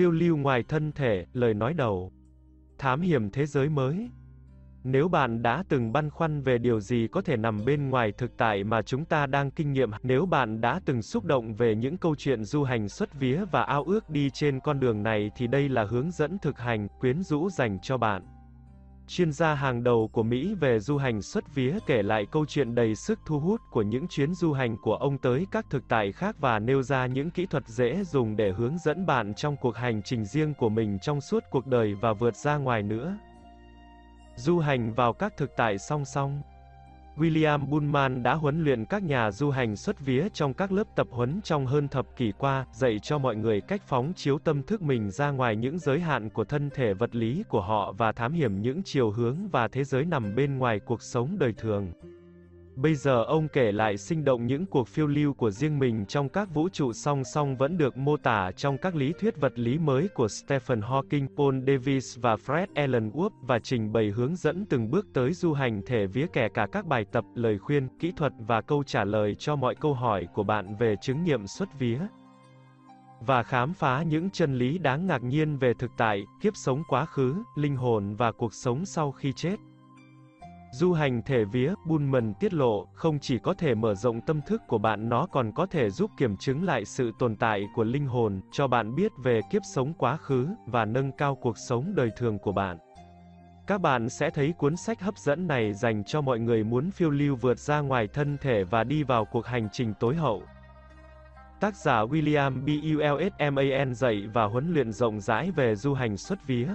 Phiêu lưu ngoài thân thể, lời nói đầu. Thám hiểm thế giới mới. Nếu bạn đã từng băn khoăn về điều gì có thể nằm bên ngoài thực tại mà chúng ta đang kinh nghiệm, nếu bạn đã từng xúc động về những câu chuyện du hành xuất vía và ao ước đi trên con đường này thì đây là hướng dẫn thực hành, quyến rũ dành cho bạn. Chuyên gia hàng đầu của Mỹ về du hành xuất vía kể lại câu chuyện đầy sức thu hút của những chuyến du hành của ông tới các thực tại khác và nêu ra những kỹ thuật dễ dùng để hướng dẫn bạn trong cuộc hành trình riêng của mình trong suốt cuộc đời và vượt ra ngoài nữa. Du hành vào các thực tại song song William Bullman đã huấn luyện các nhà du hành xuất vía trong các lớp tập huấn trong hơn thập kỷ qua, dạy cho mọi người cách phóng chiếu tâm thức mình ra ngoài những giới hạn của thân thể vật lý của họ và thám hiểm những chiều hướng và thế giới nằm bên ngoài cuộc sống đời thường. Bây giờ ông kể lại sinh động những cuộc phiêu lưu của riêng mình trong các vũ trụ song song vẫn được mô tả trong các lý thuyết vật lý mới của Stephen Hawking, Paul Davies và Fred Alan Wood và trình bày hướng dẫn từng bước tới du hành thể vía kể cả các bài tập, lời khuyên, kỹ thuật và câu trả lời cho mọi câu hỏi của bạn về chứng nghiệm xuất vía và khám phá những chân lý đáng ngạc nhiên về thực tại, kiếp sống quá khứ, linh hồn và cuộc sống sau khi chết. Du hành thể vía, Bullman tiết lộ, không chỉ có thể mở rộng tâm thức của bạn nó còn có thể giúp kiểm chứng lại sự tồn tại của linh hồn, cho bạn biết về kiếp sống quá khứ, và nâng cao cuộc sống đời thường của bạn. Các bạn sẽ thấy cuốn sách hấp dẫn này dành cho mọi người muốn phiêu lưu vượt ra ngoài thân thể và đi vào cuộc hành trình tối hậu. Tác giả William B. Bullsman dạy và huấn luyện rộng rãi về du hành xuất vía.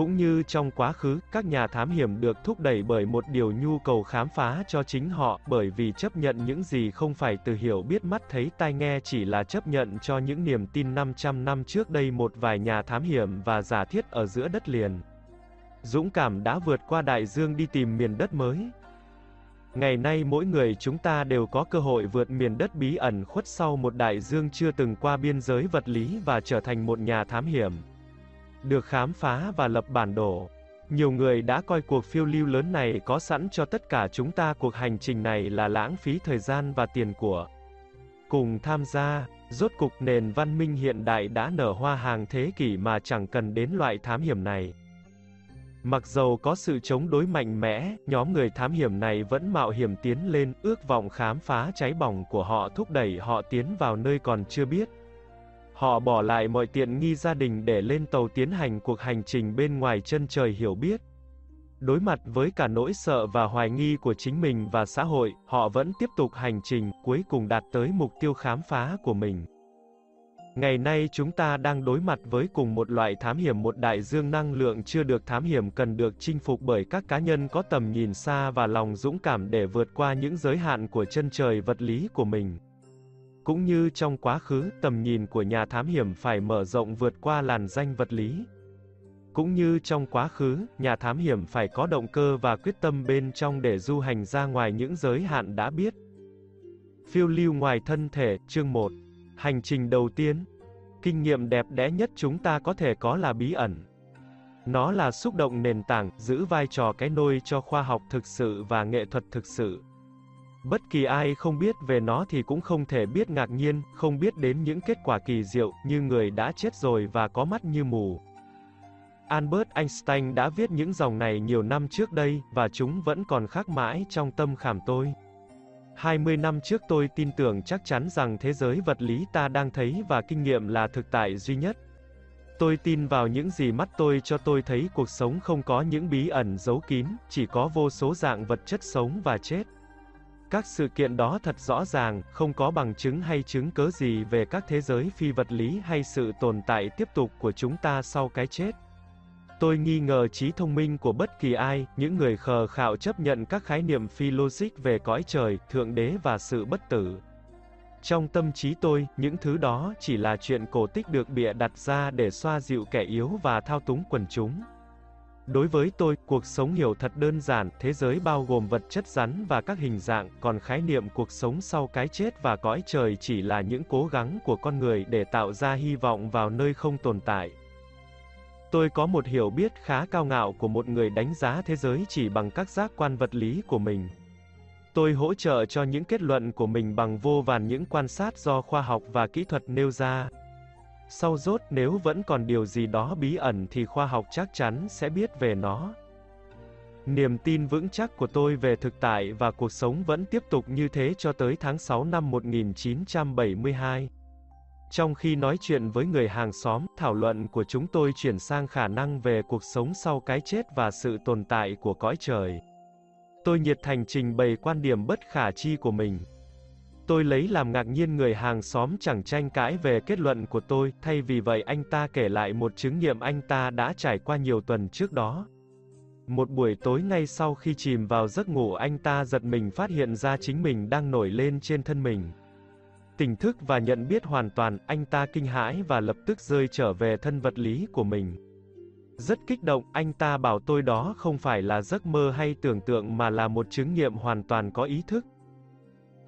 Cũng như trong quá khứ, các nhà thám hiểm được thúc đẩy bởi một điều nhu cầu khám phá cho chính họ, bởi vì chấp nhận những gì không phải từ hiểu biết mắt thấy tai nghe chỉ là chấp nhận cho những niềm tin 500 năm trước đây một vài nhà thám hiểm và giả thiết ở giữa đất liền. Dũng cảm đã vượt qua đại dương đi tìm miền đất mới. Ngày nay mỗi người chúng ta đều có cơ hội vượt miền đất bí ẩn khuất sau một đại dương chưa từng qua biên giới vật lý và trở thành một nhà thám hiểm được khám phá và lập bản đồ. Nhiều người đã coi cuộc phiêu lưu lớn này có sẵn cho tất cả chúng ta cuộc hành trình này là lãng phí thời gian và tiền của. Cùng tham gia, rốt cục nền văn minh hiện đại đã nở hoa hàng thế kỷ mà chẳng cần đến loại thám hiểm này. Mặc dầu có sự chống đối mạnh mẽ, nhóm người thám hiểm này vẫn mạo hiểm tiến lên, ước vọng khám phá cháy bỏng của họ thúc đẩy họ tiến vào nơi còn chưa biết. Họ bỏ lại mọi tiện nghi gia đình để lên tàu tiến hành cuộc hành trình bên ngoài chân trời hiểu biết. Đối mặt với cả nỗi sợ và hoài nghi của chính mình và xã hội, họ vẫn tiếp tục hành trình, cuối cùng đạt tới mục tiêu khám phá của mình. Ngày nay chúng ta đang đối mặt với cùng một loại thám hiểm một đại dương năng lượng chưa được thám hiểm cần được chinh phục bởi các cá nhân có tầm nhìn xa và lòng dũng cảm để vượt qua những giới hạn của chân trời vật lý của mình. Cũng như trong quá khứ, tầm nhìn của nhà thám hiểm phải mở rộng vượt qua làn danh vật lý. Cũng như trong quá khứ, nhà thám hiểm phải có động cơ và quyết tâm bên trong để du hành ra ngoài những giới hạn đã biết. Phiêu lưu ngoài thân thể, chương 1. Hành trình đầu tiên. Kinh nghiệm đẹp đẽ nhất chúng ta có thể có là bí ẩn. Nó là xúc động nền tảng, giữ vai trò cái nôi cho khoa học thực sự và nghệ thuật thực sự. Bất kỳ ai không biết về nó thì cũng không thể biết ngạc nhiên, không biết đến những kết quả kỳ diệu, như người đã chết rồi và có mắt như mù. Albert Einstein đã viết những dòng này nhiều năm trước đây, và chúng vẫn còn khắc mãi trong tâm khảm tôi. 20 năm trước tôi tin tưởng chắc chắn rằng thế giới vật lý ta đang thấy và kinh nghiệm là thực tại duy nhất. Tôi tin vào những gì mắt tôi cho tôi thấy cuộc sống không có những bí ẩn giấu kín, chỉ có vô số dạng vật chất sống và chết. Các sự kiện đó thật rõ ràng, không có bằng chứng hay chứng cớ gì về các thế giới phi vật lý hay sự tồn tại tiếp tục của chúng ta sau cái chết. Tôi nghi ngờ trí thông minh của bất kỳ ai, những người khờ khạo chấp nhận các khái niệm phi logic về cõi trời, thượng đế và sự bất tử. Trong tâm trí tôi, những thứ đó chỉ là chuyện cổ tích được bịa đặt ra để xoa dịu kẻ yếu và thao túng quần chúng. Đối với tôi, cuộc sống hiểu thật đơn giản, thế giới bao gồm vật chất rắn và các hình dạng, còn khái niệm cuộc sống sau cái chết và cõi trời chỉ là những cố gắng của con người để tạo ra hy vọng vào nơi không tồn tại. Tôi có một hiểu biết khá cao ngạo của một người đánh giá thế giới chỉ bằng các giác quan vật lý của mình. Tôi hỗ trợ cho những kết luận của mình bằng vô vàn những quan sát do khoa học và kỹ thuật nêu ra. Sau rốt nếu vẫn còn điều gì đó bí ẩn thì khoa học chắc chắn sẽ biết về nó. Niềm tin vững chắc của tôi về thực tại và cuộc sống vẫn tiếp tục như thế cho tới tháng 6 năm 1972. Trong khi nói chuyện với người hàng xóm, thảo luận của chúng tôi chuyển sang khả năng về cuộc sống sau cái chết và sự tồn tại của cõi trời. Tôi nhiệt thành trình bày quan điểm bất khả chi của mình. Tôi lấy làm ngạc nhiên người hàng xóm chẳng tranh cãi về kết luận của tôi, thay vì vậy anh ta kể lại một chứng nghiệm anh ta đã trải qua nhiều tuần trước đó. Một buổi tối ngay sau khi chìm vào giấc ngủ anh ta giật mình phát hiện ra chính mình đang nổi lên trên thân mình. Tỉnh thức và nhận biết hoàn toàn, anh ta kinh hãi và lập tức rơi trở về thân vật lý của mình. Rất kích động, anh ta bảo tôi đó không phải là giấc mơ hay tưởng tượng mà là một chứng nghiệm hoàn toàn có ý thức.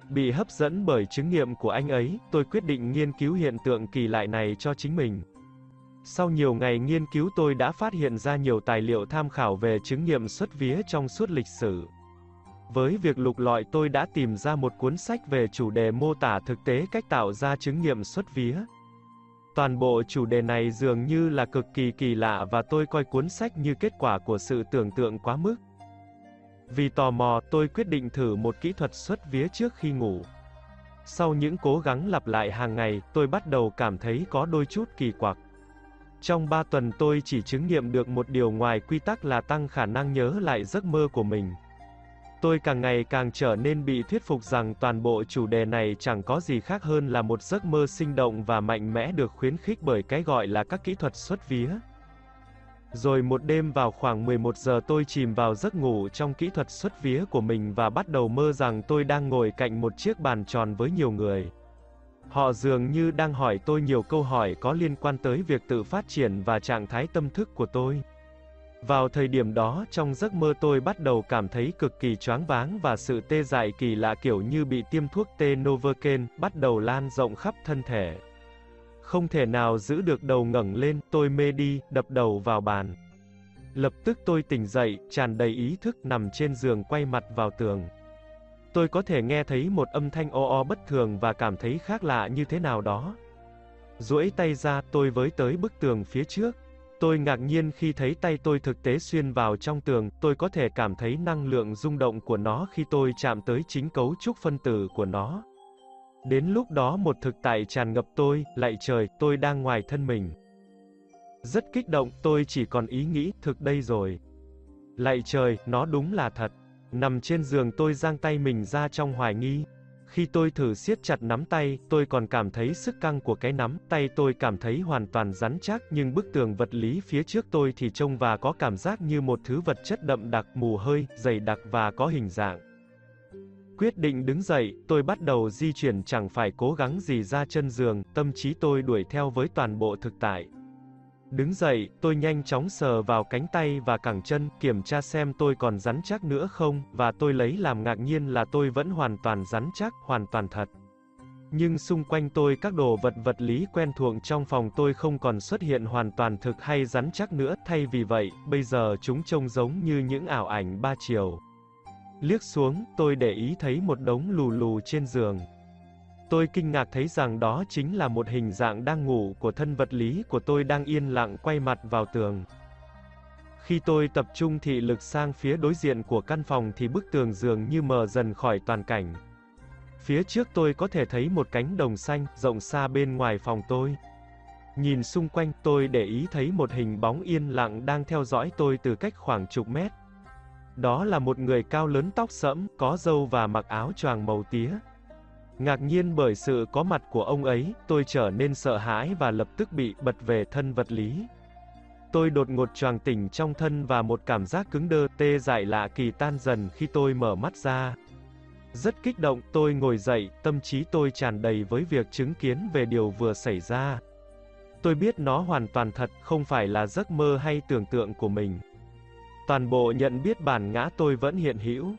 Bị hấp dẫn bởi chứng nghiệm của anh ấy, tôi quyết định nghiên cứu hiện tượng kỳ lạ này cho chính mình. Sau nhiều ngày nghiên cứu tôi đã phát hiện ra nhiều tài liệu tham khảo về chứng nghiệm xuất vía trong suốt lịch sử. Với việc lục lọi tôi đã tìm ra một cuốn sách về chủ đề mô tả thực tế cách tạo ra chứng nghiệm xuất vía. Toàn bộ chủ đề này dường như là cực kỳ kỳ lạ và tôi coi cuốn sách như kết quả của sự tưởng tượng quá mức. Vì tò mò, tôi quyết định thử một kỹ thuật xuất vía trước khi ngủ. Sau những cố gắng lặp lại hàng ngày, tôi bắt đầu cảm thấy có đôi chút kỳ quặc. Trong 3 tuần tôi chỉ chứng nghiệm được một điều ngoài quy tắc là tăng khả năng nhớ lại giấc mơ của mình. Tôi càng ngày càng trở nên bị thuyết phục rằng toàn bộ chủ đề này chẳng có gì khác hơn là một giấc mơ sinh động và mạnh mẽ được khuyến khích bởi cái gọi là các kỹ thuật xuất vía. Rồi một đêm vào khoảng 11 giờ tôi chìm vào giấc ngủ trong kỹ thuật xuất vía của mình và bắt đầu mơ rằng tôi đang ngồi cạnh một chiếc bàn tròn với nhiều người. Họ dường như đang hỏi tôi nhiều câu hỏi có liên quan tới việc tự phát triển và trạng thái tâm thức của tôi. Vào thời điểm đó trong giấc mơ tôi bắt đầu cảm thấy cực kỳ choáng váng và sự tê dại kỳ lạ kiểu như bị tiêm thuốc tê Novocaine, bắt đầu lan rộng khắp thân thể. Không thể nào giữ được đầu ngẩng lên, tôi mê đi, đập đầu vào bàn. Lập tức tôi tỉnh dậy, tràn đầy ý thức nằm trên giường quay mặt vào tường. Tôi có thể nghe thấy một âm thanh o o bất thường và cảm thấy khác lạ như thế nào đó. duỗi tay ra, tôi với tới bức tường phía trước. Tôi ngạc nhiên khi thấy tay tôi thực tế xuyên vào trong tường, tôi có thể cảm thấy năng lượng rung động của nó khi tôi chạm tới chính cấu trúc phân tử của nó. Đến lúc đó một thực tại tràn ngập tôi, lạy trời, tôi đang ngoài thân mình. Rất kích động, tôi chỉ còn ý nghĩ, thực đây rồi. Lạy trời, nó đúng là thật. Nằm trên giường tôi giang tay mình ra trong hoài nghi. Khi tôi thử siết chặt nắm tay, tôi còn cảm thấy sức căng của cái nắm, tay tôi cảm thấy hoàn toàn rắn chắc, nhưng bức tường vật lý phía trước tôi thì trông và có cảm giác như một thứ vật chất đậm đặc, mù hơi, dày đặc và có hình dạng. Quyết định đứng dậy, tôi bắt đầu di chuyển chẳng phải cố gắng gì ra chân giường, tâm trí tôi đuổi theo với toàn bộ thực tại. Đứng dậy, tôi nhanh chóng sờ vào cánh tay và cẳng chân, kiểm tra xem tôi còn rắn chắc nữa không, và tôi lấy làm ngạc nhiên là tôi vẫn hoàn toàn rắn chắc, hoàn toàn thật. Nhưng xung quanh tôi các đồ vật vật lý quen thuộc trong phòng tôi không còn xuất hiện hoàn toàn thực hay rắn chắc nữa, thay vì vậy, bây giờ chúng trông giống như những ảo ảnh ba chiều. Liếc xuống, tôi để ý thấy một đống lù lù trên giường. Tôi kinh ngạc thấy rằng đó chính là một hình dạng đang ngủ của thân vật lý của tôi đang yên lặng quay mặt vào tường. Khi tôi tập trung thị lực sang phía đối diện của căn phòng thì bức tường dường như mờ dần khỏi toàn cảnh. Phía trước tôi có thể thấy một cánh đồng xanh, rộng xa bên ngoài phòng tôi. Nhìn xung quanh, tôi để ý thấy một hình bóng yên lặng đang theo dõi tôi từ cách khoảng chục mét. Đó là một người cao lớn tóc sẫm, có râu và mặc áo choàng màu tía. Ngạc nhiên bởi sự có mặt của ông ấy, tôi trở nên sợ hãi và lập tức bị bật về thân vật lý. Tôi đột ngột choàng tỉnh trong thân và một cảm giác cứng đơ tê dại lạ kỳ tan dần khi tôi mở mắt ra. Rất kích động, tôi ngồi dậy, tâm trí tôi tràn đầy với việc chứng kiến về điều vừa xảy ra. Tôi biết nó hoàn toàn thật, không phải là giấc mơ hay tưởng tượng của mình. Toàn bộ nhận biết bản ngã tôi vẫn hiện hữu.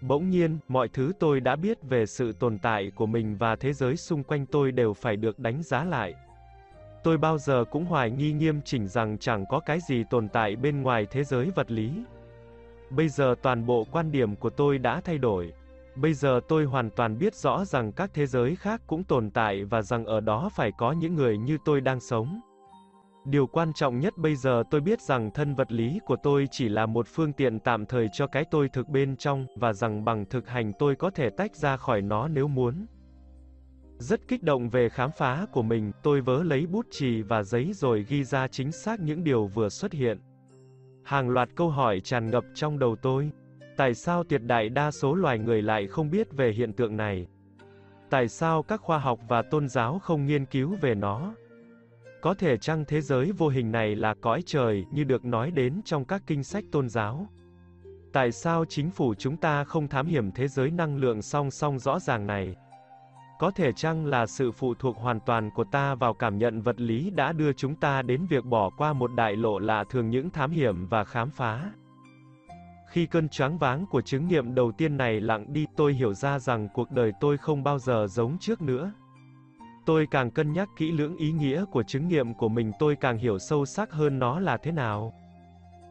Bỗng nhiên, mọi thứ tôi đã biết về sự tồn tại của mình và thế giới xung quanh tôi đều phải được đánh giá lại. Tôi bao giờ cũng hoài nghi nghiêm chỉnh rằng chẳng có cái gì tồn tại bên ngoài thế giới vật lý. Bây giờ toàn bộ quan điểm của tôi đã thay đổi. Bây giờ tôi hoàn toàn biết rõ rằng các thế giới khác cũng tồn tại và rằng ở đó phải có những người như tôi đang sống. Điều quan trọng nhất bây giờ tôi biết rằng thân vật lý của tôi chỉ là một phương tiện tạm thời cho cái tôi thực bên trong, và rằng bằng thực hành tôi có thể tách ra khỏi nó nếu muốn. Rất kích động về khám phá của mình, tôi vớ lấy bút chì và giấy rồi ghi ra chính xác những điều vừa xuất hiện. Hàng loạt câu hỏi tràn ngập trong đầu tôi. Tại sao tuyệt đại đa số loài người lại không biết về hiện tượng này? Tại sao các khoa học và tôn giáo không nghiên cứu về nó? Có thể chăng thế giới vô hình này là cõi trời, như được nói đến trong các kinh sách tôn giáo? Tại sao chính phủ chúng ta không thám hiểm thế giới năng lượng song song rõ ràng này? Có thể chăng là sự phụ thuộc hoàn toàn của ta vào cảm nhận vật lý đã đưa chúng ta đến việc bỏ qua một đại lộ lạ thường những thám hiểm và khám phá? Khi cơn choáng váng của chứng nghiệm đầu tiên này lặng đi, tôi hiểu ra rằng cuộc đời tôi không bao giờ giống trước nữa. Tôi càng cân nhắc kỹ lưỡng ý nghĩa của chứng nghiệm của mình tôi càng hiểu sâu sắc hơn nó là thế nào.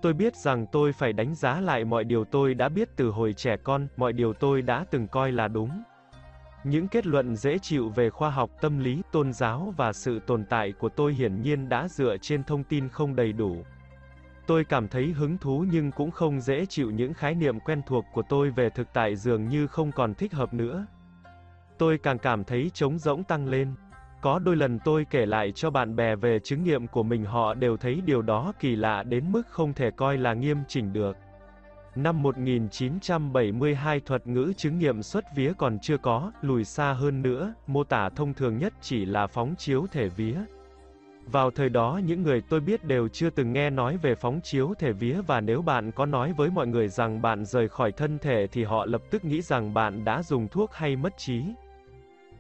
Tôi biết rằng tôi phải đánh giá lại mọi điều tôi đã biết từ hồi trẻ con, mọi điều tôi đã từng coi là đúng. Những kết luận dễ chịu về khoa học, tâm lý, tôn giáo và sự tồn tại của tôi hiển nhiên đã dựa trên thông tin không đầy đủ. Tôi cảm thấy hứng thú nhưng cũng không dễ chịu những khái niệm quen thuộc của tôi về thực tại dường như không còn thích hợp nữa. Tôi càng cảm thấy trống rỗng tăng lên. Có đôi lần tôi kể lại cho bạn bè về chứng nghiệm của mình họ đều thấy điều đó kỳ lạ đến mức không thể coi là nghiêm chỉnh được. Năm 1972 thuật ngữ chứng nghiệm xuất vía còn chưa có, lùi xa hơn nữa, mô tả thông thường nhất chỉ là phóng chiếu thể vía. Vào thời đó những người tôi biết đều chưa từng nghe nói về phóng chiếu thể vía và nếu bạn có nói với mọi người rằng bạn rời khỏi thân thể thì họ lập tức nghĩ rằng bạn đã dùng thuốc hay mất trí.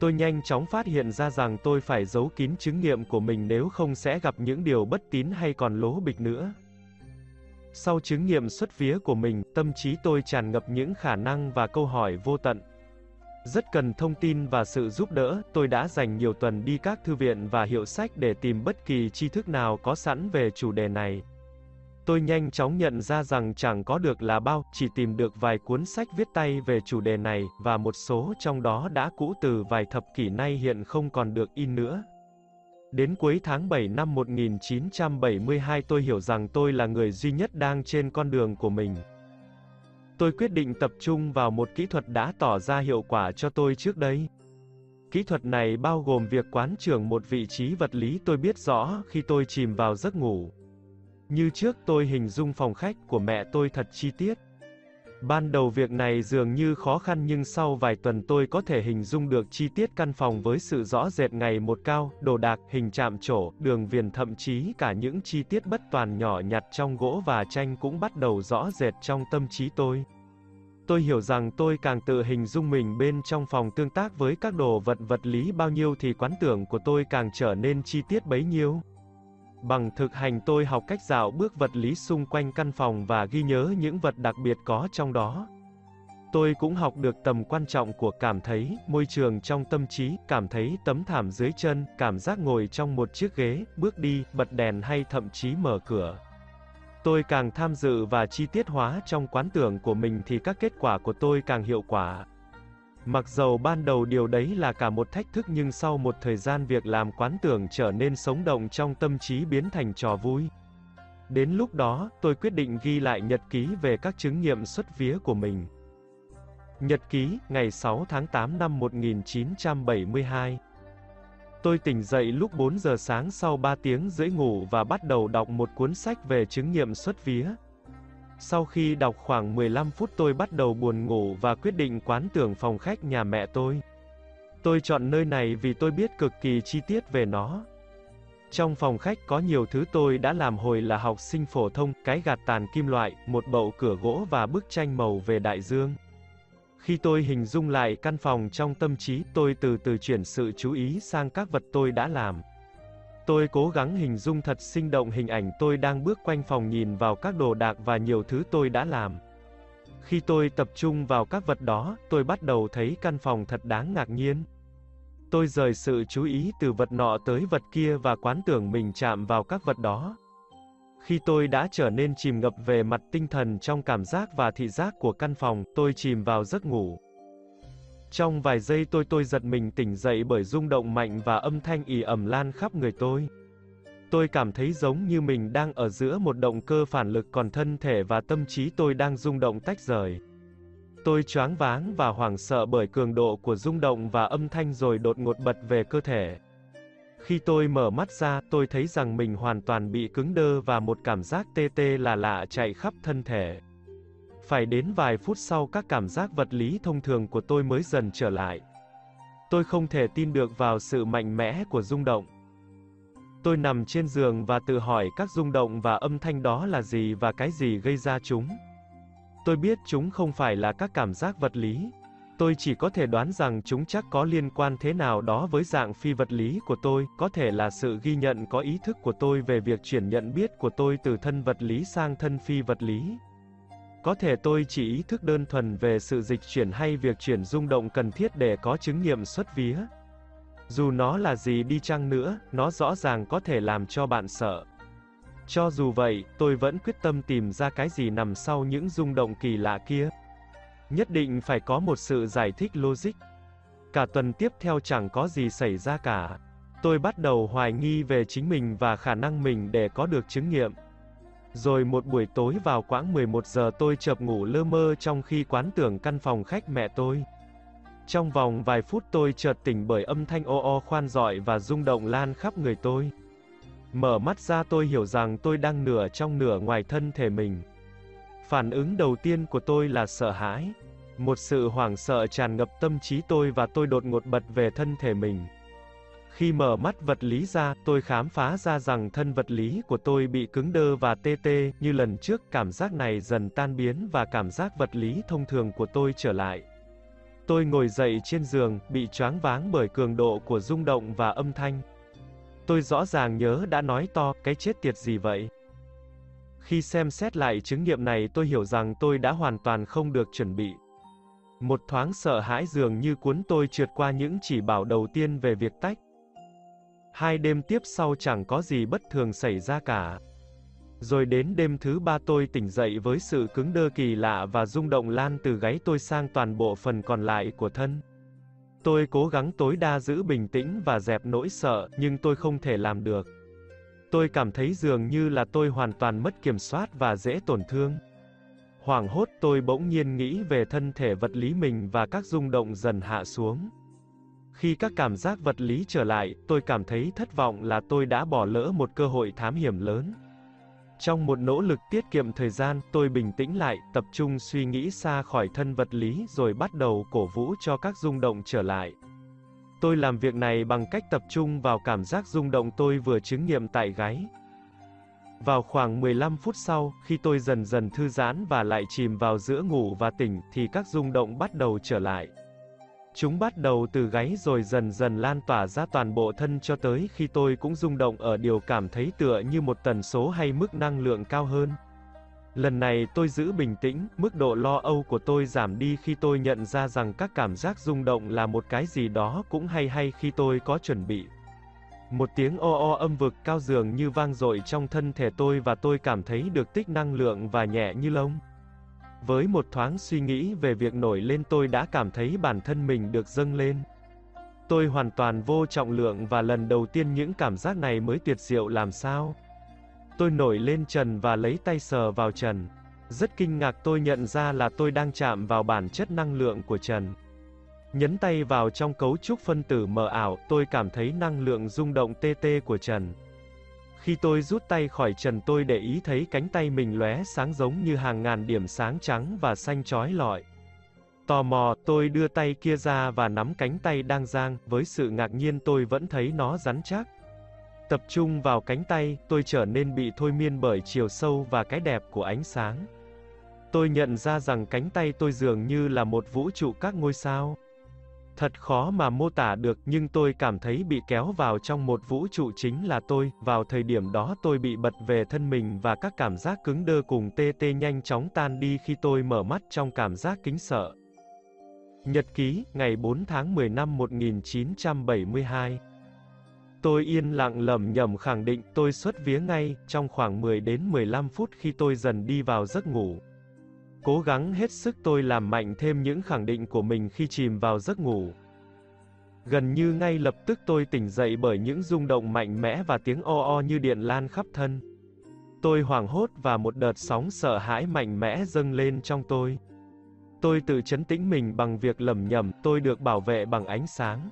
Tôi nhanh chóng phát hiện ra rằng tôi phải giấu kín chứng nghiệm của mình nếu không sẽ gặp những điều bất tín hay còn lố bịch nữa. Sau chứng nghiệm xuất vía của mình, tâm trí tôi tràn ngập những khả năng và câu hỏi vô tận. Rất cần thông tin và sự giúp đỡ, tôi đã dành nhiều tuần đi các thư viện và hiệu sách để tìm bất kỳ tri thức nào có sẵn về chủ đề này. Tôi nhanh chóng nhận ra rằng chẳng có được là bao, chỉ tìm được vài cuốn sách viết tay về chủ đề này, và một số trong đó đã cũ từ vài thập kỷ nay hiện không còn được in nữa. Đến cuối tháng 7 năm 1972 tôi hiểu rằng tôi là người duy nhất đang trên con đường của mình. Tôi quyết định tập trung vào một kỹ thuật đã tỏ ra hiệu quả cho tôi trước đây. Kỹ thuật này bao gồm việc quán trưởng một vị trí vật lý tôi biết rõ khi tôi chìm vào giấc ngủ. Như trước tôi hình dung phòng khách của mẹ tôi thật chi tiết. Ban đầu việc này dường như khó khăn nhưng sau vài tuần tôi có thể hình dung được chi tiết căn phòng với sự rõ rệt ngày một cao, đồ đạc, hình chạm trổ, đường viền thậm chí cả những chi tiết bất toàn nhỏ nhặt trong gỗ và tranh cũng bắt đầu rõ rệt trong tâm trí tôi. Tôi hiểu rằng tôi càng tự hình dung mình bên trong phòng tương tác với các đồ vật vật lý bao nhiêu thì quán tưởng của tôi càng trở nên chi tiết bấy nhiêu. Bằng thực hành tôi học cách dạo bước vật lý xung quanh căn phòng và ghi nhớ những vật đặc biệt có trong đó. Tôi cũng học được tầm quan trọng của cảm thấy, môi trường trong tâm trí, cảm thấy tấm thảm dưới chân, cảm giác ngồi trong một chiếc ghế, bước đi, bật đèn hay thậm chí mở cửa. Tôi càng tham dự và chi tiết hóa trong quán tưởng của mình thì các kết quả của tôi càng hiệu quả. Mặc dầu ban đầu điều đấy là cả một thách thức nhưng sau một thời gian việc làm quán tưởng trở nên sống động trong tâm trí biến thành trò vui. Đến lúc đó, tôi quyết định ghi lại nhật ký về các chứng nghiệm xuất vía của mình. Nhật ký, ngày 6 tháng 8 năm 1972 Tôi tỉnh dậy lúc 4 giờ sáng sau 3 tiếng rưỡi ngủ và bắt đầu đọc một cuốn sách về chứng nghiệm xuất vía. Sau khi đọc khoảng 15 phút tôi bắt đầu buồn ngủ và quyết định quán tưởng phòng khách nhà mẹ tôi. Tôi chọn nơi này vì tôi biết cực kỳ chi tiết về nó. Trong phòng khách có nhiều thứ tôi đã làm hồi là học sinh phổ thông, cái gạt tàn kim loại, một bậu cửa gỗ và bức tranh màu về đại dương. Khi tôi hình dung lại căn phòng trong tâm trí, tôi từ từ chuyển sự chú ý sang các vật tôi đã làm. Tôi cố gắng hình dung thật sinh động hình ảnh tôi đang bước quanh phòng nhìn vào các đồ đạc và nhiều thứ tôi đã làm. Khi tôi tập trung vào các vật đó, tôi bắt đầu thấy căn phòng thật đáng ngạc nhiên. Tôi rời sự chú ý từ vật nọ tới vật kia và quán tưởng mình chạm vào các vật đó. Khi tôi đã trở nên chìm ngập về mặt tinh thần trong cảm giác và thị giác của căn phòng, tôi chìm vào giấc ngủ. Trong vài giây tôi tôi giật mình tỉnh dậy bởi rung động mạnh và âm thanh ì ẩm lan khắp người tôi. Tôi cảm thấy giống như mình đang ở giữa một động cơ phản lực còn thân thể và tâm trí tôi đang rung động tách rời. Tôi choáng váng và hoảng sợ bởi cường độ của rung động và âm thanh rồi đột ngột bật về cơ thể. Khi tôi mở mắt ra, tôi thấy rằng mình hoàn toàn bị cứng đơ và một cảm giác tê tê là lạ chạy khắp thân thể. Phải đến vài phút sau các cảm giác vật lý thông thường của tôi mới dần trở lại. Tôi không thể tin được vào sự mạnh mẽ của rung động. Tôi nằm trên giường và tự hỏi các rung động và âm thanh đó là gì và cái gì gây ra chúng. Tôi biết chúng không phải là các cảm giác vật lý. Tôi chỉ có thể đoán rằng chúng chắc có liên quan thế nào đó với dạng phi vật lý của tôi, có thể là sự ghi nhận có ý thức của tôi về việc chuyển nhận biết của tôi từ thân vật lý sang thân phi vật lý. Có thể tôi chỉ ý thức đơn thuần về sự dịch chuyển hay việc chuyển rung động cần thiết để có chứng nghiệm xuất vía. Dù nó là gì đi chăng nữa, nó rõ ràng có thể làm cho bạn sợ. Cho dù vậy, tôi vẫn quyết tâm tìm ra cái gì nằm sau những rung động kỳ lạ kia. Nhất định phải có một sự giải thích logic. Cả tuần tiếp theo chẳng có gì xảy ra cả. Tôi bắt đầu hoài nghi về chính mình và khả năng mình để có được chứng nghiệm. Rồi một buổi tối vào quãng 11 giờ tôi chợp ngủ lơ mơ trong khi quán tưởng căn phòng khách mẹ tôi. Trong vòng vài phút tôi chợt tỉnh bởi âm thanh o o khoan dọi và rung động lan khắp người tôi. Mở mắt ra tôi hiểu rằng tôi đang nửa trong nửa ngoài thân thể mình. Phản ứng đầu tiên của tôi là sợ hãi. Một sự hoảng sợ tràn ngập tâm trí tôi và tôi đột ngột bật về thân thể mình. Khi mở mắt vật lý ra, tôi khám phá ra rằng thân vật lý của tôi bị cứng đơ và tê tê, như lần trước, cảm giác này dần tan biến và cảm giác vật lý thông thường của tôi trở lại. Tôi ngồi dậy trên giường, bị choáng váng bởi cường độ của rung động và âm thanh. Tôi rõ ràng nhớ đã nói to, cái chết tiệt gì vậy? Khi xem xét lại chứng nghiệm này tôi hiểu rằng tôi đã hoàn toàn không được chuẩn bị. Một thoáng sợ hãi dường như cuốn tôi trượt qua những chỉ bảo đầu tiên về việc tách. Hai đêm tiếp sau chẳng có gì bất thường xảy ra cả. Rồi đến đêm thứ ba tôi tỉnh dậy với sự cứng đơ kỳ lạ và rung động lan từ gáy tôi sang toàn bộ phần còn lại của thân. Tôi cố gắng tối đa giữ bình tĩnh và dẹp nỗi sợ, nhưng tôi không thể làm được. Tôi cảm thấy dường như là tôi hoàn toàn mất kiểm soát và dễ tổn thương. Hoảng hốt tôi bỗng nhiên nghĩ về thân thể vật lý mình và các rung động dần hạ xuống. Khi các cảm giác vật lý trở lại, tôi cảm thấy thất vọng là tôi đã bỏ lỡ một cơ hội thám hiểm lớn. Trong một nỗ lực tiết kiệm thời gian, tôi bình tĩnh lại, tập trung suy nghĩ xa khỏi thân vật lý rồi bắt đầu cổ vũ cho các rung động trở lại. Tôi làm việc này bằng cách tập trung vào cảm giác rung động tôi vừa chứng nghiệm tại gáy. Vào khoảng 15 phút sau, khi tôi dần dần thư giãn và lại chìm vào giữa ngủ và tỉnh, thì các rung động bắt đầu trở lại. Chúng bắt đầu từ gáy rồi dần dần lan tỏa ra toàn bộ thân cho tới khi tôi cũng rung động ở điều cảm thấy tựa như một tần số hay mức năng lượng cao hơn. Lần này tôi giữ bình tĩnh, mức độ lo âu của tôi giảm đi khi tôi nhận ra rằng các cảm giác rung động là một cái gì đó cũng hay hay khi tôi có chuẩn bị. Một tiếng o o âm vực cao dường như vang dội trong thân thể tôi và tôi cảm thấy được tích năng lượng và nhẹ như lông. Với một thoáng suy nghĩ về việc nổi lên tôi đã cảm thấy bản thân mình được dâng lên. Tôi hoàn toàn vô trọng lượng và lần đầu tiên những cảm giác này mới tuyệt diệu làm sao. Tôi nổi lên trần và lấy tay sờ vào trần. Rất kinh ngạc tôi nhận ra là tôi đang chạm vào bản chất năng lượng của trần. Nhấn tay vào trong cấu trúc phân tử mờ ảo, tôi cảm thấy năng lượng rung động tê tê của trần. Khi tôi rút tay khỏi trần tôi để ý thấy cánh tay mình lóe sáng giống như hàng ngàn điểm sáng trắng và xanh chói lọi. Tò mò, tôi đưa tay kia ra và nắm cánh tay đang giang, với sự ngạc nhiên tôi vẫn thấy nó rắn chắc. Tập trung vào cánh tay, tôi trở nên bị thôi miên bởi chiều sâu và cái đẹp của ánh sáng. Tôi nhận ra rằng cánh tay tôi dường như là một vũ trụ các ngôi sao. Thật khó mà mô tả được, nhưng tôi cảm thấy bị kéo vào trong một vũ trụ chính là tôi, vào thời điểm đó tôi bị bật về thân mình và các cảm giác cứng đơ cùng tê tê nhanh chóng tan đi khi tôi mở mắt trong cảm giác kính sợ. Nhật ký, ngày 4 tháng 10 năm 1972 Tôi yên lặng lầm nhầm khẳng định tôi xuất vía ngay, trong khoảng 10 đến 15 phút khi tôi dần đi vào giấc ngủ. Cố gắng hết sức tôi làm mạnh thêm những khẳng định của mình khi chìm vào giấc ngủ. Gần như ngay lập tức tôi tỉnh dậy bởi những rung động mạnh mẽ và tiếng o o như điện lan khắp thân. Tôi hoảng hốt và một đợt sóng sợ hãi mạnh mẽ dâng lên trong tôi. Tôi tự chấn tĩnh mình bằng việc lầm nhầm, tôi được bảo vệ bằng ánh sáng.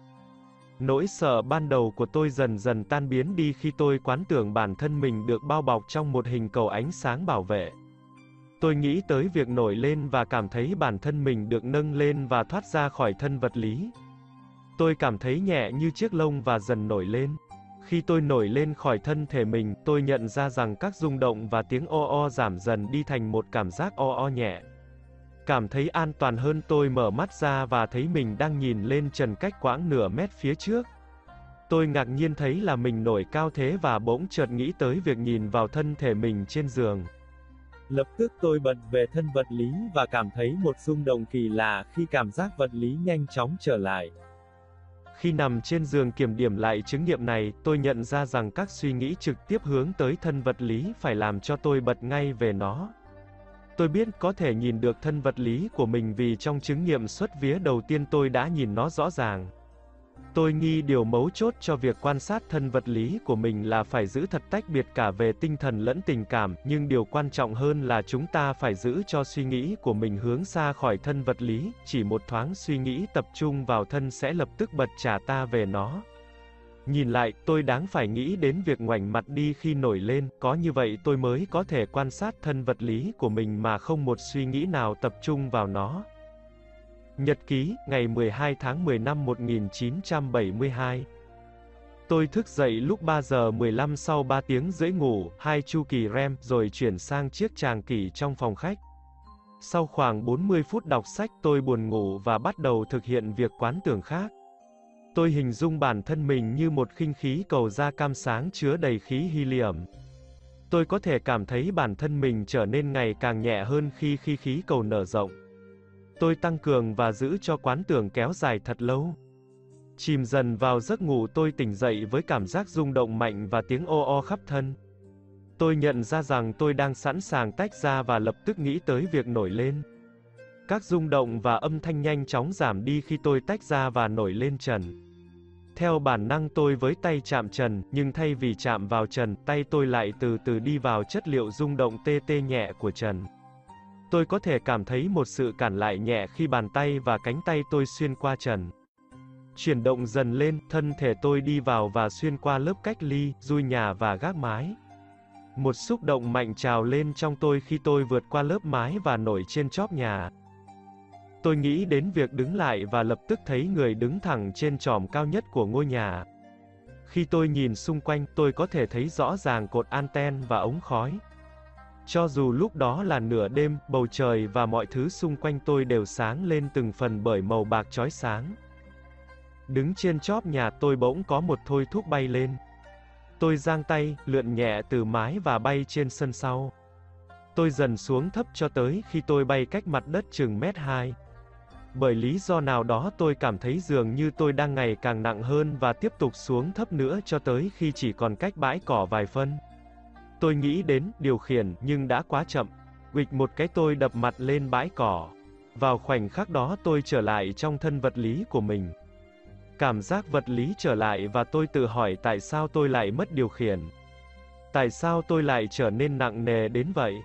Nỗi sợ ban đầu của tôi dần dần tan biến đi khi tôi quán tưởng bản thân mình được bao bọc trong một hình cầu ánh sáng bảo vệ. Tôi nghĩ tới việc nổi lên và cảm thấy bản thân mình được nâng lên và thoát ra khỏi thân vật lý. Tôi cảm thấy nhẹ như chiếc lông và dần nổi lên. Khi tôi nổi lên khỏi thân thể mình, tôi nhận ra rằng các rung động và tiếng o o giảm dần đi thành một cảm giác o o nhẹ. Cảm thấy an toàn hơn tôi mở mắt ra và thấy mình đang nhìn lên trần cách quãng nửa mét phía trước. Tôi ngạc nhiên thấy là mình nổi cao thế và bỗng chợt nghĩ tới việc nhìn vào thân thể mình trên giường. Lập tức tôi bật về thân vật lý và cảm thấy một rung động kỳ lạ khi cảm giác vật lý nhanh chóng trở lại. Khi nằm trên giường kiểm điểm lại chứng nghiệm này, tôi nhận ra rằng các suy nghĩ trực tiếp hướng tới thân vật lý phải làm cho tôi bật ngay về nó. Tôi biết có thể nhìn được thân vật lý của mình vì trong chứng nghiệm xuất vía đầu tiên tôi đã nhìn nó rõ ràng. Tôi nghi điều mấu chốt cho việc quan sát thân vật lý của mình là phải giữ thật tách biệt cả về tinh thần lẫn tình cảm, nhưng điều quan trọng hơn là chúng ta phải giữ cho suy nghĩ của mình hướng xa khỏi thân vật lý, chỉ một thoáng suy nghĩ tập trung vào thân sẽ lập tức bật trả ta về nó. Nhìn lại, tôi đáng phải nghĩ đến việc ngoảnh mặt đi khi nổi lên, có như vậy tôi mới có thể quan sát thân vật lý của mình mà không một suy nghĩ nào tập trung vào nó. Nhật ký, ngày 12 tháng 10 năm 1972 Tôi thức dậy lúc 3 giờ 15 sau 3 tiếng rưỡi ngủ, hai chu kỳ REM, rồi chuyển sang chiếc tràng kỷ trong phòng khách. Sau khoảng 40 phút đọc sách tôi buồn ngủ và bắt đầu thực hiện việc quán tưởng khác. Tôi hình dung bản thân mình như một khinh khí cầu da cam sáng chứa đầy khí helium. Tôi có thể cảm thấy bản thân mình trở nên ngày càng nhẹ hơn khi khi khí cầu nở rộng. Tôi tăng cường và giữ cho quán tưởng kéo dài thật lâu. Chìm dần vào giấc ngủ tôi tỉnh dậy với cảm giác rung động mạnh và tiếng o o khắp thân. Tôi nhận ra rằng tôi đang sẵn sàng tách ra và lập tức nghĩ tới việc nổi lên. Các rung động và âm thanh nhanh chóng giảm đi khi tôi tách ra và nổi lên trần. Theo bản năng tôi với tay chạm trần, nhưng thay vì chạm vào trần, tay tôi lại từ từ đi vào chất liệu rung động tê tê nhẹ của trần. Tôi có thể cảm thấy một sự cản lại nhẹ khi bàn tay và cánh tay tôi xuyên qua trần. Chuyển động dần lên, thân thể tôi đi vào và xuyên qua lớp cách ly, dui nhà và gác mái. Một xúc động mạnh trào lên trong tôi khi tôi vượt qua lớp mái và nổi trên chóp nhà. Tôi nghĩ đến việc đứng lại và lập tức thấy người đứng thẳng trên tròm cao nhất của ngôi nhà. Khi tôi nhìn xung quanh, tôi có thể thấy rõ ràng cột anten và ống khói. Cho dù lúc đó là nửa đêm, bầu trời và mọi thứ xung quanh tôi đều sáng lên từng phần bởi màu bạc chói sáng. Đứng trên chóp nhà tôi bỗng có một thôi thúc bay lên. Tôi giang tay, lượn nhẹ từ mái và bay trên sân sau. Tôi dần xuống thấp cho tới khi tôi bay cách mặt đất chừng mét hai. Bởi lý do nào đó tôi cảm thấy dường như tôi đang ngày càng nặng hơn và tiếp tục xuống thấp nữa cho tới khi chỉ còn cách bãi cỏ vài phân. Tôi nghĩ đến, điều khiển, nhưng đã quá chậm. Quịch một cái tôi đập mặt lên bãi cỏ. Vào khoảnh khắc đó tôi trở lại trong thân vật lý của mình. Cảm giác vật lý trở lại và tôi tự hỏi tại sao tôi lại mất điều khiển. Tại sao tôi lại trở nên nặng nề đến vậy?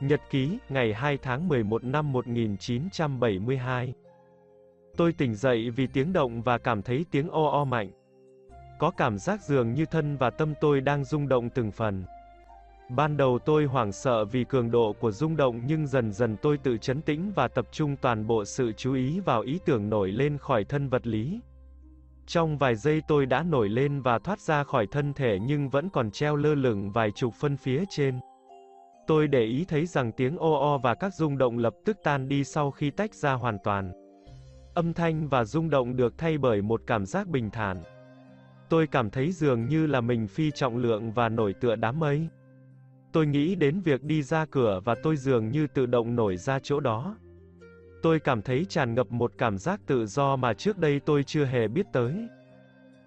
Nhật ký, ngày 2 tháng 11 năm 1972 Tôi tỉnh dậy vì tiếng động và cảm thấy tiếng o o mạnh. Có cảm giác dường như thân và tâm tôi đang rung động từng phần. Ban đầu tôi hoảng sợ vì cường độ của rung động nhưng dần dần tôi tự chấn tĩnh và tập trung toàn bộ sự chú ý vào ý tưởng nổi lên khỏi thân vật lý. Trong vài giây tôi đã nổi lên và thoát ra khỏi thân thể nhưng vẫn còn treo lơ lửng vài chục phân phía trên. Tôi để ý thấy rằng tiếng o o và các rung động lập tức tan đi sau khi tách ra hoàn toàn. Âm thanh và rung động được thay bởi một cảm giác bình thản. Tôi cảm thấy dường như là mình phi trọng lượng và nổi tựa đám mây. Tôi nghĩ đến việc đi ra cửa và tôi dường như tự động nổi ra chỗ đó. Tôi cảm thấy tràn ngập một cảm giác tự do mà trước đây tôi chưa hề biết tới.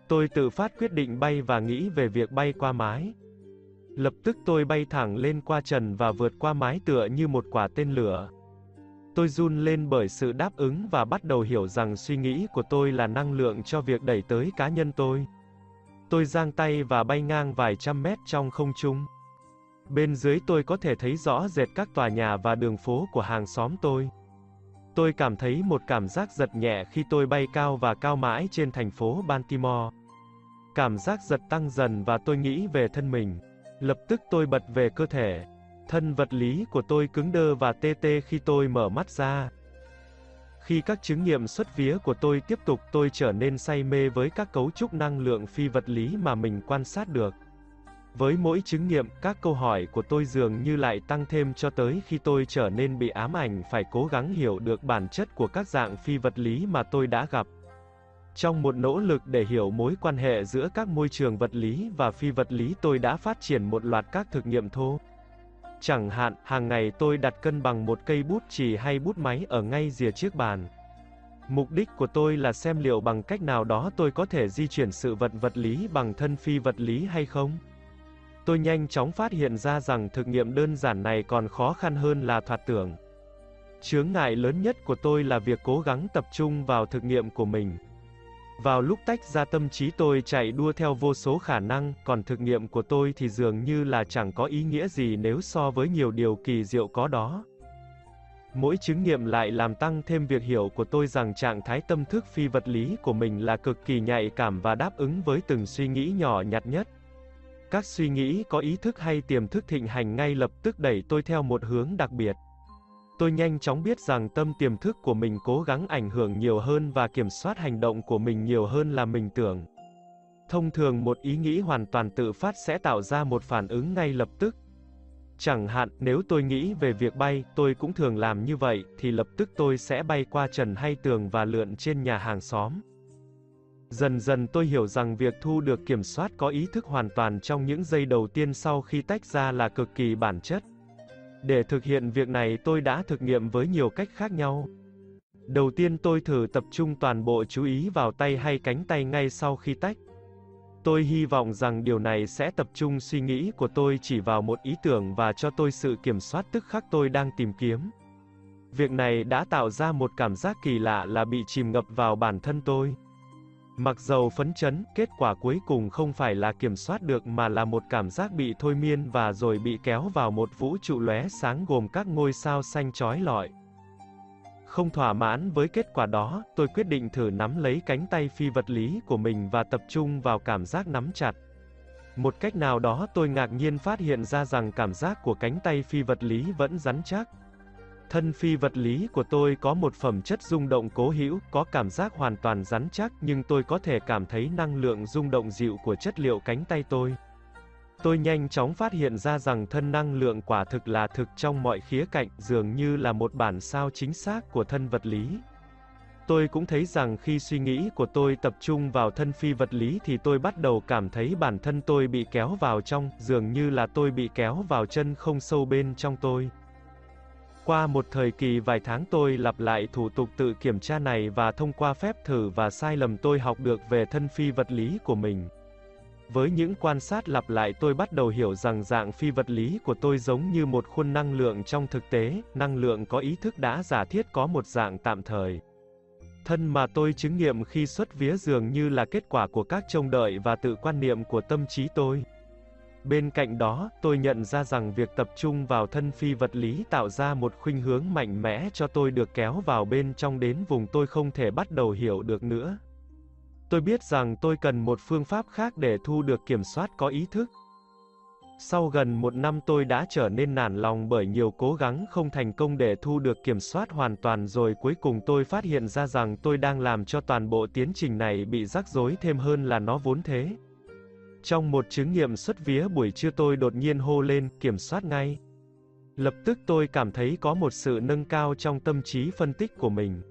Tôi tự phát quyết định bay và nghĩ về việc bay qua mái. Lập tức tôi bay thẳng lên qua trần và vượt qua mái tựa như một quả tên lửa. Tôi run lên bởi sự đáp ứng và bắt đầu hiểu rằng suy nghĩ của tôi là năng lượng cho việc đẩy tới cá nhân tôi. Tôi giang tay và bay ngang vài trăm mét trong không trung. Bên dưới tôi có thể thấy rõ rệt các tòa nhà và đường phố của hàng xóm tôi. Tôi cảm thấy một cảm giác giật nhẹ khi tôi bay cao và cao mãi trên thành phố Baltimore. Cảm giác giật tăng dần và tôi nghĩ về thân mình. Lập tức tôi bật về cơ thể. Thân vật lý của tôi cứng đơ và tê tê khi tôi mở mắt ra. Khi các chứng nghiệm xuất vía của tôi tiếp tục, tôi trở nên say mê với các cấu trúc năng lượng phi vật lý mà mình quan sát được. Với mỗi chứng nghiệm, các câu hỏi của tôi dường như lại tăng thêm cho tới khi tôi trở nên bị ám ảnh phải cố gắng hiểu được bản chất của các dạng phi vật lý mà tôi đã gặp. Trong một nỗ lực để hiểu mối quan hệ giữa các môi trường vật lý và phi vật lý tôi đã phát triển một loạt các thực nghiệm thô. Chẳng hạn, hàng ngày tôi đặt cân bằng một cây bút chì hay bút máy ở ngay rìa chiếc bàn. Mục đích của tôi là xem liệu bằng cách nào đó tôi có thể di chuyển sự vật vật lý bằng thân phi vật lý hay không. Tôi nhanh chóng phát hiện ra rằng thực nghiệm đơn giản này còn khó khăn hơn là thoạt tưởng. Chướng ngại lớn nhất của tôi là việc cố gắng tập trung vào thực nghiệm của mình. Vào lúc tách ra tâm trí tôi chạy đua theo vô số khả năng, còn thực nghiệm của tôi thì dường như là chẳng có ý nghĩa gì nếu so với nhiều điều kỳ diệu có đó. Mỗi chứng nghiệm lại làm tăng thêm việc hiểu của tôi rằng trạng thái tâm thức phi vật lý của mình là cực kỳ nhạy cảm và đáp ứng với từng suy nghĩ nhỏ nhặt nhất. Các suy nghĩ có ý thức hay tiềm thức thịnh hành ngay lập tức đẩy tôi theo một hướng đặc biệt. Tôi nhanh chóng biết rằng tâm tiềm thức của mình cố gắng ảnh hưởng nhiều hơn và kiểm soát hành động của mình nhiều hơn là mình tưởng. Thông thường một ý nghĩ hoàn toàn tự phát sẽ tạo ra một phản ứng ngay lập tức. Chẳng hạn, nếu tôi nghĩ về việc bay, tôi cũng thường làm như vậy, thì lập tức tôi sẽ bay qua trần hay tường và lượn trên nhà hàng xóm. Dần dần tôi hiểu rằng việc thu được kiểm soát có ý thức hoàn toàn trong những giây đầu tiên sau khi tách ra là cực kỳ bản chất. Để thực hiện việc này tôi đã thực nghiệm với nhiều cách khác nhau. Đầu tiên tôi thử tập trung toàn bộ chú ý vào tay hay cánh tay ngay sau khi tách. Tôi hy vọng rằng điều này sẽ tập trung suy nghĩ của tôi chỉ vào một ý tưởng và cho tôi sự kiểm soát tức khắc tôi đang tìm kiếm. Việc này đã tạo ra một cảm giác kỳ lạ là bị chìm ngập vào bản thân tôi. Mặc dầu phấn chấn, kết quả cuối cùng không phải là kiểm soát được mà là một cảm giác bị thôi miên và rồi bị kéo vào một vũ trụ lóe sáng gồm các ngôi sao xanh chói lọi. Không thỏa mãn với kết quả đó, tôi quyết định thử nắm lấy cánh tay phi vật lý của mình và tập trung vào cảm giác nắm chặt. Một cách nào đó tôi ngạc nhiên phát hiện ra rằng cảm giác của cánh tay phi vật lý vẫn rắn chắc. Thân phi vật lý của tôi có một phẩm chất rung động cố hữu, có cảm giác hoàn toàn rắn chắc nhưng tôi có thể cảm thấy năng lượng rung động dịu của chất liệu cánh tay tôi. Tôi nhanh chóng phát hiện ra rằng thân năng lượng quả thực là thực trong mọi khía cạnh, dường như là một bản sao chính xác của thân vật lý. Tôi cũng thấy rằng khi suy nghĩ của tôi tập trung vào thân phi vật lý thì tôi bắt đầu cảm thấy bản thân tôi bị kéo vào trong, dường như là tôi bị kéo vào chân không sâu bên trong tôi. Qua một thời kỳ vài tháng tôi lặp lại thủ tục tự kiểm tra này và thông qua phép thử và sai lầm tôi học được về thân phi vật lý của mình. Với những quan sát lặp lại tôi bắt đầu hiểu rằng dạng phi vật lý của tôi giống như một khuôn năng lượng trong thực tế, năng lượng có ý thức đã giả thiết có một dạng tạm thời. Thân mà tôi chứng nghiệm khi xuất vía dường như là kết quả của các trông đợi và tự quan niệm của tâm trí tôi. Bên cạnh đó, tôi nhận ra rằng việc tập trung vào thân phi vật lý tạo ra một khuynh hướng mạnh mẽ cho tôi được kéo vào bên trong đến vùng tôi không thể bắt đầu hiểu được nữa. Tôi biết rằng tôi cần một phương pháp khác để thu được kiểm soát có ý thức. Sau gần một năm tôi đã trở nên nản lòng bởi nhiều cố gắng không thành công để thu được kiểm soát hoàn toàn rồi cuối cùng tôi phát hiện ra rằng tôi đang làm cho toàn bộ tiến trình này bị rắc rối thêm hơn là nó vốn thế. Trong một chứng nghiệm xuất vía buổi trưa tôi đột nhiên hô lên, kiểm soát ngay. Lập tức tôi cảm thấy có một sự nâng cao trong tâm trí phân tích của mình.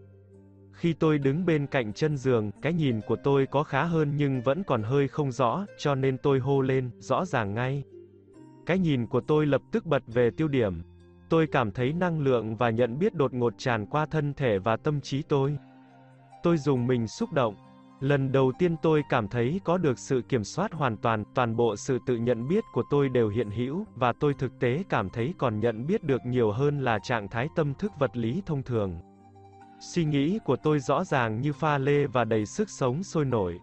Khi tôi đứng bên cạnh chân giường, cái nhìn của tôi có khá hơn nhưng vẫn còn hơi không rõ, cho nên tôi hô lên, rõ ràng ngay. Cái nhìn của tôi lập tức bật về tiêu điểm. Tôi cảm thấy năng lượng và nhận biết đột ngột tràn qua thân thể và tâm trí tôi. Tôi dùng mình xúc động, Lần đầu tiên tôi cảm thấy có được sự kiểm soát hoàn toàn, toàn bộ sự tự nhận biết của tôi đều hiện hữu, và tôi thực tế cảm thấy còn nhận biết được nhiều hơn là trạng thái tâm thức vật lý thông thường. Suy nghĩ của tôi rõ ràng như pha lê và đầy sức sống sôi nổi.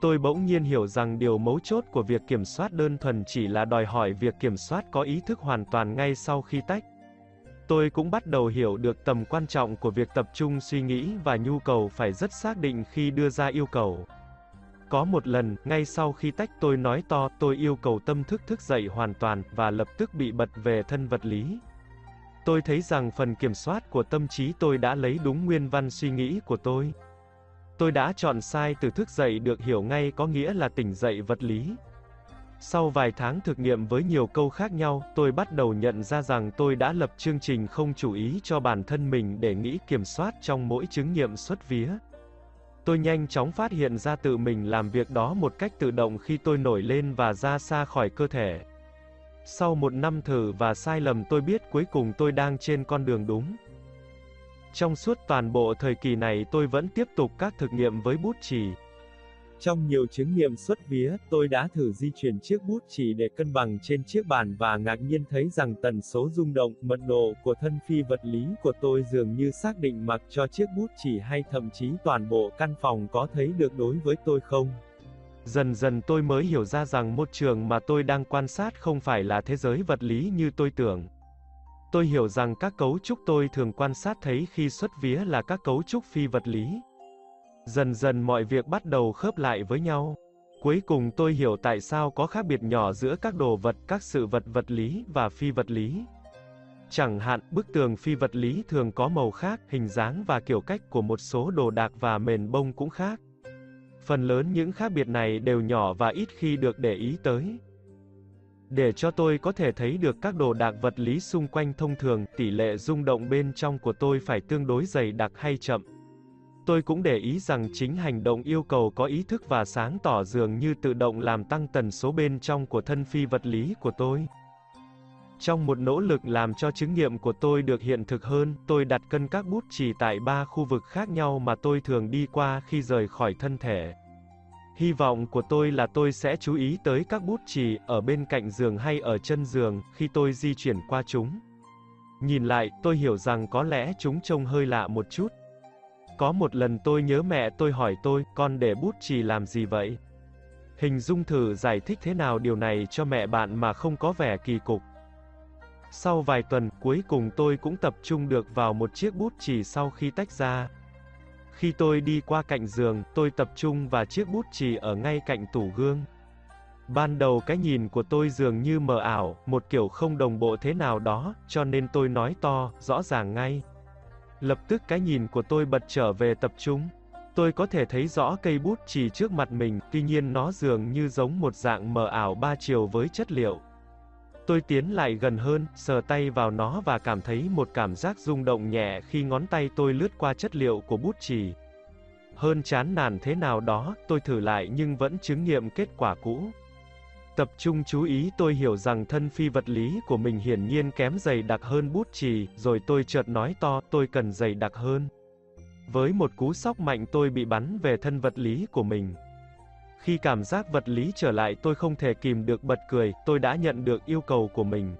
Tôi bỗng nhiên hiểu rằng điều mấu chốt của việc kiểm soát đơn thuần chỉ là đòi hỏi việc kiểm soát có ý thức hoàn toàn ngay sau khi tách. Tôi cũng bắt đầu hiểu được tầm quan trọng của việc tập trung suy nghĩ và nhu cầu phải rất xác định khi đưa ra yêu cầu. Có một lần, ngay sau khi tách tôi nói to, tôi yêu cầu tâm thức thức dậy hoàn toàn, và lập tức bị bật về thân vật lý. Tôi thấy rằng phần kiểm soát của tâm trí tôi đã lấy đúng nguyên văn suy nghĩ của tôi. Tôi đã chọn sai từ thức dậy được hiểu ngay có nghĩa là tỉnh dậy vật lý. Sau vài tháng thực nghiệm với nhiều câu khác nhau, tôi bắt đầu nhận ra rằng tôi đã lập chương trình không chủ ý cho bản thân mình để nghĩ kiểm soát trong mỗi chứng nghiệm xuất vía. Tôi nhanh chóng phát hiện ra tự mình làm việc đó một cách tự động khi tôi nổi lên và ra xa khỏi cơ thể. Sau một năm thử và sai lầm tôi biết cuối cùng tôi đang trên con đường đúng. Trong suốt toàn bộ thời kỳ này tôi vẫn tiếp tục các thực nghiệm với bút chì. Trong nhiều chứng nghiệm xuất vía, tôi đã thử di chuyển chiếc bút chỉ để cân bằng trên chiếc bàn và ngạc nhiên thấy rằng tần số rung động, mật độ của thân phi vật lý của tôi dường như xác định mặc cho chiếc bút chỉ hay thậm chí toàn bộ căn phòng có thấy được đối với tôi không. Dần dần tôi mới hiểu ra rằng môi trường mà tôi đang quan sát không phải là thế giới vật lý như tôi tưởng. Tôi hiểu rằng các cấu trúc tôi thường quan sát thấy khi xuất vía là các cấu trúc phi vật lý. Dần dần mọi việc bắt đầu khớp lại với nhau. Cuối cùng tôi hiểu tại sao có khác biệt nhỏ giữa các đồ vật, các sự vật vật lý và phi vật lý. Chẳng hạn, bức tường phi vật lý thường có màu khác, hình dáng và kiểu cách của một số đồ đạc và mền bông cũng khác. Phần lớn những khác biệt này đều nhỏ và ít khi được để ý tới. Để cho tôi có thể thấy được các đồ đạc vật lý xung quanh thông thường, tỷ lệ rung động bên trong của tôi phải tương đối dày đặc hay chậm. Tôi cũng để ý rằng chính hành động yêu cầu có ý thức và sáng tỏ dường như tự động làm tăng tần số bên trong của thân phi vật lý của tôi. Trong một nỗ lực làm cho chứng nghiệm của tôi được hiện thực hơn, tôi đặt cân các bút chỉ tại ba khu vực khác nhau mà tôi thường đi qua khi rời khỏi thân thể. Hy vọng của tôi là tôi sẽ chú ý tới các bút chì ở bên cạnh giường hay ở chân giường khi tôi di chuyển qua chúng. Nhìn lại, tôi hiểu rằng có lẽ chúng trông hơi lạ một chút. Có một lần tôi nhớ mẹ tôi hỏi tôi, con để bút chì làm gì vậy? Hình dung thử giải thích thế nào điều này cho mẹ bạn mà không có vẻ kỳ cục. Sau vài tuần, cuối cùng tôi cũng tập trung được vào một chiếc bút chì sau khi tách ra. Khi tôi đi qua cạnh giường, tôi tập trung và chiếc bút chì ở ngay cạnh tủ gương. Ban đầu cái nhìn của tôi dường như mờ ảo, một kiểu không đồng bộ thế nào đó, cho nên tôi nói to, rõ ràng ngay. Lập tức cái nhìn của tôi bật trở về tập trung. Tôi có thể thấy rõ cây bút chỉ trước mặt mình, tuy nhiên nó dường như giống một dạng mờ ảo ba chiều với chất liệu. Tôi tiến lại gần hơn, sờ tay vào nó và cảm thấy một cảm giác rung động nhẹ khi ngón tay tôi lướt qua chất liệu của bút chì. Hơn chán nản thế nào đó, tôi thử lại nhưng vẫn chứng nghiệm kết quả cũ. Tập trung chú ý tôi hiểu rằng thân phi vật lý của mình hiển nhiên kém dày đặc hơn bút chì, rồi tôi chợt nói to, tôi cần dày đặc hơn. Với một cú sóc mạnh tôi bị bắn về thân vật lý của mình. Khi cảm giác vật lý trở lại tôi không thể kìm được bật cười, tôi đã nhận được yêu cầu của mình.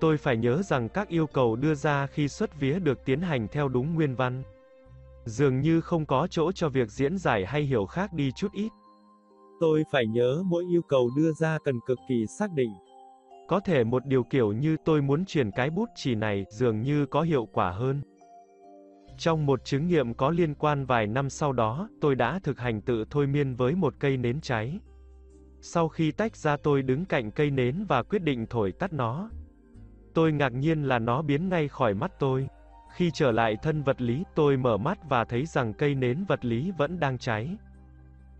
Tôi phải nhớ rằng các yêu cầu đưa ra khi xuất vía được tiến hành theo đúng nguyên văn. Dường như không có chỗ cho việc diễn giải hay hiểu khác đi chút ít. Tôi phải nhớ mỗi yêu cầu đưa ra cần cực kỳ xác định. Có thể một điều kiểu như tôi muốn chuyển cái bút chì này dường như có hiệu quả hơn. Trong một chứng nghiệm có liên quan vài năm sau đó, tôi đã thực hành tự thôi miên với một cây nến cháy. Sau khi tách ra tôi đứng cạnh cây nến và quyết định thổi tắt nó. Tôi ngạc nhiên là nó biến ngay khỏi mắt tôi. Khi trở lại thân vật lý, tôi mở mắt và thấy rằng cây nến vật lý vẫn đang cháy.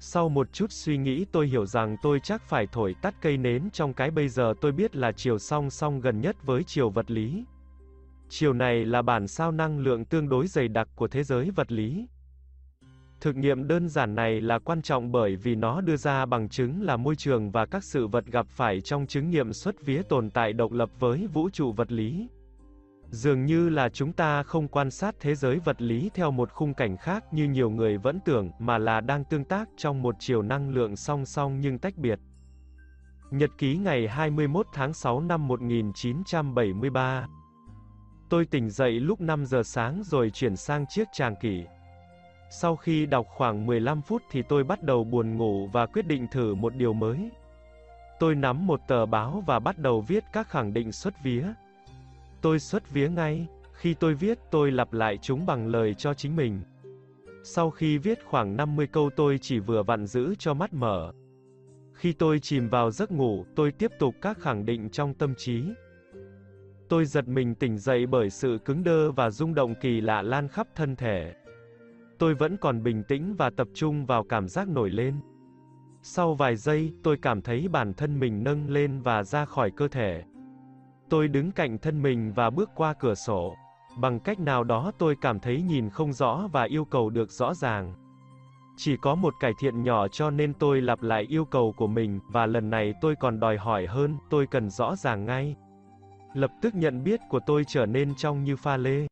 Sau một chút suy nghĩ tôi hiểu rằng tôi chắc phải thổi tắt cây nến trong cái bây giờ tôi biết là chiều song song gần nhất với chiều vật lý. Chiều này là bản sao năng lượng tương đối dày đặc của thế giới vật lý. Thực nghiệm đơn giản này là quan trọng bởi vì nó đưa ra bằng chứng là môi trường và các sự vật gặp phải trong chứng nghiệm xuất vía tồn tại độc lập với vũ trụ vật lý. Dường như là chúng ta không quan sát thế giới vật lý theo một khung cảnh khác như nhiều người vẫn tưởng, mà là đang tương tác trong một chiều năng lượng song song nhưng tách biệt. Nhật ký ngày 21 tháng 6 năm 1973 Tôi tỉnh dậy lúc 5 giờ sáng rồi chuyển sang chiếc tràng kỷ. Sau khi đọc khoảng 15 phút thì tôi bắt đầu buồn ngủ và quyết định thử một điều mới. Tôi nắm một tờ báo và bắt đầu viết các khẳng định xuất vía. Tôi xuất vía ngay, khi tôi viết tôi lặp lại chúng bằng lời cho chính mình. Sau khi viết khoảng 50 câu tôi chỉ vừa vặn giữ cho mắt mở. Khi tôi chìm vào giấc ngủ, tôi tiếp tục các khẳng định trong tâm trí. Tôi giật mình tỉnh dậy bởi sự cứng đơ và rung động kỳ lạ lan khắp thân thể. Tôi vẫn còn bình tĩnh và tập trung vào cảm giác nổi lên. Sau vài giây, tôi cảm thấy bản thân mình nâng lên và ra khỏi cơ thể. Tôi đứng cạnh thân mình và bước qua cửa sổ. Bằng cách nào đó tôi cảm thấy nhìn không rõ và yêu cầu được rõ ràng. Chỉ có một cải thiện nhỏ cho nên tôi lặp lại yêu cầu của mình, và lần này tôi còn đòi hỏi hơn, tôi cần rõ ràng ngay. Lập tức nhận biết của tôi trở nên trong như pha lê.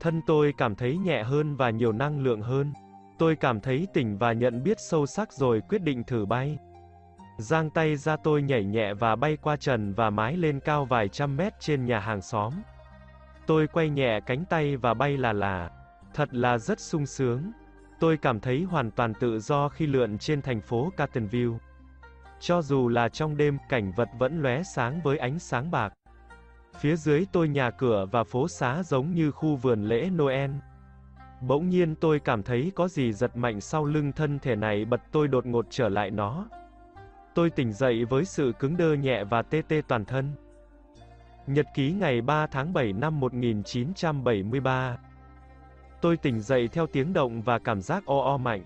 Thân tôi cảm thấy nhẹ hơn và nhiều năng lượng hơn. Tôi cảm thấy tỉnh và nhận biết sâu sắc rồi quyết định thử bay. Giang tay ra tôi nhảy nhẹ và bay qua trần và mái lên cao vài trăm mét trên nhà hàng xóm. Tôi quay nhẹ cánh tay và bay là là. Thật là rất sung sướng. Tôi cảm thấy hoàn toàn tự do khi lượn trên thành phố Cartonville. Cho dù là trong đêm, cảnh vật vẫn lóe sáng với ánh sáng bạc. Phía dưới tôi nhà cửa và phố xá giống như khu vườn lễ Noel. Bỗng nhiên tôi cảm thấy có gì giật mạnh sau lưng thân thể này bật tôi đột ngột trở lại nó. Tôi tỉnh dậy với sự cứng đơ nhẹ và tê tê toàn thân. Nhật ký ngày 3 tháng 7 năm 1973 Tôi tỉnh dậy theo tiếng động và cảm giác o o mạnh.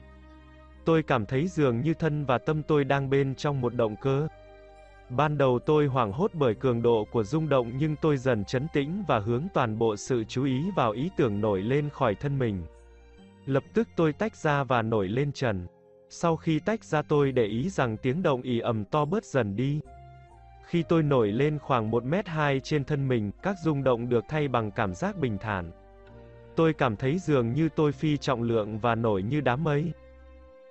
Tôi cảm thấy dường như thân và tâm tôi đang bên trong một động cơ. Ban đầu tôi hoảng hốt bởi cường độ của rung động nhưng tôi dần chấn tĩnh và hướng toàn bộ sự chú ý vào ý tưởng nổi lên khỏi thân mình. Lập tức tôi tách ra và nổi lên trần. Sau khi tách ra tôi để ý rằng tiếng động ì ầm to bớt dần đi. Khi tôi nổi lên khoảng 1 mét 2 trên thân mình, các rung động được thay bằng cảm giác bình thản. Tôi cảm thấy dường như tôi phi trọng lượng và nổi như đám mây.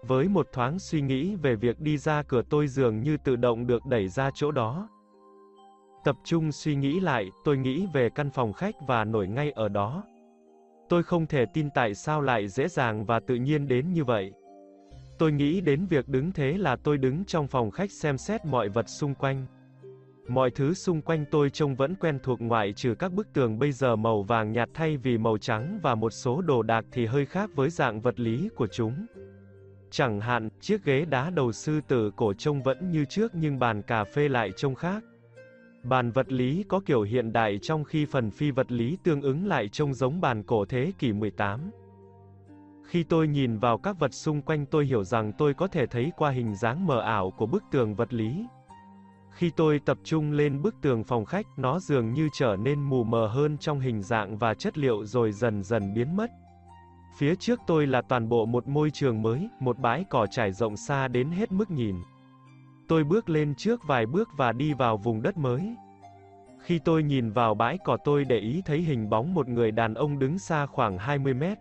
Với một thoáng suy nghĩ về việc đi ra cửa tôi dường như tự động được đẩy ra chỗ đó. Tập trung suy nghĩ lại, tôi nghĩ về căn phòng khách và nổi ngay ở đó. Tôi không thể tin tại sao lại dễ dàng và tự nhiên đến như vậy. Tôi nghĩ đến việc đứng thế là tôi đứng trong phòng khách xem xét mọi vật xung quanh. Mọi thứ xung quanh tôi trông vẫn quen thuộc ngoại trừ các bức tường bây giờ màu vàng nhạt thay vì màu trắng và một số đồ đạc thì hơi khác với dạng vật lý của chúng. Chẳng hạn, chiếc ghế đá đầu sư tử cổ trông vẫn như trước nhưng bàn cà phê lại trông khác. Bàn vật lý có kiểu hiện đại trong khi phần phi vật lý tương ứng lại trông giống bàn cổ thế kỷ 18. Khi tôi nhìn vào các vật xung quanh tôi hiểu rằng tôi có thể thấy qua hình dáng mờ ảo của bức tường vật lý. Khi tôi tập trung lên bức tường phòng khách, nó dường như trở nên mù mờ hơn trong hình dạng và chất liệu rồi dần dần biến mất. Phía trước tôi là toàn bộ một môi trường mới, một bãi cỏ trải rộng xa đến hết mức nhìn. Tôi bước lên trước vài bước và đi vào vùng đất mới. Khi tôi nhìn vào bãi cỏ tôi để ý thấy hình bóng một người đàn ông đứng xa khoảng 20 mét.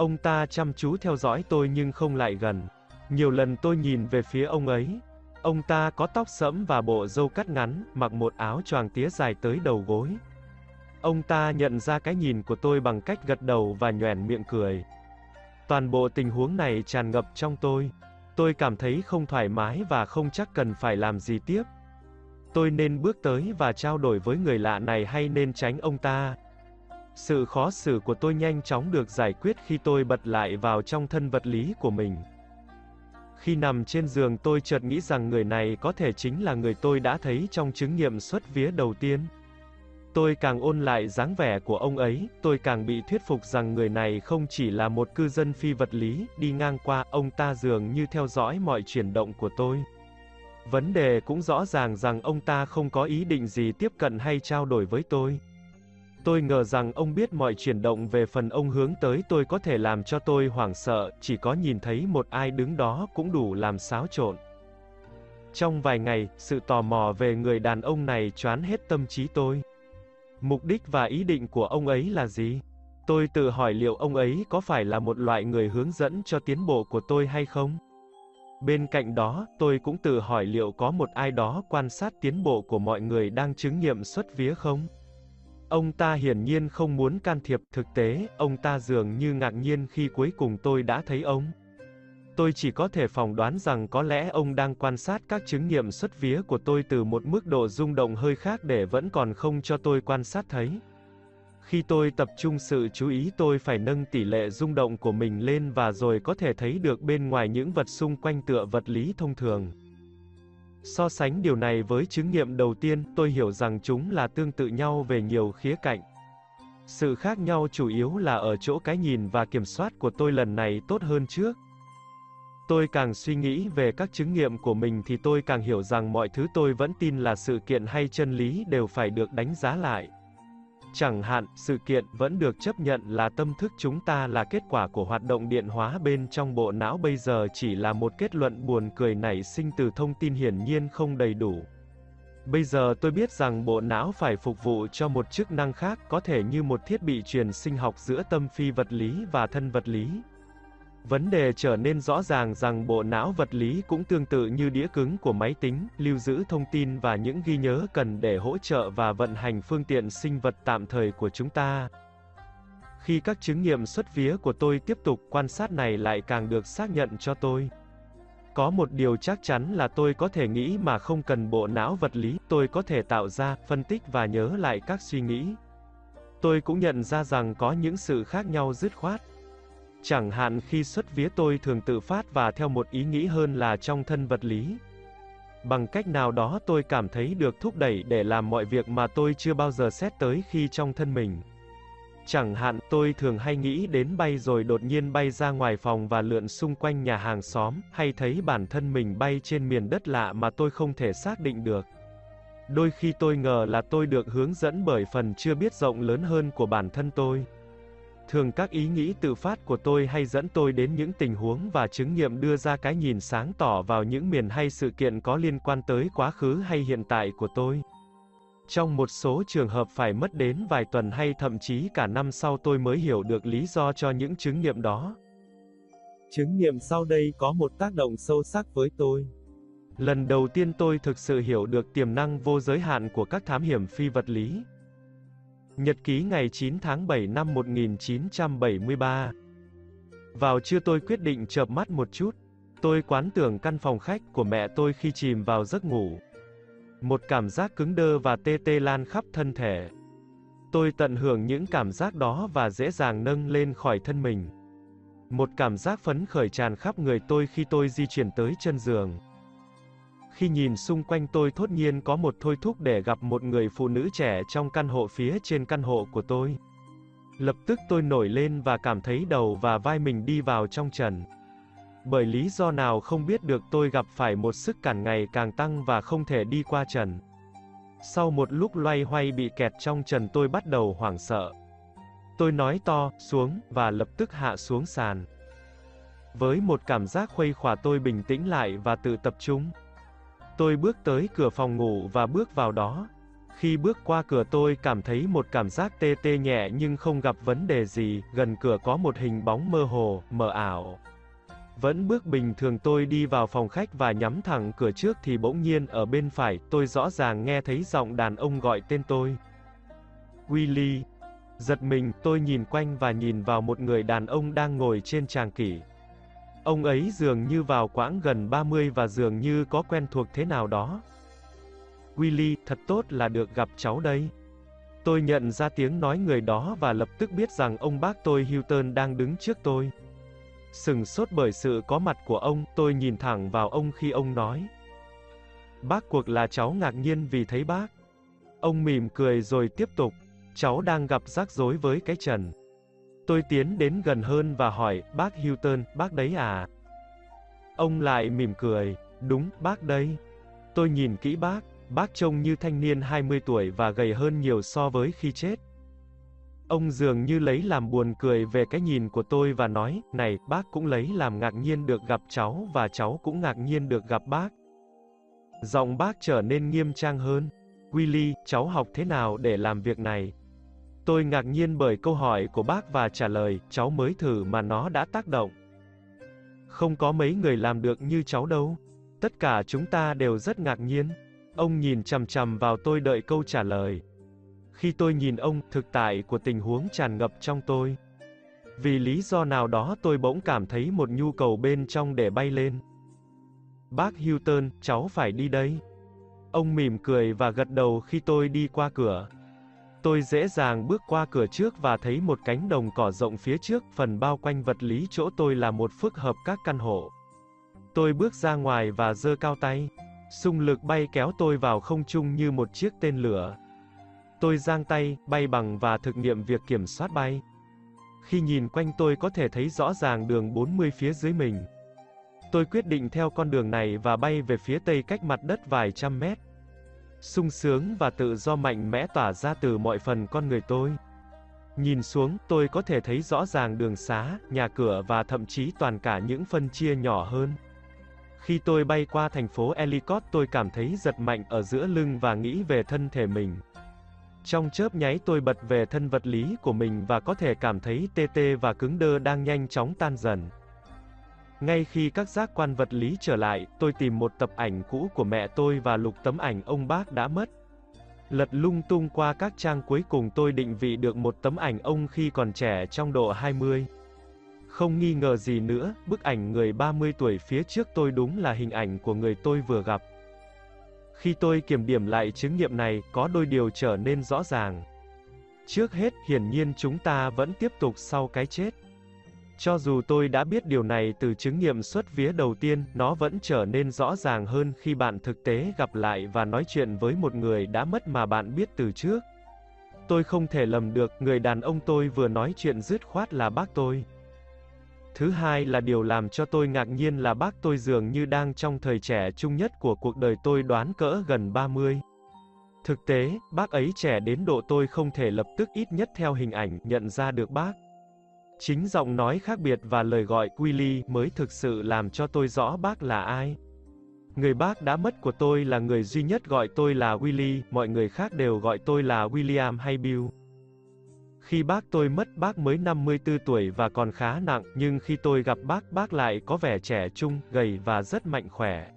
Ông ta chăm chú theo dõi tôi nhưng không lại gần. Nhiều lần tôi nhìn về phía ông ấy. Ông ta có tóc sẫm và bộ râu cắt ngắn, mặc một áo choàng tía dài tới đầu gối. Ông ta nhận ra cái nhìn của tôi bằng cách gật đầu và nhoẻn miệng cười. Toàn bộ tình huống này tràn ngập trong tôi. Tôi cảm thấy không thoải mái và không chắc cần phải làm gì tiếp. Tôi nên bước tới và trao đổi với người lạ này hay nên tránh ông ta. Sự khó xử của tôi nhanh chóng được giải quyết khi tôi bật lại vào trong thân vật lý của mình. Khi nằm trên giường tôi chợt nghĩ rằng người này có thể chính là người tôi đã thấy trong chứng nghiệm xuất vía đầu tiên. Tôi càng ôn lại dáng vẻ của ông ấy, tôi càng bị thuyết phục rằng người này không chỉ là một cư dân phi vật lý, đi ngang qua, ông ta dường như theo dõi mọi chuyển động của tôi. Vấn đề cũng rõ ràng rằng ông ta không có ý định gì tiếp cận hay trao đổi với tôi. Tôi ngờ rằng ông biết mọi chuyển động về phần ông hướng tới tôi có thể làm cho tôi hoảng sợ, chỉ có nhìn thấy một ai đứng đó cũng đủ làm xáo trộn. Trong vài ngày, sự tò mò về người đàn ông này choán hết tâm trí tôi. Mục đích và ý định của ông ấy là gì? Tôi tự hỏi liệu ông ấy có phải là một loại người hướng dẫn cho tiến bộ của tôi hay không? Bên cạnh đó, tôi cũng tự hỏi liệu có một ai đó quan sát tiến bộ của mọi người đang chứng nghiệm xuất vía không? Ông ta hiển nhiên không muốn can thiệp, thực tế, ông ta dường như ngạc nhiên khi cuối cùng tôi đã thấy ông. Tôi chỉ có thể phỏng đoán rằng có lẽ ông đang quan sát các chứng nghiệm xuất vía của tôi từ một mức độ rung động hơi khác để vẫn còn không cho tôi quan sát thấy. Khi tôi tập trung sự chú ý tôi phải nâng tỷ lệ rung động của mình lên và rồi có thể thấy được bên ngoài những vật xung quanh tựa vật lý thông thường. So sánh điều này với chứng nghiệm đầu tiên, tôi hiểu rằng chúng là tương tự nhau về nhiều khía cạnh. Sự khác nhau chủ yếu là ở chỗ cái nhìn và kiểm soát của tôi lần này tốt hơn trước. Tôi càng suy nghĩ về các chứng nghiệm của mình thì tôi càng hiểu rằng mọi thứ tôi vẫn tin là sự kiện hay chân lý đều phải được đánh giá lại. Chẳng hạn, sự kiện vẫn được chấp nhận là tâm thức chúng ta là kết quả của hoạt động điện hóa bên trong bộ não bây giờ chỉ là một kết luận buồn cười nảy sinh từ thông tin hiển nhiên không đầy đủ. Bây giờ tôi biết rằng bộ não phải phục vụ cho một chức năng khác, có thể như một thiết bị truyền sinh học giữa tâm phi vật lý và thân vật lý. Vấn đề trở nên rõ ràng rằng bộ não vật lý cũng tương tự như đĩa cứng của máy tính, lưu giữ thông tin và những ghi nhớ cần để hỗ trợ và vận hành phương tiện sinh vật tạm thời của chúng ta. Khi các chứng nghiệm xuất vía của tôi tiếp tục, quan sát này lại càng được xác nhận cho tôi. Có một điều chắc chắn là tôi có thể nghĩ mà không cần bộ não vật lý, tôi có thể tạo ra, phân tích và nhớ lại các suy nghĩ. Tôi cũng nhận ra rằng có những sự khác nhau dứt khoát. Chẳng hạn khi xuất vía tôi thường tự phát và theo một ý nghĩ hơn là trong thân vật lý. Bằng cách nào đó tôi cảm thấy được thúc đẩy để làm mọi việc mà tôi chưa bao giờ xét tới khi trong thân mình. Chẳng hạn, tôi thường hay nghĩ đến bay rồi đột nhiên bay ra ngoài phòng và lượn xung quanh nhà hàng xóm, hay thấy bản thân mình bay trên miền đất lạ mà tôi không thể xác định được. Đôi khi tôi ngờ là tôi được hướng dẫn bởi phần chưa biết rộng lớn hơn của bản thân tôi. Thường các ý nghĩ tự phát của tôi hay dẫn tôi đến những tình huống và chứng nghiệm đưa ra cái nhìn sáng tỏ vào những miền hay sự kiện có liên quan tới quá khứ hay hiện tại của tôi. Trong một số trường hợp phải mất đến vài tuần hay thậm chí cả năm sau tôi mới hiểu được lý do cho những chứng nghiệm đó. Chứng nghiệm sau đây có một tác động sâu sắc với tôi. Lần đầu tiên tôi thực sự hiểu được tiềm năng vô giới hạn của các thám hiểm phi vật lý. Nhật ký ngày 9 tháng 7 năm 1973. Vào trưa tôi quyết định chợp mắt một chút. Tôi quán tưởng căn phòng khách của mẹ tôi khi chìm vào giấc ngủ. Một cảm giác cứng đơ và tê tê lan khắp thân thể. Tôi tận hưởng những cảm giác đó và dễ dàng nâng lên khỏi thân mình. Một cảm giác phấn khởi tràn khắp người tôi khi tôi di chuyển tới chân giường. Khi nhìn xung quanh tôi thốt nhiên có một thôi thúc để gặp một người phụ nữ trẻ trong căn hộ phía trên căn hộ của tôi. Lập tức tôi nổi lên và cảm thấy đầu và vai mình đi vào trong trần. Bởi lý do nào không biết được tôi gặp phải một sức cản ngày càng tăng và không thể đi qua trần. Sau một lúc loay hoay bị kẹt trong trần tôi bắt đầu hoảng sợ. Tôi nói to, xuống, và lập tức hạ xuống sàn. Với một cảm giác khuây khỏa tôi bình tĩnh lại và tự tập trung. Tôi bước tới cửa phòng ngủ và bước vào đó. Khi bước qua cửa tôi cảm thấy một cảm giác tê tê nhẹ nhưng không gặp vấn đề gì, gần cửa có một hình bóng mơ hồ, mờ ảo. Vẫn bước bình thường tôi đi vào phòng khách và nhắm thẳng cửa trước thì bỗng nhiên ở bên phải, tôi rõ ràng nghe thấy giọng đàn ông gọi tên tôi. Willy. Giật mình, tôi nhìn quanh và nhìn vào một người đàn ông đang ngồi trên tràng kỷ. Ông ấy dường như vào quãng gần 30 và dường như có quen thuộc thế nào đó. Willy, thật tốt là được gặp cháu đây. Tôi nhận ra tiếng nói người đó và lập tức biết rằng ông bác tôi Hilton đang đứng trước tôi. Sừng sốt bởi sự có mặt của ông, tôi nhìn thẳng vào ông khi ông nói. Bác cuộc là cháu ngạc nhiên vì thấy bác. Ông mỉm cười rồi tiếp tục, cháu đang gặp rắc rối với cái trần. Tôi tiến đến gần hơn và hỏi, bác Hilton, bác đấy à? Ông lại mỉm cười, đúng, bác đây. Tôi nhìn kỹ bác, bác trông như thanh niên 20 tuổi và gầy hơn nhiều so với khi chết. Ông dường như lấy làm buồn cười về cái nhìn của tôi và nói, này, bác cũng lấy làm ngạc nhiên được gặp cháu và cháu cũng ngạc nhiên được gặp bác. Giọng bác trở nên nghiêm trang hơn. Willy, cháu học thế nào để làm việc này? Tôi ngạc nhiên bởi câu hỏi của bác và trả lời, cháu mới thử mà nó đã tác động. Không có mấy người làm được như cháu đâu. Tất cả chúng ta đều rất ngạc nhiên. Ông nhìn chằm chằm vào tôi đợi câu trả lời. Khi tôi nhìn ông, thực tại của tình huống tràn ngập trong tôi. Vì lý do nào đó tôi bỗng cảm thấy một nhu cầu bên trong để bay lên. Bác Hilton, cháu phải đi đây. Ông mỉm cười và gật đầu khi tôi đi qua cửa. Tôi dễ dàng bước qua cửa trước và thấy một cánh đồng cỏ rộng phía trước, phần bao quanh vật lý chỗ tôi là một phức hợp các căn hộ. Tôi bước ra ngoài và giơ cao tay. Xung lực bay kéo tôi vào không trung như một chiếc tên lửa. Tôi giang tay, bay bằng và thực nghiệm việc kiểm soát bay. Khi nhìn quanh tôi có thể thấy rõ ràng đường 40 phía dưới mình. Tôi quyết định theo con đường này và bay về phía tây cách mặt đất vài trăm mét sung sướng và tự do mạnh mẽ tỏa ra từ mọi phần con người tôi. Nhìn xuống, tôi có thể thấy rõ ràng đường xá, nhà cửa và thậm chí toàn cả những phân chia nhỏ hơn. Khi tôi bay qua thành phố Ellicott tôi cảm thấy giật mạnh ở giữa lưng và nghĩ về thân thể mình. Trong chớp nháy tôi bật về thân vật lý của mình và có thể cảm thấy tê tê và cứng đơ đang nhanh chóng tan dần. Ngay khi các giác quan vật lý trở lại, tôi tìm một tập ảnh cũ của mẹ tôi và lục tấm ảnh ông bác đã mất. Lật lung tung qua các trang cuối cùng tôi định vị được một tấm ảnh ông khi còn trẻ trong độ 20. Không nghi ngờ gì nữa, bức ảnh người 30 tuổi phía trước tôi đúng là hình ảnh của người tôi vừa gặp. Khi tôi kiểm điểm lại chứng nghiệm này, có đôi điều trở nên rõ ràng. Trước hết, hiển nhiên chúng ta vẫn tiếp tục sau cái chết. Cho dù tôi đã biết điều này từ chứng nghiệm xuất vía đầu tiên, nó vẫn trở nên rõ ràng hơn khi bạn thực tế gặp lại và nói chuyện với một người đã mất mà bạn biết từ trước. Tôi không thể lầm được, người đàn ông tôi vừa nói chuyện dứt khoát là bác tôi. Thứ hai là điều làm cho tôi ngạc nhiên là bác tôi dường như đang trong thời trẻ trung nhất của cuộc đời tôi đoán cỡ gần 30. Thực tế, bác ấy trẻ đến độ tôi không thể lập tức ít nhất theo hình ảnh nhận ra được bác. Chính giọng nói khác biệt và lời gọi Willy mới thực sự làm cho tôi rõ bác là ai. Người bác đã mất của tôi là người duy nhất gọi tôi là Willy, mọi người khác đều gọi tôi là William hay Bill. Khi bác tôi mất bác mới 54 tuổi và còn khá nặng, nhưng khi tôi gặp bác, bác lại có vẻ trẻ trung, gầy và rất mạnh khỏe.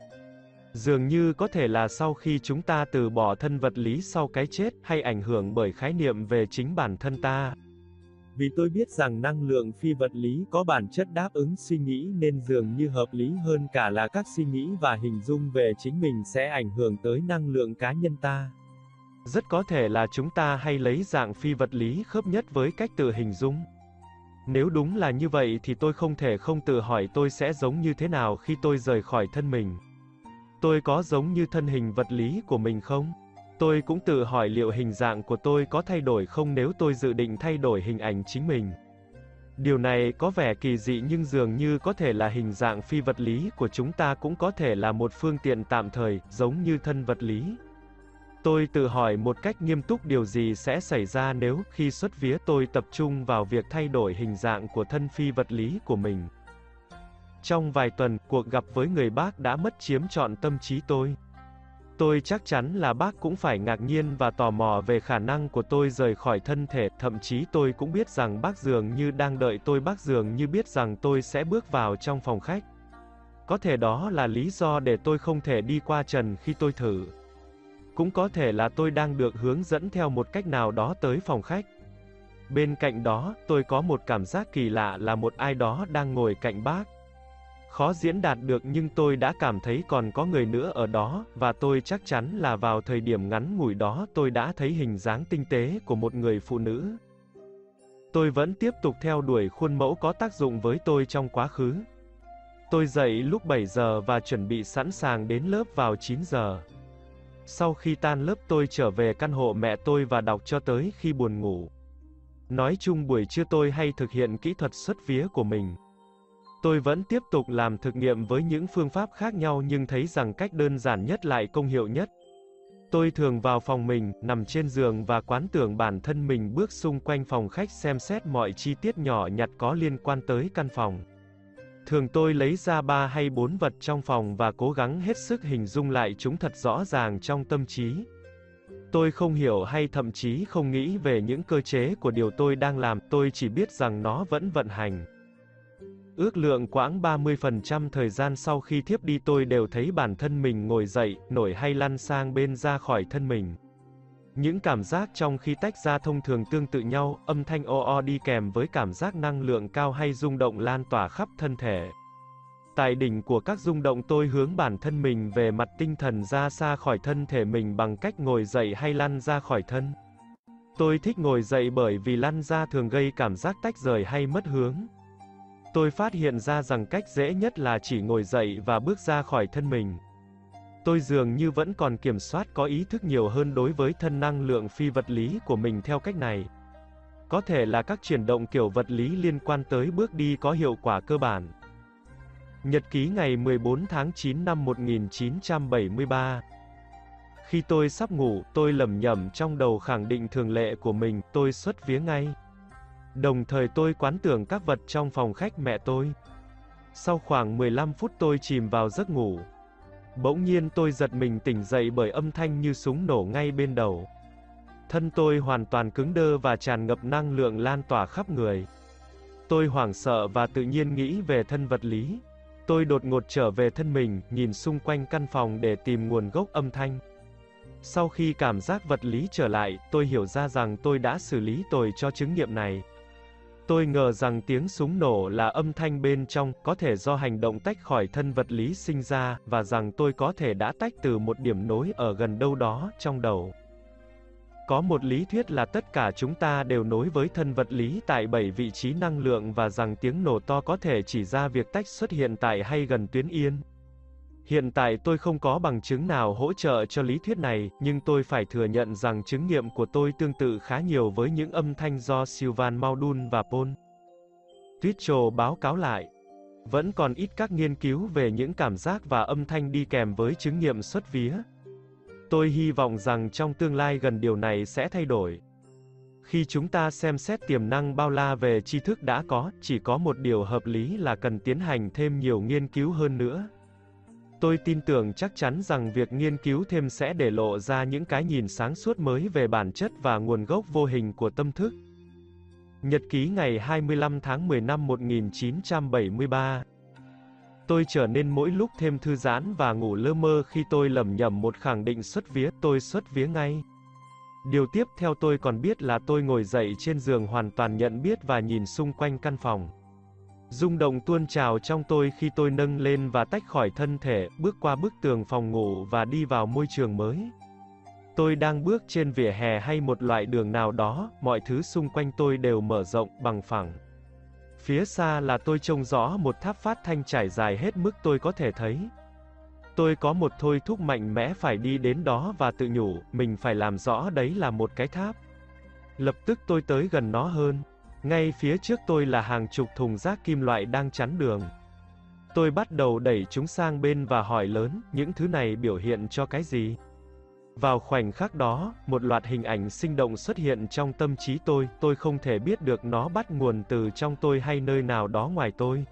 Dường như có thể là sau khi chúng ta từ bỏ thân vật lý sau cái chết, hay ảnh hưởng bởi khái niệm về chính bản thân ta. Vì tôi biết rằng năng lượng phi vật lý có bản chất đáp ứng suy nghĩ nên dường như hợp lý hơn cả là các suy nghĩ và hình dung về chính mình sẽ ảnh hưởng tới năng lượng cá nhân ta. Rất có thể là chúng ta hay lấy dạng phi vật lý khớp nhất với cách tự hình dung. Nếu đúng là như vậy thì tôi không thể không tự hỏi tôi sẽ giống như thế nào khi tôi rời khỏi thân mình. Tôi có giống như thân hình vật lý của mình không? Tôi cũng tự hỏi liệu hình dạng của tôi có thay đổi không nếu tôi dự định thay đổi hình ảnh chính mình. Điều này có vẻ kỳ dị nhưng dường như có thể là hình dạng phi vật lý của chúng ta cũng có thể là một phương tiện tạm thời, giống như thân vật lý. Tôi tự hỏi một cách nghiêm túc điều gì sẽ xảy ra nếu, khi xuất vía tôi tập trung vào việc thay đổi hình dạng của thân phi vật lý của mình. Trong vài tuần, cuộc gặp với người bác đã mất chiếm trọn tâm trí tôi. Tôi chắc chắn là bác cũng phải ngạc nhiên và tò mò về khả năng của tôi rời khỏi thân thể, thậm chí tôi cũng biết rằng bác dường như đang đợi tôi bác dường như biết rằng tôi sẽ bước vào trong phòng khách. Có thể đó là lý do để tôi không thể đi qua trần khi tôi thử. Cũng có thể là tôi đang được hướng dẫn theo một cách nào đó tới phòng khách. Bên cạnh đó, tôi có một cảm giác kỳ lạ là một ai đó đang ngồi cạnh bác. Khó diễn đạt được nhưng tôi đã cảm thấy còn có người nữa ở đó, và tôi chắc chắn là vào thời điểm ngắn ngủi đó tôi đã thấy hình dáng tinh tế của một người phụ nữ. Tôi vẫn tiếp tục theo đuổi khuôn mẫu có tác dụng với tôi trong quá khứ. Tôi dậy lúc 7 giờ và chuẩn bị sẵn sàng đến lớp vào 9 giờ. Sau khi tan lớp tôi trở về căn hộ mẹ tôi và đọc cho tới khi buồn ngủ. Nói chung buổi trưa tôi hay thực hiện kỹ thuật xuất vía của mình. Tôi vẫn tiếp tục làm thực nghiệm với những phương pháp khác nhau nhưng thấy rằng cách đơn giản nhất lại công hiệu nhất. Tôi thường vào phòng mình, nằm trên giường và quán tưởng bản thân mình bước xung quanh phòng khách xem xét mọi chi tiết nhỏ nhặt có liên quan tới căn phòng. Thường tôi lấy ra ba hay bốn vật trong phòng và cố gắng hết sức hình dung lại chúng thật rõ ràng trong tâm trí. Tôi không hiểu hay thậm chí không nghĩ về những cơ chế của điều tôi đang làm, tôi chỉ biết rằng nó vẫn vận hành. Ước lượng quãng 30% thời gian sau khi thiếp đi tôi đều thấy bản thân mình ngồi dậy, nổi hay lăn sang bên ra khỏi thân mình. Những cảm giác trong khi tách ra thông thường tương tự nhau, âm thanh o o đi kèm với cảm giác năng lượng cao hay rung động lan tỏa khắp thân thể. Tại đỉnh của các rung động tôi hướng bản thân mình về mặt tinh thần ra xa khỏi thân thể mình bằng cách ngồi dậy hay lăn ra khỏi thân. Tôi thích ngồi dậy bởi vì lăn ra thường gây cảm giác tách rời hay mất hướng. Tôi phát hiện ra rằng cách dễ nhất là chỉ ngồi dậy và bước ra khỏi thân mình. Tôi dường như vẫn còn kiểm soát có ý thức nhiều hơn đối với thân năng lượng phi vật lý của mình theo cách này. Có thể là các chuyển động kiểu vật lý liên quan tới bước đi có hiệu quả cơ bản. Nhật ký ngày 14 tháng 9 năm 1973 Khi tôi sắp ngủ, tôi lầm nhầm trong đầu khẳng định thường lệ của mình, tôi xuất vía ngay. Đồng thời tôi quán tưởng các vật trong phòng khách mẹ tôi. Sau khoảng 15 phút tôi chìm vào giấc ngủ. Bỗng nhiên tôi giật mình tỉnh dậy bởi âm thanh như súng nổ ngay bên đầu. Thân tôi hoàn toàn cứng đơ và tràn ngập năng lượng lan tỏa khắp người. Tôi hoảng sợ và tự nhiên nghĩ về thân vật lý. Tôi đột ngột trở về thân mình, nhìn xung quanh căn phòng để tìm nguồn gốc âm thanh. Sau khi cảm giác vật lý trở lại, tôi hiểu ra rằng tôi đã xử lý tồi cho chứng nghiệm này. Tôi ngờ rằng tiếng súng nổ là âm thanh bên trong, có thể do hành động tách khỏi thân vật lý sinh ra, và rằng tôi có thể đã tách từ một điểm nối ở gần đâu đó, trong đầu. Có một lý thuyết là tất cả chúng ta đều nối với thân vật lý tại bảy vị trí năng lượng và rằng tiếng nổ to có thể chỉ ra việc tách xuất hiện tại hay gần tuyến yên. Hiện tại tôi không có bằng chứng nào hỗ trợ cho lý thuyết này, nhưng tôi phải thừa nhận rằng chứng nghiệm của tôi tương tự khá nhiều với những âm thanh do Sylvan Maudun và Paul. Twitchell báo cáo lại. Vẫn còn ít các nghiên cứu về những cảm giác và âm thanh đi kèm với chứng nghiệm xuất vía. Tôi hy vọng rằng trong tương lai gần điều này sẽ thay đổi. Khi chúng ta xem xét tiềm năng bao la về tri thức đã có, chỉ có một điều hợp lý là cần tiến hành thêm nhiều nghiên cứu hơn nữa. Tôi tin tưởng chắc chắn rằng việc nghiên cứu thêm sẽ để lộ ra những cái nhìn sáng suốt mới về bản chất và nguồn gốc vô hình của tâm thức. Nhật ký ngày 25 tháng 10 năm 1973 Tôi trở nên mỗi lúc thêm thư giãn và ngủ lơ mơ khi tôi lầm nhầm một khẳng định xuất vía, tôi xuất vía ngay. Điều tiếp theo tôi còn biết là tôi ngồi dậy trên giường hoàn toàn nhận biết và nhìn xung quanh căn phòng. Rung động tuôn trào trong tôi khi tôi nâng lên và tách khỏi thân thể, bước qua bức tường phòng ngủ và đi vào môi trường mới. Tôi đang bước trên vỉa hè hay một loại đường nào đó, mọi thứ xung quanh tôi đều mở rộng, bằng phẳng. Phía xa là tôi trông rõ một tháp phát thanh trải dài hết mức tôi có thể thấy. Tôi có một thôi thúc mạnh mẽ phải đi đến đó và tự nhủ, mình phải làm rõ đấy là một cái tháp. Lập tức tôi tới gần nó hơn. Ngay phía trước tôi là hàng chục thùng rác kim loại đang chắn đường. Tôi bắt đầu đẩy chúng sang bên và hỏi lớn, những thứ này biểu hiện cho cái gì? Vào khoảnh khắc đó, một loạt hình ảnh sinh động xuất hiện trong tâm trí tôi, tôi không thể biết được nó bắt nguồn từ trong tôi hay nơi nào đó ngoài tôi.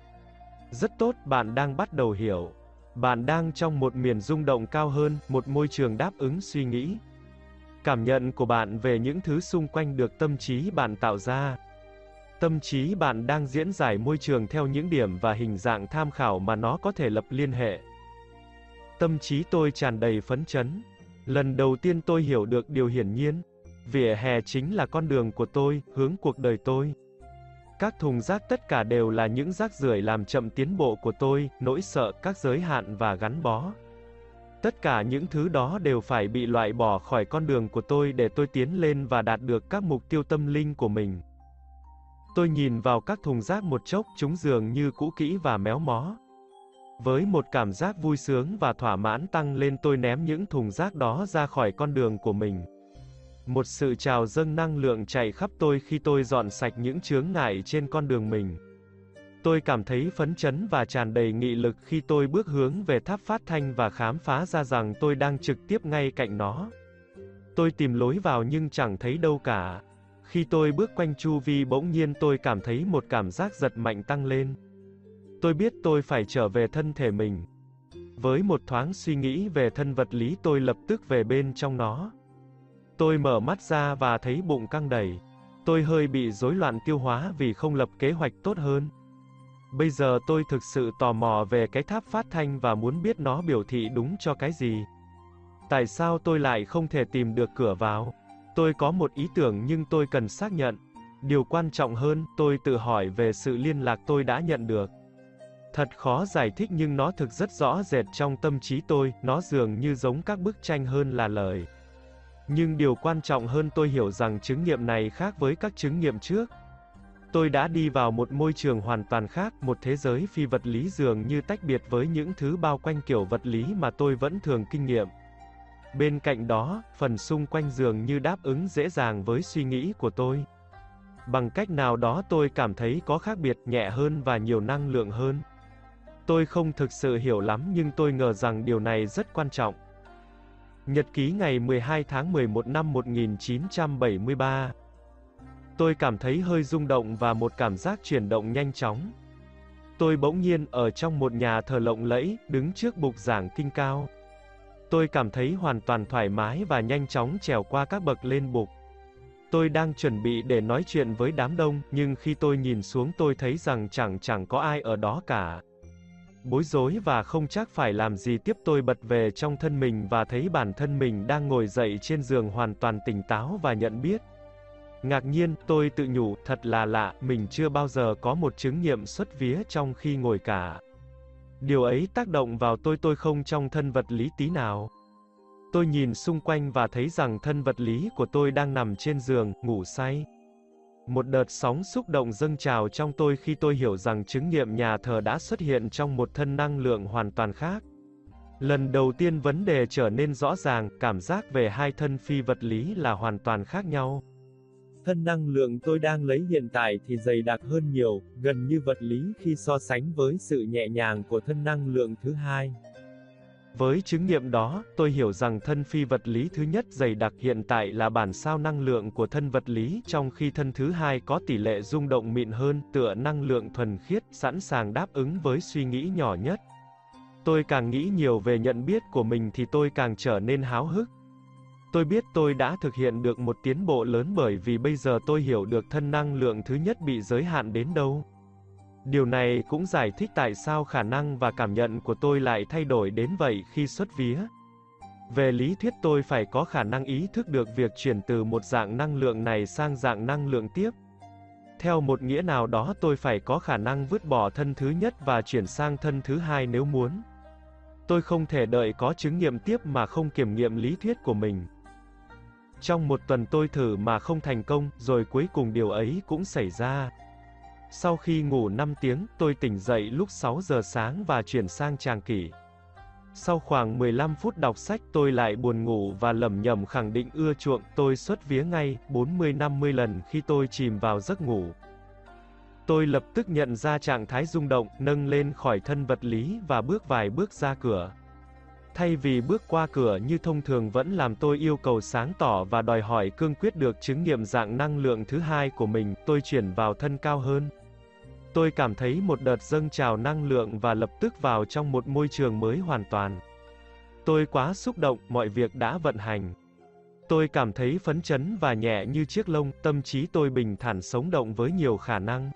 Rất tốt, bạn đang bắt đầu hiểu. Bạn đang trong một miền rung động cao hơn, một môi trường đáp ứng suy nghĩ. Cảm nhận của bạn về những thứ xung quanh được tâm trí bạn tạo ra. Tâm trí bạn đang diễn giải môi trường theo những điểm và hình dạng tham khảo mà nó có thể lập liên hệ. Tâm trí tôi tràn đầy phấn chấn. Lần đầu tiên tôi hiểu được điều hiển nhiên. Vỉa hè chính là con đường của tôi, hướng cuộc đời tôi. Các thùng rác tất cả đều là những rác rưởi làm chậm tiến bộ của tôi, nỗi sợ, các giới hạn và gắn bó. Tất cả những thứ đó đều phải bị loại bỏ khỏi con đường của tôi để tôi tiến lên và đạt được các mục tiêu tâm linh của mình. Tôi nhìn vào các thùng rác một chốc, chúng dường như cũ kỹ và méo mó. Với một cảm giác vui sướng và thỏa mãn tăng lên tôi ném những thùng rác đó ra khỏi con đường của mình. Một sự trào dâng năng lượng chạy khắp tôi khi tôi dọn sạch những chướng ngại trên con đường mình. Tôi cảm thấy phấn chấn và tràn đầy nghị lực khi tôi bước hướng về tháp phát thanh và khám phá ra rằng tôi đang trực tiếp ngay cạnh nó. Tôi tìm lối vào nhưng chẳng thấy đâu cả. Khi tôi bước quanh chu vi bỗng nhiên tôi cảm thấy một cảm giác giật mạnh tăng lên. Tôi biết tôi phải trở về thân thể mình. Với một thoáng suy nghĩ về thân vật lý tôi lập tức về bên trong nó. Tôi mở mắt ra và thấy bụng căng đầy. Tôi hơi bị rối loạn tiêu hóa vì không lập kế hoạch tốt hơn. Bây giờ tôi thực sự tò mò về cái tháp phát thanh và muốn biết nó biểu thị đúng cho cái gì. Tại sao tôi lại không thể tìm được cửa vào? Tôi có một ý tưởng nhưng tôi cần xác nhận. Điều quan trọng hơn, tôi tự hỏi về sự liên lạc tôi đã nhận được. Thật khó giải thích nhưng nó thực rất rõ rệt trong tâm trí tôi, nó dường như giống các bức tranh hơn là lời. Nhưng điều quan trọng hơn tôi hiểu rằng chứng nghiệm này khác với các chứng nghiệm trước. Tôi đã đi vào một môi trường hoàn toàn khác, một thế giới phi vật lý dường như tách biệt với những thứ bao quanh kiểu vật lý mà tôi vẫn thường kinh nghiệm. Bên cạnh đó, phần xung quanh giường như đáp ứng dễ dàng với suy nghĩ của tôi. Bằng cách nào đó tôi cảm thấy có khác biệt nhẹ hơn và nhiều năng lượng hơn. Tôi không thực sự hiểu lắm nhưng tôi ngờ rằng điều này rất quan trọng. Nhật ký ngày 12 tháng 11 năm 1973 Tôi cảm thấy hơi rung động và một cảm giác chuyển động nhanh chóng. Tôi bỗng nhiên ở trong một nhà thờ lộng lẫy, đứng trước bục giảng kinh cao. Tôi cảm thấy hoàn toàn thoải mái và nhanh chóng trèo qua các bậc lên bục. Tôi đang chuẩn bị để nói chuyện với đám đông, nhưng khi tôi nhìn xuống tôi thấy rằng chẳng chẳng có ai ở đó cả. Bối rối và không chắc phải làm gì tiếp tôi bật về trong thân mình và thấy bản thân mình đang ngồi dậy trên giường hoàn toàn tỉnh táo và nhận biết. Ngạc nhiên, tôi tự nhủ, thật là lạ, mình chưa bao giờ có một chứng nghiệm xuất vía trong khi ngồi cả. Điều ấy tác động vào tôi tôi không trong thân vật lý tí nào. Tôi nhìn xung quanh và thấy rằng thân vật lý của tôi đang nằm trên giường, ngủ say. Một đợt sóng xúc động dâng trào trong tôi khi tôi hiểu rằng chứng nghiệm nhà thờ đã xuất hiện trong một thân năng lượng hoàn toàn khác. Lần đầu tiên vấn đề trở nên rõ ràng, cảm giác về hai thân phi vật lý là hoàn toàn khác nhau. Thân năng lượng tôi đang lấy hiện tại thì dày đặc hơn nhiều, gần như vật lý khi so sánh với sự nhẹ nhàng của thân năng lượng thứ hai. Với chứng nghiệm đó, tôi hiểu rằng thân phi vật lý thứ nhất dày đặc hiện tại là bản sao năng lượng của thân vật lý, trong khi thân thứ hai có tỷ lệ rung động mịn hơn, tựa năng lượng thuần khiết, sẵn sàng đáp ứng với suy nghĩ nhỏ nhất. Tôi càng nghĩ nhiều về nhận biết của mình thì tôi càng trở nên háo hức. Tôi biết tôi đã thực hiện được một tiến bộ lớn bởi vì bây giờ tôi hiểu được thân năng lượng thứ nhất bị giới hạn đến đâu. Điều này cũng giải thích tại sao khả năng và cảm nhận của tôi lại thay đổi đến vậy khi xuất vía. Về lý thuyết tôi phải có khả năng ý thức được việc chuyển từ một dạng năng lượng này sang dạng năng lượng tiếp. Theo một nghĩa nào đó tôi phải có khả năng vứt bỏ thân thứ nhất và chuyển sang thân thứ hai nếu muốn. Tôi không thể đợi có chứng nghiệm tiếp mà không kiểm nghiệm lý thuyết của mình. Trong một tuần tôi thử mà không thành công, rồi cuối cùng điều ấy cũng xảy ra. Sau khi ngủ 5 tiếng, tôi tỉnh dậy lúc 6 giờ sáng và chuyển sang tràng kỷ. Sau khoảng 15 phút đọc sách tôi lại buồn ngủ và lầm nhầm khẳng định ưa chuộng, tôi xuất vía ngay, 40-50 lần khi tôi chìm vào giấc ngủ. Tôi lập tức nhận ra trạng thái rung động, nâng lên khỏi thân vật lý và bước vài bước ra cửa. Thay vì bước qua cửa như thông thường vẫn làm tôi yêu cầu sáng tỏ và đòi hỏi cương quyết được chứng nghiệm dạng năng lượng thứ hai của mình, tôi chuyển vào thân cao hơn. Tôi cảm thấy một đợt dâng trào năng lượng và lập tức vào trong một môi trường mới hoàn toàn. Tôi quá xúc động, mọi việc đã vận hành. Tôi cảm thấy phấn chấn và nhẹ như chiếc lông, tâm trí tôi bình thản sống động với nhiều khả năng.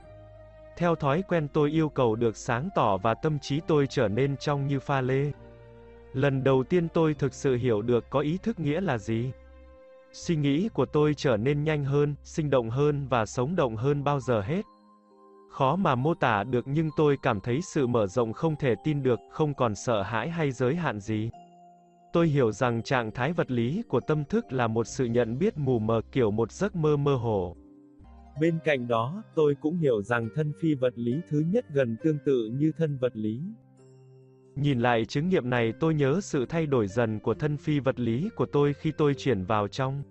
Theo thói quen tôi yêu cầu được sáng tỏ và tâm trí tôi trở nên trong như pha lê. Lần đầu tiên tôi thực sự hiểu được có ý thức nghĩa là gì. Suy nghĩ của tôi trở nên nhanh hơn, sinh động hơn và sống động hơn bao giờ hết. Khó mà mô tả được nhưng tôi cảm thấy sự mở rộng không thể tin được, không còn sợ hãi hay giới hạn gì. Tôi hiểu rằng trạng thái vật lý của tâm thức là một sự nhận biết mù mờ kiểu một giấc mơ mơ hồ. Bên cạnh đó, tôi cũng hiểu rằng thân phi vật lý thứ nhất gần tương tự như thân vật lý. Nhìn lại chứng nghiệm này tôi nhớ sự thay đổi dần của thân phi vật lý của tôi khi tôi chuyển vào trong.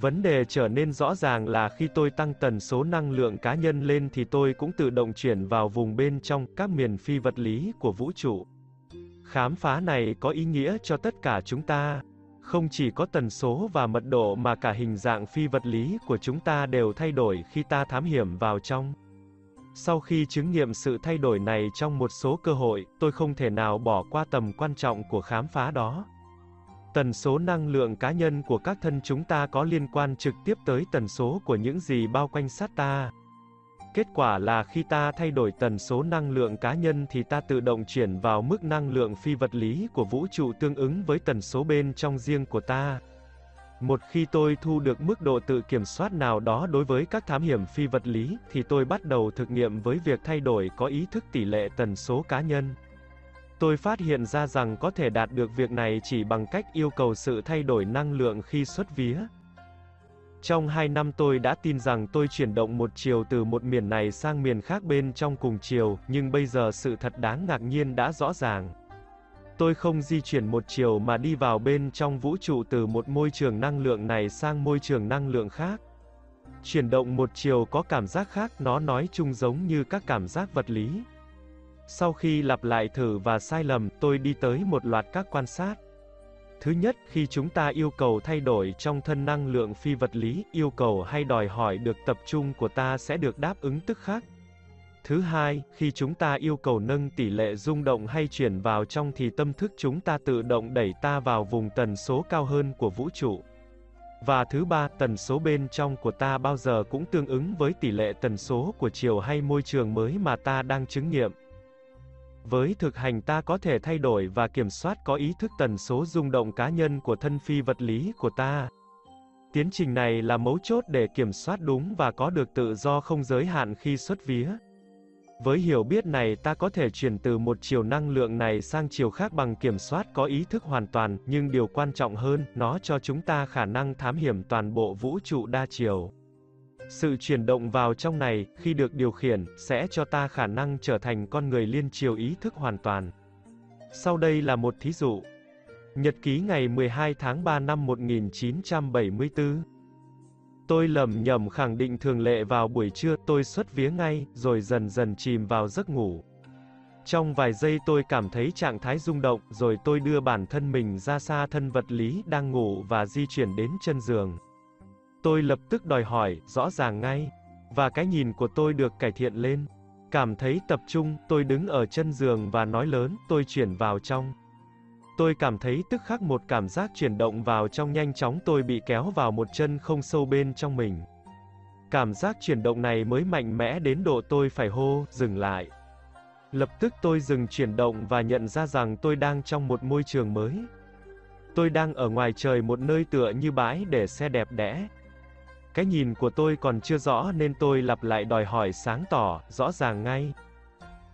Vấn đề trở nên rõ ràng là khi tôi tăng tần số năng lượng cá nhân lên thì tôi cũng tự động chuyển vào vùng bên trong các miền phi vật lý của vũ trụ. Khám phá này có ý nghĩa cho tất cả chúng ta. Không chỉ có tần số và mật độ mà cả hình dạng phi vật lý của chúng ta đều thay đổi khi ta thám hiểm vào trong. Sau khi chứng nghiệm sự thay đổi này trong một số cơ hội, tôi không thể nào bỏ qua tầm quan trọng của khám phá đó. Tần số năng lượng cá nhân của các thân chúng ta có liên quan trực tiếp tới tần số của những gì bao quanh sát ta. Kết quả là khi ta thay đổi tần số năng lượng cá nhân thì ta tự động chuyển vào mức năng lượng phi vật lý của vũ trụ tương ứng với tần số bên trong riêng của ta. Một khi tôi thu được mức độ tự kiểm soát nào đó đối với các thám hiểm phi vật lý, thì tôi bắt đầu thực nghiệm với việc thay đổi có ý thức tỷ lệ tần số cá nhân. Tôi phát hiện ra rằng có thể đạt được việc này chỉ bằng cách yêu cầu sự thay đổi năng lượng khi xuất vía. Trong hai năm tôi đã tin rằng tôi chuyển động một chiều từ một miền này sang miền khác bên trong cùng chiều, nhưng bây giờ sự thật đáng ngạc nhiên đã rõ ràng. Tôi không di chuyển một chiều mà đi vào bên trong vũ trụ từ một môi trường năng lượng này sang môi trường năng lượng khác. Chuyển động một chiều có cảm giác khác, nó nói chung giống như các cảm giác vật lý. Sau khi lặp lại thử và sai lầm, tôi đi tới một loạt các quan sát. Thứ nhất, khi chúng ta yêu cầu thay đổi trong thân năng lượng phi vật lý, yêu cầu hay đòi hỏi được tập trung của ta sẽ được đáp ứng tức khắc. Thứ hai, khi chúng ta yêu cầu nâng tỷ lệ rung động hay chuyển vào trong thì tâm thức chúng ta tự động đẩy ta vào vùng tần số cao hơn của vũ trụ. Và thứ ba, tần số bên trong của ta bao giờ cũng tương ứng với tỷ lệ tần số của chiều hay môi trường mới mà ta đang chứng nghiệm. Với thực hành ta có thể thay đổi và kiểm soát có ý thức tần số rung động cá nhân của thân phi vật lý của ta. Tiến trình này là mấu chốt để kiểm soát đúng và có được tự do không giới hạn khi xuất vía. Với hiểu biết này ta có thể chuyển từ một chiều năng lượng này sang chiều khác bằng kiểm soát có ý thức hoàn toàn, nhưng điều quan trọng hơn, nó cho chúng ta khả năng thám hiểm toàn bộ vũ trụ đa chiều. Sự chuyển động vào trong này, khi được điều khiển, sẽ cho ta khả năng trở thành con người liên chiều ý thức hoàn toàn. Sau đây là một thí dụ. Nhật ký ngày 12 tháng 3 năm 1974 Tôi lầm nhầm khẳng định thường lệ vào buổi trưa tôi xuất vía ngay, rồi dần dần chìm vào giấc ngủ. Trong vài giây tôi cảm thấy trạng thái rung động, rồi tôi đưa bản thân mình ra xa thân vật lý đang ngủ và di chuyển đến chân giường. Tôi lập tức đòi hỏi, rõ ràng ngay. Và cái nhìn của tôi được cải thiện lên. Cảm thấy tập trung, tôi đứng ở chân giường và nói lớn, tôi chuyển vào trong. Tôi cảm thấy tức khắc một cảm giác chuyển động vào trong nhanh chóng tôi bị kéo vào một chân không sâu bên trong mình. Cảm giác chuyển động này mới mạnh mẽ đến độ tôi phải hô, dừng lại. Lập tức tôi dừng chuyển động và nhận ra rằng tôi đang trong một môi trường mới. Tôi đang ở ngoài trời một nơi tựa như bãi để xe đẹp đẽ. Cái nhìn của tôi còn chưa rõ nên tôi lặp lại đòi hỏi sáng tỏ, rõ ràng ngay.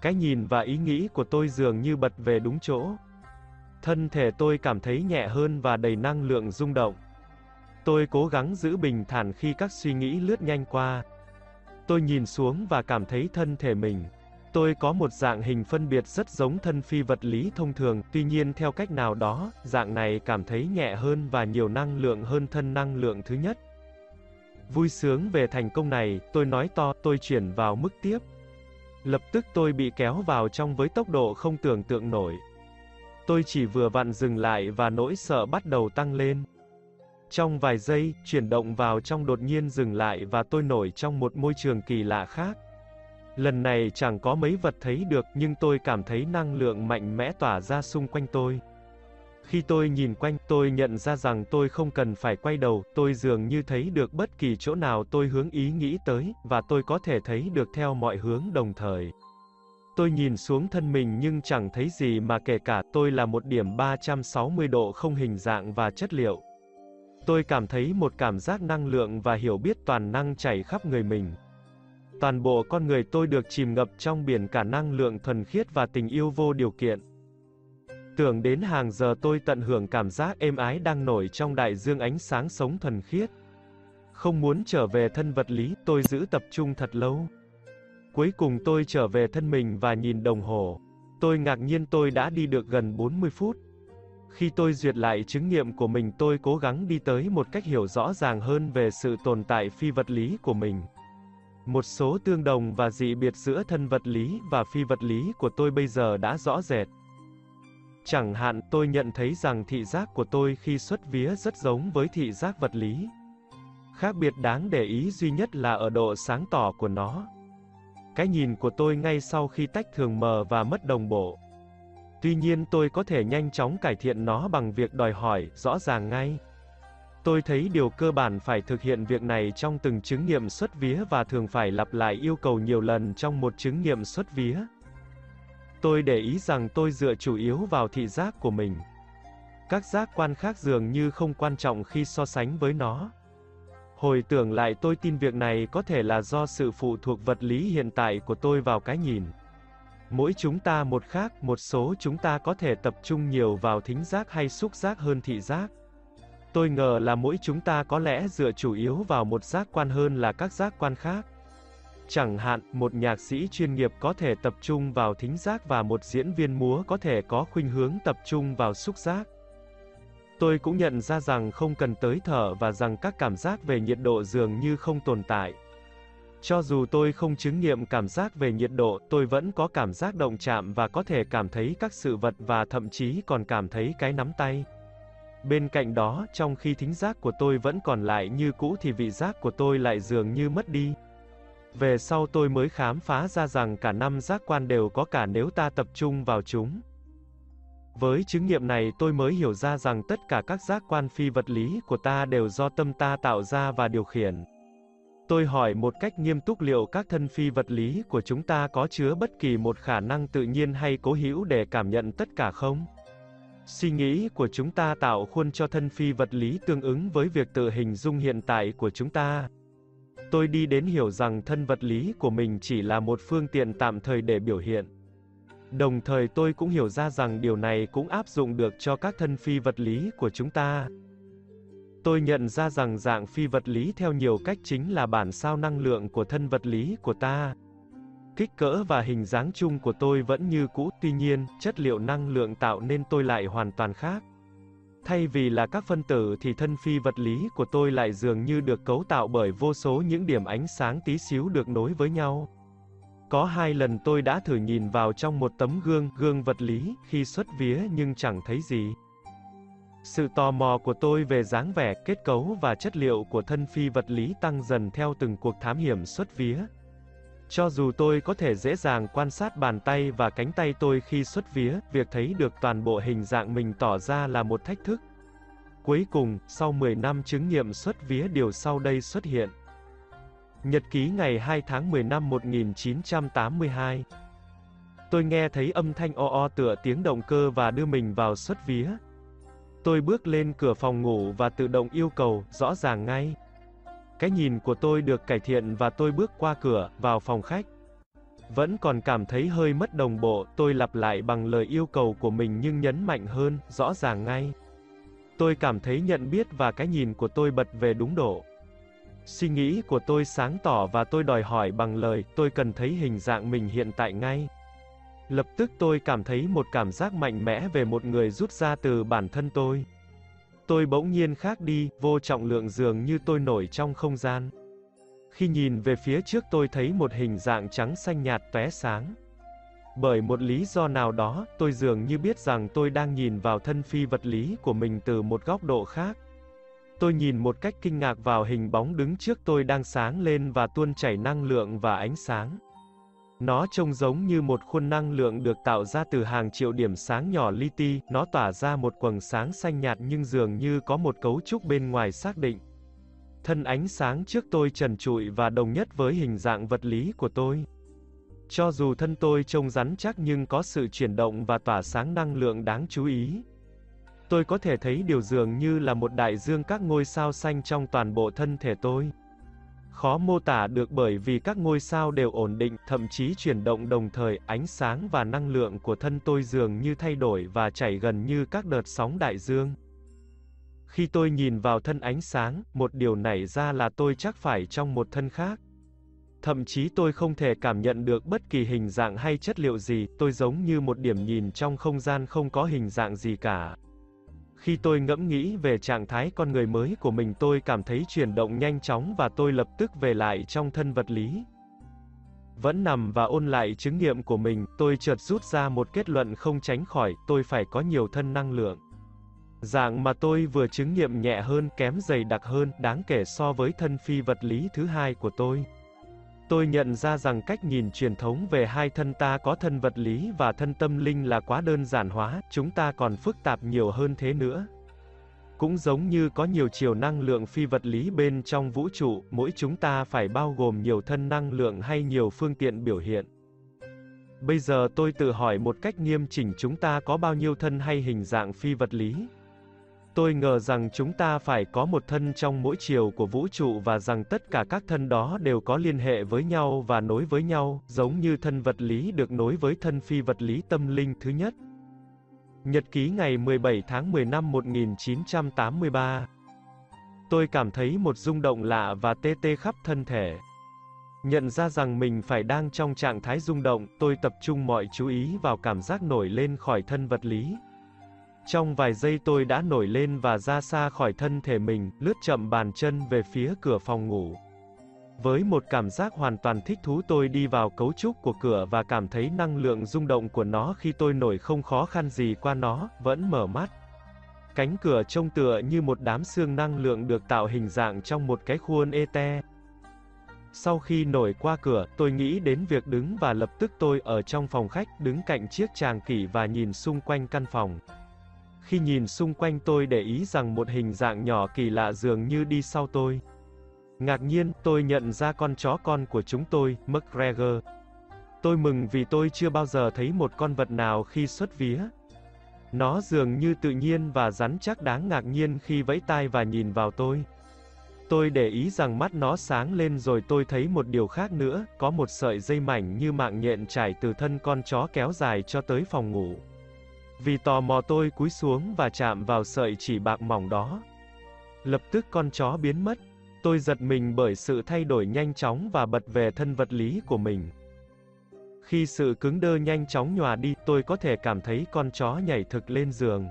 Cái nhìn và ý nghĩ của tôi dường như bật về đúng chỗ. Thân thể tôi cảm thấy nhẹ hơn và đầy năng lượng rung động. Tôi cố gắng giữ bình thản khi các suy nghĩ lướt nhanh qua. Tôi nhìn xuống và cảm thấy thân thể mình. Tôi có một dạng hình phân biệt rất giống thân phi vật lý thông thường, tuy nhiên theo cách nào đó, dạng này cảm thấy nhẹ hơn và nhiều năng lượng hơn thân năng lượng thứ nhất. Vui sướng về thành công này, tôi nói to, tôi chuyển vào mức tiếp. Lập tức tôi bị kéo vào trong với tốc độ không tưởng tượng nổi. Tôi chỉ vừa vặn dừng lại và nỗi sợ bắt đầu tăng lên. Trong vài giây, chuyển động vào trong đột nhiên dừng lại và tôi nổi trong một môi trường kỳ lạ khác. Lần này chẳng có mấy vật thấy được nhưng tôi cảm thấy năng lượng mạnh mẽ tỏa ra xung quanh tôi. Khi tôi nhìn quanh, tôi nhận ra rằng tôi không cần phải quay đầu, tôi dường như thấy được bất kỳ chỗ nào tôi hướng ý nghĩ tới, và tôi có thể thấy được theo mọi hướng đồng thời. Tôi nhìn xuống thân mình nhưng chẳng thấy gì mà kể cả tôi là một điểm 360 độ không hình dạng và chất liệu. Tôi cảm thấy một cảm giác năng lượng và hiểu biết toàn năng chảy khắp người mình. Toàn bộ con người tôi được chìm ngập trong biển cả năng lượng thuần khiết và tình yêu vô điều kiện. Tưởng đến hàng giờ tôi tận hưởng cảm giác êm ái đang nổi trong đại dương ánh sáng sống thuần khiết. Không muốn trở về thân vật lý, tôi giữ tập trung thật lâu. Cuối cùng tôi trở về thân mình và nhìn đồng hồ. Tôi ngạc nhiên tôi đã đi được gần 40 phút. Khi tôi duyệt lại chứng nghiệm của mình tôi cố gắng đi tới một cách hiểu rõ ràng hơn về sự tồn tại phi vật lý của mình. Một số tương đồng và dị biệt giữa thân vật lý và phi vật lý của tôi bây giờ đã rõ rệt. Chẳng hạn, tôi nhận thấy rằng thị giác của tôi khi xuất vía rất giống với thị giác vật lý. Khác biệt đáng để ý duy nhất là ở độ sáng tỏ của nó. Cái nhìn của tôi ngay sau khi tách thường mờ và mất đồng bộ. Tuy nhiên tôi có thể nhanh chóng cải thiện nó bằng việc đòi hỏi, rõ ràng ngay. Tôi thấy điều cơ bản phải thực hiện việc này trong từng chứng nghiệm xuất vía và thường phải lặp lại yêu cầu nhiều lần trong một chứng nghiệm xuất vía. Tôi để ý rằng tôi dựa chủ yếu vào thị giác của mình. Các giác quan khác dường như không quan trọng khi so sánh với nó. Hồi tưởng lại tôi tin việc này có thể là do sự phụ thuộc vật lý hiện tại của tôi vào cái nhìn. Mỗi chúng ta một khác, một số chúng ta có thể tập trung nhiều vào thính giác hay xúc giác hơn thị giác. Tôi ngờ là mỗi chúng ta có lẽ dựa chủ yếu vào một giác quan hơn là các giác quan khác. Chẳng hạn, một nhạc sĩ chuyên nghiệp có thể tập trung vào thính giác và một diễn viên múa có thể có khuynh hướng tập trung vào xúc giác. Tôi cũng nhận ra rằng không cần tới thở và rằng các cảm giác về nhiệt độ dường như không tồn tại. Cho dù tôi không chứng nghiệm cảm giác về nhiệt độ, tôi vẫn có cảm giác động chạm và có thể cảm thấy các sự vật và thậm chí còn cảm thấy cái nắm tay. Bên cạnh đó, trong khi thính giác của tôi vẫn còn lại như cũ thì vị giác của tôi lại dường như mất đi. Về sau tôi mới khám phá ra rằng cả năm giác quan đều có cả nếu ta tập trung vào chúng. Với chứng nghiệm này tôi mới hiểu ra rằng tất cả các giác quan phi vật lý của ta đều do tâm ta tạo ra và điều khiển. Tôi hỏi một cách nghiêm túc liệu các thân phi vật lý của chúng ta có chứa bất kỳ một khả năng tự nhiên hay cố hữu để cảm nhận tất cả không? Suy nghĩ của chúng ta tạo khuôn cho thân phi vật lý tương ứng với việc tự hình dung hiện tại của chúng ta. Tôi đi đến hiểu rằng thân vật lý của mình chỉ là một phương tiện tạm thời để biểu hiện. Đồng thời tôi cũng hiểu ra rằng điều này cũng áp dụng được cho các thân phi vật lý của chúng ta. Tôi nhận ra rằng dạng phi vật lý theo nhiều cách chính là bản sao năng lượng của thân vật lý của ta. Kích cỡ và hình dáng chung của tôi vẫn như cũ, tuy nhiên, chất liệu năng lượng tạo nên tôi lại hoàn toàn khác. Thay vì là các phân tử thì thân phi vật lý của tôi lại dường như được cấu tạo bởi vô số những điểm ánh sáng tí xíu được nối với nhau. Có hai lần tôi đã thử nhìn vào trong một tấm gương, gương vật lý, khi xuất vía nhưng chẳng thấy gì. Sự tò mò của tôi về dáng vẻ, kết cấu và chất liệu của thân phi vật lý tăng dần theo từng cuộc thám hiểm xuất vía. Cho dù tôi có thể dễ dàng quan sát bàn tay và cánh tay tôi khi xuất vía, việc thấy được toàn bộ hình dạng mình tỏ ra là một thách thức. Cuối cùng, sau 10 năm chứng nghiệm xuất vía điều sau đây xuất hiện. Nhật ký ngày 2 tháng 10 năm 1982 Tôi nghe thấy âm thanh o o tựa tiếng động cơ và đưa mình vào xuất vía. Tôi bước lên cửa phòng ngủ và tự động yêu cầu, rõ ràng ngay. Cái nhìn của tôi được cải thiện và tôi bước qua cửa, vào phòng khách. Vẫn còn cảm thấy hơi mất đồng bộ, tôi lặp lại bằng lời yêu cầu của mình nhưng nhấn mạnh hơn, rõ ràng ngay. Tôi cảm thấy nhận biết và cái nhìn của tôi bật về đúng độ. Suy nghĩ của tôi sáng tỏ và tôi đòi hỏi bằng lời, tôi cần thấy hình dạng mình hiện tại ngay. Lập tức tôi cảm thấy một cảm giác mạnh mẽ về một người rút ra từ bản thân tôi. Tôi bỗng nhiên khác đi, vô trọng lượng dường như tôi nổi trong không gian. Khi nhìn về phía trước tôi thấy một hình dạng trắng xanh nhạt tóe sáng. Bởi một lý do nào đó, tôi dường như biết rằng tôi đang nhìn vào thân phi vật lý của mình từ một góc độ khác. Tôi nhìn một cách kinh ngạc vào hình bóng đứng trước tôi đang sáng lên và tuôn chảy năng lượng và ánh sáng. Nó trông giống như một khuôn năng lượng được tạo ra từ hàng triệu điểm sáng nhỏ li ti, nó tỏa ra một quầng sáng xanh nhạt nhưng dường như có một cấu trúc bên ngoài xác định. Thân ánh sáng trước tôi trần trụi và đồng nhất với hình dạng vật lý của tôi. Cho dù thân tôi trông rắn chắc nhưng có sự chuyển động và tỏa sáng năng lượng đáng chú ý. Tôi có thể thấy điều dường như là một đại dương các ngôi sao xanh trong toàn bộ thân thể tôi. Khó mô tả được bởi vì các ngôi sao đều ổn định, thậm chí chuyển động đồng thời, ánh sáng và năng lượng của thân tôi dường như thay đổi và chảy gần như các đợt sóng đại dương. Khi tôi nhìn vào thân ánh sáng, một điều nảy ra là tôi chắc phải trong một thân khác. Thậm chí tôi không thể cảm nhận được bất kỳ hình dạng hay chất liệu gì, tôi giống như một điểm nhìn trong không gian không có hình dạng gì cả. Khi tôi ngẫm nghĩ về trạng thái con người mới của mình tôi cảm thấy chuyển động nhanh chóng và tôi lập tức về lại trong thân vật lý. Vẫn nằm và ôn lại chứng nghiệm của mình, tôi chợt rút ra một kết luận không tránh khỏi, tôi phải có nhiều thân năng lượng. Dạng mà tôi vừa chứng nghiệm nhẹ hơn, kém dày đặc hơn, đáng kể so với thân phi vật lý thứ hai của tôi. Tôi nhận ra rằng cách nhìn truyền thống về hai thân ta có thân vật lý và thân tâm linh là quá đơn giản hóa, chúng ta còn phức tạp nhiều hơn thế nữa. Cũng giống như có nhiều chiều năng lượng phi vật lý bên trong vũ trụ, mỗi chúng ta phải bao gồm nhiều thân năng lượng hay nhiều phương tiện biểu hiện. Bây giờ tôi tự hỏi một cách nghiêm chỉnh chúng ta có bao nhiêu thân hay hình dạng phi vật lý? Tôi ngờ rằng chúng ta phải có một thân trong mỗi chiều của vũ trụ và rằng tất cả các thân đó đều có liên hệ với nhau và nối với nhau, giống như thân vật lý được nối với thân phi vật lý tâm linh thứ nhất. Nhật ký ngày 17 tháng 10 năm 1983 Tôi cảm thấy một rung động lạ và tê tê khắp thân thể. Nhận ra rằng mình phải đang trong trạng thái rung động, tôi tập trung mọi chú ý vào cảm giác nổi lên khỏi thân vật lý. Trong vài giây tôi đã nổi lên và ra xa khỏi thân thể mình, lướt chậm bàn chân về phía cửa phòng ngủ. Với một cảm giác hoàn toàn thích thú tôi đi vào cấu trúc của cửa và cảm thấy năng lượng rung động của nó khi tôi nổi không khó khăn gì qua nó, vẫn mở mắt. Cánh cửa trông tựa như một đám xương năng lượng được tạo hình dạng trong một cái khuôn ete. Sau khi nổi qua cửa, tôi nghĩ đến việc đứng và lập tức tôi ở trong phòng khách, đứng cạnh chiếc tràng kỷ và nhìn xung quanh căn phòng. Khi nhìn xung quanh tôi để ý rằng một hình dạng nhỏ kỳ lạ dường như đi sau tôi. Ngạc nhiên, tôi nhận ra con chó con của chúng tôi, McGregor. Tôi mừng vì tôi chưa bao giờ thấy một con vật nào khi xuất vía. Nó dường như tự nhiên và rắn chắc đáng ngạc nhiên khi vẫy tai và nhìn vào tôi. Tôi để ý rằng mắt nó sáng lên rồi tôi thấy một điều khác nữa, có một sợi dây mảnh như mạng nhện trải từ thân con chó kéo dài cho tới phòng ngủ. Vì tò mò tôi cúi xuống và chạm vào sợi chỉ bạc mỏng đó. Lập tức con chó biến mất. Tôi giật mình bởi sự thay đổi nhanh chóng và bật về thân vật lý của mình. Khi sự cứng đơ nhanh chóng nhòa đi, tôi có thể cảm thấy con chó nhảy thực lên giường.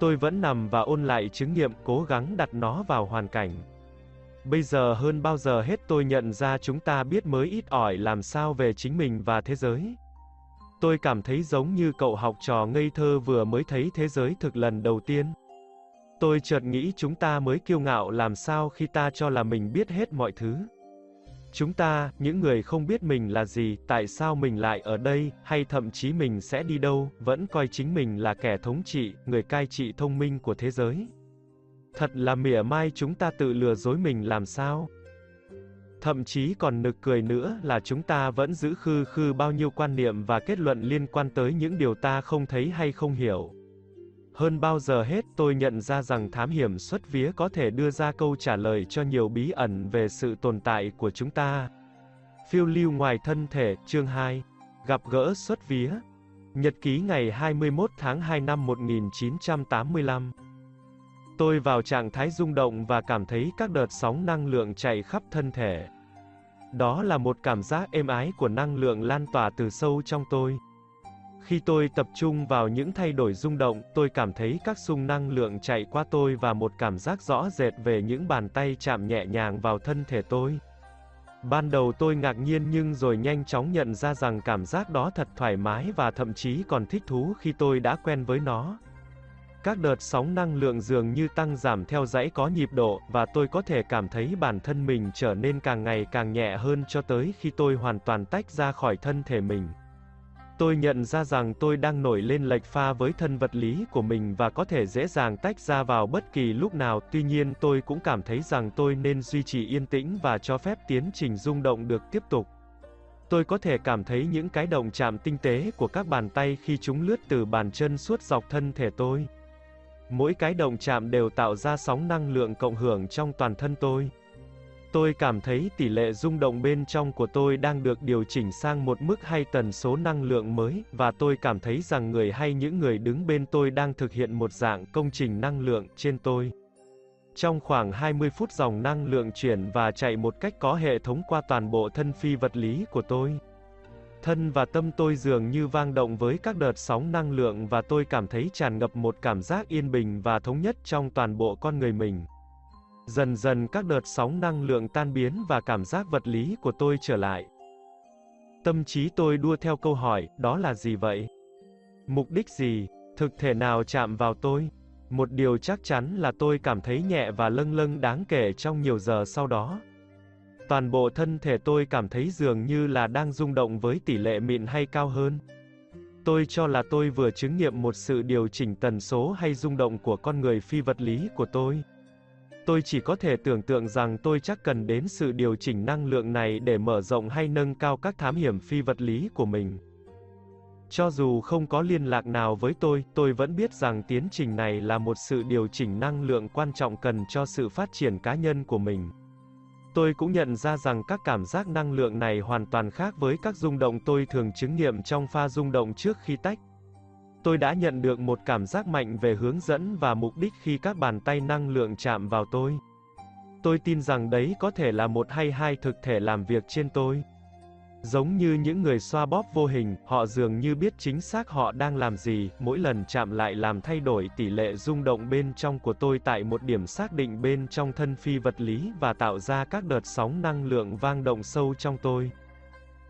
Tôi vẫn nằm và ôn lại chứng nghiệm, cố gắng đặt nó vào hoàn cảnh. Bây giờ hơn bao giờ hết tôi nhận ra chúng ta biết mới ít ỏi làm sao về chính mình và thế giới. Tôi cảm thấy giống như cậu học trò ngây thơ vừa mới thấy thế giới thực lần đầu tiên. Tôi chợt nghĩ chúng ta mới kiêu ngạo làm sao khi ta cho là mình biết hết mọi thứ. Chúng ta, những người không biết mình là gì, tại sao mình lại ở đây, hay thậm chí mình sẽ đi đâu, vẫn coi chính mình là kẻ thống trị, người cai trị thông minh của thế giới. Thật là mỉa mai chúng ta tự lừa dối mình làm sao? Thậm chí còn nực cười nữa là chúng ta vẫn giữ khư khư bao nhiêu quan niệm và kết luận liên quan tới những điều ta không thấy hay không hiểu. Hơn bao giờ hết tôi nhận ra rằng thám hiểm xuất vía có thể đưa ra câu trả lời cho nhiều bí ẩn về sự tồn tại của chúng ta. Phiêu lưu ngoài thân thể, chương 2. Gặp gỡ xuất vía. Nhật ký ngày 21 tháng 2 năm 1985. Tôi vào trạng thái rung động và cảm thấy các đợt sóng năng lượng chạy khắp thân thể. Đó là một cảm giác êm ái của năng lượng lan tỏa từ sâu trong tôi. Khi tôi tập trung vào những thay đổi rung động, tôi cảm thấy các xung năng lượng chạy qua tôi và một cảm giác rõ rệt về những bàn tay chạm nhẹ nhàng vào thân thể tôi. Ban đầu tôi ngạc nhiên nhưng rồi nhanh chóng nhận ra rằng cảm giác đó thật thoải mái và thậm chí còn thích thú khi tôi đã quen với nó. Các đợt sóng năng lượng dường như tăng giảm theo dãy có nhịp độ, và tôi có thể cảm thấy bản thân mình trở nên càng ngày càng nhẹ hơn cho tới khi tôi hoàn toàn tách ra khỏi thân thể mình. Tôi nhận ra rằng tôi đang nổi lên lệch pha với thân vật lý của mình và có thể dễ dàng tách ra vào bất kỳ lúc nào, tuy nhiên tôi cũng cảm thấy rằng tôi nên duy trì yên tĩnh và cho phép tiến trình rung động được tiếp tục. Tôi có thể cảm thấy những cái động chạm tinh tế của các bàn tay khi chúng lướt từ bàn chân suốt dọc thân thể tôi. Mỗi cái động chạm đều tạo ra sóng năng lượng cộng hưởng trong toàn thân tôi. Tôi cảm thấy tỷ lệ rung động bên trong của tôi đang được điều chỉnh sang một mức hay tần số năng lượng mới, và tôi cảm thấy rằng người hay những người đứng bên tôi đang thực hiện một dạng công trình năng lượng trên tôi. Trong khoảng 20 phút dòng năng lượng chuyển và chạy một cách có hệ thống qua toàn bộ thân phi vật lý của tôi. Thân và tâm tôi dường như vang động với các đợt sóng năng lượng và tôi cảm thấy tràn ngập một cảm giác yên bình và thống nhất trong toàn bộ con người mình. Dần dần các đợt sóng năng lượng tan biến và cảm giác vật lý của tôi trở lại. Tâm trí tôi đua theo câu hỏi, đó là gì vậy? Mục đích gì? Thực thể nào chạm vào tôi? Một điều chắc chắn là tôi cảm thấy nhẹ và lâng lâng đáng kể trong nhiều giờ sau đó. Toàn bộ thân thể tôi cảm thấy dường như là đang rung động với tỷ lệ mịn hay cao hơn. Tôi cho là tôi vừa chứng nghiệm một sự điều chỉnh tần số hay rung động của con người phi vật lý của tôi. Tôi chỉ có thể tưởng tượng rằng tôi chắc cần đến sự điều chỉnh năng lượng này để mở rộng hay nâng cao các thám hiểm phi vật lý của mình. Cho dù không có liên lạc nào với tôi, tôi vẫn biết rằng tiến trình này là một sự điều chỉnh năng lượng quan trọng cần cho sự phát triển cá nhân của mình. Tôi cũng nhận ra rằng các cảm giác năng lượng này hoàn toàn khác với các rung động tôi thường chứng nghiệm trong pha rung động trước khi tách. Tôi đã nhận được một cảm giác mạnh về hướng dẫn và mục đích khi các bàn tay năng lượng chạm vào tôi. Tôi tin rằng đấy có thể là một hay hai thực thể làm việc trên tôi. Giống như những người xoa bóp vô hình, họ dường như biết chính xác họ đang làm gì, mỗi lần chạm lại làm thay đổi tỷ lệ rung động bên trong của tôi tại một điểm xác định bên trong thân phi vật lý và tạo ra các đợt sóng năng lượng vang động sâu trong tôi.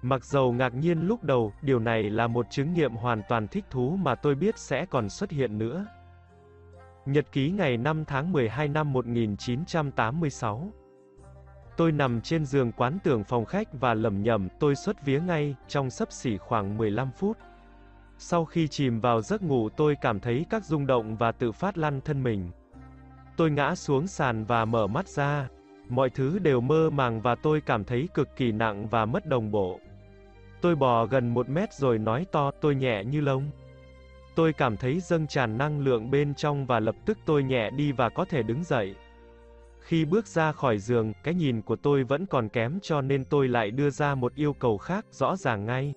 Mặc dầu ngạc nhiên lúc đầu, điều này là một chứng nghiệm hoàn toàn thích thú mà tôi biết sẽ còn xuất hiện nữa. Nhật ký ngày 5 tháng 12 năm 1986 Tôi nằm trên giường quán tưởng phòng khách và lẩm nhẩm, tôi xuất vía ngay, trong sấp xỉ khoảng 15 phút. Sau khi chìm vào giấc ngủ tôi cảm thấy các rung động và tự phát lăn thân mình. Tôi ngã xuống sàn và mở mắt ra. Mọi thứ đều mơ màng và tôi cảm thấy cực kỳ nặng và mất đồng bộ. Tôi bò gần một mét rồi nói to, tôi nhẹ như lông. Tôi cảm thấy dâng tràn năng lượng bên trong và lập tức tôi nhẹ đi và có thể đứng dậy. Khi bước ra khỏi giường, cái nhìn của tôi vẫn còn kém cho nên tôi lại đưa ra một yêu cầu khác, rõ ràng ngay.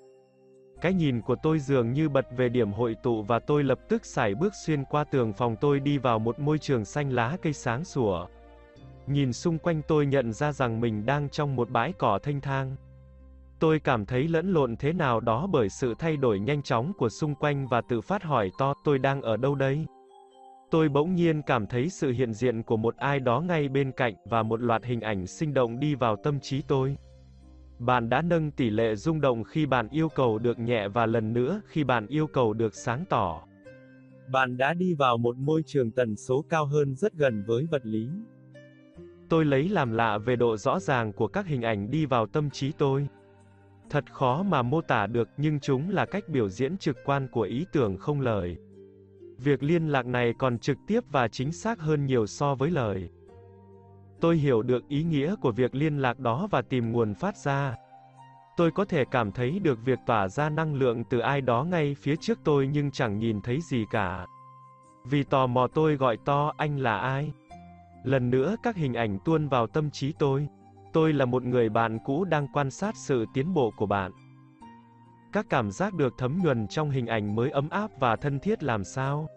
Cái nhìn của tôi dường như bật về điểm hội tụ và tôi lập tức sải bước xuyên qua tường phòng tôi đi vào một môi trường xanh lá cây sáng sủa. Nhìn xung quanh tôi nhận ra rằng mình đang trong một bãi cỏ thanh thang. Tôi cảm thấy lẫn lộn thế nào đó bởi sự thay đổi nhanh chóng của xung quanh và tự phát hỏi to tôi đang ở đâu đây? Tôi bỗng nhiên cảm thấy sự hiện diện của một ai đó ngay bên cạnh và một loạt hình ảnh sinh động đi vào tâm trí tôi. Bạn đã nâng tỷ lệ rung động khi bạn yêu cầu được nhẹ và lần nữa khi bạn yêu cầu được sáng tỏ. Bạn đã đi vào một môi trường tần số cao hơn rất gần với vật lý. Tôi lấy làm lạ về độ rõ ràng của các hình ảnh đi vào tâm trí tôi. Thật khó mà mô tả được nhưng chúng là cách biểu diễn trực quan của ý tưởng không lời. Việc liên lạc này còn trực tiếp và chính xác hơn nhiều so với lời. Tôi hiểu được ý nghĩa của việc liên lạc đó và tìm nguồn phát ra. Tôi có thể cảm thấy được việc tỏa ra năng lượng từ ai đó ngay phía trước tôi nhưng chẳng nhìn thấy gì cả. Vì tò mò tôi gọi to, anh là ai? Lần nữa các hình ảnh tuôn vào tâm trí tôi. Tôi là một người bạn cũ đang quan sát sự tiến bộ của bạn. Các cảm giác được thấm nhuần trong hình ảnh mới ấm áp và thân thiết làm sao?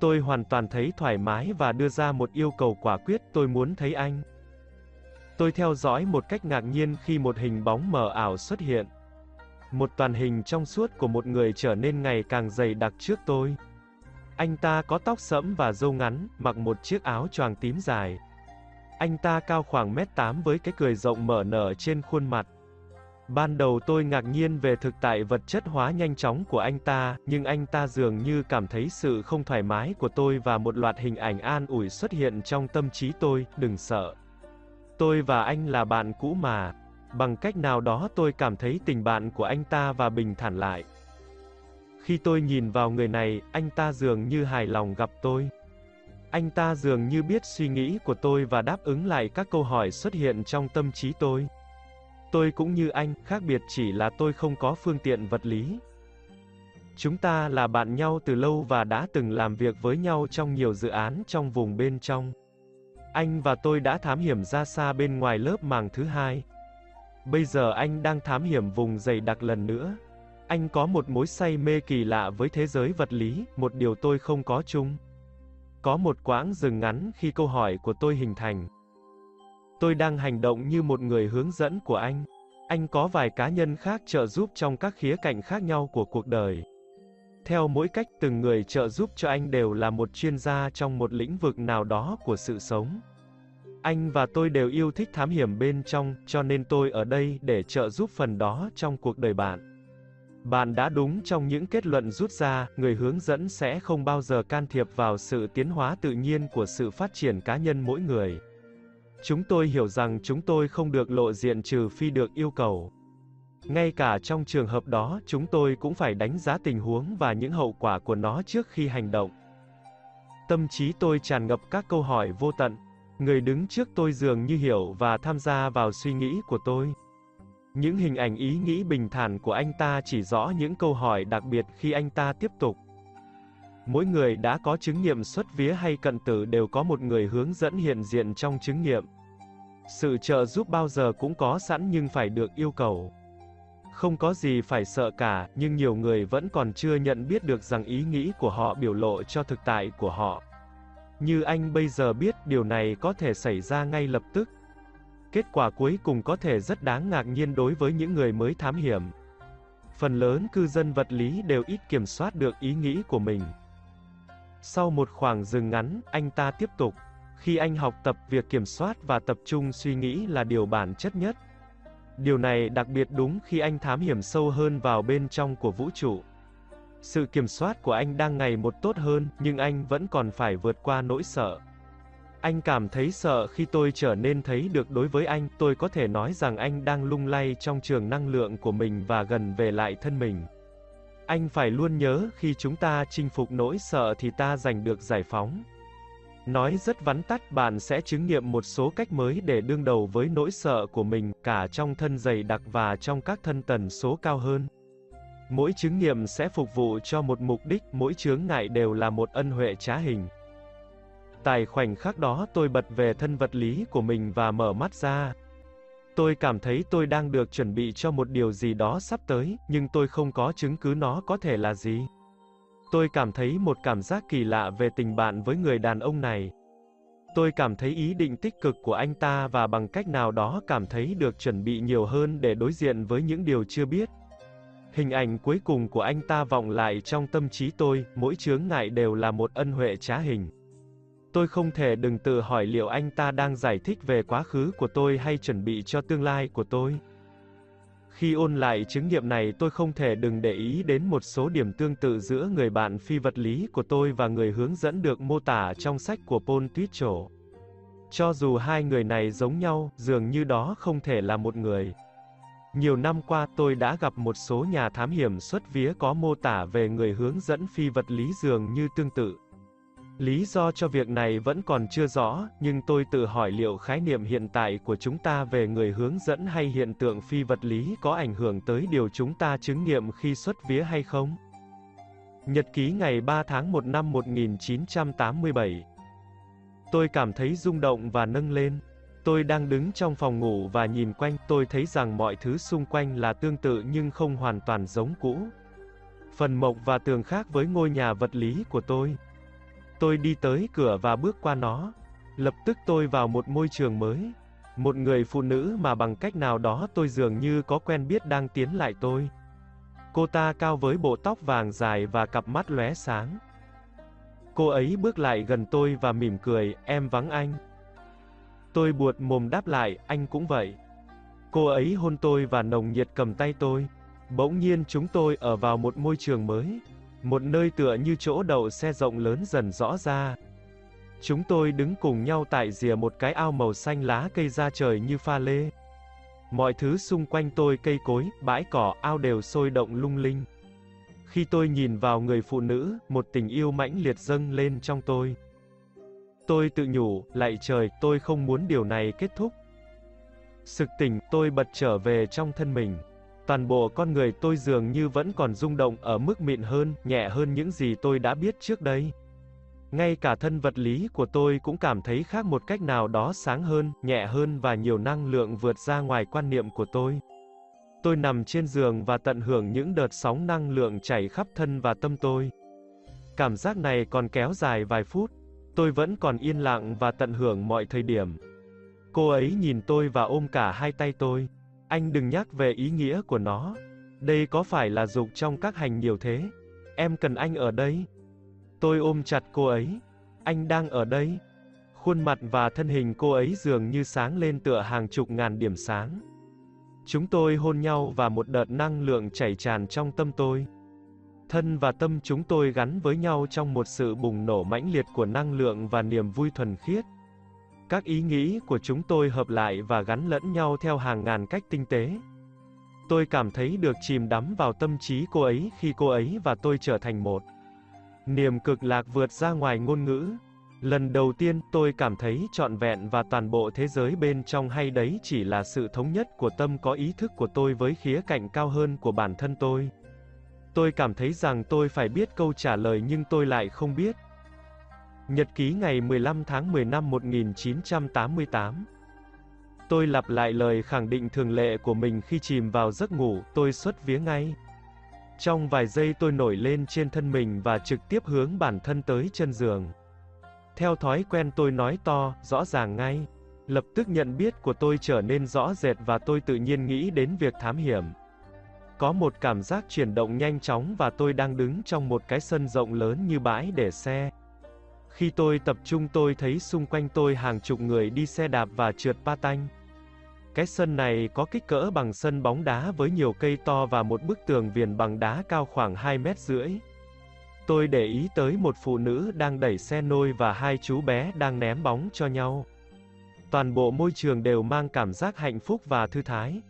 Tôi hoàn toàn thấy thoải mái và đưa ra một yêu cầu quả quyết, tôi muốn thấy anh. Tôi theo dõi một cách ngạc nhiên khi một hình bóng mờ ảo xuất hiện. Một toàn hình trong suốt của một người trở nên ngày càng dày đặc trước tôi. Anh ta có tóc sẫm và râu ngắn, mặc một chiếc áo choàng tím dài. Anh ta cao khoảng mét 8 với cái cười rộng mở nở trên khuôn mặt. Ban đầu tôi ngạc nhiên về thực tại vật chất hóa nhanh chóng của anh ta, nhưng anh ta dường như cảm thấy sự không thoải mái của tôi và một loạt hình ảnh an ủi xuất hiện trong tâm trí tôi, đừng sợ. Tôi và anh là bạn cũ mà. Bằng cách nào đó tôi cảm thấy tình bạn của anh ta và bình thản lại. Khi tôi nhìn vào người này, anh ta dường như hài lòng gặp tôi. Anh ta dường như biết suy nghĩ của tôi và đáp ứng lại các câu hỏi xuất hiện trong tâm trí tôi. Tôi cũng như anh, khác biệt chỉ là tôi không có phương tiện vật lý. Chúng ta là bạn nhau từ lâu và đã từng làm việc với nhau trong nhiều dự án trong vùng bên trong. Anh và tôi đã thám hiểm ra xa bên ngoài lớp màng thứ hai. Bây giờ anh đang thám hiểm vùng dày đặc lần nữa. Anh có một mối say mê kỳ lạ với thế giới vật lý, một điều tôi không có chung. Có một quãng dừng ngắn khi câu hỏi của tôi hình thành. Tôi đang hành động như một người hướng dẫn của anh. Anh có vài cá nhân khác trợ giúp trong các khía cạnh khác nhau của cuộc đời. Theo mỗi cách từng người trợ giúp cho anh đều là một chuyên gia trong một lĩnh vực nào đó của sự sống. Anh và tôi đều yêu thích thám hiểm bên trong, cho nên tôi ở đây để trợ giúp phần đó trong cuộc đời bạn. Bạn đã đúng trong những kết luận rút ra, người hướng dẫn sẽ không bao giờ can thiệp vào sự tiến hóa tự nhiên của sự phát triển cá nhân mỗi người. Chúng tôi hiểu rằng chúng tôi không được lộ diện trừ phi được yêu cầu. Ngay cả trong trường hợp đó, chúng tôi cũng phải đánh giá tình huống và những hậu quả của nó trước khi hành động. Tâm trí tôi tràn ngập các câu hỏi vô tận. Người đứng trước tôi dường như hiểu và tham gia vào suy nghĩ của tôi. Những hình ảnh ý nghĩ bình thản của anh ta chỉ rõ những câu hỏi đặc biệt khi anh ta tiếp tục. Mỗi người đã có chứng nghiệm xuất vía hay cận tử đều có một người hướng dẫn hiện diện trong chứng nghiệm. Sự trợ giúp bao giờ cũng có sẵn nhưng phải được yêu cầu. Không có gì phải sợ cả, nhưng nhiều người vẫn còn chưa nhận biết được rằng ý nghĩ của họ biểu lộ cho thực tại của họ. Như anh bây giờ biết điều này có thể xảy ra ngay lập tức. Kết quả cuối cùng có thể rất đáng ngạc nhiên đối với những người mới thám hiểm. Phần lớn cư dân vật lý đều ít kiểm soát được ý nghĩ của mình. Sau một khoảng dừng ngắn, anh ta tiếp tục. Khi anh học tập việc kiểm soát và tập trung suy nghĩ là điều bản chất nhất. Điều này đặc biệt đúng khi anh thám hiểm sâu hơn vào bên trong của vũ trụ. Sự kiểm soát của anh đang ngày một tốt hơn, nhưng anh vẫn còn phải vượt qua nỗi sợ. Anh cảm thấy sợ khi tôi trở nên thấy được đối với anh, tôi có thể nói rằng anh đang lung lay trong trường năng lượng của mình và gần về lại thân mình. Anh phải luôn nhớ, khi chúng ta chinh phục nỗi sợ thì ta giành được giải phóng. Nói rất vắn tắt, bạn sẽ chứng nghiệm một số cách mới để đương đầu với nỗi sợ của mình, cả trong thân dày đặc và trong các thân tần số cao hơn. Mỗi chứng nghiệm sẽ phục vụ cho một mục đích, mỗi chướng ngại đều là một ân huệ trá hình. Tại khoảnh khắc đó tôi bật về thân vật lý của mình và mở mắt ra. Tôi cảm thấy tôi đang được chuẩn bị cho một điều gì đó sắp tới, nhưng tôi không có chứng cứ nó có thể là gì. Tôi cảm thấy một cảm giác kỳ lạ về tình bạn với người đàn ông này. Tôi cảm thấy ý định tích cực của anh ta và bằng cách nào đó cảm thấy được chuẩn bị nhiều hơn để đối diện với những điều chưa biết. Hình ảnh cuối cùng của anh ta vọng lại trong tâm trí tôi, mỗi chướng ngại đều là một ân huệ trá hình. Tôi không thể đừng tự hỏi liệu anh ta đang giải thích về quá khứ của tôi hay chuẩn bị cho tương lai của tôi. Khi ôn lại chứng nghiệm này tôi không thể đừng để ý đến một số điểm tương tự giữa người bạn phi vật lý của tôi và người hướng dẫn được mô tả trong sách của Paul Twitchell. Cho dù hai người này giống nhau, dường như đó không thể là một người. Nhiều năm qua tôi đã gặp một số nhà thám hiểm xuất vía có mô tả về người hướng dẫn phi vật lý dường như tương tự. Lý do cho việc này vẫn còn chưa rõ, nhưng tôi tự hỏi liệu khái niệm hiện tại của chúng ta về người hướng dẫn hay hiện tượng phi vật lý có ảnh hưởng tới điều chúng ta chứng nghiệm khi xuất vía hay không? Nhật ký ngày 3 tháng 1 năm 1987 Tôi cảm thấy rung động và nâng lên. Tôi đang đứng trong phòng ngủ và nhìn quanh, tôi thấy rằng mọi thứ xung quanh là tương tự nhưng không hoàn toàn giống cũ. Phần mộc và tường khác với ngôi nhà vật lý của tôi. Tôi đi tới cửa và bước qua nó. Lập tức tôi vào một môi trường mới. Một người phụ nữ mà bằng cách nào đó tôi dường như có quen biết đang tiến lại tôi. Cô ta cao với bộ tóc vàng dài và cặp mắt lóe sáng. Cô ấy bước lại gần tôi và mỉm cười, em vắng anh. Tôi buột mồm đáp lại, anh cũng vậy. Cô ấy hôn tôi và nồng nhiệt cầm tay tôi. Bỗng nhiên chúng tôi ở vào một môi trường mới. Một nơi tựa như chỗ đậu xe rộng lớn dần rõ ra. Chúng tôi đứng cùng nhau tại rìa một cái ao màu xanh lá cây ra trời như pha lê. Mọi thứ xung quanh tôi cây cối, bãi cỏ, ao đều sôi động lung linh. Khi tôi nhìn vào người phụ nữ, một tình yêu mãnh liệt dâng lên trong tôi. Tôi tự nhủ, lạy trời, tôi không muốn điều này kết thúc. Sực tỉnh, tôi bật trở về trong thân mình. Toàn bộ con người tôi dường như vẫn còn rung động ở mức mịn hơn, nhẹ hơn những gì tôi đã biết trước đây. Ngay cả thân vật lý của tôi cũng cảm thấy khác một cách nào đó sáng hơn, nhẹ hơn và nhiều năng lượng vượt ra ngoài quan niệm của tôi. Tôi nằm trên giường và tận hưởng những đợt sóng năng lượng chảy khắp thân và tâm tôi. Cảm giác này còn kéo dài vài phút. Tôi vẫn còn yên lặng và tận hưởng mọi thời điểm. Cô ấy nhìn tôi và ôm cả hai tay tôi. Anh đừng nhắc về ý nghĩa của nó. Đây có phải là dục trong các hành nhiều thế? Em cần anh ở đây. Tôi ôm chặt cô ấy. Anh đang ở đây. Khuôn mặt và thân hình cô ấy dường như sáng lên tựa hàng chục ngàn điểm sáng. Chúng tôi hôn nhau và một đợt năng lượng chảy tràn trong tâm tôi. Thân và tâm chúng tôi gắn với nhau trong một sự bùng nổ mãnh liệt của năng lượng và niềm vui thuần khiết. Các ý nghĩ của chúng tôi hợp lại và gắn lẫn nhau theo hàng ngàn cách tinh tế. Tôi cảm thấy được chìm đắm vào tâm trí cô ấy khi cô ấy và tôi trở thành một. Niềm cực lạc vượt ra ngoài ngôn ngữ. Lần đầu tiên, tôi cảm thấy trọn vẹn và toàn bộ thế giới bên trong hay đấy chỉ là sự thống nhất của tâm có ý thức của tôi với khía cạnh cao hơn của bản thân tôi. Tôi cảm thấy rằng tôi phải biết câu trả lời nhưng tôi lại không biết. Nhật ký ngày 15 tháng 10 năm 1988 Tôi lặp lại lời khẳng định thường lệ của mình khi chìm vào giấc ngủ, tôi xuất vía ngay. Trong vài giây tôi nổi lên trên thân mình và trực tiếp hướng bản thân tới chân giường. Theo thói quen tôi nói to, rõ ràng ngay. Lập tức nhận biết của tôi trở nên rõ rệt và tôi tự nhiên nghĩ đến việc thám hiểm. Có một cảm giác chuyển động nhanh chóng và tôi đang đứng trong một cái sân rộng lớn như bãi để xe. Khi tôi tập trung tôi thấy xung quanh tôi hàng chục người đi xe đạp và trượt patanh. Cái sân này có kích cỡ bằng sân bóng đá với nhiều cây to và một bức tường viền bằng đá cao khoảng 2 mét rưỡi. Tôi để ý tới một phụ nữ đang đẩy xe nôi và hai chú bé đang ném bóng cho nhau. Toàn bộ môi trường đều mang cảm giác hạnh phúc và thư thái.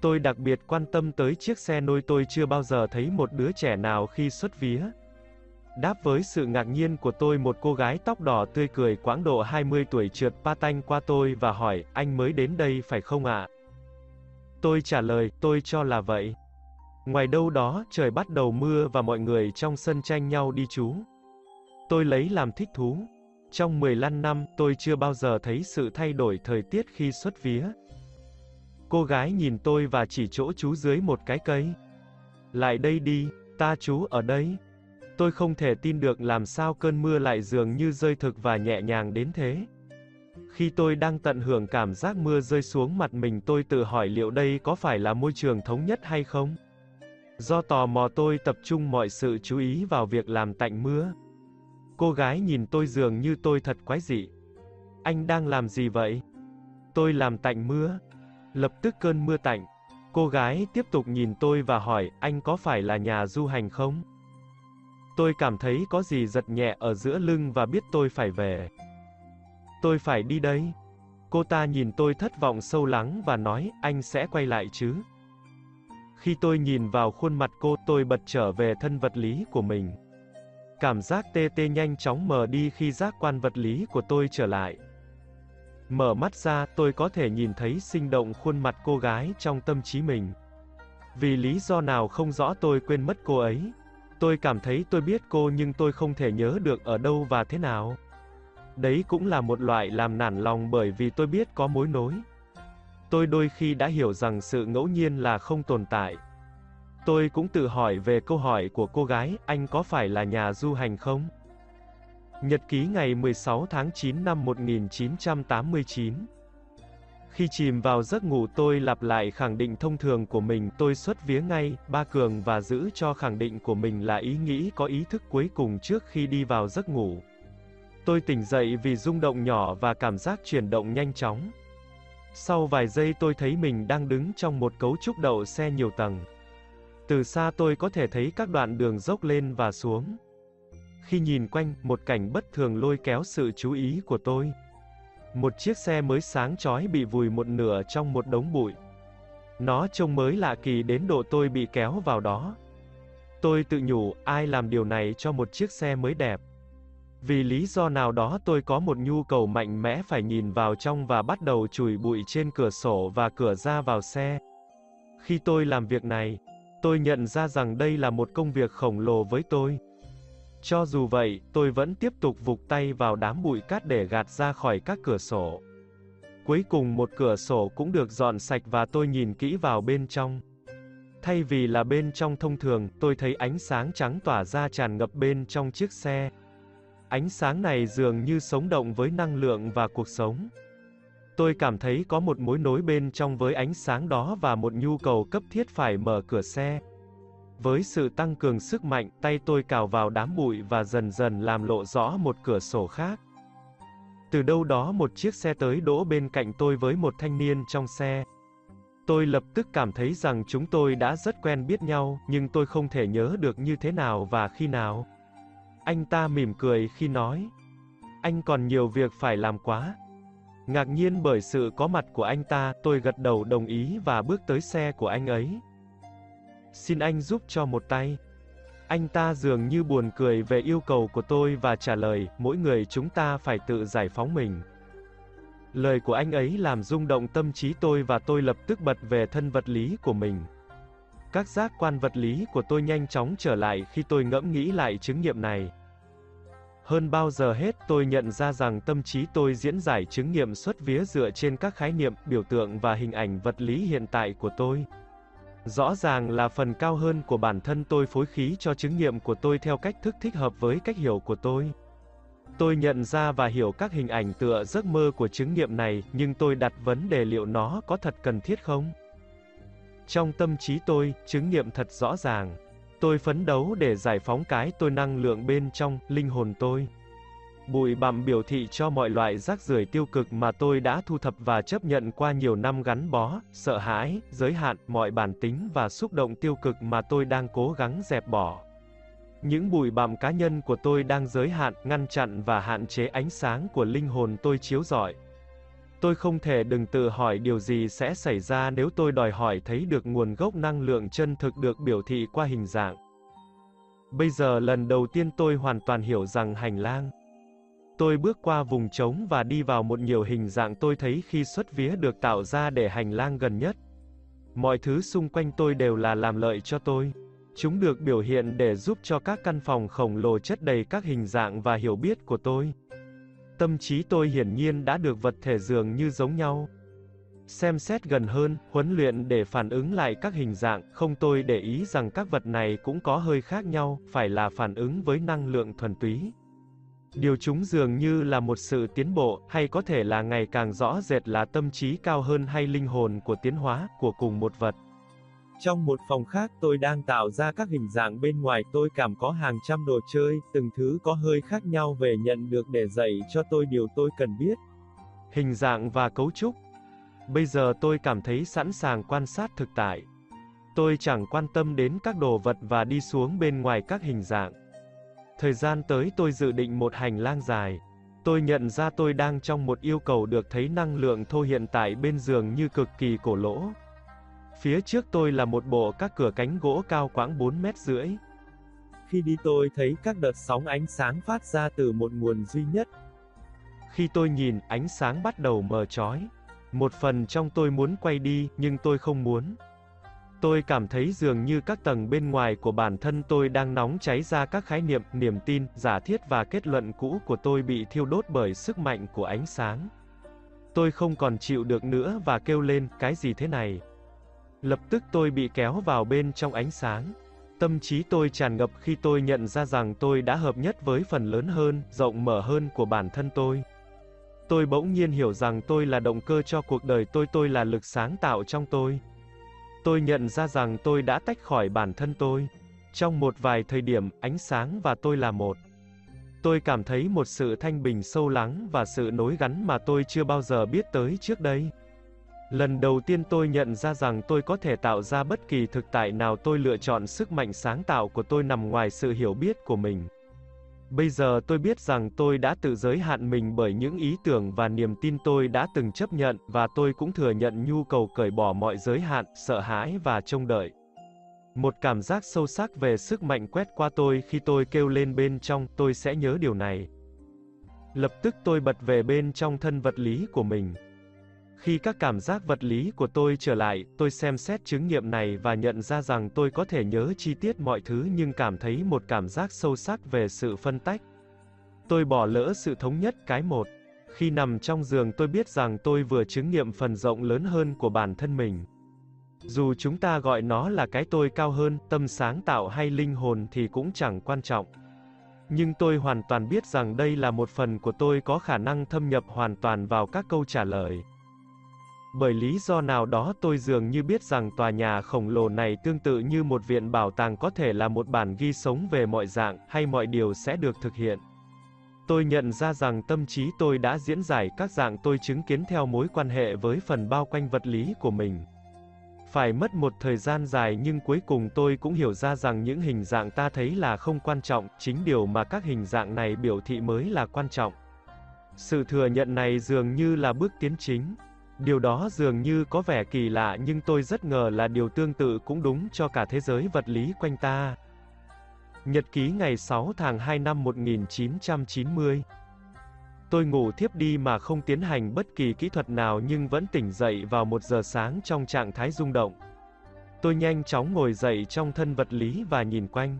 Tôi đặc biệt quan tâm tới chiếc xe nôi tôi chưa bao giờ thấy một đứa trẻ nào khi xuất vía. Đáp với sự ngạc nhiên của tôi một cô gái tóc đỏ tươi cười quãng độ 20 tuổi trượt pa tanh qua tôi và hỏi, anh mới đến đây phải không ạ? Tôi trả lời, tôi cho là vậy. Ngoài đâu đó, trời bắt đầu mưa và mọi người trong sân tranh nhau đi chú. Tôi lấy làm thích thú. Trong 15 năm, tôi chưa bao giờ thấy sự thay đổi thời tiết khi xuất vía. Cô gái nhìn tôi và chỉ chỗ chú dưới một cái cây. Lại đây đi, ta chú ở đây. Tôi không thể tin được làm sao cơn mưa lại dường như rơi thực và nhẹ nhàng đến thế. Khi tôi đang tận hưởng cảm giác mưa rơi xuống mặt mình tôi tự hỏi liệu đây có phải là môi trường thống nhất hay không? Do tò mò tôi tập trung mọi sự chú ý vào việc làm tạnh mưa. Cô gái nhìn tôi dường như tôi thật quái dị. Anh đang làm gì vậy? Tôi làm tạnh mưa. Lập tức cơn mưa tạnh. Cô gái tiếp tục nhìn tôi và hỏi, anh có phải là nhà du hành không? Tôi cảm thấy có gì giật nhẹ ở giữa lưng và biết tôi phải về. Tôi phải đi đây. Cô ta nhìn tôi thất vọng sâu lắng và nói, anh sẽ quay lại chứ? Khi tôi nhìn vào khuôn mặt cô, tôi bật trở về thân vật lý của mình. Cảm giác tê tê nhanh chóng mờ đi khi giác quan vật lý của tôi trở lại. Mở mắt ra, tôi có thể nhìn thấy sinh động khuôn mặt cô gái trong tâm trí mình. Vì lý do nào không rõ tôi quên mất cô ấy. Tôi cảm thấy tôi biết cô nhưng tôi không thể nhớ được ở đâu và thế nào. Đấy cũng là một loại làm nản lòng bởi vì tôi biết có mối nối. Tôi đôi khi đã hiểu rằng sự ngẫu nhiên là không tồn tại. Tôi cũng tự hỏi về câu hỏi của cô gái, anh có phải là nhà du hành không? Nhật ký ngày 16 tháng 9 năm 1989 khi chìm vào giấc ngủ tôi lặp lại khẳng định thông thường của mình, tôi xuất vía ngay, ba cường và giữ cho khẳng định của mình là ý nghĩ có ý thức cuối cùng trước khi đi vào giấc ngủ. Tôi tỉnh dậy vì rung động nhỏ và cảm giác chuyển động nhanh chóng. Sau vài giây tôi thấy mình đang đứng trong một cấu trúc đậu xe nhiều tầng. Từ xa tôi có thể thấy các đoạn đường dốc lên và xuống. Khi nhìn quanh, một cảnh bất thường lôi kéo sự chú ý của tôi. Một chiếc xe mới sáng chói bị vùi một nửa trong một đống bụi. Nó trông mới lạ kỳ đến độ tôi bị kéo vào đó. Tôi tự nhủ, ai làm điều này cho một chiếc xe mới đẹp. Vì lý do nào đó tôi có một nhu cầu mạnh mẽ phải nhìn vào trong và bắt đầu chùi bụi trên cửa sổ và cửa ra vào xe. Khi tôi làm việc này, tôi nhận ra rằng đây là một công việc khổng lồ với tôi. Cho dù vậy, tôi vẫn tiếp tục vục tay vào đám bụi cát để gạt ra khỏi các cửa sổ. Cuối cùng một cửa sổ cũng được dọn sạch và tôi nhìn kỹ vào bên trong. Thay vì là bên trong thông thường, tôi thấy ánh sáng trắng tỏa ra tràn ngập bên trong chiếc xe. Ánh sáng này dường như sống động với năng lượng và cuộc sống. Tôi cảm thấy có một mối nối bên trong với ánh sáng đó và một nhu cầu cấp thiết phải mở cửa xe. Với sự tăng cường sức mạnh, tay tôi cào vào đám bụi và dần dần làm lộ rõ một cửa sổ khác. Từ đâu đó một chiếc xe tới đỗ bên cạnh tôi với một thanh niên trong xe. Tôi lập tức cảm thấy rằng chúng tôi đã rất quen biết nhau, nhưng tôi không thể nhớ được như thế nào và khi nào. Anh ta mỉm cười khi nói. Anh còn nhiều việc phải làm quá. Ngạc nhiên bởi sự có mặt của anh ta, tôi gật đầu đồng ý và bước tới xe của anh ấy. Xin anh giúp cho một tay. Anh ta dường như buồn cười về yêu cầu của tôi và trả lời, mỗi người chúng ta phải tự giải phóng mình. Lời của anh ấy làm rung động tâm trí tôi và tôi lập tức bật về thân vật lý của mình. Các giác quan vật lý của tôi nhanh chóng trở lại khi tôi ngẫm nghĩ lại chứng nghiệm này. Hơn bao giờ hết tôi nhận ra rằng tâm trí tôi diễn giải chứng nghiệm xuất vía dựa trên các khái niệm, biểu tượng và hình ảnh vật lý hiện tại của tôi. Rõ ràng là phần cao hơn của bản thân tôi phối khí cho chứng nghiệm của tôi theo cách thức thích hợp với cách hiểu của tôi. Tôi nhận ra và hiểu các hình ảnh tựa giấc mơ của chứng nghiệm này, nhưng tôi đặt vấn đề liệu nó có thật cần thiết không? Trong tâm trí tôi, chứng nghiệm thật rõ ràng. Tôi phấn đấu để giải phóng cái tôi năng lượng bên trong, linh hồn tôi. Bụi bặm biểu thị cho mọi loại rác rưởi tiêu cực mà tôi đã thu thập và chấp nhận qua nhiều năm gắn bó, sợ hãi, giới hạn, mọi bản tính và xúc động tiêu cực mà tôi đang cố gắng dẹp bỏ. Những bụi bặm cá nhân của tôi đang giới hạn, ngăn chặn và hạn chế ánh sáng của linh hồn tôi chiếu rọi. Tôi không thể đừng tự hỏi điều gì sẽ xảy ra nếu tôi đòi hỏi thấy được nguồn gốc năng lượng chân thực được biểu thị qua hình dạng. Bây giờ lần đầu tiên tôi hoàn toàn hiểu rằng hành lang. Tôi bước qua vùng trống và đi vào một nhiều hình dạng tôi thấy khi xuất vía được tạo ra để hành lang gần nhất. Mọi thứ xung quanh tôi đều là làm lợi cho tôi. Chúng được biểu hiện để giúp cho các căn phòng khổng lồ chất đầy các hình dạng và hiểu biết của tôi. Tâm trí tôi hiển nhiên đã được vật thể dường như giống nhau. Xem xét gần hơn, huấn luyện để phản ứng lại các hình dạng, không tôi để ý rằng các vật này cũng có hơi khác nhau, phải là phản ứng với năng lượng thuần túy. Điều chúng dường như là một sự tiến bộ, hay có thể là ngày càng rõ rệt là tâm trí cao hơn hay linh hồn của tiến hóa, của cùng một vật. Trong một phòng khác tôi đang tạo ra các hình dạng bên ngoài tôi cảm có hàng trăm đồ chơi, từng thứ có hơi khác nhau về nhận được để dạy cho tôi điều tôi cần biết. Hình dạng và cấu trúc. Bây giờ tôi cảm thấy sẵn sàng quan sát thực tại. Tôi chẳng quan tâm đến các đồ vật và đi xuống bên ngoài các hình dạng. Thời gian tới tôi dự định một hành lang dài. Tôi nhận ra tôi đang trong một yêu cầu được thấy năng lượng thô hiện tại bên giường như cực kỳ cổ lỗ. Phía trước tôi là một bộ các cửa cánh gỗ cao khoảng 4 mét rưỡi. Khi đi tôi thấy các đợt sóng ánh sáng phát ra từ một nguồn duy nhất. Khi tôi nhìn, ánh sáng bắt đầu mờ chói. Một phần trong tôi muốn quay đi, nhưng tôi không muốn. Tôi cảm thấy dường như các tầng bên ngoài của bản thân tôi đang nóng cháy ra các khái niệm, niềm tin, giả thiết và kết luận cũ của tôi bị thiêu đốt bởi sức mạnh của ánh sáng. Tôi không còn chịu được nữa và kêu lên, cái gì thế này? Lập tức tôi bị kéo vào bên trong ánh sáng. Tâm trí tôi tràn ngập khi tôi nhận ra rằng tôi đã hợp nhất với phần lớn hơn, rộng mở hơn của bản thân tôi. Tôi bỗng nhiên hiểu rằng tôi là động cơ cho cuộc đời tôi, tôi là lực sáng tạo trong tôi. Tôi nhận ra rằng tôi đã tách khỏi bản thân tôi. Trong một vài thời điểm, ánh sáng và tôi là một. Tôi cảm thấy một sự thanh bình sâu lắng và sự nối gắn mà tôi chưa bao giờ biết tới trước đây. Lần đầu tiên tôi nhận ra rằng tôi có thể tạo ra bất kỳ thực tại nào tôi lựa chọn sức mạnh sáng tạo của tôi nằm ngoài sự hiểu biết của mình. Bây giờ tôi biết rằng tôi đã tự giới hạn mình bởi những ý tưởng và niềm tin tôi đã từng chấp nhận, và tôi cũng thừa nhận nhu cầu cởi bỏ mọi giới hạn, sợ hãi và trông đợi. Một cảm giác sâu sắc về sức mạnh quét qua tôi khi tôi kêu lên bên trong, tôi sẽ nhớ điều này. Lập tức tôi bật về bên trong thân vật lý của mình. Khi các cảm giác vật lý của tôi trở lại, tôi xem xét chứng nghiệm này và nhận ra rằng tôi có thể nhớ chi tiết mọi thứ nhưng cảm thấy một cảm giác sâu sắc về sự phân tách. Tôi bỏ lỡ sự thống nhất cái một. Khi nằm trong giường tôi biết rằng tôi vừa chứng nghiệm phần rộng lớn hơn của bản thân mình. Dù chúng ta gọi nó là cái tôi cao hơn, tâm sáng tạo hay linh hồn thì cũng chẳng quan trọng. Nhưng tôi hoàn toàn biết rằng đây là một phần của tôi có khả năng thâm nhập hoàn toàn vào các câu trả lời. Bởi lý do nào đó tôi dường như biết rằng tòa nhà khổng lồ này tương tự như một viện bảo tàng có thể là một bản ghi sống về mọi dạng, hay mọi điều sẽ được thực hiện. Tôi nhận ra rằng tâm trí tôi đã diễn giải các dạng tôi chứng kiến theo mối quan hệ với phần bao quanh vật lý của mình. Phải mất một thời gian dài nhưng cuối cùng tôi cũng hiểu ra rằng những hình dạng ta thấy là không quan trọng, chính điều mà các hình dạng này biểu thị mới là quan trọng. Sự thừa nhận này dường như là bước tiến chính. Điều đó dường như có vẻ kỳ lạ, nhưng tôi rất ngờ là điều tương tự cũng đúng cho cả thế giới vật lý quanh ta. Nhật ký ngày 6 tháng 2 năm 1990 Tôi ngủ thiếp đi mà không tiến hành bất kỳ kỹ thuật nào nhưng vẫn tỉnh dậy vào một giờ sáng trong trạng thái rung động. Tôi nhanh chóng ngồi dậy trong thân vật lý và nhìn quanh.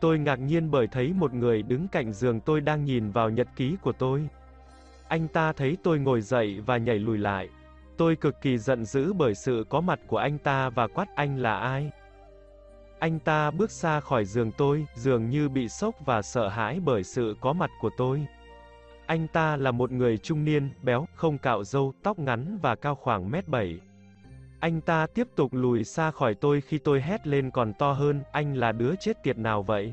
Tôi ngạc nhiên bởi thấy một người đứng cạnh giường tôi đang nhìn vào nhật ký của tôi. Anh ta thấy tôi ngồi dậy và nhảy lùi lại. Tôi cực kỳ giận dữ bởi sự có mặt của anh ta và quát anh là ai. Anh ta bước xa khỏi giường tôi, dường như bị sốc và sợ hãi bởi sự có mặt của tôi. Anh ta là một người trung niên, béo, không cạo râu, tóc ngắn và cao khoảng mét bảy. Anh ta tiếp tục lùi xa khỏi tôi khi tôi hét lên còn to hơn, anh là đứa chết tiệt nào vậy?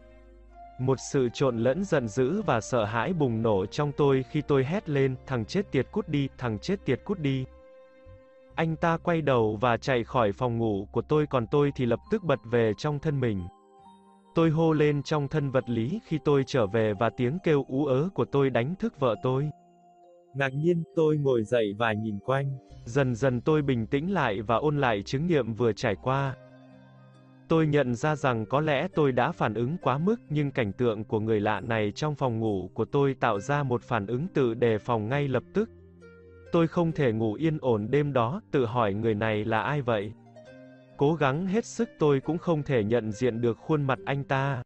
Một sự trộn lẫn giận dữ và sợ hãi bùng nổ trong tôi khi tôi hét lên, thằng chết tiệt cút đi, thằng chết tiệt cút đi. Anh ta quay đầu và chạy khỏi phòng ngủ của tôi còn tôi thì lập tức bật về trong thân mình. Tôi hô lên trong thân vật lý khi tôi trở về và tiếng kêu ú ớ của tôi đánh thức vợ tôi. Ngạc nhiên, tôi ngồi dậy và nhìn quanh. Dần dần tôi bình tĩnh lại và ôn lại chứng nghiệm vừa trải qua. Tôi nhận ra rằng có lẽ tôi đã phản ứng quá mức nhưng cảnh tượng của người lạ này trong phòng ngủ của tôi tạo ra một phản ứng tự đề phòng ngay lập tức. Tôi không thể ngủ yên ổn đêm đó, tự hỏi người này là ai vậy? Cố gắng hết sức tôi cũng không thể nhận diện được khuôn mặt anh ta.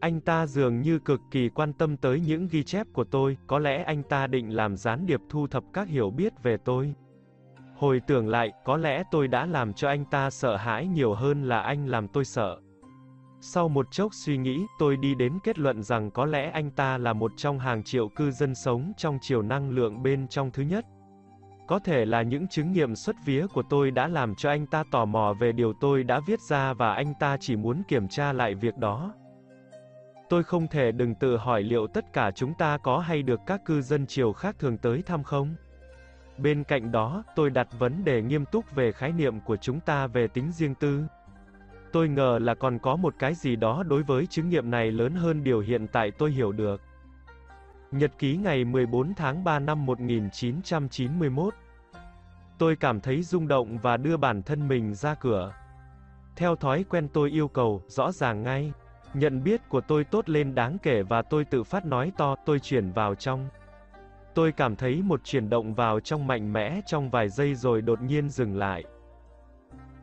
Anh ta dường như cực kỳ quan tâm tới những ghi chép của tôi, có lẽ anh ta định làm gián điệp thu thập các hiểu biết về tôi. Hồi tưởng lại, có lẽ tôi đã làm cho anh ta sợ hãi nhiều hơn là anh làm tôi sợ. Sau một chốc suy nghĩ, tôi đi đến kết luận rằng có lẽ anh ta là một trong hàng triệu cư dân sống trong chiều năng lượng bên trong thứ nhất. Có thể là những chứng nghiệm xuất vía của tôi đã làm cho anh ta tò mò về điều tôi đã viết ra và anh ta chỉ muốn kiểm tra lại việc đó. Tôi không thể đừng tự hỏi liệu tất cả chúng ta có hay được các cư dân chiều khác thường tới thăm không? Bên cạnh đó, tôi đặt vấn đề nghiêm túc về khái niệm của chúng ta về tính riêng tư. Tôi ngờ là còn có một cái gì đó đối với chứng nghiệm này lớn hơn điều hiện tại tôi hiểu được. Nhật ký ngày 14 tháng 3 năm 1991 Tôi cảm thấy rung động và đưa bản thân mình ra cửa. Theo thói quen tôi yêu cầu, rõ ràng ngay. Nhận biết của tôi tốt lên đáng kể và tôi tự phát nói to, tôi chuyển vào trong. Tôi cảm thấy một chuyển động vào trong mạnh mẽ trong vài giây rồi đột nhiên dừng lại.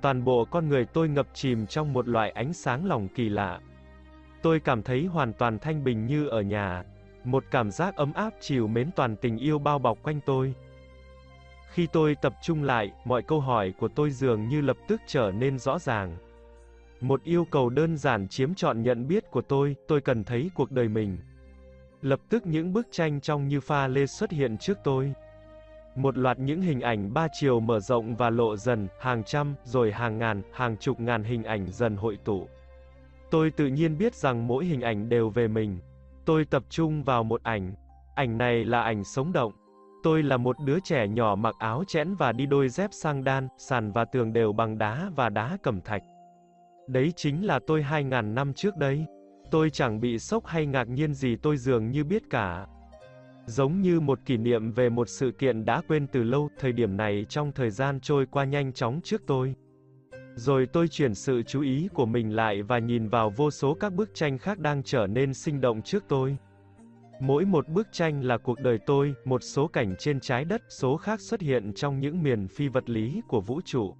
Toàn bộ con người tôi ngập chìm trong một loại ánh sáng lòng kỳ lạ. Tôi cảm thấy hoàn toàn thanh bình như ở nhà. Một cảm giác ấm áp chiều mến toàn tình yêu bao bọc quanh tôi. Khi tôi tập trung lại, mọi câu hỏi của tôi dường như lập tức trở nên rõ ràng. Một yêu cầu đơn giản chiếm trọn nhận biết của tôi, tôi cần thấy cuộc đời mình. Lập tức những bức tranh trong như pha lê xuất hiện trước tôi. Một loạt những hình ảnh ba chiều mở rộng và lộ dần, hàng trăm, rồi hàng ngàn, hàng chục ngàn hình ảnh dần hội tụ. Tôi tự nhiên biết rằng mỗi hình ảnh đều về mình. Tôi tập trung vào một ảnh. Ảnh này là ảnh sống động. Tôi là một đứa trẻ nhỏ mặc áo chẽn và đi đôi dép sang đan, sàn và tường đều bằng đá và đá cẩm thạch. Đấy chính là tôi 2.000 năm trước đây. Tôi chẳng bị sốc hay ngạc nhiên gì tôi dường như biết cả. Giống như một kỷ niệm về một sự kiện đã quên từ lâu, thời điểm này trong thời gian trôi qua nhanh chóng trước tôi. Rồi tôi chuyển sự chú ý của mình lại và nhìn vào vô số các bức tranh khác đang trở nên sinh động trước tôi. Mỗi một bức tranh là cuộc đời tôi, một số cảnh trên trái đất, số khác xuất hiện trong những miền phi vật lý của vũ trụ.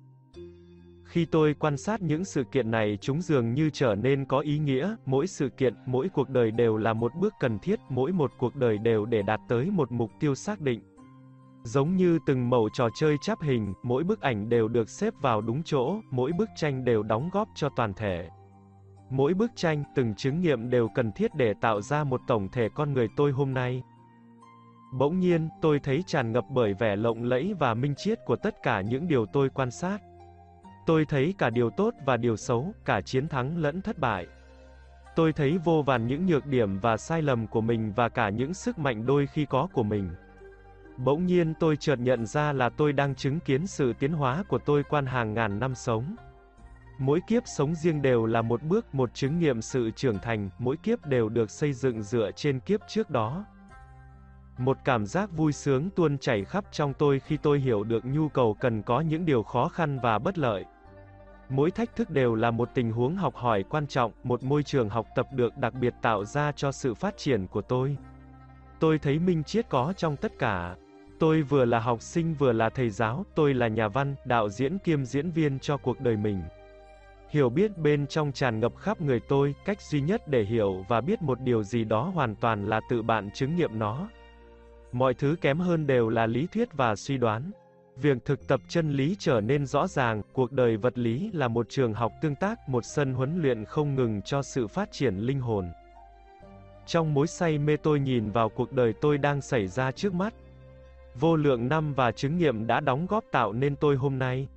Khi tôi quan sát những sự kiện này chúng dường như trở nên có ý nghĩa, mỗi sự kiện, mỗi cuộc đời đều là một bước cần thiết, mỗi một cuộc đời đều để đạt tới một mục tiêu xác định. Giống như từng mẩu trò chơi chắp hình, mỗi bức ảnh đều được xếp vào đúng chỗ, mỗi bức tranh đều đóng góp cho toàn thể. Mỗi bức tranh, từng chứng nghiệm đều cần thiết để tạo ra một tổng thể con người tôi hôm nay. Bỗng nhiên, tôi thấy tràn ngập bởi vẻ lộng lẫy và minh triết của tất cả những điều tôi quan sát. Tôi thấy cả điều tốt và điều xấu, cả chiến thắng lẫn thất bại. Tôi thấy vô vàn những nhược điểm và sai lầm của mình và cả những sức mạnh đôi khi có của mình. Bỗng nhiên tôi chợt nhận ra là tôi đang chứng kiến sự tiến hóa của tôi qua hàng ngàn năm sống. Mỗi kiếp sống riêng đều là một bước, một chứng nghiệm sự trưởng thành, mỗi kiếp đều được xây dựng dựa trên kiếp trước đó. Một cảm giác vui sướng tuôn chảy khắp trong tôi khi tôi hiểu được nhu cầu cần có những điều khó khăn và bất lợi. Mỗi thách thức đều là một tình huống học hỏi quan trọng, một môi trường học tập được đặc biệt tạo ra cho sự phát triển của tôi. Tôi thấy minh triết có trong tất cả. Tôi vừa là học sinh vừa là thầy giáo, tôi là nhà văn, đạo diễn kiêm diễn viên cho cuộc đời mình. Hiểu biết bên trong tràn ngập khắp người tôi, cách duy nhất để hiểu và biết một điều gì đó hoàn toàn là tự bạn chứng nghiệm nó. Mọi thứ kém hơn đều là lý thuyết và suy đoán. Việc thực tập chân lý trở nên rõ ràng, cuộc đời vật lý là một trường học tương tác, một sân huấn luyện không ngừng cho sự phát triển linh hồn. Trong mối say mê tôi nhìn vào cuộc đời tôi đang xảy ra trước mắt. Vô lượng năm và chứng nghiệm đã đóng góp tạo nên tôi hôm nay.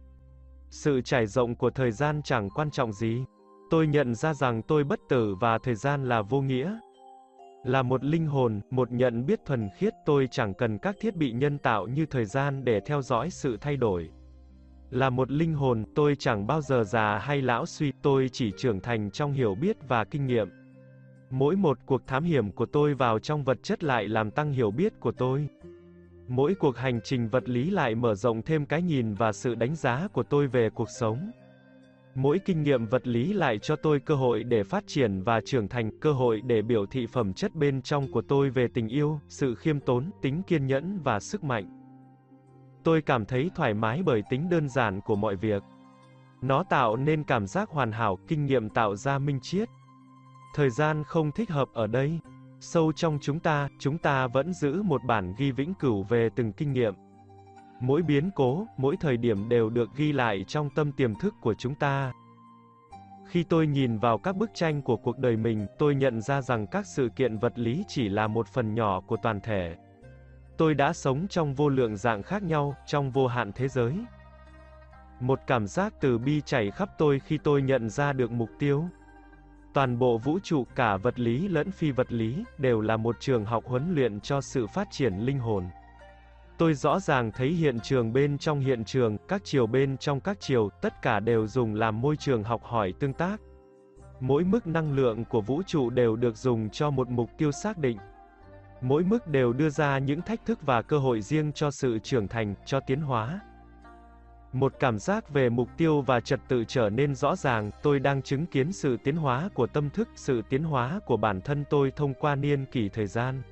Sự trải rộng của thời gian chẳng quan trọng gì. Tôi nhận ra rằng tôi bất tử và thời gian là vô nghĩa. Là một linh hồn, một nhận biết thuần khiết tôi chẳng cần các thiết bị nhân tạo như thời gian để theo dõi sự thay đổi. Là một linh hồn, tôi chẳng bao giờ già hay lão suy, tôi chỉ trưởng thành trong hiểu biết và kinh nghiệm. Mỗi một cuộc thám hiểm của tôi vào trong vật chất lại làm tăng hiểu biết của tôi. Mỗi cuộc hành trình vật lý lại mở rộng thêm cái nhìn và sự đánh giá của tôi về cuộc sống. Mỗi kinh nghiệm vật lý lại cho tôi cơ hội để phát triển và trưởng thành, cơ hội để biểu thị phẩm chất bên trong của tôi về tình yêu, sự khiêm tốn, tính kiên nhẫn và sức mạnh. Tôi cảm thấy thoải mái bởi tính đơn giản của mọi việc. Nó tạo nên cảm giác hoàn hảo, kinh nghiệm tạo ra minh triết. Thời gian không thích hợp ở đây. Sâu trong chúng ta, chúng ta vẫn giữ một bản ghi vĩnh cửu về từng kinh nghiệm. Mỗi biến cố, mỗi thời điểm đều được ghi lại trong tâm tiềm thức của chúng ta. Khi tôi nhìn vào các bức tranh của cuộc đời mình, tôi nhận ra rằng các sự kiện vật lý chỉ là một phần nhỏ của toàn thể. Tôi đã sống trong vô lượng dạng khác nhau, trong vô hạn thế giới. Một cảm giác từ bi chảy khắp tôi khi tôi nhận ra được mục tiêu. Toàn bộ vũ trụ cả vật lý lẫn phi vật lý đều là một trường học huấn luyện cho sự phát triển linh hồn. Tôi rõ ràng thấy hiện trường bên trong hiện trường, các chiều bên trong các chiều, tất cả đều dùng làm môi trường học hỏi tương tác. Mỗi mức năng lượng của vũ trụ đều được dùng cho một mục tiêu xác định. Mỗi mức đều đưa ra những thách thức và cơ hội riêng cho sự trưởng thành, cho tiến hóa. Một cảm giác về mục tiêu và trật tự trở nên rõ ràng, tôi đang chứng kiến sự tiến hóa của tâm thức, sự tiến hóa của bản thân tôi thông qua niên kỷ thời gian.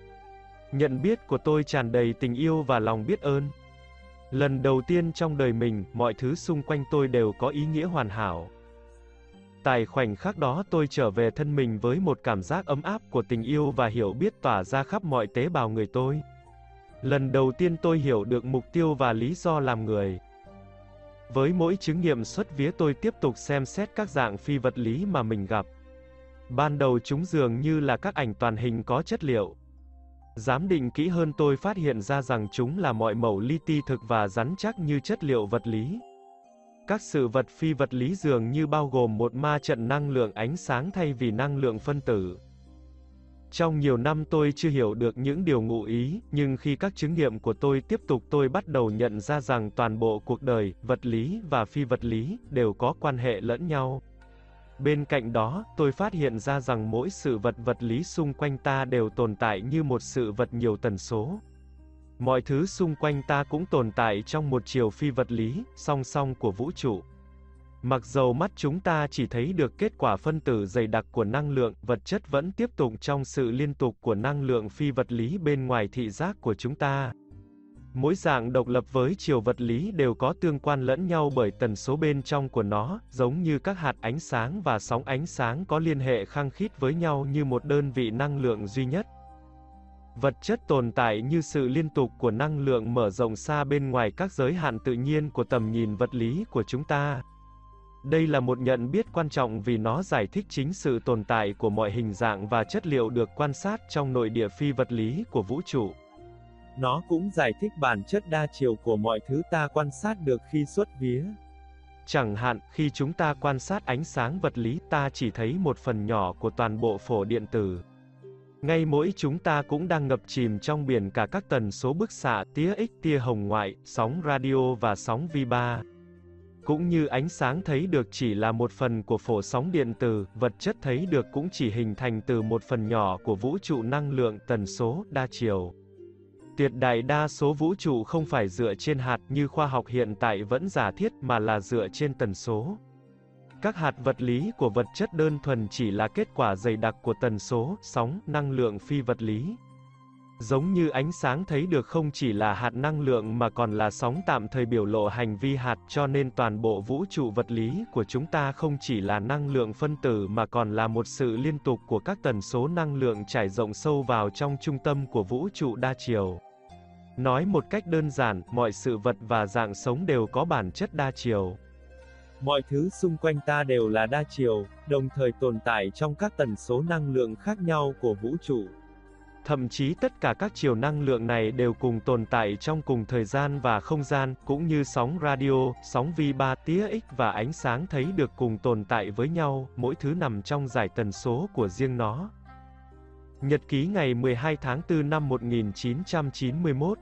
Nhận biết của tôi tràn đầy tình yêu và lòng biết ơn. Lần đầu tiên trong đời mình, mọi thứ xung quanh tôi đều có ý nghĩa hoàn hảo. Tại khoảnh khắc đó tôi trở về thân mình với một cảm giác ấm áp của tình yêu và hiểu biết tỏa ra khắp mọi tế bào người tôi. Lần đầu tiên tôi hiểu được mục tiêu và lý do làm người. Với mỗi chứng nghiệm xuất vía tôi tiếp tục xem xét các dạng phi vật lý mà mình gặp. Ban đầu chúng dường như là các ảnh toàn hình có chất liệu. Giám định kỹ hơn tôi phát hiện ra rằng chúng là mọi mẫu li ti thực và rắn chắc như chất liệu vật lý. Các sự vật phi vật lý dường như bao gồm một ma trận năng lượng ánh sáng thay vì năng lượng phân tử. Trong nhiều năm tôi chưa hiểu được những điều ngụ ý, nhưng khi các chứng nghiệm của tôi tiếp tục tôi bắt đầu nhận ra rằng toàn bộ cuộc đời, vật lý và phi vật lý, đều có quan hệ lẫn nhau. Bên cạnh đó, tôi phát hiện ra rằng mỗi sự vật vật lý xung quanh ta đều tồn tại như một sự vật nhiều tần số. Mọi thứ xung quanh ta cũng tồn tại trong một chiều phi vật lý, song song của vũ trụ. Mặc dầu mắt chúng ta chỉ thấy được kết quả phân tử dày đặc của năng lượng, vật chất vẫn tiếp tục trong sự liên tục của năng lượng phi vật lý bên ngoài thị giác của chúng ta. Mỗi dạng độc lập với chiều vật lý đều có tương quan lẫn nhau bởi tần số bên trong của nó, giống như các hạt ánh sáng và sóng ánh sáng có liên hệ khăng khít với nhau như một đơn vị năng lượng duy nhất. Vật chất tồn tại như sự liên tục của năng lượng mở rộng xa bên ngoài các giới hạn tự nhiên của tầm nhìn vật lý của chúng ta. Đây là một nhận biết quan trọng vì nó giải thích chính sự tồn tại của mọi hình dạng và chất liệu được quan sát trong nội địa phi vật lý của vũ trụ. Nó cũng giải thích bản chất đa chiều của mọi thứ ta quan sát được khi xuất vía. Chẳng hạn, khi chúng ta quan sát ánh sáng vật lý, ta chỉ thấy một phần nhỏ của toàn bộ phổ điện tử. Ngay mỗi chúng ta cũng đang ngập chìm trong biển cả các tần số bức xạ, tia X, tia hồng ngoại, sóng radio và sóng vi-ba. Cũng như ánh sáng thấy được chỉ là một phần của phổ sóng điện tử, vật chất thấy được cũng chỉ hình thành từ một phần nhỏ của vũ trụ năng lượng tần số đa chiều. Tuyệt đại đa số vũ trụ không phải dựa trên hạt như khoa học hiện tại vẫn giả thiết mà là dựa trên tần số. Các hạt vật lý của vật chất đơn thuần chỉ là kết quả dày đặc của tần số, sóng, năng lượng phi vật lý. Giống như ánh sáng thấy được không chỉ là hạt năng lượng mà còn là sóng tạm thời biểu lộ hành vi hạt cho nên toàn bộ vũ trụ vật lý của chúng ta không chỉ là năng lượng phân tử mà còn là một sự liên tục của các tần số năng lượng trải rộng sâu vào trong trung tâm của vũ trụ đa chiều. Nói một cách đơn giản, mọi sự vật và dạng sống đều có bản chất đa chiều. Mọi thứ xung quanh ta đều là đa chiều, đồng thời tồn tại trong các tần số năng lượng khác nhau của vũ trụ. Thậm chí tất cả các chiều năng lượng này đều cùng tồn tại trong cùng thời gian và không gian, cũng như sóng radio, sóng vi 3 tía X và ánh sáng thấy được cùng tồn tại với nhau, mỗi thứ nằm trong giải tần số của riêng nó. Nhật ký ngày 12 tháng 4 năm 1991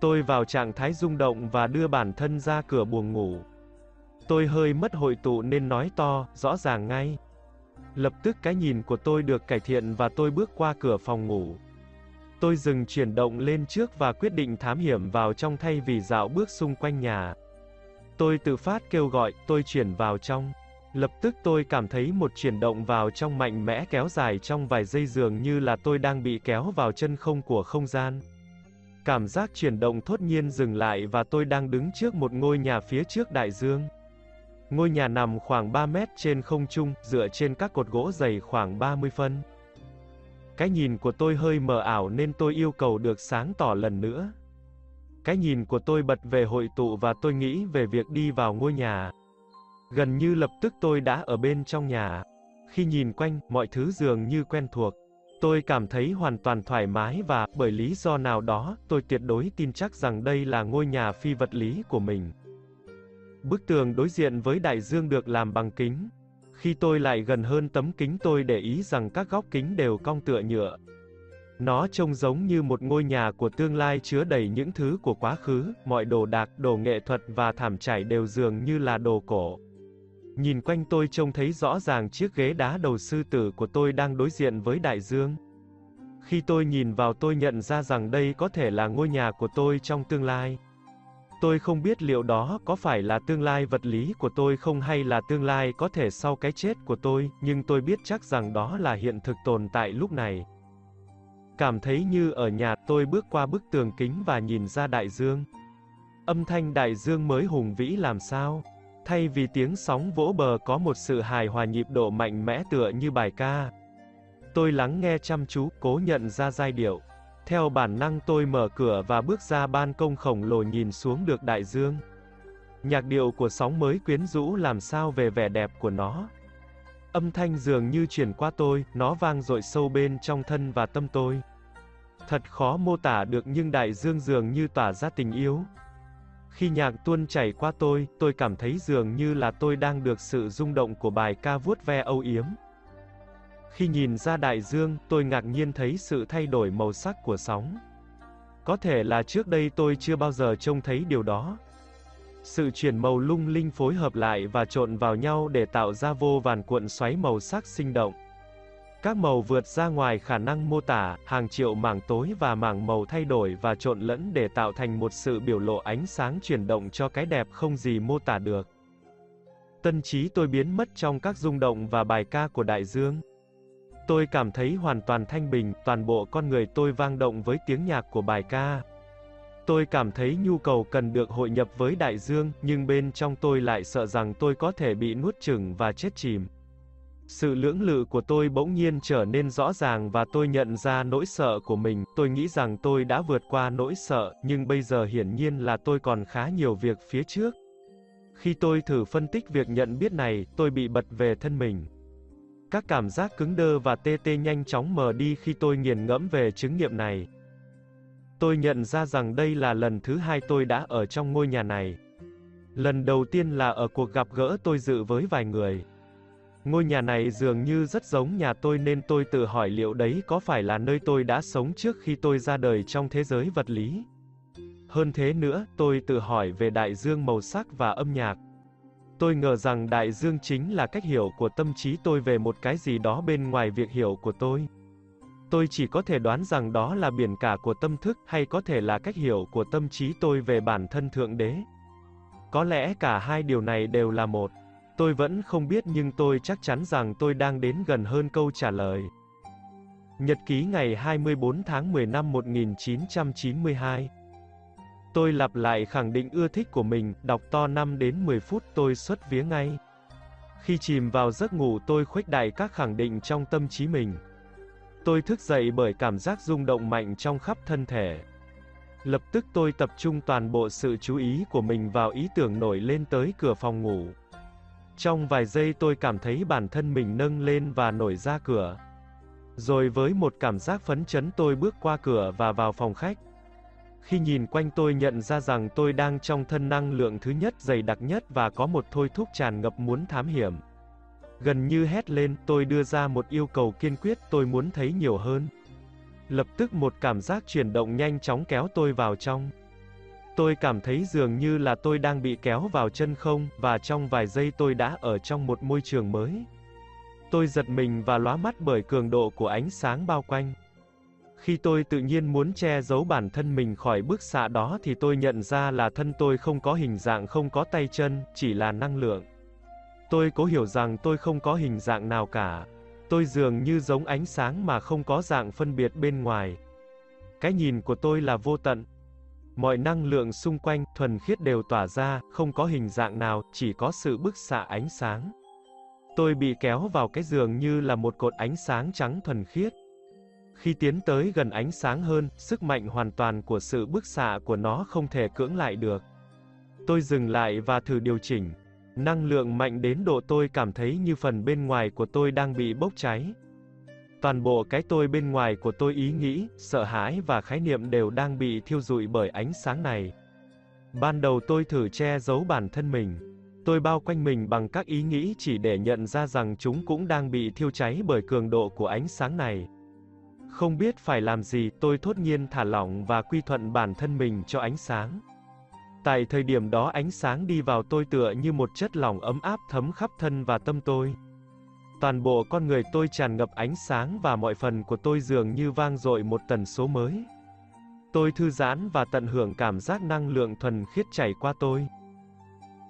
Tôi vào trạng thái rung động và đưa bản thân ra cửa buồng ngủ. Tôi hơi mất hội tụ nên nói to, rõ ràng ngay. Lập tức cái nhìn của tôi được cải thiện và tôi bước qua cửa phòng ngủ. Tôi dừng chuyển động lên trước và quyết định thám hiểm vào trong thay vì dạo bước xung quanh nhà. Tôi tự phát kêu gọi, tôi chuyển vào trong. Lập tức tôi cảm thấy một chuyển động vào trong mạnh mẽ kéo dài trong vài giây dường như là tôi đang bị kéo vào chân không của không gian. Cảm giác chuyển động thốt nhiên dừng lại và tôi đang đứng trước một ngôi nhà phía trước đại dương. Ngôi nhà nằm khoảng 3 mét trên không trung, dựa trên các cột gỗ dày khoảng 30 phân. Cái nhìn của tôi hơi mờ ảo nên tôi yêu cầu được sáng tỏ lần nữa. Cái nhìn của tôi bật về hội tụ và tôi nghĩ về việc đi vào ngôi nhà. Gần như lập tức tôi đã ở bên trong nhà. Khi nhìn quanh, mọi thứ dường như quen thuộc. Tôi cảm thấy hoàn toàn thoải mái và, bởi lý do nào đó, tôi tuyệt đối tin chắc rằng đây là ngôi nhà phi vật lý của mình. Bức tường đối diện với đại dương được làm bằng kính. Khi tôi lại gần hơn tấm kính tôi để ý rằng các góc kính đều cong tựa nhựa. Nó trông giống như một ngôi nhà của tương lai chứa đầy những thứ của quá khứ, mọi đồ đạc, đồ nghệ thuật và thảm trải đều dường như là đồ cổ. Nhìn quanh tôi trông thấy rõ ràng chiếc ghế đá đầu sư tử của tôi đang đối diện với đại dương. Khi tôi nhìn vào tôi nhận ra rằng đây có thể là ngôi nhà của tôi trong tương lai. Tôi không biết liệu đó có phải là tương lai vật lý của tôi không hay là tương lai có thể sau cái chết của tôi, nhưng tôi biết chắc rằng đó là hiện thực tồn tại lúc này. Cảm thấy như ở nhà tôi bước qua bức tường kính và nhìn ra đại dương. Âm thanh đại dương mới hùng vĩ làm sao? Thay vì tiếng sóng vỗ bờ có một sự hài hòa nhịp độ mạnh mẽ tựa như bài ca. Tôi lắng nghe chăm chú, cố nhận ra giai điệu. Theo bản năng tôi mở cửa và bước ra ban công khổng lồ nhìn xuống được đại dương. Nhạc điệu của sóng mới quyến rũ làm sao về vẻ đẹp của nó. Âm thanh dường như truyền qua tôi, nó vang dội sâu bên trong thân và tâm tôi. Thật khó mô tả được nhưng đại dương dường như tỏa ra tình yêu. Khi nhạc tuôn chảy qua tôi, tôi cảm thấy dường như là tôi đang được sự rung động của bài ca vuốt ve âu yếm. Khi nhìn ra đại dương, tôi ngạc nhiên thấy sự thay đổi màu sắc của sóng. Có thể là trước đây tôi chưa bao giờ trông thấy điều đó. Sự chuyển màu lung linh phối hợp lại và trộn vào nhau để tạo ra vô vàn cuộn xoáy màu sắc sinh động. Các màu vượt ra ngoài khả năng mô tả, hàng triệu mảng tối và mảng màu thay đổi và trộn lẫn để tạo thành một sự biểu lộ ánh sáng chuyển động cho cái đẹp không gì mô tả được. Tân trí tôi biến mất trong các rung động và bài ca của đại dương. Tôi cảm thấy hoàn toàn thanh bình, toàn bộ con người tôi vang động với tiếng nhạc của bài ca. Tôi cảm thấy nhu cầu cần được hội nhập với đại dương, nhưng bên trong tôi lại sợ rằng tôi có thể bị nuốt chửng và chết chìm. Sự lưỡng lự của tôi bỗng nhiên trở nên rõ ràng và tôi nhận ra nỗi sợ của mình, tôi nghĩ rằng tôi đã vượt qua nỗi sợ, nhưng bây giờ hiển nhiên là tôi còn khá nhiều việc phía trước. Khi tôi thử phân tích việc nhận biết này, tôi bị bật về thân mình. Các cảm giác cứng đơ và tê tê nhanh chóng mờ đi khi tôi nghiền ngẫm về chứng nghiệm này. Tôi nhận ra rằng đây là lần thứ hai tôi đã ở trong ngôi nhà này. Lần đầu tiên là ở cuộc gặp gỡ tôi dự với vài người. Ngôi nhà này dường như rất giống nhà tôi nên tôi tự hỏi liệu đấy có phải là nơi tôi đã sống trước khi tôi ra đời trong thế giới vật lý. Hơn thế nữa, tôi tự hỏi về đại dương màu sắc và âm nhạc. Tôi ngờ rằng đại dương chính là cách hiểu của tâm trí tôi về một cái gì đó bên ngoài việc hiểu của tôi. Tôi chỉ có thể đoán rằng đó là biển cả của tâm thức hay có thể là cách hiểu của tâm trí tôi về bản thân Thượng Đế. Có lẽ cả hai điều này đều là một. Tôi vẫn không biết nhưng tôi chắc chắn rằng tôi đang đến gần hơn câu trả lời. Nhật ký ngày 24 tháng 10 năm 1992 Tôi lặp lại khẳng định ưa thích của mình, đọc to 5 đến 10 phút tôi xuất vía ngay. Khi chìm vào giấc ngủ tôi khuếch đại các khẳng định trong tâm trí mình. Tôi thức dậy bởi cảm giác rung động mạnh trong khắp thân thể. Lập tức tôi tập trung toàn bộ sự chú ý của mình vào ý tưởng nổi lên tới cửa phòng ngủ. Trong vài giây tôi cảm thấy bản thân mình nâng lên và nổi ra cửa. Rồi với một cảm giác phấn chấn tôi bước qua cửa và vào phòng khách. Khi nhìn quanh tôi nhận ra rằng tôi đang trong thân năng lượng thứ nhất dày đặc nhất và có một thôi thúc tràn ngập muốn thám hiểm. Gần như hét lên, tôi đưa ra một yêu cầu kiên quyết, tôi muốn thấy nhiều hơn. Lập tức một cảm giác chuyển động nhanh chóng kéo tôi vào trong. Tôi cảm thấy dường như là tôi đang bị kéo vào chân không, và trong vài giây tôi đã ở trong một môi trường mới. Tôi giật mình và lóa mắt bởi cường độ của ánh sáng bao quanh. Khi tôi tự nhiên muốn che giấu bản thân mình khỏi bức xạ đó thì tôi nhận ra là thân tôi không có hình dạng không có tay chân, chỉ là năng lượng. Tôi cố hiểu rằng tôi không có hình dạng nào cả. Tôi dường như giống ánh sáng mà không có dạng phân biệt bên ngoài. Cái nhìn của tôi là vô tận. Mọi năng lượng xung quanh, thuần khiết đều tỏa ra, không có hình dạng nào, chỉ có sự bức xạ ánh sáng. Tôi bị kéo vào cái giường như là một cột ánh sáng trắng thuần khiết. Khi tiến tới gần ánh sáng hơn, sức mạnh hoàn toàn của sự bức xạ của nó không thể cưỡng lại được. Tôi dừng lại và thử điều chỉnh. Năng lượng mạnh đến độ tôi cảm thấy như phần bên ngoài của tôi đang bị bốc cháy. Toàn bộ cái tôi bên ngoài của tôi ý nghĩ, sợ hãi và khái niệm đều đang bị thiêu rụi bởi ánh sáng này. Ban đầu tôi thử che giấu bản thân mình. Tôi bao quanh mình bằng các ý nghĩ chỉ để nhận ra rằng chúng cũng đang bị thiêu cháy bởi cường độ của ánh sáng này. Không biết phải làm gì, tôi thốt nhiên thả lỏng và quy thuận bản thân mình cho ánh sáng. Tại thời điểm đó ánh sáng đi vào tôi tựa như một chất lỏng ấm áp thấm khắp thân và tâm tôi. Toàn bộ con người tôi tràn ngập ánh sáng và mọi phần của tôi dường như vang dội một tần số mới. Tôi thư giãn và tận hưởng cảm giác năng lượng thuần khiết chảy qua tôi.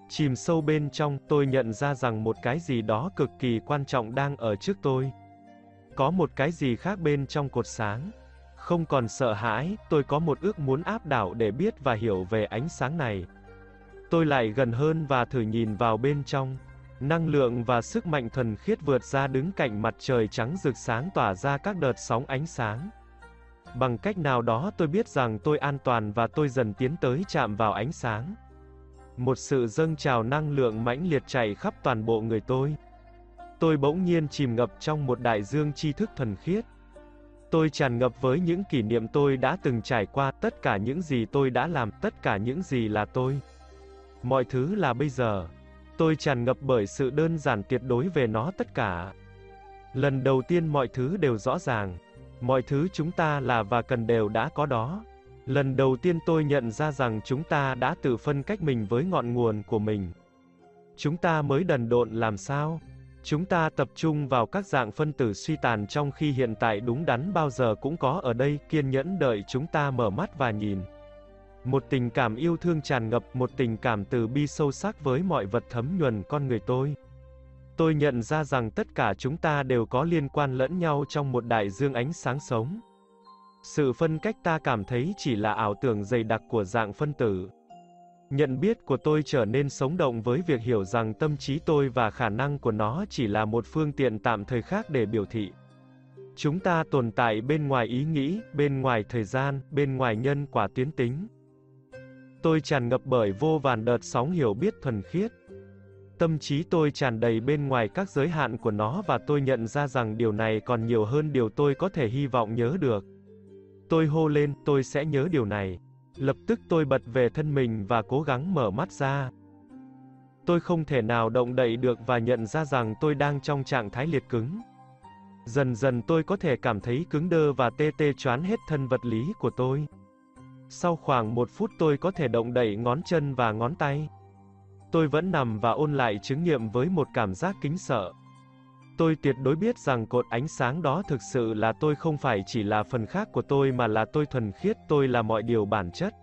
Chìm sâu bên trong, tôi nhận ra rằng một cái gì đó cực kỳ quan trọng đang ở trước tôi. Có một cái gì khác bên trong cột sáng. Không còn sợ hãi, tôi có một ước muốn áp đảo để biết và hiểu về ánh sáng này. Tôi lại gần hơn và thử nhìn vào bên trong. Năng lượng và sức mạnh thuần khiết vượt ra đứng cạnh mặt trời trắng rực sáng tỏa ra các đợt sóng ánh sáng. Bằng cách nào đó tôi biết rằng tôi an toàn và tôi dần tiến tới chạm vào ánh sáng. Một sự dâng trào năng lượng mãnh liệt chạy khắp toàn bộ người tôi. Tôi bỗng nhiên chìm ngập trong một đại dương tri thức thuần khiết. Tôi tràn ngập với những kỷ niệm tôi đã từng trải qua, tất cả những gì tôi đã làm, tất cả những gì là tôi. Mọi thứ là bây giờ. Tôi tràn ngập bởi sự đơn giản tuyệt đối về nó tất cả. Lần đầu tiên mọi thứ đều rõ ràng. Mọi thứ chúng ta là và cần đều đã có đó. Lần đầu tiên tôi nhận ra rằng chúng ta đã tự phân cách mình với ngọn nguồn của mình. Chúng ta mới đần độn làm sao? Chúng ta tập trung vào các dạng phân tử suy tàn trong khi hiện tại đúng đắn bao giờ cũng có ở đây, kiên nhẫn đợi chúng ta mở mắt và nhìn. Một tình cảm yêu thương tràn ngập, một tình cảm từ bi sâu sắc với mọi vật thấm nhuần con người tôi. Tôi nhận ra rằng tất cả chúng ta đều có liên quan lẫn nhau trong một đại dương ánh sáng sống. Sự phân cách ta cảm thấy chỉ là ảo tưởng dày đặc của dạng phân tử. Nhận biết của tôi trở nên sống động với việc hiểu rằng tâm trí tôi và khả năng của nó chỉ là một phương tiện tạm thời khác để biểu thị. Chúng ta tồn tại bên ngoài ý nghĩ, bên ngoài thời gian, bên ngoài nhân quả tuyến tính. Tôi tràn ngập bởi vô vàn đợt sóng hiểu biết thuần khiết. Tâm trí tôi tràn đầy bên ngoài các giới hạn của nó và tôi nhận ra rằng điều này còn nhiều hơn điều tôi có thể hy vọng nhớ được. Tôi hô lên, tôi sẽ nhớ điều này. Lập tức tôi bật về thân mình và cố gắng mở mắt ra. Tôi không thể nào động đậy được và nhận ra rằng tôi đang trong trạng thái liệt cứng. Dần dần tôi có thể cảm thấy cứng đơ và tê tê choán hết thân vật lý của tôi. Sau khoảng một phút tôi có thể động đậy ngón chân và ngón tay. Tôi vẫn nằm và ôn lại chứng nghiệm với một cảm giác kính sợ. Tôi tuyệt đối biết rằng cột ánh sáng đó thực sự là tôi không phải chỉ là phần khác của tôi mà là tôi thuần khiết, tôi là mọi điều bản chất.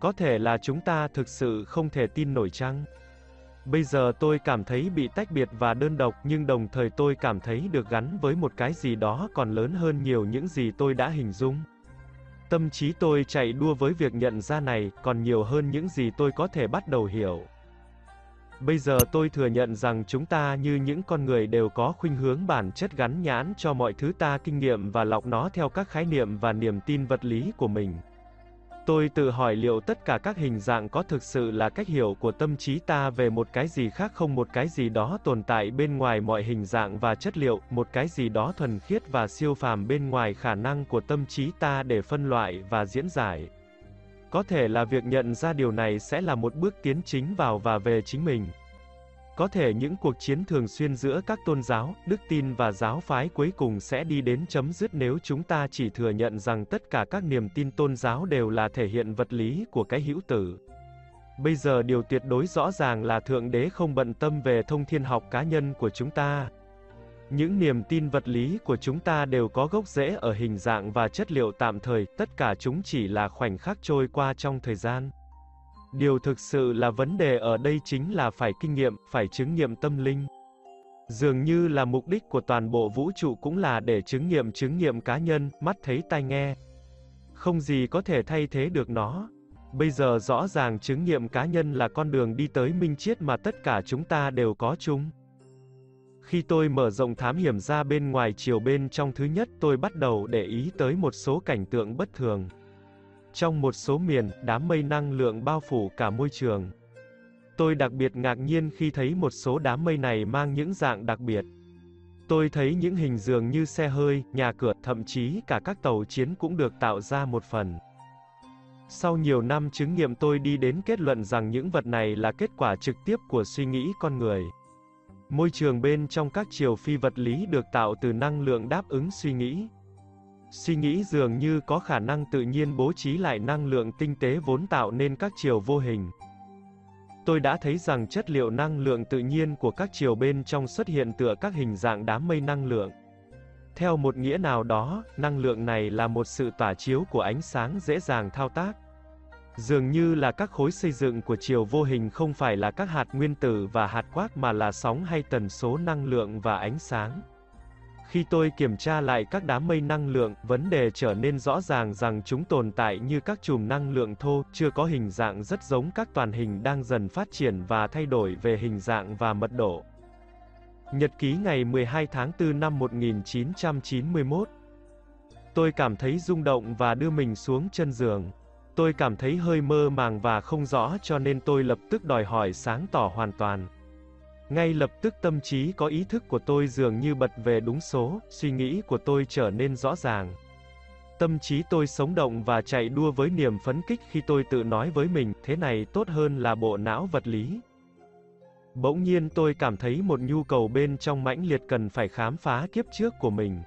Có thể là chúng ta thực sự không thể tin nổi chăng? Bây giờ tôi cảm thấy bị tách biệt và đơn độc nhưng đồng thời tôi cảm thấy được gắn với một cái gì đó còn lớn hơn nhiều những gì tôi đã hình dung. Tâm trí tôi chạy đua với việc nhận ra này, còn nhiều hơn những gì tôi có thể bắt đầu hiểu. Bây giờ tôi thừa nhận rằng chúng ta như những con người đều có khuynh hướng bản chất gắn nhãn cho mọi thứ ta kinh nghiệm và lọc nó theo các khái niệm và niềm tin vật lý của mình. Tôi tự hỏi liệu tất cả các hình dạng có thực sự là cách hiểu của tâm trí ta về một cái gì khác không một cái gì đó tồn tại bên ngoài mọi hình dạng và chất liệu, một cái gì đó thuần khiết và siêu phàm bên ngoài khả năng của tâm trí ta để phân loại và diễn giải. Có thể là việc nhận ra điều này sẽ là một bước tiến chính vào và về chính mình. Có thể những cuộc chiến thường xuyên giữa các tôn giáo, đức tin và giáo phái cuối cùng sẽ đi đến chấm dứt nếu chúng ta chỉ thừa nhận rằng tất cả các niềm tin tôn giáo đều là thể hiện vật lý của cái hữu tử. Bây giờ điều tuyệt đối rõ ràng là Thượng Đế không bận tâm về thông thiên học cá nhân của chúng ta. Những niềm tin vật lý của chúng ta đều có gốc rễ ở hình dạng và chất liệu tạm thời, tất cả chúng chỉ là khoảnh khắc trôi qua trong thời gian. Điều thực sự là vấn đề ở đây chính là phải kinh nghiệm, phải chứng nghiệm tâm linh. Dường như là mục đích của toàn bộ vũ trụ cũng là để chứng nghiệm chứng nghiệm cá nhân, mắt thấy tai nghe. Không gì có thể thay thế được nó. Bây giờ rõ ràng chứng nghiệm cá nhân là con đường đi tới minh triết mà tất cả chúng ta đều có chung. Khi tôi mở rộng thám hiểm ra bên ngoài chiều bên trong thứ nhất tôi bắt đầu để ý tới một số cảnh tượng bất thường. Trong một số miền, đám mây năng lượng bao phủ cả môi trường. Tôi đặc biệt ngạc nhiên khi thấy một số đám mây này mang những dạng đặc biệt. Tôi thấy những hình dường như xe hơi, nhà cửa, thậm chí cả các tàu chiến cũng được tạo ra một phần. Sau nhiều năm chứng nghiệm tôi đi đến kết luận rằng những vật này là kết quả trực tiếp của suy nghĩ con người. Môi trường bên trong các chiều phi vật lý được tạo từ năng lượng đáp ứng suy nghĩ. Suy nghĩ dường như có khả năng tự nhiên bố trí lại năng lượng tinh tế vốn tạo nên các chiều vô hình. Tôi đã thấy rằng chất liệu năng lượng tự nhiên của các chiều bên trong xuất hiện tựa các hình dạng đám mây năng lượng. Theo một nghĩa nào đó, năng lượng này là một sự tỏa chiếu của ánh sáng dễ dàng thao tác. Dường như là các khối xây dựng của chiều vô hình không phải là các hạt nguyên tử và hạt quát mà là sóng hay tần số năng lượng và ánh sáng. Khi tôi kiểm tra lại các đám mây năng lượng, vấn đề trở nên rõ ràng rằng chúng tồn tại như các chùm năng lượng thô, chưa có hình dạng rất giống các toàn hình đang dần phát triển và thay đổi về hình dạng và mật độ. Nhật ký ngày 12 tháng 4 năm 1991 Tôi cảm thấy rung động và đưa mình xuống chân giường. Tôi cảm thấy hơi mơ màng và không rõ cho nên tôi lập tức đòi hỏi sáng tỏ hoàn toàn. Ngay lập tức tâm trí có ý thức của tôi dường như bật về đúng số, suy nghĩ của tôi trở nên rõ ràng. Tâm trí tôi sống động và chạy đua với niềm phấn kích khi tôi tự nói với mình, thế này tốt hơn là bộ não vật lý. Bỗng nhiên tôi cảm thấy một nhu cầu bên trong mãnh liệt cần phải khám phá kiếp trước của mình.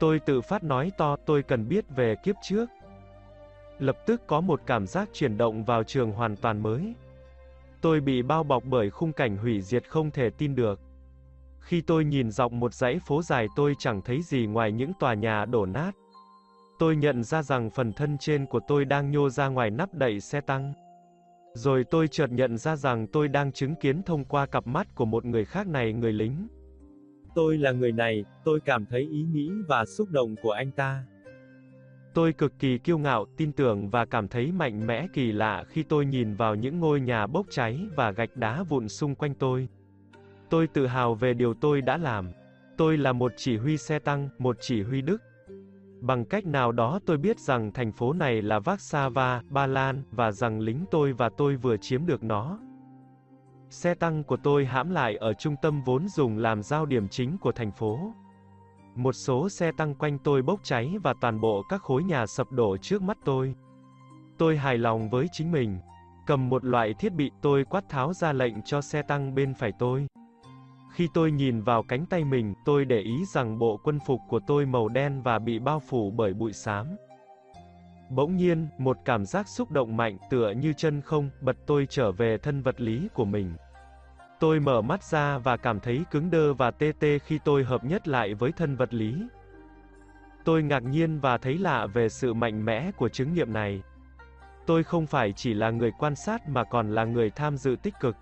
Tôi tự phát nói to, tôi cần biết về kiếp trước. Lập tức có một cảm giác chuyển động vào trường hoàn toàn mới. Tôi bị bao bọc bởi khung cảnh hủy diệt không thể tin được. Khi tôi nhìn dọc một dãy phố dài tôi chẳng thấy gì ngoài những tòa nhà đổ nát. Tôi nhận ra rằng phần thân trên của tôi đang nhô ra ngoài nắp đậy xe tăng. Rồi tôi chợt nhận ra rằng tôi đang chứng kiến thông qua cặp mắt của một người khác này người lính. Tôi là người này, tôi cảm thấy ý nghĩ và xúc động của anh ta. Tôi cực kỳ kiêu ngạo, tin tưởng và cảm thấy mạnh mẽ kỳ lạ khi tôi nhìn vào những ngôi nhà bốc cháy và gạch đá vụn xung quanh tôi. Tôi tự hào về điều tôi đã làm. Tôi là một chỉ huy xe tăng, một chỉ huy Đức. Bằng cách nào đó tôi biết rằng thành phố này là Warsaw, Ba Lan, và rằng lính tôi và tôi vừa chiếm được nó. Xe tăng của tôi hãm lại ở trung tâm vốn dùng làm giao điểm chính của thành phố. Một số xe tăng quanh tôi bốc cháy và toàn bộ các khối nhà sập đổ trước mắt tôi. Tôi hài lòng với chính mình. Cầm một loại thiết bị, tôi quát tháo ra lệnh cho xe tăng bên phải tôi. Khi tôi nhìn vào cánh tay mình, tôi để ý rằng bộ quân phục của tôi màu đen và bị bao phủ bởi bụi xám. Bỗng nhiên, một cảm giác xúc động mạnh tựa như chân không, bật tôi trở về thân vật lý của mình. Tôi mở mắt ra và cảm thấy cứng đơ và tê tê khi tôi hợp nhất lại với thân vật lý. Tôi ngạc nhiên và thấy lạ về sự mạnh mẽ của chứng nghiệm này. Tôi không phải chỉ là người quan sát mà còn là người tham dự tích cực.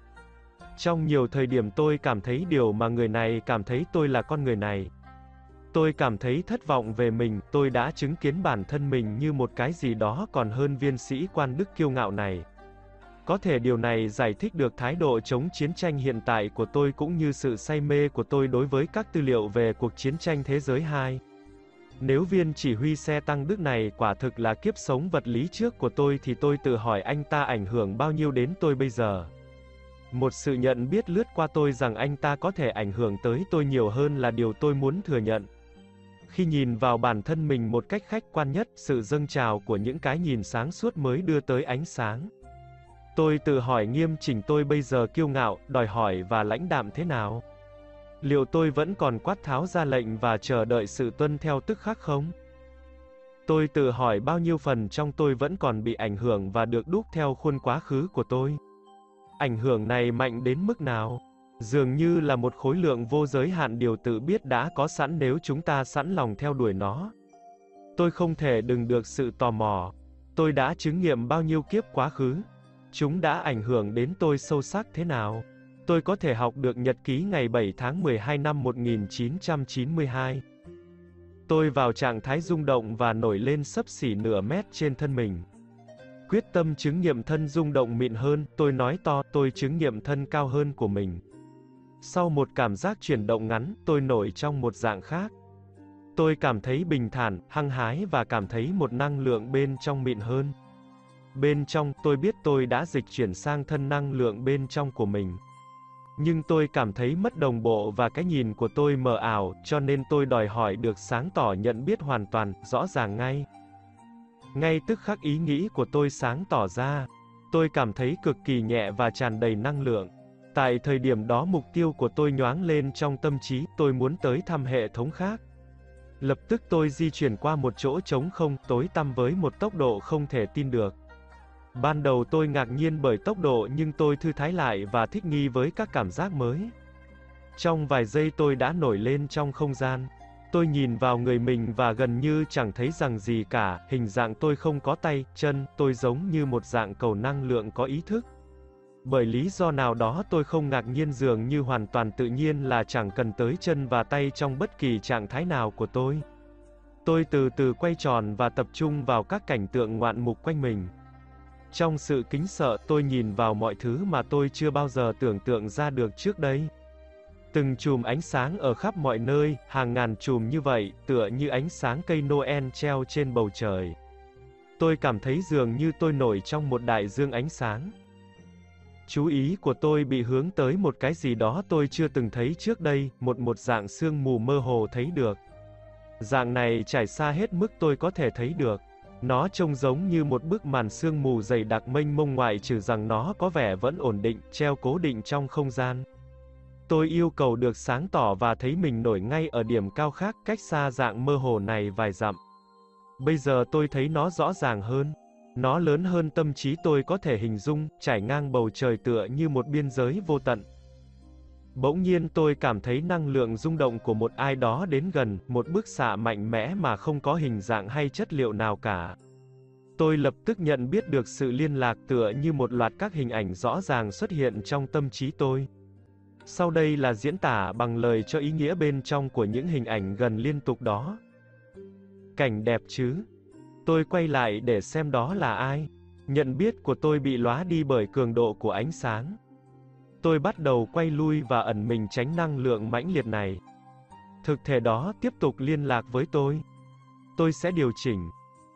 Trong nhiều thời điểm tôi cảm thấy điều mà người này cảm thấy tôi là con người này. Tôi cảm thấy thất vọng về mình, tôi đã chứng kiến bản thân mình như một cái gì đó còn hơn viên sĩ quan đức kiêu ngạo này. Có thể điều này giải thích được thái độ chống chiến tranh hiện tại của tôi cũng như sự say mê của tôi đối với các tư liệu về cuộc chiến tranh thế giới 2. Nếu viên chỉ huy xe tăng Đức này quả thực là kiếp sống vật lý trước của tôi thì tôi tự hỏi anh ta ảnh hưởng bao nhiêu đến tôi bây giờ. Một sự nhận biết lướt qua tôi rằng anh ta có thể ảnh hưởng tới tôi nhiều hơn là điều tôi muốn thừa nhận. Khi nhìn vào bản thân mình một cách khách quan nhất, sự dâng trào của những cái nhìn sáng suốt mới đưa tới ánh sáng. Tôi tự hỏi nghiêm chỉnh tôi bây giờ kiêu ngạo, đòi hỏi và lãnh đạm thế nào? Liệu tôi vẫn còn quát tháo ra lệnh và chờ đợi sự tuân theo tức khắc không? Tôi tự hỏi bao nhiêu phần trong tôi vẫn còn bị ảnh hưởng và được đúc theo khuôn quá khứ của tôi. Ảnh hưởng này mạnh đến mức nào? Dường như là một khối lượng vô giới hạn điều tự biết đã có sẵn nếu chúng ta sẵn lòng theo đuổi nó. Tôi không thể đừng được sự tò mò. Tôi đã chứng nghiệm bao nhiêu kiếp quá khứ. Chúng đã ảnh hưởng đến tôi sâu sắc thế nào? Tôi có thể học được nhật ký ngày 7 tháng 12 năm 1992. Tôi vào trạng thái rung động và nổi lên sấp xỉ nửa mét trên thân mình. Quyết tâm chứng nghiệm thân rung động mịn hơn, tôi nói to, tôi chứng nghiệm thân cao hơn của mình. Sau một cảm giác chuyển động ngắn, tôi nổi trong một dạng khác. Tôi cảm thấy bình thản, hăng hái và cảm thấy một năng lượng bên trong mịn hơn. Bên trong, tôi biết tôi đã dịch chuyển sang thân năng lượng bên trong của mình. Nhưng tôi cảm thấy mất đồng bộ và cái nhìn của tôi mờ ảo, cho nên tôi đòi hỏi được sáng tỏ nhận biết hoàn toàn, rõ ràng ngay. Ngay tức khắc ý nghĩ của tôi sáng tỏ ra. Tôi cảm thấy cực kỳ nhẹ và tràn đầy năng lượng. Tại thời điểm đó mục tiêu của tôi nhoáng lên trong tâm trí, tôi muốn tới thăm hệ thống khác. Lập tức tôi di chuyển qua một chỗ trống không, tối tăm với một tốc độ không thể tin được. Ban đầu tôi ngạc nhiên bởi tốc độ nhưng tôi thư thái lại và thích nghi với các cảm giác mới. Trong vài giây tôi đã nổi lên trong không gian. Tôi nhìn vào người mình và gần như chẳng thấy rằng gì cả, hình dạng tôi không có tay, chân, tôi giống như một dạng cầu năng lượng có ý thức. Bởi lý do nào đó tôi không ngạc nhiên dường như hoàn toàn tự nhiên là chẳng cần tới chân và tay trong bất kỳ trạng thái nào của tôi. Tôi từ từ quay tròn và tập trung vào các cảnh tượng ngoạn mục quanh mình. Trong sự kính sợ tôi nhìn vào mọi thứ mà tôi chưa bao giờ tưởng tượng ra được trước đây. Từng chùm ánh sáng ở khắp mọi nơi, hàng ngàn chùm như vậy, tựa như ánh sáng cây Noel treo trên bầu trời. Tôi cảm thấy dường như tôi nổi trong một đại dương ánh sáng. Chú ý của tôi bị hướng tới một cái gì đó tôi chưa từng thấy trước đây, một một dạng sương mù mơ hồ thấy được. Dạng này trải xa hết mức tôi có thể thấy được. Nó trông giống như một bức màn sương mù dày đặc mênh mông ngoại trừ rằng nó có vẻ vẫn ổn định, treo cố định trong không gian. Tôi yêu cầu được sáng tỏ và thấy mình nổi ngay ở điểm cao khác, cách xa dạng mơ hồ này vài dặm. Bây giờ tôi thấy nó rõ ràng hơn. Nó lớn hơn tâm trí tôi có thể hình dung, trải ngang bầu trời tựa như một biên giới vô tận. Bỗng nhiên tôi cảm thấy năng lượng rung động của một ai đó đến gần, một bức xạ mạnh mẽ mà không có hình dạng hay chất liệu nào cả. Tôi lập tức nhận biết được sự liên lạc tựa như một loạt các hình ảnh rõ ràng xuất hiện trong tâm trí tôi. Sau đây là diễn tả bằng lời cho ý nghĩa bên trong của những hình ảnh gần liên tục đó. Cảnh đẹp chứ? Tôi quay lại để xem đó là ai. Nhận biết của tôi bị lóa đi bởi cường độ của ánh sáng. Tôi bắt đầu quay lui và ẩn mình tránh năng lượng mãnh liệt này. Thực thể đó tiếp tục liên lạc với tôi. Tôi sẽ điều chỉnh.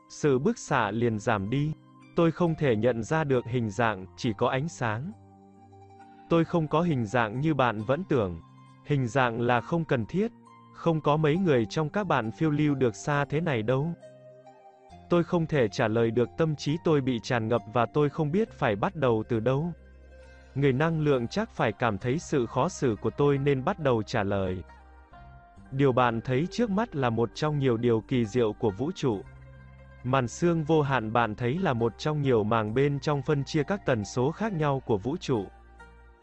Sự bức xạ liền giảm đi. Tôi không thể nhận ra được hình dạng, chỉ có ánh sáng. Tôi không có hình dạng như bạn vẫn tưởng. Hình dạng là không cần thiết. Không có mấy người trong các bạn phiêu lưu được xa thế này đâu. Tôi không thể trả lời được tâm trí tôi bị tràn ngập và tôi không biết phải bắt đầu từ đâu. Người năng lượng chắc phải cảm thấy sự khó xử của tôi nên bắt đầu trả lời. Điều bạn thấy trước mắt là một trong nhiều điều kỳ diệu của vũ trụ. Màn xương vô hạn bạn thấy là một trong nhiều màng bên trong phân chia các tần số khác nhau của vũ trụ.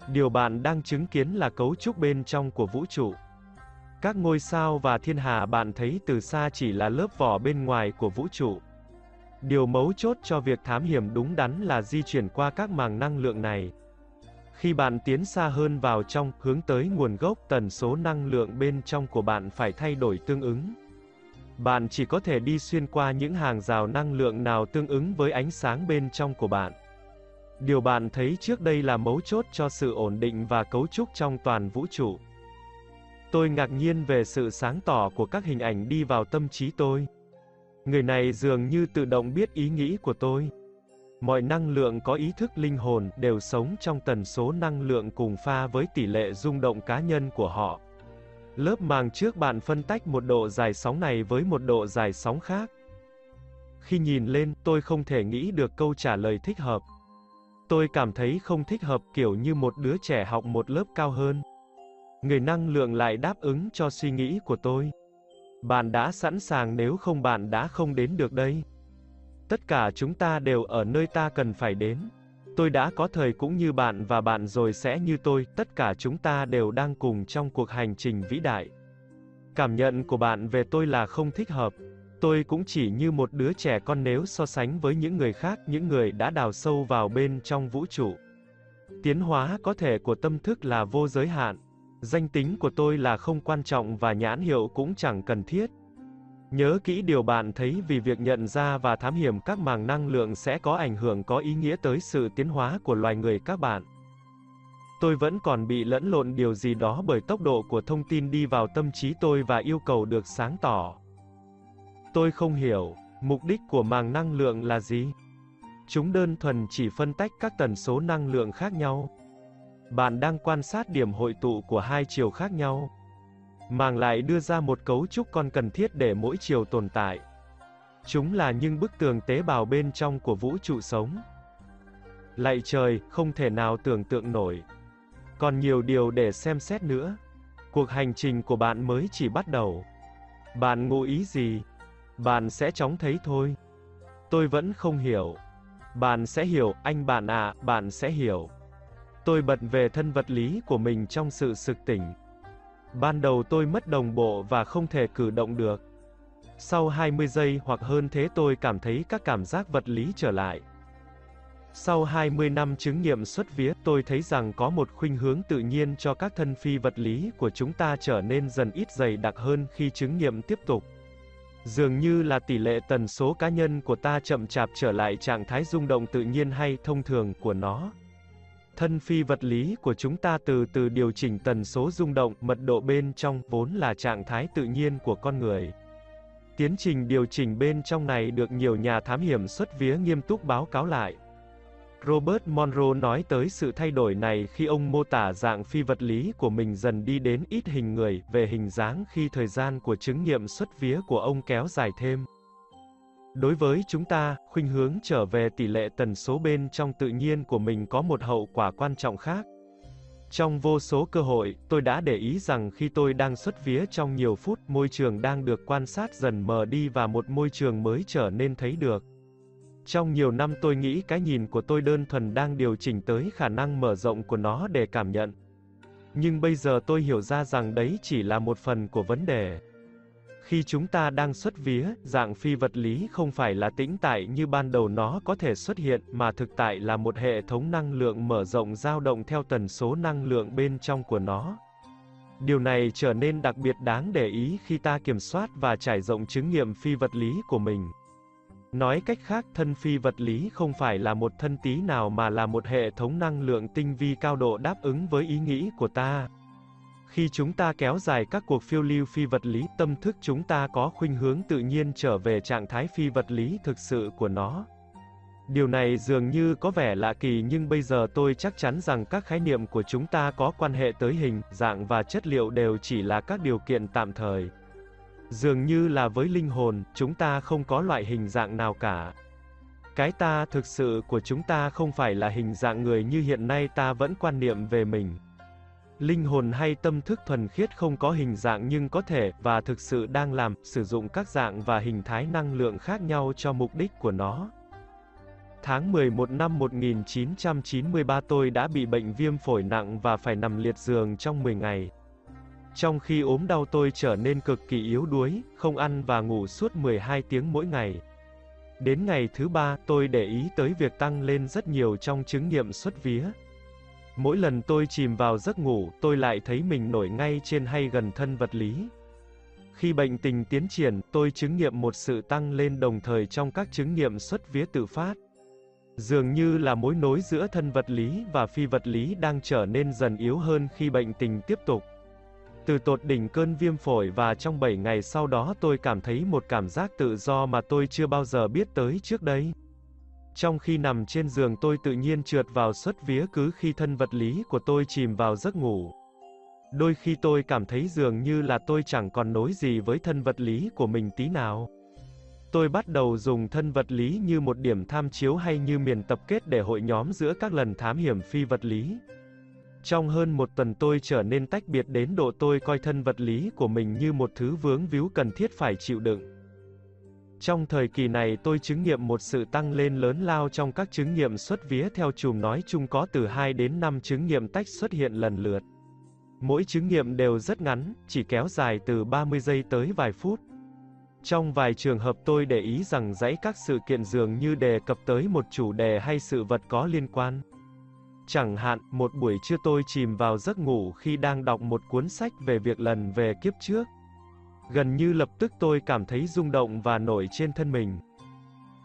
Điều bạn đang chứng kiến là cấu trúc bên trong của vũ trụ. Các ngôi sao và thiên hà bạn thấy từ xa chỉ là lớp vỏ bên ngoài của vũ trụ. Điều mấu chốt cho việc thám hiểm đúng đắn là di chuyển qua các màng năng lượng này. Khi bạn tiến xa hơn vào trong, hướng tới nguồn gốc, tần số năng lượng bên trong của bạn phải thay đổi tương ứng. Bạn chỉ có thể đi xuyên qua những hàng rào năng lượng nào tương ứng với ánh sáng bên trong của bạn. Điều bạn thấy trước đây là mấu chốt cho sự ổn định và cấu trúc trong toàn vũ trụ. Tôi ngạc nhiên về sự sáng tỏ của các hình ảnh đi vào tâm trí tôi. Người này dường như tự động biết ý nghĩ của tôi. Mọi năng lượng có ý thức linh hồn đều sống trong tần số năng lượng cùng pha với tỷ lệ rung động cá nhân của họ. Lớp màng trước bạn phân tách một độ dài sóng này với một độ dài sóng khác. Khi nhìn lên, tôi không thể nghĩ được câu trả lời thích hợp. Tôi cảm thấy không thích hợp kiểu như một đứa trẻ học một lớp cao hơn. Người năng lượng lại đáp ứng cho suy nghĩ của tôi. Bạn đã sẵn sàng nếu không bạn đã không đến được đây. Tất cả chúng ta đều ở nơi ta cần phải đến. Tôi đã có thời cũng như bạn và bạn rồi sẽ như tôi, tất cả chúng ta đều đang cùng trong cuộc hành trình vĩ đại. Cảm nhận của bạn về tôi là không thích hợp. Tôi cũng chỉ như một đứa trẻ con nếu so sánh với những người khác, những người đã đào sâu vào bên trong vũ trụ. Tiến hóa có thể của tâm thức là vô giới hạn. Danh tính của tôi là không quan trọng và nhãn hiệu cũng chẳng cần thiết. Nhớ kỹ điều bạn thấy vì việc nhận ra và thám hiểm các màng năng lượng sẽ có ảnh hưởng có ý nghĩa tới sự tiến hóa của loài người các bạn. Tôi vẫn còn bị lẫn lộn điều gì đó bởi tốc độ của thông tin đi vào tâm trí tôi và yêu cầu được sáng tỏ. Tôi không hiểu, mục đích của màng năng lượng là gì? Chúng đơn thuần chỉ phân tách các tần số năng lượng khác nhau. Bạn đang quan sát điểm hội tụ của hai chiều khác nhau. Màng lại đưa ra một cấu trúc con cần thiết để mỗi chiều tồn tại. Chúng là những bức tường tế bào bên trong của vũ trụ sống. Lạy trời, không thể nào tưởng tượng nổi. Còn nhiều điều để xem xét nữa. Cuộc hành trình của bạn mới chỉ bắt đầu. Bạn ngụ ý gì? Bạn sẽ chóng thấy thôi. Tôi vẫn không hiểu. Bạn sẽ hiểu, anh bạn ạ, à, bạn sẽ hiểu. Tôi bật về thân vật lý của mình trong sự sực tỉnh. Ban đầu tôi mất đồng bộ và không thể cử động được. Sau 20 giây hoặc hơn thế tôi cảm thấy các cảm giác vật lý trở lại. Sau 20 năm chứng nghiệm xuất vía, tôi thấy rằng có một khuynh hướng tự nhiên cho các thân phi vật lý của chúng ta trở nên dần ít dày đặc hơn khi chứng nghiệm tiếp tục. Dường như là tỷ lệ tần số cá nhân của ta chậm chạp trở lại trạng thái rung động tự nhiên hay thông thường của nó. Thân phi vật lý của chúng ta từ từ điều chỉnh tần số rung động, mật độ bên trong, vốn là trạng thái tự nhiên của con người. Tiến trình điều chỉnh bên trong này được nhiều nhà thám hiểm xuất vía nghiêm túc báo cáo lại. Robert Monroe nói tới sự thay đổi này khi ông mô tả dạng phi vật lý của mình dần đi đến ít hình người, về hình dáng khi thời gian của chứng nghiệm xuất vía của ông kéo dài thêm. Đối với chúng ta, khuynh hướng trở về tỷ lệ tần số bên trong tự nhiên của mình có một hậu quả quan trọng khác. Trong vô số cơ hội, tôi đã để ý rằng khi tôi đang xuất vía trong nhiều phút, môi trường đang được quan sát dần mờ đi và một môi trường mới trở nên thấy được. Trong nhiều năm tôi nghĩ cái nhìn của tôi đơn thuần đang điều chỉnh tới khả năng mở rộng của nó để cảm nhận. Nhưng bây giờ tôi hiểu ra rằng đấy chỉ là một phần của vấn đề. Khi chúng ta đang xuất vía, dạng phi vật lý không phải là tĩnh tại như ban đầu nó có thể xuất hiện, mà thực tại là một hệ thống năng lượng mở rộng dao động theo tần số năng lượng bên trong của nó. Điều này trở nên đặc biệt đáng để ý khi ta kiểm soát và trải rộng chứng nghiệm phi vật lý của mình. Nói cách khác, thân phi vật lý không phải là một thân tí nào mà là một hệ thống năng lượng tinh vi cao độ đáp ứng với ý nghĩ của ta. Khi chúng ta kéo dài các cuộc phiêu lưu phi vật lý, tâm thức chúng ta có khuynh hướng tự nhiên trở về trạng thái phi vật lý thực sự của nó. Điều này dường như có vẻ lạ kỳ nhưng bây giờ tôi chắc chắn rằng các khái niệm của chúng ta có quan hệ tới hình, dạng và chất liệu đều chỉ là các điều kiện tạm thời. Dường như là với linh hồn, chúng ta không có loại hình dạng nào cả. Cái ta thực sự của chúng ta không phải là hình dạng người như hiện nay ta vẫn quan niệm về mình. Linh hồn hay tâm thức thuần khiết không có hình dạng nhưng có thể, và thực sự đang làm, sử dụng các dạng và hình thái năng lượng khác nhau cho mục đích của nó. Tháng 11 năm 1993 tôi đã bị bệnh viêm phổi nặng và phải nằm liệt giường trong 10 ngày. Trong khi ốm đau tôi trở nên cực kỳ yếu đuối, không ăn và ngủ suốt 12 tiếng mỗi ngày. Đến ngày thứ ba, tôi để ý tới việc tăng lên rất nhiều trong chứng nghiệm xuất vía. Mỗi lần tôi chìm vào giấc ngủ, tôi lại thấy mình nổi ngay trên hay gần thân vật lý. Khi bệnh tình tiến triển, tôi chứng nghiệm một sự tăng lên đồng thời trong các chứng nghiệm xuất vía tự phát. Dường như là mối nối giữa thân vật lý và phi vật lý đang trở nên dần yếu hơn khi bệnh tình tiếp tục. Từ tột đỉnh cơn viêm phổi và trong 7 ngày sau đó tôi cảm thấy một cảm giác tự do mà tôi chưa bao giờ biết tới trước đây. Trong khi nằm trên giường tôi tự nhiên trượt vào xuất vía cứ khi thân vật lý của tôi chìm vào giấc ngủ. Đôi khi tôi cảm thấy dường như là tôi chẳng còn nối gì với thân vật lý của mình tí nào. Tôi bắt đầu dùng thân vật lý như một điểm tham chiếu hay như miền tập kết để hội nhóm giữa các lần thám hiểm phi vật lý. Trong hơn một tuần tôi trở nên tách biệt đến độ tôi coi thân vật lý của mình như một thứ vướng víu cần thiết phải chịu đựng. Trong thời kỳ này tôi chứng nghiệm một sự tăng lên lớn lao trong các chứng nghiệm xuất vía theo chùm nói chung có từ 2 đến 5 chứng nghiệm tách xuất hiện lần lượt. Mỗi chứng nghiệm đều rất ngắn, chỉ kéo dài từ 30 giây tới vài phút. Trong vài trường hợp tôi để ý rằng dãy các sự kiện dường như đề cập tới một chủ đề hay sự vật có liên quan. Chẳng hạn, một buổi trưa tôi chìm vào giấc ngủ khi đang đọc một cuốn sách về việc lần về kiếp trước. Gần như lập tức tôi cảm thấy rung động và nổi trên thân mình.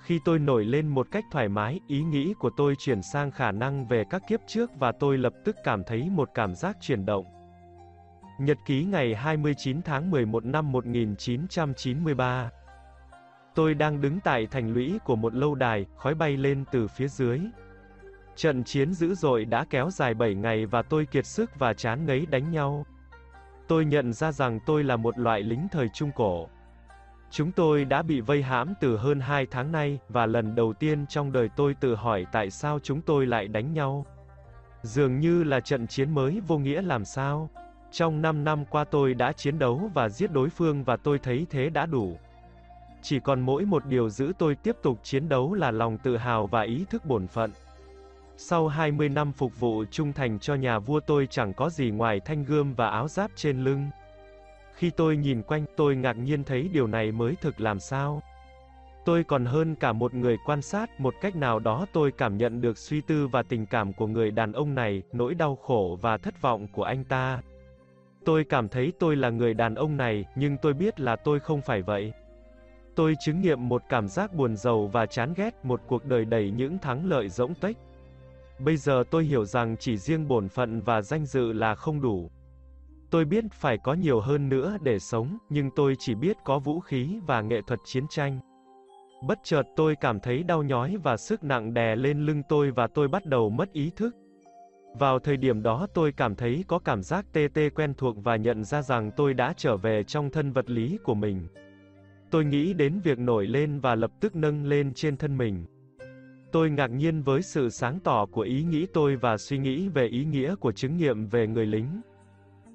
Khi tôi nổi lên một cách thoải mái, ý nghĩ của tôi chuyển sang khả năng về các kiếp trước và tôi lập tức cảm thấy một cảm giác chuyển động. Nhật ký ngày 29 tháng 11 năm 1993 Tôi đang đứng tại thành lũy của một lâu đài, khói bay lên từ phía dưới. Trận chiến dữ dội đã kéo dài 7 ngày và tôi kiệt sức và chán ngấy đánh nhau. Tôi nhận ra rằng tôi là một loại lính thời Trung Cổ. Chúng tôi đã bị vây hãm từ hơn 2 tháng nay, và lần đầu tiên trong đời tôi tự hỏi tại sao chúng tôi lại đánh nhau. Dường như là trận chiến mới vô nghĩa làm sao. Trong 5 năm qua tôi đã chiến đấu và giết đối phương và tôi thấy thế đã đủ. Chỉ còn mỗi một điều giữ tôi tiếp tục chiến đấu là lòng tự hào và ý thức bổn phận. Sau 20 năm phục vụ trung thành cho nhà vua tôi chẳng có gì ngoài thanh gươm và áo giáp trên lưng. Khi tôi nhìn quanh, tôi ngạc nhiên thấy điều này mới thực làm sao. Tôi còn hơn cả một người quan sát, một cách nào đó tôi cảm nhận được suy tư và tình cảm của người đàn ông này, nỗi đau khổ và thất vọng của anh ta. Tôi cảm thấy tôi là người đàn ông này, nhưng tôi biết là tôi không phải vậy. Tôi chứng nghiệm một cảm giác buồn giàu và chán ghét, một cuộc đời đầy những thắng lợi rỗng tuếch. Bây giờ tôi hiểu rằng chỉ riêng bổn phận và danh dự là không đủ. Tôi biết phải có nhiều hơn nữa để sống, nhưng tôi chỉ biết có vũ khí và nghệ thuật chiến tranh. Bất chợt tôi cảm thấy đau nhói và sức nặng đè lên lưng tôi và tôi bắt đầu mất ý thức. Vào thời điểm đó tôi cảm thấy có cảm giác tê tê quen thuộc và nhận ra rằng tôi đã trở về trong thân vật lý của mình. Tôi nghĩ đến việc nổi lên và lập tức nâng lên trên thân mình. Tôi ngạc nhiên với sự sáng tỏ của ý nghĩ tôi và suy nghĩ về ý nghĩa của chứng nghiệm về người lính.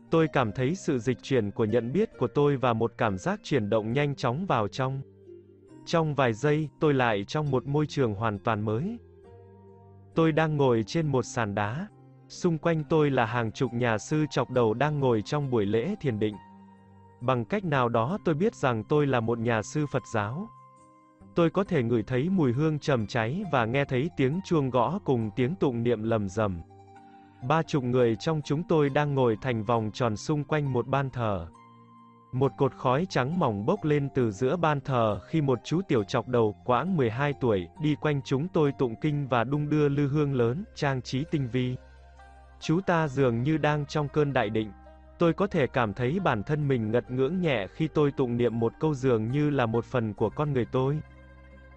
Tôi cảm thấy sự dịch chuyển của nhận biết của tôi và một cảm giác chuyển động nhanh chóng vào trong. Trong vài giây, tôi lại trong một môi trường hoàn toàn mới. Tôi đang ngồi trên một sàn đá. Xung quanh tôi là hàng chục nhà sư chọc đầu đang ngồi trong buổi lễ thiền định. Bằng cách nào đó tôi biết rằng tôi là một nhà sư Phật giáo. Tôi có thể ngửi thấy mùi hương trầm cháy và nghe thấy tiếng chuông gõ cùng tiếng tụng niệm lầm rầm. Ba chục người trong chúng tôi đang ngồi thành vòng tròn xung quanh một ban thờ. Một cột khói trắng mỏng bốc lên từ giữa ban thờ khi một chú tiểu chọc đầu, quãng 12 tuổi, đi quanh chúng tôi tụng kinh và đung đưa lư hương lớn, trang trí tinh vi. Chú ta dường như đang trong cơn đại định. Tôi có thể cảm thấy bản thân mình ngật ngưỡng nhẹ khi tôi tụng niệm một câu dường như là một phần của con người tôi.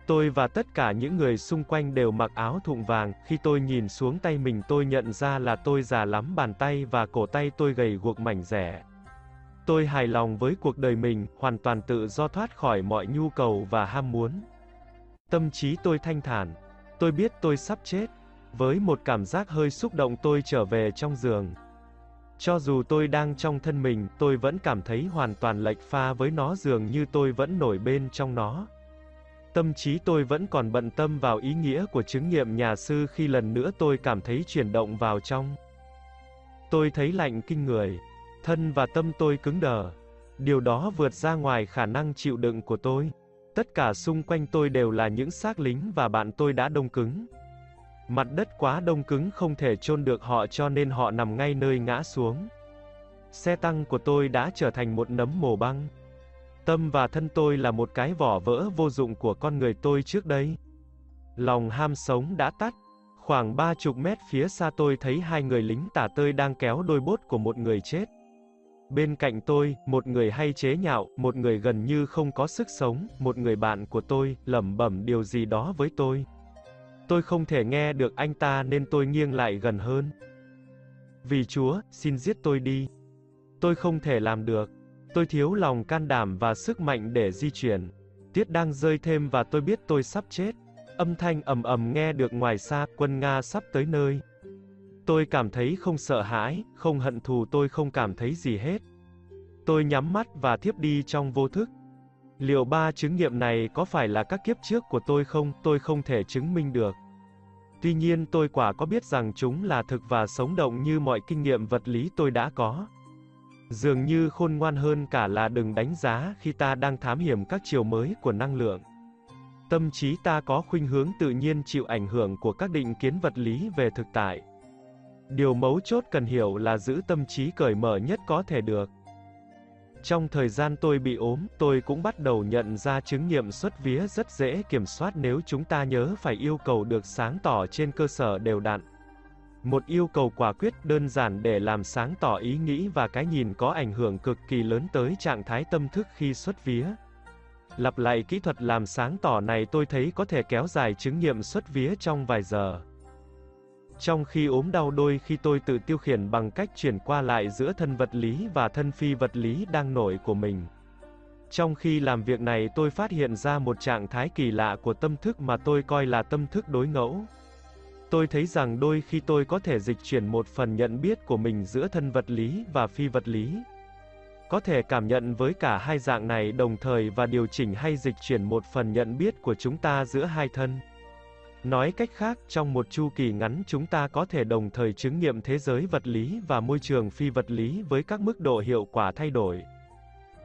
Tôi và tất cả những người xung quanh đều mặc áo thụng vàng, khi tôi nhìn xuống tay mình tôi nhận ra là tôi già lắm bàn tay và cổ tay tôi gầy guộc mảnh rẻ. Tôi hài lòng với cuộc đời mình, hoàn toàn tự do thoát khỏi mọi nhu cầu và ham muốn. Tâm trí tôi thanh thản. Tôi biết tôi sắp chết. Với một cảm giác hơi xúc động tôi trở về trong giường. Cho dù tôi đang trong thân mình, tôi vẫn cảm thấy hoàn toàn lệch pha với nó dường như tôi vẫn nổi bên trong nó. Tâm trí tôi vẫn còn bận tâm vào ý nghĩa của chứng nghiệm nhà sư khi lần nữa tôi cảm thấy chuyển động vào trong. Tôi thấy lạnh kinh người, thân và tâm tôi cứng đờ. Điều đó vượt ra ngoài khả năng chịu đựng của tôi. Tất cả xung quanh tôi đều là những xác lính và bạn tôi đã đông cứng. Mặt đất quá đông cứng không thể chôn được họ cho nên họ nằm ngay nơi ngã xuống. Xe tăng của tôi đã trở thành một nấm mồ băng. Tâm và thân tôi là một cái vỏ vỡ vô dụng của con người tôi trước đây. Lòng ham sống đã tắt. Khoảng ba chục mét phía xa tôi thấy hai người lính tả tơi đang kéo đôi bốt của một người chết. Bên cạnh tôi, một người hay chế nhạo, một người gần như không có sức sống, một người bạn của tôi, lẩm bẩm điều gì đó với tôi. Tôi không thể nghe được anh ta nên tôi nghiêng lại gần hơn. Vì Chúa, xin giết tôi đi. Tôi không thể làm được. Tôi thiếu lòng can đảm và sức mạnh để di chuyển. Tiết đang rơi thêm và tôi biết tôi sắp chết. Âm thanh ầm ầm nghe được ngoài xa, quân Nga sắp tới nơi. Tôi cảm thấy không sợ hãi, không hận thù tôi không cảm thấy gì hết. Tôi nhắm mắt và thiếp đi trong vô thức. Liệu ba chứng nghiệm này có phải là các kiếp trước của tôi không, tôi không thể chứng minh được. Tuy nhiên tôi quả có biết rằng chúng là thực và sống động như mọi kinh nghiệm vật lý tôi đã có. Dường như khôn ngoan hơn cả là đừng đánh giá khi ta đang thám hiểm các chiều mới của năng lượng. Tâm trí ta có khuynh hướng tự nhiên chịu ảnh hưởng của các định kiến vật lý về thực tại. Điều mấu chốt cần hiểu là giữ tâm trí cởi mở nhất có thể được. Trong thời gian tôi bị ốm, tôi cũng bắt đầu nhận ra chứng nghiệm xuất vía rất dễ kiểm soát nếu chúng ta nhớ phải yêu cầu được sáng tỏ trên cơ sở đều đặn. Một yêu cầu quả quyết đơn giản để làm sáng tỏ ý nghĩ và cái nhìn có ảnh hưởng cực kỳ lớn tới trạng thái tâm thức khi xuất vía. Lặp lại kỹ thuật làm sáng tỏ này tôi thấy có thể kéo dài chứng nghiệm xuất vía trong vài giờ. Trong khi ốm đau đôi khi tôi tự tiêu khiển bằng cách chuyển qua lại giữa thân vật lý và thân phi vật lý đang nổi của mình. Trong khi làm việc này tôi phát hiện ra một trạng thái kỳ lạ của tâm thức mà tôi coi là tâm thức đối ngẫu. Tôi thấy rằng đôi khi tôi có thể dịch chuyển một phần nhận biết của mình giữa thân vật lý và phi vật lý. Có thể cảm nhận với cả hai dạng này đồng thời và điều chỉnh hay dịch chuyển một phần nhận biết của chúng ta giữa hai thân. Nói cách khác, trong một chu kỳ ngắn chúng ta có thể đồng thời chứng nghiệm thế giới vật lý và môi trường phi vật lý với các mức độ hiệu quả thay đổi.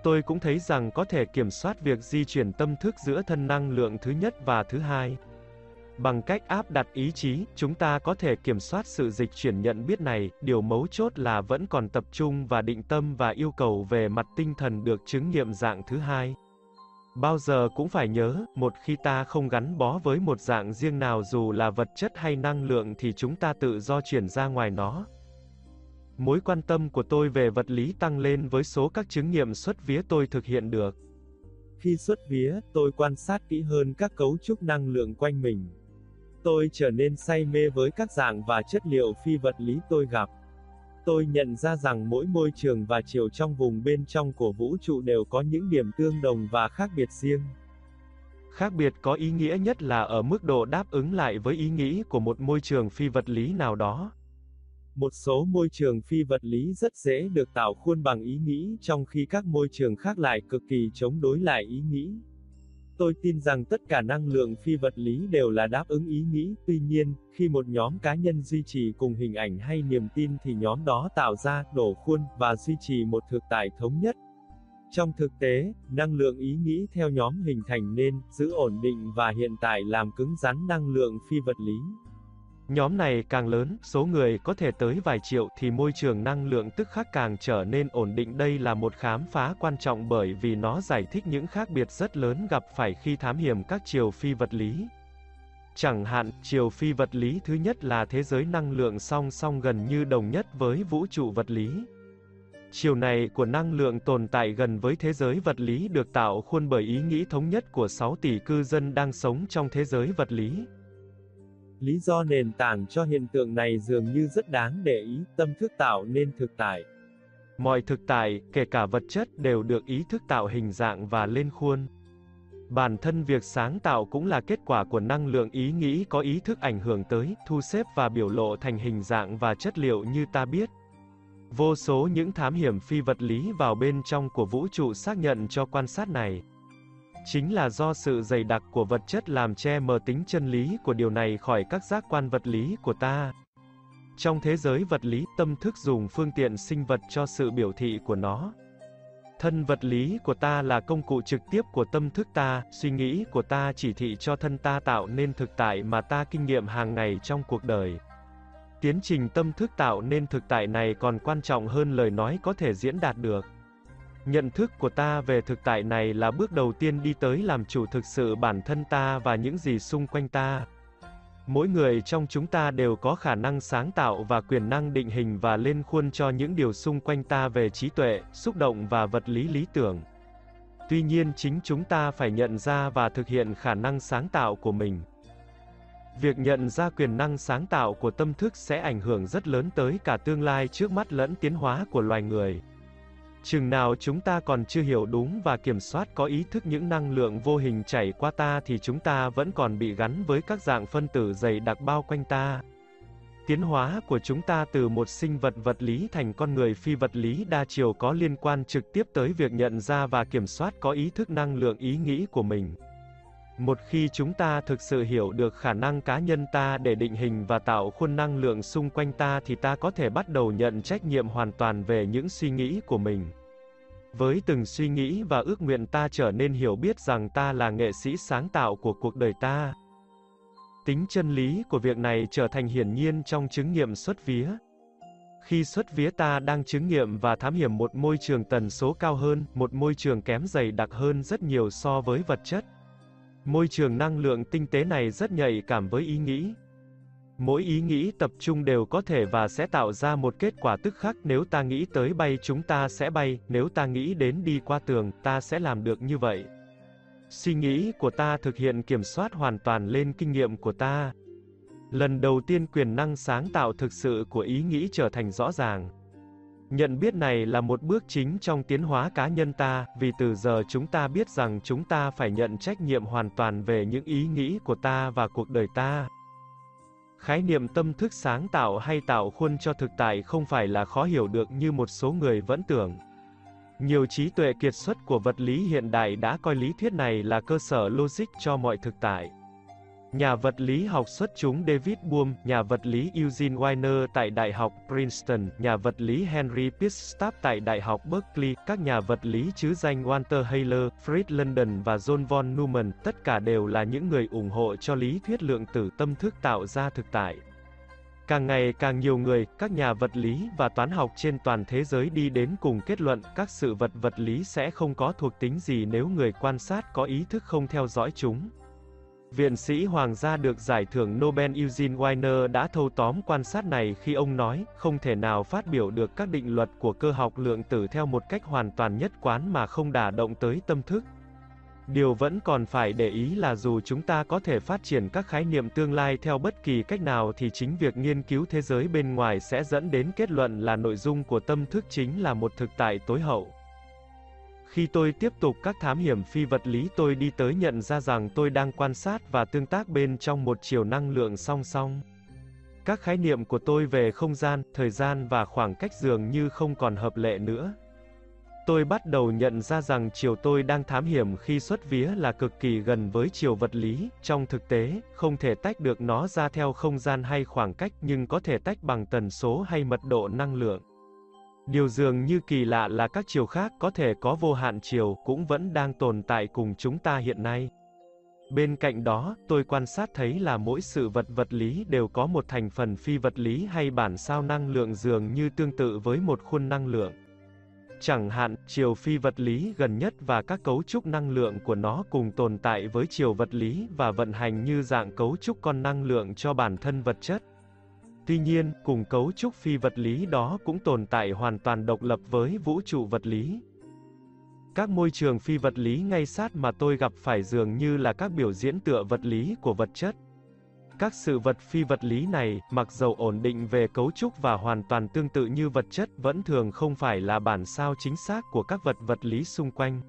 Tôi cũng thấy rằng có thể kiểm soát việc di chuyển tâm thức giữa thân năng lượng thứ nhất và thứ hai. Bằng cách áp đặt ý chí, chúng ta có thể kiểm soát sự dịch chuyển nhận biết này, điều mấu chốt là vẫn còn tập trung và định tâm và yêu cầu về mặt tinh thần được chứng nghiệm dạng thứ hai. Bao giờ cũng phải nhớ, một khi ta không gắn bó với một dạng riêng nào dù là vật chất hay năng lượng thì chúng ta tự do chuyển ra ngoài nó. Mối quan tâm của tôi về vật lý tăng lên với số các chứng nghiệm xuất vía tôi thực hiện được. Khi xuất vía, tôi quan sát kỹ hơn các cấu trúc năng lượng quanh mình. Tôi trở nên say mê với các dạng và chất liệu phi vật lý tôi gặp. Tôi nhận ra rằng mỗi môi trường và chiều trong vùng bên trong của vũ trụ đều có những điểm tương đồng và khác biệt riêng. Khác biệt có ý nghĩa nhất là ở mức độ đáp ứng lại với ý nghĩ của một môi trường phi vật lý nào đó. Một số môi trường phi vật lý rất dễ được tạo khuôn bằng ý nghĩ trong khi các môi trường khác lại cực kỳ chống đối lại ý nghĩ. Tôi tin rằng tất cả năng lượng phi vật lý đều là đáp ứng ý nghĩ, tuy nhiên, khi một nhóm cá nhân duy trì cùng hình ảnh hay niềm tin thì nhóm đó tạo ra, đổ khuôn, và duy trì một thực tại thống nhất. Trong thực tế, năng lượng ý nghĩ theo nhóm hình thành nên, giữ ổn định và hiện tại làm cứng rắn năng lượng phi vật lý. Nhóm này càng lớn, số người có thể tới vài triệu thì môi trường năng lượng tức khắc càng trở nên ổn định. Đây là một khám phá quan trọng bởi vì nó giải thích những khác biệt rất lớn gặp phải khi thám hiểm các chiều phi vật lý. Chẳng hạn, chiều phi vật lý thứ nhất là thế giới năng lượng song song gần như đồng nhất với vũ trụ vật lý. Chiều này của năng lượng tồn tại gần với thế giới vật lý được tạo khuôn bởi ý nghĩ thống nhất của 6 tỷ cư dân đang sống trong thế giới vật lý. Lý do nền tảng cho hiện tượng này dường như rất đáng để ý, tâm thức tạo nên thực tại. Mọi thực tại, kể cả vật chất, đều được ý thức tạo hình dạng và lên khuôn. Bản thân việc sáng tạo cũng là kết quả của năng lượng ý nghĩ có ý thức ảnh hưởng tới, thu xếp và biểu lộ thành hình dạng và chất liệu như ta biết. Vô số những thám hiểm phi vật lý vào bên trong của vũ trụ xác nhận cho quan sát này. Chính là do sự dày đặc của vật chất làm che mờ tính chân lý của điều này khỏi các giác quan vật lý của ta. Trong thế giới vật lý, tâm thức dùng phương tiện sinh vật cho sự biểu thị của nó. Thân vật lý của ta là công cụ trực tiếp của tâm thức ta, suy nghĩ của ta chỉ thị cho thân ta tạo nên thực tại mà ta kinh nghiệm hàng ngày trong cuộc đời. Tiến trình tâm thức tạo nên thực tại này còn quan trọng hơn lời nói có thể diễn đạt được. Nhận thức của ta về thực tại này là bước đầu tiên đi tới làm chủ thực sự bản thân ta và những gì xung quanh ta. Mỗi người trong chúng ta đều có khả năng sáng tạo và quyền năng định hình và lên khuôn cho những điều xung quanh ta về trí tuệ, xúc động và vật lý lý tưởng. Tuy nhiên chính chúng ta phải nhận ra và thực hiện khả năng sáng tạo của mình. Việc nhận ra quyền năng sáng tạo của tâm thức sẽ ảnh hưởng rất lớn tới cả tương lai trước mắt lẫn tiến hóa của loài người. Chừng nào chúng ta còn chưa hiểu đúng và kiểm soát có ý thức những năng lượng vô hình chảy qua ta thì chúng ta vẫn còn bị gắn với các dạng phân tử dày đặc bao quanh ta. Tiến hóa của chúng ta từ một sinh vật vật lý thành con người phi vật lý đa chiều có liên quan trực tiếp tới việc nhận ra và kiểm soát có ý thức năng lượng ý nghĩ của mình. Một khi chúng ta thực sự hiểu được khả năng cá nhân ta để định hình và tạo khuôn năng lượng xung quanh ta thì ta có thể bắt đầu nhận trách nhiệm hoàn toàn về những suy nghĩ của mình. Với từng suy nghĩ và ước nguyện ta trở nên hiểu biết rằng ta là nghệ sĩ sáng tạo của cuộc đời ta. Tính chân lý của việc này trở thành hiển nhiên trong chứng nghiệm xuất vía. Khi xuất vía ta đang chứng nghiệm và thám hiểm một môi trường tần số cao hơn, một môi trường kém dày đặc hơn rất nhiều so với vật chất. Môi trường năng lượng tinh tế này rất nhạy cảm với ý nghĩ. Mỗi ý nghĩ tập trung đều có thể và sẽ tạo ra một kết quả tức khắc nếu ta nghĩ tới bay chúng ta sẽ bay, nếu ta nghĩ đến đi qua tường, ta sẽ làm được như vậy. Suy nghĩ của ta thực hiện kiểm soát hoàn toàn lên kinh nghiệm của ta. Lần đầu tiên quyền năng sáng tạo thực sự của ý nghĩ trở thành rõ ràng. Nhận biết này là một bước chính trong tiến hóa cá nhân ta, vì từ giờ chúng ta biết rằng chúng ta phải nhận trách nhiệm hoàn toàn về những ý nghĩ của ta và cuộc đời ta. Khái niệm tâm thức sáng tạo hay tạo khuôn cho thực tại không phải là khó hiểu được như một số người vẫn tưởng. Nhiều trí tuệ kiệt xuất của vật lý hiện đại đã coi lý thuyết này là cơ sở logic cho mọi thực tại. Nhà vật lý học xuất chúng David Bohm, nhà vật lý Eugene Weiner tại Đại học Princeton, nhà vật lý Henry Pistap tại Đại học Berkeley, các nhà vật lý chứ danh Walter Haller, Fred London và John von Neumann, tất cả đều là những người ủng hộ cho lý thuyết lượng tử tâm thức tạo ra thực tại. Càng ngày càng nhiều người, các nhà vật lý và toán học trên toàn thế giới đi đến cùng kết luận các sự vật vật lý sẽ không có thuộc tính gì nếu người quan sát có ý thức không theo dõi chúng. Viện sĩ Hoàng gia được giải thưởng Nobel Eugene Weiner đã thâu tóm quan sát này khi ông nói, không thể nào phát biểu được các định luật của cơ học lượng tử theo một cách hoàn toàn nhất quán mà không đả động tới tâm thức. Điều vẫn còn phải để ý là dù chúng ta có thể phát triển các khái niệm tương lai theo bất kỳ cách nào thì chính việc nghiên cứu thế giới bên ngoài sẽ dẫn đến kết luận là nội dung của tâm thức chính là một thực tại tối hậu. Khi tôi tiếp tục các thám hiểm phi vật lý tôi đi tới nhận ra rằng tôi đang quan sát và tương tác bên trong một chiều năng lượng song song. Các khái niệm của tôi về không gian, thời gian và khoảng cách dường như không còn hợp lệ nữa. Tôi bắt đầu nhận ra rằng chiều tôi đang thám hiểm khi xuất vía là cực kỳ gần với chiều vật lý, trong thực tế, không thể tách được nó ra theo không gian hay khoảng cách nhưng có thể tách bằng tần số hay mật độ năng lượng. Điều dường như kỳ lạ là các chiều khác có thể có vô hạn chiều cũng vẫn đang tồn tại cùng chúng ta hiện nay. Bên cạnh đó, tôi quan sát thấy là mỗi sự vật vật lý đều có một thành phần phi vật lý hay bản sao năng lượng dường như tương tự với một khuôn năng lượng. Chẳng hạn, chiều phi vật lý gần nhất và các cấu trúc năng lượng của nó cùng tồn tại với chiều vật lý và vận hành như dạng cấu trúc con năng lượng cho bản thân vật chất. Tuy nhiên, cùng cấu trúc phi vật lý đó cũng tồn tại hoàn toàn độc lập với vũ trụ vật lý. Các môi trường phi vật lý ngay sát mà tôi gặp phải dường như là các biểu diễn tựa vật lý của vật chất. Các sự vật phi vật lý này, mặc dầu ổn định về cấu trúc và hoàn toàn tương tự như vật chất, vẫn thường không phải là bản sao chính xác của các vật vật lý xung quanh.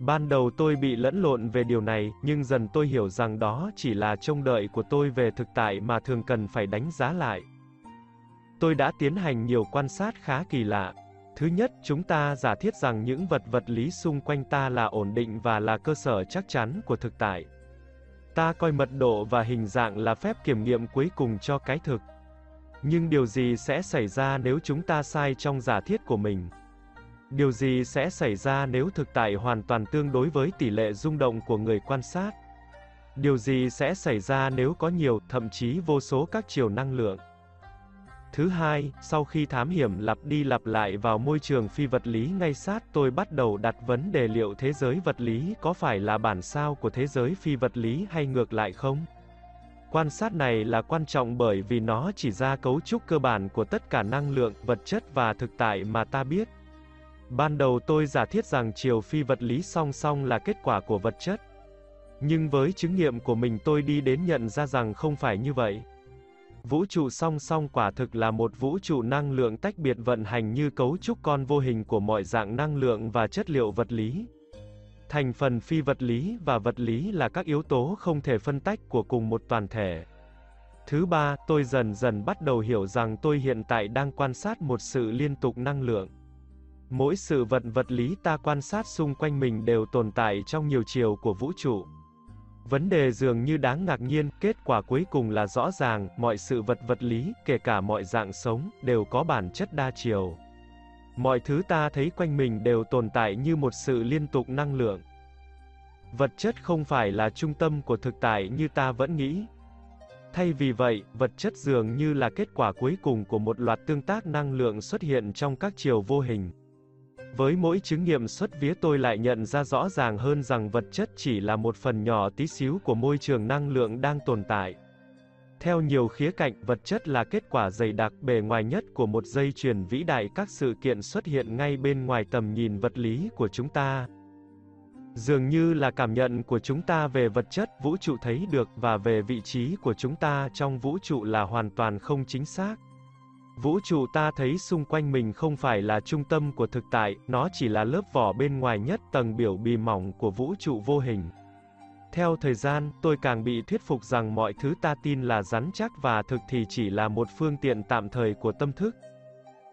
Ban đầu tôi bị lẫn lộn về điều này, nhưng dần tôi hiểu rằng đó chỉ là trông đợi của tôi về thực tại mà thường cần phải đánh giá lại. Tôi đã tiến hành nhiều quan sát khá kỳ lạ. Thứ nhất, chúng ta giả thiết rằng những vật vật lý xung quanh ta là ổn định và là cơ sở chắc chắn của thực tại. Ta coi mật độ và hình dạng là phép kiểm nghiệm cuối cùng cho cái thực. Nhưng điều gì sẽ xảy ra nếu chúng ta sai trong giả thiết của mình? Điều gì sẽ xảy ra nếu thực tại hoàn toàn tương đối với tỷ lệ rung động của người quan sát? Điều gì sẽ xảy ra nếu có nhiều, thậm chí vô số các chiều năng lượng? Thứ hai, sau khi thám hiểm lặp đi lặp lại vào môi trường phi vật lý ngay sát, tôi bắt đầu đặt vấn đề liệu thế giới vật lý có phải là bản sao của thế giới phi vật lý hay ngược lại không? Quan sát này là quan trọng bởi vì nó chỉ ra cấu trúc cơ bản của tất cả năng lượng, vật chất và thực tại mà ta biết. Ban đầu tôi giả thiết rằng chiều phi vật lý song song là kết quả của vật chất. Nhưng với chứng nghiệm của mình tôi đi đến nhận ra rằng không phải như vậy. Vũ trụ song song quả thực là một vũ trụ năng lượng tách biệt vận hành như cấu trúc con vô hình của mọi dạng năng lượng và chất liệu vật lý. Thành phần phi vật lý và vật lý là các yếu tố không thể phân tách của cùng một toàn thể. Thứ ba, tôi dần dần bắt đầu hiểu rằng tôi hiện tại đang quan sát một sự liên tục năng lượng. Mỗi sự vật vật lý ta quan sát xung quanh mình đều tồn tại trong nhiều chiều của vũ trụ. Vấn đề dường như đáng ngạc nhiên, kết quả cuối cùng là rõ ràng, mọi sự vật vật lý, kể cả mọi dạng sống, đều có bản chất đa chiều. Mọi thứ ta thấy quanh mình đều tồn tại như một sự liên tục năng lượng. Vật chất không phải là trung tâm của thực tại như ta vẫn nghĩ. Thay vì vậy, vật chất dường như là kết quả cuối cùng của một loạt tương tác năng lượng xuất hiện trong các chiều vô hình. Với mỗi chứng nghiệm xuất vía tôi lại nhận ra rõ ràng hơn rằng vật chất chỉ là một phần nhỏ tí xíu của môi trường năng lượng đang tồn tại. Theo nhiều khía cạnh, vật chất là kết quả dày đặc bề ngoài nhất của một dây chuyền vĩ đại các sự kiện xuất hiện ngay bên ngoài tầm nhìn vật lý của chúng ta. Dường như là cảm nhận của chúng ta về vật chất vũ trụ thấy được và về vị trí của chúng ta trong vũ trụ là hoàn toàn không chính xác. Vũ trụ ta thấy xung quanh mình không phải là trung tâm của thực tại, nó chỉ là lớp vỏ bên ngoài nhất tầng biểu bì mỏng của vũ trụ vô hình. Theo thời gian, tôi càng bị thuyết phục rằng mọi thứ ta tin là rắn chắc và thực thì chỉ là một phương tiện tạm thời của tâm thức.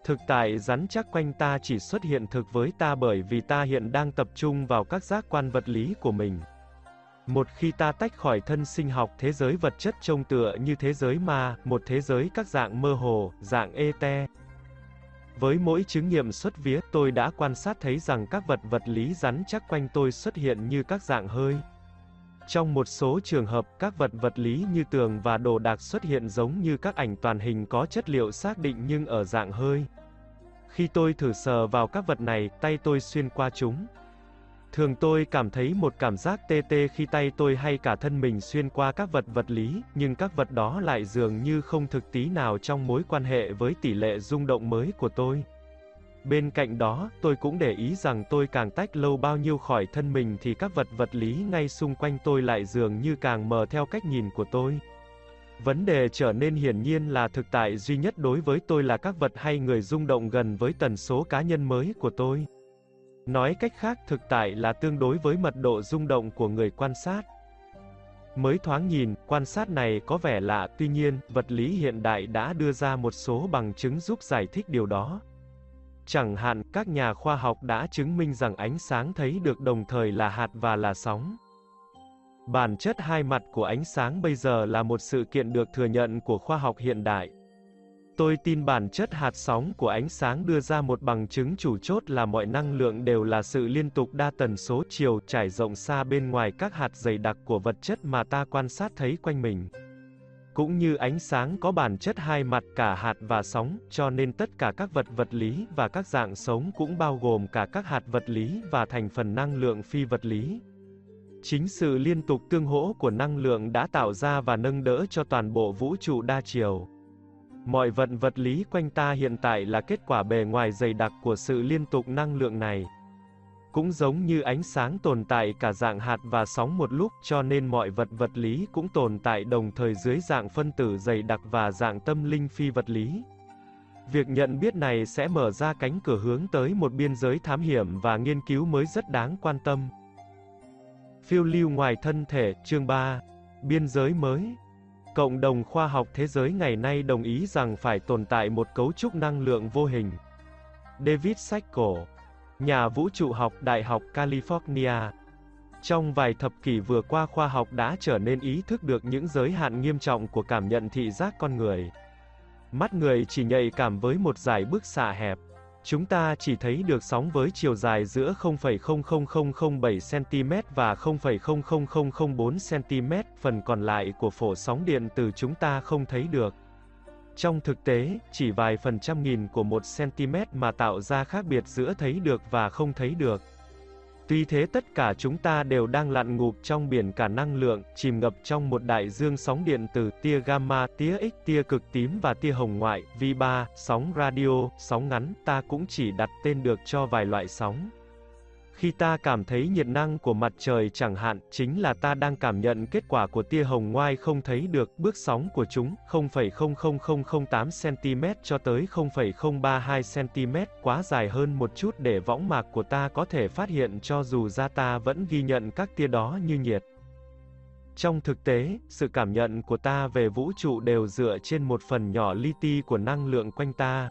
Thực tại rắn chắc quanh ta chỉ xuất hiện thực với ta bởi vì ta hiện đang tập trung vào các giác quan vật lý của mình. Một khi ta tách khỏi thân sinh học thế giới vật chất trông tựa như thế giới ma, một thế giới các dạng mơ hồ, dạng ete. Với mỗi chứng nghiệm xuất vía, tôi đã quan sát thấy rằng các vật vật lý rắn chắc quanh tôi xuất hiện như các dạng hơi. Trong một số trường hợp, các vật vật lý như tường và đồ đạc xuất hiện giống như các ảnh toàn hình có chất liệu xác định nhưng ở dạng hơi. Khi tôi thử sờ vào các vật này, tay tôi xuyên qua chúng. Thường tôi cảm thấy một cảm giác tê tê khi tay tôi hay cả thân mình xuyên qua các vật vật lý, nhưng các vật đó lại dường như không thực tí nào trong mối quan hệ với tỷ lệ rung động mới của tôi. Bên cạnh đó, tôi cũng để ý rằng tôi càng tách lâu bao nhiêu khỏi thân mình thì các vật vật lý ngay xung quanh tôi lại dường như càng mờ theo cách nhìn của tôi. Vấn đề trở nên hiển nhiên là thực tại duy nhất đối với tôi là các vật hay người rung động gần với tần số cá nhân mới của tôi. Nói cách khác, thực tại là tương đối với mật độ rung động của người quan sát. Mới thoáng nhìn, quan sát này có vẻ lạ, tuy nhiên, vật lý hiện đại đã đưa ra một số bằng chứng giúp giải thích điều đó. Chẳng hạn, các nhà khoa học đã chứng minh rằng ánh sáng thấy được đồng thời là hạt và là sóng. Bản chất hai mặt của ánh sáng bây giờ là một sự kiện được thừa nhận của khoa học hiện đại. Tôi tin bản chất hạt sóng của ánh sáng đưa ra một bằng chứng chủ chốt là mọi năng lượng đều là sự liên tục đa tần số chiều trải rộng xa bên ngoài các hạt dày đặc của vật chất mà ta quan sát thấy quanh mình. Cũng như ánh sáng có bản chất hai mặt cả hạt và sóng, cho nên tất cả các vật vật lý và các dạng sống cũng bao gồm cả các hạt vật lý và thành phần năng lượng phi vật lý. Chính sự liên tục tương hỗ của năng lượng đã tạo ra và nâng đỡ cho toàn bộ vũ trụ đa chiều. Mọi vận vật lý quanh ta hiện tại là kết quả bề ngoài dày đặc của sự liên tục năng lượng này. Cũng giống như ánh sáng tồn tại cả dạng hạt và sóng một lúc cho nên mọi vật vật lý cũng tồn tại đồng thời dưới dạng phân tử dày đặc và dạng tâm linh phi vật lý. Việc nhận biết này sẽ mở ra cánh cửa hướng tới một biên giới thám hiểm và nghiên cứu mới rất đáng quan tâm. Phiêu lưu ngoài thân thể, chương 3. Biên giới mới Cộng đồng khoa học thế giới ngày nay đồng ý rằng phải tồn tại một cấu trúc năng lượng vô hình. David Sackle, nhà vũ trụ học Đại học California. Trong vài thập kỷ vừa qua khoa học đã trở nên ý thức được những giới hạn nghiêm trọng của cảm nhận thị giác con người. Mắt người chỉ nhạy cảm với một dải bức xạ hẹp. Chúng ta chỉ thấy được sóng với chiều dài giữa 0,00007 cm và 0,00004 cm, phần còn lại của phổ sóng điện từ chúng ta không thấy được. Trong thực tế, chỉ vài phần trăm nghìn của một cm mà tạo ra khác biệt giữa thấy được và không thấy được. Tuy thế tất cả chúng ta đều đang lặn ngụp trong biển cả năng lượng, chìm ngập trong một đại dương sóng điện từ tia gamma, tia X, tia cực tím và tia hồng ngoại, vi ba, sóng radio, sóng ngắn, ta cũng chỉ đặt tên được cho vài loại sóng. Khi ta cảm thấy nhiệt năng của mặt trời chẳng hạn, chính là ta đang cảm nhận kết quả của tia hồng ngoại không thấy được, bước sóng của chúng, 0,00008 cm cho tới 0,032 cm, quá dài hơn một chút để võng mạc của ta có thể phát hiện cho dù ra ta vẫn ghi nhận các tia đó như nhiệt. Trong thực tế, sự cảm nhận của ta về vũ trụ đều dựa trên một phần nhỏ li ti của năng lượng quanh ta.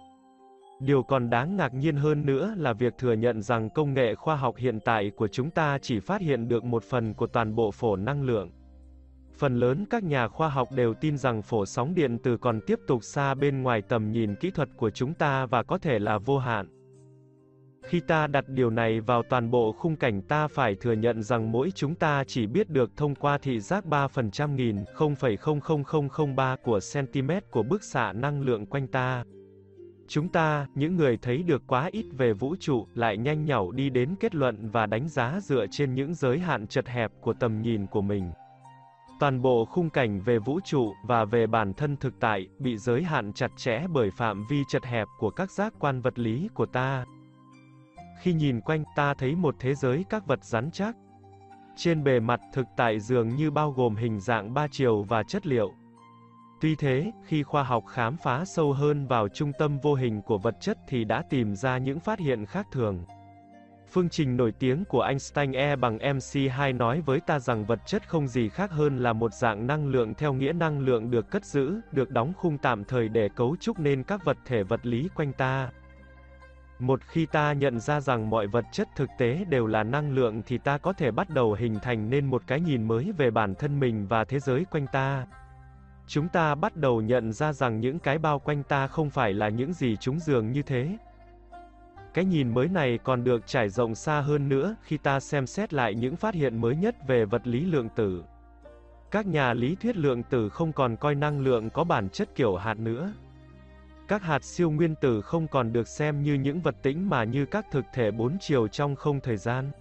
Điều còn đáng ngạc nhiên hơn nữa là việc thừa nhận rằng công nghệ khoa học hiện tại của chúng ta chỉ phát hiện được một phần của toàn bộ phổ năng lượng. Phần lớn các nhà khoa học đều tin rằng phổ sóng điện từ còn tiếp tục xa bên ngoài tầm nhìn kỹ thuật của chúng ta và có thể là vô hạn. Khi ta đặt điều này vào toàn bộ khung cảnh ta phải thừa nhận rằng mỗi chúng ta chỉ biết được thông qua thị giác 3 phần trăm nghìn, 0,00003 của cm của bức xạ năng lượng quanh ta. Chúng ta, những người thấy được quá ít về vũ trụ, lại nhanh nhảu đi đến kết luận và đánh giá dựa trên những giới hạn chật hẹp của tầm nhìn của mình. Toàn bộ khung cảnh về vũ trụ và về bản thân thực tại bị giới hạn chặt chẽ bởi phạm vi chật hẹp của các giác quan vật lý của ta. Khi nhìn quanh, ta thấy một thế giới các vật rắn chắc. Trên bề mặt thực tại dường như bao gồm hình dạng ba chiều và chất liệu, Tuy thế, khi khoa học khám phá sâu hơn vào trung tâm vô hình của vật chất thì đã tìm ra những phát hiện khác thường. Phương trình nổi tiếng của Einstein E bằng mc2 nói với ta rằng vật chất không gì khác hơn là một dạng năng lượng theo nghĩa năng lượng được cất giữ, được đóng khung tạm thời để cấu trúc nên các vật thể vật lý quanh ta. Một khi ta nhận ra rằng mọi vật chất thực tế đều là năng lượng thì ta có thể bắt đầu hình thành nên một cái nhìn mới về bản thân mình và thế giới quanh ta. Chúng ta bắt đầu nhận ra rằng những cái bao quanh ta không phải là những gì chúng dường như thế. Cái nhìn mới này còn được trải rộng xa hơn nữa khi ta xem xét lại những phát hiện mới nhất về vật lý lượng tử. Các nhà lý thuyết lượng tử không còn coi năng lượng có bản chất kiểu hạt nữa. Các hạt siêu nguyên tử không còn được xem như những vật tĩnh mà như các thực thể bốn chiều trong không thời gian.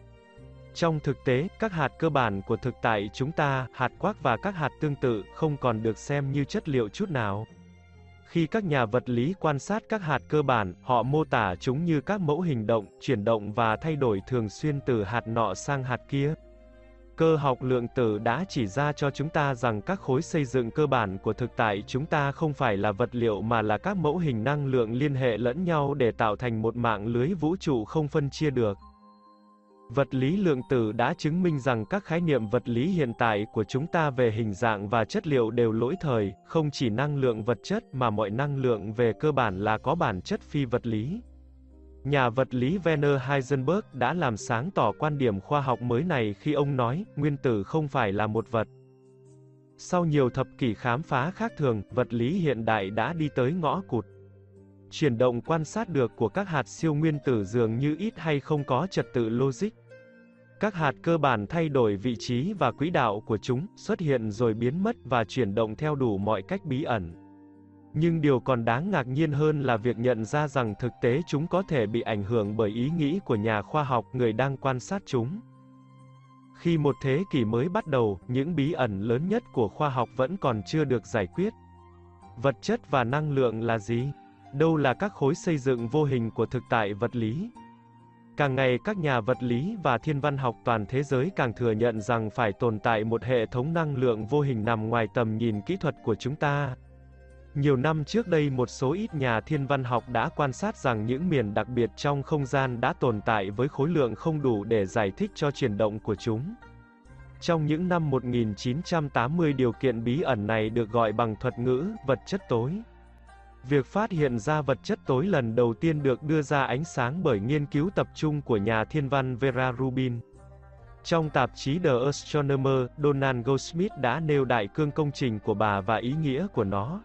Trong thực tế, các hạt cơ bản của thực tại chúng ta, hạt quark và các hạt tương tự, không còn được xem như chất liệu chút nào. Khi các nhà vật lý quan sát các hạt cơ bản, họ mô tả chúng như các mẫu hình động, chuyển động và thay đổi thường xuyên từ hạt nọ sang hạt kia. Cơ học lượng tử đã chỉ ra cho chúng ta rằng các khối xây dựng cơ bản của thực tại chúng ta không phải là vật liệu mà là các mẫu hình năng lượng liên hệ lẫn nhau để tạo thành một mạng lưới vũ trụ không phân chia được. Vật lý lượng tử đã chứng minh rằng các khái niệm vật lý hiện tại của chúng ta về hình dạng và chất liệu đều lỗi thời, không chỉ năng lượng vật chất mà mọi năng lượng về cơ bản là có bản chất phi vật lý. Nhà vật lý Werner Heisenberg đã làm sáng tỏ quan điểm khoa học mới này khi ông nói, nguyên tử không phải là một vật. Sau nhiều thập kỷ khám phá khác thường, vật lý hiện đại đã đi tới ngõ cụt. Chuyển động quan sát được của các hạt siêu nguyên tử dường như ít hay không có trật tự logic. Các hạt cơ bản thay đổi vị trí và quỹ đạo của chúng, xuất hiện rồi biến mất và chuyển động theo đủ mọi cách bí ẩn. Nhưng điều còn đáng ngạc nhiên hơn là việc nhận ra rằng thực tế chúng có thể bị ảnh hưởng bởi ý nghĩ của nhà khoa học người đang quan sát chúng. Khi một thế kỷ mới bắt đầu, những bí ẩn lớn nhất của khoa học vẫn còn chưa được giải quyết. Vật chất và năng lượng là gì? Đâu là các khối xây dựng vô hình của thực tại vật lý. Càng ngày các nhà vật lý và thiên văn học toàn thế giới càng thừa nhận rằng phải tồn tại một hệ thống năng lượng vô hình nằm ngoài tầm nhìn kỹ thuật của chúng ta. Nhiều năm trước đây một số ít nhà thiên văn học đã quan sát rằng những miền đặc biệt trong không gian đã tồn tại với khối lượng không đủ để giải thích cho chuyển động của chúng. Trong những năm 1980 điều kiện bí ẩn này được gọi bằng thuật ngữ vật chất tối. Việc phát hiện ra vật chất tối lần đầu tiên được đưa ra ánh sáng bởi nghiên cứu tập trung của nhà thiên văn Vera Rubin. Trong tạp chí The Astronomer, Donald Goldsmith đã nêu đại cương công trình của bà và ý nghĩa của nó.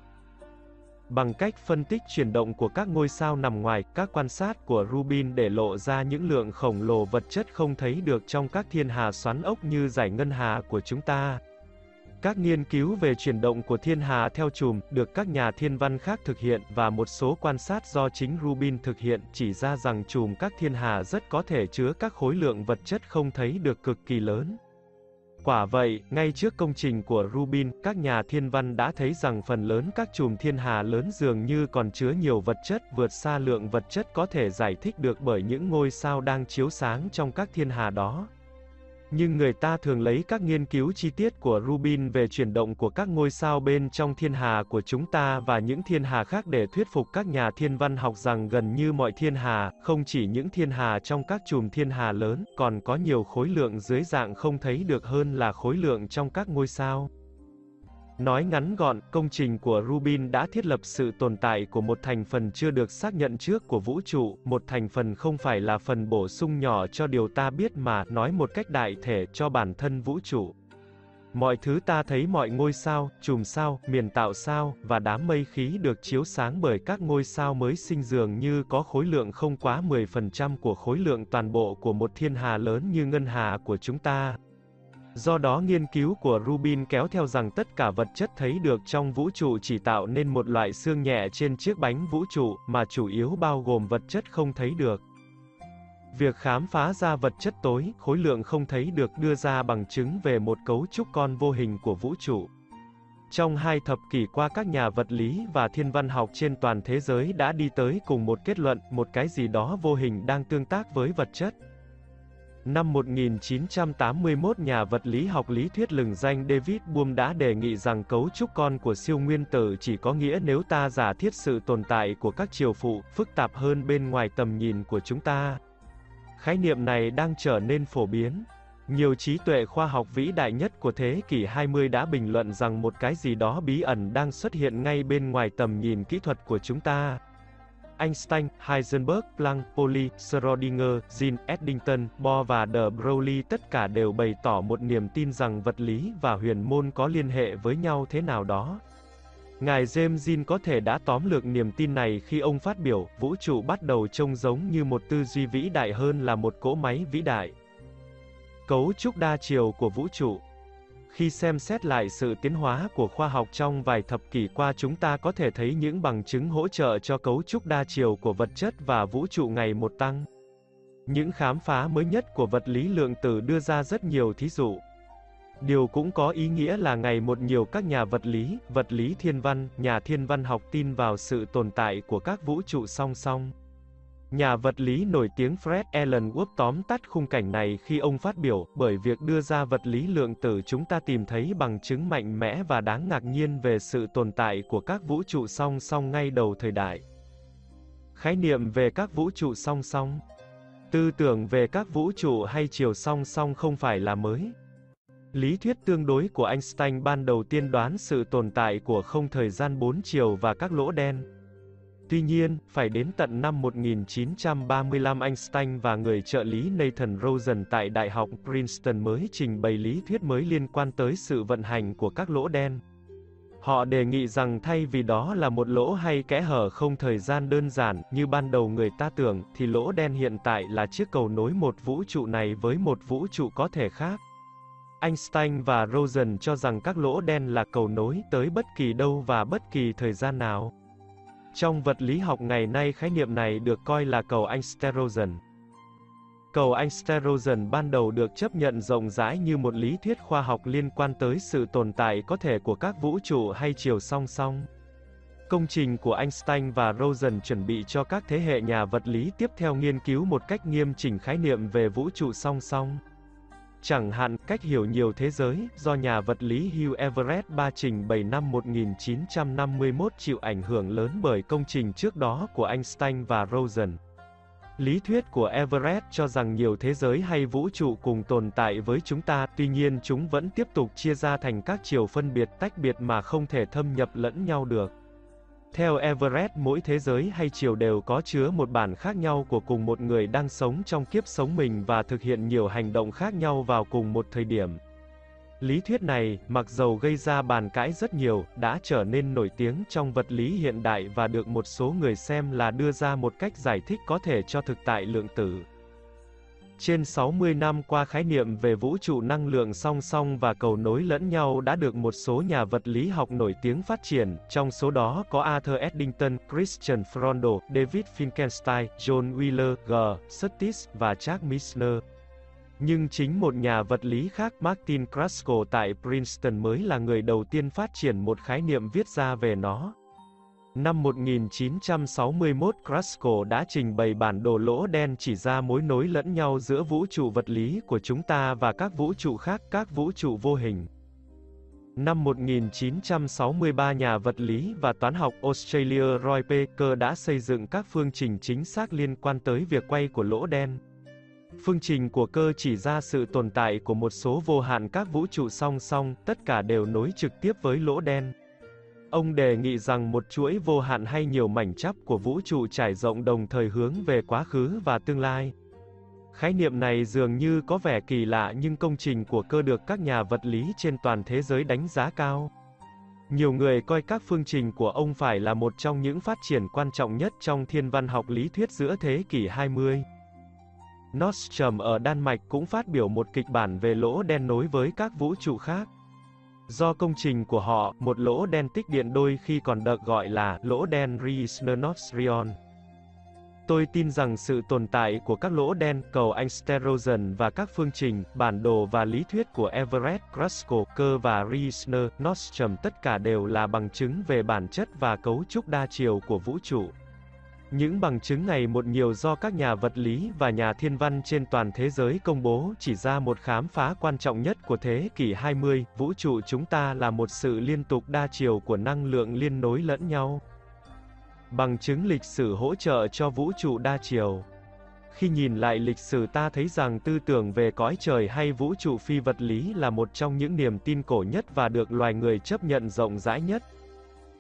Bằng cách phân tích chuyển động của các ngôi sao nằm ngoài, các quan sát của Rubin để lộ ra những lượng khổng lồ vật chất không thấy được trong các thiên hà xoắn ốc như giải ngân hà của chúng ta. Các nghiên cứu về chuyển động của thiên hà theo chùm, được các nhà thiên văn khác thực hiện, và một số quan sát do chính Rubin thực hiện, chỉ ra rằng chùm các thiên hà rất có thể chứa các khối lượng vật chất không thấy được cực kỳ lớn. Quả vậy, ngay trước công trình của Rubin, các nhà thiên văn đã thấy rằng phần lớn các chùm thiên hà lớn dường như còn chứa nhiều vật chất vượt xa lượng vật chất có thể giải thích được bởi những ngôi sao đang chiếu sáng trong các thiên hà đó. Nhưng người ta thường lấy các nghiên cứu chi tiết của Rubin về chuyển động của các ngôi sao bên trong thiên hà của chúng ta và những thiên hà khác để thuyết phục các nhà thiên văn học rằng gần như mọi thiên hà, không chỉ những thiên hà trong các chùm thiên hà lớn, còn có nhiều khối lượng dưới dạng không thấy được hơn là khối lượng trong các ngôi sao. Nói ngắn gọn, công trình của Rubin đã thiết lập sự tồn tại của một thành phần chưa được xác nhận trước của vũ trụ, một thành phần không phải là phần bổ sung nhỏ cho điều ta biết mà, nói một cách đại thể cho bản thân vũ trụ. Mọi thứ ta thấy mọi ngôi sao, chùm sao, miền tạo sao, và đám mây khí được chiếu sáng bởi các ngôi sao mới sinh dường như có khối lượng không quá 10% của khối lượng toàn bộ của một thiên hà lớn như ngân hà của chúng ta. Do đó nghiên cứu của Rubin kéo theo rằng tất cả vật chất thấy được trong vũ trụ chỉ tạo nên một loại xương nhẹ trên chiếc bánh vũ trụ, mà chủ yếu bao gồm vật chất không thấy được. Việc khám phá ra vật chất tối, khối lượng không thấy được đưa ra bằng chứng về một cấu trúc con vô hình của vũ trụ. Trong hai thập kỷ qua các nhà vật lý và thiên văn học trên toàn thế giới đã đi tới cùng một kết luận, một cái gì đó vô hình đang tương tác với vật chất. Năm 1981 nhà vật lý học lý thuyết lừng danh David Bohm đã đề nghị rằng cấu trúc con của siêu nguyên tử chỉ có nghĩa nếu ta giả thiết sự tồn tại của các chiều phụ, phức tạp hơn bên ngoài tầm nhìn của chúng ta. Khái niệm này đang trở nên phổ biến. Nhiều trí tuệ khoa học vĩ đại nhất của thế kỷ 20 đã bình luận rằng một cái gì đó bí ẩn đang xuất hiện ngay bên ngoài tầm nhìn kỹ thuật của chúng ta. Einstein, Heisenberg, Planck, Pauli, Schrödinger, Jean Eddington, Bohr và de Broglie tất cả đều bày tỏ một niềm tin rằng vật lý và huyền môn có liên hệ với nhau thế nào đó. Ngài James Jean có thể đã tóm lược niềm tin này khi ông phát biểu, vũ trụ bắt đầu trông giống như một tư duy vĩ đại hơn là một cỗ máy vĩ đại. Cấu trúc đa chiều của vũ trụ khi xem xét lại sự tiến hóa của khoa học trong vài thập kỷ qua chúng ta có thể thấy những bằng chứng hỗ trợ cho cấu trúc đa chiều của vật chất và vũ trụ ngày một tăng. Những khám phá mới nhất của vật lý lượng tử đưa ra rất nhiều thí dụ. Điều cũng có ý nghĩa là ngày một nhiều các nhà vật lý, vật lý thiên văn, nhà thiên văn học tin vào sự tồn tại của các vũ trụ song song. Nhà vật lý nổi tiếng Fred Allen Wood tóm tắt khung cảnh này khi ông phát biểu, bởi việc đưa ra vật lý lượng tử chúng ta tìm thấy bằng chứng mạnh mẽ và đáng ngạc nhiên về sự tồn tại của các vũ trụ song song ngay đầu thời đại. Khái niệm về các vũ trụ song song Tư tưởng về các vũ trụ hay chiều song song không phải là mới. Lý thuyết tương đối của Einstein ban đầu tiên đoán sự tồn tại của không thời gian bốn chiều và các lỗ đen. Tuy nhiên, phải đến tận năm 1935 Einstein và người trợ lý Nathan Rosen tại Đại học Princeton mới trình bày lý thuyết mới liên quan tới sự vận hành của các lỗ đen. Họ đề nghị rằng thay vì đó là một lỗ hay kẽ hở không thời gian đơn giản, như ban đầu người ta tưởng, thì lỗ đen hiện tại là chiếc cầu nối một vũ trụ này với một vũ trụ có thể khác. Einstein và Rosen cho rằng các lỗ đen là cầu nối tới bất kỳ đâu và bất kỳ thời gian nào. Trong vật lý học ngày nay khái niệm này được coi là cầu Einstein-Rosen. Cầu Einstein-Rosen ban đầu được chấp nhận rộng rãi như một lý thuyết khoa học liên quan tới sự tồn tại có thể của các vũ trụ hay chiều song song. Công trình của Einstein và Rosen chuẩn bị cho các thế hệ nhà vật lý tiếp theo nghiên cứu một cách nghiêm chỉnh khái niệm về vũ trụ song song. Chẳng hạn, cách hiểu nhiều thế giới, do nhà vật lý Hugh Everett ba trình bày năm 1951 chịu ảnh hưởng lớn bởi công trình trước đó của Einstein và Rosen. Lý thuyết của Everett cho rằng nhiều thế giới hay vũ trụ cùng tồn tại với chúng ta, tuy nhiên chúng vẫn tiếp tục chia ra thành các chiều phân biệt tách biệt mà không thể thâm nhập lẫn nhau được. Theo Everett, mỗi thế giới hay chiều đều có chứa một bản khác nhau của cùng một người đang sống trong kiếp sống mình và thực hiện nhiều hành động khác nhau vào cùng một thời điểm. Lý thuyết này, mặc dầu gây ra bàn cãi rất nhiều, đã trở nên nổi tiếng trong vật lý hiện đại và được một số người xem là đưa ra một cách giải thích có thể cho thực tại lượng tử. Trên 60 năm qua khái niệm về vũ trụ năng lượng song song và cầu nối lẫn nhau đã được một số nhà vật lý học nổi tiếng phát triển, trong số đó có Arthur Eddington, Christian Frondo, David Finkenstein, John Wheeler, G. Sutis và Jack Misner. Nhưng chính một nhà vật lý khác Martin Krasko tại Princeton mới là người đầu tiên phát triển một khái niệm viết ra về nó. Năm 1961 Krasko đã trình bày bản đồ lỗ đen chỉ ra mối nối lẫn nhau giữa vũ trụ vật lý của chúng ta và các vũ trụ khác, các vũ trụ vô hình. Năm 1963 nhà vật lý và toán học Australia Roy Baker đã xây dựng các phương trình chính xác liên quan tới việc quay của lỗ đen. Phương trình của cơ chỉ ra sự tồn tại của một số vô hạn các vũ trụ song song, tất cả đều nối trực tiếp với lỗ đen. Ông đề nghị rằng một chuỗi vô hạn hay nhiều mảnh chắp của vũ trụ trải rộng đồng thời hướng về quá khứ và tương lai. Khái niệm này dường như có vẻ kỳ lạ nhưng công trình của cơ được các nhà vật lý trên toàn thế giới đánh giá cao. Nhiều người coi các phương trình của ông phải là một trong những phát triển quan trọng nhất trong thiên văn học lý thuyết giữa thế kỷ 20. Nordstrom ở Đan Mạch cũng phát biểu một kịch bản về lỗ đen nối với các vũ trụ khác. Do công trình của họ, một lỗ đen tích điện đôi khi còn được gọi là lỗ đen Reisner-Nostrion. Tôi tin rằng sự tồn tại của các lỗ đen, cầu Einstein và các phương trình, bản đồ và lý thuyết của Everett, Kraskell, Kerr và Riesner, Nostrum tất cả đều là bằng chứng về bản chất và cấu trúc đa chiều của vũ trụ. Những bằng chứng ngày một nhiều do các nhà vật lý và nhà thiên văn trên toàn thế giới công bố chỉ ra một khám phá quan trọng nhất của thế kỷ 20, vũ trụ chúng ta là một sự liên tục đa chiều của năng lượng liên nối lẫn nhau. Bằng chứng lịch sử hỗ trợ cho vũ trụ đa chiều. Khi nhìn lại lịch sử ta thấy rằng tư tưởng về cõi trời hay vũ trụ phi vật lý là một trong những niềm tin cổ nhất và được loài người chấp nhận rộng rãi nhất.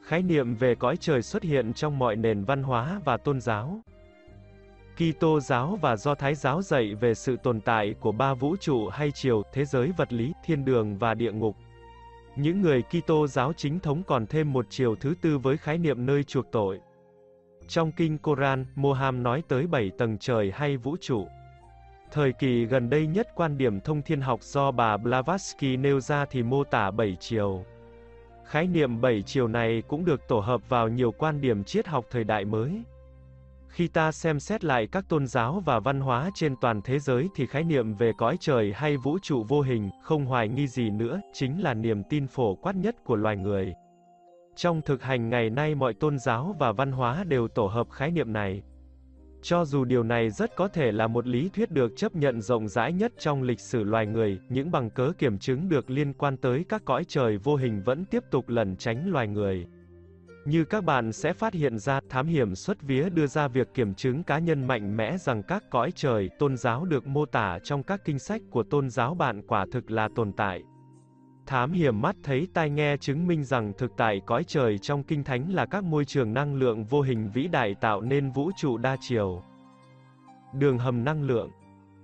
Khái niệm về cõi trời xuất hiện trong mọi nền văn hóa và tôn giáo. Kitô giáo và Do Thái giáo dạy về sự tồn tại của ba vũ trụ hay chiều, thế giới vật lý, thiên đường và địa ngục. Những người Kitô giáo chính thống còn thêm một chiều thứ tư với khái niệm nơi chuộc tội. Trong kinh Koran, Moham nói tới bảy tầng trời hay vũ trụ. Thời kỳ gần đây nhất quan điểm thông thiên học do bà Blavatsky nêu ra thì mô tả bảy chiều. Khái niệm bảy chiều này cũng được tổ hợp vào nhiều quan điểm triết học thời đại mới. Khi ta xem xét lại các tôn giáo và văn hóa trên toàn thế giới thì khái niệm về cõi trời hay vũ trụ vô hình, không hoài nghi gì nữa, chính là niềm tin phổ quát nhất của loài người. Trong thực hành ngày nay mọi tôn giáo và văn hóa đều tổ hợp khái niệm này. Cho dù điều này rất có thể là một lý thuyết được chấp nhận rộng rãi nhất trong lịch sử loài người, những bằng cớ kiểm chứng được liên quan tới các cõi trời vô hình vẫn tiếp tục lẩn tránh loài người. Như các bạn sẽ phát hiện ra, thám hiểm xuất vía đưa ra việc kiểm chứng cá nhân mạnh mẽ rằng các cõi trời, tôn giáo được mô tả trong các kinh sách của tôn giáo bạn quả thực là tồn tại. Thám hiểm mắt thấy tai nghe chứng minh rằng thực tại cõi trời trong kinh thánh là các môi trường năng lượng vô hình vĩ đại tạo nên vũ trụ đa chiều. Đường hầm năng lượng,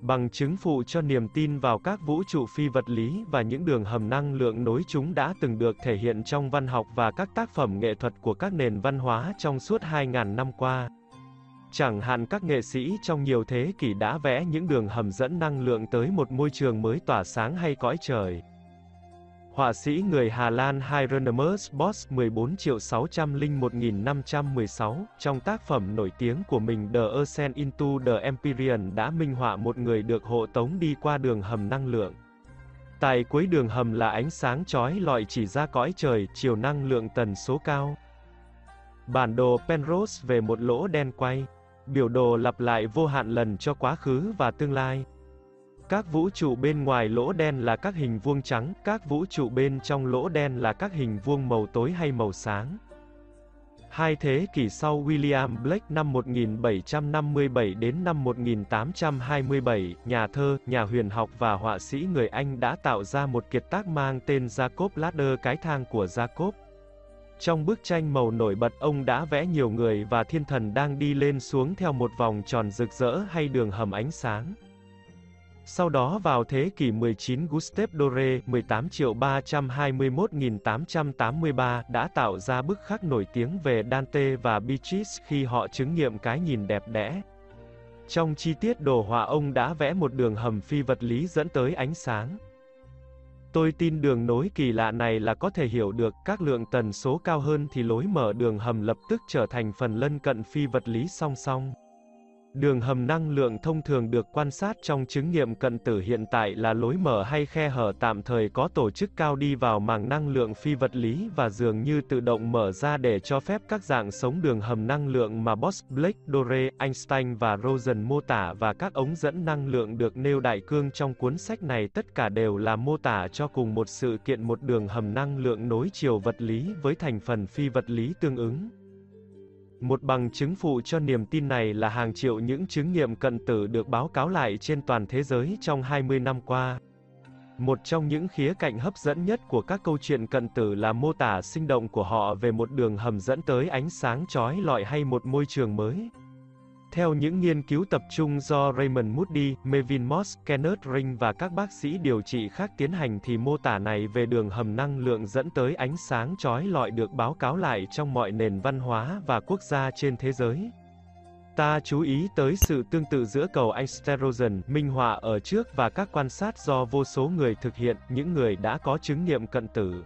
Bằng chứng phụ cho niềm tin vào các vũ trụ phi vật lý và những đường hầm năng lượng nối chúng đã từng được thể hiện trong văn học và các tác phẩm nghệ thuật của các nền văn hóa trong suốt 2.000 năm qua. Chẳng hạn các nghệ sĩ trong nhiều thế kỷ đã vẽ những đường hầm dẫn năng lượng tới một môi trường mới tỏa sáng hay cõi trời. Họa sĩ người Hà Lan Hieronymus Bosch 14 triệu 601.516, trong tác phẩm nổi tiếng của mình The Ascent into the Empyrean đã minh họa một người được hộ tống đi qua đường hầm năng lượng. Tại cuối đường hầm là ánh sáng chói lọi chỉ ra cõi trời, chiều năng lượng tần số cao. Bản đồ Penrose về một lỗ đen quay. Biểu đồ lặp lại vô hạn lần cho quá khứ và tương lai. Các vũ trụ bên ngoài lỗ đen là các hình vuông trắng, các vũ trụ bên trong lỗ đen là các hình vuông màu tối hay màu sáng. Hai thế kỷ sau William Blake năm 1757 đến năm 1827, nhà thơ, nhà huyền học và họa sĩ người Anh đã tạo ra một kiệt tác mang tên Jacob Ladder cái thang của Jacob. Trong bức tranh màu nổi bật ông đã vẽ nhiều người và thiên thần đang đi lên xuống theo một vòng tròn rực rỡ hay đường hầm ánh sáng. Sau đó vào thế kỷ 19 Gustave Doré 18 321.883 đã tạo ra bức khắc nổi tiếng về Dante và Beatrice khi họ chứng nghiệm cái nhìn đẹp đẽ. Trong chi tiết đồ họa, ông đã vẽ một đường hầm phi vật lý dẫn tới ánh sáng. Tôi tin đường nối kỳ lạ này là có thể hiểu được các lượng tần số cao hơn thì lối mở đường hầm lập tức trở thành phần lân cận phi vật lý song song. Đường hầm năng lượng thông thường được quan sát trong chứng nghiệm cận tử hiện tại là lối mở hay khe hở tạm thời có tổ chức cao đi vào màng năng lượng phi vật lý và dường như tự động mở ra để cho phép các dạng sống đường hầm năng lượng mà Boss, Blake, Dore, Einstein và Rosen mô tả và các ống dẫn năng lượng được nêu đại cương trong cuốn sách này tất cả đều là mô tả cho cùng một sự kiện một đường hầm năng lượng nối chiều vật lý với thành phần phi vật lý tương ứng. Một bằng chứng phụ cho niềm tin này là hàng triệu những chứng nghiệm cận tử được báo cáo lại trên toàn thế giới trong 20 năm qua. Một trong những khía cạnh hấp dẫn nhất của các câu chuyện cận tử là mô tả sinh động của họ về một đường hầm dẫn tới ánh sáng chói lọi hay một môi trường mới. Theo những nghiên cứu tập trung do Raymond Moody, Mevin Moss, Kenneth Ring và các bác sĩ điều trị khác tiến hành thì mô tả này về đường hầm năng lượng dẫn tới ánh sáng chói lọi được báo cáo lại trong mọi nền văn hóa và quốc gia trên thế giới. Ta chú ý tới sự tương tự giữa cầu Einstein minh họa ở trước và các quan sát do vô số người thực hiện, những người đã có chứng nghiệm cận tử.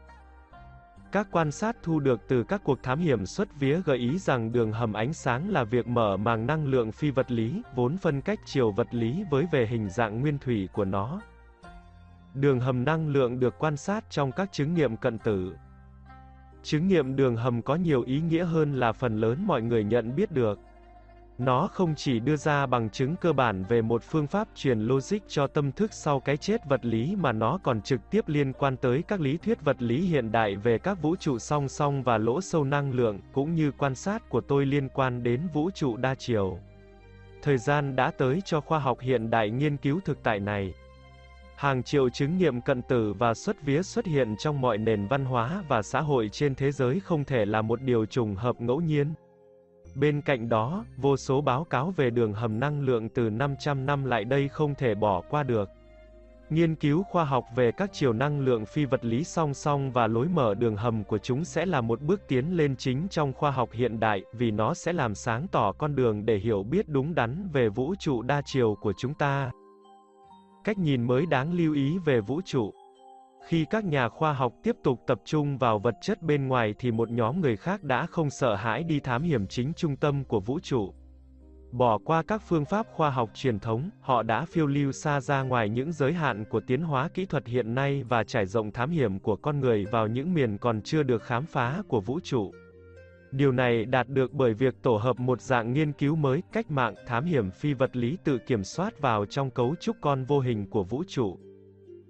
Các quan sát thu được từ các cuộc thám hiểm xuất vía gợi ý rằng đường hầm ánh sáng là việc mở màng năng lượng phi vật lý, vốn phân cách chiều vật lý với về hình dạng nguyên thủy của nó. Đường hầm năng lượng được quan sát trong các chứng nghiệm cận tử. Chứng nghiệm đường hầm có nhiều ý nghĩa hơn là phần lớn mọi người nhận biết được. Nó không chỉ đưa ra bằng chứng cơ bản về một phương pháp truyền logic cho tâm thức sau cái chết vật lý mà nó còn trực tiếp liên quan tới các lý thuyết vật lý hiện đại về các vũ trụ song song và lỗ sâu năng lượng, cũng như quan sát của tôi liên quan đến vũ trụ đa chiều. Thời gian đã tới cho khoa học hiện đại nghiên cứu thực tại này. Hàng triệu chứng nghiệm cận tử và xuất vía xuất hiện trong mọi nền văn hóa và xã hội trên thế giới không thể là một điều trùng hợp ngẫu nhiên. Bên cạnh đó, vô số báo cáo về đường hầm năng lượng từ 500 năm lại đây không thể bỏ qua được. Nghiên cứu khoa học về các chiều năng lượng phi vật lý song song và lối mở đường hầm của chúng sẽ là một bước tiến lên chính trong khoa học hiện đại, vì nó sẽ làm sáng tỏ con đường để hiểu biết đúng đắn về vũ trụ đa chiều của chúng ta. Cách nhìn mới đáng lưu ý về vũ trụ khi các nhà khoa học tiếp tục tập trung vào vật chất bên ngoài thì một nhóm người khác đã không sợ hãi đi thám hiểm chính trung tâm của vũ trụ. Bỏ qua các phương pháp khoa học truyền thống, họ đã phiêu lưu xa ra ngoài những giới hạn của tiến hóa kỹ thuật hiện nay và trải rộng thám hiểm của con người vào những miền còn chưa được khám phá của vũ trụ. Điều này đạt được bởi việc tổ hợp một dạng nghiên cứu mới, cách mạng, thám hiểm phi vật lý tự kiểm soát vào trong cấu trúc con vô hình của vũ trụ.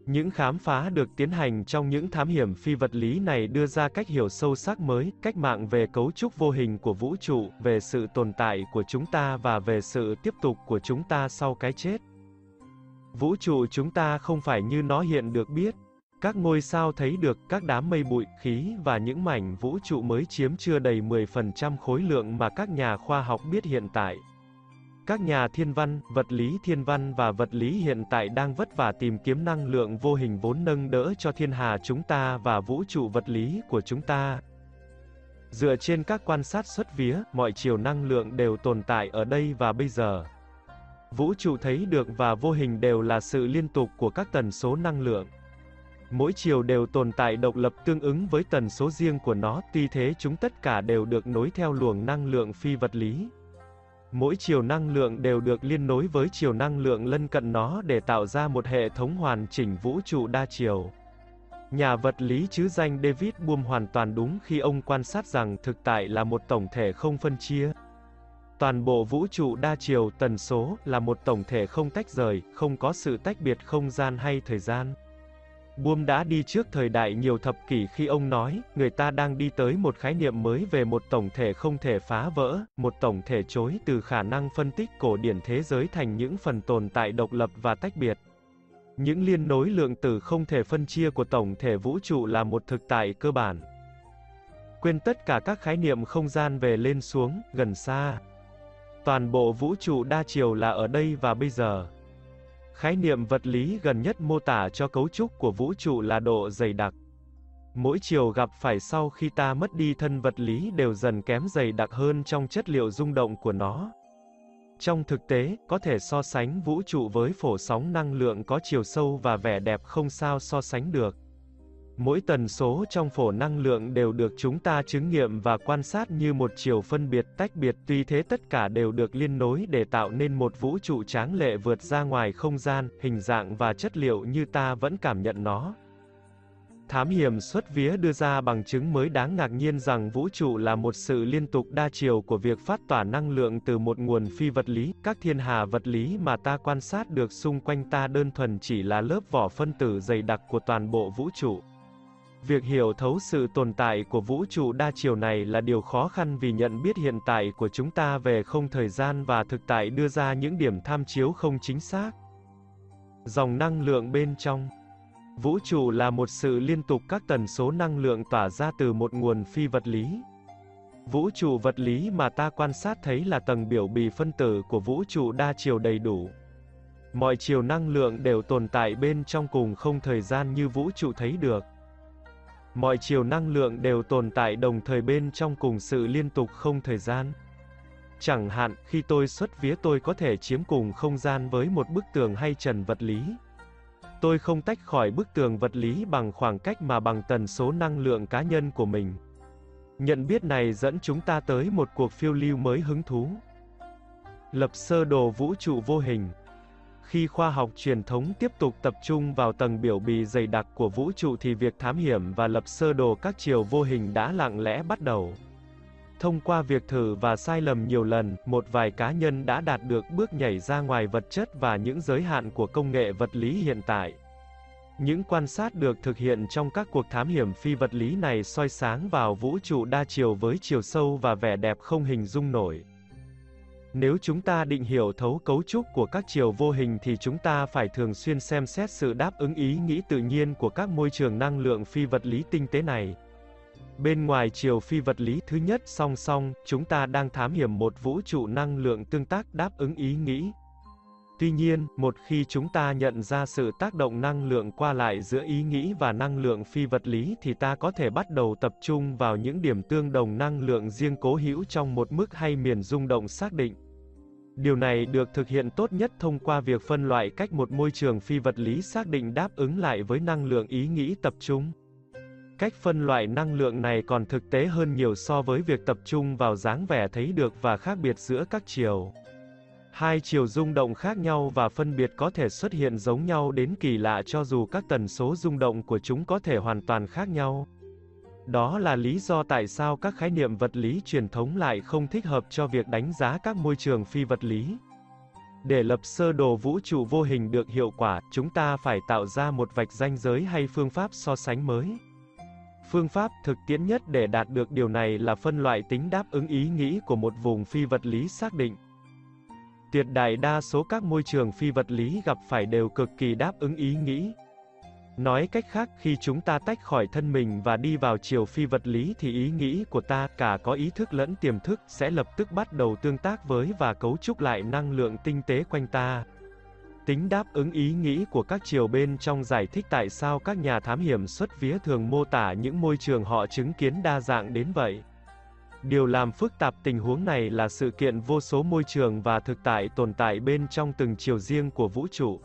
Những khám phá được tiến hành trong những thám hiểm phi vật lý này đưa ra cách hiểu sâu sắc mới, cách mạng về cấu trúc vô hình của vũ trụ, về sự tồn tại của chúng ta và về sự tiếp tục của chúng ta sau cái chết. Vũ trụ chúng ta không phải như nó hiện được biết. Các ngôi sao thấy được, các đám mây bụi, khí và những mảnh vũ trụ mới chiếm chưa đầy 10% khối lượng mà các nhà khoa học biết hiện tại. Các nhà thiên văn, vật lý thiên văn và vật lý hiện tại đang vất vả tìm kiếm năng lượng vô hình vốn nâng đỡ cho thiên hà chúng ta và vũ trụ vật lý của chúng ta. Dựa trên các quan sát xuất vía, mọi chiều năng lượng đều tồn tại ở đây và bây giờ. Vũ trụ thấy được và vô hình đều là sự liên tục của các tần số năng lượng. Mỗi chiều đều tồn tại độc lập tương ứng với tần số riêng của nó, tuy thế chúng tất cả đều được nối theo luồng năng lượng phi vật lý. Mỗi chiều năng lượng đều được liên nối với chiều năng lượng lân cận nó để tạo ra một hệ thống hoàn chỉnh vũ trụ đa chiều. Nhà vật lý chứ danh David Bohm hoàn toàn đúng khi ông quan sát rằng thực tại là một tổng thể không phân chia. Toàn bộ vũ trụ đa chiều tần số là một tổng thể không tách rời, không có sự tách biệt không gian hay thời gian. Buông đã đi trước thời đại nhiều thập kỷ khi ông nói, người ta đang đi tới một khái niệm mới về một tổng thể không thể phá vỡ, một tổng thể chối từ khả năng phân tích cổ điển thế giới thành những phần tồn tại độc lập và tách biệt. Những liên nối lượng tử không thể phân chia của tổng thể vũ trụ là một thực tại cơ bản. Quên tất cả các khái niệm không gian về lên xuống, gần xa. Toàn bộ vũ trụ đa chiều là ở đây và bây giờ. Khái niệm vật lý gần nhất mô tả cho cấu trúc của vũ trụ là độ dày đặc. Mỗi chiều gặp phải sau khi ta mất đi thân vật lý đều dần kém dày đặc hơn trong chất liệu rung động của nó. Trong thực tế, có thể so sánh vũ trụ với phổ sóng năng lượng có chiều sâu và vẻ đẹp không sao so sánh được. Mỗi tần số trong phổ năng lượng đều được chúng ta chứng nghiệm và quan sát như một chiều phân biệt tách biệt tuy thế tất cả đều được liên nối để tạo nên một vũ trụ tráng lệ vượt ra ngoài không gian, hình dạng và chất liệu như ta vẫn cảm nhận nó. Thám hiểm xuất vía đưa ra bằng chứng mới đáng ngạc nhiên rằng vũ trụ là một sự liên tục đa chiều của việc phát tỏa năng lượng từ một nguồn phi vật lý, các thiên hà vật lý mà ta quan sát được xung quanh ta đơn thuần chỉ là lớp vỏ phân tử dày đặc của toàn bộ vũ trụ. Việc hiểu thấu sự tồn tại của vũ trụ đa chiều này là điều khó khăn vì nhận biết hiện tại của chúng ta về không thời gian và thực tại đưa ra những điểm tham chiếu không chính xác. Dòng năng lượng bên trong Vũ trụ là một sự liên tục các tần số năng lượng tỏa ra từ một nguồn phi vật lý. Vũ trụ vật lý mà ta quan sát thấy là tầng biểu bì phân tử của vũ trụ đa chiều đầy đủ. Mọi chiều năng lượng đều tồn tại bên trong cùng không thời gian như vũ trụ thấy được. Mọi chiều năng lượng đều tồn tại đồng thời bên trong cùng sự liên tục không thời gian. Chẳng hạn, khi tôi xuất vía tôi có thể chiếm cùng không gian với một bức tường hay trần vật lý. Tôi không tách khỏi bức tường vật lý bằng khoảng cách mà bằng tần số năng lượng cá nhân của mình. Nhận biết này dẫn chúng ta tới một cuộc phiêu lưu mới hứng thú. Lập sơ đồ vũ trụ vô hình khi khoa học truyền thống tiếp tục tập trung vào tầng biểu bì dày đặc của vũ trụ thì việc thám hiểm và lập sơ đồ các chiều vô hình đã lặng lẽ bắt đầu. Thông qua việc thử và sai lầm nhiều lần, một vài cá nhân đã đạt được bước nhảy ra ngoài vật chất và những giới hạn của công nghệ vật lý hiện tại. Những quan sát được thực hiện trong các cuộc thám hiểm phi vật lý này soi sáng vào vũ trụ đa chiều với chiều sâu và vẻ đẹp không hình dung nổi. Nếu chúng ta định hiểu thấu cấu trúc của các chiều vô hình thì chúng ta phải thường xuyên xem xét sự đáp ứng ý nghĩ tự nhiên của các môi trường năng lượng phi vật lý tinh tế này. Bên ngoài chiều phi vật lý thứ nhất song song, chúng ta đang thám hiểm một vũ trụ năng lượng tương tác đáp ứng ý nghĩ. Tuy nhiên, một khi chúng ta nhận ra sự tác động năng lượng qua lại giữa ý nghĩ và năng lượng phi vật lý thì ta có thể bắt đầu tập trung vào những điểm tương đồng năng lượng riêng cố hữu trong một mức hay miền rung động xác định. Điều này được thực hiện tốt nhất thông qua việc phân loại cách một môi trường phi vật lý xác định đáp ứng lại với năng lượng ý nghĩ tập trung. Cách phân loại năng lượng này còn thực tế hơn nhiều so với việc tập trung vào dáng vẻ thấy được và khác biệt giữa các chiều. Hai chiều rung động khác nhau và phân biệt có thể xuất hiện giống nhau đến kỳ lạ cho dù các tần số rung động của chúng có thể hoàn toàn khác nhau. Đó là lý do tại sao các khái niệm vật lý truyền thống lại không thích hợp cho việc đánh giá các môi trường phi vật lý. Để lập sơ đồ vũ trụ vô hình được hiệu quả, chúng ta phải tạo ra một vạch ranh giới hay phương pháp so sánh mới. Phương pháp thực tiễn nhất để đạt được điều này là phân loại tính đáp ứng ý nghĩ của một vùng phi vật lý xác định. Tuyệt đại đa số các môi trường phi vật lý gặp phải đều cực kỳ đáp ứng ý nghĩ. Nói cách khác, khi chúng ta tách khỏi thân mình và đi vào chiều phi vật lý thì ý nghĩ của ta, cả có ý thức lẫn tiềm thức, sẽ lập tức bắt đầu tương tác với và cấu trúc lại năng lượng tinh tế quanh ta. Tính đáp ứng ý nghĩ của các chiều bên trong giải thích tại sao các nhà thám hiểm xuất vía thường mô tả những môi trường họ chứng kiến đa dạng đến vậy. Điều làm phức tạp tình huống này là sự kiện vô số môi trường và thực tại tồn tại bên trong từng chiều riêng của vũ trụ.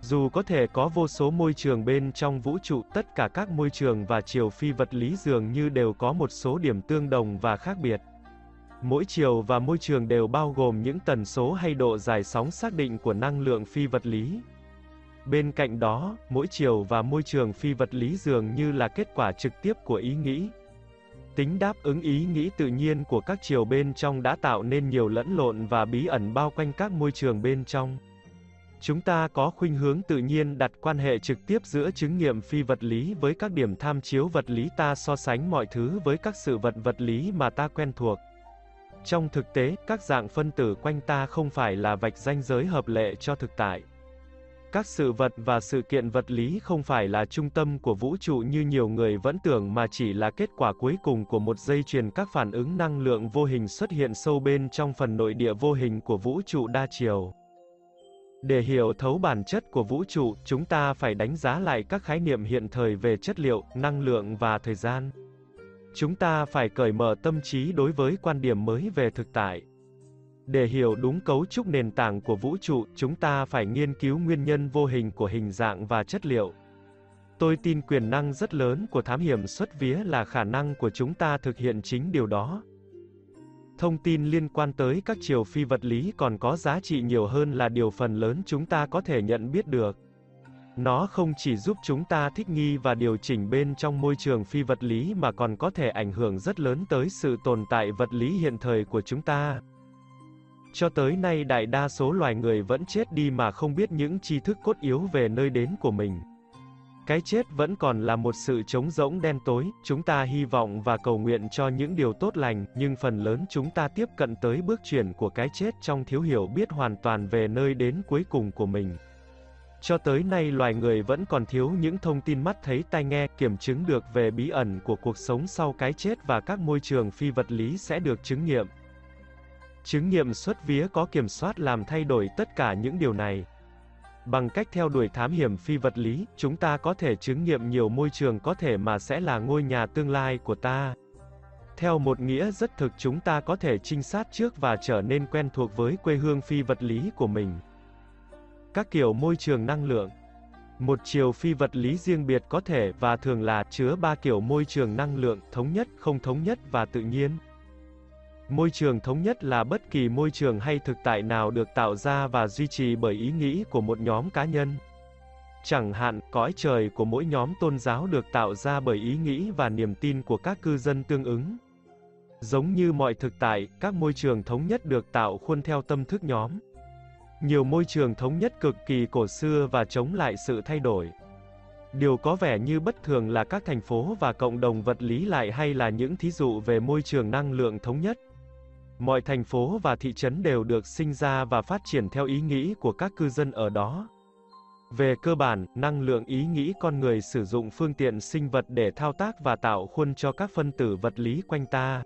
Dù có thể có vô số môi trường bên trong vũ trụ, tất cả các môi trường và chiều phi vật lý dường như đều có một số điểm tương đồng và khác biệt. Mỗi chiều và môi trường đều bao gồm những tần số hay độ dài sóng xác định của năng lượng phi vật lý. Bên cạnh đó, mỗi chiều và môi trường phi vật lý dường như là kết quả trực tiếp của ý nghĩ. Tính đáp ứng ý nghĩ tự nhiên của các chiều bên trong đã tạo nên nhiều lẫn lộn và bí ẩn bao quanh các môi trường bên trong. Chúng ta có khuynh hướng tự nhiên đặt quan hệ trực tiếp giữa chứng nghiệm phi vật lý với các điểm tham chiếu vật lý ta so sánh mọi thứ với các sự vật vật lý mà ta quen thuộc. Trong thực tế, các dạng phân tử quanh ta không phải là vạch ranh giới hợp lệ cho thực tại. Các sự vật và sự kiện vật lý không phải là trung tâm của vũ trụ như nhiều người vẫn tưởng mà chỉ là kết quả cuối cùng của một dây chuyền các phản ứng năng lượng vô hình xuất hiện sâu bên trong phần nội địa vô hình của vũ trụ đa chiều. Để hiểu thấu bản chất của vũ trụ, chúng ta phải đánh giá lại các khái niệm hiện thời về chất liệu, năng lượng và thời gian. Chúng ta phải cởi mở tâm trí đối với quan điểm mới về thực tại. Để hiểu đúng cấu trúc nền tảng của vũ trụ, chúng ta phải nghiên cứu nguyên nhân vô hình của hình dạng và chất liệu. Tôi tin quyền năng rất lớn của thám hiểm xuất vía là khả năng của chúng ta thực hiện chính điều đó. Thông tin liên quan tới các chiều phi vật lý còn có giá trị nhiều hơn là điều phần lớn chúng ta có thể nhận biết được. Nó không chỉ giúp chúng ta thích nghi và điều chỉnh bên trong môi trường phi vật lý mà còn có thể ảnh hưởng rất lớn tới sự tồn tại vật lý hiện thời của chúng ta. Cho tới nay đại đa số loài người vẫn chết đi mà không biết những tri thức cốt yếu về nơi đến của mình. Cái chết vẫn còn là một sự trống rỗng đen tối, chúng ta hy vọng và cầu nguyện cho những điều tốt lành, nhưng phần lớn chúng ta tiếp cận tới bước chuyển của cái chết trong thiếu hiểu biết hoàn toàn về nơi đến cuối cùng của mình. Cho tới nay loài người vẫn còn thiếu những thông tin mắt thấy tai nghe, kiểm chứng được về bí ẩn của cuộc sống sau cái chết và các môi trường phi vật lý sẽ được chứng nghiệm. Chứng nghiệm xuất vía có kiểm soát làm thay đổi tất cả những điều này. Bằng cách theo đuổi thám hiểm phi vật lý, chúng ta có thể chứng nghiệm nhiều môi trường có thể mà sẽ là ngôi nhà tương lai của ta. Theo một nghĩa rất thực chúng ta có thể trinh sát trước và trở nên quen thuộc với quê hương phi vật lý của mình. Các kiểu môi trường năng lượng Một chiều phi vật lý riêng biệt có thể và thường là chứa ba kiểu môi trường năng lượng, thống nhất, không thống nhất và tự nhiên. Môi trường thống nhất là bất kỳ môi trường hay thực tại nào được tạo ra và duy trì bởi ý nghĩ của một nhóm cá nhân. Chẳng hạn, cõi trời của mỗi nhóm tôn giáo được tạo ra bởi ý nghĩ và niềm tin của các cư dân tương ứng. Giống như mọi thực tại, các môi trường thống nhất được tạo khuôn theo tâm thức nhóm. Nhiều môi trường thống nhất cực kỳ cổ xưa và chống lại sự thay đổi. Điều có vẻ như bất thường là các thành phố và cộng đồng vật lý lại hay là những thí dụ về môi trường năng lượng thống nhất. Mọi thành phố và thị trấn đều được sinh ra và phát triển theo ý nghĩ của các cư dân ở đó. Về cơ bản, năng lượng ý nghĩ con người sử dụng phương tiện sinh vật để thao tác và tạo khuôn cho các phân tử vật lý quanh ta.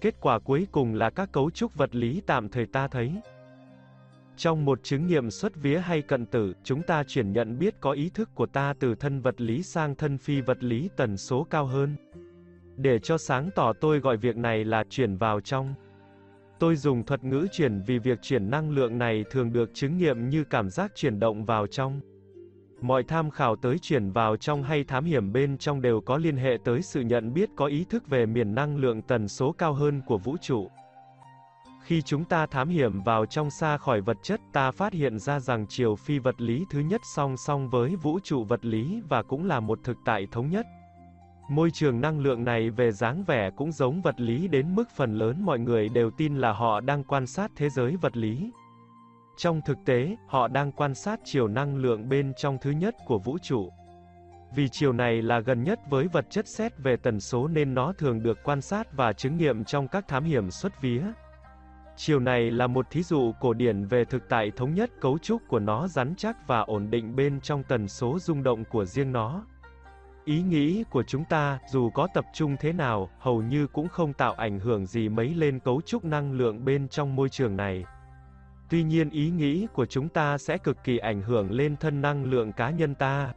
Kết quả cuối cùng là các cấu trúc vật lý tạm thời ta thấy. Trong một chứng nghiệm xuất vía hay cận tử, chúng ta chuyển nhận biết có ý thức của ta từ thân vật lý sang thân phi vật lý tần số cao hơn. Để cho sáng tỏ tôi gọi việc này là chuyển vào trong. Tôi dùng thuật ngữ chuyển vì việc chuyển năng lượng này thường được chứng nghiệm như cảm giác chuyển động vào trong. Mọi tham khảo tới chuyển vào trong hay thám hiểm bên trong đều có liên hệ tới sự nhận biết có ý thức về miền năng lượng tần số cao hơn của vũ trụ. Khi chúng ta thám hiểm vào trong xa khỏi vật chất, ta phát hiện ra rằng chiều phi vật lý thứ nhất song song với vũ trụ vật lý và cũng là một thực tại thống nhất. Môi trường năng lượng này về dáng vẻ cũng giống vật lý đến mức phần lớn mọi người đều tin là họ đang quan sát thế giới vật lý. Trong thực tế, họ đang quan sát chiều năng lượng bên trong thứ nhất của vũ trụ. Vì chiều này là gần nhất với vật chất xét về tần số nên nó thường được quan sát và chứng nghiệm trong các thám hiểm xuất vía. Chiều này là một thí dụ cổ điển về thực tại thống nhất cấu trúc của nó rắn chắc và ổn định bên trong tần số rung động của riêng nó. Ý nghĩ của chúng ta, dù có tập trung thế nào, hầu như cũng không tạo ảnh hưởng gì mấy lên cấu trúc năng lượng bên trong môi trường này. Tuy nhiên ý nghĩ của chúng ta sẽ cực kỳ ảnh hưởng lên thân năng lượng cá nhân ta.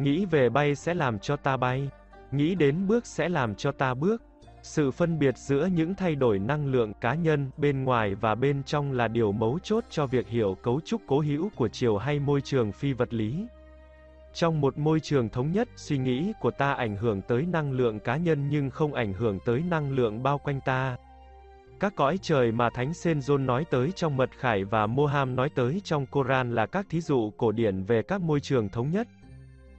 Nghĩ về bay sẽ làm cho ta bay. Nghĩ đến bước sẽ làm cho ta bước. Sự phân biệt giữa những thay đổi năng lượng cá nhân bên ngoài và bên trong là điều mấu chốt cho việc hiểu cấu trúc cố hữu của chiều hay môi trường phi vật lý. Trong một môi trường thống nhất, suy nghĩ của ta ảnh hưởng tới năng lượng cá nhân nhưng không ảnh hưởng tới năng lượng bao quanh ta. Các cõi trời mà Thánh Senzon nói tới trong Mật Khải và Moham nói tới trong Koran là các thí dụ cổ điển về các môi trường thống nhất.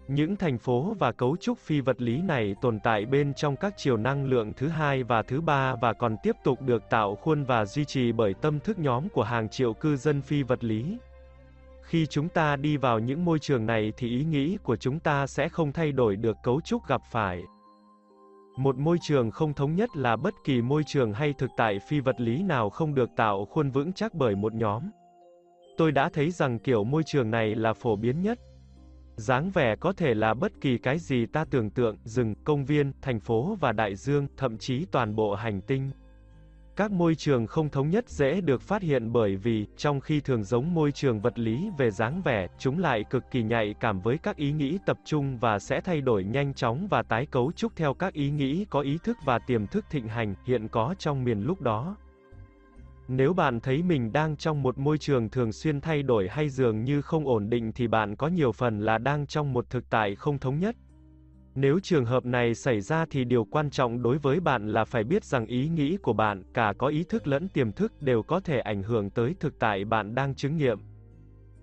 Những thành phố và cấu trúc phi vật lý này tồn tại bên trong các chiều năng lượng thứ hai và thứ ba và còn tiếp tục được tạo khuôn và duy trì bởi tâm thức nhóm của hàng triệu cư dân phi vật lý. Khi chúng ta đi vào những môi trường này thì ý nghĩ của chúng ta sẽ không thay đổi được cấu trúc gặp phải. Một môi trường không thống nhất là bất kỳ môi trường hay thực tại phi vật lý nào không được tạo khuôn vững chắc bởi một nhóm. Tôi đã thấy rằng kiểu môi trường này là phổ biến nhất. dáng vẻ có thể là bất kỳ cái gì ta tưởng tượng, rừng, công viên, thành phố và đại dương, thậm chí toàn bộ hành tinh. Các môi trường không thống nhất dễ được phát hiện bởi vì, trong khi thường giống môi trường vật lý về dáng vẻ, chúng lại cực kỳ nhạy cảm với các ý nghĩ tập trung và sẽ thay đổi nhanh chóng và tái cấu trúc theo các ý nghĩ có ý thức và tiềm thức thịnh hành, hiện có trong miền lúc đó. Nếu bạn thấy mình đang trong một môi trường thường xuyên thay đổi hay dường như không ổn định thì bạn có nhiều phần là đang trong một thực tại không thống nhất. Nếu trường hợp này xảy ra thì điều quan trọng đối với bạn là phải biết rằng ý nghĩ của bạn, cả có ý thức lẫn tiềm thức, đều có thể ảnh hưởng tới thực tại bạn đang chứng nghiệm.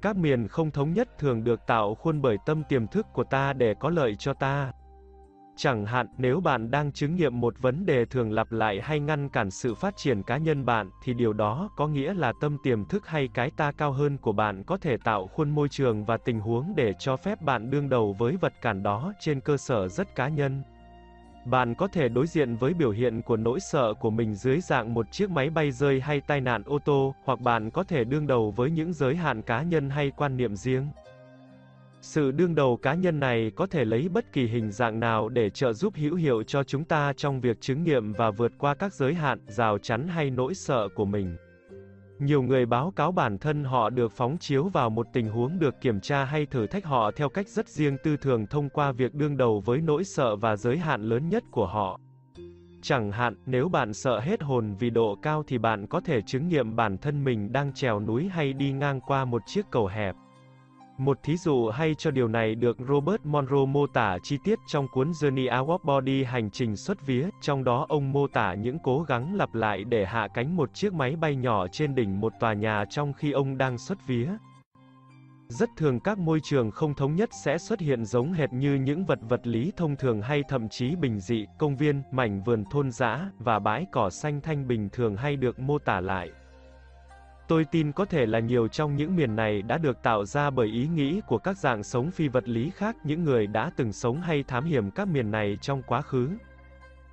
Các miền không thống nhất thường được tạo khuôn bởi tâm tiềm thức của ta để có lợi cho ta. Chẳng hạn, nếu bạn đang chứng nghiệm một vấn đề thường lặp lại hay ngăn cản sự phát triển cá nhân bạn, thì điều đó có nghĩa là tâm tiềm thức hay cái ta cao hơn của bạn có thể tạo khuôn môi trường và tình huống để cho phép bạn đương đầu với vật cản đó trên cơ sở rất cá nhân. Bạn có thể đối diện với biểu hiện của nỗi sợ của mình dưới dạng một chiếc máy bay rơi hay tai nạn ô tô, hoặc bạn có thể đương đầu với những giới hạn cá nhân hay quan niệm riêng. Sự đương đầu cá nhân này có thể lấy bất kỳ hình dạng nào để trợ giúp hữu hiệu cho chúng ta trong việc chứng nghiệm và vượt qua các giới hạn, rào chắn hay nỗi sợ của mình. Nhiều người báo cáo bản thân họ được phóng chiếu vào một tình huống được kiểm tra hay thử thách họ theo cách rất riêng tư thường thông qua việc đương đầu với nỗi sợ và giới hạn lớn nhất của họ. Chẳng hạn, nếu bạn sợ hết hồn vì độ cao thì bạn có thể chứng nghiệm bản thân mình đang trèo núi hay đi ngang qua một chiếc cầu hẹp. Một thí dụ hay cho điều này được Robert Monroe mô tả chi tiết trong cuốn Journey Out of Body hành trình xuất vía, trong đó ông mô tả những cố gắng lặp lại để hạ cánh một chiếc máy bay nhỏ trên đỉnh một tòa nhà trong khi ông đang xuất vía. Rất thường các môi trường không thống nhất sẽ xuất hiện giống hệt như những vật vật lý thông thường hay thậm chí bình dị, công viên, mảnh vườn thôn dã và bãi cỏ xanh thanh bình thường hay được mô tả lại. Tôi tin có thể là nhiều trong những miền này đã được tạo ra bởi ý nghĩ của các dạng sống phi vật lý khác, những người đã từng sống hay thám hiểm các miền này trong quá khứ.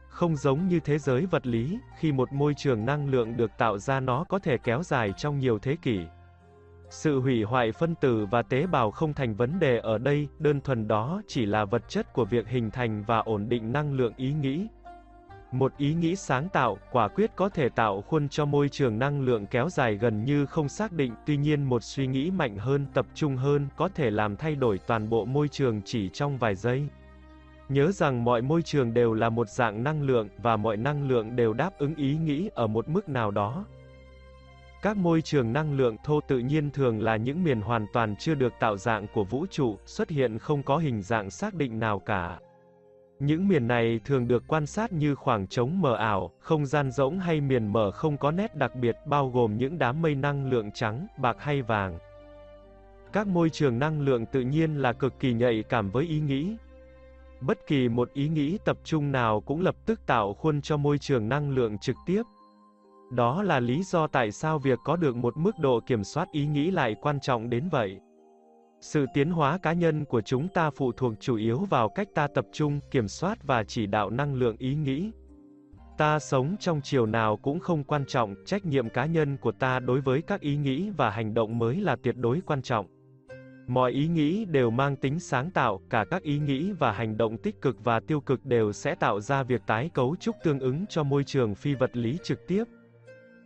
Không giống như thế giới vật lý, khi một môi trường năng lượng được tạo ra nó có thể kéo dài trong nhiều thế kỷ. Sự hủy hoại phân tử và tế bào không thành vấn đề ở đây, đơn thuần đó chỉ là vật chất của việc hình thành và ổn định năng lượng ý nghĩ, một ý nghĩ sáng tạo, quả quyết có thể tạo khuôn cho môi trường năng lượng kéo dài gần như không xác định, tuy nhiên một suy nghĩ mạnh hơn, tập trung hơn, có thể làm thay đổi toàn bộ môi trường chỉ trong vài giây. Nhớ rằng mọi môi trường đều là một dạng năng lượng, và mọi năng lượng đều đáp ứng ý nghĩ ở một mức nào đó. Các môi trường năng lượng thô tự nhiên thường là những miền hoàn toàn chưa được tạo dạng của vũ trụ, xuất hiện không có hình dạng xác định nào cả. Những miền này thường được quan sát như khoảng trống mờ ảo, không gian rỗng hay miền mờ không có nét đặc biệt bao gồm những đám mây năng lượng trắng, bạc hay vàng. Các môi trường năng lượng tự nhiên là cực kỳ nhạy cảm với ý nghĩ. Bất kỳ một ý nghĩ tập trung nào cũng lập tức tạo khuôn cho môi trường năng lượng trực tiếp. Đó là lý do tại sao việc có được một mức độ kiểm soát ý nghĩ lại quan trọng đến vậy. Sự tiến hóa cá nhân của chúng ta phụ thuộc chủ yếu vào cách ta tập trung, kiểm soát và chỉ đạo năng lượng ý nghĩ. Ta sống trong chiều nào cũng không quan trọng, trách nhiệm cá nhân của ta đối với các ý nghĩ và hành động mới là tuyệt đối quan trọng. Mọi ý nghĩ đều mang tính sáng tạo, cả các ý nghĩ và hành động tích cực và tiêu cực đều sẽ tạo ra việc tái cấu trúc tương ứng cho môi trường phi vật lý trực tiếp.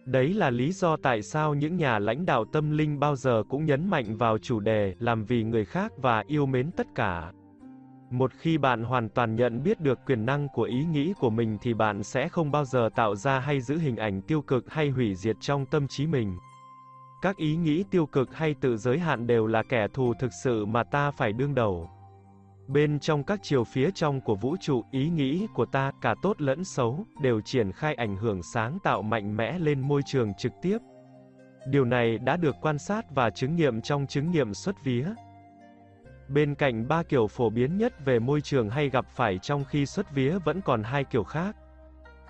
Đấy là lý do tại sao những nhà lãnh đạo tâm linh bao giờ cũng nhấn mạnh vào chủ đề làm vì người khác và yêu mến tất cả. Một khi bạn hoàn toàn nhận biết được quyền năng của ý nghĩ của mình thì bạn sẽ không bao giờ tạo ra hay giữ hình ảnh tiêu cực hay hủy diệt trong tâm trí mình. Các ý nghĩ tiêu cực hay tự giới hạn đều là kẻ thù thực sự mà ta phải đương đầu. Bên trong các chiều phía trong của vũ trụ, ý nghĩ của ta, cả tốt lẫn xấu, đều triển khai ảnh hưởng sáng tạo mạnh mẽ lên môi trường trực tiếp. Điều này đã được quan sát và chứng nghiệm trong chứng nghiệm xuất vía. Bên cạnh ba kiểu phổ biến nhất về môi trường hay gặp phải trong khi xuất vía vẫn còn hai kiểu khác.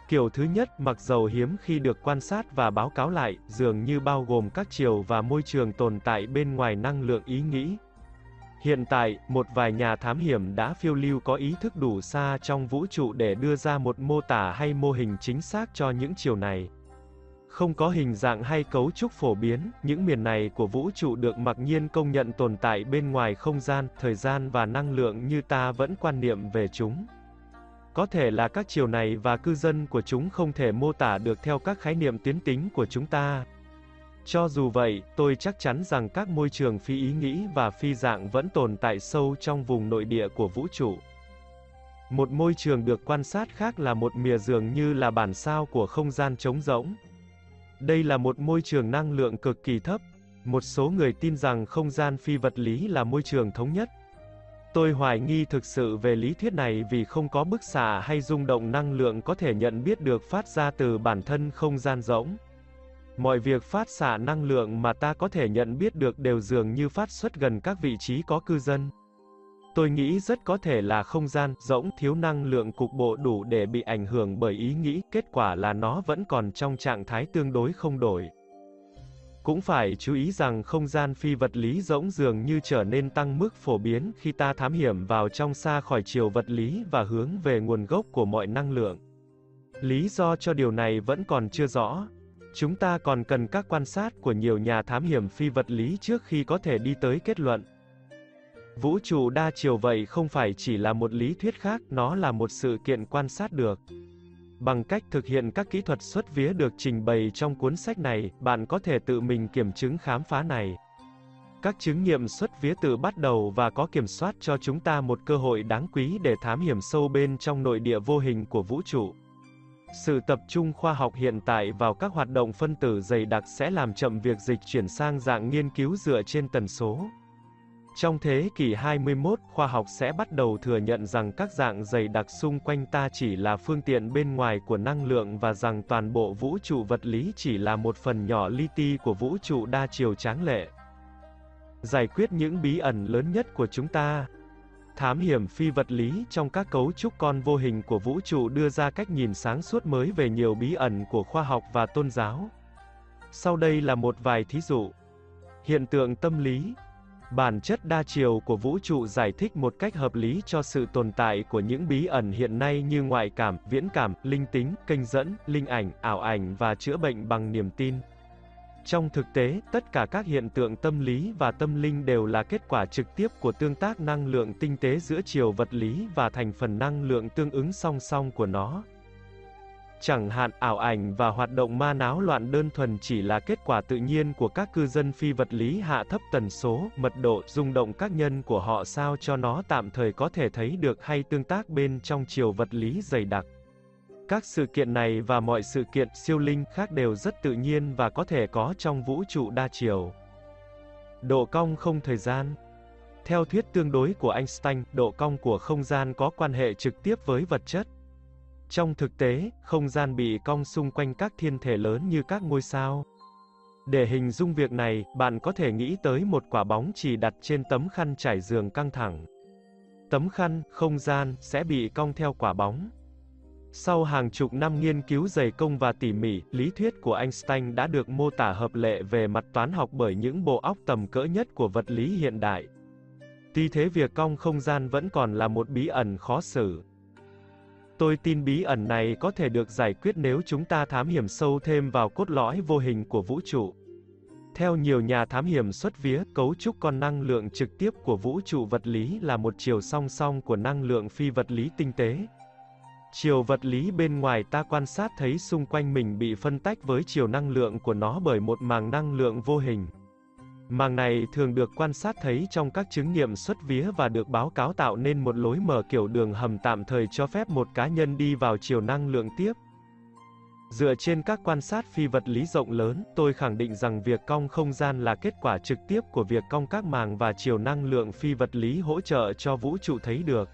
Kiểu thứ nhất, mặc dầu hiếm khi được quan sát và báo cáo lại, dường như bao gồm các chiều và môi trường tồn tại bên ngoài năng lượng ý nghĩ, Hiện tại, một vài nhà thám hiểm đã phiêu lưu có ý thức đủ xa trong vũ trụ để đưa ra một mô tả hay mô hình chính xác cho những chiều này. Không có hình dạng hay cấu trúc phổ biến, những miền này của vũ trụ được mặc nhiên công nhận tồn tại bên ngoài không gian, thời gian và năng lượng như ta vẫn quan niệm về chúng. Có thể là các chiều này và cư dân của chúng không thể mô tả được theo các khái niệm tuyến tính của chúng ta. Cho dù vậy, tôi chắc chắn rằng các môi trường phi ý nghĩ và phi dạng vẫn tồn tại sâu trong vùng nội địa của vũ trụ. Một môi trường được quan sát khác là một mìa dường như là bản sao của không gian trống rỗng. Đây là một môi trường năng lượng cực kỳ thấp. Một số người tin rằng không gian phi vật lý là môi trường thống nhất. Tôi hoài nghi thực sự về lý thuyết này vì không có bức xạ hay rung động năng lượng có thể nhận biết được phát ra từ bản thân không gian rỗng. Mọi việc phát xạ năng lượng mà ta có thể nhận biết được đều dường như phát xuất gần các vị trí có cư dân. Tôi nghĩ rất có thể là không gian rỗng thiếu năng lượng cục bộ đủ để bị ảnh hưởng bởi ý nghĩ, kết quả là nó vẫn còn trong trạng thái tương đối không đổi. Cũng phải chú ý rằng không gian phi vật lý rỗng dường như trở nên tăng mức phổ biến khi ta thám hiểm vào trong xa khỏi chiều vật lý và hướng về nguồn gốc của mọi năng lượng. Lý do cho điều này vẫn còn chưa rõ. Chúng ta còn cần các quan sát của nhiều nhà thám hiểm phi vật lý trước khi có thể đi tới kết luận. Vũ trụ đa chiều vậy không phải chỉ là một lý thuyết khác, nó là một sự kiện quan sát được. Bằng cách thực hiện các kỹ thuật xuất vía được trình bày trong cuốn sách này, bạn có thể tự mình kiểm chứng khám phá này. Các chứng nghiệm xuất vía tự bắt đầu và có kiểm soát cho chúng ta một cơ hội đáng quý để thám hiểm sâu bên trong nội địa vô hình của vũ trụ. Sự tập trung khoa học hiện tại vào các hoạt động phân tử dày đặc sẽ làm chậm việc dịch chuyển sang dạng nghiên cứu dựa trên tần số. Trong thế kỷ 21, khoa học sẽ bắt đầu thừa nhận rằng các dạng dày đặc xung quanh ta chỉ là phương tiện bên ngoài của năng lượng và rằng toàn bộ vũ trụ vật lý chỉ là một phần nhỏ li ti của vũ trụ đa chiều tráng lệ. Giải quyết những bí ẩn lớn nhất của chúng ta. Thám hiểm phi vật lý trong các cấu trúc con vô hình của vũ trụ đưa ra cách nhìn sáng suốt mới về nhiều bí ẩn của khoa học và tôn giáo. Sau đây là một vài thí dụ. Hiện tượng tâm lý Bản chất đa chiều của vũ trụ giải thích một cách hợp lý cho sự tồn tại của những bí ẩn hiện nay như ngoại cảm, viễn cảm, linh tính, kênh dẫn, linh ảnh, ảo ảnh và chữa bệnh bằng niềm tin. Trong thực tế, tất cả các hiện tượng tâm lý và tâm linh đều là kết quả trực tiếp của tương tác năng lượng tinh tế giữa chiều vật lý và thành phần năng lượng tương ứng song song của nó. Chẳng hạn ảo ảnh và hoạt động ma náo loạn đơn thuần chỉ là kết quả tự nhiên của các cư dân phi vật lý hạ thấp tần số, mật độ, rung động các nhân của họ sao cho nó tạm thời có thể thấy được hay tương tác bên trong chiều vật lý dày đặc. Các sự kiện này và mọi sự kiện siêu linh khác đều rất tự nhiên và có thể có trong vũ trụ đa chiều. Độ cong không thời gian Theo thuyết tương đối của Einstein, độ cong của không gian có quan hệ trực tiếp với vật chất. Trong thực tế, không gian bị cong xung quanh các thiên thể lớn như các ngôi sao. Để hình dung việc này, bạn có thể nghĩ tới một quả bóng chỉ đặt trên tấm khăn trải giường căng thẳng. Tấm khăn, không gian, sẽ bị cong theo quả bóng. Sau hàng chục năm nghiên cứu dày công và tỉ mỉ, lý thuyết của Einstein đã được mô tả hợp lệ về mặt toán học bởi những bộ óc tầm cỡ nhất của vật lý hiện đại. Tuy thế việc cong không gian vẫn còn là một bí ẩn khó xử. Tôi tin bí ẩn này có thể được giải quyết nếu chúng ta thám hiểm sâu thêm vào cốt lõi vô hình của vũ trụ. Theo nhiều nhà thám hiểm xuất vía, cấu trúc con năng lượng trực tiếp của vũ trụ vật lý là một chiều song song của năng lượng phi vật lý tinh tế. Chiều vật lý bên ngoài ta quan sát thấy xung quanh mình bị phân tách với chiều năng lượng của nó bởi một màng năng lượng vô hình. Màng này thường được quan sát thấy trong các chứng nghiệm xuất vía và được báo cáo tạo nên một lối mở kiểu đường hầm tạm thời cho phép một cá nhân đi vào chiều năng lượng tiếp. Dựa trên các quan sát phi vật lý rộng lớn, tôi khẳng định rằng việc cong không gian là kết quả trực tiếp của việc cong các màng và chiều năng lượng phi vật lý hỗ trợ cho vũ trụ thấy được.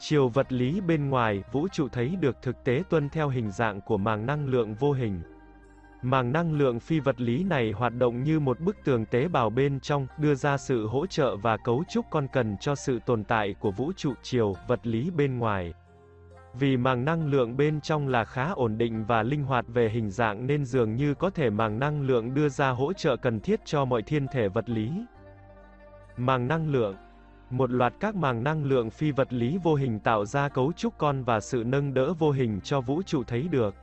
Chiều vật lý bên ngoài, vũ trụ thấy được thực tế tuân theo hình dạng của màng năng lượng vô hình. Màng năng lượng phi vật lý này hoạt động như một bức tường tế bào bên trong, đưa ra sự hỗ trợ và cấu trúc con cần cho sự tồn tại của vũ trụ chiều, vật lý bên ngoài. Vì màng năng lượng bên trong là khá ổn định và linh hoạt về hình dạng nên dường như có thể màng năng lượng đưa ra hỗ trợ cần thiết cho mọi thiên thể vật lý. Màng năng lượng một loạt các màng năng lượng phi vật lý vô hình tạo ra cấu trúc con và sự nâng đỡ vô hình cho vũ trụ thấy được.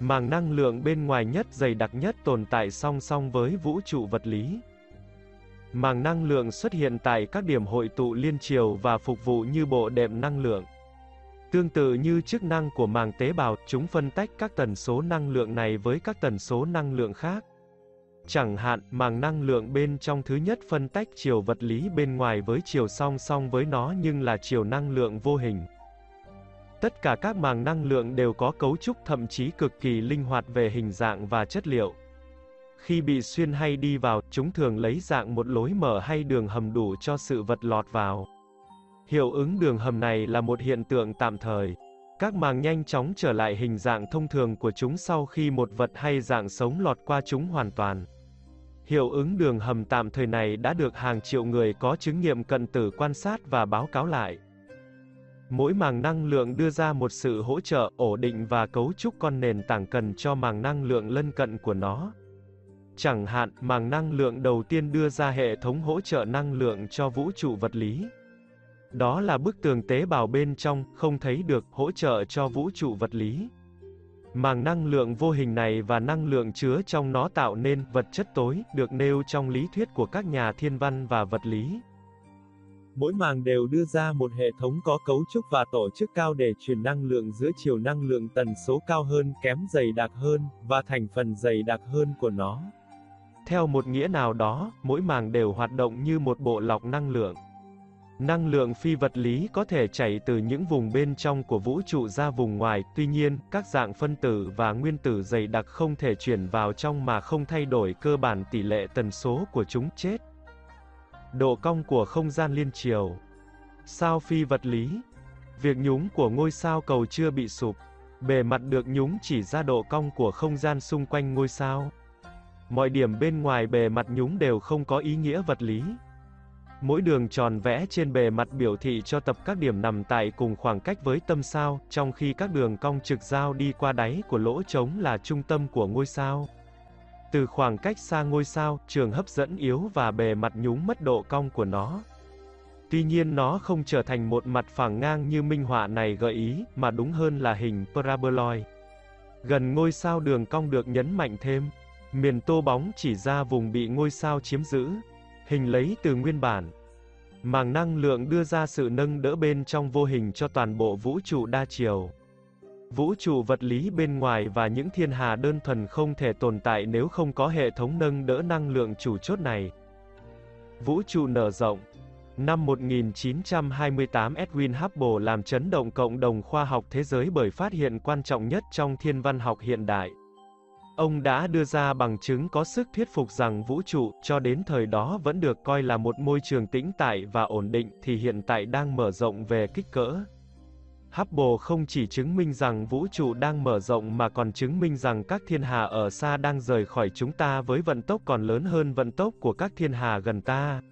Màng năng lượng bên ngoài nhất dày đặc nhất tồn tại song song với vũ trụ vật lý. Màng năng lượng xuất hiện tại các điểm hội tụ liên chiều và phục vụ như bộ đệm năng lượng. Tương tự như chức năng của màng tế bào, chúng phân tách các tần số năng lượng này với các tần số năng lượng khác. Chẳng hạn, màng năng lượng bên trong thứ nhất phân tách chiều vật lý bên ngoài với chiều song song với nó nhưng là chiều năng lượng vô hình. Tất cả các màng năng lượng đều có cấu trúc thậm chí cực kỳ linh hoạt về hình dạng và chất liệu. Khi bị xuyên hay đi vào, chúng thường lấy dạng một lối mở hay đường hầm đủ cho sự vật lọt vào. Hiệu ứng đường hầm này là một hiện tượng tạm thời. Các màng nhanh chóng trở lại hình dạng thông thường của chúng sau khi một vật hay dạng sống lọt qua chúng hoàn toàn. Hiệu ứng đường hầm tạm thời này đã được hàng triệu người có chứng nghiệm cận tử quan sát và báo cáo lại. Mỗi màng năng lượng đưa ra một sự hỗ trợ, ổn định và cấu trúc con nền tảng cần cho màng năng lượng lân cận của nó. Chẳng hạn, màng năng lượng đầu tiên đưa ra hệ thống hỗ trợ năng lượng cho vũ trụ vật lý. Đó là bức tường tế bào bên trong, không thấy được, hỗ trợ cho vũ trụ vật lý. Màng năng lượng vô hình này và năng lượng chứa trong nó tạo nên vật chất tối, được nêu trong lý thuyết của các nhà thiên văn và vật lý. Mỗi màng đều đưa ra một hệ thống có cấu trúc và tổ chức cao để truyền năng lượng giữa chiều năng lượng tần số cao hơn, kém dày đặc hơn, và thành phần dày đặc hơn của nó. Theo một nghĩa nào đó, mỗi màng đều hoạt động như một bộ lọc năng lượng. Năng lượng phi vật lý có thể chảy từ những vùng bên trong của vũ trụ ra vùng ngoài, tuy nhiên, các dạng phân tử và nguyên tử dày đặc không thể chuyển vào trong mà không thay đổi cơ bản tỷ lệ tần số của chúng chết. Độ cong của không gian liên chiều Sao phi vật lý Việc nhúng của ngôi sao cầu chưa bị sụp. Bề mặt được nhúng chỉ ra độ cong của không gian xung quanh ngôi sao. Mọi điểm bên ngoài bề mặt nhúng đều không có ý nghĩa vật lý. Mỗi đường tròn vẽ trên bề mặt biểu thị cho tập các điểm nằm tại cùng khoảng cách với tâm sao, trong khi các đường cong trực giao đi qua đáy của lỗ trống là trung tâm của ngôi sao. Từ khoảng cách xa ngôi sao, trường hấp dẫn yếu và bề mặt nhúng mất độ cong của nó. Tuy nhiên nó không trở thành một mặt phẳng ngang như minh họa này gợi ý, mà đúng hơn là hình paraboloid. Gần ngôi sao đường cong được nhấn mạnh thêm. Miền tô bóng chỉ ra vùng bị ngôi sao chiếm giữ. Hình lấy từ nguyên bản. Màng năng lượng đưa ra sự nâng đỡ bên trong vô hình cho toàn bộ vũ trụ đa chiều. Vũ trụ vật lý bên ngoài và những thiên hà đơn thuần không thể tồn tại nếu không có hệ thống nâng đỡ năng lượng chủ chốt này. Vũ trụ nở rộng Năm 1928 Edwin Hubble làm chấn động cộng đồng khoa học thế giới bởi phát hiện quan trọng nhất trong thiên văn học hiện đại. Ông đã đưa ra bằng chứng có sức thuyết phục rằng vũ trụ, cho đến thời đó vẫn được coi là một môi trường tĩnh tại và ổn định, thì hiện tại đang mở rộng về kích cỡ. Hubble không chỉ chứng minh rằng vũ trụ đang mở rộng mà còn chứng minh rằng các thiên hà ở xa đang rời khỏi chúng ta với vận tốc còn lớn hơn vận tốc của các thiên hà gần ta.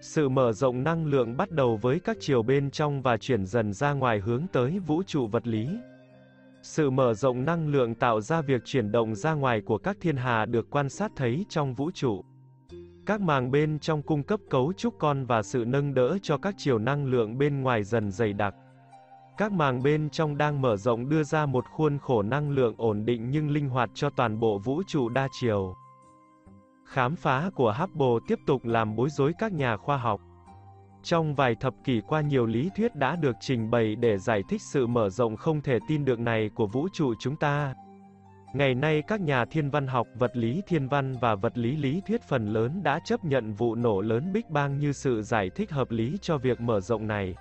Sự mở rộng năng lượng bắt đầu với các chiều bên trong và chuyển dần ra ngoài hướng tới vũ trụ vật lý. Sự mở rộng năng lượng tạo ra việc chuyển động ra ngoài của các thiên hà được quan sát thấy trong vũ trụ. Các màng bên trong cung cấp cấu trúc con và sự nâng đỡ cho các chiều năng lượng bên ngoài dần dày đặc. Các màng bên trong đang mở rộng đưa ra một khuôn khổ năng lượng ổn định nhưng linh hoạt cho toàn bộ vũ trụ đa chiều. Khám phá của Hubble tiếp tục làm bối rối các nhà khoa học. Trong vài thập kỷ qua nhiều lý thuyết đã được trình bày để giải thích sự mở rộng không thể tin được này của vũ trụ chúng ta. Ngày nay các nhà thiên văn học, vật lý thiên văn và vật lý lý thuyết phần lớn đã chấp nhận vụ nổ lớn Big Bang như sự giải thích hợp lý cho việc mở rộng này.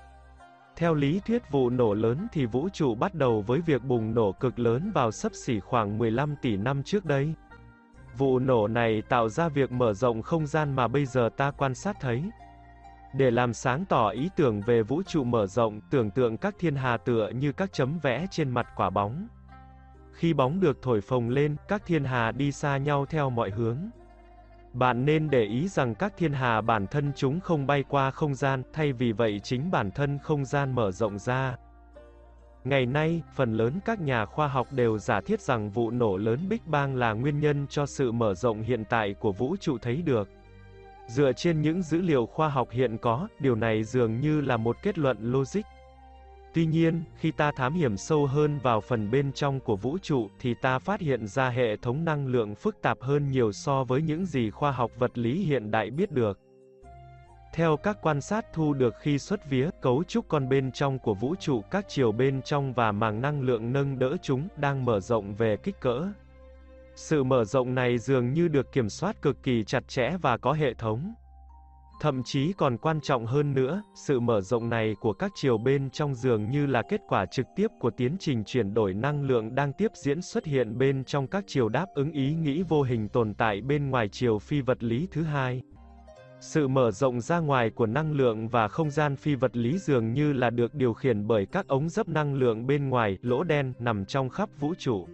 Theo lý thuyết vụ nổ lớn thì vũ trụ bắt đầu với việc bùng nổ cực lớn vào sấp xỉ khoảng 15 tỷ năm trước đây. Vụ nổ này tạo ra việc mở rộng không gian mà bây giờ ta quan sát thấy. Để làm sáng tỏ ý tưởng về vũ trụ mở rộng, tưởng tượng các thiên hà tựa như các chấm vẽ trên mặt quả bóng. Khi bóng được thổi phồng lên, các thiên hà đi xa nhau theo mọi hướng. Bạn nên để ý rằng các thiên hà bản thân chúng không bay qua không gian, thay vì vậy chính bản thân không gian mở rộng ra. Ngày nay, phần lớn các nhà khoa học đều giả thiết rằng vụ nổ lớn Big Bang là nguyên nhân cho sự mở rộng hiện tại của vũ trụ thấy được. Dựa trên những dữ liệu khoa học hiện có, điều này dường như là một kết luận logic. Tuy nhiên, khi ta thám hiểm sâu hơn vào phần bên trong của vũ trụ, thì ta phát hiện ra hệ thống năng lượng phức tạp hơn nhiều so với những gì khoa học vật lý hiện đại biết được. Theo các quan sát thu được khi xuất vía, cấu trúc con bên trong của vũ trụ, các chiều bên trong và màng năng lượng nâng đỡ chúng, đang mở rộng về kích cỡ. Sự mở rộng này dường như được kiểm soát cực kỳ chặt chẽ và có hệ thống. Thậm chí còn quan trọng hơn nữa, sự mở rộng này của các chiều bên trong dường như là kết quả trực tiếp của tiến trình chuyển đổi năng lượng đang tiếp diễn xuất hiện bên trong các chiều đáp ứng ý nghĩ vô hình tồn tại bên ngoài chiều phi vật lý thứ hai. Sự mở rộng ra ngoài của năng lượng và không gian phi vật lý dường như là được điều khiển bởi các ống dấp năng lượng bên ngoài, lỗ đen, nằm trong khắp vũ trụ.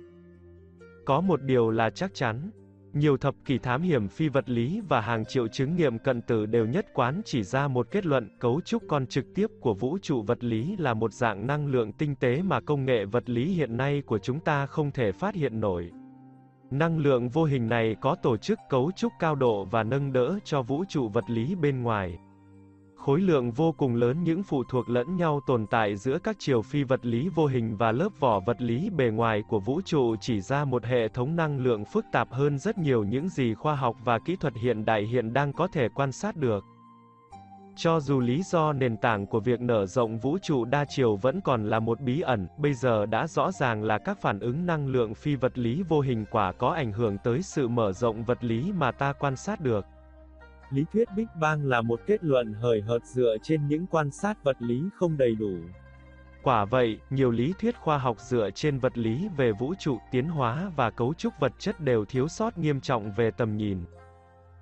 Có một điều là chắc chắn, nhiều thập kỷ thám hiểm phi vật lý và hàng triệu chứng nghiệm cận tử đều nhất quán chỉ ra một kết luận, cấu trúc con trực tiếp của vũ trụ vật lý là một dạng năng lượng tinh tế mà công nghệ vật lý hiện nay của chúng ta không thể phát hiện nổi. Năng lượng vô hình này có tổ chức cấu trúc cao độ và nâng đỡ cho vũ trụ vật lý bên ngoài. Khối lượng vô cùng lớn những phụ thuộc lẫn nhau tồn tại giữa các chiều phi vật lý vô hình và lớp vỏ vật lý bề ngoài của vũ trụ chỉ ra một hệ thống năng lượng phức tạp hơn rất nhiều những gì khoa học và kỹ thuật hiện đại hiện đang có thể quan sát được. Cho dù lý do nền tảng của việc nở rộng vũ trụ đa chiều vẫn còn là một bí ẩn, bây giờ đã rõ ràng là các phản ứng năng lượng phi vật lý vô hình quả có ảnh hưởng tới sự mở rộng vật lý mà ta quan sát được. Lý thuyết Big Bang là một kết luận hời hợt dựa trên những quan sát vật lý không đầy đủ. Quả vậy, nhiều lý thuyết khoa học dựa trên vật lý về vũ trụ, tiến hóa và cấu trúc vật chất đều thiếu sót nghiêm trọng về tầm nhìn.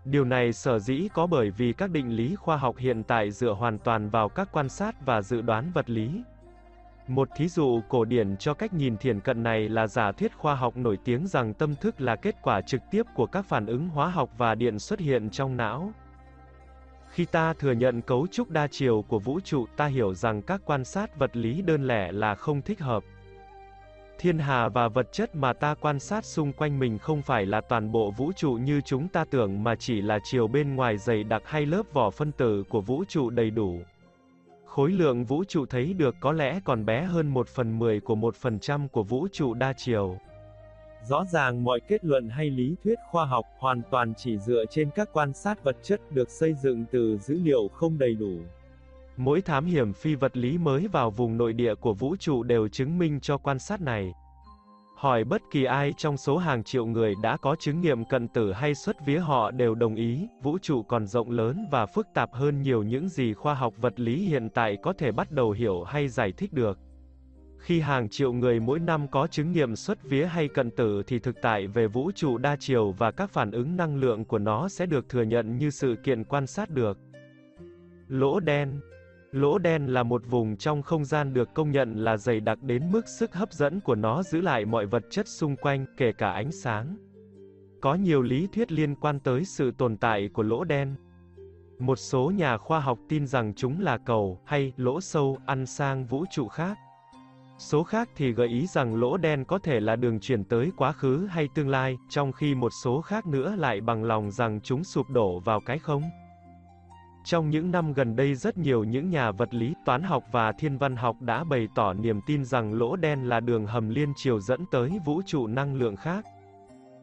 Điều này sở dĩ có bởi vì các định lý khoa học hiện tại dựa hoàn toàn vào các quan sát và dự đoán vật lý. Một thí dụ cổ điển cho cách nhìn thiển cận này là giả thuyết khoa học nổi tiếng rằng tâm thức là kết quả trực tiếp của các phản ứng hóa học và điện xuất hiện trong não. Khi ta thừa nhận cấu trúc đa chiều của vũ trụ, ta hiểu rằng các quan sát vật lý đơn lẻ là không thích hợp. Thiên hà và vật chất mà ta quan sát xung quanh mình không phải là toàn bộ vũ trụ như chúng ta tưởng mà chỉ là chiều bên ngoài dày đặc hay lớp vỏ phân tử của vũ trụ đầy đủ. Khối lượng vũ trụ thấy được có lẽ còn bé hơn một phần mười của một phần trăm của vũ trụ đa chiều. Rõ ràng mọi kết luận hay lý thuyết khoa học hoàn toàn chỉ dựa trên các quan sát vật chất được xây dựng từ dữ liệu không đầy đủ. Mỗi thám hiểm phi vật lý mới vào vùng nội địa của vũ trụ đều chứng minh cho quan sát này. Hỏi bất kỳ ai trong số hàng triệu người đã có chứng nghiệm cận tử hay xuất vía họ đều đồng ý, vũ trụ còn rộng lớn và phức tạp hơn nhiều những gì khoa học vật lý hiện tại có thể bắt đầu hiểu hay giải thích được. Khi hàng triệu người mỗi năm có chứng nghiệm xuất vía hay cận tử thì thực tại về vũ trụ đa chiều và các phản ứng năng lượng của nó sẽ được thừa nhận như sự kiện quan sát được. Lỗ đen Lỗ đen là một vùng trong không gian được công nhận là dày đặc đến mức sức hấp dẫn của nó giữ lại mọi vật chất xung quanh, kể cả ánh sáng. Có nhiều lý thuyết liên quan tới sự tồn tại của lỗ đen. Một số nhà khoa học tin rằng chúng là cầu, hay lỗ sâu, ăn sang vũ trụ khác. Số khác thì gợi ý rằng lỗ đen có thể là đường chuyển tới quá khứ hay tương lai, trong khi một số khác nữa lại bằng lòng rằng chúng sụp đổ vào cái không. Trong những năm gần đây rất nhiều những nhà vật lý, toán học và thiên văn học đã bày tỏ niềm tin rằng lỗ đen là đường hầm liên chiều dẫn tới vũ trụ năng lượng khác.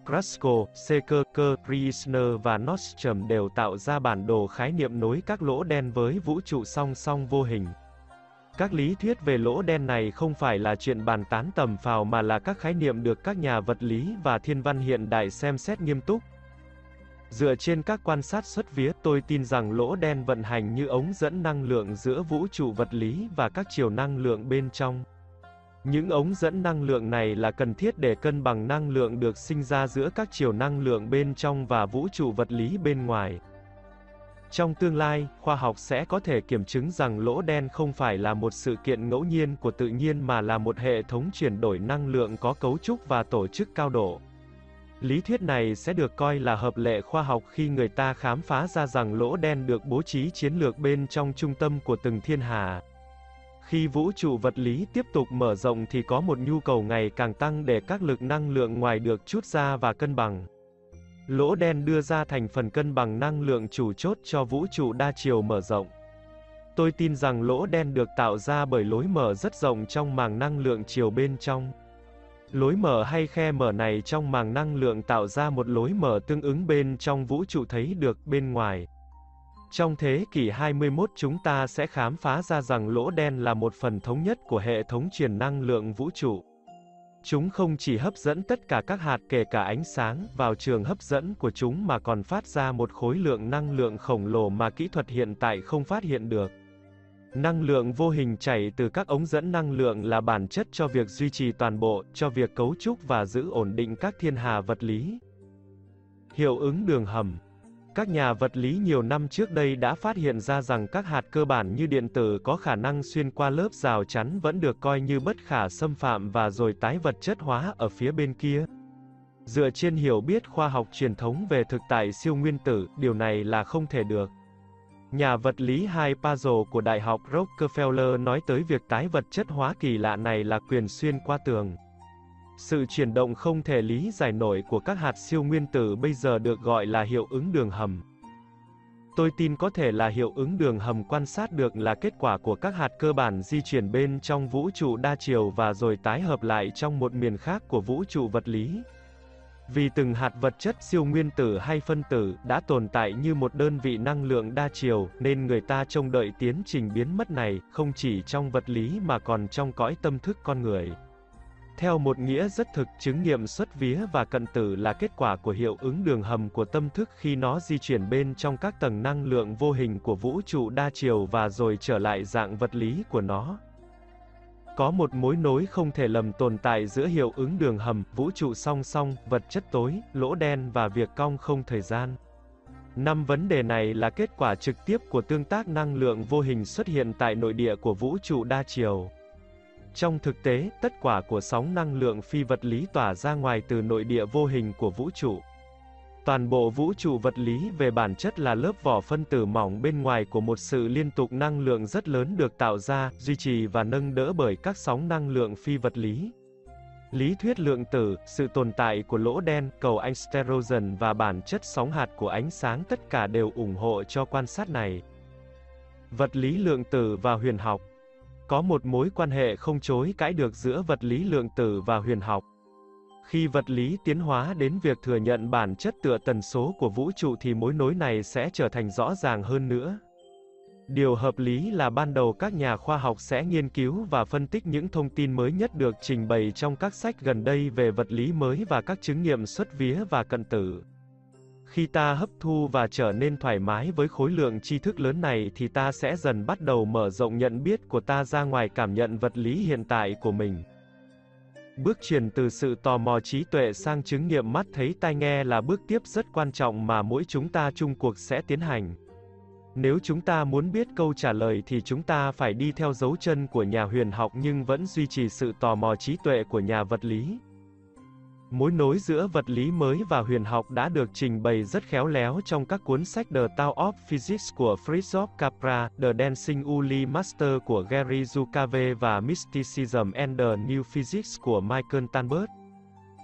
Krasko, Seeker, Priesner và Nordstrom đều tạo ra bản đồ khái niệm nối các lỗ đen với vũ trụ song song vô hình. Các lý thuyết về lỗ đen này không phải là chuyện bàn tán tầm phào mà là các khái niệm được các nhà vật lý và thiên văn hiện đại xem xét nghiêm túc. Dựa trên các quan sát xuất vía, tôi tin rằng lỗ đen vận hành như ống dẫn năng lượng giữa vũ trụ vật lý và các chiều năng lượng bên trong. Những ống dẫn năng lượng này là cần thiết để cân bằng năng lượng được sinh ra giữa các chiều năng lượng bên trong và vũ trụ vật lý bên ngoài. Trong tương lai, khoa học sẽ có thể kiểm chứng rằng lỗ đen không phải là một sự kiện ngẫu nhiên của tự nhiên mà là một hệ thống chuyển đổi năng lượng có cấu trúc và tổ chức cao độ. Lý thuyết này sẽ được coi là hợp lệ khoa học khi người ta khám phá ra rằng lỗ đen được bố trí chiến lược bên trong trung tâm của từng thiên hà. Khi vũ trụ vật lý tiếp tục mở rộng thì có một nhu cầu ngày càng tăng để các lực năng lượng ngoài được chút ra và cân bằng. Lỗ đen đưa ra thành phần cân bằng năng lượng chủ chốt cho vũ trụ đa chiều mở rộng. Tôi tin rằng lỗ đen được tạo ra bởi lối mở rất rộng trong màng năng lượng chiều bên trong. Lối mở hay khe mở này trong màng năng lượng tạo ra một lối mở tương ứng bên trong vũ trụ thấy được bên ngoài. Trong thế kỷ 21 chúng ta sẽ khám phá ra rằng lỗ đen là một phần thống nhất của hệ thống truyền năng lượng vũ trụ. Chúng không chỉ hấp dẫn tất cả các hạt kể cả ánh sáng vào trường hấp dẫn của chúng mà còn phát ra một khối lượng năng lượng khổng lồ mà kỹ thuật hiện tại không phát hiện được. Năng lượng vô hình chảy từ các ống dẫn năng lượng là bản chất cho việc duy trì toàn bộ, cho việc cấu trúc và giữ ổn định các thiên hà vật lý. Hiệu ứng đường hầm các nhà vật lý nhiều năm trước đây đã phát hiện ra rằng các hạt cơ bản như điện tử có khả năng xuyên qua lớp rào chắn vẫn được coi như bất khả xâm phạm và rồi tái vật chất hóa ở phía bên kia. Dựa trên hiểu biết khoa học truyền thống về thực tại siêu nguyên tử, điều này là không thể được. Nhà vật lý Hai Puzzle của Đại học Rockefeller nói tới việc tái vật chất hóa kỳ lạ này là quyền xuyên qua tường. Sự chuyển động không thể lý giải nổi của các hạt siêu nguyên tử bây giờ được gọi là hiệu ứng đường hầm. Tôi tin có thể là hiệu ứng đường hầm quan sát được là kết quả của các hạt cơ bản di chuyển bên trong vũ trụ đa chiều và rồi tái hợp lại trong một miền khác của vũ trụ vật lý. Vì từng hạt vật chất siêu nguyên tử hay phân tử đã tồn tại như một đơn vị năng lượng đa chiều, nên người ta trông đợi tiến trình biến mất này, không chỉ trong vật lý mà còn trong cõi tâm thức con người. Theo một nghĩa rất thực, chứng nghiệm xuất vía và cận tử là kết quả của hiệu ứng đường hầm của tâm thức khi nó di chuyển bên trong các tầng năng lượng vô hình của vũ trụ đa chiều và rồi trở lại dạng vật lý của nó. Có một mối nối không thể lầm tồn tại giữa hiệu ứng đường hầm, vũ trụ song song, vật chất tối, lỗ đen và việc cong không thời gian. Năm vấn đề này là kết quả trực tiếp của tương tác năng lượng vô hình xuất hiện tại nội địa của vũ trụ đa chiều. Trong thực tế, tất quả của sóng năng lượng phi vật lý tỏa ra ngoài từ nội địa vô hình của vũ trụ. Toàn bộ vũ trụ vật lý về bản chất là lớp vỏ phân tử mỏng bên ngoài của một sự liên tục năng lượng rất lớn được tạo ra, duy trì và nâng đỡ bởi các sóng năng lượng phi vật lý. Lý thuyết lượng tử, sự tồn tại của lỗ đen, cầu Einstein và bản chất sóng hạt của ánh sáng tất cả đều ủng hộ cho quan sát này. Vật lý lượng tử và huyền học có một mối quan hệ không chối cãi được giữa vật lý lượng tử và huyền học. Khi vật lý tiến hóa đến việc thừa nhận bản chất tựa tần số của vũ trụ thì mối nối này sẽ trở thành rõ ràng hơn nữa. Điều hợp lý là ban đầu các nhà khoa học sẽ nghiên cứu và phân tích những thông tin mới nhất được trình bày trong các sách gần đây về vật lý mới và các chứng nghiệm xuất vía và cận tử. Khi ta hấp thu và trở nên thoải mái với khối lượng tri thức lớn này thì ta sẽ dần bắt đầu mở rộng nhận biết của ta ra ngoài cảm nhận vật lý hiện tại của mình. Bước chuyển từ sự tò mò trí tuệ sang chứng nghiệm mắt thấy tai nghe là bước tiếp rất quan trọng mà mỗi chúng ta chung cuộc sẽ tiến hành. Nếu chúng ta muốn biết câu trả lời thì chúng ta phải đi theo dấu chân của nhà huyền học nhưng vẫn duy trì sự tò mò trí tuệ của nhà vật lý. Mối nối giữa vật lý mới và huyền học đã được trình bày rất khéo léo trong các cuốn sách The Tao of Physics của Fritjof Capra, The Dancing Uli Master của Gary Zukave và Mysticism and the New Physics của Michael Tanbert.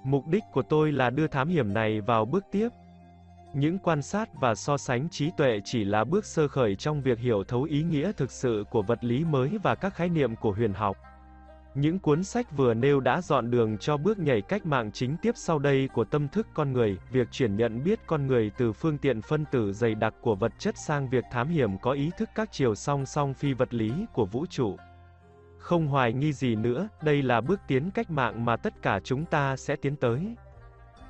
Mục đích của tôi là đưa thám hiểm này vào bước tiếp. Những quan sát và so sánh trí tuệ chỉ là bước sơ khởi trong việc hiểu thấu ý nghĩa thực sự của vật lý mới và các khái niệm của huyền học. Những cuốn sách vừa nêu đã dọn đường cho bước nhảy cách mạng chính tiếp sau đây của tâm thức con người, việc chuyển nhận biết con người từ phương tiện phân tử dày đặc của vật chất sang việc thám hiểm có ý thức các chiều song song phi vật lý của vũ trụ. Không hoài nghi gì nữa, đây là bước tiến cách mạng mà tất cả chúng ta sẽ tiến tới.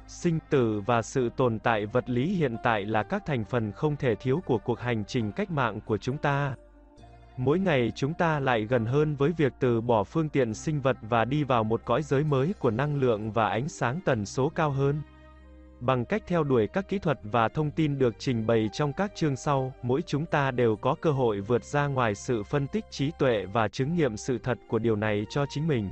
Sinh tử và sự tồn tại vật lý hiện tại là các thành phần không thể thiếu của cuộc hành trình cách mạng của chúng ta. Mỗi ngày chúng ta lại gần hơn với việc từ bỏ phương tiện sinh vật và đi vào một cõi giới mới của năng lượng và ánh sáng tần số cao hơn. Bằng cách theo đuổi các kỹ thuật và thông tin được trình bày trong các chương sau, mỗi chúng ta đều có cơ hội vượt ra ngoài sự phân tích trí tuệ và chứng nghiệm sự thật của điều này cho chính mình.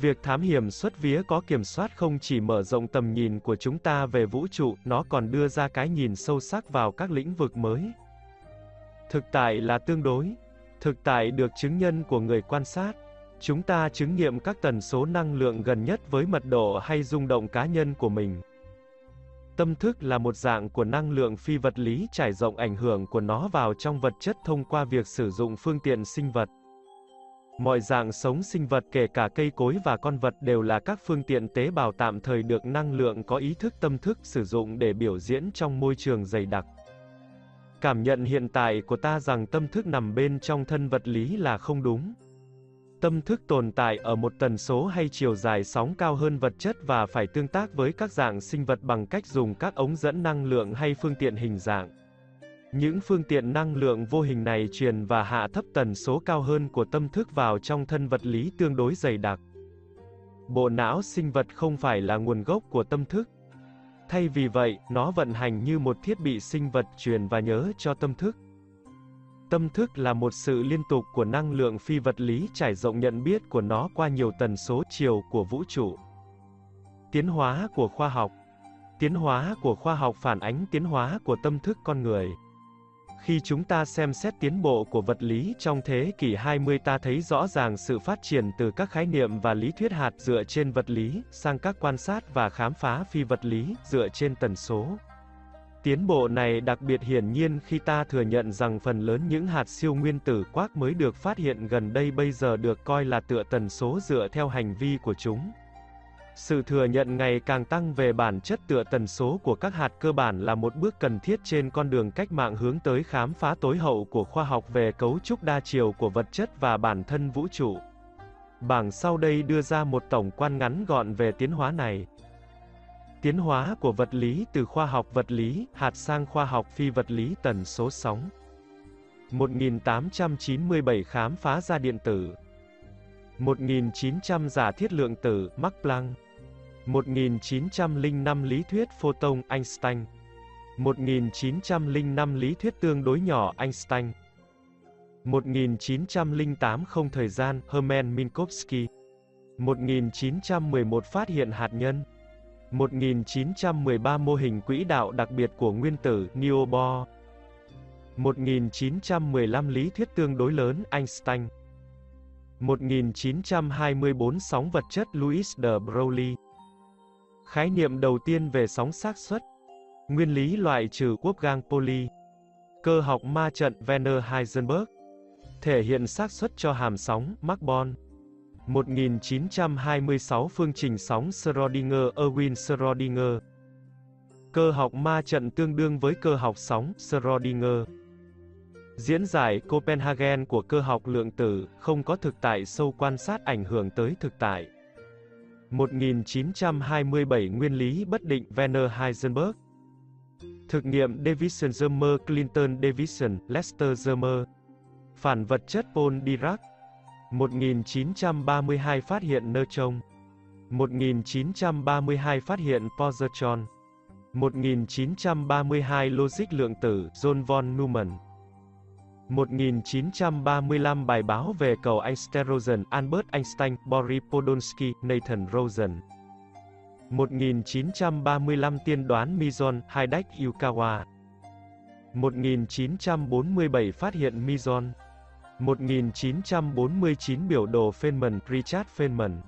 Việc thám hiểm xuất vía có kiểm soát không chỉ mở rộng tầm nhìn của chúng ta về vũ trụ, nó còn đưa ra cái nhìn sâu sắc vào các lĩnh vực mới. Thực tại là tương đối. Thực tại được chứng nhân của người quan sát. Chúng ta chứng nghiệm các tần số năng lượng gần nhất với mật độ hay rung động cá nhân của mình. tâm thức là một dạng của năng lượng phi vật lý trải rộng ảnh hưởng của nó vào trong vật chất thông qua việc sử dụng phương tiện sinh vật. Mọi dạng sống sinh vật kể cả cây cối và con vật đều là các phương tiện tế bào tạm thời được năng lượng có ý thức tâm thức sử dụng để biểu diễn trong môi trường dày đặc. Cảm nhận hiện tại của ta rằng tâm thức nằm bên trong thân vật lý là không đúng. Tâm thức tồn tại ở một tần số hay chiều dài sóng cao hơn vật chất và phải tương tác với các dạng sinh vật bằng cách dùng các ống dẫn năng lượng hay phương tiện hình dạng. Những phương tiện năng lượng vô hình này truyền và hạ thấp tần số cao hơn của tâm thức vào trong thân vật lý tương đối dày đặc. Bộ não sinh vật không phải là nguồn gốc của tâm thức. Thay vì vậy, nó vận hành như một thiết bị sinh vật truyền và nhớ cho tâm thức. Tâm thức là một sự liên tục của năng lượng phi vật lý trải rộng nhận biết của nó qua nhiều tần số chiều của vũ trụ. Tiến hóa của khoa học Tiến hóa của khoa học phản ánh tiến hóa của tâm thức con người. Khi chúng ta xem xét tiến bộ của vật lý trong thế kỷ 20 ta thấy rõ ràng sự phát triển từ các khái niệm và lý thuyết hạt dựa trên vật lý, sang các quan sát và khám phá phi vật lý, dựa trên tần số. Tiến bộ này đặc biệt hiển nhiên khi ta thừa nhận rằng phần lớn những hạt siêu nguyên tử quark mới được phát hiện gần đây bây giờ được coi là tựa tần số dựa theo hành vi của chúng. Sự thừa nhận ngày càng tăng về bản chất tựa tần số của các hạt cơ bản là một bước cần thiết trên con đường cách mạng hướng tới khám phá tối hậu của khoa học về cấu trúc đa chiều của vật chất và bản thân vũ trụ. Bảng sau đây đưa ra một tổng quan ngắn gọn về tiến hóa này. Tiến hóa của vật lý từ khoa học vật lý, hạt sang khoa học phi vật lý tần số sóng. 1897 khám phá ra điện tử. 1900 giả thiết lượng tử, Max Planck. 1905 lý thuyết photon, Einstein. 1905 lý thuyết tương đối nhỏ, Einstein. 1908 không thời gian, Hermann Minkowski. 1911 phát hiện hạt nhân. 1913 mô hình quỹ đạo đặc biệt của nguyên tử, Niels Bohr. 1915 lý thuyết tương đối lớn, Einstein. 1924 sóng vật chất Louis de Broglie. Khái niệm đầu tiên về sóng xác suất. Nguyên lý loại trừ quốc gang Pauli. Cơ học ma trận Werner Heisenberg. Thể hiện xác suất cho hàm sóng Mach Born. 1926 phương trình sóng Schrödinger, Erwin Schrödinger. Cơ học ma trận tương đương với cơ học sóng Schrödinger. Diễn giải Copenhagen của cơ học lượng tử, không có thực tại sâu quan sát ảnh hưởng tới thực tại. 1927 Nguyên lý bất định Werner Heisenberg. Thực nghiệm Davison-Germer Clinton-Davison, Lester-Germer Phản vật chất Paul Dirac. 1932 phát hiện neutron 1932 phát hiện positron 1932 logic lượng tử John von Neumann. 1935 bài báo về cầu Einstein Albert Einstein, Boris Podolsky, Nathan Rosen. 1935 tiên đoán Mizon, Hideki Yukawa. 1947 phát hiện Mizon. 1949 biểu đồ Feynman, Richard Feynman.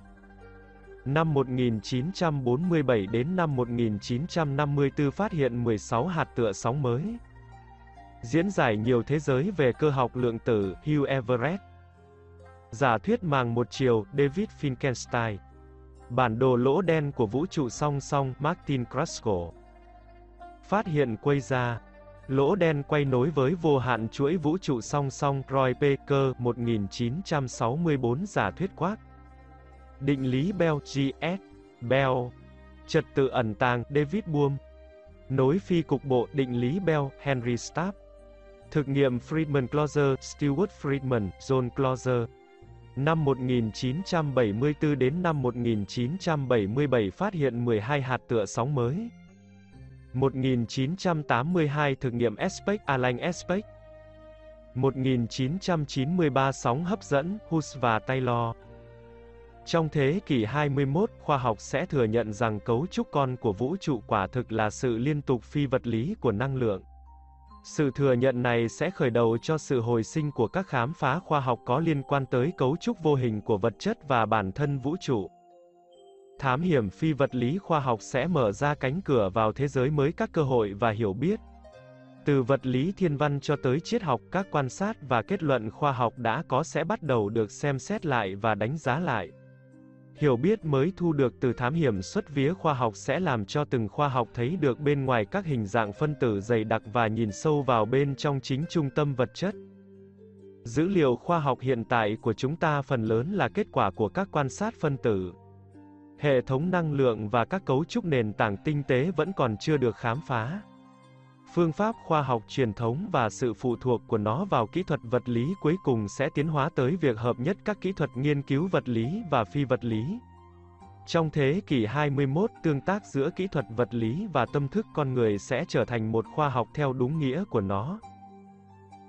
Năm 1947 đến năm 1954 phát hiện 16 hạt tựa sóng mới. Diễn giải nhiều thế giới về cơ học lượng tử, Hugh Everett. Giả thuyết màng một chiều, David Finkenstein. Bản đồ lỗ đen của vũ trụ song song, Martin Kruskal. Phát hiện quay ra. Lỗ đen quay nối với vô hạn chuỗi vũ trụ song song, Roy Baker, 1964 giả thuyết quát. Định lý Bell G.S. Bell. Trật tự ẩn tàng, David Bohm. Nối phi cục bộ, định lý Bell, Henry Stapp. Thực nghiệm Friedman Closer, Stewart Friedman, John Closer. Năm 1974 đến năm 1977 phát hiện 12 hạt tựa sóng mới. 1982 thực nghiệm Aspect Alan Aspect. 1993 sóng hấp dẫn Hus và Taylor. Trong thế kỷ 21, khoa học sẽ thừa nhận rằng cấu trúc con của vũ trụ quả thực là sự liên tục phi vật lý của năng lượng. Sự thừa nhận này sẽ khởi đầu cho sự hồi sinh của các khám phá khoa học có liên quan tới cấu trúc vô hình của vật chất và bản thân vũ trụ. Thám hiểm phi vật lý khoa học sẽ mở ra cánh cửa vào thế giới mới các cơ hội và hiểu biết. Từ vật lý thiên văn cho tới triết học, các quan sát và kết luận khoa học đã có sẽ bắt đầu được xem xét lại và đánh giá lại. Hiểu biết mới thu được từ thám hiểm xuất vía khoa học sẽ làm cho từng khoa học thấy được bên ngoài các hình dạng phân tử dày đặc và nhìn sâu vào bên trong chính trung tâm vật chất. Dữ liệu khoa học hiện tại của chúng ta phần lớn là kết quả của các quan sát phân tử. Hệ thống năng lượng và các cấu trúc nền tảng tinh tế vẫn còn chưa được khám phá. Phương pháp khoa học truyền thống và sự phụ thuộc của nó vào kỹ thuật vật lý cuối cùng sẽ tiến hóa tới việc hợp nhất các kỹ thuật nghiên cứu vật lý và phi vật lý. Trong thế kỷ 21, tương tác giữa kỹ thuật vật lý và tâm thức con người sẽ trở thành một khoa học theo đúng nghĩa của nó.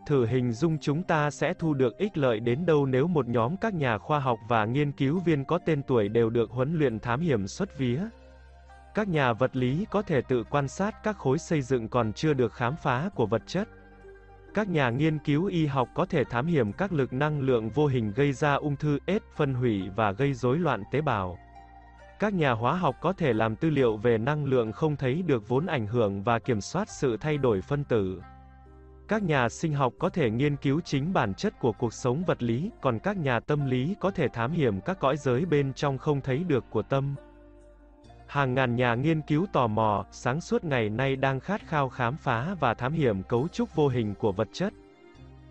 Thử hình dung chúng ta sẽ thu được ích lợi đến đâu nếu một nhóm các nhà khoa học và nghiên cứu viên có tên tuổi đều được huấn luyện thám hiểm xuất vía. Các nhà vật lý có thể tự quan sát các khối xây dựng còn chưa được khám phá của vật chất. Các nhà nghiên cứu y học có thể thám hiểm các lực năng lượng vô hình gây ra ung thư, ết, phân hủy và gây rối loạn tế bào. Các nhà hóa học có thể làm tư liệu về năng lượng không thấy được vốn ảnh hưởng và kiểm soát sự thay đổi phân tử. Các nhà sinh học có thể nghiên cứu chính bản chất của cuộc sống vật lý, còn các nhà tâm lý có thể thám hiểm các cõi giới bên trong không thấy được của tâm. Hàng ngàn nhà nghiên cứu tò mò, sáng suốt ngày nay đang khát khao khám phá và thám hiểm cấu trúc vô hình của vật chất.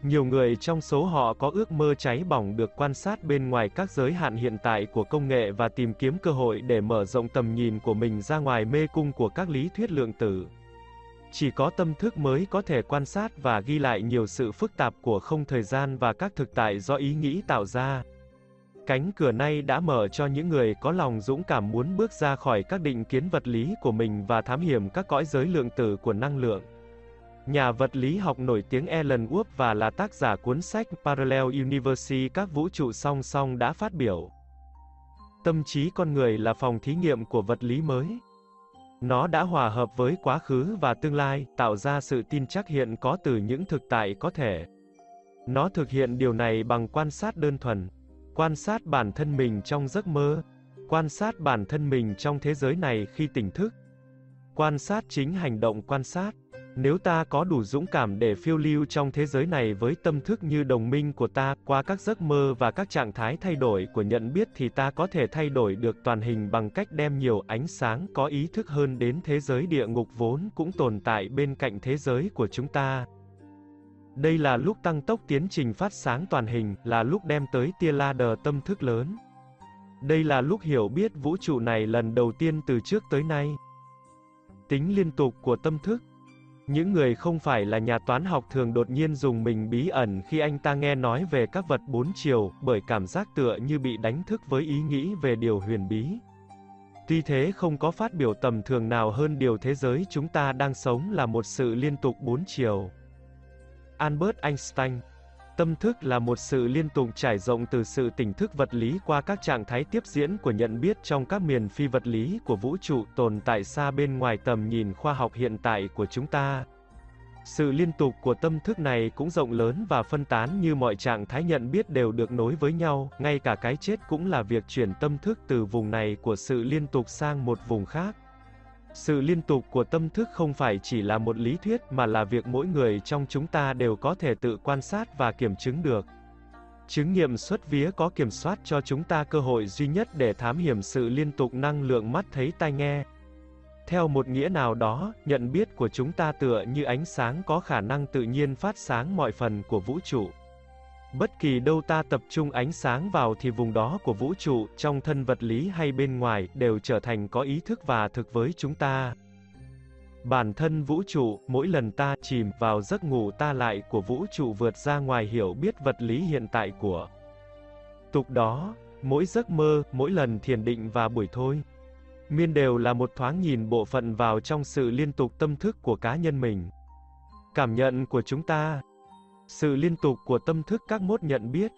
Nhiều người trong số họ có ước mơ cháy bỏng được quan sát bên ngoài các giới hạn hiện tại của công nghệ và tìm kiếm cơ hội để mở rộng tầm nhìn của mình ra ngoài mê cung của các lý thuyết lượng tử. Chỉ có tâm thức mới có thể quan sát và ghi lại nhiều sự phức tạp của không thời gian và các thực tại do ý nghĩ tạo ra. Cánh cửa này đã mở cho những người có lòng dũng cảm muốn bước ra khỏi các định kiến vật lý của mình và thám hiểm các cõi giới lượng tử của năng lượng. Nhà vật lý học nổi tiếng Alan Wood và là tác giả cuốn sách Parallel Universe các vũ trụ song song đã phát biểu. Tâm trí con người là phòng thí nghiệm của vật lý mới. Nó đã hòa hợp với quá khứ và tương lai, tạo ra sự tin chắc hiện có từ những thực tại có thể. Nó thực hiện điều này bằng quan sát đơn thuần, quan sát bản thân mình trong giấc mơ, quan sát bản thân mình trong thế giới này khi tỉnh thức, quan sát chính hành động quan sát. Nếu ta có đủ dũng cảm để phiêu lưu trong thế giới này với tâm thức như đồng minh của ta, qua các giấc mơ và các trạng thái thay đổi của nhận biết thì ta có thể thay đổi được toàn hình bằng cách đem nhiều ánh sáng có ý thức hơn đến thế giới địa ngục vốn cũng tồn tại bên cạnh thế giới của chúng ta. Đây là lúc tăng tốc tiến trình phát sáng toàn hình, là lúc đem tới tia laser tâm thức lớn. Đây là lúc hiểu biết vũ trụ này lần đầu tiên từ trước tới nay. Tính liên tục của tâm thức những người không phải là nhà toán học thường đột nhiên dùng mình bí ẩn khi anh ta nghe nói về các vật bốn chiều, bởi cảm giác tựa như bị đánh thức với ý nghĩ về điều huyền bí. Tuy thế không có phát biểu tầm thường nào hơn điều thế giới chúng ta đang sống là một sự liên tục bốn chiều. Albert Einstein Tâm thức là một sự liên tục trải rộng từ sự tỉnh thức vật lý qua các trạng thái tiếp diễn của nhận biết trong các miền phi vật lý của vũ trụ tồn tại xa bên ngoài tầm nhìn khoa học hiện tại của chúng ta. Sự liên tục của tâm thức này cũng rộng lớn và phân tán như mọi trạng thái nhận biết đều được nối với nhau, ngay cả cái chết cũng là việc chuyển tâm thức từ vùng này của sự liên tục sang một vùng khác. Sự liên tục của tâm thức không phải chỉ là một lý thuyết mà là việc mỗi người trong chúng ta đều có thể tự quan sát và kiểm chứng được. Chứng nghiệm xuất vía có kiểm soát cho chúng ta cơ hội duy nhất để thám hiểm sự liên tục năng lượng mắt thấy tai nghe. Theo một nghĩa nào đó, nhận biết của chúng ta tựa như ánh sáng có khả năng tự nhiên phát sáng mọi phần của vũ trụ. Bất kỳ đâu ta tập trung ánh sáng vào thì vùng đó của vũ trụ, trong thân vật lý hay bên ngoài, đều trở thành có ý thức và thực với chúng ta. Bản thân vũ trụ, mỗi lần ta chìm vào giấc ngủ ta lại của vũ trụ vượt ra ngoài hiểu biết vật lý hiện tại của. Tục đó, mỗi giấc mơ, mỗi lần thiền định và buổi thôi. Miên đều là một thoáng nhìn bộ phận vào trong sự liên tục tâm thức của cá nhân mình. Cảm nhận của chúng ta, sự liên tục của tâm thức các mốt nhận biết.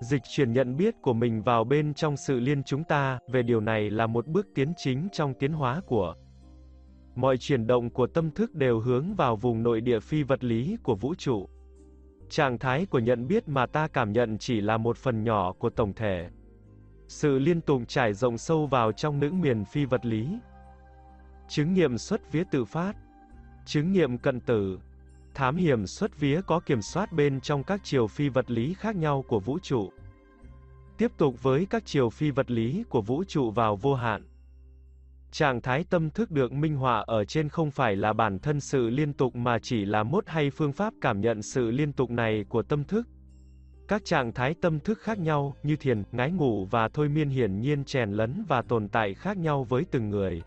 Dịch chuyển nhận biết của mình vào bên trong sự liên chúng ta, về điều này là một bước tiến chính trong tiến hóa của. Mọi chuyển động của tâm thức đều hướng vào vùng nội địa phi vật lý của vũ trụ. Trạng thái của nhận biết mà ta cảm nhận chỉ là một phần nhỏ của tổng thể. Sự liên tục trải rộng sâu vào trong những miền phi vật lý. Chứng nghiệm xuất vía tự phát. Chứng nghiệm cận tử. Thám hiểm xuất vía có kiểm soát bên trong các chiều phi vật lý khác nhau của vũ trụ. Tiếp tục với các chiều phi vật lý của vũ trụ vào vô hạn. Trạng thái tâm thức được minh họa ở trên không phải là bản thân sự liên tục mà chỉ là mốt hay phương pháp cảm nhận sự liên tục này của tâm thức. Các trạng thái tâm thức khác nhau, như thiền, ngái ngủ và thôi miên hiển nhiên chèn lấn và tồn tại khác nhau với từng người.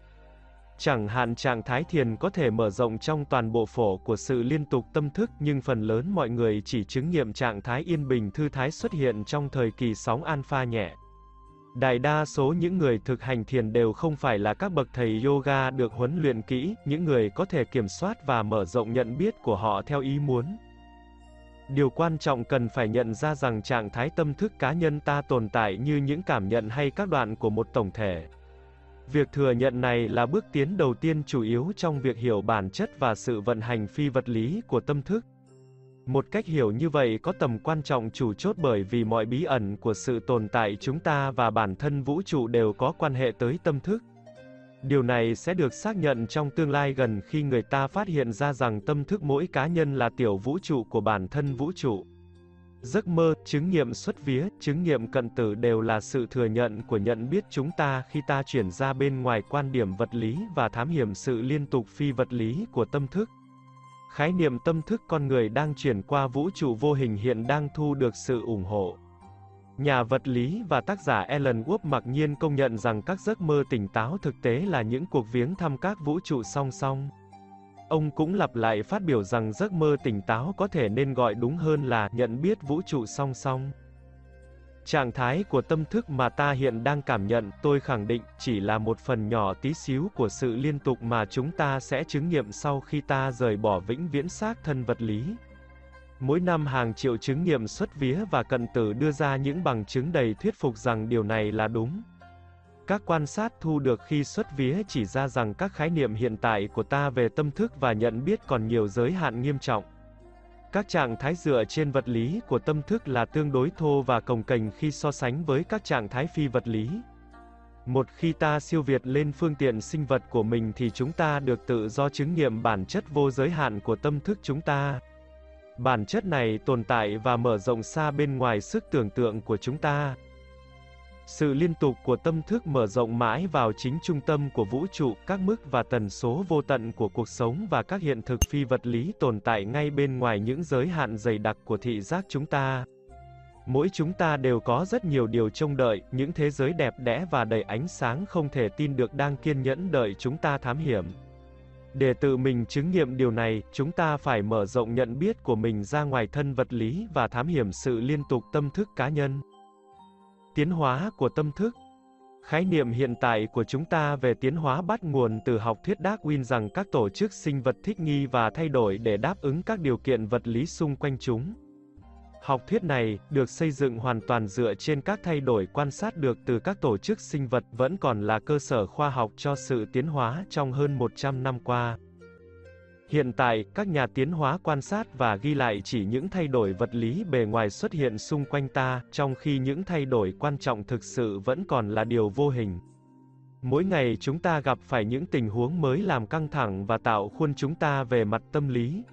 Chẳng hạn trạng thái thiền có thể mở rộng trong toàn bộ phổ của sự liên tục tâm thức nhưng phần lớn mọi người chỉ chứng nghiệm trạng thái yên bình thư thái xuất hiện trong thời kỳ sóng alpha nhẹ. Đại đa số những người thực hành thiền đều không phải là các bậc thầy yoga được huấn luyện kỹ, những người có thể kiểm soát và mở rộng nhận biết của họ theo ý muốn. Điều quan trọng cần phải nhận ra rằng trạng thái tâm thức cá nhân ta tồn tại như những cảm nhận hay các đoạn của một tổng thể. Việc thừa nhận này là bước tiến đầu tiên chủ yếu trong việc hiểu bản chất và sự vận hành phi vật lý của tâm thức. Một cách hiểu như vậy có tầm quan trọng chủ chốt bởi vì mọi bí ẩn của sự tồn tại chúng ta và bản thân vũ trụ đều có quan hệ tới tâm thức. Điều này sẽ được xác nhận trong tương lai gần khi người ta phát hiện ra rằng tâm thức mỗi cá nhân là tiểu vũ trụ của bản thân vũ trụ. Giấc mơ, chứng nghiệm xuất vía, chứng nghiệm cận tử đều là sự thừa nhận của nhận biết chúng ta khi ta chuyển ra bên ngoài quan điểm vật lý và thám hiểm sự liên tục phi vật lý của tâm thức. Khái niệm tâm thức con người đang chuyển qua vũ trụ vô hình hiện đang thu được sự ủng hộ. Nhà vật lý và tác giả Alan Wolf mặc nhiên công nhận rằng các giấc mơ tỉnh táo thực tế là những cuộc viếng thăm các vũ trụ song song. Ông cũng lặp lại phát biểu rằng giấc mơ tỉnh táo có thể nên gọi đúng hơn là nhận biết vũ trụ song song. Trạng thái của tâm thức mà ta hiện đang cảm nhận, tôi khẳng định, chỉ là một phần nhỏ tí xíu của sự liên tục mà chúng ta sẽ chứng nghiệm sau khi ta rời bỏ vĩnh viễn xác thân vật lý. Mỗi năm hàng triệu chứng nghiệm xuất vía và cận tử đưa ra những bằng chứng đầy thuyết phục rằng điều này là đúng. Các quan sát thu được khi xuất vía chỉ ra rằng các khái niệm hiện tại của ta về tâm thức và nhận biết còn nhiều giới hạn nghiêm trọng. Các trạng thái dựa trên vật lý của tâm thức là tương đối thô và cồng kềnh khi so sánh với các trạng thái phi vật lý. Một khi ta siêu việt lên phương tiện sinh vật của mình thì chúng ta được tự do chứng nghiệm bản chất vô giới hạn của tâm thức chúng ta. Bản chất này tồn tại và mở rộng xa bên ngoài sức tưởng tượng của chúng ta. Sự liên tục của tâm thức mở rộng mãi vào chính trung tâm của vũ trụ, các mức và tần số vô tận của cuộc sống và các hiện thực phi vật lý tồn tại ngay bên ngoài những giới hạn dày đặc của thị giác chúng ta. Mỗi chúng ta đều có rất nhiều điều trông đợi, những thế giới đẹp đẽ và đầy ánh sáng không thể tin được đang kiên nhẫn đợi chúng ta thám hiểm. Để tự mình chứng nghiệm điều này, chúng ta phải mở rộng nhận biết của mình ra ngoài thân vật lý và thám hiểm sự liên tục tâm thức cá nhân. Tiến hóa của tâm thức Khái niệm hiện tại của chúng ta về tiến hóa bắt nguồn từ học thuyết Darwin rằng các tổ chức sinh vật thích nghi và thay đổi để đáp ứng các điều kiện vật lý xung quanh chúng. Học thuyết này, được xây dựng hoàn toàn dựa trên các thay đổi quan sát được từ các tổ chức sinh vật vẫn còn là cơ sở khoa học cho sự tiến hóa trong hơn 100 năm qua. Hiện tại, các nhà tiến hóa quan sát và ghi lại chỉ những thay đổi vật lý bề ngoài xuất hiện xung quanh ta, trong khi những thay đổi quan trọng thực sự vẫn còn là điều vô hình. Mỗi ngày chúng ta gặp phải những tình huống mới làm căng thẳng và tạo khuôn chúng ta về mặt tâm lý.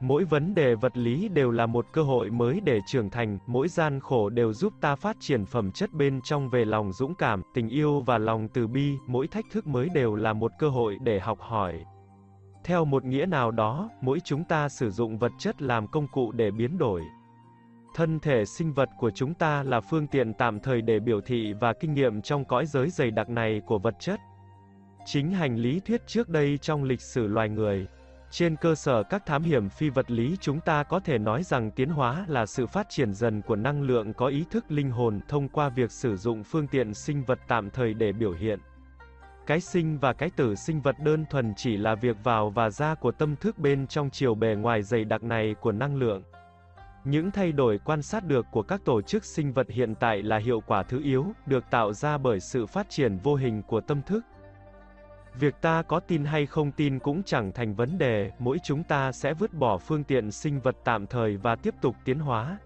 Mỗi vấn đề vật lý đều là một cơ hội mới để trưởng thành, mỗi gian khổ đều giúp ta phát triển phẩm chất bên trong về lòng dũng cảm, tình yêu và lòng từ bi, mỗi thách thức mới đều là một cơ hội để học hỏi. Theo một nghĩa nào đó, mỗi chúng ta sử dụng vật chất làm công cụ để biến đổi. Thân thể sinh vật của chúng ta là phương tiện tạm thời để biểu thị và kinh nghiệm trong cõi giới dày đặc này của vật chất. Chính hành lý thuyết trước đây trong lịch sử loài người. Trên cơ sở các thám hiểm phi vật lý chúng ta có thể nói rằng tiến hóa là sự phát triển dần của năng lượng có ý thức linh hồn thông qua việc sử dụng phương tiện sinh vật tạm thời để biểu hiện. Cái sinh và cái tử sinh vật đơn thuần chỉ là việc vào và ra của tâm thức bên trong chiều bề ngoài dày đặc này của năng lượng. Những thay đổi quan sát được của các tổ chức sinh vật hiện tại là hiệu quả thứ yếu, được tạo ra bởi sự phát triển vô hình của tâm thức. Việc ta có tin hay không tin cũng chẳng thành vấn đề, mỗi chúng ta sẽ vứt bỏ phương tiện sinh vật tạm thời và tiếp tục tiến hóa.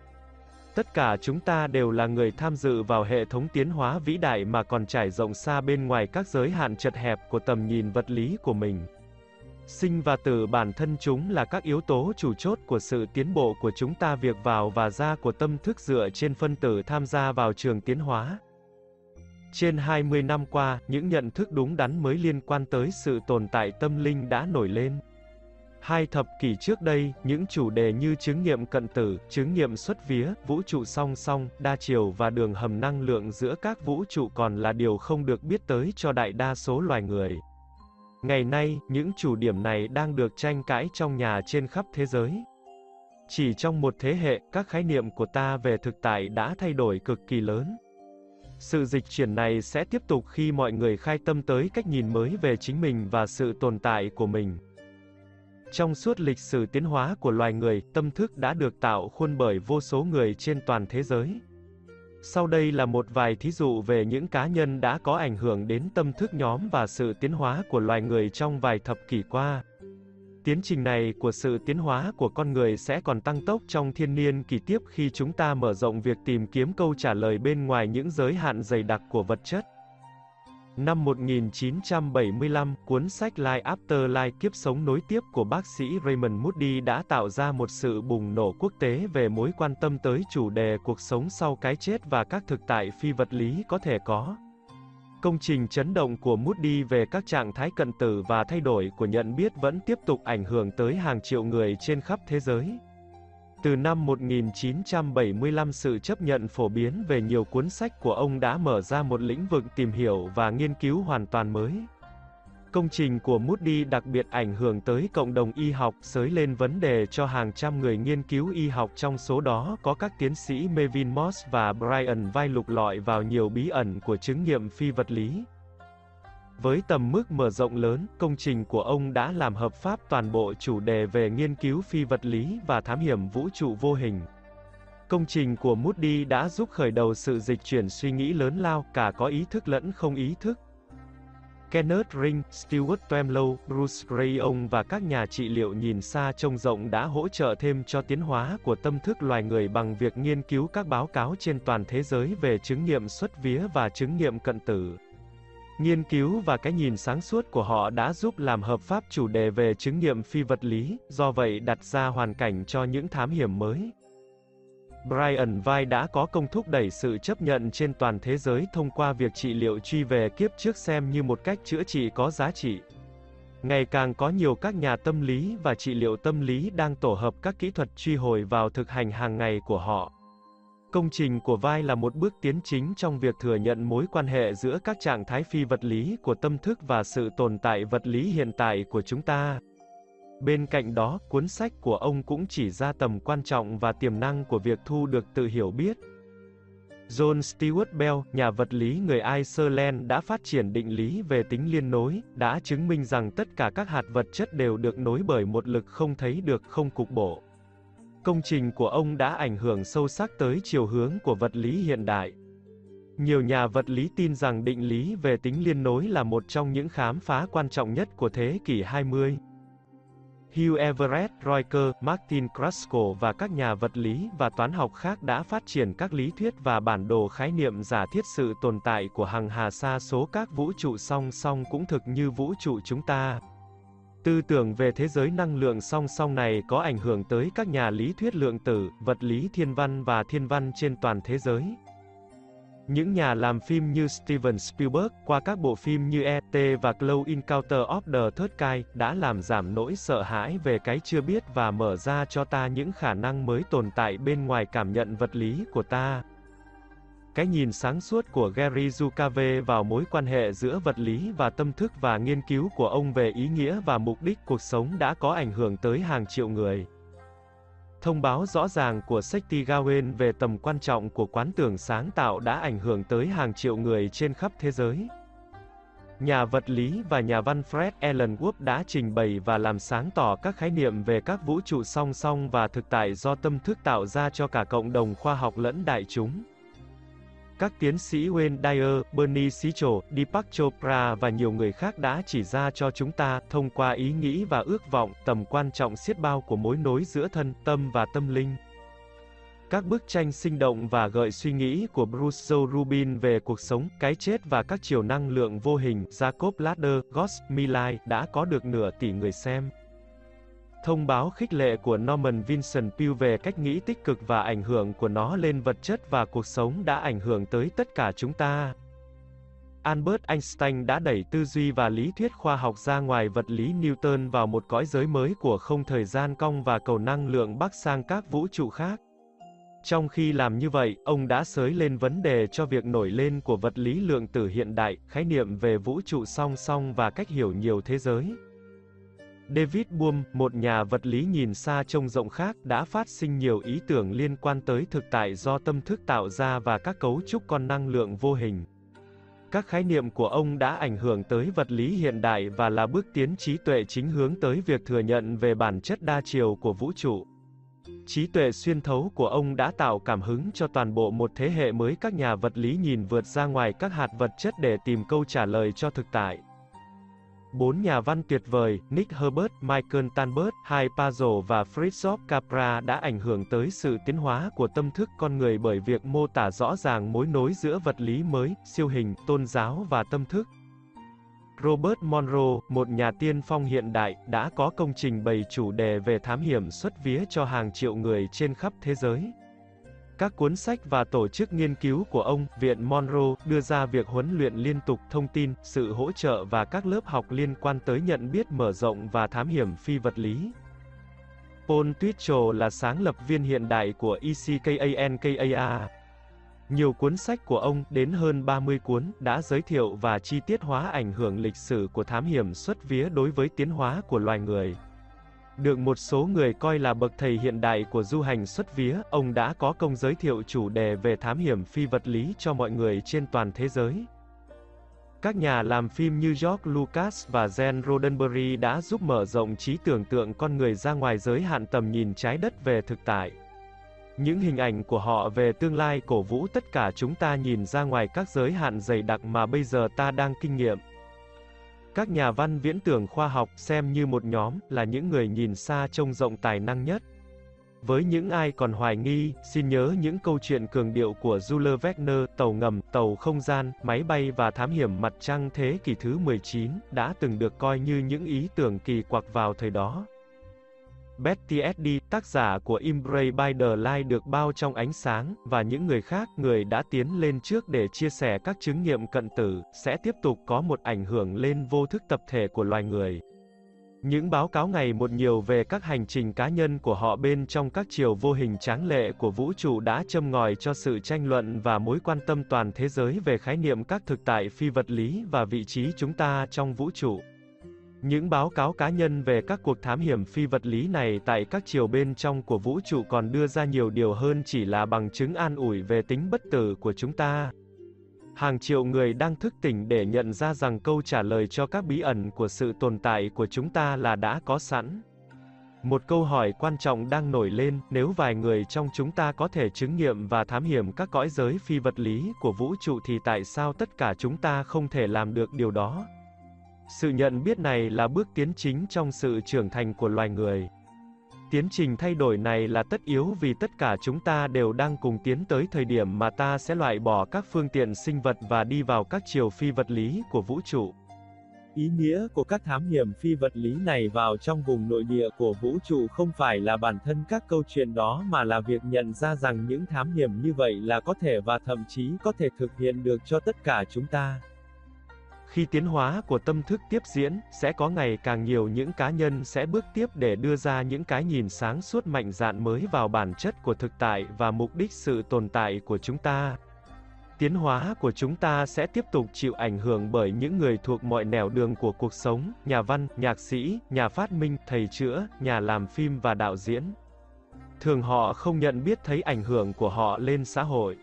Tất cả chúng ta đều là người tham dự vào hệ thống tiến hóa vĩ đại mà còn trải rộng xa bên ngoài các giới hạn chật hẹp của tầm nhìn vật lý của mình. Sinh và tử bản thân chúng là các yếu tố chủ chốt của sự tiến bộ của chúng ta việc vào và ra của tâm thức dựa trên phân tử tham gia vào trường tiến hóa. Trên 20 năm qua, những nhận thức đúng đắn mới liên quan tới sự tồn tại tâm linh đã nổi lên. Hai thập kỷ trước đây, những chủ đề như chứng nghiệm cận tử, chứng nghiệm xuất vía, vũ trụ song song, đa chiều và đường hầm năng lượng giữa các vũ trụ còn là điều không được biết tới cho đại đa số loài người. Ngày nay, những chủ điểm này đang được tranh cãi trong nhà trên khắp thế giới. Chỉ trong một thế hệ, các khái niệm của ta về thực tại đã thay đổi cực kỳ lớn. Sự dịch chuyển này sẽ tiếp tục khi mọi người khai tâm tới cách nhìn mới về chính mình và sự tồn tại của mình. Trong suốt lịch sử tiến hóa của loài người, tâm thức đã được tạo khuôn bởi vô số người trên toàn thế giới. Sau đây là một vài thí dụ về những cá nhân đã có ảnh hưởng đến tâm thức nhóm và sự tiến hóa của loài người trong vài thập kỷ qua. Tiến trình này của sự tiến hóa của con người sẽ còn tăng tốc trong thiên niên kỳ tiếp khi chúng ta mở rộng việc tìm kiếm câu trả lời bên ngoài những giới hạn dày đặc của vật chất. Năm 1975, cuốn sách Life After Life kiếp sống nối tiếp của bác sĩ Raymond Moody đã tạo ra một sự bùng nổ quốc tế về mối quan tâm tới chủ đề cuộc sống sau cái chết và các thực tại phi vật lý có thể có. Công trình chấn động của Moody về các trạng thái cận tử và thay đổi của nhận biết vẫn tiếp tục ảnh hưởng tới hàng triệu người trên khắp thế giới. Từ năm 1975 sự chấp nhận phổ biến về nhiều cuốn sách của ông đã mở ra một lĩnh vực tìm hiểu và nghiên cứu hoàn toàn mới. Công trình của Moody đặc biệt ảnh hưởng tới cộng đồng y học, sới lên vấn đề cho hàng trăm người nghiên cứu y học trong số đó có các tiến sĩ Mevin Moss và Brian Vai lục lọi vào nhiều bí ẩn của chứng nghiệm phi vật lý. Với tầm mức mở rộng lớn, công trình của ông đã làm hợp pháp toàn bộ chủ đề về nghiên cứu phi vật lý và thám hiểm vũ trụ vô hình. Công trình của Moody đã giúp khởi đầu sự dịch chuyển suy nghĩ lớn lao, cả có ý thức lẫn không ý thức. Kenneth Ring, Stuart Twemlow, Bruce Rayon và các nhà trị liệu nhìn xa trông rộng đã hỗ trợ thêm cho tiến hóa của tâm thức loài người bằng việc nghiên cứu các báo cáo trên toàn thế giới về chứng nghiệm xuất vía và chứng nghiệm cận tử. Nghiên cứu và cái nhìn sáng suốt của họ đã giúp làm hợp pháp chủ đề về chứng nghiệm phi vật lý, do vậy đặt ra hoàn cảnh cho những thám hiểm mới. Brian Vai đã có công thúc đẩy sự chấp nhận trên toàn thế giới thông qua việc trị liệu truy về kiếp trước xem như một cách chữa trị có giá trị. Ngày càng có nhiều các nhà tâm lý và trị liệu tâm lý đang tổ hợp các kỹ thuật truy hồi vào thực hành hàng ngày của họ. Công trình của vai là một bước tiến chính trong việc thừa nhận mối quan hệ giữa các trạng thái phi vật lý của tâm thức và sự tồn tại vật lý hiện tại của chúng ta. Bên cạnh đó, cuốn sách của ông cũng chỉ ra tầm quan trọng và tiềm năng của việc thu được tự hiểu biết. John Stewart Bell, nhà vật lý người Iceland đã phát triển định lý về tính liên nối, đã chứng minh rằng tất cả các hạt vật chất đều được nối bởi một lực không thấy được không cục bộ. Công trình của ông đã ảnh hưởng sâu sắc tới chiều hướng của vật lý hiện đại. Nhiều nhà vật lý tin rằng định lý về tính liên nối là một trong những khám phá quan trọng nhất của thế kỷ 20. Hugh Everett, Royker, Martin Krasko và các nhà vật lý và toán học khác đã phát triển các lý thuyết và bản đồ khái niệm giả thiết sự tồn tại của hàng hà sa số các vũ trụ song song cũng thực như vũ trụ chúng ta. Tư tưởng về thế giới năng lượng song song này có ảnh hưởng tới các nhà lý thuyết lượng tử, vật lý thiên văn và thiên văn trên toàn thế giới. Những nhà làm phim như Steven Spielberg, qua các bộ phim như E.T. và Close Encounter of the Third Kind, đã làm giảm nỗi sợ hãi về cái chưa biết và mở ra cho ta những khả năng mới tồn tại bên ngoài cảm nhận vật lý của ta. Cái nhìn sáng suốt của Gary Zucave vào mối quan hệ giữa vật lý và tâm thức và nghiên cứu của ông về ý nghĩa và mục đích cuộc sống đã có ảnh hưởng tới hàng triệu người. Thông báo rõ ràng của Sekti Gawain về tầm quan trọng của quán tưởng sáng tạo đã ảnh hưởng tới hàng triệu người trên khắp thế giới. Nhà vật lý và nhà văn Fred Allen Wood đã trình bày và làm sáng tỏ các khái niệm về các vũ trụ song song và thực tại do tâm thức tạo ra cho cả cộng đồng khoa học lẫn đại chúng. Các tiến sĩ Wayne Dyer, Bernie Sichel, Deepak Chopra và nhiều người khác đã chỉ ra cho chúng ta, thông qua ý nghĩ và ước vọng, tầm quan trọng siết bao của mối nối giữa thân, tâm và tâm linh. Các bức tranh sinh động và gợi suy nghĩ của Bruce Joe Rubin về cuộc sống, cái chết và các chiều năng lượng vô hình, Jacob Ladder, Goss, Milai, đã có được nửa tỷ người xem. Thông báo khích lệ của Norman Vincent Peale về cách nghĩ tích cực và ảnh hưởng của nó lên vật chất và cuộc sống đã ảnh hưởng tới tất cả chúng ta. Albert Einstein đã đẩy tư duy và lý thuyết khoa học ra ngoài vật lý Newton vào một cõi giới mới của không thời gian cong và cầu năng lượng bắc sang các vũ trụ khác. Trong khi làm như vậy, ông đã sới lên vấn đề cho việc nổi lên của vật lý lượng tử hiện đại, khái niệm về vũ trụ song song và cách hiểu nhiều thế giới. David Bohm, một nhà vật lý nhìn xa trông rộng khác, đã phát sinh nhiều ý tưởng liên quan tới thực tại do tâm thức tạo ra và các cấu trúc con năng lượng vô hình. Các khái niệm của ông đã ảnh hưởng tới vật lý hiện đại và là bước tiến trí tuệ chính hướng tới việc thừa nhận về bản chất đa chiều của vũ trụ. Trí tuệ xuyên thấu của ông đã tạo cảm hứng cho toàn bộ một thế hệ mới các nhà vật lý nhìn vượt ra ngoài các hạt vật chất để tìm câu trả lời cho thực tại. Bốn nhà văn tuyệt vời, Nick Herbert, Michael Talbot, Hai Pazzo và Fritjof Capra đã ảnh hưởng tới sự tiến hóa của tâm thức con người bởi việc mô tả rõ ràng mối nối giữa vật lý mới, siêu hình, tôn giáo và tâm thức. Robert Monroe, một nhà tiên phong hiện đại, đã có công trình bày chủ đề về thám hiểm xuất vía cho hàng triệu người trên khắp thế giới. Các cuốn sách và tổ chức nghiên cứu của ông, Viện Monroe, đưa ra việc huấn luyện liên tục thông tin, sự hỗ trợ và các lớp học liên quan tới nhận biết mở rộng và thám hiểm phi vật lý. Paul Twitchell là sáng lập viên hiện đại của ECKANKAA. Nhiều cuốn sách của ông, đến hơn 30 cuốn, đã giới thiệu và chi tiết hóa ảnh hưởng lịch sử của thám hiểm xuất vía đối với tiến hóa của loài người. Được một số người coi là bậc thầy hiện đại của du hành xuất vía, ông đã có công giới thiệu chủ đề về thám hiểm phi vật lý cho mọi người trên toàn thế giới. Các nhà làm phim như George Lucas và Gene Roddenberry đã giúp mở rộng trí tưởng tượng con người ra ngoài giới hạn tầm nhìn trái đất về thực tại. Những hình ảnh của họ về tương lai cổ vũ tất cả chúng ta nhìn ra ngoài các giới hạn dày đặc mà bây giờ ta đang kinh nghiệm. Các nhà văn viễn tưởng khoa học xem như một nhóm, là những người nhìn xa trông rộng tài năng nhất. Với những ai còn hoài nghi, xin nhớ những câu chuyện cường điệu của Jules Verne, tàu ngầm, tàu không gian, máy bay và thám hiểm mặt trăng thế kỷ thứ 19, đã từng được coi như những ý tưởng kỳ quặc vào thời đó. Betty tác giả của Embrace by the Light được bao trong ánh sáng, và những người khác, người đã tiến lên trước để chia sẻ các chứng nghiệm cận tử, sẽ tiếp tục có một ảnh hưởng lên vô thức tập thể của loài người. Những báo cáo ngày một nhiều về các hành trình cá nhân của họ bên trong các chiều vô hình tráng lệ của vũ trụ đã châm ngòi cho sự tranh luận và mối quan tâm toàn thế giới về khái niệm các thực tại phi vật lý và vị trí chúng ta trong vũ trụ. Những báo cáo cá nhân về các cuộc thám hiểm phi vật lý này tại các chiều bên trong của vũ trụ còn đưa ra nhiều điều hơn chỉ là bằng chứng an ủi về tính bất tử của chúng ta. Hàng triệu người đang thức tỉnh để nhận ra rằng câu trả lời cho các bí ẩn của sự tồn tại của chúng ta là đã có sẵn. Một câu hỏi quan trọng đang nổi lên, nếu vài người trong chúng ta có thể chứng nghiệm và thám hiểm các cõi giới phi vật lý của vũ trụ thì tại sao tất cả chúng ta không thể làm được điều đó? Sự nhận biết này là bước tiến chính trong sự trưởng thành của loài người. Tiến trình thay đổi này là tất yếu vì tất cả chúng ta đều đang cùng tiến tới thời điểm mà ta sẽ loại bỏ các phương tiện sinh vật và đi vào các chiều phi vật lý của vũ trụ. Ý nghĩa của các thám hiểm phi vật lý này vào trong vùng nội địa của vũ trụ không phải là bản thân các câu chuyện đó mà là việc nhận ra rằng những thám hiểm như vậy là có thể và thậm chí có thể thực hiện được cho tất cả chúng ta. Khi tiến hóa của tâm thức tiếp diễn, sẽ có ngày càng nhiều những cá nhân sẽ bước tiếp để đưa ra những cái nhìn sáng suốt mạnh dạn mới vào bản chất của thực tại và mục đích sự tồn tại của chúng ta. Tiến hóa của chúng ta sẽ tiếp tục chịu ảnh hưởng bởi những người thuộc mọi nẻo đường của cuộc sống, nhà văn, nhạc sĩ, nhà phát minh, thầy chữa, nhà làm phim và đạo diễn. Thường họ không nhận biết thấy ảnh hưởng của họ lên xã hội.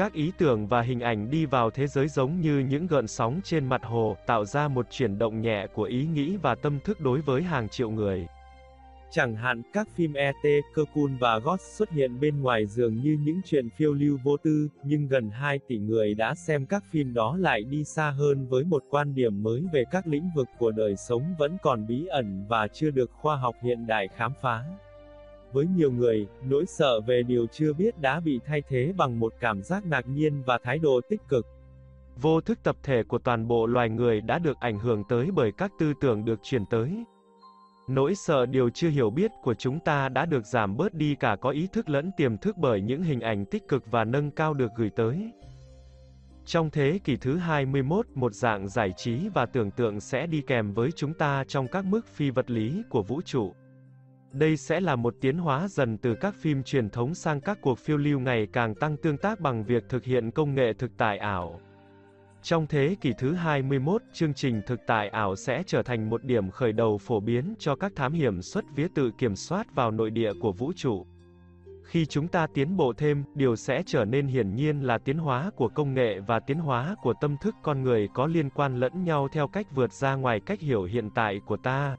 Các ý tưởng và hình ảnh đi vào thế giới giống như những gợn sóng trên mặt hồ, tạo ra một chuyển động nhẹ của ý nghĩ và tâm thức đối với hàng triệu người. Chẳng hạn, các phim E.T., Cơ và Ghost xuất hiện bên ngoài dường như những chuyện phiêu lưu vô tư, nhưng gần 2 tỷ người đã xem các phim đó lại đi xa hơn với một quan điểm mới về các lĩnh vực của đời sống vẫn còn bí ẩn và chưa được khoa học hiện đại khám phá. Với nhiều người, nỗi sợ về điều chưa biết đã bị thay thế bằng một cảm giác ngạc nhiên và thái độ tích cực. Vô thức tập thể của toàn bộ loài người đã được ảnh hưởng tới bởi các tư tưởng được truyền tới. Nỗi sợ điều chưa hiểu biết của chúng ta đã được giảm bớt đi cả có ý thức lẫn tiềm thức bởi những hình ảnh tích cực và nâng cao được gửi tới. Trong thế kỷ thứ 21, một dạng giải trí và tưởng tượng sẽ đi kèm với chúng ta trong các mức phi vật lý của vũ trụ. Đây sẽ là một tiến hóa dần từ các phim truyền thống sang các cuộc phiêu lưu ngày càng tăng tương tác bằng việc thực hiện công nghệ thực tại ảo. Trong thế kỷ thứ 21, chương trình thực tại ảo sẽ trở thành một điểm khởi đầu phổ biến cho các thám hiểm xuất vía tự kiểm soát vào nội địa của vũ trụ. Khi chúng ta tiến bộ thêm, điều sẽ trở nên hiển nhiên là tiến hóa của công nghệ và tiến hóa của tâm thức con người có liên quan lẫn nhau theo cách vượt ra ngoài cách hiểu hiện tại của ta.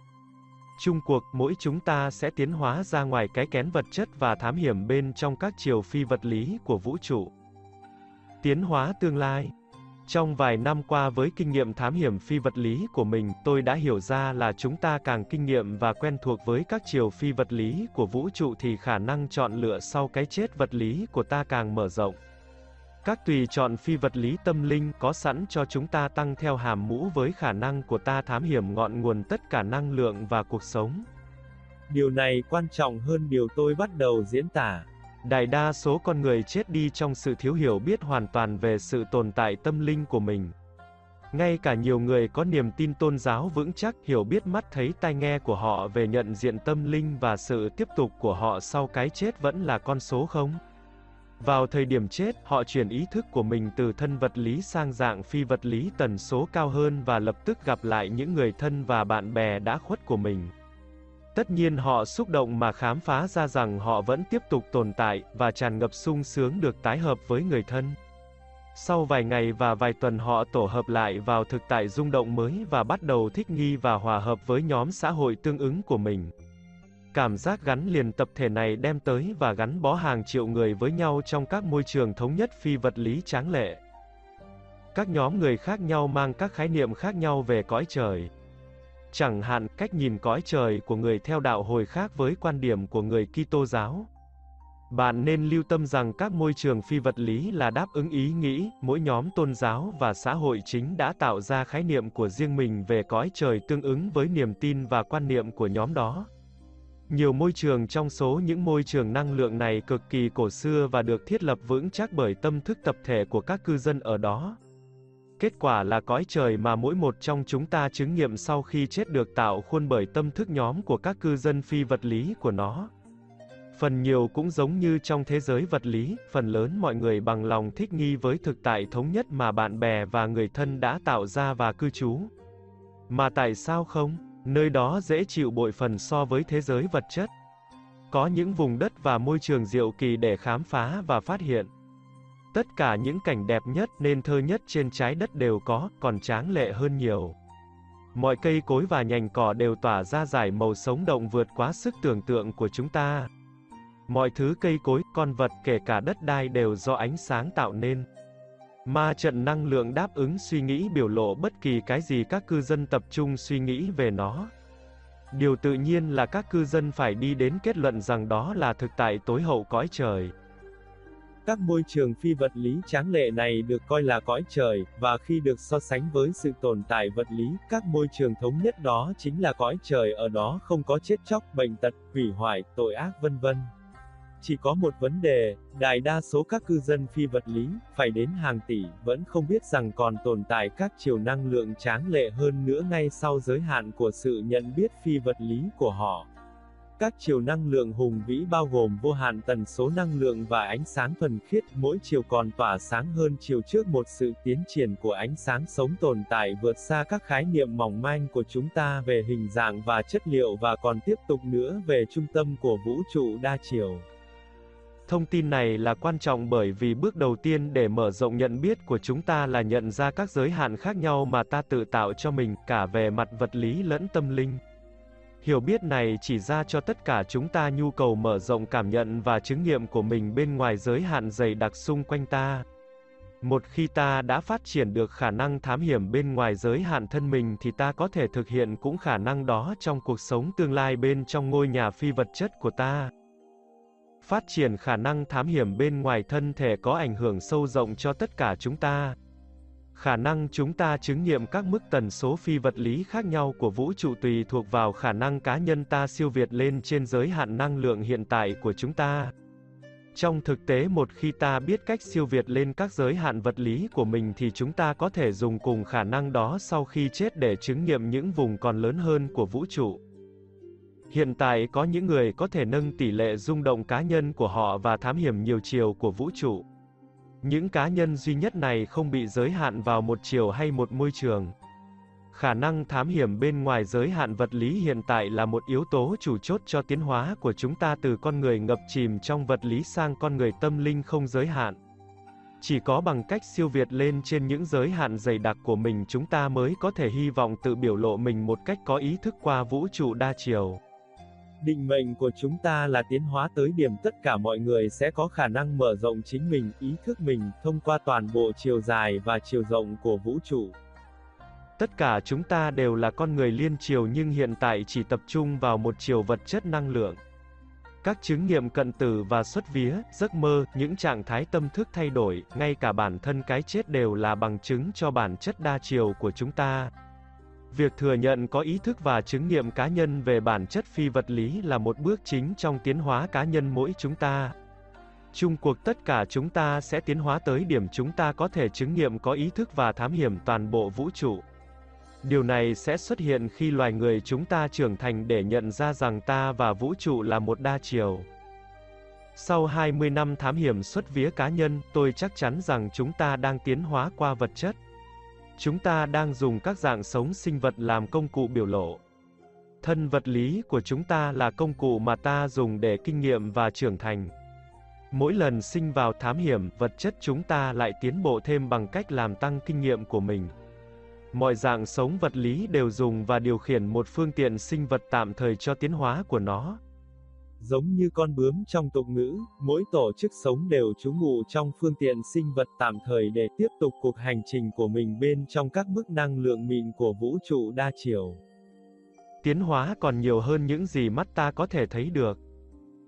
Trung cuộc, mỗi chúng ta sẽ tiến hóa ra ngoài cái kén vật chất và thám hiểm bên trong các chiều phi vật lý của vũ trụ. Tiến hóa tương lai trong vài năm qua với kinh nghiệm thám hiểm phi vật lý của mình, tôi đã hiểu ra là chúng ta càng kinh nghiệm và quen thuộc với các chiều phi vật lý của vũ trụ thì khả năng chọn lựa sau cái chết vật lý của ta càng mở rộng. Các tùy chọn phi vật lý tâm linh có sẵn cho chúng ta tăng theo hàm mũ với khả năng của ta thám hiểm ngọn nguồn tất cả năng lượng và cuộc sống. Điều này quan trọng hơn điều tôi bắt đầu diễn tả. Đại đa số con người chết đi trong sự thiếu hiểu biết hoàn toàn về sự tồn tại tâm linh của mình. Ngay cả nhiều người có niềm tin tôn giáo vững chắc, hiểu biết mắt thấy tai nghe của họ về nhận diện tâm linh và sự tiếp tục của họ sau cái chết vẫn là con số không? Vào thời điểm chết, họ chuyển ý thức của mình từ thân vật lý sang dạng phi vật lý tần số cao hơn và lập tức gặp lại những người thân và bạn bè đã khuất của mình. Tất nhiên họ xúc động mà khám phá ra rằng họ vẫn tiếp tục tồn tại, và tràn ngập sung sướng được tái hợp với người thân. Sau vài ngày và vài tuần họ tổ hợp lại vào thực tại rung động mới và bắt đầu thích nghi và hòa hợp với nhóm xã hội tương ứng của mình. Cảm giác gắn liền tập thể này đem tới và gắn bó hàng triệu người với nhau trong các môi trường thống nhất phi vật lý tráng lệ. Các nhóm người khác nhau mang các khái niệm khác nhau về cõi trời. Chẳng hạn, cách nhìn cõi trời của người theo đạo hồi khác với quan điểm của người Kitô giáo. Bạn nên lưu tâm rằng các môi trường phi vật lý là đáp ứng ý nghĩ, mỗi nhóm tôn giáo và xã hội chính đã tạo ra khái niệm của riêng mình về cõi trời tương ứng với niềm tin và quan niệm của nhóm đó. Nhiều môi trường trong số những môi trường năng lượng này cực kỳ cổ xưa và được thiết lập vững chắc bởi tâm thức tập thể của các cư dân ở đó. Kết quả là cõi trời mà mỗi một trong chúng ta chứng nghiệm sau khi chết được tạo khuôn bởi tâm thức nhóm của các cư dân phi vật lý của nó. Phần nhiều cũng giống như trong thế giới vật lý, phần lớn mọi người bằng lòng thích nghi với thực tại thống nhất mà bạn bè và người thân đã tạo ra và cư trú. Mà tại sao không? Nơi đó dễ chịu bội phần so với thế giới vật chất. Có những vùng đất và môi trường diệu kỳ để khám phá và phát hiện. Tất cả những cảnh đẹp nhất nên thơ nhất trên trái đất đều có, còn tráng lệ hơn nhiều. Mọi cây cối và nhành cỏ đều tỏa ra giải màu sống động vượt quá sức tưởng tượng của chúng ta. Mọi thứ cây cối, con vật kể cả đất đai đều do ánh sáng tạo nên. Ma trận năng lượng đáp ứng suy nghĩ biểu lộ bất kỳ cái gì các cư dân tập trung suy nghĩ về nó. Điều tự nhiên là các cư dân phải đi đến kết luận rằng đó là thực tại tối hậu cõi trời. Các môi trường phi vật lý tráng lệ này được coi là cõi trời, và khi được so sánh với sự tồn tại vật lý, các môi trường thống nhất đó chính là cõi trời ở đó không có chết chóc, bệnh tật, hủy hoại, tội ác vân vân. Chỉ có một vấn đề, đại đa số các cư dân phi vật lý, phải đến hàng tỷ, vẫn không biết rằng còn tồn tại các chiều năng lượng tráng lệ hơn nữa ngay sau giới hạn của sự nhận biết phi vật lý của họ. Các chiều năng lượng hùng vĩ bao gồm vô hạn tần số năng lượng và ánh sáng thuần khiết, mỗi chiều còn tỏa sáng hơn chiều trước một sự tiến triển của ánh sáng sống tồn tại vượt xa các khái niệm mỏng manh của chúng ta về hình dạng và chất liệu và còn tiếp tục nữa về trung tâm của vũ trụ đa chiều. Thông tin này là quan trọng bởi vì bước đầu tiên để mở rộng nhận biết của chúng ta là nhận ra các giới hạn khác nhau mà ta tự tạo cho mình, cả về mặt vật lý lẫn tâm linh. Hiểu biết này chỉ ra cho tất cả chúng ta nhu cầu mở rộng cảm nhận và chứng nghiệm của mình bên ngoài giới hạn dày đặc xung quanh ta. Một khi ta đã phát triển được khả năng thám hiểm bên ngoài giới hạn thân mình thì ta có thể thực hiện cũng khả năng đó trong cuộc sống tương lai bên trong ngôi nhà phi vật chất của ta. Phát triển khả năng thám hiểm bên ngoài thân thể có ảnh hưởng sâu rộng cho tất cả chúng ta. Khả năng chúng ta chứng nghiệm các mức tần số phi vật lý khác nhau của vũ trụ tùy thuộc vào khả năng cá nhân ta siêu việt lên trên giới hạn năng lượng hiện tại của chúng ta. Trong thực tế, một khi ta biết cách siêu việt lên các giới hạn vật lý của mình thì chúng ta có thể dùng cùng khả năng đó sau khi chết để chứng nghiệm những vùng còn lớn hơn của vũ trụ. Hiện tại có những người có thể nâng tỷ lệ rung động cá nhân của họ và thám hiểm nhiều chiều của vũ trụ. Những cá nhân duy nhất này không bị giới hạn vào một chiều hay một môi trường. Khả năng thám hiểm bên ngoài giới hạn vật lý hiện tại là một yếu tố chủ chốt cho tiến hóa của chúng ta từ con người ngập chìm trong vật lý sang con người tâm linh không giới hạn. Chỉ có bằng cách siêu việt lên trên những giới hạn dày đặc của mình, chúng ta mới có thể hy vọng tự biểu lộ mình một cách có ý thức qua vũ trụ đa chiều. Định mệnh của chúng ta là tiến hóa tới điểm tất cả mọi người sẽ có khả năng mở rộng chính mình, ý thức mình, thông qua toàn bộ chiều dài và chiều rộng của vũ trụ. Tất cả chúng ta đều là con người liên chiều nhưng hiện tại chỉ tập trung vào một chiều vật chất năng lượng. Các chứng nghiệm cận tử và xuất vía, giấc mơ, những trạng thái tâm thức thay đổi, ngay cả bản thân cái chết đều là bằng chứng cho bản chất đa chiều của chúng ta. Việc thừa nhận có ý thức và chứng nghiệm cá nhân về bản chất phi vật lý là một bước chính trong tiến hóa cá nhân mỗi chúng ta. Chung cuộc tất cả chúng ta sẽ tiến hóa tới điểm chúng ta có thể chứng nghiệm có ý thức và thám hiểm toàn bộ vũ trụ. Điều này sẽ xuất hiện khi loài người chúng ta trưởng thành để nhận ra rằng ta và vũ trụ là một đa chiều. Sau 20 năm thám hiểm xuất vía cá nhân, tôi chắc chắn rằng chúng ta đang tiến hóa qua vật chất. Chúng ta đang dùng các dạng sống sinh vật làm công cụ biểu lộ. Thân vật lý của chúng ta là công cụ mà ta dùng để kinh nghiệm và trưởng thành. Mỗi lần sinh vào thám hiểm, vật chất chúng ta lại tiến bộ thêm bằng cách làm tăng kinh nghiệm của mình. Mọi dạng sống vật lý đều dùng và điều khiển một phương tiện sinh vật tạm thời cho tiến hóa của nó. Giống như con bướm trong tục ngữ, mỗi tổ chức sống đều trú ngụ trong phương tiện sinh vật tạm thời để tiếp tục cuộc hành trình của mình bên trong các mức năng lượng mịn của vũ trụ đa chiều. Tiến hóa còn nhiều hơn những gì mắt ta có thể thấy được.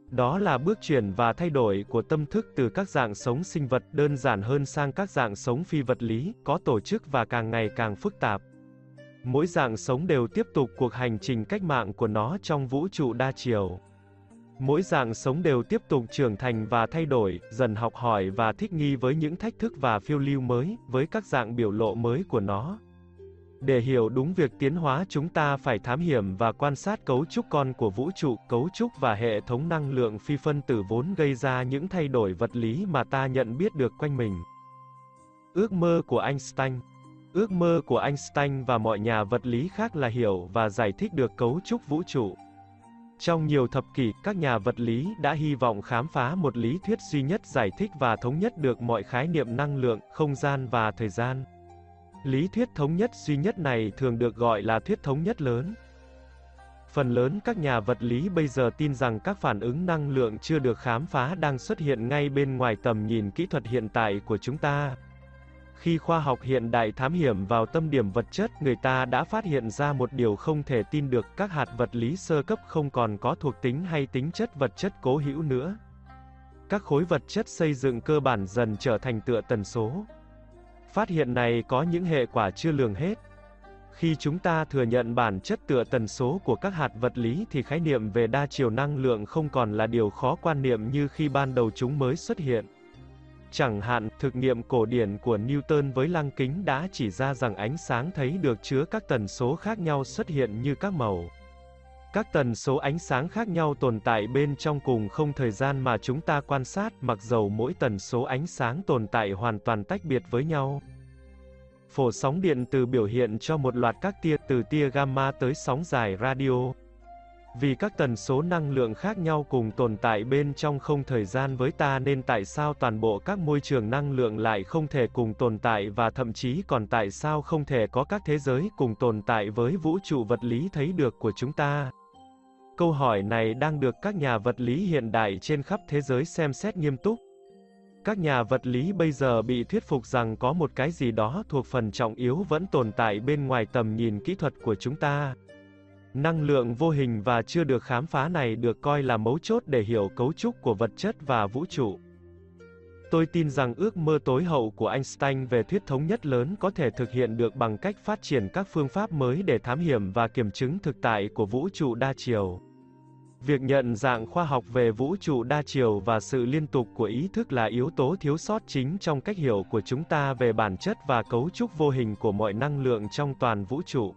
Đó là bước chuyển và thay đổi của tâm thức từ các dạng sống sinh vật đơn giản hơn sang các dạng sống phi vật lý, có tổ chức và càng ngày càng phức tạp. Mỗi dạng sống đều tiếp tục cuộc hành trình cách mạng của nó trong vũ trụ đa chiều. Mỗi dạng sống đều tiếp tục trưởng thành và thay đổi, dần học hỏi và thích nghi với những thách thức và phiêu lưu mới, với các dạng biểu lộ mới của nó. Để hiểu đúng việc tiến hóa chúng ta phải thám hiểm và quan sát cấu trúc con của vũ trụ, cấu trúc và hệ thống năng lượng phi phân tử vốn gây ra những thay đổi vật lý mà ta nhận biết được quanh mình. Ước mơ của Einstein Ước mơ của Einstein và mọi nhà vật lý khác là hiểu và giải thích được cấu trúc vũ trụ. Trong nhiều thập kỷ, các nhà vật lý đã hy vọng khám phá một lý thuyết duy nhất giải thích và thống nhất được mọi khái niệm năng lượng, không gian và thời gian. Lý thuyết thống nhất duy nhất này thường được gọi là thuyết thống nhất lớn. Phần lớn các nhà vật lý bây giờ tin rằng các phản ứng năng lượng chưa được khám phá đang xuất hiện ngay bên ngoài tầm nhìn kỹ thuật hiện tại của chúng ta. Khi khoa học hiện đại thám hiểm vào tâm điểm vật chất, người ta đã phát hiện ra một điều không thể tin được, các hạt vật lý sơ cấp không còn có thuộc tính hay tính chất vật chất cố hữu nữa. Các khối vật chất xây dựng cơ bản dần trở thành tựa tần số. Phát hiện này có những hệ quả chưa lường hết. Khi chúng ta thừa nhận bản chất tựa tần số của các hạt vật lý thì khái niệm về đa chiều năng lượng không còn là điều khó quan niệm như khi ban đầu chúng mới xuất hiện. Chẳng hạn, thực nghiệm cổ điển của Newton với lăng kính đã chỉ ra rằng ánh sáng thấy được chứa các tần số khác nhau xuất hiện như các màu. Các tần số ánh sáng khác nhau tồn tại bên trong cùng không thời gian mà chúng ta quan sát, mặc dầu mỗi tần số ánh sáng tồn tại hoàn toàn tách biệt với nhau. Phổ sóng điện từ biểu hiện cho một loạt các tia từ tia gamma tới sóng dài radio. Vì các tần số năng lượng khác nhau cùng tồn tại bên trong không thời gian với ta nên tại sao toàn bộ các môi trường năng lượng lại không thể cùng tồn tại và thậm chí còn tại sao không thể có các thế giới cùng tồn tại với vũ trụ vật lý thấy được của chúng ta? Câu hỏi này đang được các nhà vật lý hiện đại trên khắp thế giới xem xét nghiêm túc. Các nhà vật lý bây giờ bị thuyết phục rằng có một cái gì đó thuộc phần trọng yếu vẫn tồn tại bên ngoài tầm nhìn kỹ thuật của chúng ta. Năng lượng vô hình và chưa được khám phá này được coi là mấu chốt để hiểu cấu trúc của vật chất và vũ trụ. Tôi tin rằng ước mơ tối hậu của Einstein về thuyết thống nhất lớn có thể thực hiện được bằng cách phát triển các phương pháp mới để thám hiểm và kiểm chứng thực tại của vũ trụ đa chiều. Việc nhận dạng khoa học về vũ trụ đa chiều và sự liên tục của ý thức là yếu tố thiếu sót chính trong cách hiểu của chúng ta về bản chất và cấu trúc vô hình của mọi năng lượng trong toàn vũ trụ.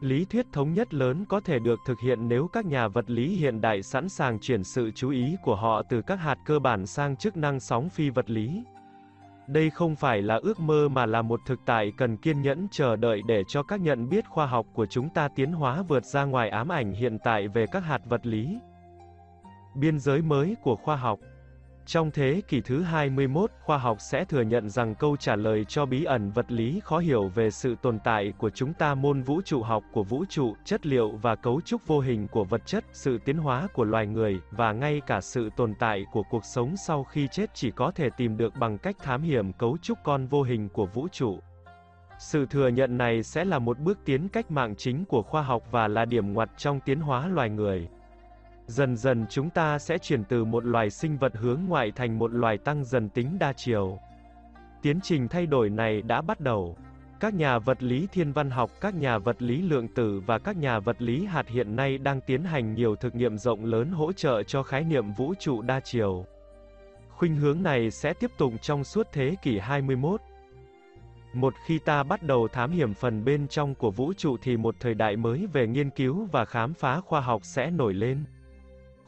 Lý thuyết thống nhất lớn có thể được thực hiện nếu các nhà vật lý hiện đại sẵn sàng chuyển sự chú ý của họ từ các hạt cơ bản sang chức năng sóng phi vật lý. Đây không phải là ước mơ mà là một thực tại cần kiên nhẫn chờ đợi để cho các nhận biết khoa học của chúng ta tiến hóa vượt ra ngoài ám ảnh hiện tại về các hạt vật lý. Biên giới mới của khoa học trong thế kỷ thứ 21, khoa học sẽ thừa nhận rằng câu trả lời cho bí ẩn vật lý khó hiểu về sự tồn tại của chúng ta môn vũ trụ học của vũ trụ, chất liệu và cấu trúc vô hình của vật chất, sự tiến hóa của loài người, và ngay cả sự tồn tại của cuộc sống sau khi chết chỉ có thể tìm được bằng cách thám hiểm cấu trúc con vô hình của vũ trụ. Sự thừa nhận này sẽ là một bước tiến cách mạng chính của khoa học và là điểm ngoặt trong tiến hóa loài người. Dần dần chúng ta sẽ chuyển từ một loài sinh vật hướng ngoại thành một loài tăng dần tính đa chiều. Tiến trình thay đổi này đã bắt đầu. Các nhà vật lý thiên văn học, các nhà vật lý lượng tử và các nhà vật lý hạt hiện nay đang tiến hành nhiều thực nghiệm rộng lớn hỗ trợ cho khái niệm vũ trụ đa chiều. Khuynh hướng này sẽ tiếp tục trong suốt thế kỷ 21. Một khi ta bắt đầu thám hiểm phần bên trong của vũ trụ thì một thời đại mới về nghiên cứu và khám phá khoa học sẽ nổi lên.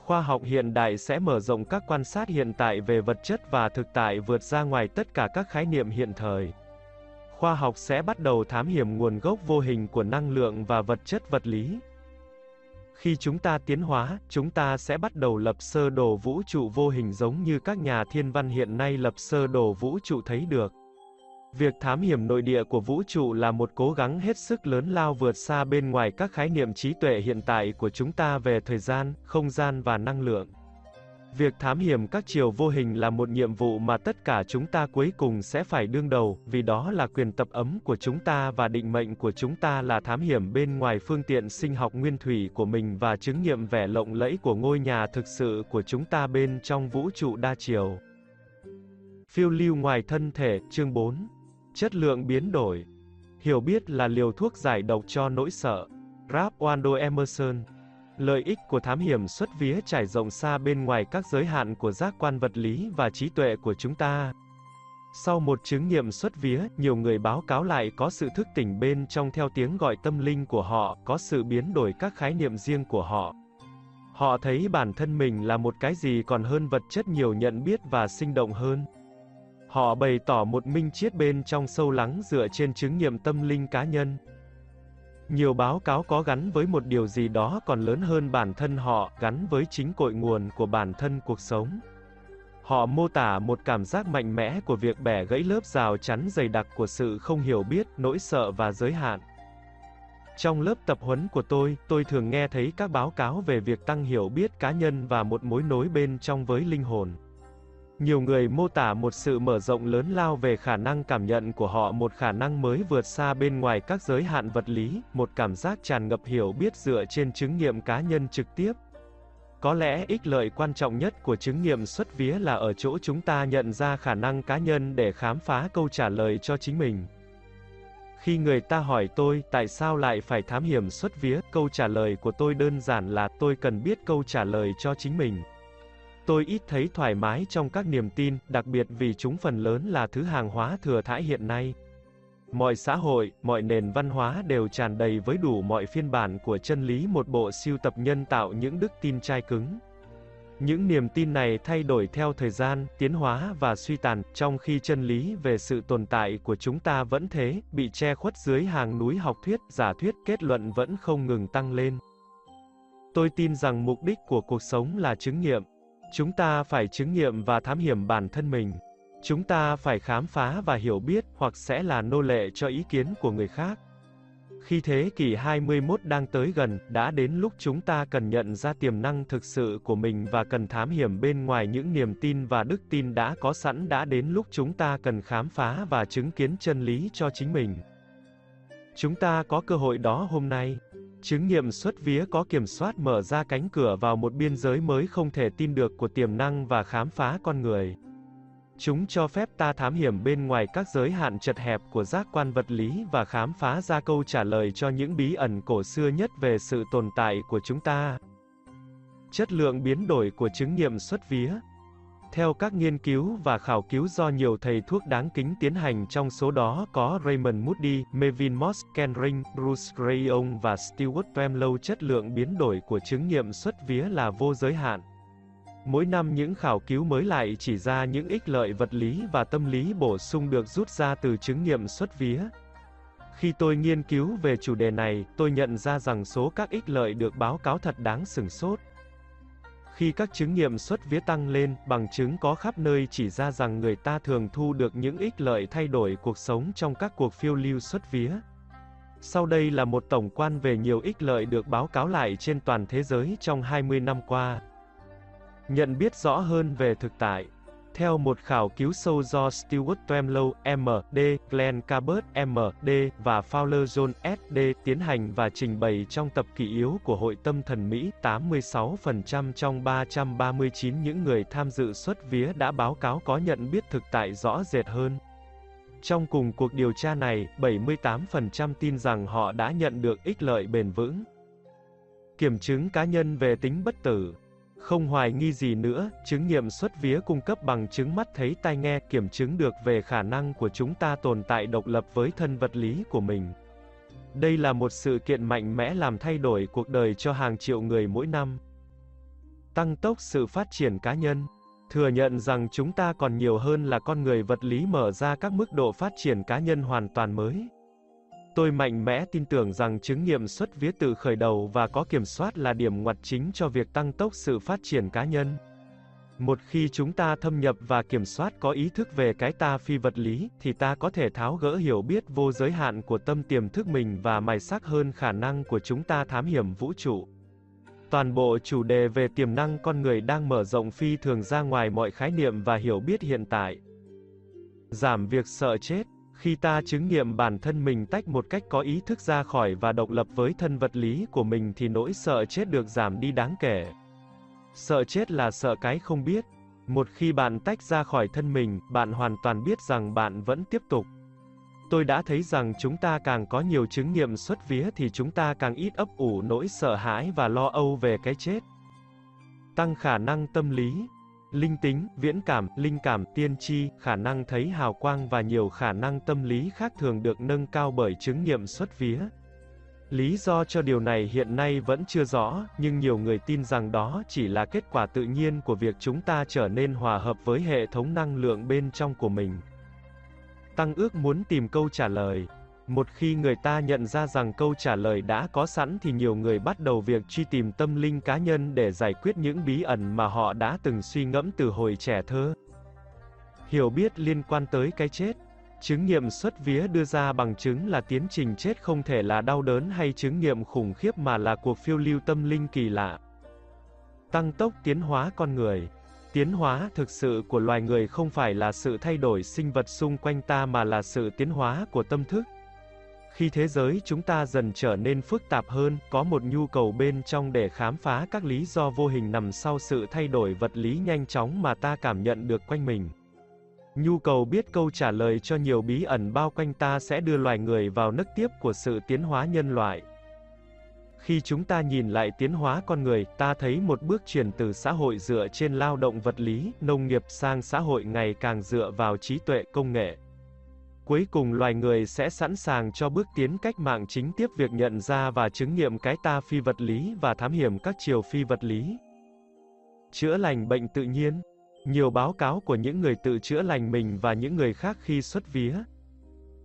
Khoa học hiện đại sẽ mở rộng các quan sát hiện tại về vật chất và thực tại vượt ra ngoài tất cả các khái niệm hiện thời. Khoa học sẽ bắt đầu thám hiểm nguồn gốc vô hình của năng lượng và vật chất vật lý. Khi chúng ta tiến hóa, chúng ta sẽ bắt đầu lập sơ đồ vũ trụ vô hình giống như các nhà thiên văn hiện nay lập sơ đồ vũ trụ thấy được. Việc thám hiểm nội địa của vũ trụ là một cố gắng hết sức lớn lao vượt xa bên ngoài các khái niệm trí tuệ hiện tại của chúng ta về thời gian, không gian và năng lượng. Việc thám hiểm các chiều vô hình là một nhiệm vụ mà tất cả chúng ta cuối cùng sẽ phải đương đầu, vì đó là quyền tập ấm của chúng ta và định mệnh của chúng ta là thám hiểm bên ngoài phương tiện sinh học nguyên thủy của mình và chứng nghiệm vẻ lộng lẫy của ngôi nhà thực sự của chúng ta bên trong vũ trụ đa chiều. Phiêu lưu ngoài thân thể, chương 4 Chất lượng biến đổi. Hiểu biết là liều thuốc giải độc cho nỗi sợ. Ralph Waldo Emerson. Lợi ích của thám hiểm xuất vía trải rộng xa bên ngoài các giới hạn của giác quan vật lý và trí tuệ của chúng ta. Sau một chứng nghiệm xuất vía, nhiều người báo cáo lại có sự thức tỉnh bên trong theo tiếng gọi tâm linh của họ, có sự biến đổi các khái niệm riêng của họ. Họ thấy bản thân mình là một cái gì còn hơn vật chất nhiều nhận biết và sinh động hơn. Họ bày tỏ một minh triết bên trong sâu lắng dựa trên chứng nghiệm tâm linh cá nhân. Nhiều báo cáo có gắn với một điều gì đó còn lớn hơn bản thân họ, gắn với chính cội nguồn của bản thân cuộc sống. Họ mô tả một cảm giác mạnh mẽ của việc bẻ gãy lớp rào chắn dày đặc của sự không hiểu biết, nỗi sợ và giới hạn. Trong lớp tập huấn của tôi, tôi thường nghe thấy các báo cáo về việc tăng hiểu biết cá nhân và một mối nối bên trong với linh hồn. Nhiều người mô tả một sự mở rộng lớn lao về khả năng cảm nhận của họ một khả năng mới vượt xa bên ngoài các giới hạn vật lý, một cảm giác tràn ngập hiểu biết dựa trên chứng nghiệm cá nhân trực tiếp. Có lẽ ích lợi quan trọng nhất của chứng nghiệm xuất vía là ở chỗ chúng ta nhận ra khả năng cá nhân để khám phá câu trả lời cho chính mình. Khi người ta hỏi tôi tại sao lại phải thám hiểm xuất vía, câu trả lời của tôi đơn giản là tôi cần biết câu trả lời cho chính mình. Tôi ít thấy thoải mái trong các niềm tin, đặc biệt vì chúng phần lớn là thứ hàng hóa thừa thãi hiện nay. Mọi xã hội, mọi nền văn hóa đều tràn đầy với đủ mọi phiên bản của chân lý một bộ siêu tập nhân tạo những đức tin chai cứng. Những niềm tin này thay đổi theo thời gian, tiến hóa và suy tàn, trong khi chân lý về sự tồn tại của chúng ta vẫn thế, bị che khuất dưới hàng núi học thuyết, giả thuyết, kết luận vẫn không ngừng tăng lên. Tôi tin rằng mục đích của cuộc sống là chứng nghiệm. Chúng ta phải chứng nghiệm và thám hiểm bản thân mình. Chúng ta phải khám phá và hiểu biết, hoặc sẽ là nô lệ cho ý kiến của người khác. Khi thế kỷ 21 đang tới gần, đã đến lúc chúng ta cần nhận ra tiềm năng thực sự của mình và cần thám hiểm bên ngoài những niềm tin và đức tin đã có sẵn đã đến lúc chúng ta cần khám phá và chứng kiến chân lý cho chính mình. Chúng ta có cơ hội đó hôm nay. Chứng nghiệm xuất vía có kiểm soát mở ra cánh cửa vào một biên giới mới không thể tin được của tiềm năng và khám phá con người. Chúng cho phép ta thám hiểm bên ngoài các giới hạn chật hẹp của giác quan vật lý và khám phá ra câu trả lời cho những bí ẩn cổ xưa nhất về sự tồn tại của chúng ta. Chất lượng biến đổi của chứng nghiệm xuất vía theo các nghiên cứu và khảo cứu do nhiều thầy thuốc đáng kính tiến hành trong số đó có Raymond Moody, Melvin Moss, Ken Ring, Bruce Rayon và Stewart Pemlow chất lượng biến đổi của chứng nghiệm xuất vía là vô giới hạn. Mỗi năm những khảo cứu mới lại chỉ ra những ích lợi vật lý và tâm lý bổ sung được rút ra từ chứng nghiệm xuất vía. Khi tôi nghiên cứu về chủ đề này, tôi nhận ra rằng số các ích lợi được báo cáo thật đáng sửng sốt. Khi các chứng nghiệm xuất vía tăng lên, bằng chứng có khắp nơi chỉ ra rằng người ta thường thu được những ích lợi thay đổi cuộc sống trong các cuộc phiêu lưu xuất vía. Sau đây là một tổng quan về nhiều ích lợi được báo cáo lại trên toàn thế giới trong 20 năm qua. Nhận biết rõ hơn về thực tại theo một khảo cứu sâu do Stewart Twemlow, M.D., Glenn Cabot, M.D. và Fowler John S.D. tiến hành và trình bày trong tập kỷ yếu của Hội Tâm Thần Mỹ, 86% trong 339 những người tham dự xuất vía đã báo cáo có nhận biết thực tại rõ rệt hơn. Trong cùng cuộc điều tra này, 78% tin rằng họ đã nhận được ích lợi bền vững. Kiểm chứng cá nhân về tính bất tử không hoài nghi gì nữa, chứng nghiệm xuất vía cung cấp bằng chứng mắt thấy tai nghe kiểm chứng được về khả năng của chúng ta tồn tại độc lập với thân vật lý của mình. Đây là một sự kiện mạnh mẽ làm thay đổi cuộc đời cho hàng triệu người mỗi năm. Tăng tốc sự phát triển cá nhân thừa nhận rằng chúng ta còn nhiều hơn là con người vật lý mở ra các mức độ phát triển cá nhân hoàn toàn mới. Tôi mạnh mẽ tin tưởng rằng chứng nghiệm xuất vía tự khởi đầu và có kiểm soát là điểm ngoặt chính cho việc tăng tốc sự phát triển cá nhân. Một khi chúng ta thâm nhập và kiểm soát có ý thức về cái ta phi vật lý, thì ta có thể tháo gỡ hiểu biết vô giới hạn của tâm tiềm thức mình và mài sắc hơn khả năng của chúng ta thám hiểm vũ trụ. Toàn bộ chủ đề về tiềm năng con người đang mở rộng phi thường ra ngoài mọi khái niệm và hiểu biết hiện tại. Giảm việc sợ chết khi ta chứng nghiệm bản thân mình tách một cách có ý thức ra khỏi và độc lập với thân vật lý của mình thì nỗi sợ chết được giảm đi đáng kể. Sợ chết là sợ cái không biết. Một khi bạn tách ra khỏi thân mình, bạn hoàn toàn biết rằng bạn vẫn tiếp tục. Tôi đã thấy rằng chúng ta càng có nhiều chứng nghiệm xuất vía thì chúng ta càng ít ấp ủ nỗi sợ hãi và lo âu về cái chết. Tăng khả năng tâm lý, linh tính, viễn cảm, linh cảm, tiên tri, khả năng thấy hào quang và nhiều khả năng tâm lý khác thường được nâng cao bởi chứng nghiệm xuất vía. Lý do cho điều này hiện nay vẫn chưa rõ, nhưng nhiều người tin rằng đó chỉ là kết quả tự nhiên của việc chúng ta trở nên hòa hợp với hệ thống năng lượng bên trong của mình. Tăng ước muốn tìm câu trả lời một khi người ta nhận ra rằng câu trả lời đã có sẵn thì nhiều người bắt đầu việc truy tìm tâm linh cá nhân để giải quyết những bí ẩn mà họ đã từng suy ngẫm từ hồi trẻ thơ. Hiểu biết liên quan tới cái chết. Chứng nghiệm xuất vía đưa ra bằng chứng là tiến trình chết không thể là đau đớn hay chứng nghiệm khủng khiếp mà là cuộc phiêu lưu tâm linh kỳ lạ. Tăng tốc tiến hóa con người Tiến hóa thực sự của loài người không phải là sự thay đổi sinh vật xung quanh ta mà là sự tiến hóa của tâm thức. Khi thế giới chúng ta dần trở nên phức tạp hơn, có một nhu cầu bên trong để khám phá các lý do vô hình nằm sau sự thay đổi vật lý nhanh chóng mà ta cảm nhận được quanh mình. Nhu cầu biết câu trả lời cho nhiều bí ẩn bao quanh ta sẽ đưa loài người vào nấc tiếp của sự tiến hóa nhân loại. Khi chúng ta nhìn lại tiến hóa con người, ta thấy một bước chuyển từ xã hội dựa trên lao động vật lý, nông nghiệp sang xã hội ngày càng dựa vào trí tuệ công nghệ. Cuối cùng loài người sẽ sẵn sàng cho bước tiến cách mạng chính tiếp việc nhận ra và chứng nghiệm cái ta phi vật lý và thám hiểm các chiều phi vật lý. Chữa lành bệnh tự nhiên Nhiều báo cáo của những người tự chữa lành mình và những người khác khi xuất vía.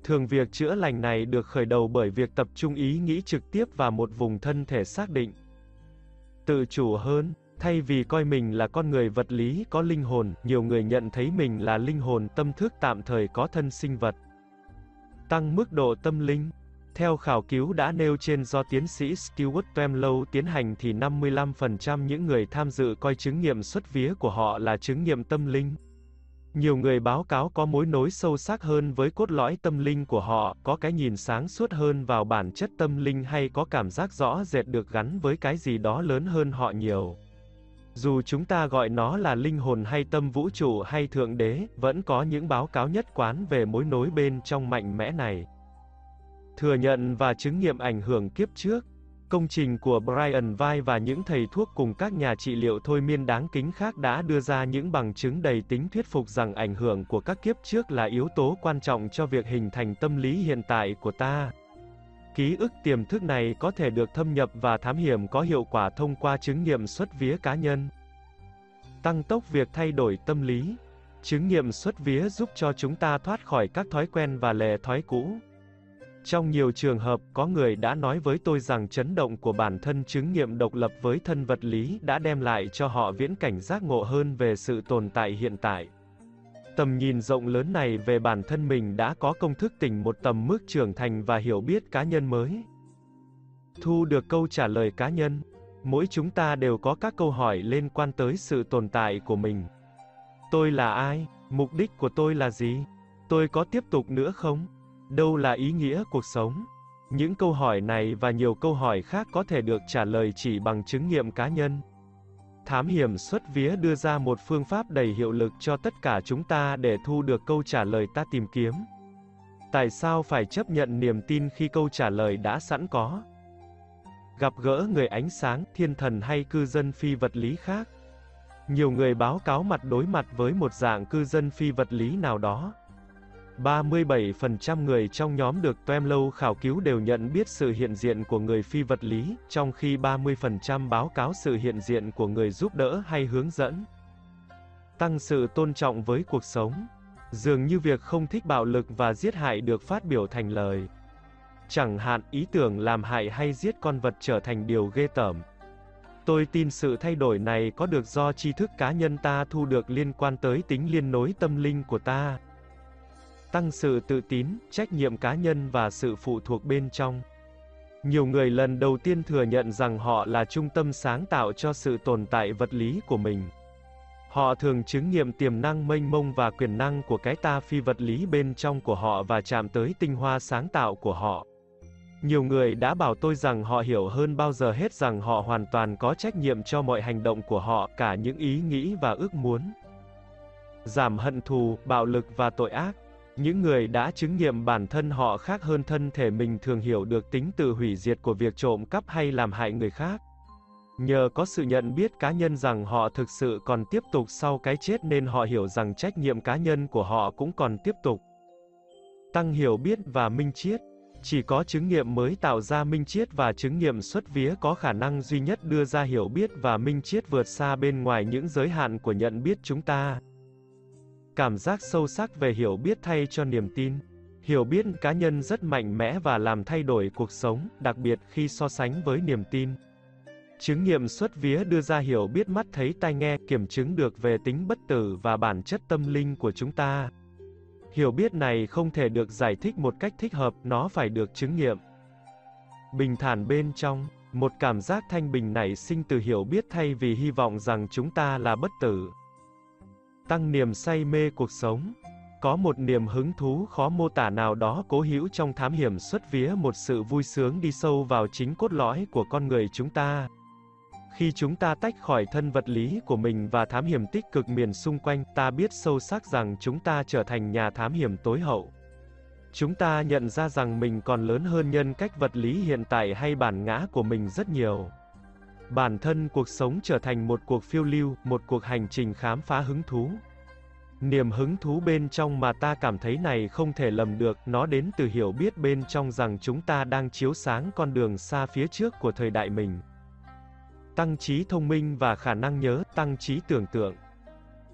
Thường việc chữa lành này được khởi đầu bởi việc tập trung ý nghĩ trực tiếp vào một vùng thân thể xác định. Tự chủ hơn, thay vì coi mình là con người vật lý có linh hồn, nhiều người nhận thấy mình là linh hồn tâm thức tạm thời có thân sinh vật. Tăng mức độ tâm linh Theo khảo cứu đã nêu trên do tiến sĩ Stuart Twemlow tiến hành thì 55% những người tham dự coi chứng nghiệm xuất vía của họ là chứng nghiệm tâm linh. Nhiều người báo cáo có mối nối sâu sắc hơn với cốt lõi tâm linh của họ, có cái nhìn sáng suốt hơn vào bản chất tâm linh hay có cảm giác rõ rệt được gắn với cái gì đó lớn hơn họ nhiều. Dù chúng ta gọi nó là linh hồn hay tâm vũ trụ hay thượng đế, vẫn có những báo cáo nhất quán về mối nối bên trong mạnh mẽ này. Thừa nhận và chứng nghiệm ảnh hưởng kiếp trước Công trình của Brian Vai và những thầy thuốc cùng các nhà trị liệu thôi miên đáng kính khác đã đưa ra những bằng chứng đầy tính thuyết phục rằng ảnh hưởng của các kiếp trước là yếu tố quan trọng cho việc hình thành tâm lý hiện tại của ta. Ký ức tiềm thức này có thể được thâm nhập và thám hiểm có hiệu quả thông qua chứng nghiệm xuất vía cá nhân. Tăng tốc việc thay đổi tâm lý. Chứng nghiệm xuất vía giúp cho chúng ta thoát khỏi các thói quen và lệ thói cũ. Trong nhiều trường hợp, có người đã nói với tôi rằng chấn động của bản thân chứng nghiệm độc lập với thân vật lý đã đem lại cho họ viễn cảnh giác ngộ hơn về sự tồn tại hiện tại. Tầm nhìn rộng lớn này về bản thân mình đã có công thức tỉnh một tầm mức trưởng thành và hiểu biết cá nhân mới. Thu được câu trả lời cá nhân. Mỗi chúng ta đều có các câu hỏi liên quan tới sự tồn tại của mình. Tôi là ai? Mục đích của tôi là gì? Tôi có tiếp tục nữa không? Đâu là ý nghĩa cuộc sống? Những câu hỏi này và nhiều câu hỏi khác có thể được trả lời chỉ bằng chứng nghiệm cá nhân. Thám hiểm xuất vía đưa ra một phương pháp đầy hiệu lực cho tất cả chúng ta để thu được câu trả lời ta tìm kiếm. Tại sao phải chấp nhận niềm tin khi câu trả lời đã sẵn có? Gặp gỡ người ánh sáng, thiên thần hay cư dân phi vật lý khác. Nhiều người báo cáo mặt đối mặt với một dạng cư dân phi vật lý nào đó. 37% người trong nhóm được Twemlow khảo cứu đều nhận biết sự hiện diện của người phi vật lý, trong khi 30% báo cáo sự hiện diện của người giúp đỡ hay hướng dẫn. Tăng sự tôn trọng với cuộc sống. Dường như việc không thích bạo lực và giết hại được phát biểu thành lời. Chẳng hạn, ý tưởng làm hại hay giết con vật trở thành điều ghê tởm. Tôi tin sự thay đổi này có được do tri thức cá nhân ta thu được liên quan tới tính liên nối tâm linh của ta tăng sự tự tín, trách nhiệm cá nhân và sự phụ thuộc bên trong. Nhiều người lần đầu tiên thừa nhận rằng họ là trung tâm sáng tạo cho sự tồn tại vật lý của mình. Họ thường chứng nghiệm tiềm năng mênh mông và quyền năng của cái ta phi vật lý bên trong của họ và chạm tới tinh hoa sáng tạo của họ. Nhiều người đã bảo tôi rằng họ hiểu hơn bao giờ hết rằng họ hoàn toàn có trách nhiệm cho mọi hành động của họ, cả những ý nghĩ và ước muốn. Giảm hận thù, bạo lực và tội ác. Những người đã chứng nghiệm bản thân họ khác hơn thân thể mình thường hiểu được tính tự hủy diệt của việc trộm cắp hay làm hại người khác. Nhờ có sự nhận biết cá nhân rằng họ thực sự còn tiếp tục sau cái chết nên họ hiểu rằng trách nhiệm cá nhân của họ cũng còn tiếp tục. Tăng hiểu biết và minh triết Chỉ có chứng nghiệm mới tạo ra minh triết và chứng nghiệm xuất vía có khả năng duy nhất đưa ra hiểu biết và minh triết vượt xa bên ngoài những giới hạn của nhận biết chúng ta. Cảm giác sâu sắc về hiểu biết thay cho niềm tin. Hiểu biết cá nhân rất mạnh mẽ và làm thay đổi cuộc sống, đặc biệt khi so sánh với niềm tin. Chứng nghiệm xuất vía đưa ra hiểu biết mắt thấy tai nghe, kiểm chứng được về tính bất tử và bản chất tâm linh của chúng ta. Hiểu biết này không thể được giải thích một cách thích hợp, nó phải được chứng nghiệm. Bình thản bên trong, một cảm giác thanh bình nảy sinh từ hiểu biết thay vì hy vọng rằng chúng ta là bất tử tăng niềm say mê cuộc sống. Có một niềm hứng thú khó mô tả nào đó cố hữu trong thám hiểm xuất vía một sự vui sướng đi sâu vào chính cốt lõi của con người chúng ta. Khi chúng ta tách khỏi thân vật lý của mình và thám hiểm tích cực miền xung quanh, ta biết sâu sắc rằng chúng ta trở thành nhà thám hiểm tối hậu. Chúng ta nhận ra rằng mình còn lớn hơn nhân cách vật lý hiện tại hay bản ngã của mình rất nhiều. Bản thân cuộc sống trở thành một cuộc phiêu lưu, một cuộc hành trình khám phá hứng thú. Niềm hứng thú bên trong mà ta cảm thấy này không thể lầm được, nó đến từ hiểu biết bên trong rằng chúng ta đang chiếu sáng con đường xa phía trước của thời đại mình. Tăng trí thông minh và khả năng nhớ, tăng trí tưởng tượng.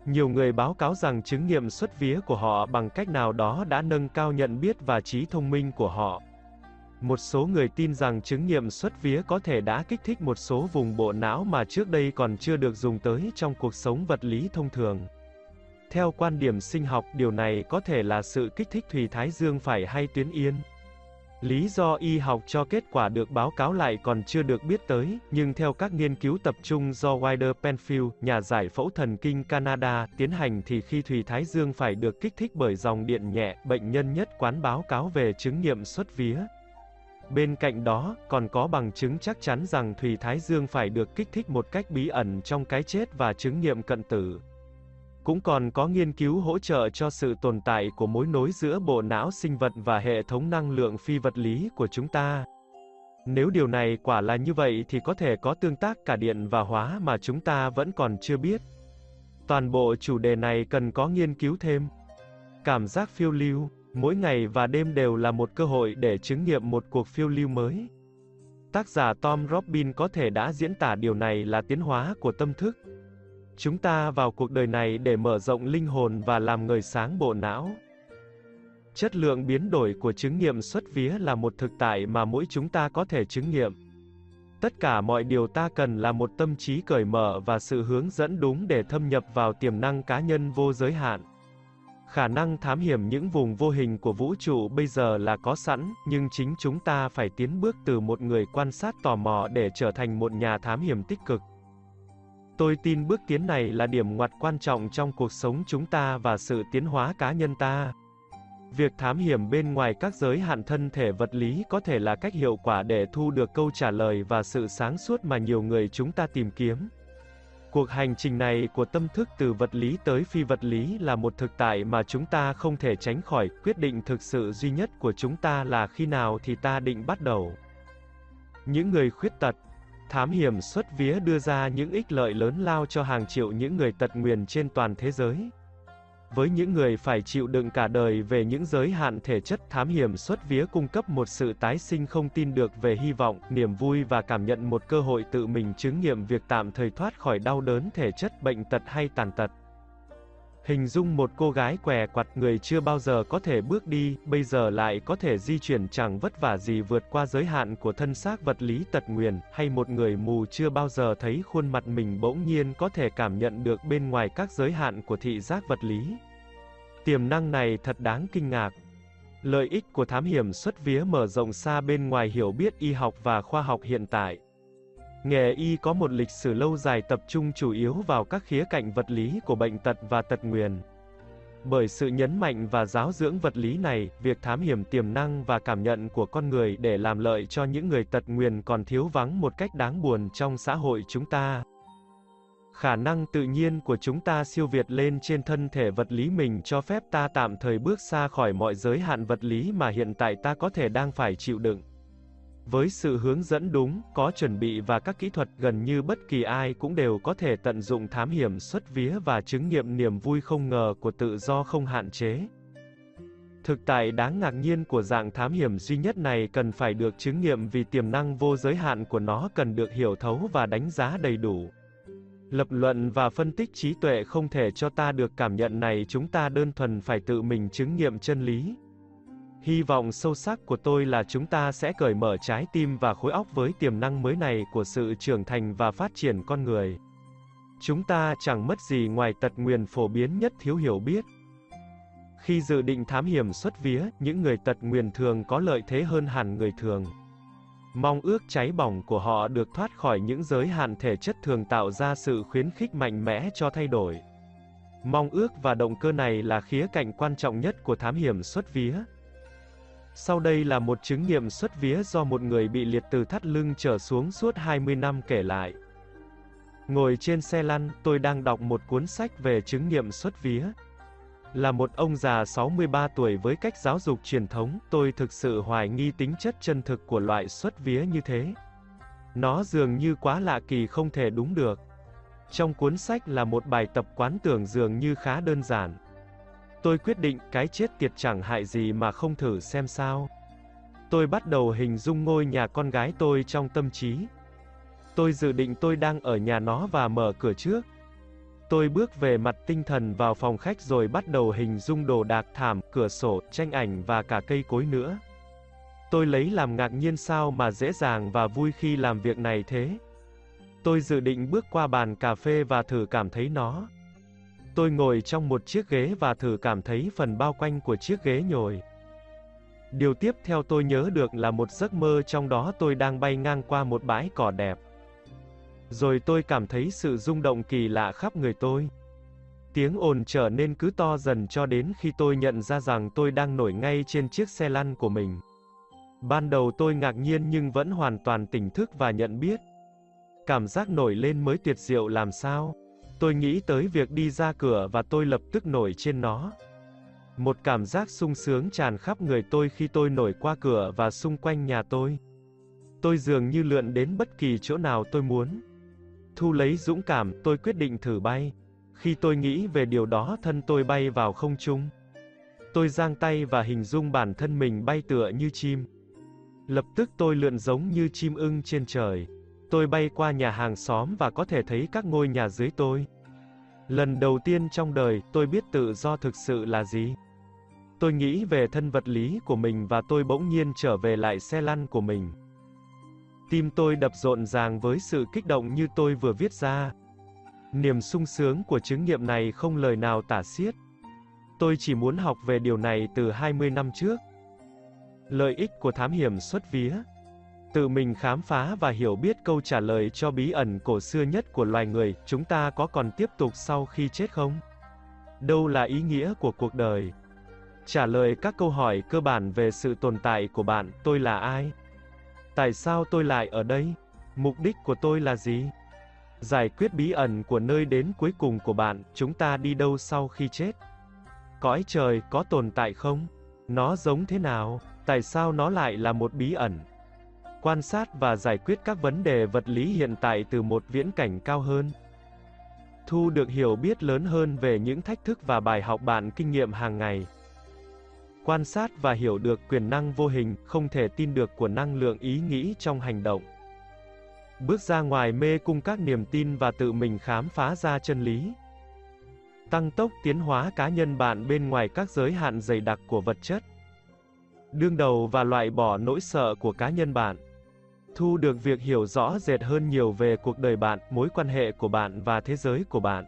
Nhiều người báo cáo rằng chứng nghiệm xuất vía của họ bằng cách nào đó đã nâng cao nhận biết và trí thông minh của họ. Một số người tin rằng chứng nghiệm xuất vía có thể đã kích thích một số vùng bộ não mà trước đây còn chưa được dùng tới trong cuộc sống vật lý thông thường. Theo quan điểm sinh học, điều này có thể là sự kích thích thùy thái dương phải hay tuyến yên. Lý do y học cho kết quả được báo cáo lại còn chưa được biết tới, nhưng theo các nghiên cứu tập trung do Wider Penfield, nhà giải phẫu thần kinh Canada, tiến hành thì khi thùy thái dương phải được kích thích bởi dòng điện nhẹ, bệnh nhân nhất quán báo cáo về chứng nghiệm xuất vía. Bên cạnh đó, còn có bằng chứng chắc chắn rằng thùy thái dương phải được kích thích một cách bí ẩn trong cái chết và chứng nghiệm cận tử. Cũng còn có nghiên cứu hỗ trợ cho sự tồn tại của mối nối giữa bộ não sinh vật và hệ thống năng lượng phi vật lý của chúng ta. Nếu điều này quả là như vậy thì có thể có tương tác cả điện và hóa mà chúng ta vẫn còn chưa biết. Toàn bộ chủ đề này cần có nghiên cứu thêm. Cảm giác phiêu lưu, mỗi ngày và đêm đều là một cơ hội để chứng nghiệm một cuộc phiêu lưu mới. Tác giả Tom Robin có thể đã diễn tả điều này là tiến hóa của tâm thức. Chúng ta vào cuộc đời này để mở rộng linh hồn và làm người sáng bộ não. Chất lượng biến đổi của chứng nghiệm xuất vía là một thực tại mà mỗi chúng ta có thể chứng nghiệm. Tất cả mọi điều ta cần là một tâm trí cởi mở và sự hướng dẫn đúng để thâm nhập vào tiềm năng cá nhân vô giới hạn. Khả năng thám hiểm những vùng vô hình của vũ trụ bây giờ là có sẵn, nhưng chính chúng ta phải tiến bước từ một người quan sát tò mò để trở thành một nhà thám hiểm tích cực. Tôi tin bước tiến này là điểm ngoặt quan trọng trong cuộc sống chúng ta và sự tiến hóa cá nhân ta. Việc thám hiểm bên ngoài các giới hạn thân thể vật lý có thể là cách hiệu quả để thu được câu trả lời và sự sáng suốt mà nhiều người chúng ta tìm kiếm. Cuộc hành trình này của tâm thức từ vật lý tới phi vật lý là một thực tại mà chúng ta không thể tránh khỏi, quyết định thực sự duy nhất của chúng ta là khi nào thì ta định bắt đầu. Những người khuyết tật, Thám hiểm xuất vía đưa ra những ích lợi lớn lao cho hàng triệu những người tật nguyền trên toàn thế giới. Với những người phải chịu đựng cả đời về những giới hạn thể chất, thám hiểm xuất vía cung cấp một sự tái sinh không tin được về hy vọng, niềm vui và cảm nhận một cơ hội tự mình chứng nghiệm việc tạm thời thoát khỏi đau đớn thể chất, bệnh tật hay tàn tật. Hình dung một cô gái què quặt người chưa bao giờ có thể bước đi, bây giờ lại có thể di chuyển chẳng vất vả gì vượt qua giới hạn của thân xác vật lý tật nguyền, hay một người mù chưa bao giờ thấy khuôn mặt mình bỗng nhiên có thể cảm nhận được bên ngoài các giới hạn của thị giác vật lý. Tiềm năng này thật đáng kinh ngạc. Lợi ích của thám hiểm xuất vía mở rộng xa bên ngoài hiểu biết y học và khoa học hiện tại. Nghề y có một lịch sử lâu dài tập trung chủ yếu vào các khía cạnh vật lý của bệnh tật và tật nguyền. Bởi sự nhấn mạnh và giáo dưỡng vật lý này, việc thám hiểm tiềm năng và cảm nhận của con người để làm lợi cho những người tật nguyền còn thiếu vắng một cách đáng buồn trong xã hội chúng ta. Khả năng tự nhiên của chúng ta siêu việt lên trên thân thể vật lý mình cho phép ta tạm thời bước xa khỏi mọi giới hạn vật lý mà hiện tại ta có thể đang phải chịu đựng. Với sự hướng dẫn đúng, có chuẩn bị và các kỹ thuật gần như bất kỳ ai cũng đều có thể tận dụng thám hiểm xuất vía và chứng nghiệm niềm vui không ngờ của tự do không hạn chế. Thực tại đáng ngạc nhiên của dạng thám hiểm duy nhất này cần phải được chứng nghiệm vì tiềm năng vô giới hạn của nó cần được hiểu thấu và đánh giá đầy đủ. Lập luận và phân tích trí tuệ không thể cho ta được cảm nhận này chúng ta đơn thuần phải tự mình chứng nghiệm chân lý. Hy vọng sâu sắc của tôi là chúng ta sẽ cởi mở trái tim và khối óc với tiềm năng mới này của sự trưởng thành và phát triển con người. Chúng ta chẳng mất gì ngoài tật nguyền phổ biến nhất thiếu hiểu biết. Khi dự định thám hiểm xuất vía, những người tật nguyền thường có lợi thế hơn hẳn người thường. Mong ước cháy bỏng của họ được thoát khỏi những giới hạn thể chất thường tạo ra sự khuyến khích mạnh mẽ cho thay đổi. Mong ước và động cơ này là khía cạnh quan trọng nhất của thám hiểm xuất vía. Sau đây là một chứng nghiệm xuất vía do một người bị liệt từ thắt lưng trở xuống suốt 20 năm kể lại. Ngồi trên xe lăn, tôi đang đọc một cuốn sách về chứng nghiệm xuất vía. Là một ông già 63 tuổi với cách giáo dục truyền thống, tôi thực sự hoài nghi tính chất chân thực của loại xuất vía như thế. Nó dường như quá lạ kỳ không thể đúng được. Trong cuốn sách là một bài tập quán tưởng dường như khá đơn giản. Tôi quyết định cái chết tiệt chẳng hại gì mà không thử xem sao. Tôi bắt đầu hình dung ngôi nhà con gái tôi trong tâm trí. Tôi dự định tôi đang ở nhà nó và mở cửa trước. Tôi bước về mặt tinh thần vào phòng khách rồi bắt đầu hình dung đồ đạc thảm, cửa sổ, tranh ảnh và cả cây cối nữa. Tôi lấy làm ngạc nhiên sao mà dễ dàng và vui khi làm việc này thế. Tôi dự định bước qua bàn cà phê và thử cảm thấy nó. Tôi ngồi trong một chiếc ghế và thử cảm thấy phần bao quanh của chiếc ghế nhồi. Điều tiếp theo tôi nhớ được là một giấc mơ trong đó tôi đang bay ngang qua một bãi cỏ đẹp. Rồi tôi cảm thấy sự rung động kỳ lạ khắp người tôi. Tiếng ồn trở nên cứ to dần cho đến khi tôi nhận ra rằng tôi đang nổi ngay trên chiếc xe lăn của mình. Ban đầu tôi ngạc nhiên nhưng vẫn hoàn toàn tỉnh thức và nhận biết. Cảm giác nổi lên mới tuyệt diệu làm sao. Tôi nghĩ tới việc đi ra cửa và tôi lập tức nổi trên nó. Một cảm giác sung sướng tràn khắp người tôi khi tôi nổi qua cửa và xung quanh nhà tôi. Tôi dường như lượn đến bất kỳ chỗ nào tôi muốn. Thu lấy dũng cảm, tôi quyết định thử bay. Khi tôi nghĩ về điều đó thân tôi bay vào không trung. Tôi giang tay và hình dung bản thân mình bay tựa như chim. Lập tức tôi lượn giống như chim ưng trên trời. Tôi bay qua nhà hàng xóm và có thể thấy các ngôi nhà dưới tôi. Lần đầu tiên trong đời, tôi biết tự do thực sự là gì. Tôi nghĩ về thân vật lý của mình và tôi bỗng nhiên trở về lại xe lăn của mình. Tim tôi đập rộn ràng với sự kích động như tôi vừa viết ra. Niềm sung sướng của chứng nghiệm này không lời nào tả xiết. Tôi chỉ muốn học về điều này từ 20 năm trước. Lợi ích của thám hiểm xuất vía Tự mình khám phá và hiểu biết câu trả lời cho bí ẩn cổ xưa nhất của loài người, chúng ta có còn tiếp tục sau khi chết không? Đâu là ý nghĩa của cuộc đời? Trả lời các câu hỏi cơ bản về sự tồn tại của bạn, tôi là ai? Tại sao tôi lại ở đây? Mục đích của tôi là gì? Giải quyết bí ẩn của nơi đến cuối cùng của bạn, chúng ta đi đâu sau khi chết? Cõi trời có tồn tại không? Nó giống thế nào? Tại sao nó lại là một bí ẩn? Quan sát và giải quyết các vấn đề vật lý hiện tại từ một viễn cảnh cao hơn. Thu được hiểu biết lớn hơn về những thách thức và bài học bạn kinh nghiệm hàng ngày. Quan sát và hiểu được quyền năng vô hình, không thể tin được của năng lượng ý nghĩ trong hành động. Bước ra ngoài mê cung các niềm tin và tự mình khám phá ra chân lý. Tăng tốc tiến hóa cá nhân bạn bên ngoài các giới hạn dày đặc của vật chất. Đương đầu và loại bỏ nỗi sợ của cá nhân bạn. Thu được việc hiểu rõ rệt hơn nhiều về cuộc đời bạn, mối quan hệ của bạn và thế giới của bạn.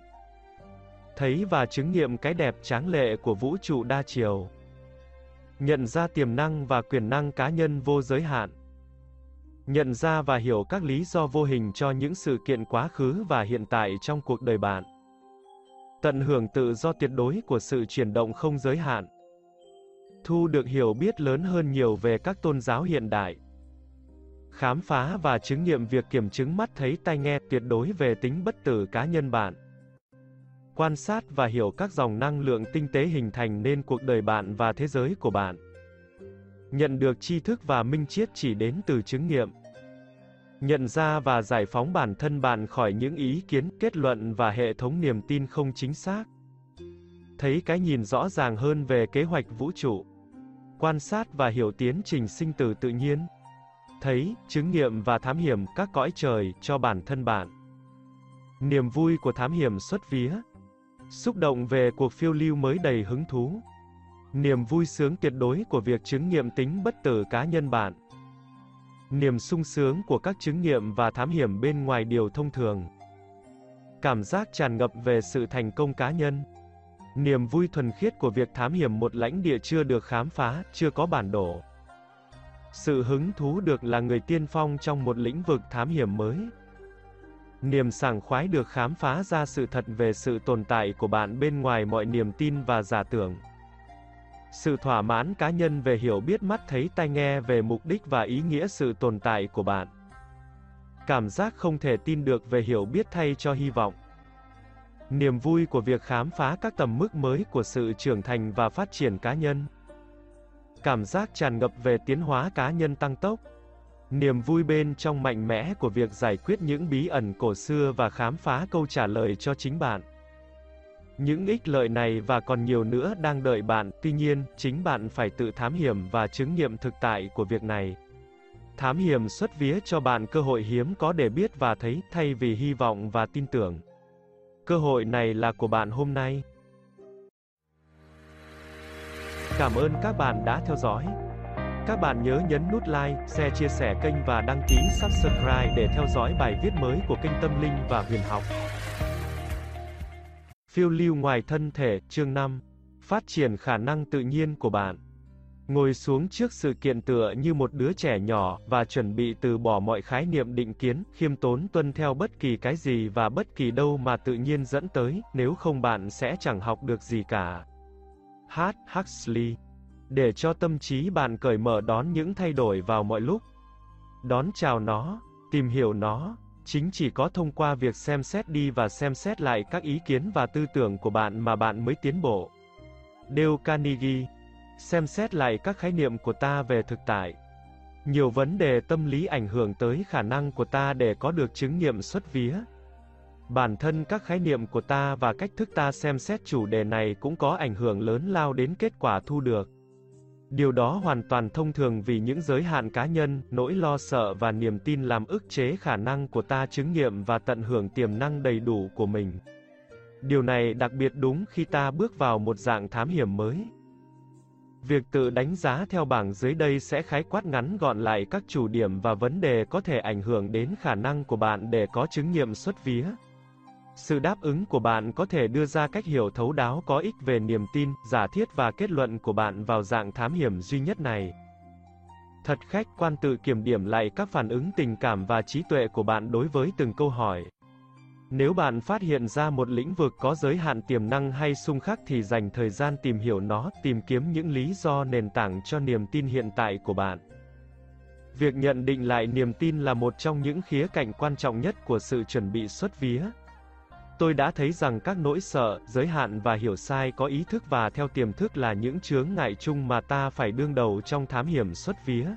Thấy và chứng nghiệm cái đẹp tráng lệ của vũ trụ đa chiều. Nhận ra tiềm năng và quyền năng cá nhân vô giới hạn. Nhận ra và hiểu các lý do vô hình cho những sự kiện quá khứ và hiện tại trong cuộc đời bạn. Tận hưởng tự do tuyệt đối của sự chuyển động không giới hạn. Thu được hiểu biết lớn hơn nhiều về các tôn giáo hiện đại. Khám phá và chứng nghiệm việc kiểm chứng mắt thấy tai nghe tuyệt đối về tính bất tử cá nhân bạn. Quan sát và hiểu các dòng năng lượng tinh tế hình thành nên cuộc đời bạn và thế giới của bạn. Nhận được tri thức và minh triết chỉ đến từ chứng nghiệm. Nhận ra và giải phóng bản thân bạn khỏi những ý kiến, kết luận và hệ thống niềm tin không chính xác. Thấy cái nhìn rõ ràng hơn về kế hoạch vũ trụ. Quan sát và hiểu tiến trình sinh tử tự nhiên. Thấy, chứng nghiệm và thám hiểm các cõi trời cho bản thân bạn. Niềm vui của thám hiểm xuất vía. Xúc động về cuộc phiêu lưu mới đầy hứng thú. Niềm vui sướng tuyệt đối của việc chứng nghiệm tính bất tử cá nhân bạn. Niềm sung sướng của các chứng nghiệm và thám hiểm bên ngoài điều thông thường. Cảm giác tràn ngập về sự thành công cá nhân. Niềm vui thuần khiết của việc thám hiểm một lãnh địa chưa được khám phá, chưa có bản đồ. Sự hứng thú được là người tiên phong trong một lĩnh vực thám hiểm mới. Niềm sảng khoái được khám phá ra sự thật về sự tồn tại của bạn bên ngoài mọi niềm tin và giả tưởng. Sự thỏa mãn cá nhân về hiểu biết mắt thấy tai nghe về mục đích và ý nghĩa sự tồn tại của bạn. Cảm giác không thể tin được về hiểu biết thay cho hy vọng. Niềm vui của việc khám phá các tầm mức mới của sự trưởng thành và phát triển cá nhân. Cảm giác tràn ngập về tiến hóa cá nhân tăng tốc. Niềm vui bên trong mạnh mẽ của việc giải quyết những bí ẩn cổ xưa và khám phá câu trả lời cho chính bạn. Những ích lợi này và còn nhiều nữa đang đợi bạn, tuy nhiên, chính bạn phải tự thám hiểm và chứng nghiệm thực tại của việc này. Thám hiểm xuất vía cho bạn cơ hội hiếm có để biết và thấy, thay vì hy vọng và tin tưởng. Cơ hội này là của bạn hôm nay. Cảm ơn các bạn đã theo dõi. Các bạn nhớ nhấn nút like, share chia sẻ kênh và đăng ký subscribe để theo dõi bài viết mới của kênh Tâm Linh và Huyền Học. Phiêu lưu ngoài thân thể, chương 5. Phát triển khả năng tự nhiên của bạn. Ngồi xuống trước sự kiện tựa như một đứa trẻ nhỏ, và chuẩn bị từ bỏ mọi khái niệm định kiến, khiêm tốn tuân theo bất kỳ cái gì và bất kỳ đâu mà tự nhiên dẫn tới, nếu không bạn sẽ chẳng học được gì cả. H. Huxley Để cho tâm trí bạn cởi mở đón những thay đổi vào mọi lúc. Đón chào nó, tìm hiểu nó, chính chỉ có thông qua việc xem xét đi và xem xét lại các ý kiến và tư tưởng của bạn mà bạn mới tiến bộ. Dale Carnegie xem xét lại các khái niệm của ta về thực tại. Nhiều vấn đề tâm lý ảnh hưởng tới khả năng của ta để có được chứng nghiệm xuất vía. Bản thân các khái niệm của ta và cách thức ta xem xét chủ đề này cũng có ảnh hưởng lớn lao đến kết quả thu được. Điều đó hoàn toàn thông thường vì những giới hạn cá nhân, nỗi lo sợ và niềm tin làm ức chế khả năng của ta chứng nghiệm và tận hưởng tiềm năng đầy đủ của mình. Điều này đặc biệt đúng khi ta bước vào một dạng thám hiểm mới. Việc tự đánh giá theo bảng dưới đây sẽ khái quát ngắn gọn lại các chủ điểm và vấn đề có thể ảnh hưởng đến khả năng của bạn để có chứng nghiệm xuất vía. Sự đáp ứng của bạn có thể đưa ra cách hiểu thấu đáo có ích về niềm tin, giả thiết và kết luận của bạn vào dạng thám hiểm duy nhất này. Thật khách quan tự kiểm điểm lại các phản ứng tình cảm và trí tuệ của bạn đối với từng câu hỏi. Nếu bạn phát hiện ra một lĩnh vực có giới hạn tiềm năng hay xung khắc thì dành thời gian tìm hiểu nó, tìm kiếm những lý do nền tảng cho niềm tin hiện tại của bạn. Việc nhận định lại niềm tin là một trong những khía cạnh quan trọng nhất của sự chuẩn bị xuất vía. Tôi đã thấy rằng các nỗi sợ, giới hạn và hiểu sai có ý thức và theo tiềm thức là những chướng ngại chung mà ta phải đương đầu trong thám hiểm xuất vía.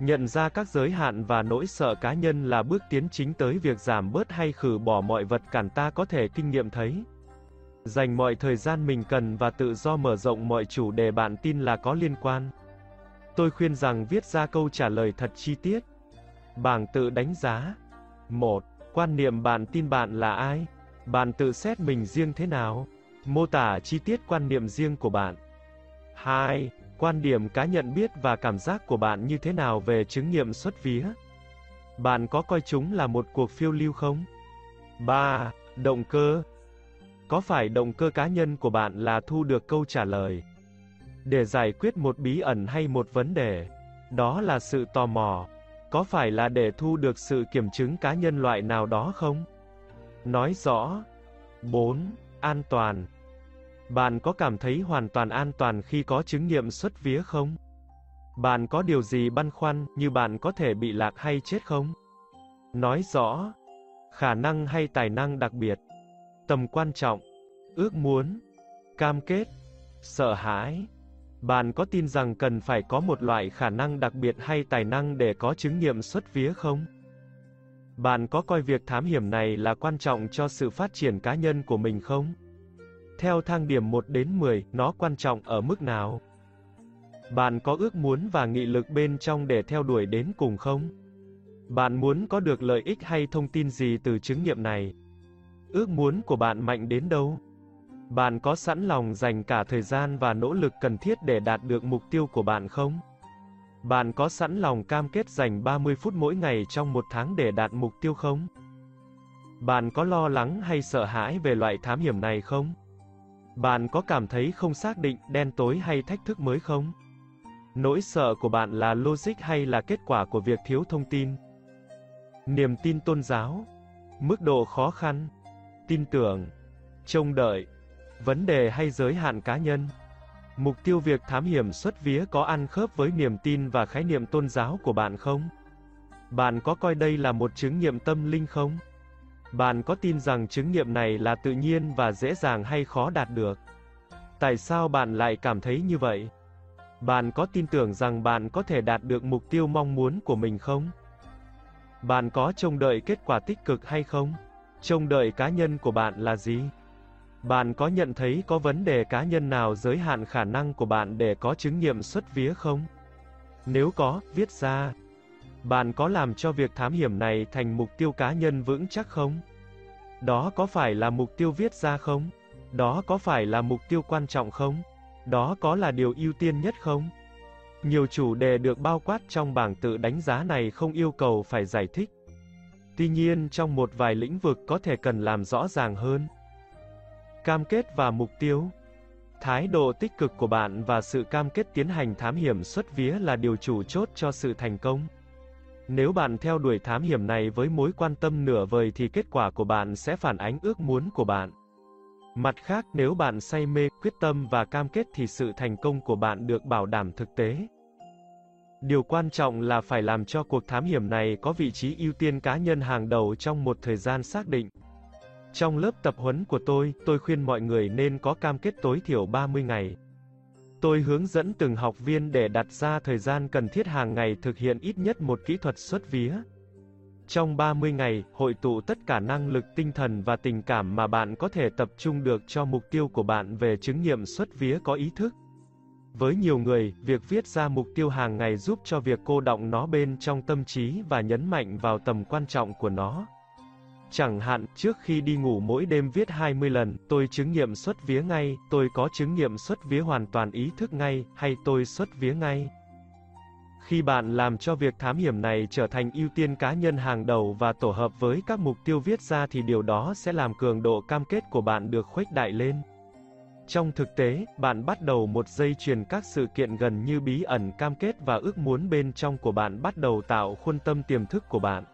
Nhận ra các giới hạn và nỗi sợ cá nhân là bước tiến chính tới việc giảm bớt hay khử bỏ mọi vật cản ta có thể kinh nghiệm thấy. Dành mọi thời gian mình cần và tự do mở rộng mọi chủ đề bạn tin là có liên quan. Tôi khuyên rằng viết ra câu trả lời thật chi tiết. Bảng tự đánh giá. 1. Quan niệm bạn tin bạn là ai? Bạn tự xét mình riêng thế nào? Mô tả chi tiết quan niệm riêng của bạn. 2. Quan điểm cá nhận biết và cảm giác của bạn như thế nào về chứng nghiệm xuất vía? Bạn có coi chúng là một cuộc phiêu lưu không? 3. Động cơ Có phải động cơ cá nhân của bạn là thu được câu trả lời? Để giải quyết một bí ẩn hay một vấn đề? Đó là sự tò mò. Có phải là để thu được sự kiểm chứng cá nhân loại nào đó không? Nói rõ. 4. An toàn bạn có cảm thấy hoàn toàn an toàn khi có chứng nghiệm xuất vía không? Bạn có điều gì băn khoăn, như bạn có thể bị lạc hay chết không? Nói rõ. Khả năng hay tài năng đặc biệt. Tầm quan trọng. Ước muốn. Cam kết. Sợ hãi. Bạn có tin rằng cần phải có một loại khả năng đặc biệt hay tài năng để có chứng nghiệm xuất vía không? Bạn có coi việc thám hiểm này là quan trọng cho sự phát triển cá nhân của mình không? Theo thang điểm 1 đến 10, nó quan trọng ở mức nào? Bạn có ước muốn và nghị lực bên trong để theo đuổi đến cùng không? Bạn muốn có được lợi ích hay thông tin gì từ chứng nghiệm này? Ước muốn của bạn mạnh đến đâu? Bạn có sẵn lòng dành cả thời gian và nỗ lực cần thiết để đạt được mục tiêu của bạn không? Bạn có sẵn lòng cam kết dành 30 phút mỗi ngày trong một tháng để đạt mục tiêu không? Bạn có lo lắng hay sợ hãi về loại thám hiểm này không? Bạn có cảm thấy không xác định, đen tối hay thách thức mới không? Nỗi sợ của bạn là logic hay là kết quả của việc thiếu thông tin? Niềm tin tôn giáo, mức độ khó khăn, tin tưởng, trông đợi, vấn đề hay giới hạn cá nhân. Mục tiêu việc thám hiểm xuất vía có ăn khớp với niềm tin và khái niệm tôn giáo của bạn không? Bạn có coi đây là một chứng nghiệm tâm linh không? Bạn có tin rằng chứng nghiệm này là tự nhiên và dễ dàng hay khó đạt được? Tại sao bạn lại cảm thấy như vậy? Bạn có tin tưởng rằng bạn có thể đạt được mục tiêu mong muốn của mình không? Bạn có trông đợi kết quả tích cực hay không? Trông đợi cá nhân của bạn là gì? Bạn có nhận thấy có vấn đề cá nhân nào giới hạn khả năng của bạn để có chứng nghiệm xuất vía không? Nếu có, viết ra. Bạn có làm cho việc thám hiểm này thành mục tiêu cá nhân vững chắc không? Đó có phải là mục tiêu viết ra không? Đó có phải là mục tiêu quan trọng không? Đó có là điều ưu tiên nhất không? Nhiều chủ đề được bao quát trong bảng tự đánh giá này không yêu cầu phải giải thích. Tuy nhiên trong một vài lĩnh vực có thể cần làm rõ ràng hơn. Cam kết và mục tiêu Thái độ tích cực của bạn và sự cam kết tiến hành thám hiểm xuất vía là điều chủ chốt cho sự thành công. Nếu bạn theo đuổi thám hiểm này với mối quan tâm nửa vời thì kết quả của bạn sẽ phản ánh ước muốn của bạn. Mặt khác, nếu bạn say mê, quyết tâm và cam kết thì sự thành công của bạn được bảo đảm thực tế. Điều quan trọng là phải làm cho cuộc thám hiểm này có vị trí ưu tiên cá nhân hàng đầu trong một thời gian xác định. Trong lớp tập huấn của tôi, tôi khuyên mọi người nên có cam kết tối thiểu 30 ngày. Tôi hướng dẫn từng học viên để đặt ra thời gian cần thiết hàng ngày thực hiện ít nhất một kỹ thuật xuất vía. Trong 30 ngày, hội tụ tất cả năng lực tinh thần và tình cảm mà bạn có thể tập trung được cho mục tiêu của bạn về chứng nghiệm xuất vía có ý thức. Với nhiều người, việc viết ra mục tiêu hàng ngày giúp cho việc cô động nó bên trong tâm trí và nhấn mạnh vào tầm quan trọng của nó. Chẳng hạn, trước khi đi ngủ mỗi đêm viết 20 lần, tôi chứng nghiệm xuất vía ngay, tôi có chứng nghiệm xuất vía hoàn toàn ý thức ngay, hay tôi xuất vía ngay. Khi bạn làm cho việc thám hiểm này trở thành ưu tiên cá nhân hàng đầu và tổ hợp với các mục tiêu viết ra thì điều đó sẽ làm cường độ cam kết của bạn được khuếch đại lên. Trong thực tế, bạn bắt đầu một dây chuyền các sự kiện gần như bí ẩn cam kết và ước muốn bên trong của bạn bắt đầu tạo khuôn tâm tiềm thức của bạn.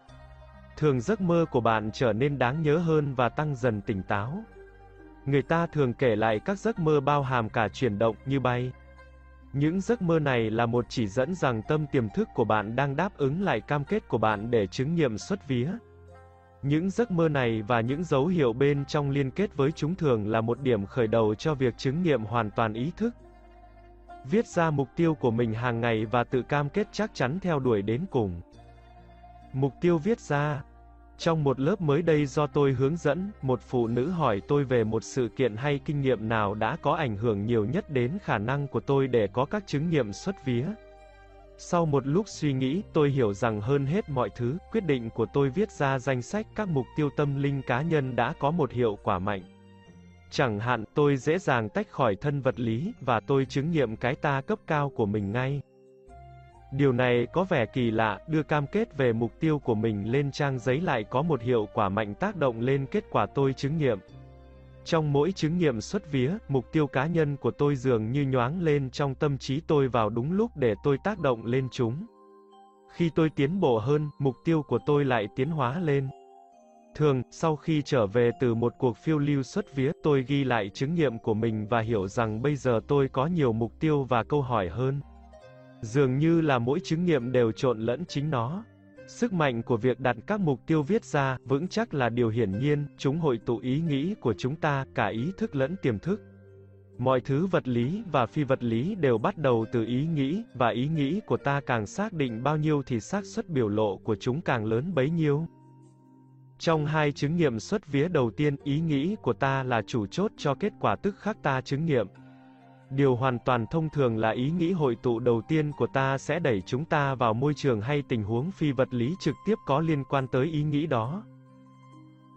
Thường giấc mơ của bạn trở nên đáng nhớ hơn và tăng dần tỉnh táo. Người ta thường kể lại các giấc mơ bao hàm cả chuyển động như bay. Những giấc mơ này là một chỉ dẫn rằng tâm tiềm thức của bạn đang đáp ứng lại cam kết của bạn để chứng nghiệm xuất vía. Những giấc mơ này và những dấu hiệu bên trong liên kết với chúng thường là một điểm khởi đầu cho việc chứng nghiệm hoàn toàn ý thức. Viết ra mục tiêu của mình hàng ngày và tự cam kết chắc chắn theo đuổi đến cùng. Mục tiêu viết ra Trong một lớp mới đây do tôi hướng dẫn, một phụ nữ hỏi tôi về một sự kiện hay kinh nghiệm nào đã có ảnh hưởng nhiều nhất đến khả năng của tôi để có các chứng nghiệm xuất vía. Sau một lúc suy nghĩ, tôi hiểu rằng hơn hết mọi thứ, quyết định của tôi viết ra danh sách các mục tiêu tâm linh cá nhân đã có một hiệu quả mạnh. Chẳng hạn, tôi dễ dàng tách khỏi thân vật lý, và tôi chứng nghiệm cái ta cấp cao của mình ngay. Điều này có vẻ kỳ lạ, đưa cam kết về mục tiêu của mình lên trang giấy lại có một hiệu quả mạnh tác động lên kết quả tôi chứng nghiệm. Trong mỗi chứng nghiệm xuất vía, mục tiêu cá nhân của tôi dường như nhoáng lên trong tâm trí tôi vào đúng lúc để tôi tác động lên chúng. Khi tôi tiến bộ hơn, mục tiêu của tôi lại tiến hóa lên. Thường, sau khi trở về từ một cuộc phiêu lưu xuất vía, tôi ghi lại chứng nghiệm của mình và hiểu rằng bây giờ tôi có nhiều mục tiêu và câu hỏi hơn. Dường như là mỗi chứng nghiệm đều trộn lẫn chính nó. Sức mạnh của việc đặt các mục tiêu viết ra, vững chắc là điều hiển nhiên, chúng hội tụ ý nghĩ của chúng ta, cả ý thức lẫn tiềm thức. Mọi thứ vật lý và phi vật lý đều bắt đầu từ ý nghĩ, và ý nghĩ của ta càng xác định bao nhiêu thì xác suất biểu lộ của chúng càng lớn bấy nhiêu. Trong hai chứng nghiệm xuất vía đầu tiên, ý nghĩ của ta là chủ chốt cho kết quả tức khắc ta chứng nghiệm. Điều hoàn toàn thông thường là ý nghĩ hội tụ đầu tiên của ta sẽ đẩy chúng ta vào môi trường hay tình huống phi vật lý trực tiếp có liên quan tới ý nghĩ đó.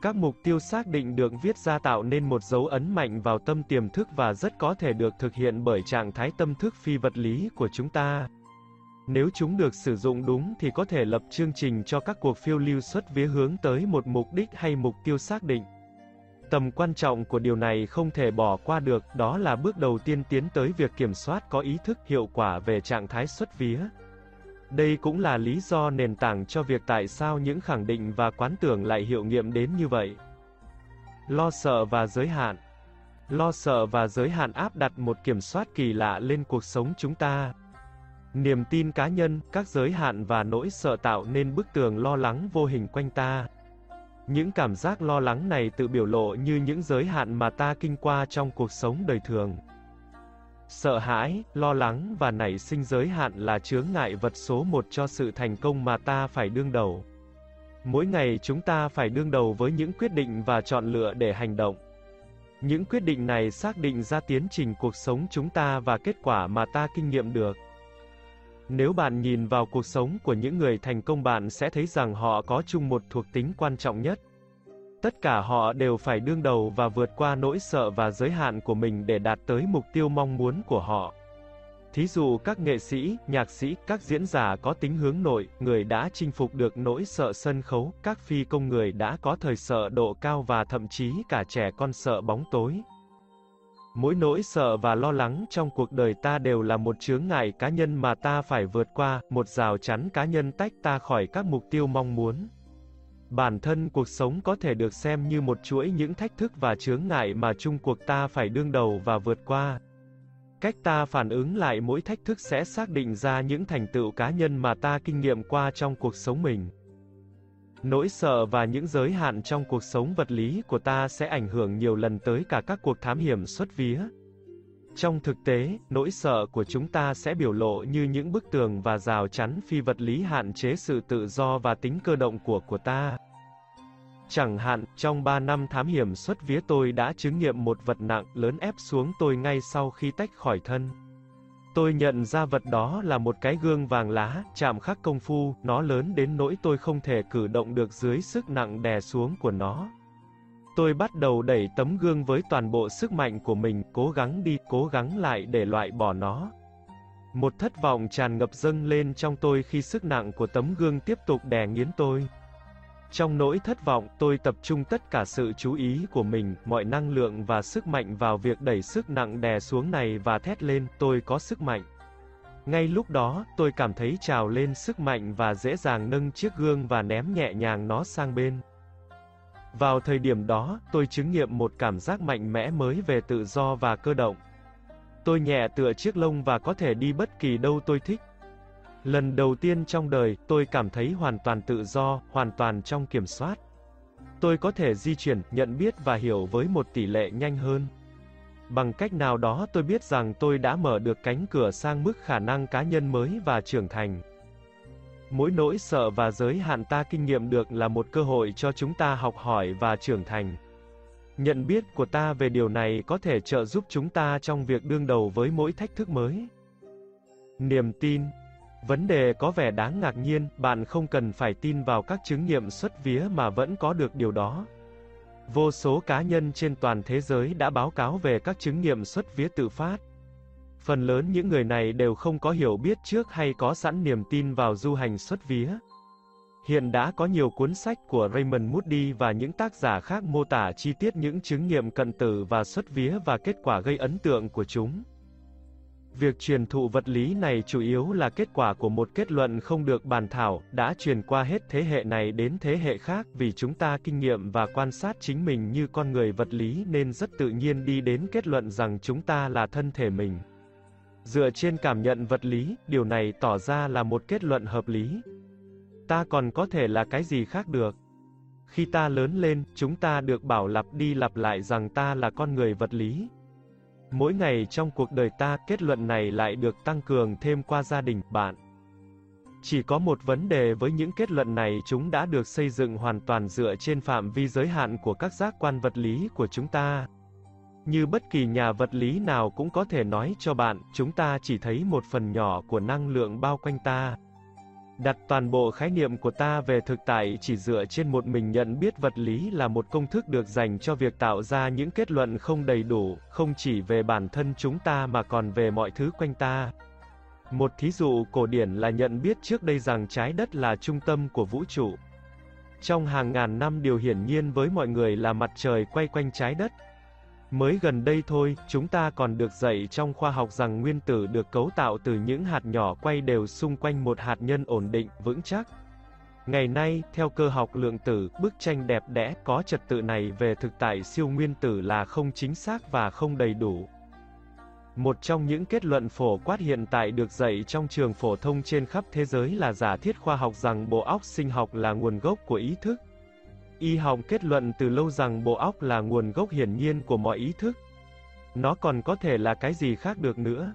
Các mục tiêu xác định được viết ra tạo nên một dấu ấn mạnh vào tâm tiềm thức và rất có thể được thực hiện bởi trạng thái tâm thức phi vật lý của chúng ta. Nếu chúng được sử dụng đúng thì có thể lập chương trình cho các cuộc phiêu lưu xuất vía hướng tới một mục đích hay mục tiêu xác định. Tầm quan trọng của điều này không thể bỏ qua được, đó là bước đầu tiên tiến tới việc kiểm soát có ý thức hiệu quả về trạng thái xuất vía. Đây cũng là lý do nền tảng cho việc tại sao những khẳng định và quán tưởng lại hiệu nghiệm đến như vậy. Lo sợ và giới hạn Lo sợ và giới hạn áp đặt một kiểm soát kỳ lạ lên cuộc sống chúng ta. Niềm tin cá nhân, các giới hạn và nỗi sợ tạo nên bức tường lo lắng vô hình quanh ta. Những cảm giác lo lắng này tự biểu lộ như những giới hạn mà ta kinh qua trong cuộc sống đời thường. Sợ hãi, lo lắng và nảy sinh giới hạn là chướng ngại vật số một cho sự thành công mà ta phải đương đầu. Mỗi ngày chúng ta phải đương đầu với những quyết định và chọn lựa để hành động. Những quyết định này xác định ra tiến trình cuộc sống chúng ta và kết quả mà ta kinh nghiệm được. Nếu bạn nhìn vào cuộc sống của những người thành công bạn sẽ thấy rằng họ có chung một thuộc tính quan trọng nhất. Tất cả họ đều phải đương đầu và vượt qua nỗi sợ và giới hạn của mình để đạt tới mục tiêu mong muốn của họ. Thí dụ các nghệ sĩ, nhạc sĩ, các diễn giả có tính hướng nội, người đã chinh phục được nỗi sợ sân khấu, các phi công người đã có thời sợ độ cao và thậm chí cả trẻ con sợ bóng tối. Mỗi nỗi sợ và lo lắng trong cuộc đời ta đều là một chướng ngại cá nhân mà ta phải vượt qua, một rào chắn cá nhân tách ta khỏi các mục tiêu mong muốn. Bản thân cuộc sống có thể được xem như một chuỗi những thách thức và chướng ngại mà chung cuộc ta phải đương đầu và vượt qua. Cách ta phản ứng lại mỗi thách thức sẽ xác định ra những thành tựu cá nhân mà ta kinh nghiệm qua trong cuộc sống mình. Nỗi sợ và những giới hạn trong cuộc sống vật lý của ta sẽ ảnh hưởng nhiều lần tới cả các cuộc thám hiểm xuất vía. Trong thực tế, nỗi sợ của chúng ta sẽ biểu lộ như những bức tường và rào chắn phi vật lý hạn chế sự tự do và tính cơ động của của ta. Chẳng hạn, trong 3 năm thám hiểm xuất vía tôi đã chứng nghiệm một vật nặng lớn ép xuống tôi ngay sau khi tách khỏi thân. Tôi nhận ra vật đó là một cái gương vàng lá, chạm khắc công phu, nó lớn đến nỗi tôi không thể cử động được dưới sức nặng đè xuống của nó. Tôi bắt đầu đẩy tấm gương với toàn bộ sức mạnh của mình, cố gắng đi, cố gắng lại để loại bỏ nó. Một thất vọng tràn ngập dâng lên trong tôi khi sức nặng của tấm gương tiếp tục đè nghiến tôi. Trong nỗi thất vọng, tôi tập trung tất cả sự chú ý của mình, mọi năng lượng và sức mạnh vào việc đẩy sức nặng đè xuống này và thét lên, tôi có sức mạnh. Ngay lúc đó, tôi cảm thấy trào lên sức mạnh và dễ dàng nâng chiếc gương và ném nhẹ nhàng nó sang bên. Vào thời điểm đó, tôi chứng nghiệm một cảm giác mạnh mẽ mới về tự do và cơ động. Tôi nhẹ tựa chiếc lông và có thể đi bất kỳ đâu tôi thích. Lần đầu tiên trong đời, tôi cảm thấy hoàn toàn tự do, hoàn toàn trong kiểm soát. Tôi có thể di chuyển, nhận biết và hiểu với một tỷ lệ nhanh hơn. Bằng cách nào đó tôi biết rằng tôi đã mở được cánh cửa sang mức khả năng cá nhân mới và trưởng thành. Mỗi nỗi sợ và giới hạn ta kinh nghiệm được là một cơ hội cho chúng ta học hỏi và trưởng thành. Nhận biết của ta về điều này có thể trợ giúp chúng ta trong việc đương đầu với mỗi thách thức mới. Niềm tin Vấn đề có vẻ đáng ngạc nhiên, bạn không cần phải tin vào các chứng nghiệm xuất vía mà vẫn có được điều đó. Vô số cá nhân trên toàn thế giới đã báo cáo về các chứng nghiệm xuất vía tự phát. Phần lớn những người này đều không có hiểu biết trước hay có sẵn niềm tin vào du hành xuất vía. Hiện đã có nhiều cuốn sách của Raymond Moody và những tác giả khác mô tả chi tiết những chứng nghiệm cận tử và xuất vía và kết quả gây ấn tượng của chúng. Việc truyền thụ vật lý này chủ yếu là kết quả của một kết luận không được bàn thảo, đã truyền qua hết thế hệ này đến thế hệ khác vì chúng ta kinh nghiệm và quan sát chính mình như con người vật lý nên rất tự nhiên đi đến kết luận rằng chúng ta là thân thể mình. Dựa trên cảm nhận vật lý, điều này tỏ ra là một kết luận hợp lý. Ta còn có thể là cái gì khác được? Khi ta lớn lên, chúng ta được bảo lặp đi lặp lại rằng ta là con người vật lý. Mỗi ngày trong cuộc đời ta, kết luận này lại được tăng cường thêm qua gia đình, bạn. Chỉ có một vấn đề với những kết luận này chúng đã được xây dựng hoàn toàn dựa trên phạm vi giới hạn của các giác quan vật lý của chúng ta. Như bất kỳ nhà vật lý nào cũng có thể nói cho bạn, chúng ta chỉ thấy một phần nhỏ của năng lượng bao quanh ta. Đặt toàn bộ khái niệm của ta về thực tại chỉ dựa trên một mình nhận biết vật lý là một công thức được dành cho việc tạo ra những kết luận không đầy đủ, không chỉ về bản thân chúng ta mà còn về mọi thứ quanh ta. Một thí dụ cổ điển là nhận biết trước đây rằng trái đất là trung tâm của vũ trụ. Trong hàng ngàn năm điều hiển nhiên với mọi người là mặt trời quay quanh trái đất, Mới gần đây thôi, chúng ta còn được dạy trong khoa học rằng nguyên tử được cấu tạo từ những hạt nhỏ quay đều xung quanh một hạt nhân ổn định, vững chắc. Ngày nay, theo cơ học lượng tử, bức tranh đẹp đẽ có trật tự này về thực tại siêu nguyên tử là không chính xác và không đầy đủ. Một trong những kết luận phổ quát hiện tại được dạy trong trường phổ thông trên khắp thế giới là giả thiết khoa học rằng bộ óc sinh học là nguồn gốc của ý thức. Y học kết luận từ lâu rằng bộ óc là nguồn gốc hiển nhiên của mọi ý thức. Nó còn có thể là cái gì khác được nữa.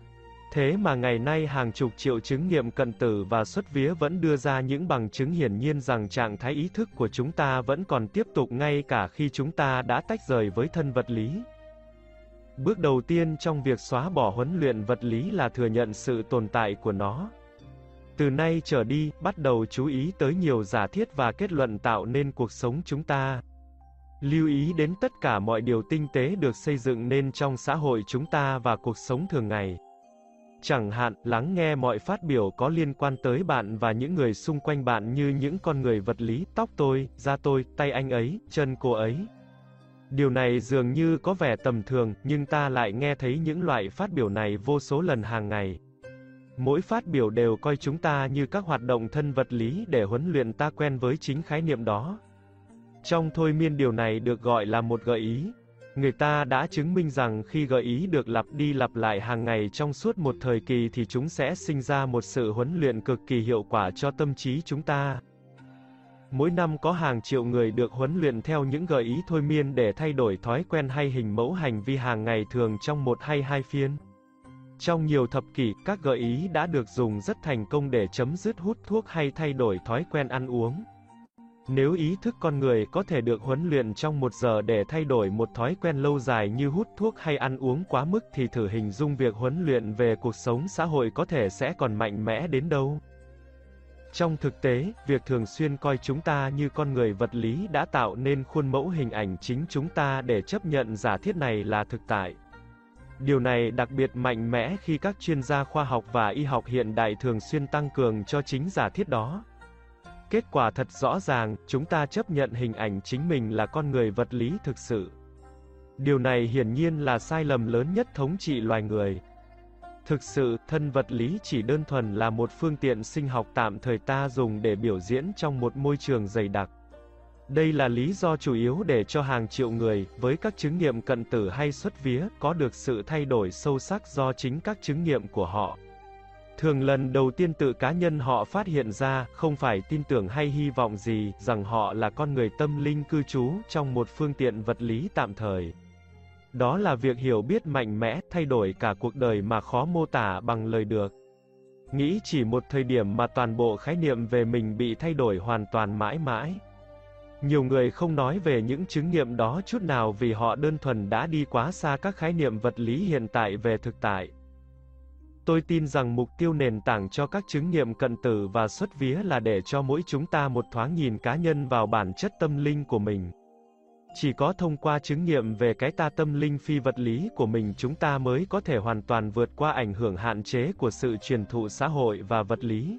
Thế mà ngày nay hàng chục triệu chứng nghiệm cận tử và xuất vía vẫn đưa ra những bằng chứng hiển nhiên rằng trạng thái ý thức của chúng ta vẫn còn tiếp tục ngay cả khi chúng ta đã tách rời với thân vật lý. Bước đầu tiên trong việc xóa bỏ huấn luyện vật lý là thừa nhận sự tồn tại của nó. Từ nay trở đi, bắt đầu chú ý tới nhiều giả thiết và kết luận tạo nên cuộc sống chúng ta. Lưu ý đến tất cả mọi điều tinh tế được xây dựng nên trong xã hội chúng ta và cuộc sống thường ngày. Chẳng hạn, lắng nghe mọi phát biểu có liên quan tới bạn và những người xung quanh bạn như những con người vật lý, tóc tôi, da tôi, tay anh ấy, chân cô ấy. Điều này dường như có vẻ tầm thường, nhưng ta lại nghe thấy những loại phát biểu này vô số lần hàng ngày. Mỗi phát biểu đều coi chúng ta như các hoạt động thân vật lý để huấn luyện ta quen với chính khái niệm đó. Trong thôi miên điều này được gọi là một gợi ý. Người ta đã chứng minh rằng khi gợi ý được lặp đi lặp lại hàng ngày trong suốt một thời kỳ thì chúng sẽ sinh ra một sự huấn luyện cực kỳ hiệu quả cho tâm trí chúng ta. Mỗi năm có hàng triệu người được huấn luyện theo những gợi ý thôi miên để thay đổi thói quen hay hình mẫu hành vi hàng ngày thường trong một hay hai phiên. Trong nhiều thập kỷ, các gợi ý đã được dùng rất thành công để chấm dứt hút thuốc hay thay đổi thói quen ăn uống. Nếu ý thức con người có thể được huấn luyện trong một giờ để thay đổi một thói quen lâu dài như hút thuốc hay ăn uống quá mức thì thử hình dung việc huấn luyện về cuộc sống xã hội có thể sẽ còn mạnh mẽ đến đâu. Trong thực tế, việc thường xuyên coi chúng ta như con người vật lý đã tạo nên khuôn mẫu hình ảnh chính chúng ta để chấp nhận giả thiết này là thực tại. Điều này đặc biệt mạnh mẽ khi các chuyên gia khoa học và y học hiện đại thường xuyên tăng cường cho chính giả thiết đó. Kết quả thật rõ ràng, chúng ta chấp nhận hình ảnh chính mình là con người vật lý thực sự. Điều này hiển nhiên là sai lầm lớn nhất thống trị loài người. Thực sự, thân vật lý chỉ đơn thuần là một phương tiện sinh học tạm thời ta dùng để biểu diễn trong một môi trường dày đặc. Đây là lý do chủ yếu để cho hàng triệu người, với các chứng nghiệm cận tử hay xuất vía, có được sự thay đổi sâu sắc do chính các chứng nghiệm của họ. Thường lần đầu tiên tự cá nhân họ phát hiện ra, không phải tin tưởng hay hy vọng gì, rằng họ là con người tâm linh cư trú trong một phương tiện vật lý tạm thời. Đó là việc hiểu biết mạnh mẽ, thay đổi cả cuộc đời mà khó mô tả bằng lời được. Nghĩ chỉ một thời điểm mà toàn bộ khái niệm về mình bị thay đổi hoàn toàn mãi mãi. Nhiều người không nói về những chứng nghiệm đó chút nào vì họ đơn thuần đã đi quá xa các khái niệm vật lý hiện tại về thực tại. Tôi tin rằng mục tiêu nền tảng cho các chứng nghiệm cận tử và xuất vía là để cho mỗi chúng ta một thoáng nhìn cá nhân vào bản chất tâm linh của mình. Chỉ có thông qua chứng nghiệm về cái ta tâm linh phi vật lý của mình chúng ta mới có thể hoàn toàn vượt qua ảnh hưởng hạn chế của sự truyền thụ xã hội và vật lý.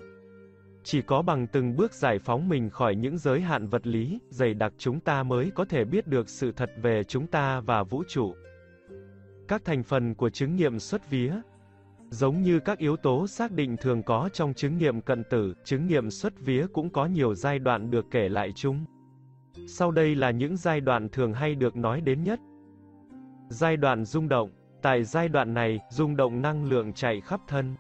Chỉ có bằng từng bước giải phóng mình khỏi những giới hạn vật lý, dày đặc chúng ta mới có thể biết được sự thật về chúng ta và vũ trụ. Các thành phần của chứng nghiệm xuất vía Giống như các yếu tố xác định thường có trong chứng nghiệm cận tử, chứng nghiệm xuất vía cũng có nhiều giai đoạn được kể lại chung. Sau đây là những giai đoạn thường hay được nói đến nhất. Giai đoạn rung động. Tại giai đoạn này, rung động năng lượng chạy khắp thân.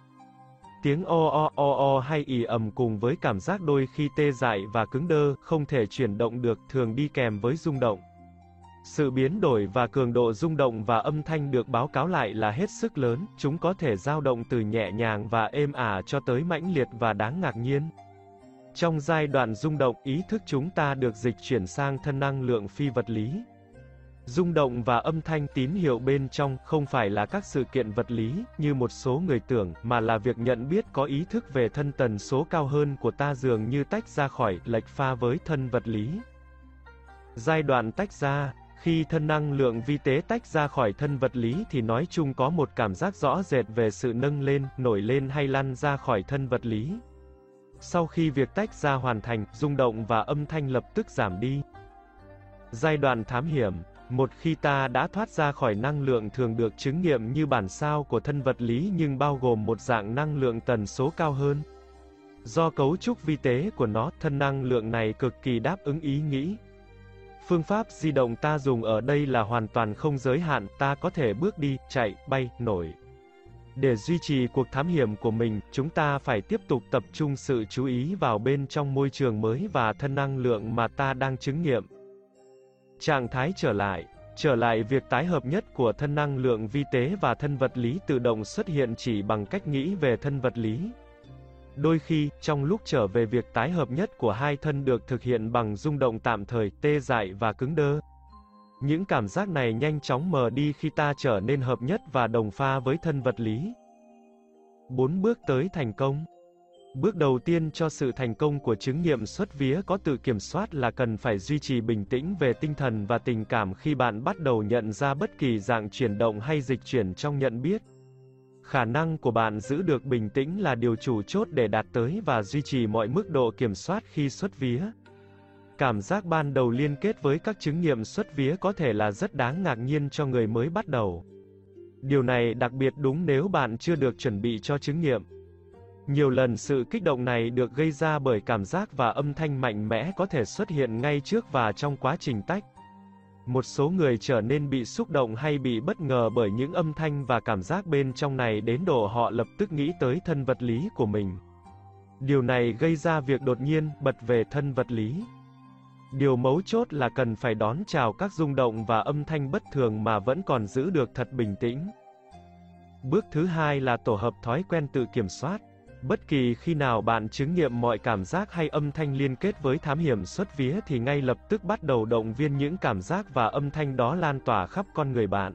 Tiếng o o o o hay ì ầm cùng với cảm giác đôi khi tê dại và cứng đơ, không thể chuyển động được, thường đi kèm với rung động. Sự biến đổi và cường độ rung động và âm thanh được báo cáo lại là hết sức lớn, chúng có thể dao động từ nhẹ nhàng và êm ả cho tới mãnh liệt và đáng ngạc nhiên. Trong giai đoạn rung động, ý thức chúng ta được dịch chuyển sang thân năng lượng phi vật lý. Rung động và âm thanh tín hiệu bên trong không phải là các sự kiện vật lý, như một số người tưởng, mà là việc nhận biết có ý thức về thân tần số cao hơn của ta dường như tách ra khỏi, lệch pha với thân vật lý. Giai đoạn tách ra, khi thân năng lượng vi tế tách ra khỏi thân vật lý thì nói chung có một cảm giác rõ rệt về sự nâng lên, nổi lên hay lăn ra khỏi thân vật lý. Sau khi việc tách ra hoàn thành, rung động và âm thanh lập tức giảm đi. Giai đoạn thám hiểm một khi ta đã thoát ra khỏi năng lượng thường được chứng nghiệm như bản sao của thân vật lý nhưng bao gồm một dạng năng lượng tần số cao hơn. Do cấu trúc vi tế của nó, thân năng lượng này cực kỳ đáp ứng ý nghĩ. Phương pháp di động ta dùng ở đây là hoàn toàn không giới hạn, ta có thể bước đi, chạy, bay, nổi. Để duy trì cuộc thám hiểm của mình, chúng ta phải tiếp tục tập trung sự chú ý vào bên trong môi trường mới và thân năng lượng mà ta đang chứng nghiệm. Trạng thái trở lại Trở lại việc tái hợp nhất của thân năng lượng vi tế và thân vật lý tự động xuất hiện chỉ bằng cách nghĩ về thân vật lý. Đôi khi, trong lúc trở về việc tái hợp nhất của hai thân được thực hiện bằng rung động tạm thời, tê dại và cứng đơ. Những cảm giác này nhanh chóng mờ đi khi ta trở nên hợp nhất và đồng pha với thân vật lý. 4 bước tới thành công Bước đầu tiên cho sự thành công của chứng nghiệm xuất vía có tự kiểm soát là cần phải duy trì bình tĩnh về tinh thần và tình cảm khi bạn bắt đầu nhận ra bất kỳ dạng chuyển động hay dịch chuyển trong nhận biết. Khả năng của bạn giữ được bình tĩnh là điều chủ chốt để đạt tới và duy trì mọi mức độ kiểm soát khi xuất vía. Cảm giác ban đầu liên kết với các chứng nghiệm xuất vía có thể là rất đáng ngạc nhiên cho người mới bắt đầu. Điều này đặc biệt đúng nếu bạn chưa được chuẩn bị cho chứng nghiệm. Nhiều lần sự kích động này được gây ra bởi cảm giác và âm thanh mạnh mẽ có thể xuất hiện ngay trước và trong quá trình tách. Một số người trở nên bị xúc động hay bị bất ngờ bởi những âm thanh và cảm giác bên trong này đến độ họ lập tức nghĩ tới thân vật lý của mình. Điều này gây ra việc đột nhiên bật về thân vật lý. Điều mấu chốt là cần phải đón chào các rung động và âm thanh bất thường mà vẫn còn giữ được thật bình tĩnh. Bước thứ hai là tổ hợp thói quen tự kiểm soát. Bất kỳ khi nào bạn chứng nghiệm mọi cảm giác hay âm thanh liên kết với thám hiểm xuất vía thì ngay lập tức bắt đầu động viên những cảm giác và âm thanh đó lan tỏa khắp con người bạn.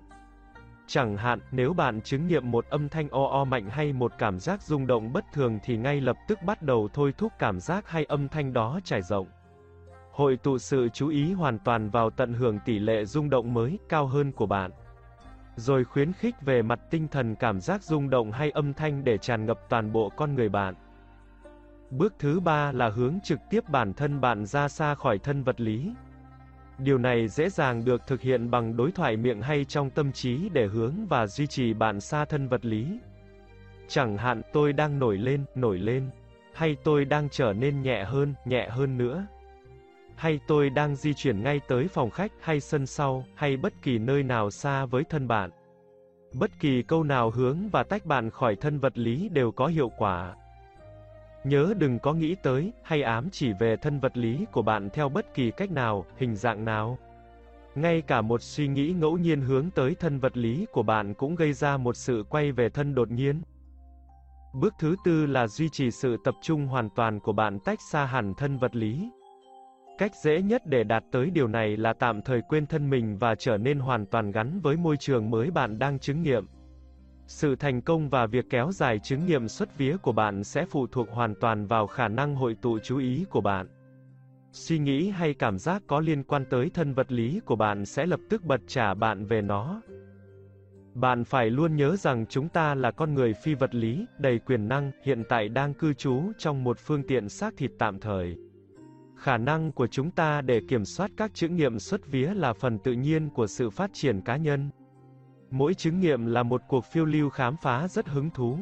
Chẳng hạn, nếu bạn chứng nghiệm một âm thanh o o mạnh hay một cảm giác rung động bất thường thì ngay lập tức bắt đầu thôi thúc cảm giác hay âm thanh đó trải rộng. Hội tụ sự chú ý hoàn toàn vào tận hưởng tỷ lệ rung động mới, cao hơn của bạn. Rồi khuyến khích về mặt tinh thần cảm giác rung động hay âm thanh để tràn ngập toàn bộ con người bạn. Bước thứ ba là hướng trực tiếp bản thân bạn ra xa khỏi thân vật lý. Điều này dễ dàng được thực hiện bằng đối thoại miệng hay trong tâm trí để hướng và duy trì bạn xa thân vật lý. Chẳng hạn tôi đang nổi lên, nổi lên, hay tôi đang trở nên nhẹ hơn, nhẹ hơn nữa hay tôi đang di chuyển ngay tới phòng khách hay sân sau, hay bất kỳ nơi nào xa với thân bạn. Bất kỳ câu nào hướng và tách bạn khỏi thân vật lý đều có hiệu quả. Nhớ đừng có nghĩ tới, hay ám chỉ về thân vật lý của bạn theo bất kỳ cách nào, hình dạng nào. Ngay cả một suy nghĩ ngẫu nhiên hướng tới thân vật lý của bạn cũng gây ra một sự quay về thân đột nhiên. Bước thứ tư là duy trì sự tập trung hoàn toàn của bạn tách xa hẳn thân vật lý. Cách dễ nhất để đạt tới điều này là tạm thời quên thân mình và trở nên hoàn toàn gắn với môi trường mới bạn đang chứng nghiệm. Sự thành công và việc kéo dài chứng nghiệm xuất vía của bạn sẽ phụ thuộc hoàn toàn vào khả năng hội tụ chú ý của bạn. Suy nghĩ hay cảm giác có liên quan tới thân vật lý của bạn sẽ lập tức bật trả bạn về nó. Bạn phải luôn nhớ rằng chúng ta là con người phi vật lý, đầy quyền năng, hiện tại đang cư trú trong một phương tiện xác thịt tạm thời. Khả năng của chúng ta để kiểm soát các chứng nghiệm xuất vía là phần tự nhiên của sự phát triển cá nhân. Mỗi chứng nghiệm là một cuộc phiêu lưu khám phá rất hứng thú.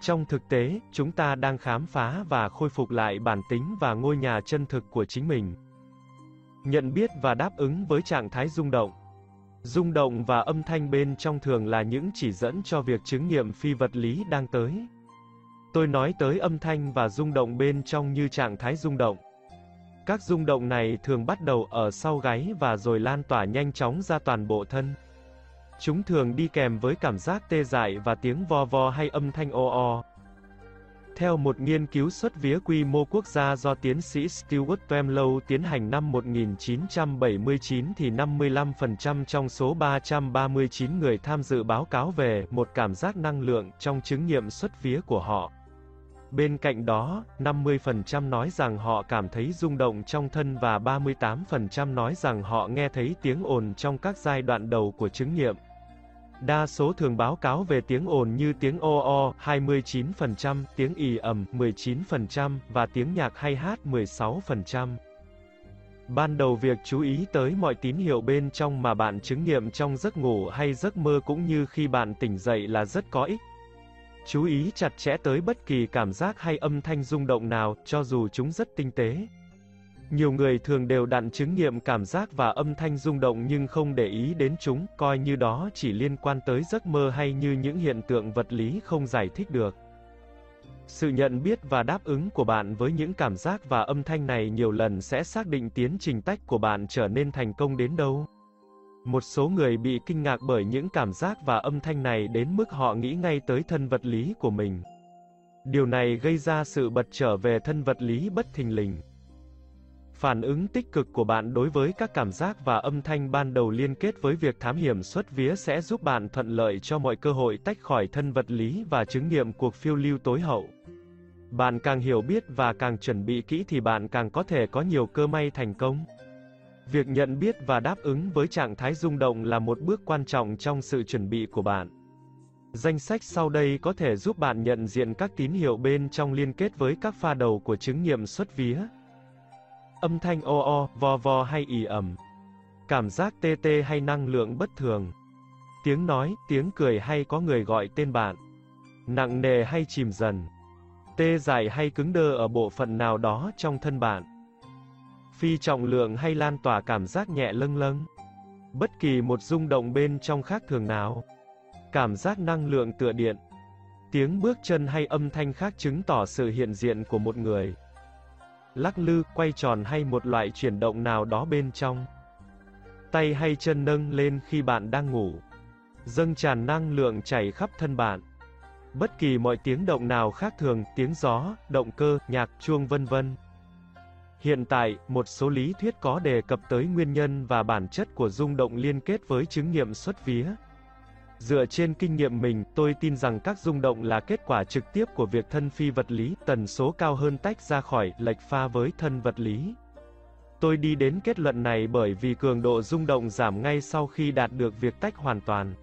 Trong thực tế, chúng ta đang khám phá và khôi phục lại bản tính và ngôi nhà chân thực của chính mình. Nhận biết và đáp ứng với trạng thái rung động. Rung động và âm thanh bên trong thường là những chỉ dẫn cho việc chứng nghiệm phi vật lý đang tới. Tôi nói tới âm thanh và rung động bên trong như trạng thái rung động. Các rung động này thường bắt đầu ở sau gáy và rồi lan tỏa nhanh chóng ra toàn bộ thân. Chúng thường đi kèm với cảm giác tê dại và tiếng vo vo hay âm thanh o o. Theo một nghiên cứu xuất vía quy mô quốc gia do tiến sĩ Stuart Twemlow tiến hành năm 1979 thì 55% trong số 339 người tham dự báo cáo về một cảm giác năng lượng trong chứng nghiệm xuất vía của họ. Bên cạnh đó, 50% nói rằng họ cảm thấy rung động trong thân và 38% nói rằng họ nghe thấy tiếng ồn trong các giai đoạn đầu của chứng nghiệm. Đa số thường báo cáo về tiếng ồn như tiếng o o 29%, tiếng ì ầm 19% và tiếng nhạc hay hát 16%. Ban đầu việc chú ý tới mọi tín hiệu bên trong mà bạn chứng nghiệm trong giấc ngủ hay giấc mơ cũng như khi bạn tỉnh dậy là rất có ích. Chú ý chặt chẽ tới bất kỳ cảm giác hay âm thanh rung động nào, cho dù chúng rất tinh tế. Nhiều người thường đều đặn chứng nghiệm cảm giác và âm thanh rung động nhưng không để ý đến chúng, coi như đó chỉ liên quan tới giấc mơ hay như những hiện tượng vật lý không giải thích được. Sự nhận biết và đáp ứng của bạn với những cảm giác và âm thanh này nhiều lần sẽ xác định tiến trình tách của bạn trở nên thành công đến đâu. Một số người bị kinh ngạc bởi những cảm giác và âm thanh này đến mức họ nghĩ ngay tới thân vật lý của mình. Điều này gây ra sự bật trở về thân vật lý bất thình lình. Phản ứng tích cực của bạn đối với các cảm giác và âm thanh ban đầu liên kết với việc thám hiểm xuất vía sẽ giúp bạn thuận lợi cho mọi cơ hội tách khỏi thân vật lý và chứng nghiệm cuộc phiêu lưu tối hậu. Bạn càng hiểu biết và càng chuẩn bị kỹ thì bạn càng có thể có nhiều cơ may thành công. Việc nhận biết và đáp ứng với trạng thái rung động là một bước quan trọng trong sự chuẩn bị của bạn. Danh sách sau đây có thể giúp bạn nhận diện các tín hiệu bên trong liên kết với các pha đầu của chứng nghiệm xuất vía. âm thanh o o, vo vo hay ì ẩm, cảm giác tê tê hay năng lượng bất thường, tiếng nói, tiếng cười hay có người gọi tên bạn, nặng nề hay chìm dần, tê dài hay cứng đơ ở bộ phận nào đó trong thân bạn, phi trọng lượng hay lan tỏa cảm giác nhẹ lâng lâng, bất kỳ một rung động bên trong khác thường nào, cảm giác năng lượng tựa điện, tiếng bước chân hay âm thanh khác chứng tỏ sự hiện diện của một người lắc lư, quay tròn hay một loại chuyển động nào đó bên trong. Tay hay chân nâng lên khi bạn đang ngủ. Dâng tràn năng lượng chảy khắp thân bạn. Bất kỳ mọi tiếng động nào khác thường, tiếng gió, động cơ, nhạc, chuông vân vân. Hiện tại, một số lý thuyết có đề cập tới nguyên nhân và bản chất của rung động liên kết với chứng nghiệm xuất vía. Dựa trên kinh nghiệm mình, tôi tin rằng các rung động là kết quả trực tiếp của việc thân phi vật lý, tần số cao hơn tách ra khỏi lệch pha với thân vật lý. Tôi đi đến kết luận này bởi vì cường độ rung động giảm ngay sau khi đạt được việc tách hoàn toàn.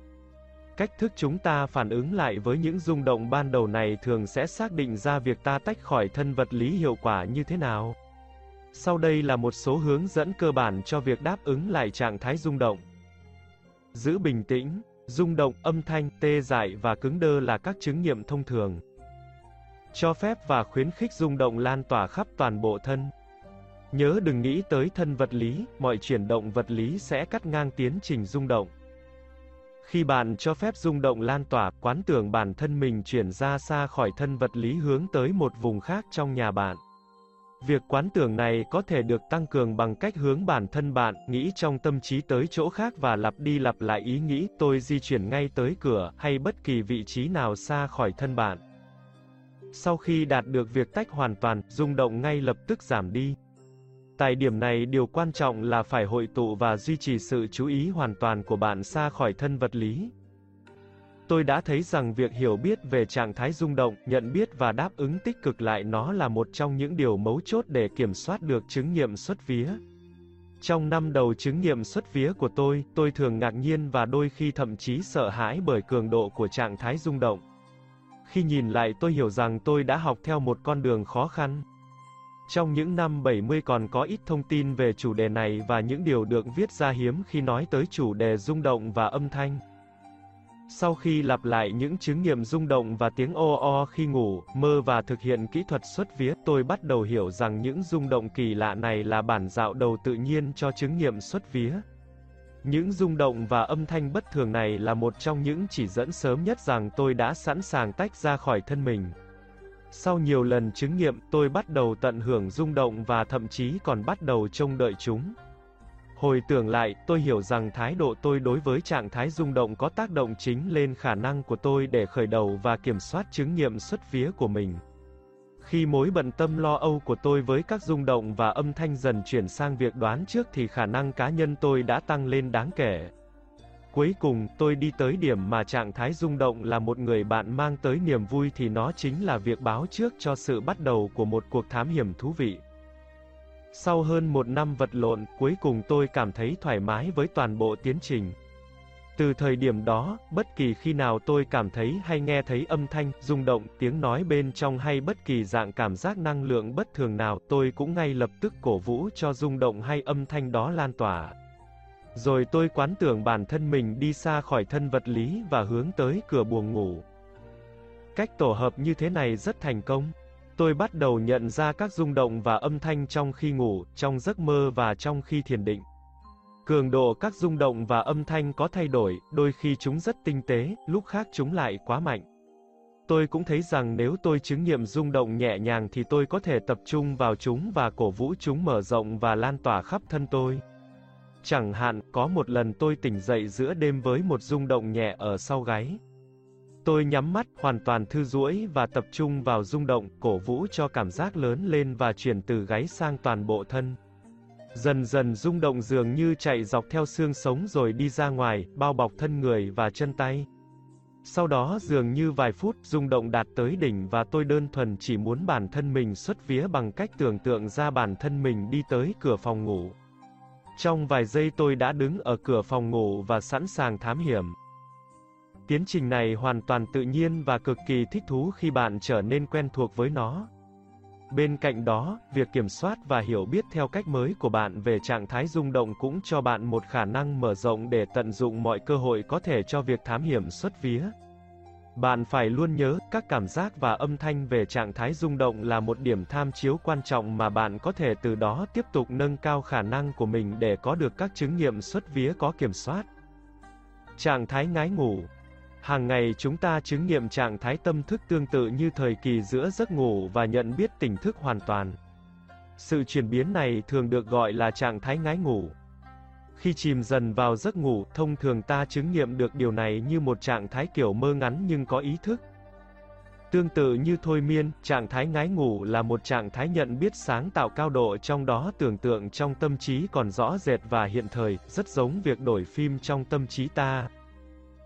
Cách thức chúng ta phản ứng lại với những rung động ban đầu này thường sẽ xác định ra việc ta tách khỏi thân vật lý hiệu quả như thế nào. Sau đây là một số hướng dẫn cơ bản cho việc đáp ứng lại trạng thái rung động. Giữ bình tĩnh Rung động, âm thanh, tê dại và cứng đơ là các chứng nghiệm thông thường. Cho phép và khuyến khích rung động lan tỏa khắp toàn bộ thân. Nhớ đừng nghĩ tới thân vật lý, mọi chuyển động vật lý sẽ cắt ngang tiến trình rung động. Khi bạn cho phép rung động lan tỏa, quán tưởng bản thân mình chuyển ra xa khỏi thân vật lý hướng tới một vùng khác trong nhà bạn. Việc quán tưởng này có thể được tăng cường bằng cách hướng bản thân bạn nghĩ trong tâm trí tới chỗ khác và lặp đi lặp lại ý nghĩ tôi di chuyển ngay tới cửa hay bất kỳ vị trí nào xa khỏi thân bạn. Sau khi đạt được việc tách hoàn toàn, rung động ngay lập tức giảm đi. Tại điểm này điều quan trọng là phải hội tụ và duy trì sự chú ý hoàn toàn của bạn xa khỏi thân vật lý. Tôi đã thấy rằng việc hiểu biết về trạng thái rung động, nhận biết và đáp ứng tích cực lại nó là một trong những điều mấu chốt để kiểm soát được chứng nghiệm xuất vía. Trong năm đầu chứng nghiệm xuất vía của tôi, tôi thường ngạc nhiên và đôi khi thậm chí sợ hãi bởi cường độ của trạng thái rung động. Khi nhìn lại tôi hiểu rằng tôi đã học theo một con đường khó khăn. Trong những năm 70 còn có ít thông tin về chủ đề này và những điều được viết ra hiếm khi nói tới chủ đề rung động và âm thanh. Sau khi lặp lại những chứng nghiệm rung động và tiếng o o khi ngủ, mơ và thực hiện kỹ thuật xuất vía, tôi bắt đầu hiểu rằng những rung động kỳ lạ này là bản dạo đầu tự nhiên cho chứng nghiệm xuất vía. Những rung động và âm thanh bất thường này là một trong những chỉ dẫn sớm nhất rằng tôi đã sẵn sàng tách ra khỏi thân mình. Sau nhiều lần chứng nghiệm, tôi bắt đầu tận hưởng rung động và thậm chí còn bắt đầu trông đợi chúng. Hồi tưởng lại, tôi hiểu rằng thái độ tôi đối với trạng thái rung động có tác động chính lên khả năng của tôi để khởi đầu và kiểm soát chứng nghiệm xuất vía của mình. Khi mối bận tâm lo âu của tôi với các rung động và âm thanh dần chuyển sang việc đoán trước thì khả năng cá nhân tôi đã tăng lên đáng kể. Cuối cùng, tôi đi tới điểm mà trạng thái rung động là một người bạn mang tới niềm vui thì nó chính là việc báo trước cho sự bắt đầu của một cuộc thám hiểm thú vị. Sau hơn một năm vật lộn, cuối cùng tôi cảm thấy thoải mái với toàn bộ tiến trình. Từ thời điểm đó, bất kỳ khi nào tôi cảm thấy hay nghe thấy âm thanh, rung động, tiếng nói bên trong hay bất kỳ dạng cảm giác năng lượng bất thường nào, tôi cũng ngay lập tức cổ vũ cho rung động hay âm thanh đó lan tỏa. Rồi tôi quán tưởng bản thân mình đi xa khỏi thân vật lý và hướng tới cửa buồng ngủ. Cách tổ hợp như thế này rất thành công. Tôi bắt đầu nhận ra các rung động và âm thanh trong khi ngủ, trong giấc mơ và trong khi thiền định. Cường độ các rung động và âm thanh có thay đổi, đôi khi chúng rất tinh tế, lúc khác chúng lại quá mạnh. Tôi cũng thấy rằng nếu tôi chứng nghiệm rung động nhẹ nhàng thì tôi có thể tập trung vào chúng và cổ vũ chúng mở rộng và lan tỏa khắp thân tôi. Chẳng hạn, có một lần tôi tỉnh dậy giữa đêm với một rung động nhẹ ở sau gáy. Tôi nhắm mắt, hoàn toàn thư duỗi và tập trung vào rung động, cổ vũ cho cảm giác lớn lên và chuyển từ gáy sang toàn bộ thân. Dần dần rung động dường như chạy dọc theo xương sống rồi đi ra ngoài, bao bọc thân người và chân tay. Sau đó dường như vài phút, rung động đạt tới đỉnh và tôi đơn thuần chỉ muốn bản thân mình xuất vía bằng cách tưởng tượng ra bản thân mình đi tới cửa phòng ngủ. Trong vài giây tôi đã đứng ở cửa phòng ngủ và sẵn sàng thám hiểm. Tiến trình này hoàn toàn tự nhiên và cực kỳ thích thú khi bạn trở nên quen thuộc với nó. Bên cạnh đó, việc kiểm soát và hiểu biết theo cách mới của bạn về trạng thái rung động cũng cho bạn một khả năng mở rộng để tận dụng mọi cơ hội có thể cho việc thám hiểm xuất vía. Bạn phải luôn nhớ, các cảm giác và âm thanh về trạng thái rung động là một điểm tham chiếu quan trọng mà bạn có thể từ đó tiếp tục nâng cao khả năng của mình để có được các chứng nghiệm xuất vía có kiểm soát. Trạng thái ngái ngủ Hàng ngày chúng ta chứng nghiệm trạng thái tâm thức tương tự như thời kỳ giữa giấc ngủ và nhận biết tỉnh thức hoàn toàn. Sự chuyển biến này thường được gọi là trạng thái ngái ngủ. Khi chìm dần vào giấc ngủ, thông thường ta chứng nghiệm được điều này như một trạng thái kiểu mơ ngắn nhưng có ý thức. Tương tự như thôi miên, trạng thái ngái ngủ là một trạng thái nhận biết sáng tạo cao độ trong đó tưởng tượng trong tâm trí còn rõ rệt và hiện thời, rất giống việc đổi phim trong tâm trí ta.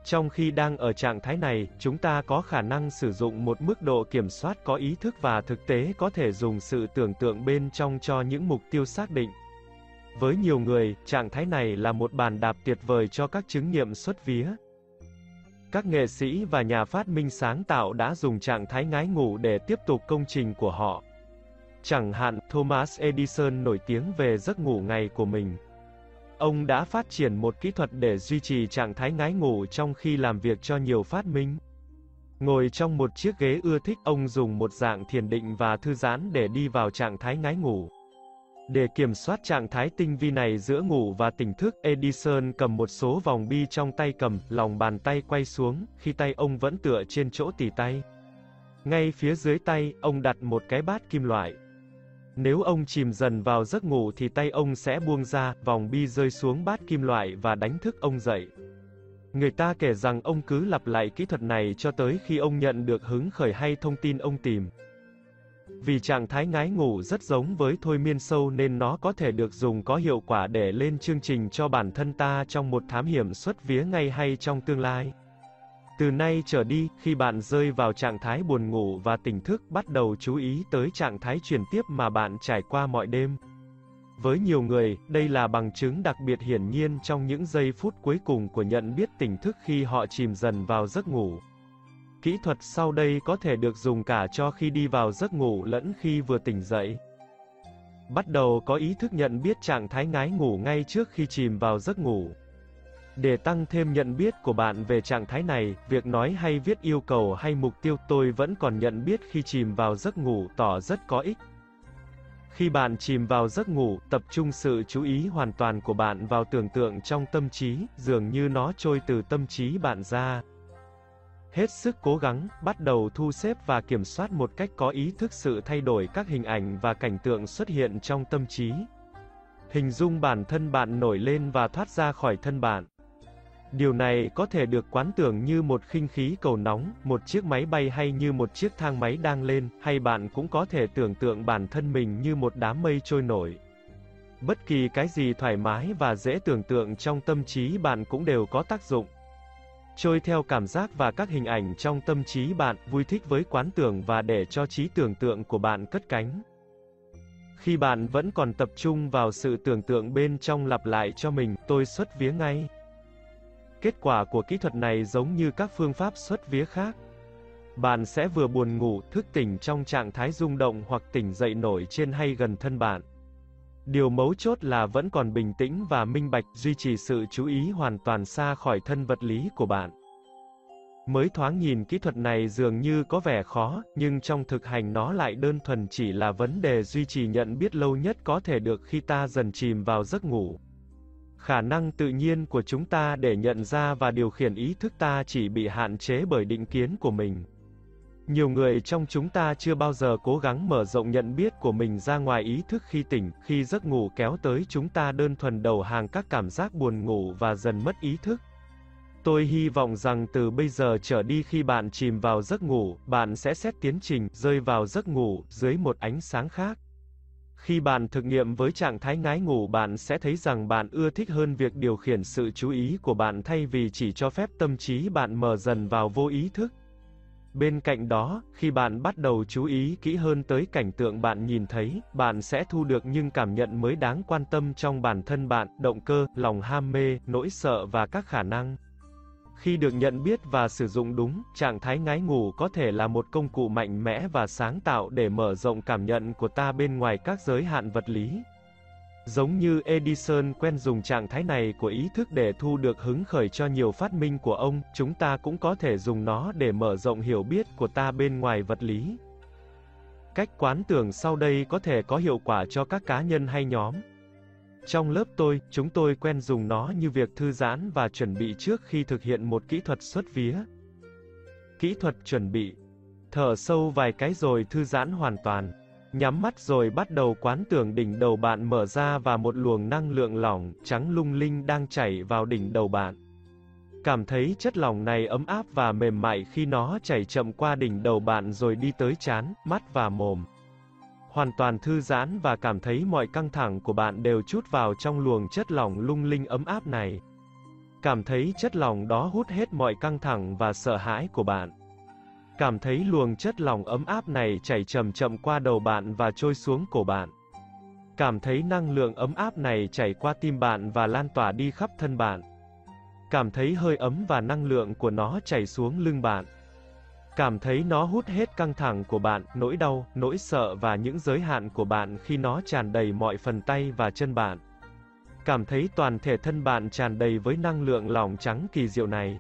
Trong khi đang ở trạng thái này, chúng ta có khả năng sử dụng một mức độ kiểm soát có ý thức và thực tế có thể dùng sự tưởng tượng bên trong cho những mục tiêu xác định. Với nhiều người, trạng thái này là một bàn đạp tuyệt vời cho các chứng nghiệm xuất vía. Các nghệ sĩ và nhà phát minh sáng tạo đã dùng trạng thái ngái ngủ để tiếp tục công trình của họ. Chẳng hạn, Thomas Edison nổi tiếng về giấc ngủ ngày của mình. Ông đã phát triển một kỹ thuật để duy trì trạng thái ngái ngủ trong khi làm việc cho nhiều phát minh. Ngồi trong một chiếc ghế ưa thích, ông dùng một dạng thiền định và thư giãn để đi vào trạng thái ngái ngủ. Để kiểm soát trạng thái tinh vi này giữa ngủ và tỉnh thức, Edison cầm một số vòng bi trong tay cầm, lòng bàn tay quay xuống, khi tay ông vẫn tựa trên chỗ tỉ tay. Ngay phía dưới tay, ông đặt một cái bát kim loại. Nếu ông chìm dần vào giấc ngủ thì tay ông sẽ buông ra, vòng bi rơi xuống bát kim loại và đánh thức ông dậy. Người ta kể rằng ông cứ lặp lại kỹ thuật này cho tới khi ông nhận được hứng khởi hay thông tin ông tìm. Vì trạng thái ngái ngủ rất giống với thôi miên sâu nên nó có thể được dùng có hiệu quả để lên chương trình cho bản thân ta trong một thám hiểm xuất vía ngay hay trong tương lai. Từ nay trở đi, khi bạn rơi vào trạng thái buồn ngủ và tỉnh thức, bắt đầu chú ý tới trạng thái chuyển tiếp mà bạn trải qua mọi đêm. Với nhiều người, đây là bằng chứng đặc biệt hiển nhiên trong những giây phút cuối cùng của nhận biết tỉnh thức khi họ chìm dần vào giấc ngủ. Kỹ thuật sau đây có thể được dùng cả cho khi đi vào giấc ngủ lẫn khi vừa tỉnh dậy. Bắt đầu có ý thức nhận biết trạng thái ngái ngủ ngay trước khi chìm vào giấc ngủ. Để tăng thêm nhận biết của bạn về trạng thái này, việc nói hay viết yêu cầu hay mục tiêu tôi vẫn còn nhận biết khi chìm vào giấc ngủ tỏ rất có ích. Khi bạn chìm vào giấc ngủ, tập trung sự chú ý hoàn toàn của bạn vào tưởng tượng trong tâm trí, dường như nó trôi từ tâm trí bạn ra. Hết sức cố gắng, bắt đầu thu xếp và kiểm soát một cách có ý thức sự thay đổi các hình ảnh và cảnh tượng xuất hiện trong tâm trí. Hình dung bản thân bạn nổi lên và thoát ra khỏi thân bạn. Điều này có thể được quán tưởng như một khinh khí cầu nóng, một chiếc máy bay hay như một chiếc thang máy đang lên, hay bạn cũng có thể tưởng tượng bản thân mình như một đám mây trôi nổi. Bất kỳ cái gì thoải mái và dễ tưởng tượng trong tâm trí bạn cũng đều có tác dụng. Trôi theo cảm giác và các hình ảnh trong tâm trí bạn, vui thích với quán tưởng và để cho trí tưởng tượng của bạn cất cánh. Khi bạn vẫn còn tập trung vào sự tưởng tượng bên trong lặp lại cho mình, tôi xuất vía ngay. Kết quả của kỹ thuật này giống như các phương pháp xuất vía khác. Bạn sẽ vừa buồn ngủ, thức tỉnh trong trạng thái rung động hoặc tỉnh dậy nổi trên hay gần thân bạn. Điều mấu chốt là vẫn còn bình tĩnh và minh bạch, duy trì sự chú ý hoàn toàn xa khỏi thân vật lý của bạn. Mới thoáng nhìn kỹ thuật này dường như có vẻ khó, nhưng trong thực hành nó lại đơn thuần chỉ là vấn đề duy trì nhận biết lâu nhất có thể được khi ta dần chìm vào giấc ngủ. Khả năng tự nhiên của chúng ta để nhận ra và điều khiển ý thức ta chỉ bị hạn chế bởi định kiến của mình. Nhiều người trong chúng ta chưa bao giờ cố gắng mở rộng nhận biết của mình ra ngoài ý thức khi tỉnh, khi giấc ngủ kéo tới chúng ta đơn thuần đầu hàng các cảm giác buồn ngủ và dần mất ý thức. Tôi hy vọng rằng từ bây giờ trở đi khi bạn chìm vào giấc ngủ, bạn sẽ xét tiến trình rơi vào giấc ngủ dưới một ánh sáng khác. Khi bạn thực nghiệm với trạng thái ngái ngủ bạn sẽ thấy rằng bạn ưa thích hơn việc điều khiển sự chú ý của bạn thay vì chỉ cho phép tâm trí bạn mở dần vào vô ý thức. Bên cạnh đó, khi bạn bắt đầu chú ý kỹ hơn tới cảnh tượng bạn nhìn thấy, bạn sẽ thu được những cảm nhận mới đáng quan tâm trong bản thân bạn, động cơ, lòng ham mê, nỗi sợ và các khả năng. Khi được nhận biết và sử dụng đúng, trạng thái ngái ngủ có thể là một công cụ mạnh mẽ và sáng tạo để mở rộng cảm nhận của ta bên ngoài các giới hạn vật lý. Giống như Edison quen dùng trạng thái này của ý thức để thu được hứng khởi cho nhiều phát minh của ông, chúng ta cũng có thể dùng nó để mở rộng hiểu biết của ta bên ngoài vật lý. Cách quán tưởng sau đây có thể có hiệu quả cho các cá nhân hay nhóm. Trong lớp tôi, chúng tôi quen dùng nó như việc thư giãn và chuẩn bị trước khi thực hiện một kỹ thuật xuất vía. Kỹ thuật chuẩn bị. Thở sâu vài cái rồi thư giãn hoàn toàn. Nhắm mắt rồi bắt đầu quán tưởng đỉnh đầu bạn mở ra và một luồng năng lượng lỏng, trắng lung linh đang chảy vào đỉnh đầu bạn. Cảm thấy chất lỏng này ấm áp và mềm mại khi nó chảy chậm qua đỉnh đầu bạn rồi đi tới chán, mắt và mồm. Hoàn toàn thư giãn và cảm thấy mọi căng thẳng của bạn đều chút vào trong luồng chất lỏng lung linh ấm áp này. Cảm thấy chất lỏng đó hút hết mọi căng thẳng và sợ hãi của bạn. Cảm thấy luồng chất lỏng ấm áp này chảy chậm chậm qua đầu bạn và trôi xuống cổ bạn. Cảm thấy năng lượng ấm áp này chảy qua tim bạn và lan tỏa đi khắp thân bạn. Cảm thấy hơi ấm và năng lượng của nó chảy xuống lưng bạn. Cảm thấy nó hút hết căng thẳng của bạn, nỗi đau, nỗi sợ và những giới hạn của bạn khi nó tràn đầy mọi phần tay và chân bạn. Cảm thấy toàn thể thân bạn tràn đầy với năng lượng lỏng trắng kỳ diệu này.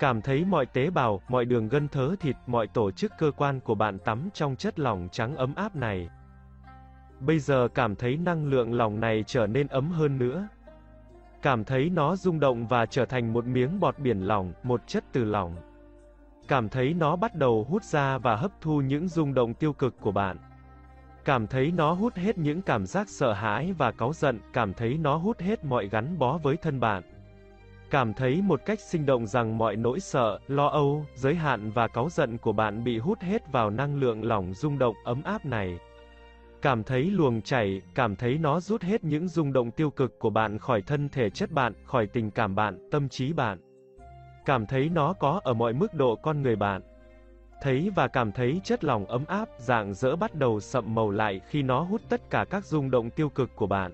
Cảm thấy mọi tế bào, mọi đường gân thớ thịt, mọi tổ chức cơ quan của bạn tắm trong chất lỏng trắng ấm áp này. Bây giờ cảm thấy năng lượng lỏng này trở nên ấm hơn nữa. Cảm thấy nó rung động và trở thành một miếng bọt biển lỏng, một chất từ lỏng. Cảm thấy nó bắt đầu hút ra và hấp thu những rung động tiêu cực của bạn. Cảm thấy nó hút hết những cảm giác sợ hãi và cáu giận, cảm thấy nó hút hết mọi gắn bó với thân bạn. Cảm thấy một cách sinh động rằng mọi nỗi sợ, lo âu, giới hạn và cáu giận của bạn bị hút hết vào năng lượng lỏng rung động ấm áp này. Cảm thấy luồng chảy, cảm thấy nó rút hết những rung động tiêu cực của bạn khỏi thân thể chất bạn, khỏi tình cảm bạn, tâm trí bạn. Cảm thấy nó có ở mọi mức độ con người bạn. Thấy và cảm thấy chất lòng ấm áp, dạng dỡ bắt đầu sậm màu lại khi nó hút tất cả các rung động tiêu cực của bạn.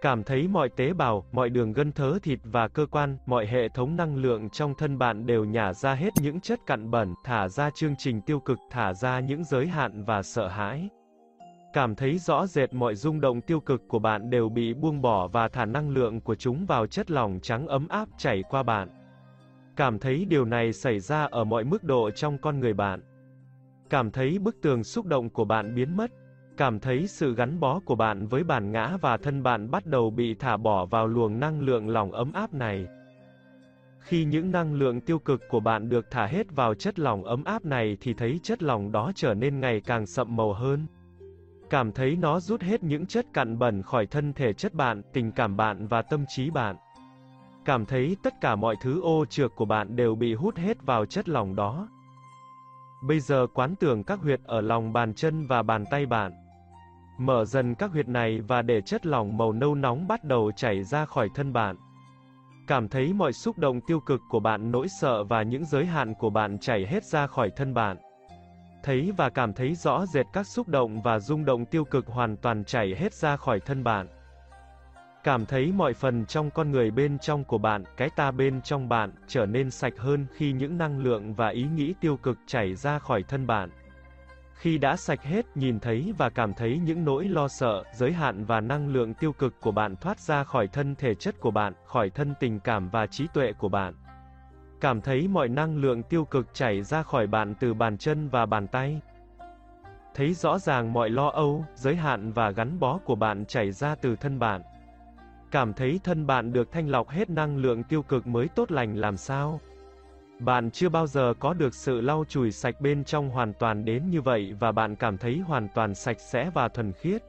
Cảm thấy mọi tế bào, mọi đường gân thớ thịt và cơ quan, mọi hệ thống năng lượng trong thân bạn đều nhả ra hết những chất cặn bẩn, thả ra chương trình tiêu cực, thả ra những giới hạn và sợ hãi. Cảm thấy rõ rệt mọi rung động tiêu cực của bạn đều bị buông bỏ và thả năng lượng của chúng vào chất lỏng trắng ấm áp chảy qua bạn. Cảm thấy điều này xảy ra ở mọi mức độ trong con người bạn. Cảm thấy bức tường xúc động của bạn biến mất. Cảm thấy sự gắn bó của bạn với bản ngã và thân bạn bắt đầu bị thả bỏ vào luồng năng lượng lỏng ấm áp này. Khi những năng lượng tiêu cực của bạn được thả hết vào chất lỏng ấm áp này thì thấy chất lỏng đó trở nên ngày càng sậm màu hơn. Cảm thấy nó rút hết những chất cặn bẩn khỏi thân thể chất bạn, tình cảm bạn và tâm trí bạn. Cảm thấy tất cả mọi thứ ô trược của bạn đều bị hút hết vào chất lỏng đó. Bây giờ quán tưởng các huyệt ở lòng bàn chân và bàn tay bạn. Mở dần các huyệt này và để chất lỏng màu nâu nóng bắt đầu chảy ra khỏi thân bạn. Cảm thấy mọi xúc động tiêu cực của bạn, nỗi sợ và những giới hạn của bạn chảy hết ra khỏi thân bạn. Thấy và cảm thấy rõ rệt các xúc động và rung động tiêu cực hoàn toàn chảy hết ra khỏi thân bạn. Cảm thấy mọi phần trong con người bên trong của bạn, cái ta bên trong bạn, trở nên sạch hơn khi những năng lượng và ý nghĩ tiêu cực chảy ra khỏi thân bạn. Khi đã sạch hết, nhìn thấy và cảm thấy những nỗi lo sợ, giới hạn và năng lượng tiêu cực của bạn thoát ra khỏi thân thể chất của bạn, khỏi thân tình cảm và trí tuệ của bạn. Cảm thấy mọi năng lượng tiêu cực chảy ra khỏi bạn từ bàn chân và bàn tay. Thấy rõ ràng mọi lo âu, giới hạn và gắn bó của bạn chảy ra từ thân bạn. Cảm thấy thân bạn được thanh lọc hết năng lượng tiêu cực mới tốt lành làm sao? Bạn chưa bao giờ có được sự lau chùi sạch bên trong hoàn toàn đến như vậy và bạn cảm thấy hoàn toàn sạch sẽ và thuần khiết.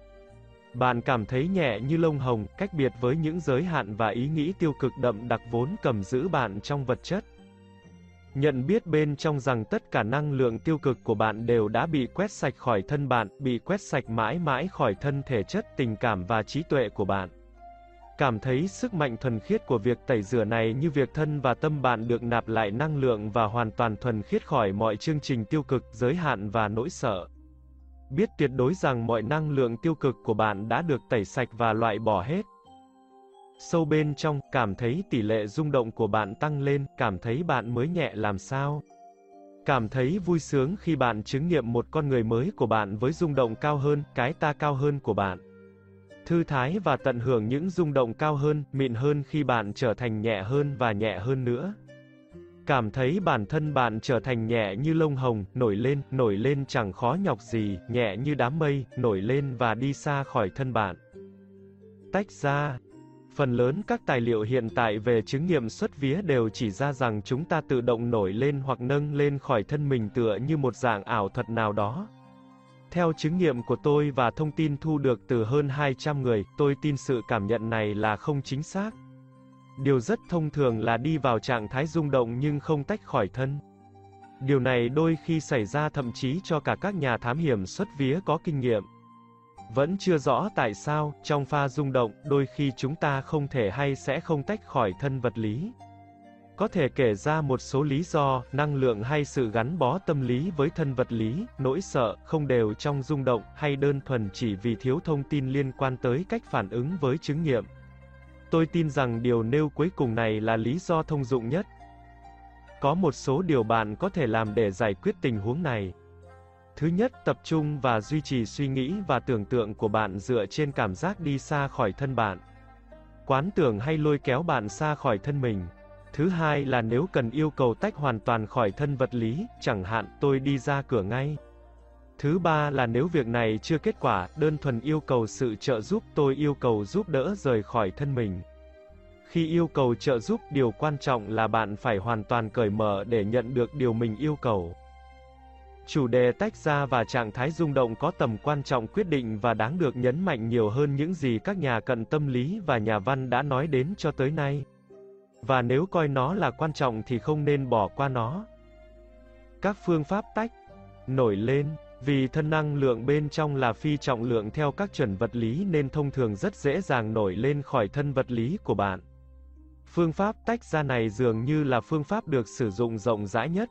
Bạn cảm thấy nhẹ như lông hồng, cách biệt với những giới hạn và ý nghĩ tiêu cực đậm đặc vốn cầm giữ bạn trong vật chất. Nhận biết bên trong rằng tất cả năng lượng tiêu cực của bạn đều đã bị quét sạch khỏi thân bạn, bị quét sạch mãi mãi khỏi thân thể chất, tình cảm và trí tuệ của bạn. Cảm thấy sức mạnh thuần khiết của việc tẩy rửa này như việc thân và tâm bạn được nạp lại năng lượng và hoàn toàn thuần khiết khỏi mọi chương trình tiêu cực, giới hạn và nỗi sợ. Biết tuyệt đối rằng mọi năng lượng tiêu cực của bạn đã được tẩy sạch và loại bỏ hết. Sâu bên trong, cảm thấy tỷ lệ rung động của bạn tăng lên, cảm thấy bạn mới nhẹ làm sao. Cảm thấy vui sướng khi bạn chứng nghiệm một con người mới của bạn với rung động cao hơn, cái ta cao hơn của bạn. Thư thái và tận hưởng những rung động cao hơn, mịn hơn khi bạn trở thành nhẹ hơn và nhẹ hơn nữa. Cảm thấy bản thân bạn trở thành nhẹ như lông hồng, nổi lên, nổi lên chẳng khó nhọc gì, nhẹ như đám mây, nổi lên và đi xa khỏi thân bạn. Tách ra, Phần lớn các tài liệu hiện tại về chứng nghiệm xuất vía đều chỉ ra rằng chúng ta tự động nổi lên hoặc nâng lên khỏi thân mình tựa như một dạng ảo thuật nào đó. Theo chứng nghiệm của tôi và thông tin thu được từ hơn 200 người, tôi tin sự cảm nhận này là không chính xác. Điều rất thông thường là đi vào trạng thái rung động nhưng không tách khỏi thân. Điều này đôi khi xảy ra thậm chí cho cả các nhà thám hiểm xuất vía có kinh nghiệm. Vẫn chưa rõ tại sao, trong pha rung động, đôi khi chúng ta không thể hay sẽ không tách khỏi thân vật lý. Có thể kể ra một số lý do, năng lượng hay sự gắn bó tâm lý với thân vật lý, nỗi sợ, không đều trong rung động, hay đơn thuần chỉ vì thiếu thông tin liên quan tới cách phản ứng với chứng nghiệm. Tôi tin rằng điều nêu cuối cùng này là lý do thông dụng nhất. Có một số điều bạn có thể làm để giải quyết tình huống này. Thứ nhất, tập trung và duy trì suy nghĩ và tưởng tượng của bạn dựa trên cảm giác đi xa khỏi thân bạn. Quán tưởng hay lôi kéo bạn xa khỏi thân mình. Thứ hai là nếu cần yêu cầu tách hoàn toàn khỏi thân vật lý, chẳng hạn tôi đi ra cửa ngay. Thứ ba là nếu việc này chưa kết quả, đơn thuần yêu cầu sự trợ giúp, tôi yêu cầu giúp đỡ rời khỏi thân mình. Khi yêu cầu trợ giúp, điều quan trọng là bạn phải hoàn toàn cởi mở để nhận được điều mình yêu cầu. Chủ đề tách ra và trạng thái rung động có tầm quan trọng quyết định và đáng được nhấn mạnh nhiều hơn những gì các nhà cận tâm lý và nhà văn đã nói đến cho tới nay. Và nếu coi nó là quan trọng thì không nên bỏ qua nó. Các phương pháp tách, nổi lên, vì thân năng lượng bên trong là phi trọng lượng theo các chuẩn vật lý nên thông thường rất dễ dàng nổi lên khỏi thân vật lý của bạn. Phương pháp tách ra này dường như là phương pháp được sử dụng rộng rãi nhất.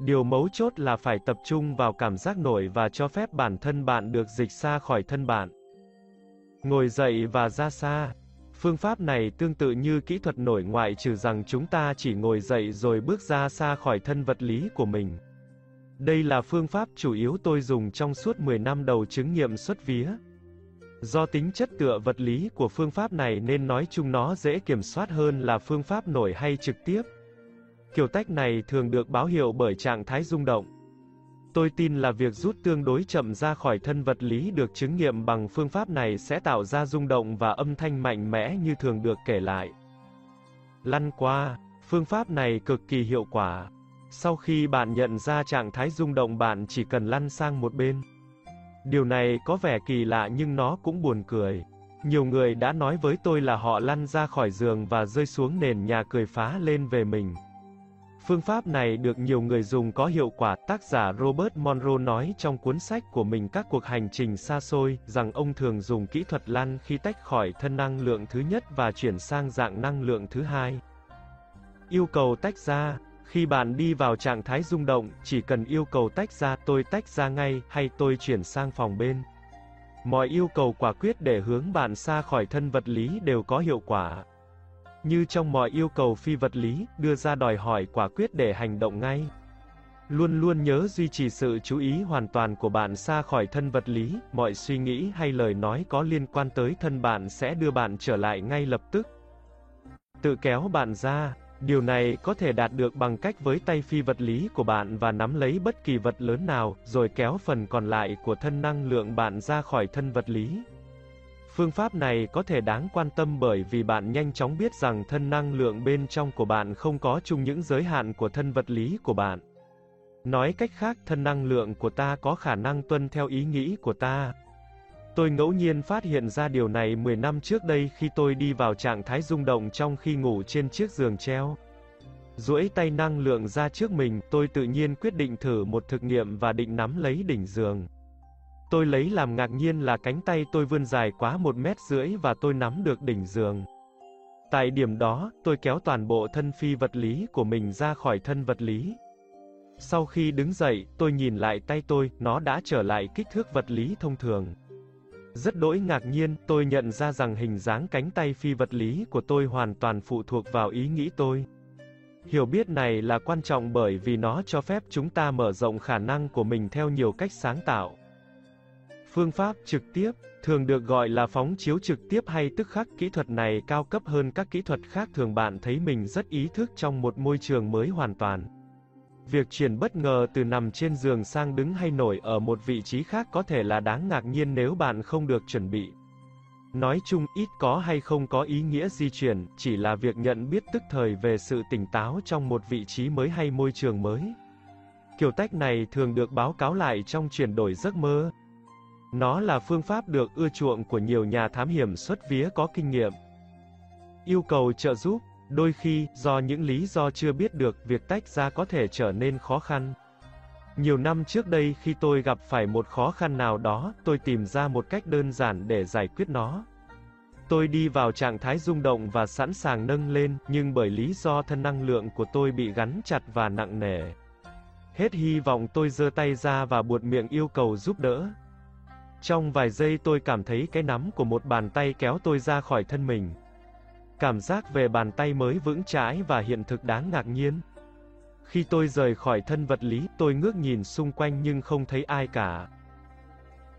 Điều mấu chốt là phải tập trung vào cảm giác nổi và cho phép bản thân bạn được dịch xa khỏi thân bạn. Ngồi dậy và ra xa. Phương pháp này tương tự như kỹ thuật nổi ngoại trừ rằng chúng ta chỉ ngồi dậy rồi bước ra xa khỏi thân vật lý của mình. Đây là phương pháp chủ yếu tôi dùng trong suốt 10 năm đầu chứng nghiệm xuất vía. Do tính chất tựa vật lý của phương pháp này nên nói chung nó dễ kiểm soát hơn là phương pháp nổi hay trực tiếp. Kiểu tách này thường được báo hiệu bởi trạng thái rung động. Tôi tin là việc rút tương đối chậm ra khỏi thân vật lý được chứng nghiệm bằng phương pháp này sẽ tạo ra rung động và âm thanh mạnh mẽ như thường được kể lại. Lăn qua, phương pháp này cực kỳ hiệu quả. Sau khi bạn nhận ra trạng thái rung động bạn chỉ cần lăn sang một bên. Điều này có vẻ kỳ lạ nhưng nó cũng buồn cười. Nhiều người đã nói với tôi là họ lăn ra khỏi giường và rơi xuống nền nhà cười phá lên về mình. Phương pháp này được nhiều người dùng có hiệu quả, tác giả Robert Monroe nói trong cuốn sách của mình Các cuộc hành trình xa xôi, rằng ông thường dùng kỹ thuật lăn khi tách khỏi thân năng lượng thứ nhất và chuyển sang dạng năng lượng thứ hai. Yêu cầu tách ra, khi bạn đi vào trạng thái rung động, chỉ cần yêu cầu tách ra, tôi tách ra ngay, hay tôi chuyển sang phòng bên. Mọi yêu cầu quả quyết để hướng bạn xa khỏi thân vật lý đều có hiệu quả. Như trong mọi yêu cầu phi vật lý, đưa ra đòi hỏi quả quyết để hành động ngay. Luôn luôn nhớ duy trì sự chú ý hoàn toàn của bạn xa khỏi thân vật lý, mọi suy nghĩ hay lời nói có liên quan tới thân bạn sẽ đưa bạn trở lại ngay lập tức. Tự kéo bạn ra, điều này có thể đạt được bằng cách với tay phi vật lý của bạn và nắm lấy bất kỳ vật lớn nào, rồi kéo phần còn lại của thân năng lượng bạn ra khỏi thân vật lý. Phương pháp này có thể đáng quan tâm bởi vì bạn nhanh chóng biết rằng thân năng lượng bên trong của bạn không có chung những giới hạn của thân vật lý của bạn. Nói cách khác, thân năng lượng của ta có khả năng tuân theo ý nghĩ của ta. Tôi ngẫu nhiên phát hiện ra điều này 10 năm trước đây khi tôi đi vào trạng thái rung động trong khi ngủ trên chiếc giường treo. duỗi tay năng lượng ra trước mình, tôi tự nhiên quyết định thử một thực nghiệm và định nắm lấy đỉnh giường. Tôi lấy làm ngạc nhiên là cánh tay tôi vươn dài quá một mét rưỡi và tôi nắm được đỉnh giường. Tại điểm đó, tôi kéo toàn bộ thân phi vật lý của mình ra khỏi thân vật lý. Sau khi đứng dậy, tôi nhìn lại tay tôi, nó đã trở lại kích thước vật lý thông thường. Rất đỗi ngạc nhiên, tôi nhận ra rằng hình dáng cánh tay phi vật lý của tôi hoàn toàn phụ thuộc vào ý nghĩ tôi. Hiểu biết này là quan trọng bởi vì nó cho phép chúng ta mở rộng khả năng của mình theo nhiều cách sáng tạo. Phương pháp trực tiếp, thường được gọi là phóng chiếu trực tiếp hay tức khắc, kỹ thuật này cao cấp hơn các kỹ thuật khác thường bạn thấy mình rất ý thức trong một môi trường mới hoàn toàn. Việc chuyển bất ngờ từ nằm trên giường sang đứng hay nổi ở một vị trí khác có thể là đáng ngạc nhiên nếu bạn không được chuẩn bị. Nói chung, ít có hay không có ý nghĩa di chuyển, chỉ là việc nhận biết tức thời về sự tỉnh táo trong một vị trí mới hay môi trường mới. Kiểu tách này thường được báo cáo lại trong chuyển đổi giấc mơ. Nó là phương pháp được ưa chuộng của nhiều nhà thám hiểm xuất vía có kinh nghiệm. Yêu cầu trợ giúp, đôi khi, do những lý do chưa biết được, việc tách ra có thể trở nên khó khăn. Nhiều năm trước đây khi tôi gặp phải một khó khăn nào đó, tôi tìm ra một cách đơn giản để giải quyết nó. Tôi đi vào trạng thái rung động và sẵn sàng nâng lên, nhưng bởi lý do thân năng lượng của tôi bị gắn chặt và nặng nề. Hết hy vọng tôi giơ tay ra và buột miệng yêu cầu giúp đỡ. Trong vài giây tôi cảm thấy cái nắm của một bàn tay kéo tôi ra khỏi thân mình. Cảm giác về bàn tay mới vững chãi và hiện thực đáng ngạc nhiên. Khi tôi rời khỏi thân vật lý, tôi ngước nhìn xung quanh nhưng không thấy ai cả.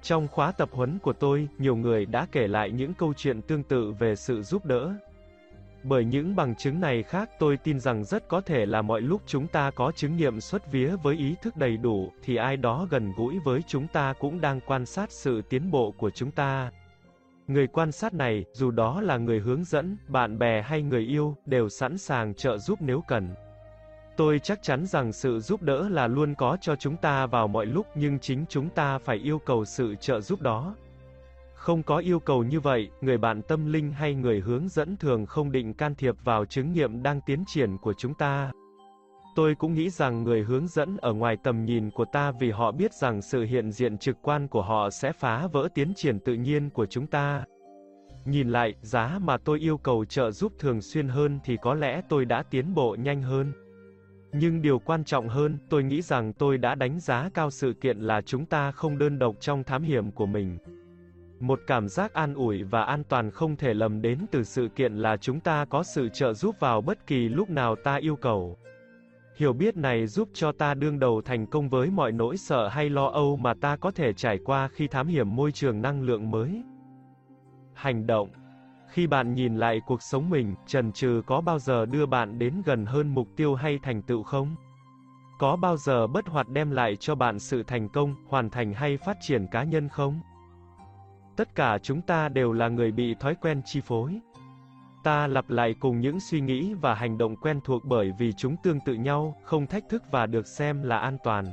Trong khóa tập huấn của tôi, nhiều người đã kể lại những câu chuyện tương tự về sự giúp đỡ. Bởi những bằng chứng này khác tôi tin rằng rất có thể là mọi lúc chúng ta có chứng nghiệm xuất vía với ý thức đầy đủ, thì ai đó gần gũi với chúng ta cũng đang quan sát sự tiến bộ của chúng ta. Người quan sát này, dù đó là người hướng dẫn, bạn bè hay người yêu, đều sẵn sàng trợ giúp nếu cần. Tôi chắc chắn rằng sự giúp đỡ là luôn có cho chúng ta vào mọi lúc nhưng chính chúng ta phải yêu cầu sự trợ giúp đó. Không có yêu cầu như vậy, người bạn tâm linh hay người hướng dẫn thường không định can thiệp vào chứng nghiệm đang tiến triển của chúng ta. Tôi cũng nghĩ rằng người hướng dẫn ở ngoài tầm nhìn của ta vì họ biết rằng sự hiện diện trực quan của họ sẽ phá vỡ tiến triển tự nhiên của chúng ta. Nhìn lại, giá mà tôi yêu cầu trợ giúp thường xuyên hơn thì có lẽ tôi đã tiến bộ nhanh hơn. Nhưng điều quan trọng hơn, tôi nghĩ rằng tôi đã đánh giá cao sự kiện là chúng ta không đơn độc trong thám hiểm của mình. Một cảm giác an ủi và an toàn không thể lầm đến từ sự kiện là chúng ta có sự trợ giúp vào bất kỳ lúc nào ta yêu cầu. Hiểu biết này giúp cho ta đương đầu thành công với mọi nỗi sợ hay lo âu mà ta có thể trải qua khi thám hiểm môi trường năng lượng mới. Hành động Khi bạn nhìn lại cuộc sống mình, trần trừ có bao giờ đưa bạn đến gần hơn mục tiêu hay thành tựu không? Có bao giờ bất hoạt đem lại cho bạn sự thành công, hoàn thành hay phát triển cá nhân không? Tất cả chúng ta đều là người bị thói quen chi phối. Ta lặp lại cùng những suy nghĩ và hành động quen thuộc bởi vì chúng tương tự nhau, không thách thức và được xem là an toàn.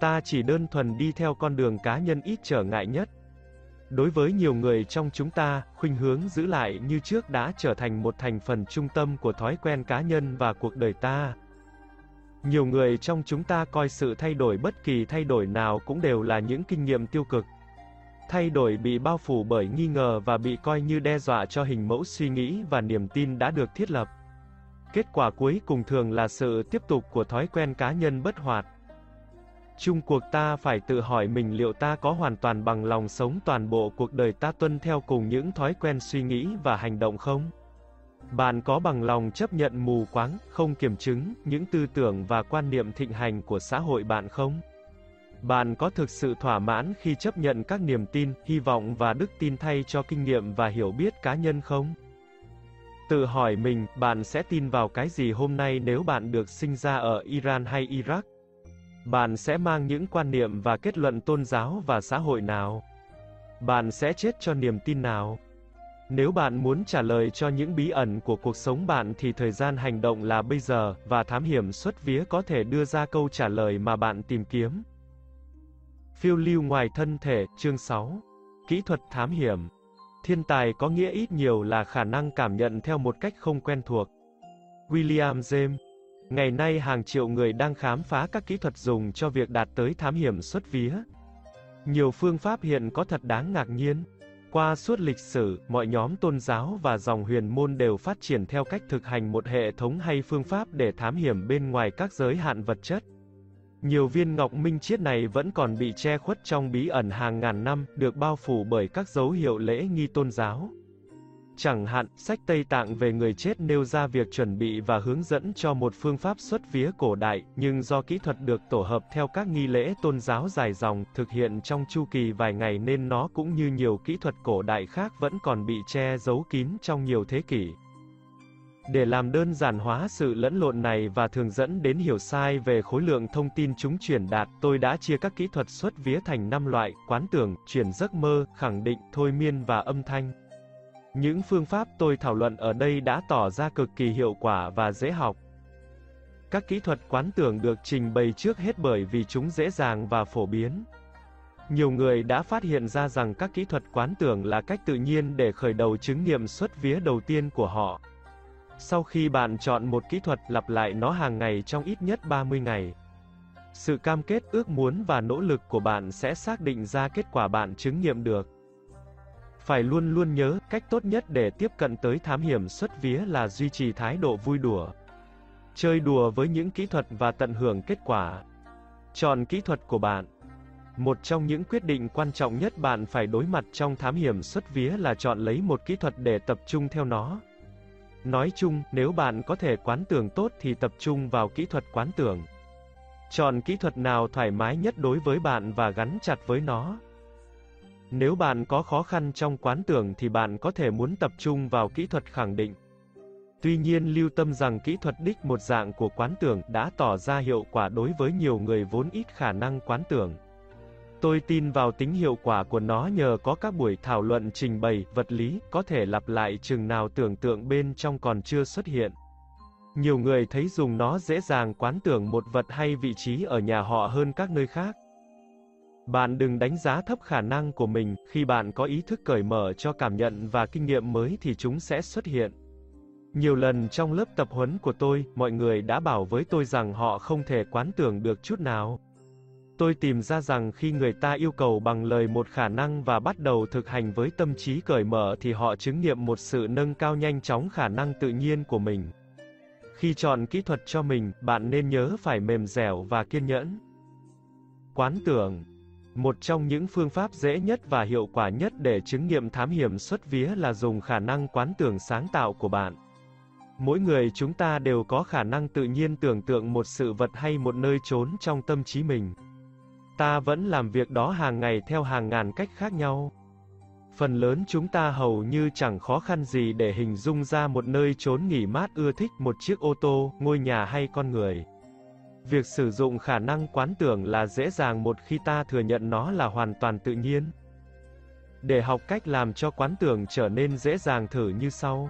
Ta chỉ đơn thuần đi theo con đường cá nhân ít trở ngại nhất. Đối với nhiều người trong chúng ta, khuynh hướng giữ lại như trước đã trở thành một thành phần trung tâm của thói quen cá nhân và cuộc đời ta. Nhiều người trong chúng ta coi sự thay đổi bất kỳ thay đổi nào cũng đều là những kinh nghiệm tiêu cực. Thay đổi bị bao phủ bởi nghi ngờ và bị coi như đe dọa cho hình mẫu suy nghĩ và niềm tin đã được thiết lập. Kết quả cuối cùng thường là sự tiếp tục của thói quen cá nhân bất hoạt. Chung cuộc ta phải tự hỏi mình liệu ta có hoàn toàn bằng lòng sống toàn bộ cuộc đời ta tuân theo cùng những thói quen suy nghĩ và hành động không? Bạn có bằng lòng chấp nhận mù quáng, không kiểm chứng, những tư tưởng và quan niệm thịnh hành của xã hội bạn không? Bạn có thực sự thỏa mãn khi chấp nhận các niềm tin, hy vọng và đức tin thay cho kinh nghiệm và hiểu biết cá nhân không? Tự hỏi mình, bạn sẽ tin vào cái gì hôm nay nếu bạn được sinh ra ở Iran hay Iraq? Bạn sẽ mang những quan niệm và kết luận tôn giáo và xã hội nào? Bạn sẽ chết cho niềm tin nào? Nếu bạn muốn trả lời cho những bí ẩn của cuộc sống bạn thì thời gian hành động là bây giờ, và thám hiểm xuất vía có thể đưa ra câu trả lời mà bạn tìm kiếm. Phiêu lưu ngoài thân thể, chương 6. Kỹ thuật thám hiểm. Thiên tài có nghĩa ít nhiều là khả năng cảm nhận theo một cách không quen thuộc. William James. Ngày nay hàng triệu người đang khám phá các kỹ thuật dùng cho việc đạt tới thám hiểm xuất vía. Nhiều phương pháp hiện có thật đáng ngạc nhiên. Qua suốt lịch sử, mọi nhóm tôn giáo và dòng huyền môn đều phát triển theo cách thực hành một hệ thống hay phương pháp để thám hiểm bên ngoài các giới hạn vật chất. Nhiều viên ngọc minh chiết này vẫn còn bị che khuất trong bí ẩn hàng ngàn năm, được bao phủ bởi các dấu hiệu lễ nghi tôn giáo. Chẳng hạn, sách Tây Tạng về người chết nêu ra việc chuẩn bị và hướng dẫn cho một phương pháp xuất vía cổ đại, nhưng do kỹ thuật được tổ hợp theo các nghi lễ tôn giáo dài dòng, thực hiện trong chu kỳ vài ngày nên nó cũng như nhiều kỹ thuật cổ đại khác vẫn còn bị che giấu kín trong nhiều thế kỷ. Để làm đơn giản hóa sự lẫn lộn này và thường dẫn đến hiểu sai về khối lượng thông tin chúng truyền đạt, tôi đã chia các kỹ thuật xuất vía thành 5 loại, quán tưởng, chuyển giấc mơ, khẳng định, thôi miên và âm thanh. Những phương pháp tôi thảo luận ở đây đã tỏ ra cực kỳ hiệu quả và dễ học. Các kỹ thuật quán tưởng được trình bày trước hết bởi vì chúng dễ dàng và phổ biến. Nhiều người đã phát hiện ra rằng các kỹ thuật quán tưởng là cách tự nhiên để khởi đầu chứng nghiệm xuất vía đầu tiên của họ. Sau khi bạn chọn một kỹ thuật lặp lại nó hàng ngày trong ít nhất 30 ngày, sự cam kết ước muốn và nỗ lực của bạn sẽ xác định ra kết quả bạn chứng nghiệm được. Phải luôn luôn nhớ, cách tốt nhất để tiếp cận tới thám hiểm xuất vía là duy trì thái độ vui đùa. Chơi đùa với những kỹ thuật và tận hưởng kết quả. Chọn kỹ thuật của bạn. Một trong những quyết định quan trọng nhất bạn phải đối mặt trong thám hiểm xuất vía là chọn lấy một kỹ thuật để tập trung theo nó. Nói chung, nếu bạn có thể quán tưởng tốt thì tập trung vào kỹ thuật quán tưởng. Chọn kỹ thuật nào thoải mái nhất đối với bạn và gắn chặt với nó. Nếu bạn có khó khăn trong quán tưởng thì bạn có thể muốn tập trung vào kỹ thuật khẳng định. Tuy nhiên lưu tâm rằng kỹ thuật đích một dạng của quán tưởng đã tỏ ra hiệu quả đối với nhiều người vốn ít khả năng quán tưởng. Tôi tin vào tính hiệu quả của nó nhờ có các buổi thảo luận trình bày, vật lý, có thể lặp lại chừng nào tưởng tượng bên trong còn chưa xuất hiện. Nhiều người thấy dùng nó dễ dàng quán tưởng một vật hay vị trí ở nhà họ hơn các nơi khác. Bạn đừng đánh giá thấp khả năng của mình, khi bạn có ý thức cởi mở cho cảm nhận và kinh nghiệm mới thì chúng sẽ xuất hiện. Nhiều lần trong lớp tập huấn của tôi, mọi người đã bảo với tôi rằng họ không thể quán tưởng được chút nào. Tôi tìm ra rằng khi người ta yêu cầu bằng lời một khả năng và bắt đầu thực hành với tâm trí cởi mở thì họ chứng nghiệm một sự nâng cao nhanh chóng khả năng tự nhiên của mình. Khi chọn kỹ thuật cho mình, bạn nên nhớ phải mềm dẻo và kiên nhẫn. Quán tưởng một trong những phương pháp dễ nhất và hiệu quả nhất để chứng nghiệm thám hiểm xuất vía là dùng khả năng quán tưởng sáng tạo của bạn. Mỗi người chúng ta đều có khả năng tự nhiên tưởng tượng một sự vật hay một nơi trốn trong tâm trí mình. Ta vẫn làm việc đó hàng ngày theo hàng ngàn cách khác nhau. Phần lớn chúng ta hầu như chẳng khó khăn gì để hình dung ra một nơi trốn nghỉ mát ưa thích một chiếc ô tô, ngôi nhà hay con người. Việc sử dụng khả năng quán tưởng là dễ dàng một khi ta thừa nhận nó là hoàn toàn tự nhiên. Để học cách làm cho quán tưởng trở nên dễ dàng thử như sau.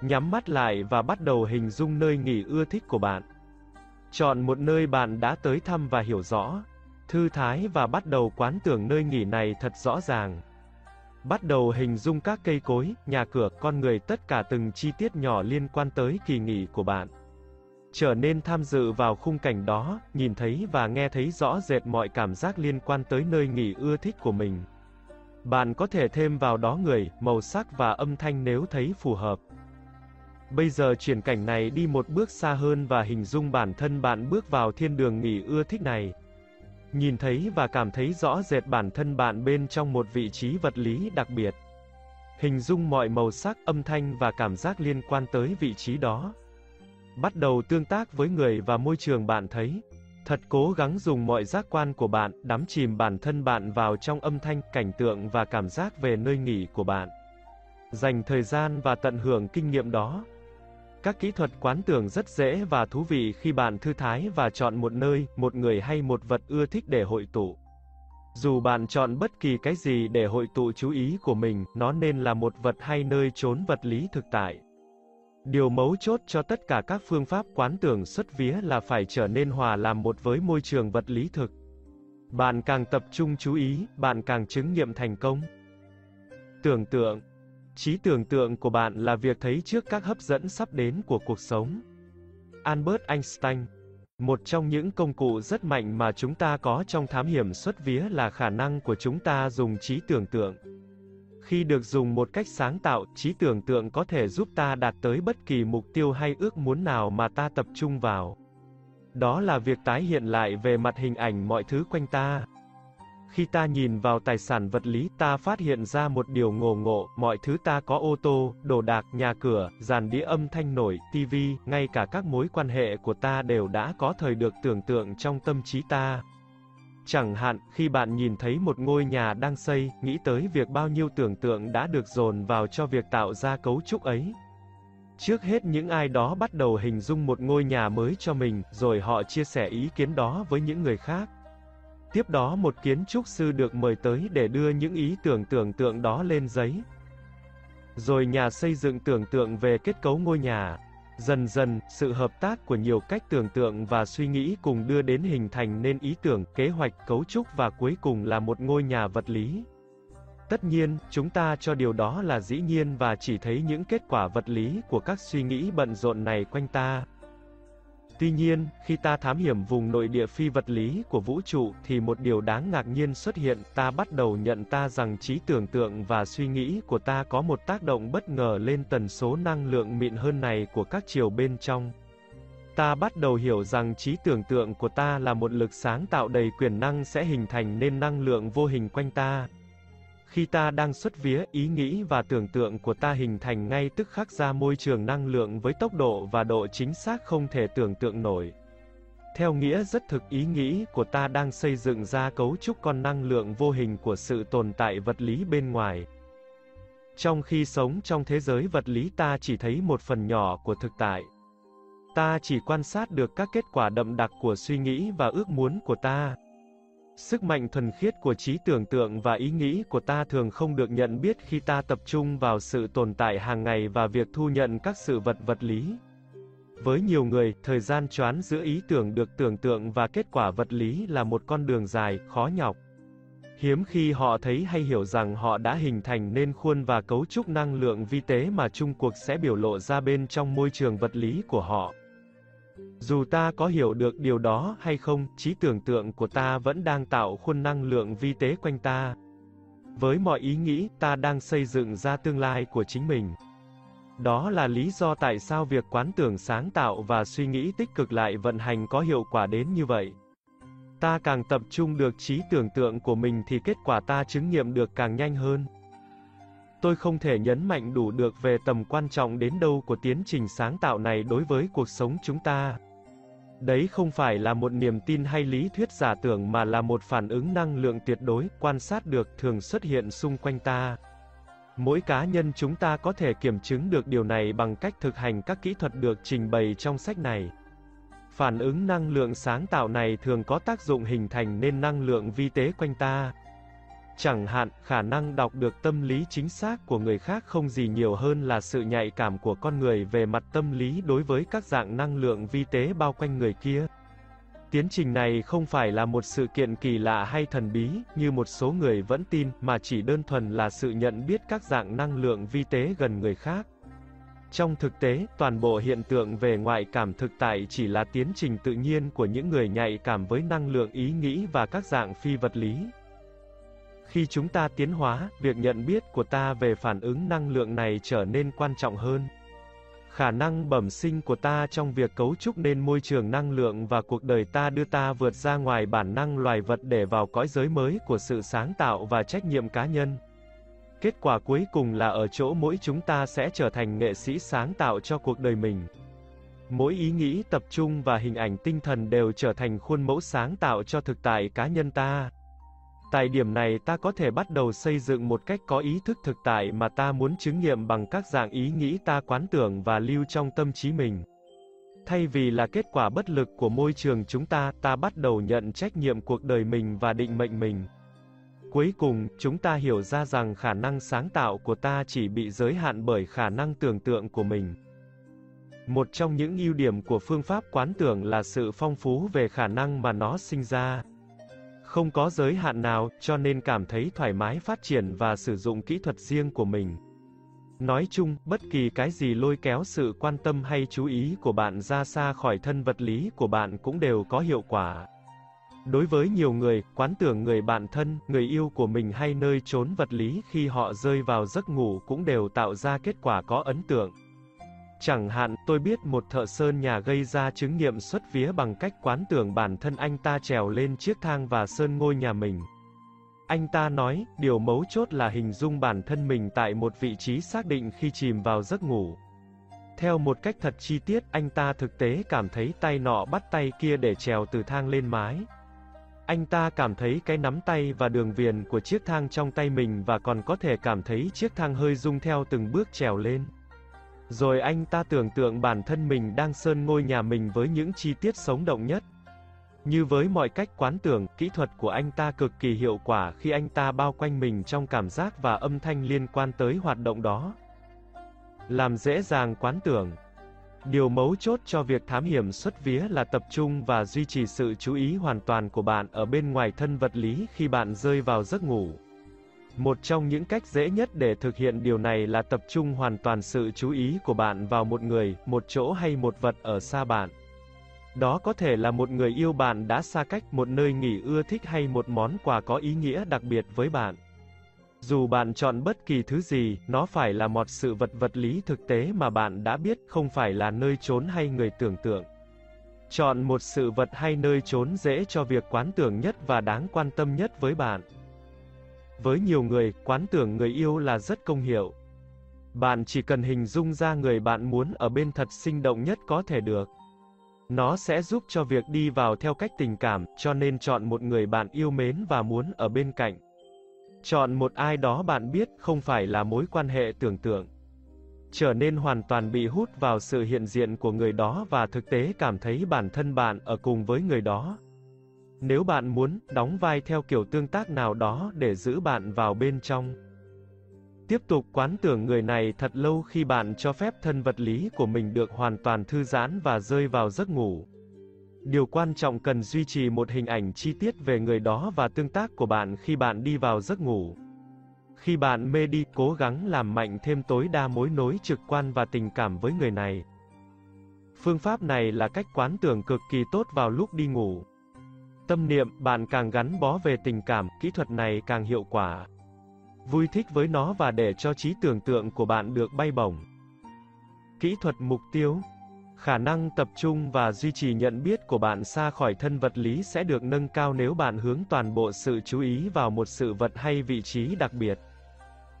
Nhắm mắt lại và bắt đầu hình dung nơi nghỉ ưa thích của bạn. Chọn một nơi bạn đã tới thăm và hiểu rõ. Thư thái và bắt đầu quán tưởng nơi nghỉ này thật rõ ràng. Bắt đầu hình dung các cây cối, nhà cửa, con người tất cả từng chi tiết nhỏ liên quan tới kỳ nghỉ của bạn trở nên tham dự vào khung cảnh đó, nhìn thấy và nghe thấy rõ rệt mọi cảm giác liên quan tới nơi nghỉ ưa thích của mình. Bạn có thể thêm vào đó người, màu sắc và âm thanh nếu thấy phù hợp. Bây giờ chuyển cảnh này đi một bước xa hơn và hình dung bản thân bạn bước vào thiên đường nghỉ ưa thích này. Nhìn thấy và cảm thấy rõ rệt bản thân bạn bên trong một vị trí vật lý đặc biệt. Hình dung mọi màu sắc, âm thanh và cảm giác liên quan tới vị trí đó. Bắt đầu tương tác với người và môi trường bạn thấy. Thật cố gắng dùng mọi giác quan của bạn, đắm chìm bản thân bạn vào trong âm thanh, cảnh tượng và cảm giác về nơi nghỉ của bạn. Dành thời gian và tận hưởng kinh nghiệm đó. Các kỹ thuật quán tưởng rất dễ và thú vị khi bạn thư thái và chọn một nơi, một người hay một vật ưa thích để hội tụ. Dù bạn chọn bất kỳ cái gì để hội tụ chú ý của mình, nó nên là một vật hay nơi trốn vật lý thực tại. Điều mấu chốt cho tất cả các phương pháp quán tưởng xuất vía là phải trở nên hòa làm một với môi trường vật lý thực. Bạn càng tập trung chú ý, bạn càng chứng nghiệm thành công. Tưởng tượng Trí tưởng tượng của bạn là việc thấy trước các hấp dẫn sắp đến của cuộc sống. Albert Einstein Một trong những công cụ rất mạnh mà chúng ta có trong thám hiểm xuất vía là khả năng của chúng ta dùng trí tưởng tượng. Khi được dùng một cách sáng tạo, trí tưởng tượng có thể giúp ta đạt tới bất kỳ mục tiêu hay ước muốn nào mà ta tập trung vào. Đó là việc tái hiện lại về mặt hình ảnh mọi thứ quanh ta. Khi ta nhìn vào tài sản vật lý, ta phát hiện ra một điều ngộ ngộ, mọi thứ ta có ô tô, đồ đạc, nhà cửa, dàn đĩa âm thanh nổi, tivi, ngay cả các mối quan hệ của ta đều đã có thời được tưởng tượng trong tâm trí ta. Chẳng hạn, khi bạn nhìn thấy một ngôi nhà đang xây, nghĩ tới việc bao nhiêu tưởng tượng đã được dồn vào cho việc tạo ra cấu trúc ấy. Trước hết những ai đó bắt đầu hình dung một ngôi nhà mới cho mình, rồi họ chia sẻ ý kiến đó với những người khác. Tiếp đó một kiến trúc sư được mời tới để đưa những ý tưởng tưởng tượng đó lên giấy. Rồi nhà xây dựng tưởng tượng về kết cấu ngôi nhà. Dần dần, sự hợp tác của nhiều cách tưởng tượng và suy nghĩ cùng đưa đến hình thành nên ý tưởng, kế hoạch, cấu trúc và cuối cùng là một ngôi nhà vật lý. Tất nhiên, chúng ta cho điều đó là dĩ nhiên và chỉ thấy những kết quả vật lý của các suy nghĩ bận rộn này quanh ta. Tuy nhiên, khi ta thám hiểm vùng nội địa phi vật lý của vũ trụ, thì một điều đáng ngạc nhiên xuất hiện, ta bắt đầu nhận ta rằng trí tưởng tượng và suy nghĩ của ta có một tác động bất ngờ lên tần số năng lượng mịn hơn này của các chiều bên trong. Ta bắt đầu hiểu rằng trí tưởng tượng của ta là một lực sáng tạo đầy quyền năng sẽ hình thành nên năng lượng vô hình quanh ta. Khi ta đang xuất vía, ý nghĩ và tưởng tượng của ta hình thành ngay tức khắc ra môi trường năng lượng với tốc độ và độ chính xác không thể tưởng tượng nổi. Theo nghĩa rất thực ý nghĩ của ta đang xây dựng ra cấu trúc con năng lượng vô hình của sự tồn tại vật lý bên ngoài. Trong khi sống trong thế giới vật lý ta chỉ thấy một phần nhỏ của thực tại. Ta chỉ quan sát được các kết quả đậm đặc của suy nghĩ và ước muốn của ta. Sức mạnh thuần khiết của trí tưởng tượng và ý nghĩ của ta thường không được nhận biết khi ta tập trung vào sự tồn tại hàng ngày và việc thu nhận các sự vật vật lý. Với nhiều người, thời gian choán giữa ý tưởng được tưởng tượng và kết quả vật lý là một con đường dài, khó nhọc. Hiếm khi họ thấy hay hiểu rằng họ đã hình thành nên khuôn và cấu trúc năng lượng vi tế mà chung cuộc sẽ biểu lộ ra bên trong môi trường vật lý của họ. Dù ta có hiểu được điều đó hay không, trí tưởng tượng của ta vẫn đang tạo khuôn năng lượng vi tế quanh ta. Với mọi ý nghĩ, ta đang xây dựng ra tương lai của chính mình. Đó là lý do tại sao việc quán tưởng sáng tạo và suy nghĩ tích cực lại vận hành có hiệu quả đến như vậy. Ta càng tập trung được trí tưởng tượng của mình thì kết quả ta chứng nghiệm được càng nhanh hơn. Tôi không thể nhấn mạnh đủ được về tầm quan trọng đến đâu của tiến trình sáng tạo này đối với cuộc sống chúng ta. Đấy không phải là một niềm tin hay lý thuyết giả tưởng mà là một phản ứng năng lượng tuyệt đối, quan sát được, thường xuất hiện xung quanh ta. Mỗi cá nhân chúng ta có thể kiểm chứng được điều này bằng cách thực hành các kỹ thuật được trình bày trong sách này. Phản ứng năng lượng sáng tạo này thường có tác dụng hình thành nên năng lượng vi tế quanh ta. Chẳng hạn, khả năng đọc được tâm lý chính xác của người khác không gì nhiều hơn là sự nhạy cảm của con người về mặt tâm lý đối với các dạng năng lượng vi tế bao quanh người kia. Tiến trình này không phải là một sự kiện kỳ lạ hay thần bí, như một số người vẫn tin, mà chỉ đơn thuần là sự nhận biết các dạng năng lượng vi tế gần người khác. Trong thực tế, toàn bộ hiện tượng về ngoại cảm thực tại chỉ là tiến trình tự nhiên của những người nhạy cảm với năng lượng ý nghĩ và các dạng phi vật lý. Khi chúng ta tiến hóa, việc nhận biết của ta về phản ứng năng lượng này trở nên quan trọng hơn. Khả năng bẩm sinh của ta trong việc cấu trúc nên môi trường năng lượng và cuộc đời ta đưa ta vượt ra ngoài bản năng loài vật để vào cõi giới mới của sự sáng tạo và trách nhiệm cá nhân. Kết quả cuối cùng là ở chỗ mỗi chúng ta sẽ trở thành nghệ sĩ sáng tạo cho cuộc đời mình. Mỗi ý nghĩ tập trung và hình ảnh tinh thần đều trở thành khuôn mẫu sáng tạo cho thực tại cá nhân ta. Tại điểm này ta có thể bắt đầu xây dựng một cách có ý thức thực tại mà ta muốn chứng nghiệm bằng các dạng ý nghĩ ta quán tưởng và lưu trong tâm trí mình. Thay vì là kết quả bất lực của môi trường chúng ta, ta bắt đầu nhận trách nhiệm cuộc đời mình và định mệnh mình. Cuối cùng, chúng ta hiểu ra rằng khả năng sáng tạo của ta chỉ bị giới hạn bởi khả năng tưởng tượng của mình. Một trong những ưu điểm của phương pháp quán tưởng là sự phong phú về khả năng mà nó sinh ra. Không có giới hạn nào, cho nên cảm thấy thoải mái phát triển và sử dụng kỹ thuật riêng của mình. Nói chung, bất kỳ cái gì lôi kéo sự quan tâm hay chú ý của bạn ra xa khỏi thân vật lý của bạn cũng đều có hiệu quả. Đối với nhiều người, quán tưởng người bạn thân, người yêu của mình hay nơi trốn vật lý khi họ rơi vào giấc ngủ cũng đều tạo ra kết quả có ấn tượng. Chẳng hạn, tôi biết một thợ sơn nhà gây ra chứng nghiệm xuất vía bằng cách quán tưởng bản thân anh ta trèo lên chiếc thang và sơn ngôi nhà mình. Anh ta nói, điều mấu chốt là hình dung bản thân mình tại một vị trí xác định khi chìm vào giấc ngủ. Theo một cách thật chi tiết, anh ta thực tế cảm thấy tay nọ bắt tay kia để trèo từ thang lên mái. Anh ta cảm thấy cái nắm tay và đường viền của chiếc thang trong tay mình và còn có thể cảm thấy chiếc thang hơi rung theo từng bước trèo lên. Rồi anh ta tưởng tượng bản thân mình đang sơn ngôi nhà mình với những chi tiết sống động nhất. Như với mọi cách quán tưởng, kỹ thuật của anh ta cực kỳ hiệu quả khi anh ta bao quanh mình trong cảm giác và âm thanh liên quan tới hoạt động đó. Làm dễ dàng quán tưởng. Điều mấu chốt cho việc thám hiểm xuất vía là tập trung và duy trì sự chú ý hoàn toàn của bạn ở bên ngoài thân vật lý khi bạn rơi vào giấc ngủ. Một trong những cách dễ nhất để thực hiện điều này là tập trung hoàn toàn sự chú ý của bạn vào một người, một chỗ hay một vật ở xa bạn. Đó có thể là một người yêu bạn đã xa cách, một nơi nghỉ ưa thích hay một món quà có ý nghĩa đặc biệt với bạn. Dù bạn chọn bất kỳ thứ gì, nó phải là một sự vật vật lý thực tế mà bạn đã biết, không phải là nơi trốn hay người tưởng tượng. Chọn một sự vật hay nơi trốn dễ cho việc quán tưởng nhất và đáng quan tâm nhất với bạn. Với nhiều người, quán tưởng người yêu là rất công hiệu. Bạn chỉ cần hình dung ra người bạn muốn ở bên thật sinh động nhất có thể được. Nó sẽ giúp cho việc đi vào theo cách tình cảm, cho nên chọn một người bạn yêu mến và muốn ở bên cạnh. Chọn một ai đó bạn biết, không phải là mối quan hệ tưởng tượng. Trở nên hoàn toàn bị hút vào sự hiện diện của người đó và thực tế cảm thấy bản thân bạn ở cùng với người đó. Nếu bạn muốn, đóng vai theo kiểu tương tác nào đó để giữ bạn vào bên trong. Tiếp tục quán tưởng người này thật lâu khi bạn cho phép thân vật lý của mình được hoàn toàn thư giãn và rơi vào giấc ngủ. Điều quan trọng cần duy trì một hình ảnh chi tiết về người đó và tương tác của bạn khi bạn đi vào giấc ngủ. Khi bạn mê đi, cố gắng làm mạnh thêm tối đa mối nối trực quan và tình cảm với người này. Phương pháp này là cách quán tưởng cực kỳ tốt vào lúc đi ngủ. Tâm niệm, bạn càng gắn bó về tình cảm, kỹ thuật này càng hiệu quả. Vui thích với nó và để cho trí tưởng tượng của bạn được bay bổng. Kỹ thuật mục tiêu Khả năng tập trung và duy trì nhận biết của bạn xa khỏi thân vật lý sẽ được nâng cao nếu bạn hướng toàn bộ sự chú ý vào một sự vật hay vị trí đặc biệt.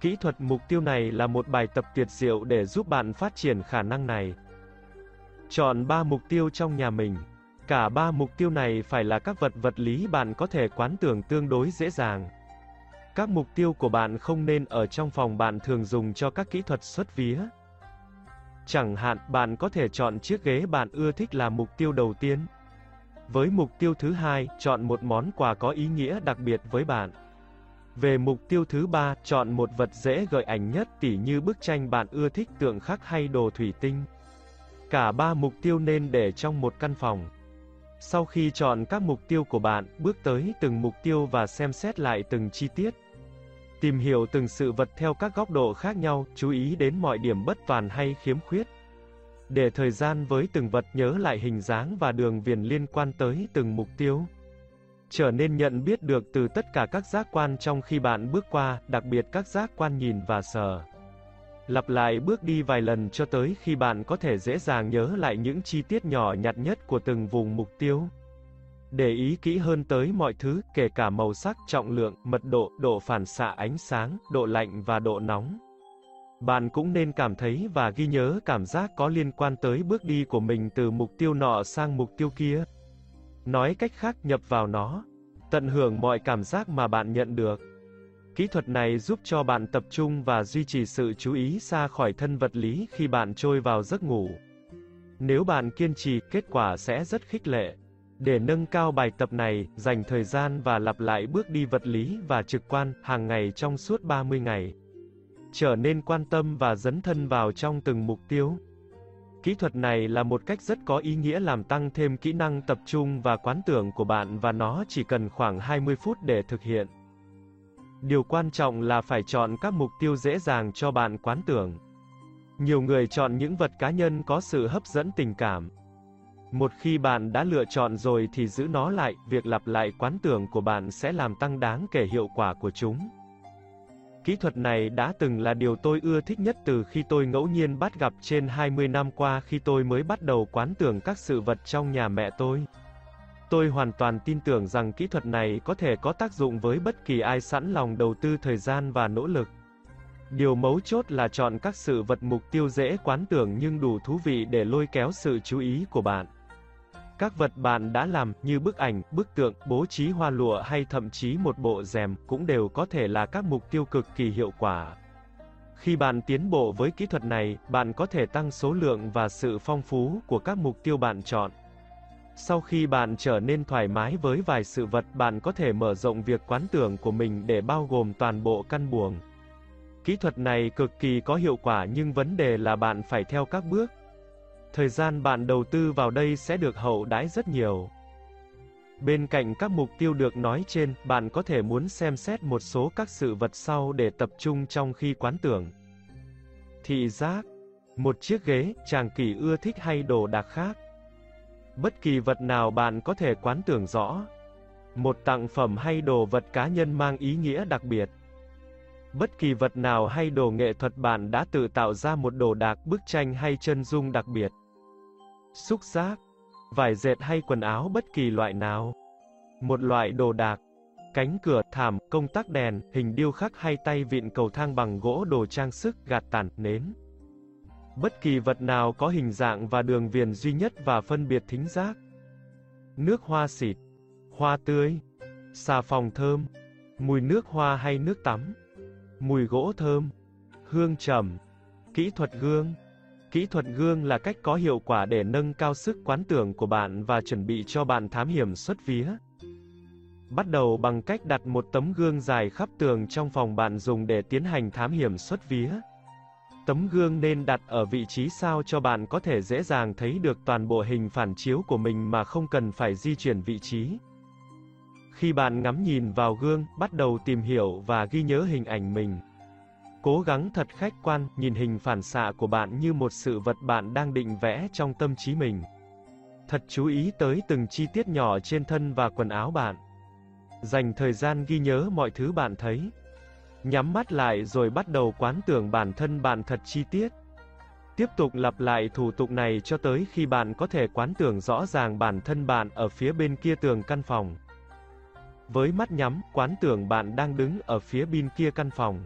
Kỹ thuật mục tiêu này là một bài tập tuyệt diệu để giúp bạn phát triển khả năng này. Chọn 3 mục tiêu trong nhà mình. Cả ba mục tiêu này phải là các vật vật lý bạn có thể quán tưởng tương đối dễ dàng. Các mục tiêu của bạn không nên ở trong phòng bạn thường dùng cho các kỹ thuật xuất vía. Chẳng hạn, bạn có thể chọn chiếc ghế bạn ưa thích là mục tiêu đầu tiên. Với mục tiêu thứ hai, chọn một món quà có ý nghĩa đặc biệt với bạn. Về mục tiêu thứ ba, chọn một vật dễ gợi ảnh nhất tỉ như bức tranh bạn ưa thích tượng khắc hay đồ thủy tinh. Cả ba mục tiêu nên để trong một căn phòng. Sau khi chọn các mục tiêu của bạn, bước tới từng mục tiêu và xem xét lại từng chi tiết. Tìm hiểu từng sự vật theo các góc độ khác nhau, chú ý đến mọi điểm bất toàn hay khiếm khuyết. Để thời gian với từng vật nhớ lại hình dáng và đường viền liên quan tới từng mục tiêu. Trở nên nhận biết được từ tất cả các giác quan trong khi bạn bước qua, đặc biệt các giác quan nhìn và sờ. Lặp lại bước đi vài lần cho tới khi bạn có thể dễ dàng nhớ lại những chi tiết nhỏ nhặt nhất của từng vùng mục tiêu. Để ý kỹ hơn tới mọi thứ, kể cả màu sắc, trọng lượng, mật độ, độ phản xạ ánh sáng, độ lạnh và độ nóng. Bạn cũng nên cảm thấy và ghi nhớ cảm giác có liên quan tới bước đi của mình từ mục tiêu nọ sang mục tiêu kia. Nói cách khác nhập vào nó. Tận hưởng mọi cảm giác mà bạn nhận được. Kỹ thuật này giúp cho bạn tập trung và duy trì sự chú ý xa khỏi thân vật lý khi bạn trôi vào giấc ngủ. Nếu bạn kiên trì, kết quả sẽ rất khích lệ. Để nâng cao bài tập này, dành thời gian và lặp lại bước đi vật lý và trực quan hàng ngày trong suốt 30 ngày. Trở nên quan tâm và dấn thân vào trong từng mục tiêu. Kỹ thuật này là một cách rất có ý nghĩa làm tăng thêm kỹ năng tập trung và quán tưởng của bạn và nó chỉ cần khoảng 20 phút để thực hiện. Điều quan trọng là phải chọn các mục tiêu dễ dàng cho bạn quán tưởng. Nhiều người chọn những vật cá nhân có sự hấp dẫn tình cảm. Một khi bạn đã lựa chọn rồi thì giữ nó lại, việc lặp lại quán tưởng của bạn sẽ làm tăng đáng kể hiệu quả của chúng. Kỹ thuật này đã từng là điều tôi ưa thích nhất từ khi tôi ngẫu nhiên bắt gặp trên 20 năm qua khi tôi mới bắt đầu quán tưởng các sự vật trong nhà mẹ tôi. Tôi hoàn toàn tin tưởng rằng kỹ thuật này có thể có tác dụng với bất kỳ ai sẵn lòng đầu tư thời gian và nỗ lực. Điều mấu chốt là chọn các sự vật mục tiêu dễ quán tưởng nhưng đủ thú vị để lôi kéo sự chú ý của bạn. Các vật bạn đã làm, như bức ảnh, bức tượng, bố trí hoa lụa hay thậm chí một bộ rèm, cũng đều có thể là các mục tiêu cực kỳ hiệu quả. Khi bạn tiến bộ với kỹ thuật này, bạn có thể tăng số lượng và sự phong phú của các mục tiêu bạn chọn. Sau khi bạn trở nên thoải mái với vài sự vật, bạn có thể mở rộng việc quán tưởng của mình để bao gồm toàn bộ căn buồng. Kỹ thuật này cực kỳ có hiệu quả nhưng vấn đề là bạn phải theo các bước. Thời gian bạn đầu tư vào đây sẽ được hậu đãi rất nhiều. Bên cạnh các mục tiêu được nói trên, bạn có thể muốn xem xét một số các sự vật sau để tập trung trong khi quán tưởng. Thị giác Một chiếc ghế, chàng kỳ ưa thích hay đồ đạc khác. Bất kỳ vật nào bạn có thể quán tưởng rõ. Một tặng phẩm hay đồ vật cá nhân mang ý nghĩa đặc biệt. Bất kỳ vật nào hay đồ nghệ thuật bạn đã tự tạo ra một đồ đạc, bức tranh hay chân dung đặc biệt. Xúc giác, vải dệt hay quần áo bất kỳ loại nào. Một loại đồ đạc, cánh cửa, thảm, công tắc đèn, hình điêu khắc hay tay vịn cầu thang bằng gỗ đồ trang sức, gạt tàn, nến. Bất kỳ vật nào có hình dạng và đường viền duy nhất và phân biệt thính giác. Nước hoa xịt, hoa tươi, xà phòng thơm, mùi nước hoa hay nước tắm, mùi gỗ thơm, hương trầm, kỹ thuật gương. Kỹ thuật gương là cách có hiệu quả để nâng cao sức quán tưởng của bạn và chuẩn bị cho bạn thám hiểm xuất vía. Bắt đầu bằng cách đặt một tấm gương dài khắp tường trong phòng bạn dùng để tiến hành thám hiểm xuất vía. Tấm gương nên đặt ở vị trí sao cho bạn có thể dễ dàng thấy được toàn bộ hình phản chiếu của mình mà không cần phải di chuyển vị trí. Khi bạn ngắm nhìn vào gương, bắt đầu tìm hiểu và ghi nhớ hình ảnh mình. Cố gắng thật khách quan, nhìn hình phản xạ của bạn như một sự vật bạn đang định vẽ trong tâm trí mình. Thật chú ý tới từng chi tiết nhỏ trên thân và quần áo bạn. Dành thời gian ghi nhớ mọi thứ bạn thấy. Nhắm mắt lại rồi bắt đầu quán tưởng bản thân bạn thật chi tiết. Tiếp tục lặp lại thủ tục này cho tới khi bạn có thể quán tưởng rõ ràng bản thân bạn ở phía bên kia tường căn phòng. Với mắt nhắm, quán tưởng bạn đang đứng ở phía bên kia căn phòng.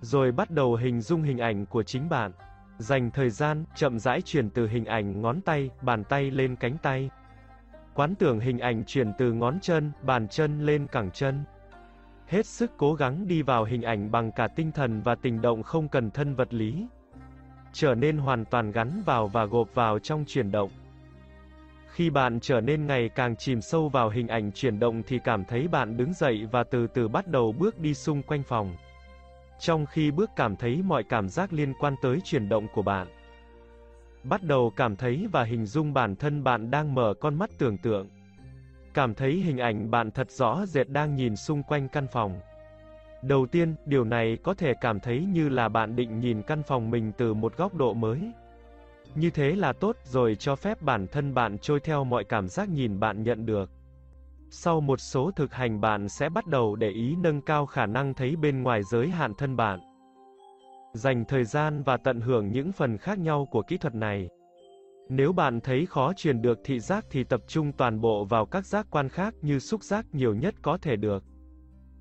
Rồi bắt đầu hình dung hình ảnh của chính bạn. Dành thời gian, chậm rãi chuyển từ hình ảnh ngón tay, bàn tay lên cánh tay. Quán tưởng hình ảnh chuyển từ ngón chân, bàn chân lên cẳng chân. Hết sức cố gắng đi vào hình ảnh bằng cả tinh thần và tình động không cần thân vật lý. Trở nên hoàn toàn gắn vào và gộp vào trong chuyển động. Khi bạn trở nên ngày càng chìm sâu vào hình ảnh chuyển động thì cảm thấy bạn đứng dậy và từ từ bắt đầu bước đi xung quanh phòng. Trong khi bước cảm thấy mọi cảm giác liên quan tới chuyển động của bạn. Bắt đầu cảm thấy và hình dung bản thân bạn đang mở con mắt tưởng tượng. Cảm thấy hình ảnh bạn thật rõ rệt đang nhìn xung quanh căn phòng. Đầu tiên, điều này có thể cảm thấy như là bạn định nhìn căn phòng mình từ một góc độ mới. Như thế là tốt rồi cho phép bản thân bạn trôi theo mọi cảm giác nhìn bạn nhận được. Sau một số thực hành bạn sẽ bắt đầu để ý nâng cao khả năng thấy bên ngoài giới hạn thân bạn. Dành thời gian và tận hưởng những phần khác nhau của kỹ thuật này. Nếu bạn thấy khó truyền được thị giác thì tập trung toàn bộ vào các giác quan khác như xúc giác nhiều nhất có thể được.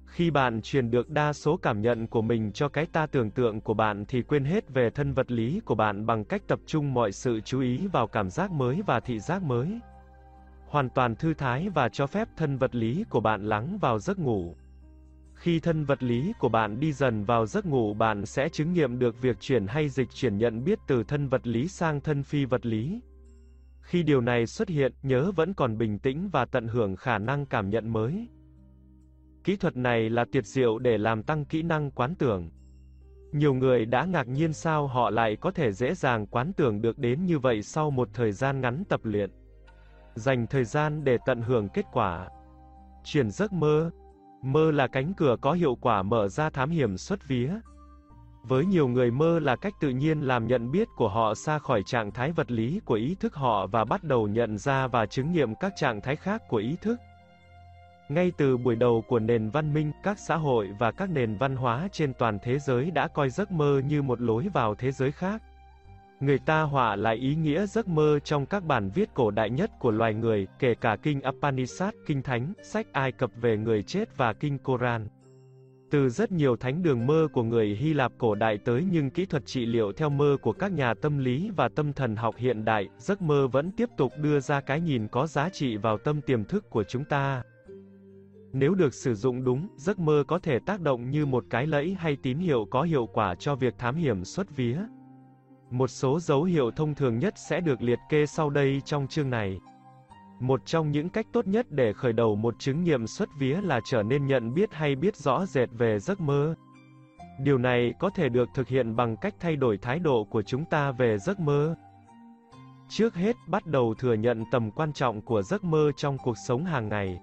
Khi bạn truyền được đa số cảm nhận của mình cho cái ta tưởng tượng của bạn thì quên hết về thân vật lý của bạn bằng cách tập trung mọi sự chú ý vào cảm giác mới và thị giác mới. Hoàn toàn thư thái và cho phép thân vật lý của bạn lắng vào giấc ngủ. Khi thân vật lý của bạn đi dần vào giấc ngủ bạn sẽ chứng nghiệm được việc chuyển hay dịch chuyển nhận biết từ thân vật lý sang thân phi vật lý. Khi điều này xuất hiện, nhớ vẫn còn bình tĩnh và tận hưởng khả năng cảm nhận mới. Kỹ thuật này là tuyệt diệu để làm tăng kỹ năng quán tưởng. Nhiều người đã ngạc nhiên sao họ lại có thể dễ dàng quán tưởng được đến như vậy sau một thời gian ngắn tập luyện. Dành thời gian để tận hưởng kết quả. Chuyển giấc mơ. Mơ là cánh cửa có hiệu quả mở ra thám hiểm xuất vía. Với nhiều người mơ là cách tự nhiên làm nhận biết của họ xa khỏi trạng thái vật lý của ý thức họ và bắt đầu nhận ra và chứng nghiệm các trạng thái khác của ý thức. Ngay từ buổi đầu của nền văn minh, các xã hội và các nền văn hóa trên toàn thế giới đã coi giấc mơ như một lối vào thế giới khác. Người ta họa lại ý nghĩa giấc mơ trong các bản viết cổ đại nhất của loài người, kể cả kinh Upanishad, kinh Thánh, sách Ai Cập về người chết và kinh Koran. Từ rất nhiều thánh đường mơ của người Hy Lạp cổ đại tới nhưng kỹ thuật trị liệu theo mơ của các nhà tâm lý và tâm thần học hiện đại, giấc mơ vẫn tiếp tục đưa ra cái nhìn có giá trị vào tâm tiềm thức của chúng ta. Nếu được sử dụng đúng, giấc mơ có thể tác động như một cái lẫy hay tín hiệu có hiệu quả cho việc thám hiểm xuất vía. Một số dấu hiệu thông thường nhất sẽ được liệt kê sau đây trong chương này. Một trong những cách tốt nhất để khởi đầu một chứng nghiệm xuất vía là trở nên nhận biết hay biết rõ rệt về giấc mơ. Điều này có thể được thực hiện bằng cách thay đổi thái độ của chúng ta về giấc mơ. Trước hết, bắt đầu thừa nhận tầm quan trọng của giấc mơ trong cuộc sống hàng ngày.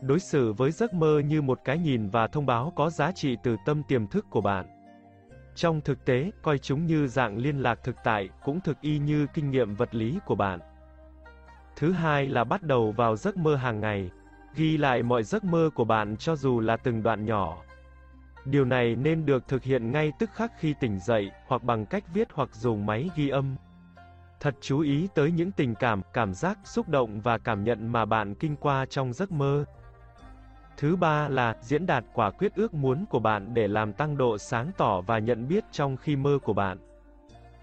Đối xử với giấc mơ như một cái nhìn và thông báo có giá trị từ tâm tiềm thức của bạn. Trong thực tế, coi chúng như dạng liên lạc thực tại, cũng thực y như kinh nghiệm vật lý của bạn. Thứ hai là bắt đầu vào giấc mơ hàng ngày. Ghi lại mọi giấc mơ của bạn cho dù là từng đoạn nhỏ. Điều này nên được thực hiện ngay tức khắc khi tỉnh dậy, hoặc bằng cách viết hoặc dùng máy ghi âm. Thật chú ý tới những tình cảm, cảm giác, xúc động và cảm nhận mà bạn kinh qua trong giấc mơ. Thứ ba là diễn đạt quả quyết ước muốn của bạn để làm tăng độ sáng tỏ và nhận biết trong khi mơ của bạn.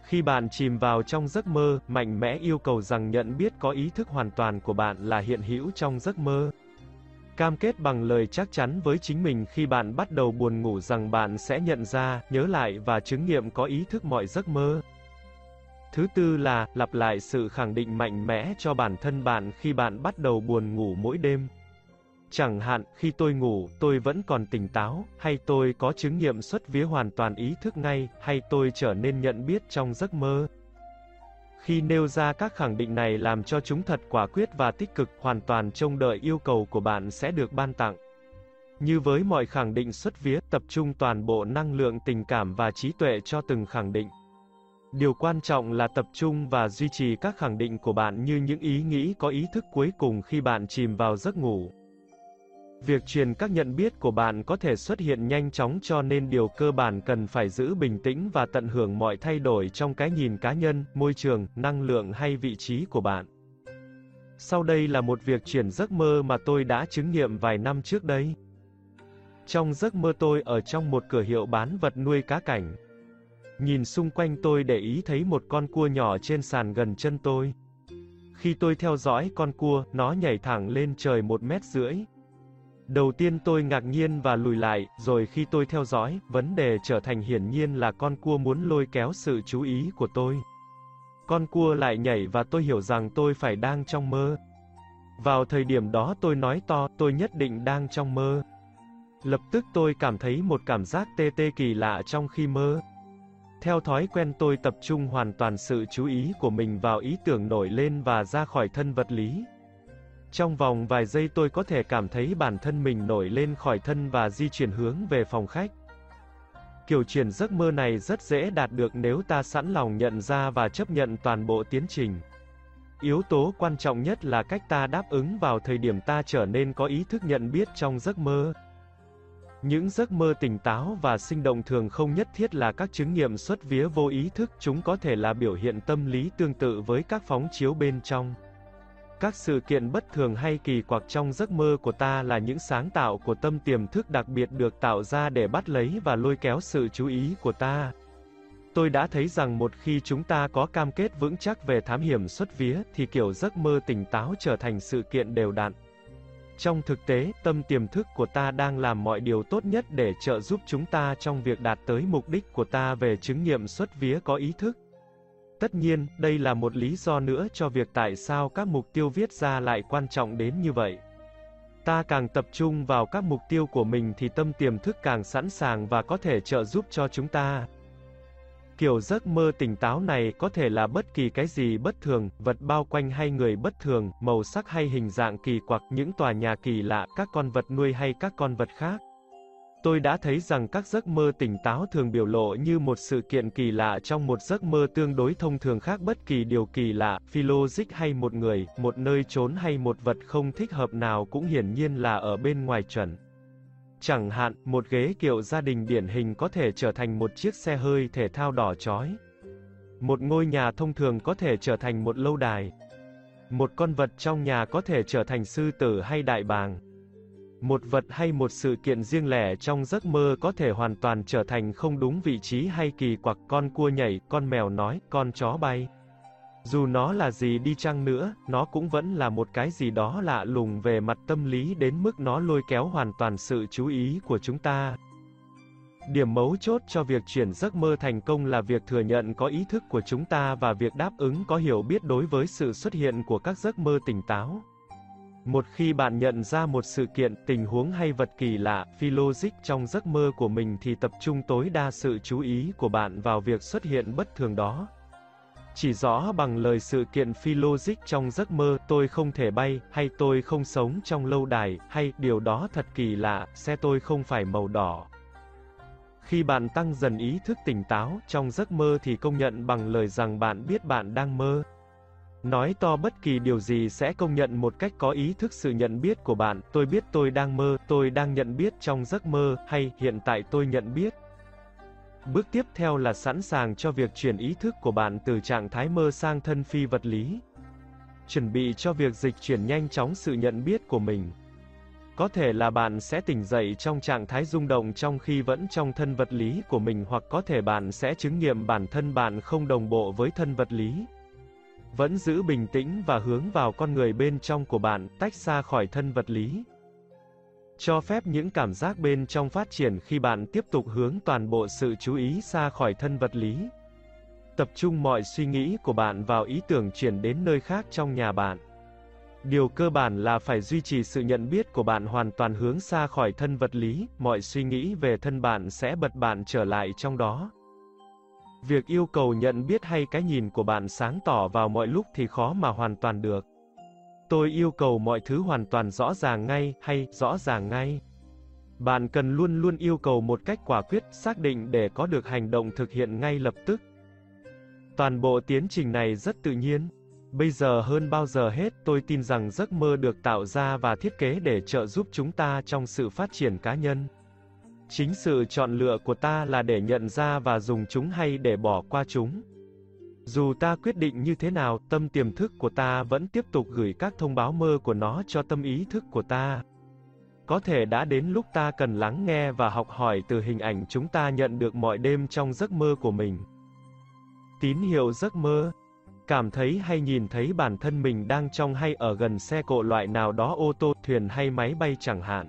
Khi bạn chìm vào trong giấc mơ, mạnh mẽ yêu cầu rằng nhận biết có ý thức hoàn toàn của bạn là hiện hữu trong giấc mơ. Cam kết bằng lời chắc chắn với chính mình khi bạn bắt đầu buồn ngủ rằng bạn sẽ nhận ra, nhớ lại và chứng nghiệm có ý thức mọi giấc mơ. Thứ tư là lặp lại sự khẳng định mạnh mẽ cho bản thân bạn khi bạn bắt đầu buồn ngủ mỗi đêm. Chẳng hạn, khi tôi ngủ, tôi vẫn còn tỉnh táo, hay tôi có chứng nghiệm xuất vía hoàn toàn ý thức ngay, hay tôi trở nên nhận biết trong giấc mơ. Khi nêu ra các khẳng định này làm cho chúng thật quả quyết và tích cực, hoàn toàn trông đợi yêu cầu của bạn sẽ được ban tặng. Như với mọi khẳng định xuất vía, tập trung toàn bộ năng lượng tình cảm và trí tuệ cho từng khẳng định. Điều quan trọng là tập trung và duy trì các khẳng định của bạn như những ý nghĩ có ý thức cuối cùng khi bạn chìm vào giấc ngủ. Việc truyền các nhận biết của bạn có thể xuất hiện nhanh chóng cho nên điều cơ bản cần phải giữ bình tĩnh và tận hưởng mọi thay đổi trong cái nhìn cá nhân, môi trường, năng lượng hay vị trí của bạn. Sau đây là một việc chuyển giấc mơ mà tôi đã chứng nghiệm vài năm trước đây. Trong giấc mơ tôi ở trong một cửa hiệu bán vật nuôi cá cảnh. Nhìn xung quanh tôi để ý thấy một con cua nhỏ trên sàn gần chân tôi. Khi tôi theo dõi con cua, nó nhảy thẳng lên trời một mét rưỡi. Đầu tiên tôi ngạc nhiên và lùi lại, rồi khi tôi theo dõi, vấn đề trở thành hiển nhiên là con cua muốn lôi kéo sự chú ý của tôi. Con cua lại nhảy và tôi hiểu rằng tôi phải đang trong mơ. Vào thời điểm đó tôi nói to, tôi nhất định đang trong mơ. Lập tức tôi cảm thấy một cảm giác tê tê kỳ lạ trong khi mơ. Theo thói quen tôi tập trung hoàn toàn sự chú ý của mình vào ý tưởng nổi lên và ra khỏi thân vật lý. Trong vòng vài giây tôi có thể cảm thấy bản thân mình nổi lên khỏi thân và di chuyển hướng về phòng khách. Kiểu chuyển giấc mơ này rất dễ đạt được nếu ta sẵn lòng nhận ra và chấp nhận toàn bộ tiến trình. Yếu tố quan trọng nhất là cách ta đáp ứng vào thời điểm ta trở nên có ý thức nhận biết trong giấc mơ. Những giấc mơ tỉnh táo và sinh động thường không nhất thiết là các chứng nghiệm xuất vía vô ý thức, chúng có thể là biểu hiện tâm lý tương tự với các phóng chiếu bên trong. Các sự kiện bất thường hay kỳ quặc trong giấc mơ của ta là những sáng tạo của tâm tiềm thức đặc biệt được tạo ra để bắt lấy và lôi kéo sự chú ý của ta. Tôi đã thấy rằng một khi chúng ta có cam kết vững chắc về thám hiểm xuất vía, thì kiểu giấc mơ tỉnh táo trở thành sự kiện đều đặn. Trong thực tế, tâm tiềm thức của ta đang làm mọi điều tốt nhất để trợ giúp chúng ta trong việc đạt tới mục đích của ta về chứng nghiệm xuất vía có ý thức. Tất nhiên, đây là một lý do nữa cho việc tại sao các mục tiêu viết ra lại quan trọng đến như vậy. Ta càng tập trung vào các mục tiêu của mình thì tâm tiềm thức càng sẵn sàng và có thể trợ giúp cho chúng ta. Kiểu giấc mơ tỉnh táo này có thể là bất kỳ cái gì bất thường, vật bao quanh hay người bất thường, màu sắc hay hình dạng kỳ quặc, những tòa nhà kỳ lạ, các con vật nuôi hay các con vật khác. Tôi đã thấy rằng các giấc mơ tỉnh táo thường biểu lộ như một sự kiện kỳ lạ trong một giấc mơ tương đối thông thường khác bất kỳ điều kỳ lạ, phi logic hay một người, một nơi trốn hay một vật không thích hợp nào cũng hiển nhiên là ở bên ngoài chuẩn. Chẳng hạn, một ghế kiệu gia đình điển hình có thể trở thành một chiếc xe hơi thể thao đỏ chói. Một ngôi nhà thông thường có thể trở thành một lâu đài. Một con vật trong nhà có thể trở thành sư tử hay đại bàng. Một vật hay một sự kiện riêng lẻ trong giấc mơ có thể hoàn toàn trở thành không đúng vị trí hay kỳ quặc con cua nhảy, con mèo nói, con chó bay. Dù nó là gì đi chăng nữa, nó cũng vẫn là một cái gì đó lạ lùng về mặt tâm lý đến mức nó lôi kéo hoàn toàn sự chú ý của chúng ta. Điểm mấu chốt cho việc chuyển giấc mơ thành công là việc thừa nhận có ý thức của chúng ta và việc đáp ứng có hiểu biết đối với sự xuất hiện của các giấc mơ tỉnh táo. Một khi bạn nhận ra một sự kiện, tình huống hay vật kỳ lạ, phi logic trong giấc mơ của mình thì tập trung tối đa sự chú ý của bạn vào việc xuất hiện bất thường đó. Chỉ rõ bằng lời sự kiện phi logic trong giấc mơ, tôi không thể bay, hay tôi không sống trong lâu đài, hay điều đó thật kỳ lạ, xe tôi không phải màu đỏ. Khi bạn tăng dần ý thức tỉnh táo trong giấc mơ thì công nhận bằng lời rằng bạn biết bạn đang mơ. Nói to bất kỳ điều gì sẽ công nhận một cách có ý thức sự nhận biết của bạn, tôi biết tôi đang mơ, tôi đang nhận biết trong giấc mơ, hay hiện tại tôi nhận biết. Bước tiếp theo là sẵn sàng cho việc chuyển ý thức của bạn từ trạng thái mơ sang thân phi vật lý. Chuẩn bị cho việc dịch chuyển nhanh chóng sự nhận biết của mình. Có thể là bạn sẽ tỉnh dậy trong trạng thái rung động trong khi vẫn trong thân vật lý của mình hoặc có thể bạn sẽ chứng nghiệm bản thân bạn không đồng bộ với thân vật lý. Vẫn giữ bình tĩnh và hướng vào con người bên trong của bạn, tách xa khỏi thân vật lý. Cho phép những cảm giác bên trong phát triển khi bạn tiếp tục hướng toàn bộ sự chú ý xa khỏi thân vật lý. Tập trung mọi suy nghĩ của bạn vào ý tưởng chuyển đến nơi khác trong nhà bạn. Điều cơ bản là phải duy trì sự nhận biết của bạn hoàn toàn hướng xa khỏi thân vật lý, mọi suy nghĩ về thân bạn sẽ bật bạn trở lại trong đó. Việc yêu cầu nhận biết hay cái nhìn của bạn sáng tỏ vào mọi lúc thì khó mà hoàn toàn được. Tôi yêu cầu mọi thứ hoàn toàn rõ ràng ngay, hay rõ ràng ngay. Bạn cần luôn luôn yêu cầu một cách quả quyết, xác định để có được hành động thực hiện ngay lập tức. Toàn bộ tiến trình này rất tự nhiên. Bây giờ hơn bao giờ hết, tôi tin rằng giấc mơ được tạo ra và thiết kế để trợ giúp chúng ta trong sự phát triển cá nhân. Chính sự chọn lựa của ta là để nhận ra và dùng chúng hay để bỏ qua chúng. Dù ta quyết định như thế nào, tâm tiềm thức của ta vẫn tiếp tục gửi các thông báo mơ của nó cho tâm ý thức của ta. Có thể đã đến lúc ta cần lắng nghe và học hỏi từ hình ảnh chúng ta nhận được mọi đêm trong giấc mơ của mình. Tín hiệu giấc mơ Cảm thấy hay nhìn thấy bản thân mình đang trong hay ở gần xe cộ loại nào đó ô tô, thuyền hay máy bay chẳng hạn.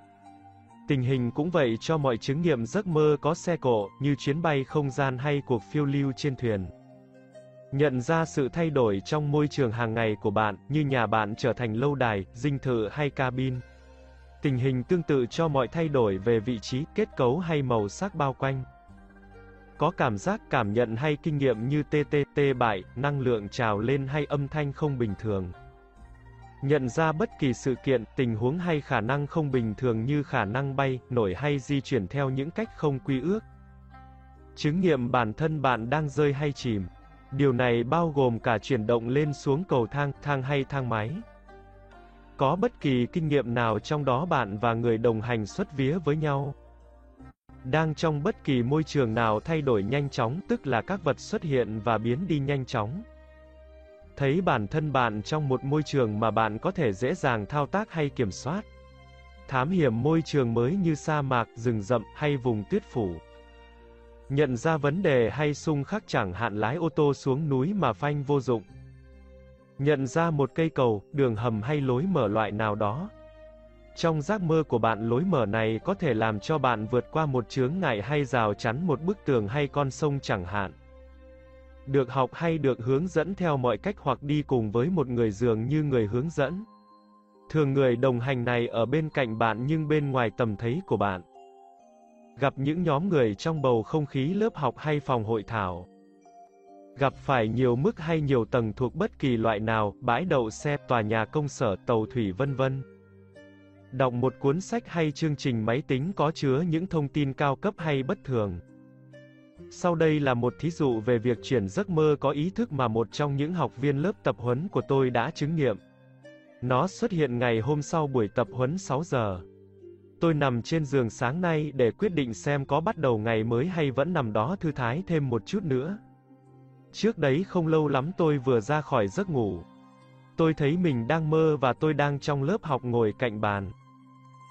Tình hình cũng vậy cho mọi chứng nghiệm giấc mơ có xe cộ, như chuyến bay không gian hay cuộc phiêu lưu trên thuyền. Nhận ra sự thay đổi trong môi trường hàng ngày của bạn, như nhà bạn trở thành lâu đài, dinh thự hay cabin. Tình hình tương tự cho mọi thay đổi về vị trí, kết cấu hay màu sắc bao quanh. Có cảm giác cảm nhận hay kinh nghiệm như TTT bại, năng lượng trào lên hay âm thanh không bình thường. Nhận ra bất kỳ sự kiện, tình huống hay khả năng không bình thường như khả năng bay, nổi hay di chuyển theo những cách không quy ước. Chứng nghiệm bản thân bạn đang rơi hay chìm. Điều này bao gồm cả chuyển động lên xuống cầu thang, thang hay thang máy. Có bất kỳ kinh nghiệm nào trong đó bạn và người đồng hành xuất vía với nhau. Đang trong bất kỳ môi trường nào thay đổi nhanh chóng, tức là các vật xuất hiện và biến đi nhanh chóng. Thấy bản thân bạn trong một môi trường mà bạn có thể dễ dàng thao tác hay kiểm soát. Thám hiểm môi trường mới như sa mạc, rừng rậm hay vùng tuyết phủ. Nhận ra vấn đề hay xung khắc chẳng hạn lái ô tô xuống núi mà phanh vô dụng. Nhận ra một cây cầu, đường hầm hay lối mở loại nào đó. Trong giấc mơ của bạn lối mở này có thể làm cho bạn vượt qua một chướng ngại hay rào chắn một bức tường hay con sông chẳng hạn. Được học hay được hướng dẫn theo mọi cách hoặc đi cùng với một người dường như người hướng dẫn. Thường người đồng hành này ở bên cạnh bạn nhưng bên ngoài tầm thấy của bạn gặp những nhóm người trong bầu không khí lớp học hay phòng hội thảo. Gặp phải nhiều mức hay nhiều tầng thuộc bất kỳ loại nào, bãi đậu xe, tòa nhà công sở, tàu thủy vân vân. Đọc một cuốn sách hay chương trình máy tính có chứa những thông tin cao cấp hay bất thường. Sau đây là một thí dụ về việc chuyển giấc mơ có ý thức mà một trong những học viên lớp tập huấn của tôi đã chứng nghiệm. Nó xuất hiện ngày hôm sau buổi tập huấn 6 giờ. Tôi nằm trên giường sáng nay để quyết định xem có bắt đầu ngày mới hay vẫn nằm đó thư thái thêm một chút nữa. Trước đấy không lâu lắm tôi vừa ra khỏi giấc ngủ. Tôi thấy mình đang mơ và tôi đang trong lớp học ngồi cạnh bàn.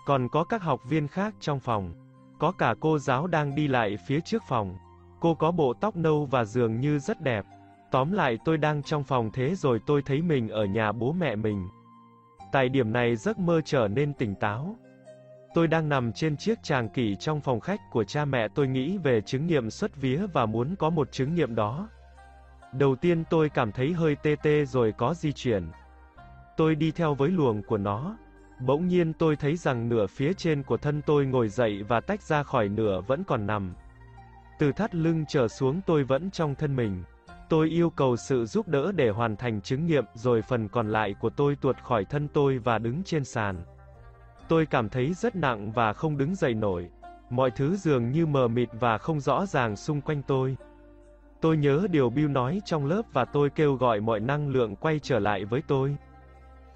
Còn có các học viên khác trong phòng. Có cả cô giáo đang đi lại phía trước phòng. Cô có bộ tóc nâu và dường như rất đẹp. Tóm lại tôi đang trong phòng thế rồi tôi thấy mình ở nhà bố mẹ mình. Tại điểm này giấc mơ trở nên tỉnh táo. Tôi đang nằm trên chiếc tràng kỷ trong phòng khách của cha mẹ tôi nghĩ về chứng nghiệm xuất vía và muốn có một chứng nghiệm đó. Đầu tiên tôi cảm thấy hơi tê tê rồi có di chuyển. Tôi đi theo với luồng của nó. Bỗng nhiên tôi thấy rằng nửa phía trên của thân tôi ngồi dậy và tách ra khỏi nửa vẫn còn nằm. Từ thắt lưng trở xuống tôi vẫn trong thân mình. Tôi yêu cầu sự giúp đỡ để hoàn thành chứng nghiệm, rồi phần còn lại của tôi tuột khỏi thân tôi và đứng trên sàn. Tôi cảm thấy rất nặng và không đứng dậy nổi. Mọi thứ dường như mờ mịt và không rõ ràng xung quanh tôi. Tôi nhớ điều Bill nói trong lớp và tôi kêu gọi mọi năng lượng quay trở lại với tôi.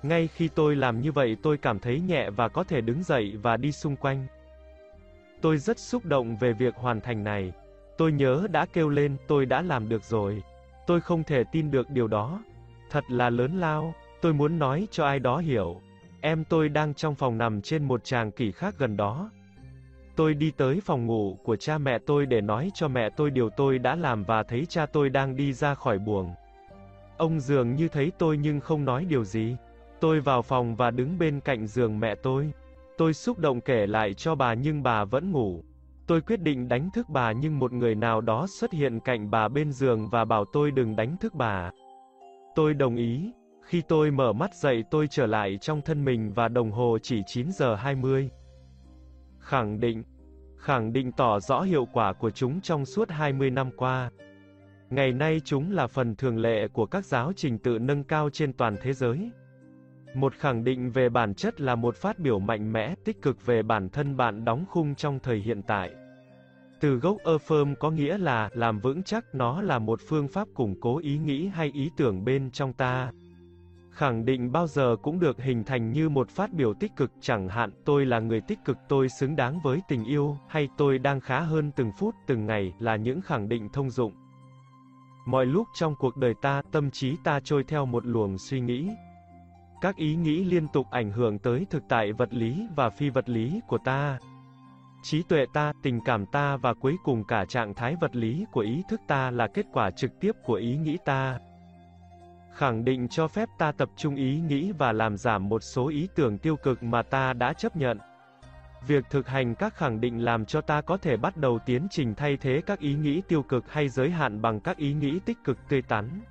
Ngay khi tôi làm như vậy tôi cảm thấy nhẹ và có thể đứng dậy và đi xung quanh. Tôi rất xúc động về việc hoàn thành này. Tôi nhớ đã kêu lên, tôi đã làm được rồi. Tôi không thể tin được điều đó. Thật là lớn lao, tôi muốn nói cho ai đó hiểu. Em tôi đang trong phòng nằm trên một tràng kỷ khác gần đó. Tôi đi tới phòng ngủ của cha mẹ tôi để nói cho mẹ tôi điều tôi đã làm và thấy cha tôi đang đi ra khỏi buồng. Ông dường như thấy tôi nhưng không nói điều gì. Tôi vào phòng và đứng bên cạnh giường mẹ tôi. Tôi xúc động kể lại cho bà nhưng bà vẫn ngủ. Tôi quyết định đánh thức bà nhưng một người nào đó xuất hiện cạnh bà bên giường và bảo tôi đừng đánh thức bà. Tôi đồng ý. Khi tôi mở mắt dậy tôi trở lại trong thân mình và đồng hồ chỉ 9 giờ 20. Khẳng định. Khẳng định tỏ rõ hiệu quả của chúng trong suốt 20 năm qua. Ngày nay chúng là phần thường lệ của các giáo trình tự nâng cao trên toàn thế giới. Một khẳng định về bản chất là một phát biểu mạnh mẽ, tích cực về bản thân bạn đóng khung trong thời hiện tại. Từ gốc affirm có nghĩa là làm vững chắc, nó là một phương pháp củng cố ý nghĩ hay ý tưởng bên trong ta. Khẳng định bao giờ cũng được hình thành như một phát biểu tích cực, chẳng hạn tôi là người tích cực, tôi xứng đáng với tình yêu, hay tôi đang khá hơn từng phút, từng ngày, là những khẳng định thông dụng. Mọi lúc trong cuộc đời ta, tâm trí ta trôi theo một luồng suy nghĩ. Các ý nghĩ liên tục ảnh hưởng tới thực tại vật lý và phi vật lý của ta. Trí tuệ ta, tình cảm ta và cuối cùng cả trạng thái vật lý của ý thức ta là kết quả trực tiếp của ý nghĩ ta. Khẳng định cho phép ta tập trung ý nghĩ và làm giảm một số ý tưởng tiêu cực mà ta đã chấp nhận. Việc thực hành các khẳng định làm cho ta có thể bắt đầu tiến trình thay thế các ý nghĩ tiêu cực hay giới hạn bằng các ý nghĩ tích cực tươi tắn.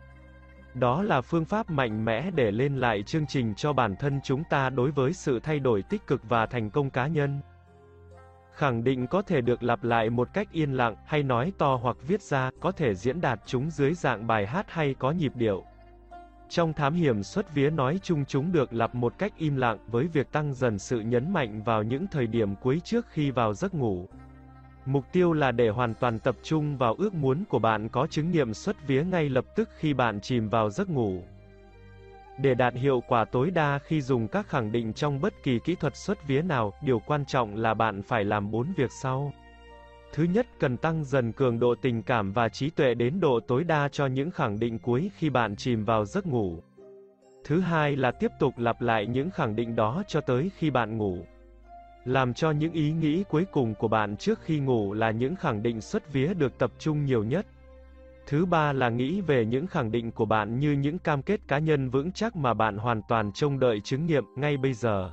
Đó là phương pháp mạnh mẽ để lên lại chương trình cho bản thân chúng ta đối với sự thay đổi tích cực và thành công cá nhân. Khẳng định có thể được lặp lại một cách yên lặng, hay nói to hoặc viết ra, có thể diễn đạt chúng dưới dạng bài hát hay có nhịp điệu. Trong thám hiểm xuất vía nói chung chúng được lặp một cách im lặng với việc tăng dần sự nhấn mạnh vào những thời điểm cuối trước khi vào giấc ngủ. Mục tiêu là để hoàn toàn tập trung vào ước muốn của bạn có chứng nghiệm xuất vía ngay lập tức khi bạn chìm vào giấc ngủ. Để đạt hiệu quả tối đa khi dùng các khẳng định trong bất kỳ kỹ thuật xuất vía nào, điều quan trọng là bạn phải làm bốn việc sau. Thứ nhất, cần tăng dần cường độ tình cảm và trí tuệ đến độ tối đa cho những khẳng định cuối khi bạn chìm vào giấc ngủ. Thứ hai là tiếp tục lặp lại những khẳng định đó cho tới khi bạn ngủ. Làm cho những ý nghĩ cuối cùng của bạn trước khi ngủ là những khẳng định xuất vía được tập trung nhiều nhất. Thứ ba là nghĩ về những khẳng định của bạn như những cam kết cá nhân vững chắc mà bạn hoàn toàn trông đợi chứng nghiệm ngay bây giờ.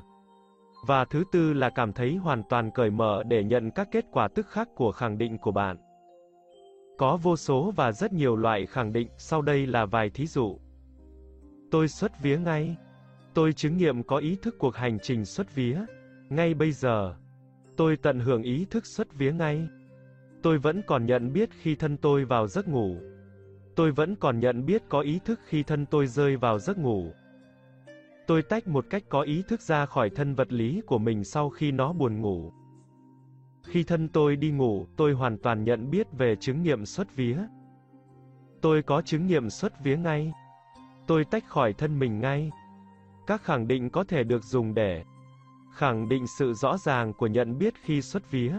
Và thứ tư là cảm thấy hoàn toàn cởi mở để nhận các kết quả tức khắc của khẳng định của bạn. Có vô số và rất nhiều loại khẳng định, sau đây là vài thí dụ. Tôi xuất vía ngay. Tôi chứng nghiệm có ý thức cuộc hành trình xuất vía. Ngay bây giờ. Tôi tận hưởng ý thức xuất vía ngay. Tôi vẫn còn nhận biết khi thân tôi vào giấc ngủ. Tôi vẫn còn nhận biết có ý thức khi thân tôi rơi vào giấc ngủ. Tôi tách một cách có ý thức ra khỏi thân vật lý của mình sau khi nó buồn ngủ. Khi thân tôi đi ngủ, tôi hoàn toàn nhận biết về chứng nghiệm xuất vía. Tôi có chứng nghiệm xuất vía ngay. Tôi tách khỏi thân mình ngay. Các khẳng định có thể được dùng để khẳng định sự rõ ràng của nhận biết khi xuất vía.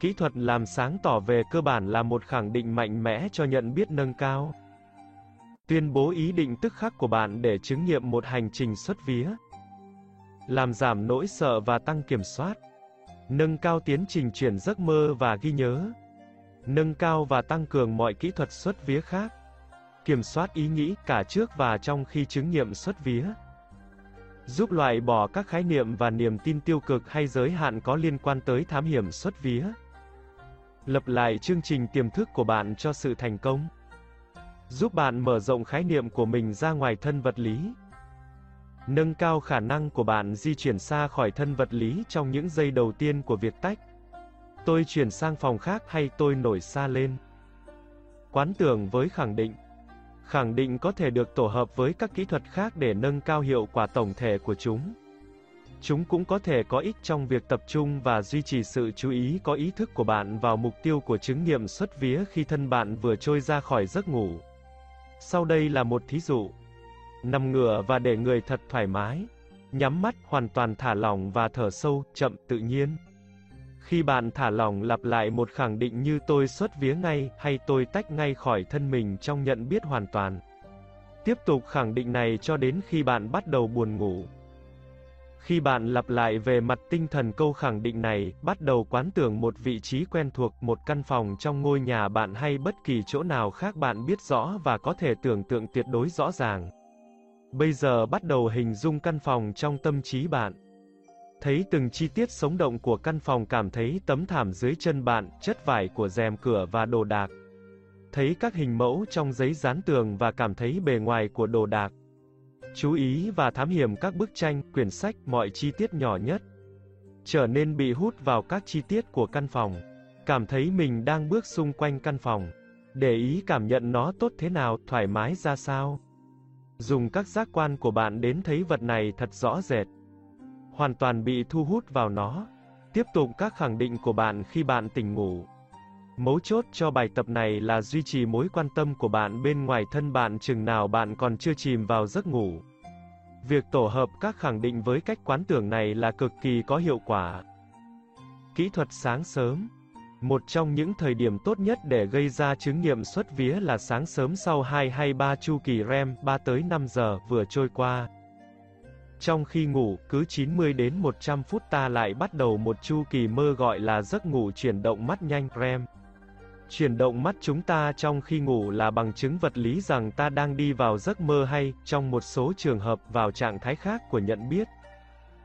Kỹ thuật làm sáng tỏ về cơ bản là một khẳng định mạnh mẽ cho nhận biết nâng cao. Tuyên bố ý định tức khắc của bạn để chứng nghiệm một hành trình xuất vía. Làm giảm nỗi sợ và tăng kiểm soát. Nâng cao tiến trình chuyển giấc mơ và ghi nhớ. Nâng cao và tăng cường mọi kỹ thuật xuất vía khác. Kiểm soát ý nghĩ cả trước và trong khi chứng nghiệm xuất vía. Giúp loại bỏ các khái niệm và niềm tin tiêu cực hay giới hạn có liên quan tới thám hiểm xuất vía. Lập lại chương trình tiềm thức của bạn cho sự thành công. Giúp bạn mở rộng khái niệm của mình ra ngoài thân vật lý. Nâng cao khả năng của bạn di chuyển xa khỏi thân vật lý trong những giây đầu tiên của việc tách. Tôi chuyển sang phòng khác hay tôi nổi xa lên. Quán tưởng với khẳng định. Khẳng định có thể được tổ hợp với các kỹ thuật khác để nâng cao hiệu quả tổng thể của chúng. Chúng cũng có thể có ích trong việc tập trung và duy trì sự chú ý có ý thức của bạn vào mục tiêu của chứng nghiệm xuất vía khi thân bạn vừa trôi ra khỏi giấc ngủ. Sau đây là một thí dụ. Nằm ngửa và để người thật thoải mái. Nhắm mắt, hoàn toàn thả lỏng và thở sâu, chậm, tự nhiên. Khi bạn thả lỏng lặp lại một khẳng định như tôi xuất vía ngay, hay tôi tách ngay khỏi thân mình trong nhận biết hoàn toàn. Tiếp tục khẳng định này cho đến khi bạn bắt đầu buồn ngủ. Khi bạn lặp lại về mặt tinh thần câu khẳng định này, bắt đầu quán tưởng một vị trí quen thuộc, một căn phòng trong ngôi nhà bạn hay bất kỳ chỗ nào khác bạn biết rõ và có thể tưởng tượng tuyệt đối rõ ràng. Bây giờ bắt đầu hình dung căn phòng trong tâm trí bạn. Thấy từng chi tiết sống động của căn phòng cảm thấy tấm thảm dưới chân bạn, chất vải của rèm cửa và đồ đạc. Thấy các hình mẫu trong giấy dán tường và cảm thấy bề ngoài của đồ đạc. Chú ý và thám hiểm các bức tranh, quyển sách, mọi chi tiết nhỏ nhất. Trở nên bị hút vào các chi tiết của căn phòng. Cảm thấy mình đang bước xung quanh căn phòng. Để ý cảm nhận nó tốt thế nào, thoải mái ra sao. Dùng các giác quan của bạn đến thấy vật này thật rõ rệt. Hoàn toàn bị thu hút vào nó. Tiếp tục các khẳng định của bạn khi bạn tỉnh ngủ. Mấu chốt cho bài tập này là duy trì mối quan tâm của bạn bên ngoài thân bạn chừng nào bạn còn chưa chìm vào giấc ngủ. Việc tổ hợp các khẳng định với cách quán tưởng này là cực kỳ có hiệu quả. Kỹ thuật sáng sớm Một trong những thời điểm tốt nhất để gây ra chứng nghiệm xuất vía là sáng sớm sau 2 hay 3 chu kỳ REM 3 tới 5 giờ vừa trôi qua. Trong khi ngủ, cứ 90 đến 100 phút ta lại bắt đầu một chu kỳ mơ gọi là giấc ngủ chuyển động mắt nhanh REM. Chuyển động mắt chúng ta trong khi ngủ là bằng chứng vật lý rằng ta đang đi vào giấc mơ hay, trong một số trường hợp, vào trạng thái khác của nhận biết.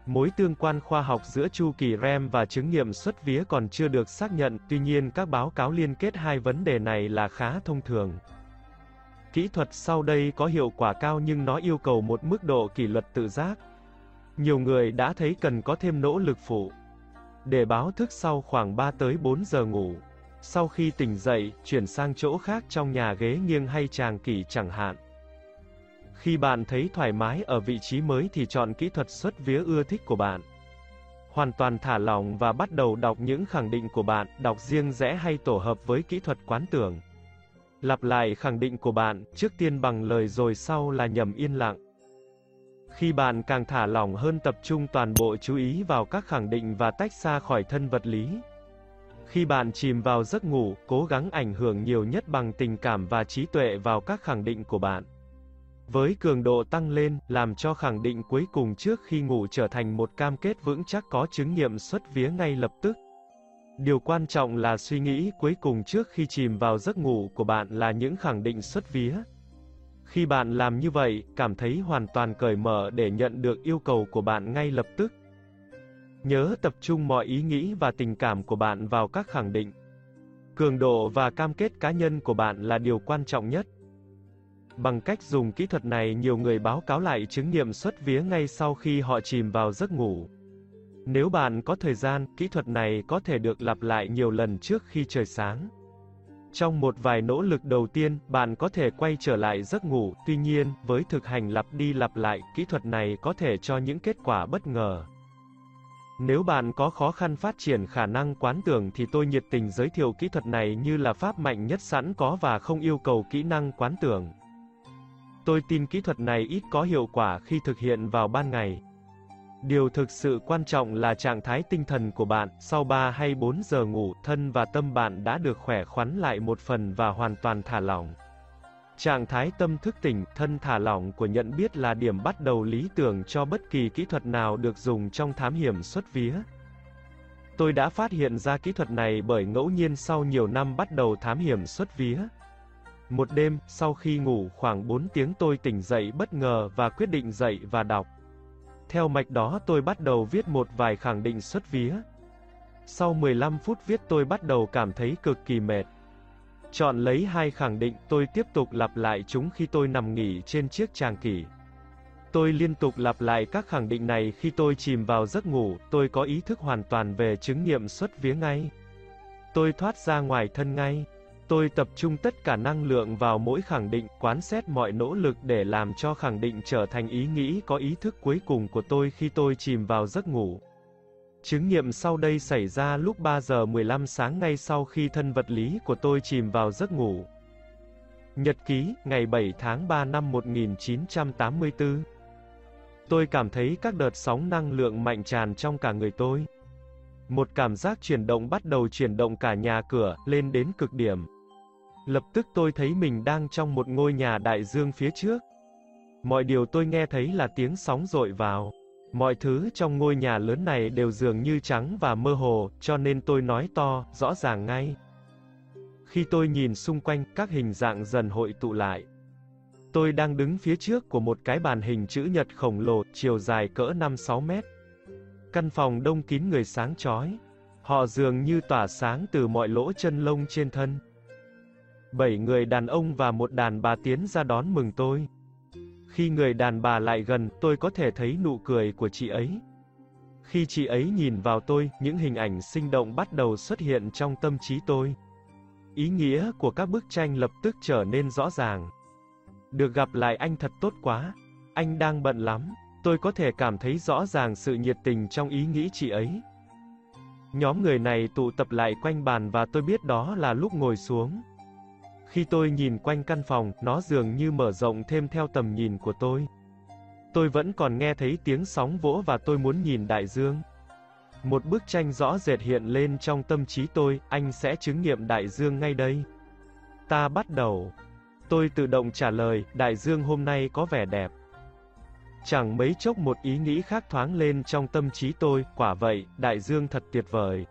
Mối tương quan khoa học giữa chu kỳ REM và chứng nghiệm xuất vía còn chưa được xác nhận, tuy nhiên các báo cáo liên kết hai vấn đề này là khá thông thường. Kỹ thuật sau đây có hiệu quả cao nhưng nó yêu cầu một mức độ kỷ luật tự giác. Nhiều người đã thấy cần có thêm nỗ lực phụ. Để báo thức sau khoảng 3 tới 4 giờ ngủ. Sau khi tỉnh dậy, chuyển sang chỗ khác trong nhà ghế nghiêng hay tràng kỷ chẳng hạn. Khi bạn thấy thoải mái ở vị trí mới thì chọn kỹ thuật xuất vía ưa thích của bạn. Hoàn toàn thả lỏng và bắt đầu đọc những khẳng định của bạn, đọc riêng rẽ hay tổ hợp với kỹ thuật quán tưởng. Lặp lại khẳng định của bạn, trước tiên bằng lời rồi sau là nhầm yên lặng. Khi bạn càng thả lỏng hơn tập trung toàn bộ chú ý vào các khẳng định và tách xa khỏi thân vật lý, khi bạn chìm vào giấc ngủ, cố gắng ảnh hưởng nhiều nhất bằng tình cảm và trí tuệ vào các khẳng định của bạn. Với cường độ tăng lên, làm cho khẳng định cuối cùng trước khi ngủ trở thành một cam kết vững chắc có chứng nghiệm xuất vía ngay lập tức. Điều quan trọng là suy nghĩ cuối cùng trước khi chìm vào giấc ngủ của bạn là những khẳng định xuất vía. Khi bạn làm như vậy, cảm thấy hoàn toàn cởi mở để nhận được yêu cầu của bạn ngay lập tức. Nhớ tập trung mọi ý nghĩ và tình cảm của bạn vào các khẳng định. Cường độ và cam kết cá nhân của bạn là điều quan trọng nhất. Bằng cách dùng kỹ thuật này nhiều người báo cáo lại chứng nghiệm xuất vía ngay sau khi họ chìm vào giấc ngủ. Nếu bạn có thời gian, kỹ thuật này có thể được lặp lại nhiều lần trước khi trời sáng. Trong một vài nỗ lực đầu tiên, bạn có thể quay trở lại giấc ngủ, tuy nhiên, với thực hành lặp đi lặp lại, kỹ thuật này có thể cho những kết quả bất ngờ. Nếu bạn có khó khăn phát triển khả năng quán tưởng thì tôi nhiệt tình giới thiệu kỹ thuật này như là pháp mạnh nhất sẵn có và không yêu cầu kỹ năng quán tưởng. Tôi tin kỹ thuật này ít có hiệu quả khi thực hiện vào ban ngày. Điều thực sự quan trọng là trạng thái tinh thần của bạn, sau 3 hay 4 giờ ngủ, thân và tâm bạn đã được khỏe khoắn lại một phần và hoàn toàn thả lỏng. Trạng thái tâm thức tỉnh, thân thả lỏng của nhận biết là điểm bắt đầu lý tưởng cho bất kỳ kỹ thuật nào được dùng trong thám hiểm xuất vía. Tôi đã phát hiện ra kỹ thuật này bởi ngẫu nhiên sau nhiều năm bắt đầu thám hiểm xuất vía. Một đêm, sau khi ngủ khoảng 4 tiếng tôi tỉnh dậy bất ngờ và quyết định dậy và đọc. Theo mạch đó tôi bắt đầu viết một vài khẳng định xuất vía. Sau 15 phút viết tôi bắt đầu cảm thấy cực kỳ mệt. Chọn lấy hai khẳng định, tôi tiếp tục lặp lại chúng khi tôi nằm nghỉ trên chiếc tràng kỷ. Tôi liên tục lặp lại các khẳng định này khi tôi chìm vào giấc ngủ, tôi có ý thức hoàn toàn về chứng nghiệm xuất vía ngay. Tôi thoát ra ngoài thân ngay. Tôi tập trung tất cả năng lượng vào mỗi khẳng định, quán xét mọi nỗ lực để làm cho khẳng định trở thành ý nghĩ có ý thức cuối cùng của tôi khi tôi chìm vào giấc ngủ. Chứng nghiệm sau đây xảy ra lúc 3 giờ 15 sáng ngay sau khi thân vật lý của tôi chìm vào giấc ngủ. Nhật ký, ngày 7 tháng 3 năm 1984 Tôi cảm thấy các đợt sóng năng lượng mạnh tràn trong cả người tôi. Một cảm giác chuyển động bắt đầu chuyển động cả nhà cửa, lên đến cực điểm. Lập tức tôi thấy mình đang trong một ngôi nhà đại dương phía trước. Mọi điều tôi nghe thấy là tiếng sóng rội vào. Mọi thứ trong ngôi nhà lớn này đều dường như trắng và mơ hồ, cho nên tôi nói to, rõ ràng ngay. Khi tôi nhìn xung quanh, các hình dạng dần hội tụ lại. Tôi đang đứng phía trước của một cái bàn hình chữ nhật khổng lồ, chiều dài cỡ 5-6 mét. Căn phòng đông kín người sáng chói. Họ dường như tỏa sáng từ mọi lỗ chân lông trên thân. Bảy người đàn ông và một đàn bà tiến ra đón mừng tôi. Khi người đàn bà lại gần, tôi có thể thấy nụ cười của chị ấy. Khi chị ấy nhìn vào tôi, những hình ảnh sinh động bắt đầu xuất hiện trong tâm trí tôi. Ý nghĩa của các bức tranh lập tức trở nên rõ ràng. Được gặp lại anh thật tốt quá. Anh đang bận lắm. Tôi có thể cảm thấy rõ ràng sự nhiệt tình trong ý nghĩ chị ấy. Nhóm người này tụ tập lại quanh bàn và tôi biết đó là lúc ngồi xuống. Khi tôi nhìn quanh căn phòng, nó dường như mở rộng thêm theo tầm nhìn của tôi. Tôi vẫn còn nghe thấy tiếng sóng vỗ và tôi muốn nhìn đại dương. Một bức tranh rõ rệt hiện lên trong tâm trí tôi, anh sẽ chứng nghiệm đại dương ngay đây. Ta bắt đầu. Tôi tự động trả lời, đại dương hôm nay có vẻ đẹp. Chẳng mấy chốc một ý nghĩ khác thoáng lên trong tâm trí tôi, quả vậy, đại dương thật tuyệt vời.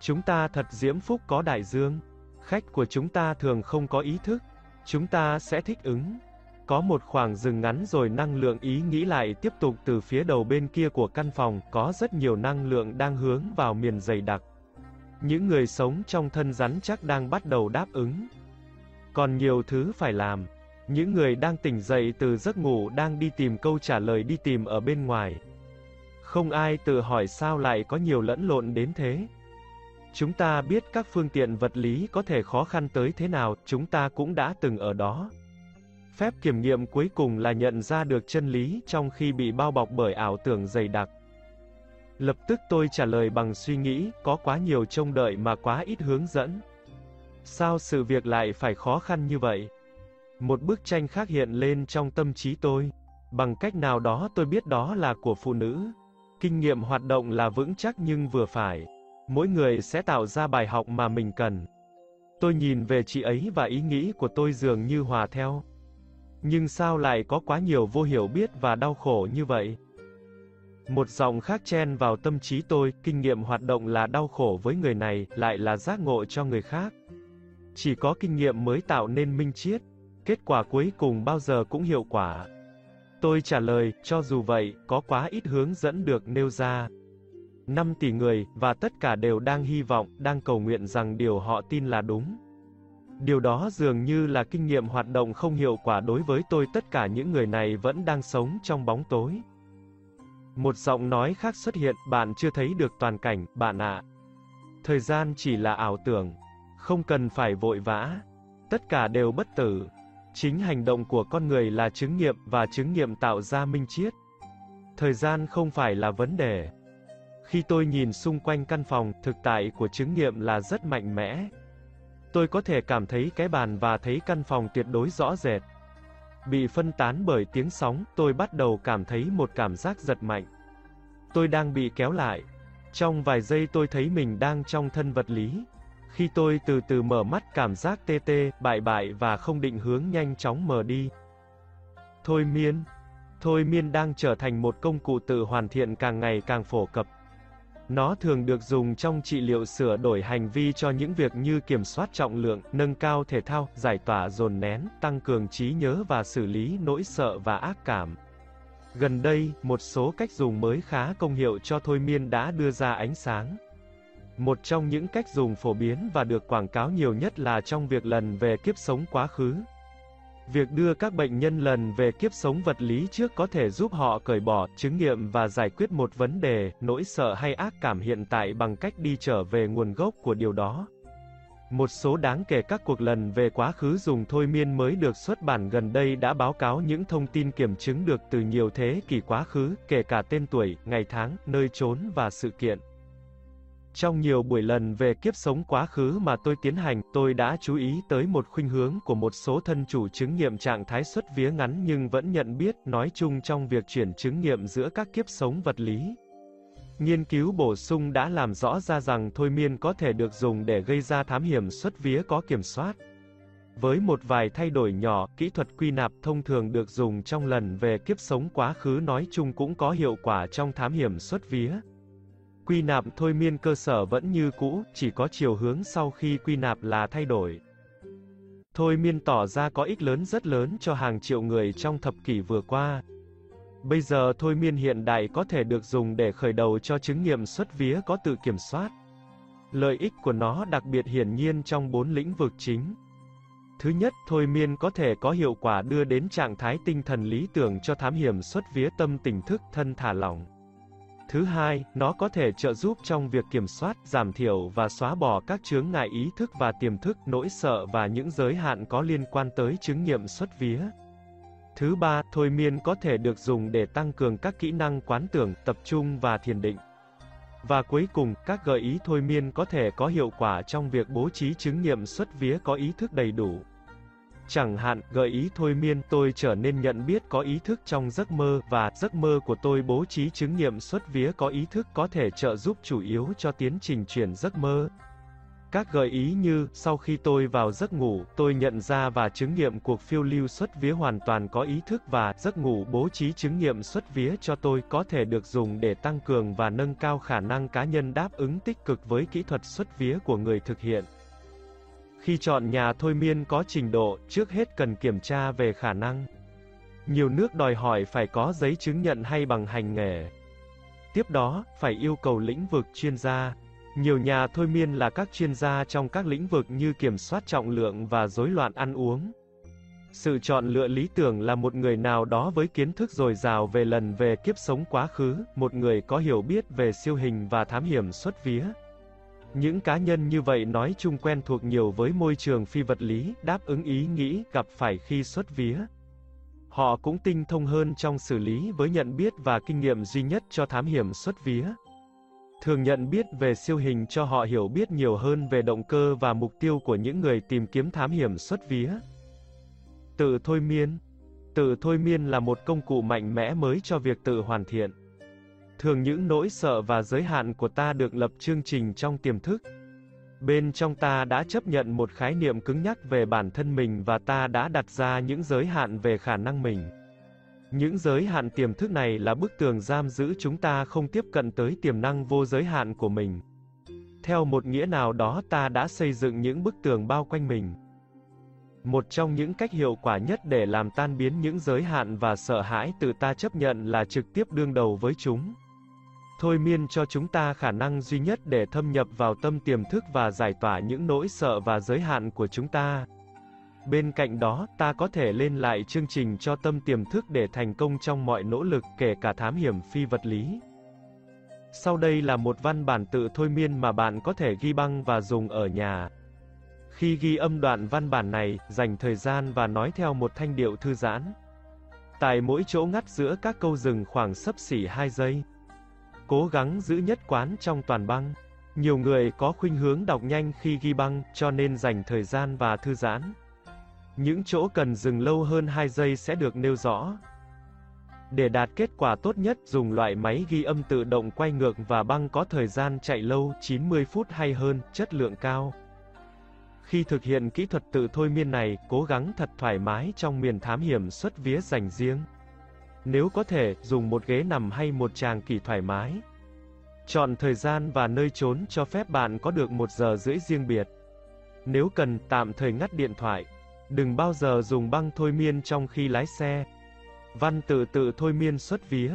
Chúng ta thật diễm phúc có đại dương. Khách của chúng ta thường không có ý thức. Chúng ta sẽ thích ứng. Có một khoảng dừng ngắn rồi năng lượng ý nghĩ lại tiếp tục từ phía đầu bên kia của căn phòng, có rất nhiều năng lượng đang hướng vào miền dày đặc. Những người sống trong thân rắn chắc đang bắt đầu đáp ứng. Còn nhiều thứ phải làm. Những người đang tỉnh dậy từ giấc ngủ đang đi tìm câu trả lời đi tìm ở bên ngoài. Không ai tự hỏi sao lại có nhiều lẫn lộn đến thế. Chúng ta biết các phương tiện vật lý có thể khó khăn tới thế nào, chúng ta cũng đã từng ở đó. Phép kiểm nghiệm cuối cùng là nhận ra được chân lý trong khi bị bao bọc bởi ảo tưởng dày đặc. Lập tức tôi trả lời bằng suy nghĩ, có quá nhiều trông đợi mà quá ít hướng dẫn. Sao sự việc lại phải khó khăn như vậy? Một bức tranh khác hiện lên trong tâm trí tôi. Bằng cách nào đó tôi biết đó là của phụ nữ. Kinh nghiệm hoạt động là vững chắc nhưng vừa phải. Mỗi người sẽ tạo ra bài học mà mình cần. Tôi nhìn về chị ấy và ý nghĩ của tôi dường như hòa theo. Nhưng sao lại có quá nhiều vô hiểu biết và đau khổ như vậy? Một dòng khác chen vào tâm trí tôi, kinh nghiệm hoạt động là đau khổ với người này, lại là giác ngộ cho người khác. Chỉ có kinh nghiệm mới tạo nên minh triết, kết quả cuối cùng bao giờ cũng hiệu quả. Tôi trả lời, cho dù vậy, có quá ít hướng dẫn được nêu ra. 5 tỷ người, và tất cả đều đang hy vọng, đang cầu nguyện rằng điều họ tin là đúng. Điều đó dường như là kinh nghiệm hoạt động không hiệu quả đối với tôi tất cả những người này vẫn đang sống trong bóng tối. Một giọng nói khác xuất hiện, bạn chưa thấy được toàn cảnh, bạn ạ. Thời gian chỉ là ảo tưởng. Không cần phải vội vã. Tất cả đều bất tử. Chính hành động của con người là chứng nghiệm và chứng nghiệm tạo ra minh triết. Thời gian không phải là vấn đề. Khi tôi nhìn xung quanh căn phòng, thực tại của chứng nghiệm là rất mạnh mẽ. Tôi có thể cảm thấy cái bàn và thấy căn phòng tuyệt đối rõ rệt. Bị phân tán bởi tiếng sóng, tôi bắt đầu cảm thấy một cảm giác giật mạnh. Tôi đang bị kéo lại. Trong vài giây tôi thấy mình đang trong thân vật lý. Khi tôi từ từ mở mắt cảm giác tê tê, bại bại và không định hướng nhanh chóng mờ đi. Thôi miên. Thôi miên đang trở thành một công cụ tự hoàn thiện càng ngày càng phổ cập. Nó thường được dùng trong trị liệu sửa đổi hành vi cho những việc như kiểm soát trọng lượng, nâng cao thể thao, giải tỏa dồn nén, tăng cường trí nhớ và xử lý nỗi sợ và ác cảm. Gần đây, một số cách dùng mới khá công hiệu cho thôi miên đã đưa ra ánh sáng. Một trong những cách dùng phổ biến và được quảng cáo nhiều nhất là trong việc lần về kiếp sống quá khứ. Việc đưa các bệnh nhân lần về kiếp sống vật lý trước có thể giúp họ cởi bỏ, chứng nghiệm và giải quyết một vấn đề, nỗi sợ hay ác cảm hiện tại bằng cách đi trở về nguồn gốc của điều đó. Một số đáng kể các cuộc lần về quá khứ dùng thôi miên mới được xuất bản gần đây đã báo cáo những thông tin kiểm chứng được từ nhiều thế kỷ quá khứ, kể cả tên tuổi, ngày tháng, nơi trốn và sự kiện. Trong nhiều buổi lần về kiếp sống quá khứ mà tôi tiến hành, tôi đã chú ý tới một khuynh hướng của một số thân chủ chứng nghiệm trạng thái xuất vía ngắn nhưng vẫn nhận biết, nói chung trong việc chuyển chứng nghiệm giữa các kiếp sống vật lý. Nghiên cứu bổ sung đã làm rõ ra rằng thôi miên có thể được dùng để gây ra thám hiểm xuất vía có kiểm soát. Với một vài thay đổi nhỏ, kỹ thuật quy nạp thông thường được dùng trong lần về kiếp sống quá khứ nói chung cũng có hiệu quả trong thám hiểm xuất vía. Quy nạp thôi miên cơ sở vẫn như cũ, chỉ có chiều hướng sau khi quy nạp là thay đổi. Thôi miên tỏ ra có ích lớn rất lớn cho hàng triệu người trong thập kỷ vừa qua. Bây giờ thôi miên hiện đại có thể được dùng để khởi đầu cho chứng nghiệm xuất vía có tự kiểm soát. Lợi ích của nó đặc biệt hiển nhiên trong bốn lĩnh vực chính. Thứ nhất, thôi miên có thể có hiệu quả đưa đến trạng thái tinh thần lý tưởng cho thám hiểm xuất vía tâm tỉnh thức thân thả lỏng. Thứ hai, nó có thể trợ giúp trong việc kiểm soát, giảm thiểu và xóa bỏ các chướng ngại ý thức và tiềm thức, nỗi sợ và những giới hạn có liên quan tới chứng nghiệm xuất vía. Thứ ba, thôi miên có thể được dùng để tăng cường các kỹ năng quán tưởng, tập trung và thiền định. Và cuối cùng, các gợi ý thôi miên có thể có hiệu quả trong việc bố trí chứng nghiệm xuất vía có ý thức đầy đủ. Chẳng hạn, gợi ý thôi miên tôi trở nên nhận biết có ý thức trong giấc mơ, và giấc mơ của tôi bố trí chứng nghiệm xuất vía có ý thức có thể trợ giúp chủ yếu cho tiến trình chuyển giấc mơ. Các gợi ý như, sau khi tôi vào giấc ngủ, tôi nhận ra và chứng nghiệm cuộc phiêu lưu xuất vía hoàn toàn có ý thức và giấc ngủ bố trí chứng nghiệm xuất vía cho tôi có thể được dùng để tăng cường và nâng cao khả năng cá nhân đáp ứng tích cực với kỹ thuật xuất vía của người thực hiện. Khi chọn nhà thôi miên có trình độ, trước hết cần kiểm tra về khả năng. Nhiều nước đòi hỏi phải có giấy chứng nhận hay bằng hành nghề. Tiếp đó, phải yêu cầu lĩnh vực chuyên gia. Nhiều nhà thôi miên là các chuyên gia trong các lĩnh vực như kiểm soát trọng lượng và rối loạn ăn uống. Sự chọn lựa lý tưởng là một người nào đó với kiến thức dồi dào về lần về kiếp sống quá khứ, một người có hiểu biết về siêu hình và thám hiểm xuất vía. Những cá nhân như vậy nói chung quen thuộc nhiều với môi trường phi vật lý, đáp ứng ý nghĩ gặp phải khi xuất vía. Họ cũng tinh thông hơn trong xử lý với nhận biết và kinh nghiệm duy nhất cho thám hiểm xuất vía. Thường nhận biết về siêu hình cho họ hiểu biết nhiều hơn về động cơ và mục tiêu của những người tìm kiếm thám hiểm xuất vía. Tự thôi miên Tự thôi miên là một công cụ mạnh mẽ mới cho việc tự hoàn thiện. Thường những nỗi sợ và giới hạn của ta được lập chương trình trong tiềm thức. Bên trong ta đã chấp nhận một khái niệm cứng nhắc về bản thân mình và ta đã đặt ra những giới hạn về khả năng mình. Những giới hạn tiềm thức này là bức tường giam giữ chúng ta không tiếp cận tới tiềm năng vô giới hạn của mình. Theo một nghĩa nào đó, ta đã xây dựng những bức tường bao quanh mình. Một trong những cách hiệu quả nhất để làm tan biến những giới hạn và sợ hãi tự ta chấp nhận là trực tiếp đương đầu với chúng thôi miên cho chúng ta khả năng duy nhất để thâm nhập vào tâm tiềm thức và giải tỏa những nỗi sợ và giới hạn của chúng ta. Bên cạnh đó, ta có thể lên lại chương trình cho tâm tiềm thức để thành công trong mọi nỗ lực, kể cả thám hiểm phi vật lý. Sau đây là một văn bản tự thôi miên mà bạn có thể ghi băng và dùng ở nhà. Khi ghi âm đoạn văn bản này, dành thời gian và nói theo một thanh điệu thư giãn. Tại mỗi chỗ ngắt giữa các câu dừng khoảng sấp xỉ 2 giây. Cố gắng giữ nhất quán trong toàn băng. Nhiều người có khuynh hướng đọc nhanh khi ghi băng, cho nên dành thời gian và thư giãn. Những chỗ cần dừng lâu hơn 2 giây sẽ được nêu rõ. Để đạt kết quả tốt nhất, dùng loại máy ghi âm tự động quay ngược và băng có thời gian chạy lâu 90 phút hay hơn, chất lượng cao. Khi thực hiện kỹ thuật tự thôi miên này, cố gắng thật thoải mái trong miền thám hiểm xuất vía dành riêng. Nếu có thể, dùng một ghế nằm hay một tràng kỳ thoải mái. Chọn thời gian và nơi trốn cho phép bạn có được một giờ rưỡi riêng biệt. Nếu cần, tạm thời ngắt điện thoại. Đừng bao giờ dùng băng thôi miên trong khi lái xe. Văn tự tự thôi miên xuất vía.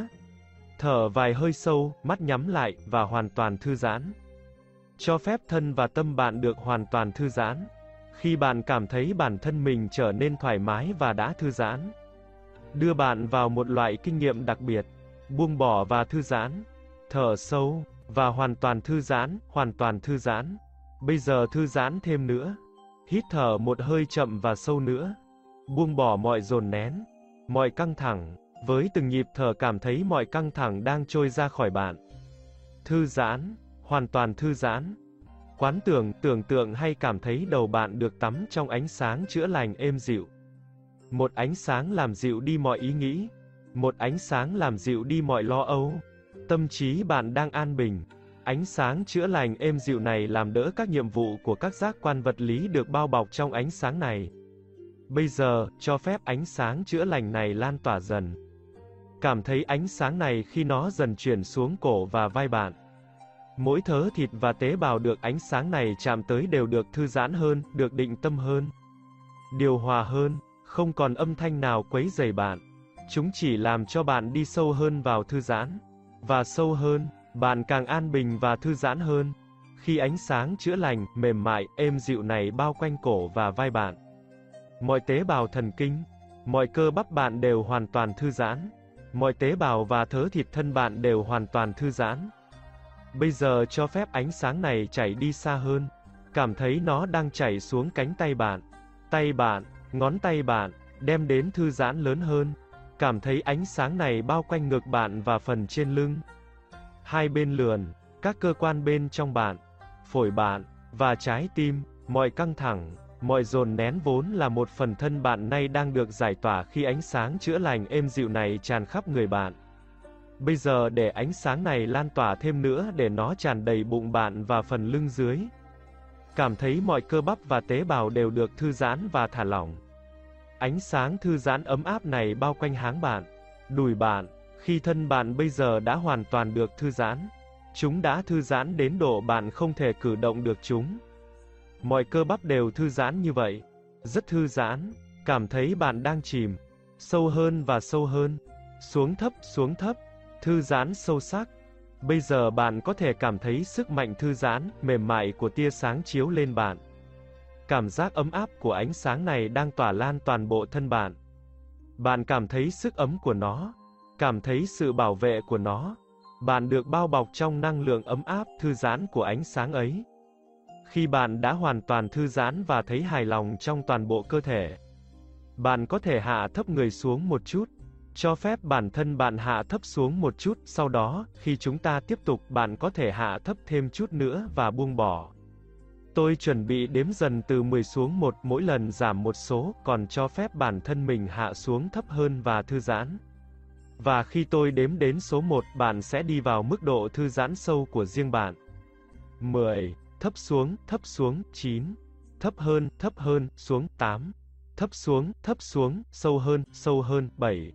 Thở vài hơi sâu, mắt nhắm lại, và hoàn toàn thư giãn. Cho phép thân và tâm bạn được hoàn toàn thư giãn. Khi bạn cảm thấy bản thân mình trở nên thoải mái và đã thư giãn, đưa bạn vào một loại kinh nghiệm đặc biệt, buông bỏ và thư giãn, thở sâu và hoàn toàn thư giãn, hoàn toàn thư giãn. Bây giờ thư giãn thêm nữa. Hít thở một hơi chậm và sâu nữa. Buông bỏ mọi dồn nén, mọi căng thẳng. Với từng nhịp thở cảm thấy mọi căng thẳng đang trôi ra khỏi bạn. Thư giãn, hoàn toàn thư giãn. Quán tưởng, tưởng tượng hay cảm thấy đầu bạn được tắm trong ánh sáng chữa lành êm dịu. Một ánh sáng làm dịu đi mọi ý nghĩ. Một ánh sáng làm dịu đi mọi lo âu. Tâm trí bạn đang an bình. Ánh sáng chữa lành êm dịu này làm đỡ các nhiệm vụ của các giác quan vật lý được bao bọc trong ánh sáng này. Bây giờ, cho phép ánh sáng chữa lành này lan tỏa dần. Cảm thấy ánh sáng này khi nó dần chuyển xuống cổ và vai bạn. Mỗi thớ thịt và tế bào được ánh sáng này chạm tới đều được thư giãn hơn, được định tâm hơn, điều hòa hơn, không còn âm thanh nào quấy rầy bạn. Chúng chỉ làm cho bạn đi sâu hơn vào thư giãn, và sâu hơn, bạn càng an bình và thư giãn hơn. Khi ánh sáng chữa lành, mềm mại, êm dịu này bao quanh cổ và vai bạn. Mọi tế bào thần kinh, mọi cơ bắp bạn đều hoàn toàn thư giãn. Mọi tế bào và thớ thịt thân bạn đều hoàn toàn thư giãn. Bây giờ cho phép ánh sáng này chảy đi xa hơn. Cảm thấy nó đang chảy xuống cánh tay bạn. Tay bạn, ngón tay bạn, đem đến thư giãn lớn hơn. Cảm thấy ánh sáng này bao quanh ngực bạn và phần trên lưng. Hai bên lườn, các cơ quan bên trong bạn, phổi bạn, và trái tim, mọi căng thẳng, mọi dồn nén vốn là một phần thân bạn nay đang được giải tỏa khi ánh sáng chữa lành êm dịu này tràn khắp người bạn. Bây giờ để ánh sáng này lan tỏa thêm nữa để nó tràn đầy bụng bạn và phần lưng dưới. Cảm thấy mọi cơ bắp và tế bào đều được thư giãn và thả lỏng. Ánh sáng thư giãn ấm áp này bao quanh háng bạn, đùi bạn, khi thân bạn bây giờ đã hoàn toàn được thư giãn. Chúng đã thư giãn đến độ bạn không thể cử động được chúng. Mọi cơ bắp đều thư giãn như vậy. Rất thư giãn, cảm thấy bạn đang chìm, sâu hơn và sâu hơn, xuống thấp xuống thấp, Thư giãn sâu sắc. Bây giờ bạn có thể cảm thấy sức mạnh thư giãn, mềm mại của tia sáng chiếu lên bạn. Cảm giác ấm áp của ánh sáng này đang tỏa lan toàn bộ thân bạn. Bạn cảm thấy sức ấm của nó, cảm thấy sự bảo vệ của nó. Bạn được bao bọc trong năng lượng ấm áp, thư giãn của ánh sáng ấy. Khi bạn đã hoàn toàn thư giãn và thấy hài lòng trong toàn bộ cơ thể, bạn có thể hạ thấp người xuống một chút. Cho phép bản thân bạn hạ thấp xuống một chút, sau đó, khi chúng ta tiếp tục, bạn có thể hạ thấp thêm chút nữa và buông bỏ. Tôi chuẩn bị đếm dần từ 10 xuống 1, mỗi lần giảm một số, còn cho phép bản thân mình hạ xuống thấp hơn và thư giãn. Và khi tôi đếm đến số 1, bạn sẽ đi vào mức độ thư giãn sâu của riêng bạn. 10, thấp xuống, thấp xuống, 9, thấp hơn, thấp hơn, xuống, 8, thấp xuống, thấp xuống, sâu hơn, sâu hơn, 7,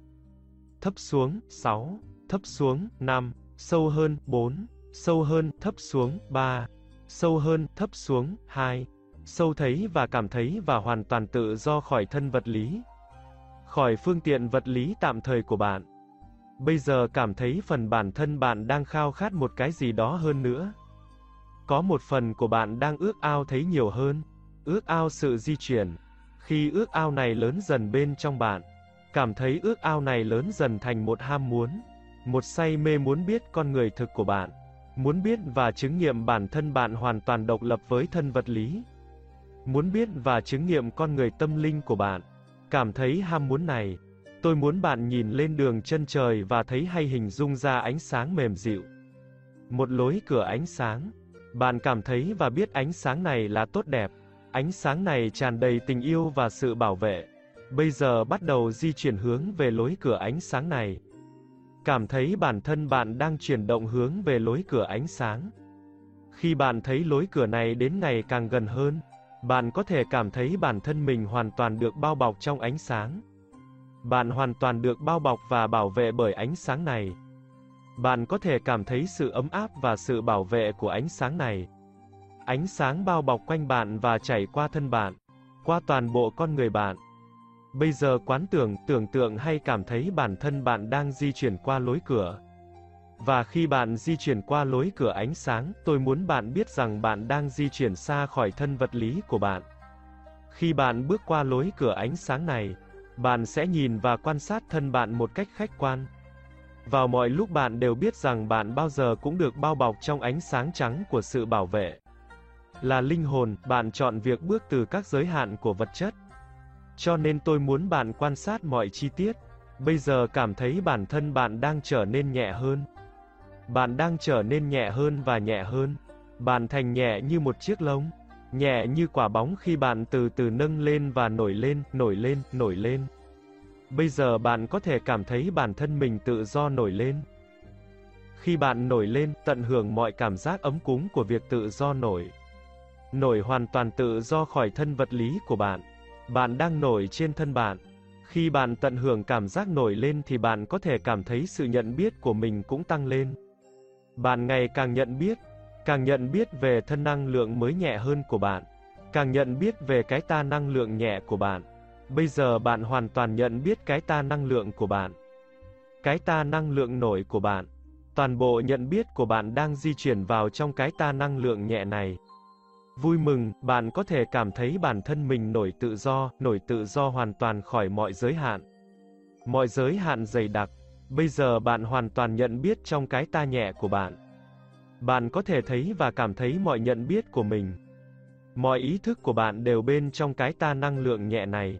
thấp xuống, 6, thấp xuống, 5, sâu hơn, 4, sâu hơn, thấp xuống, 3, sâu hơn, thấp xuống, 2, sâu thấy và cảm thấy và hoàn toàn tự do khỏi thân vật lý, khỏi phương tiện vật lý tạm thời của bạn. Bây giờ cảm thấy phần bản thân bạn đang khao khát một cái gì đó hơn nữa. Có một phần của bạn đang ước ao thấy nhiều hơn, ước ao sự di chuyển. Khi ước ao này lớn dần bên trong bạn, Cảm thấy ước ao này lớn dần thành một ham muốn, một say mê muốn biết con người thực của bạn, muốn biết và chứng nghiệm bản thân bạn hoàn toàn độc lập với thân vật lý. Muốn biết và chứng nghiệm con người tâm linh của bạn. Cảm thấy ham muốn này. Tôi muốn bạn nhìn lên đường chân trời và thấy hay hình dung ra ánh sáng mềm dịu. Một lối cửa ánh sáng. Bạn cảm thấy và biết ánh sáng này là tốt đẹp. Ánh sáng này tràn đầy tình yêu và sự bảo vệ. Bây giờ bắt đầu di chuyển hướng về lối cửa ánh sáng này. Cảm thấy bản thân bạn đang chuyển động hướng về lối cửa ánh sáng. Khi bạn thấy lối cửa này đến ngày càng gần hơn, bạn có thể cảm thấy bản thân mình hoàn toàn được bao bọc trong ánh sáng. Bạn hoàn toàn được bao bọc và bảo vệ bởi ánh sáng này. Bạn có thể cảm thấy sự ấm áp và sự bảo vệ của ánh sáng này. Ánh sáng bao bọc quanh bạn và chảy qua thân bạn, qua toàn bộ con người bạn. Bây giờ quán tưởng, tưởng tượng hay cảm thấy bản thân bạn đang di chuyển qua lối cửa. Và khi bạn di chuyển qua lối cửa ánh sáng, tôi muốn bạn biết rằng bạn đang di chuyển xa khỏi thân vật lý của bạn. Khi bạn bước qua lối cửa ánh sáng này, bạn sẽ nhìn và quan sát thân bạn một cách khách quan. Vào mọi lúc bạn đều biết rằng bạn bao giờ cũng được bao bọc trong ánh sáng trắng của sự bảo vệ. Là linh hồn, bạn chọn việc bước từ các giới hạn của vật chất. Cho nên tôi muốn bạn quan sát mọi chi tiết. Bây giờ cảm thấy bản thân bạn đang trở nên nhẹ hơn. Bạn đang trở nên nhẹ hơn và nhẹ hơn. Bạn thành nhẹ như một chiếc lông. Nhẹ như quả bóng khi bạn từ từ nâng lên và nổi lên, nổi lên, nổi lên. Bây giờ bạn có thể cảm thấy bản thân mình tự do nổi lên. Khi bạn nổi lên, tận hưởng mọi cảm giác ấm cúng của việc tự do nổi. Nổi hoàn toàn tự do khỏi thân vật lý của bạn. Bạn đang nổi trên thân bạn. Khi bạn tận hưởng cảm giác nổi lên thì bạn có thể cảm thấy sự nhận biết của mình cũng tăng lên. Bạn ngày càng nhận biết, càng nhận biết về thân năng lượng mới nhẹ hơn của bạn, càng nhận biết về cái ta năng lượng nhẹ của bạn. Bây giờ bạn hoàn toàn nhận biết cái ta năng lượng của bạn. Cái ta năng lượng nổi của bạn. Toàn bộ nhận biết của bạn đang di chuyển vào trong cái ta năng lượng nhẹ này. Vui mừng, bạn có thể cảm thấy bản thân mình nổi tự do, nổi tự do hoàn toàn khỏi mọi giới hạn. Mọi giới hạn dày đặc. Bây giờ bạn hoàn toàn nhận biết trong cái ta nhẹ của bạn. Bạn có thể thấy và cảm thấy mọi nhận biết của mình. Mọi ý thức của bạn đều bên trong cái ta năng lượng nhẹ này.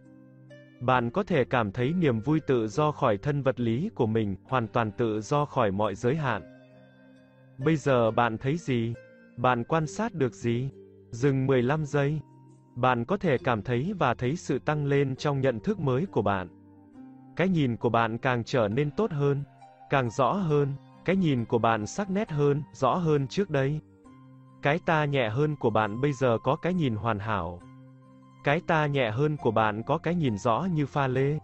Bạn có thể cảm thấy niềm vui tự do khỏi thân vật lý của mình, hoàn toàn tự do khỏi mọi giới hạn. Bây giờ bạn thấy gì? Bạn quan sát được gì? Dừng 15 giây. Bạn có thể cảm thấy và thấy sự tăng lên trong nhận thức mới của bạn. Cái nhìn của bạn càng trở nên tốt hơn, càng rõ hơn, cái nhìn của bạn sắc nét hơn, rõ hơn trước đây. Cái ta nhẹ hơn của bạn bây giờ có cái nhìn hoàn hảo. Cái ta nhẹ hơn của bạn có cái nhìn rõ như pha lê.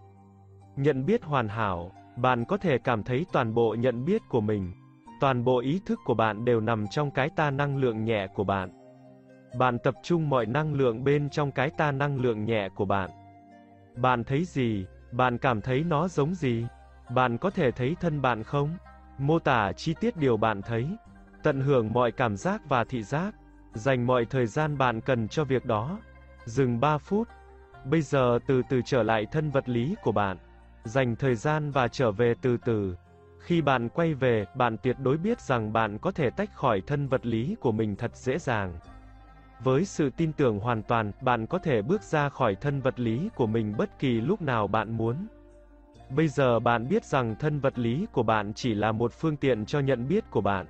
Nhận biết hoàn hảo, bạn có thể cảm thấy toàn bộ nhận biết của mình. Toàn bộ ý thức của bạn đều nằm trong cái ta năng lượng nhẹ của bạn. Bạn tập trung mọi năng lượng bên trong cái ta năng lượng nhẹ của bạn. Bạn thấy gì? Bạn cảm thấy nó giống gì? Bạn có thể thấy thân bạn không? Mô tả chi tiết điều bạn thấy. Tận hưởng mọi cảm giác và thị giác. Dành mọi thời gian bạn cần cho việc đó. Dừng 3 phút. Bây giờ từ từ trở lại thân vật lý của bạn. Dành thời gian và trở về từ từ. Khi bạn quay về, bạn tuyệt đối biết rằng bạn có thể tách khỏi thân vật lý của mình thật dễ dàng. Với sự tin tưởng hoàn toàn, bạn có thể bước ra khỏi thân vật lý của mình bất kỳ lúc nào bạn muốn. Bây giờ bạn biết rằng thân vật lý của bạn chỉ là một phương tiện cho nhận biết của bạn.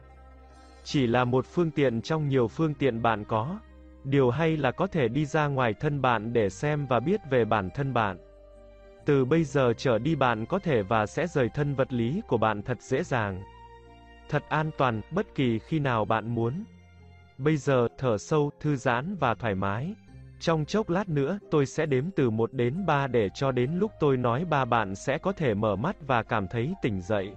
Chỉ là một phương tiện trong nhiều phương tiện bạn có. Điều hay là có thể đi ra ngoài thân bạn để xem và biết về bản thân bạn. Từ bây giờ trở đi bạn có thể và sẽ rời thân vật lý của bạn thật dễ dàng. Thật an toàn, bất kỳ khi nào bạn muốn. Bây giờ, thở sâu, thư giãn và thoải mái. Trong chốc lát nữa, tôi sẽ đếm từ 1 đến 3 để cho đến lúc tôi nói ba bạn sẽ có thể mở mắt và cảm thấy tỉnh dậy.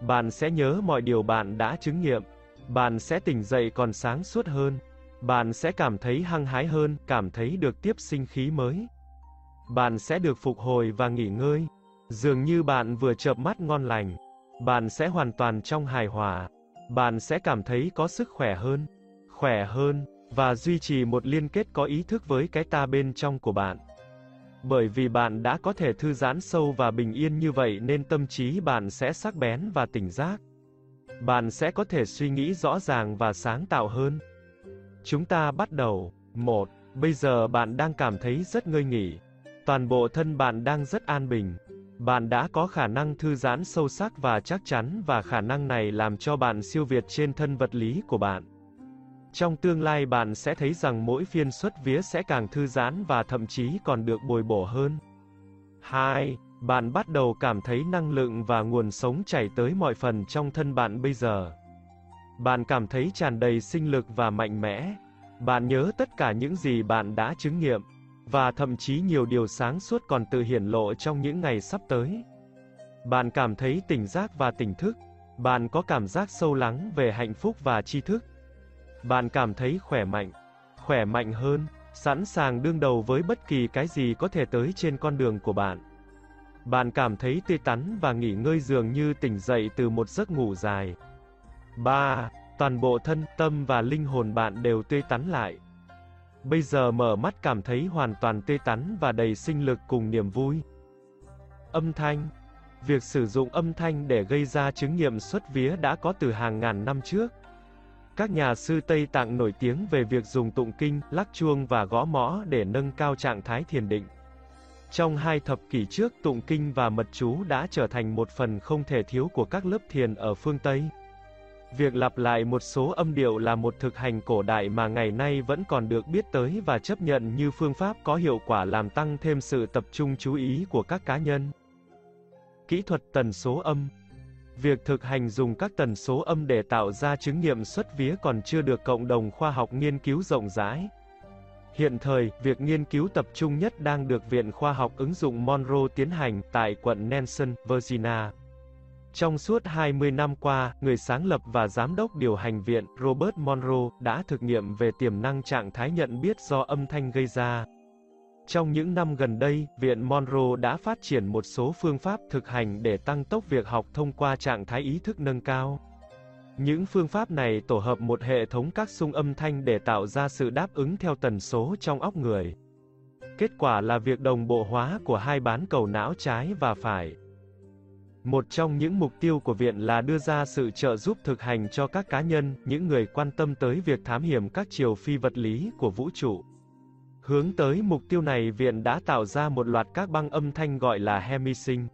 Bạn sẽ nhớ mọi điều bạn đã chứng nghiệm. Bạn sẽ tỉnh dậy còn sáng suốt hơn. Bạn sẽ cảm thấy hăng hái hơn, cảm thấy được tiếp sinh khí mới. Bạn sẽ được phục hồi và nghỉ ngơi. Dường như bạn vừa chợp mắt ngon lành. Bạn sẽ hoàn toàn trong hài hòa. Bạn sẽ cảm thấy có sức khỏe hơn khỏe hơn, và duy trì một liên kết có ý thức với cái ta bên trong của bạn. Bởi vì bạn đã có thể thư giãn sâu và bình yên như vậy nên tâm trí bạn sẽ sắc bén và tỉnh giác. Bạn sẽ có thể suy nghĩ rõ ràng và sáng tạo hơn. Chúng ta bắt đầu. 1. Bây giờ bạn đang cảm thấy rất ngơi nghỉ. Toàn bộ thân bạn đang rất an bình. Bạn đã có khả năng thư giãn sâu sắc và chắc chắn và khả năng này làm cho bạn siêu việt trên thân vật lý của bạn. Trong tương lai bạn sẽ thấy rằng mỗi phiên xuất vía sẽ càng thư giãn và thậm chí còn được bồi bổ hơn. 2. Bạn bắt đầu cảm thấy năng lượng và nguồn sống chảy tới mọi phần trong thân bạn bây giờ. Bạn cảm thấy tràn đầy sinh lực và mạnh mẽ. Bạn nhớ tất cả những gì bạn đã chứng nghiệm, và thậm chí nhiều điều sáng suốt còn tự hiển lộ trong những ngày sắp tới. Bạn cảm thấy tỉnh giác và tỉnh thức. Bạn có cảm giác sâu lắng về hạnh phúc và tri thức. Bạn cảm thấy khỏe mạnh, khỏe mạnh hơn, sẵn sàng đương đầu với bất kỳ cái gì có thể tới trên con đường của bạn. Bạn cảm thấy tươi tắn và nghỉ ngơi dường như tỉnh dậy từ một giấc ngủ dài. 3. Toàn bộ thân, tâm và linh hồn bạn đều tươi tắn lại. Bây giờ mở mắt cảm thấy hoàn toàn tươi tắn và đầy sinh lực cùng niềm vui. Âm thanh Việc sử dụng âm thanh để gây ra chứng nghiệm xuất vía đã có từ hàng ngàn năm trước. Các nhà sư Tây Tạng nổi tiếng về việc dùng tụng kinh, lắc chuông và gõ mõ để nâng cao trạng thái thiền định. Trong hai thập kỷ trước, tụng kinh và mật chú đã trở thành một phần không thể thiếu của các lớp thiền ở phương Tây. Việc lặp lại một số âm điệu là một thực hành cổ đại mà ngày nay vẫn còn được biết tới và chấp nhận như phương pháp có hiệu quả làm tăng thêm sự tập trung chú ý của các cá nhân. Kỹ thuật tần số âm Việc thực hành dùng các tần số âm để tạo ra chứng nghiệm xuất vía còn chưa được cộng đồng khoa học nghiên cứu rộng rãi. Hiện thời, việc nghiên cứu tập trung nhất đang được Viện Khoa học ứng dụng Monroe tiến hành tại quận Nelson, Virginia. Trong suốt 20 năm qua, người sáng lập và giám đốc điều hành viện, Robert Monroe, đã thực nghiệm về tiềm năng trạng thái nhận biết do âm thanh gây ra. Trong những năm gần đây, Viện Monroe đã phát triển một số phương pháp thực hành để tăng tốc việc học thông qua trạng thái ý thức nâng cao. Những phương pháp này tổ hợp một hệ thống các xung âm thanh để tạo ra sự đáp ứng theo tần số trong óc người. Kết quả là việc đồng bộ hóa của hai bán cầu não trái và phải. Một trong những mục tiêu của viện là đưa ra sự trợ giúp thực hành cho các cá nhân, những người quan tâm tới việc thám hiểm các chiều phi vật lý của vũ trụ. Hướng tới mục tiêu này viện đã tạo ra một loạt các băng âm thanh gọi là hemisync.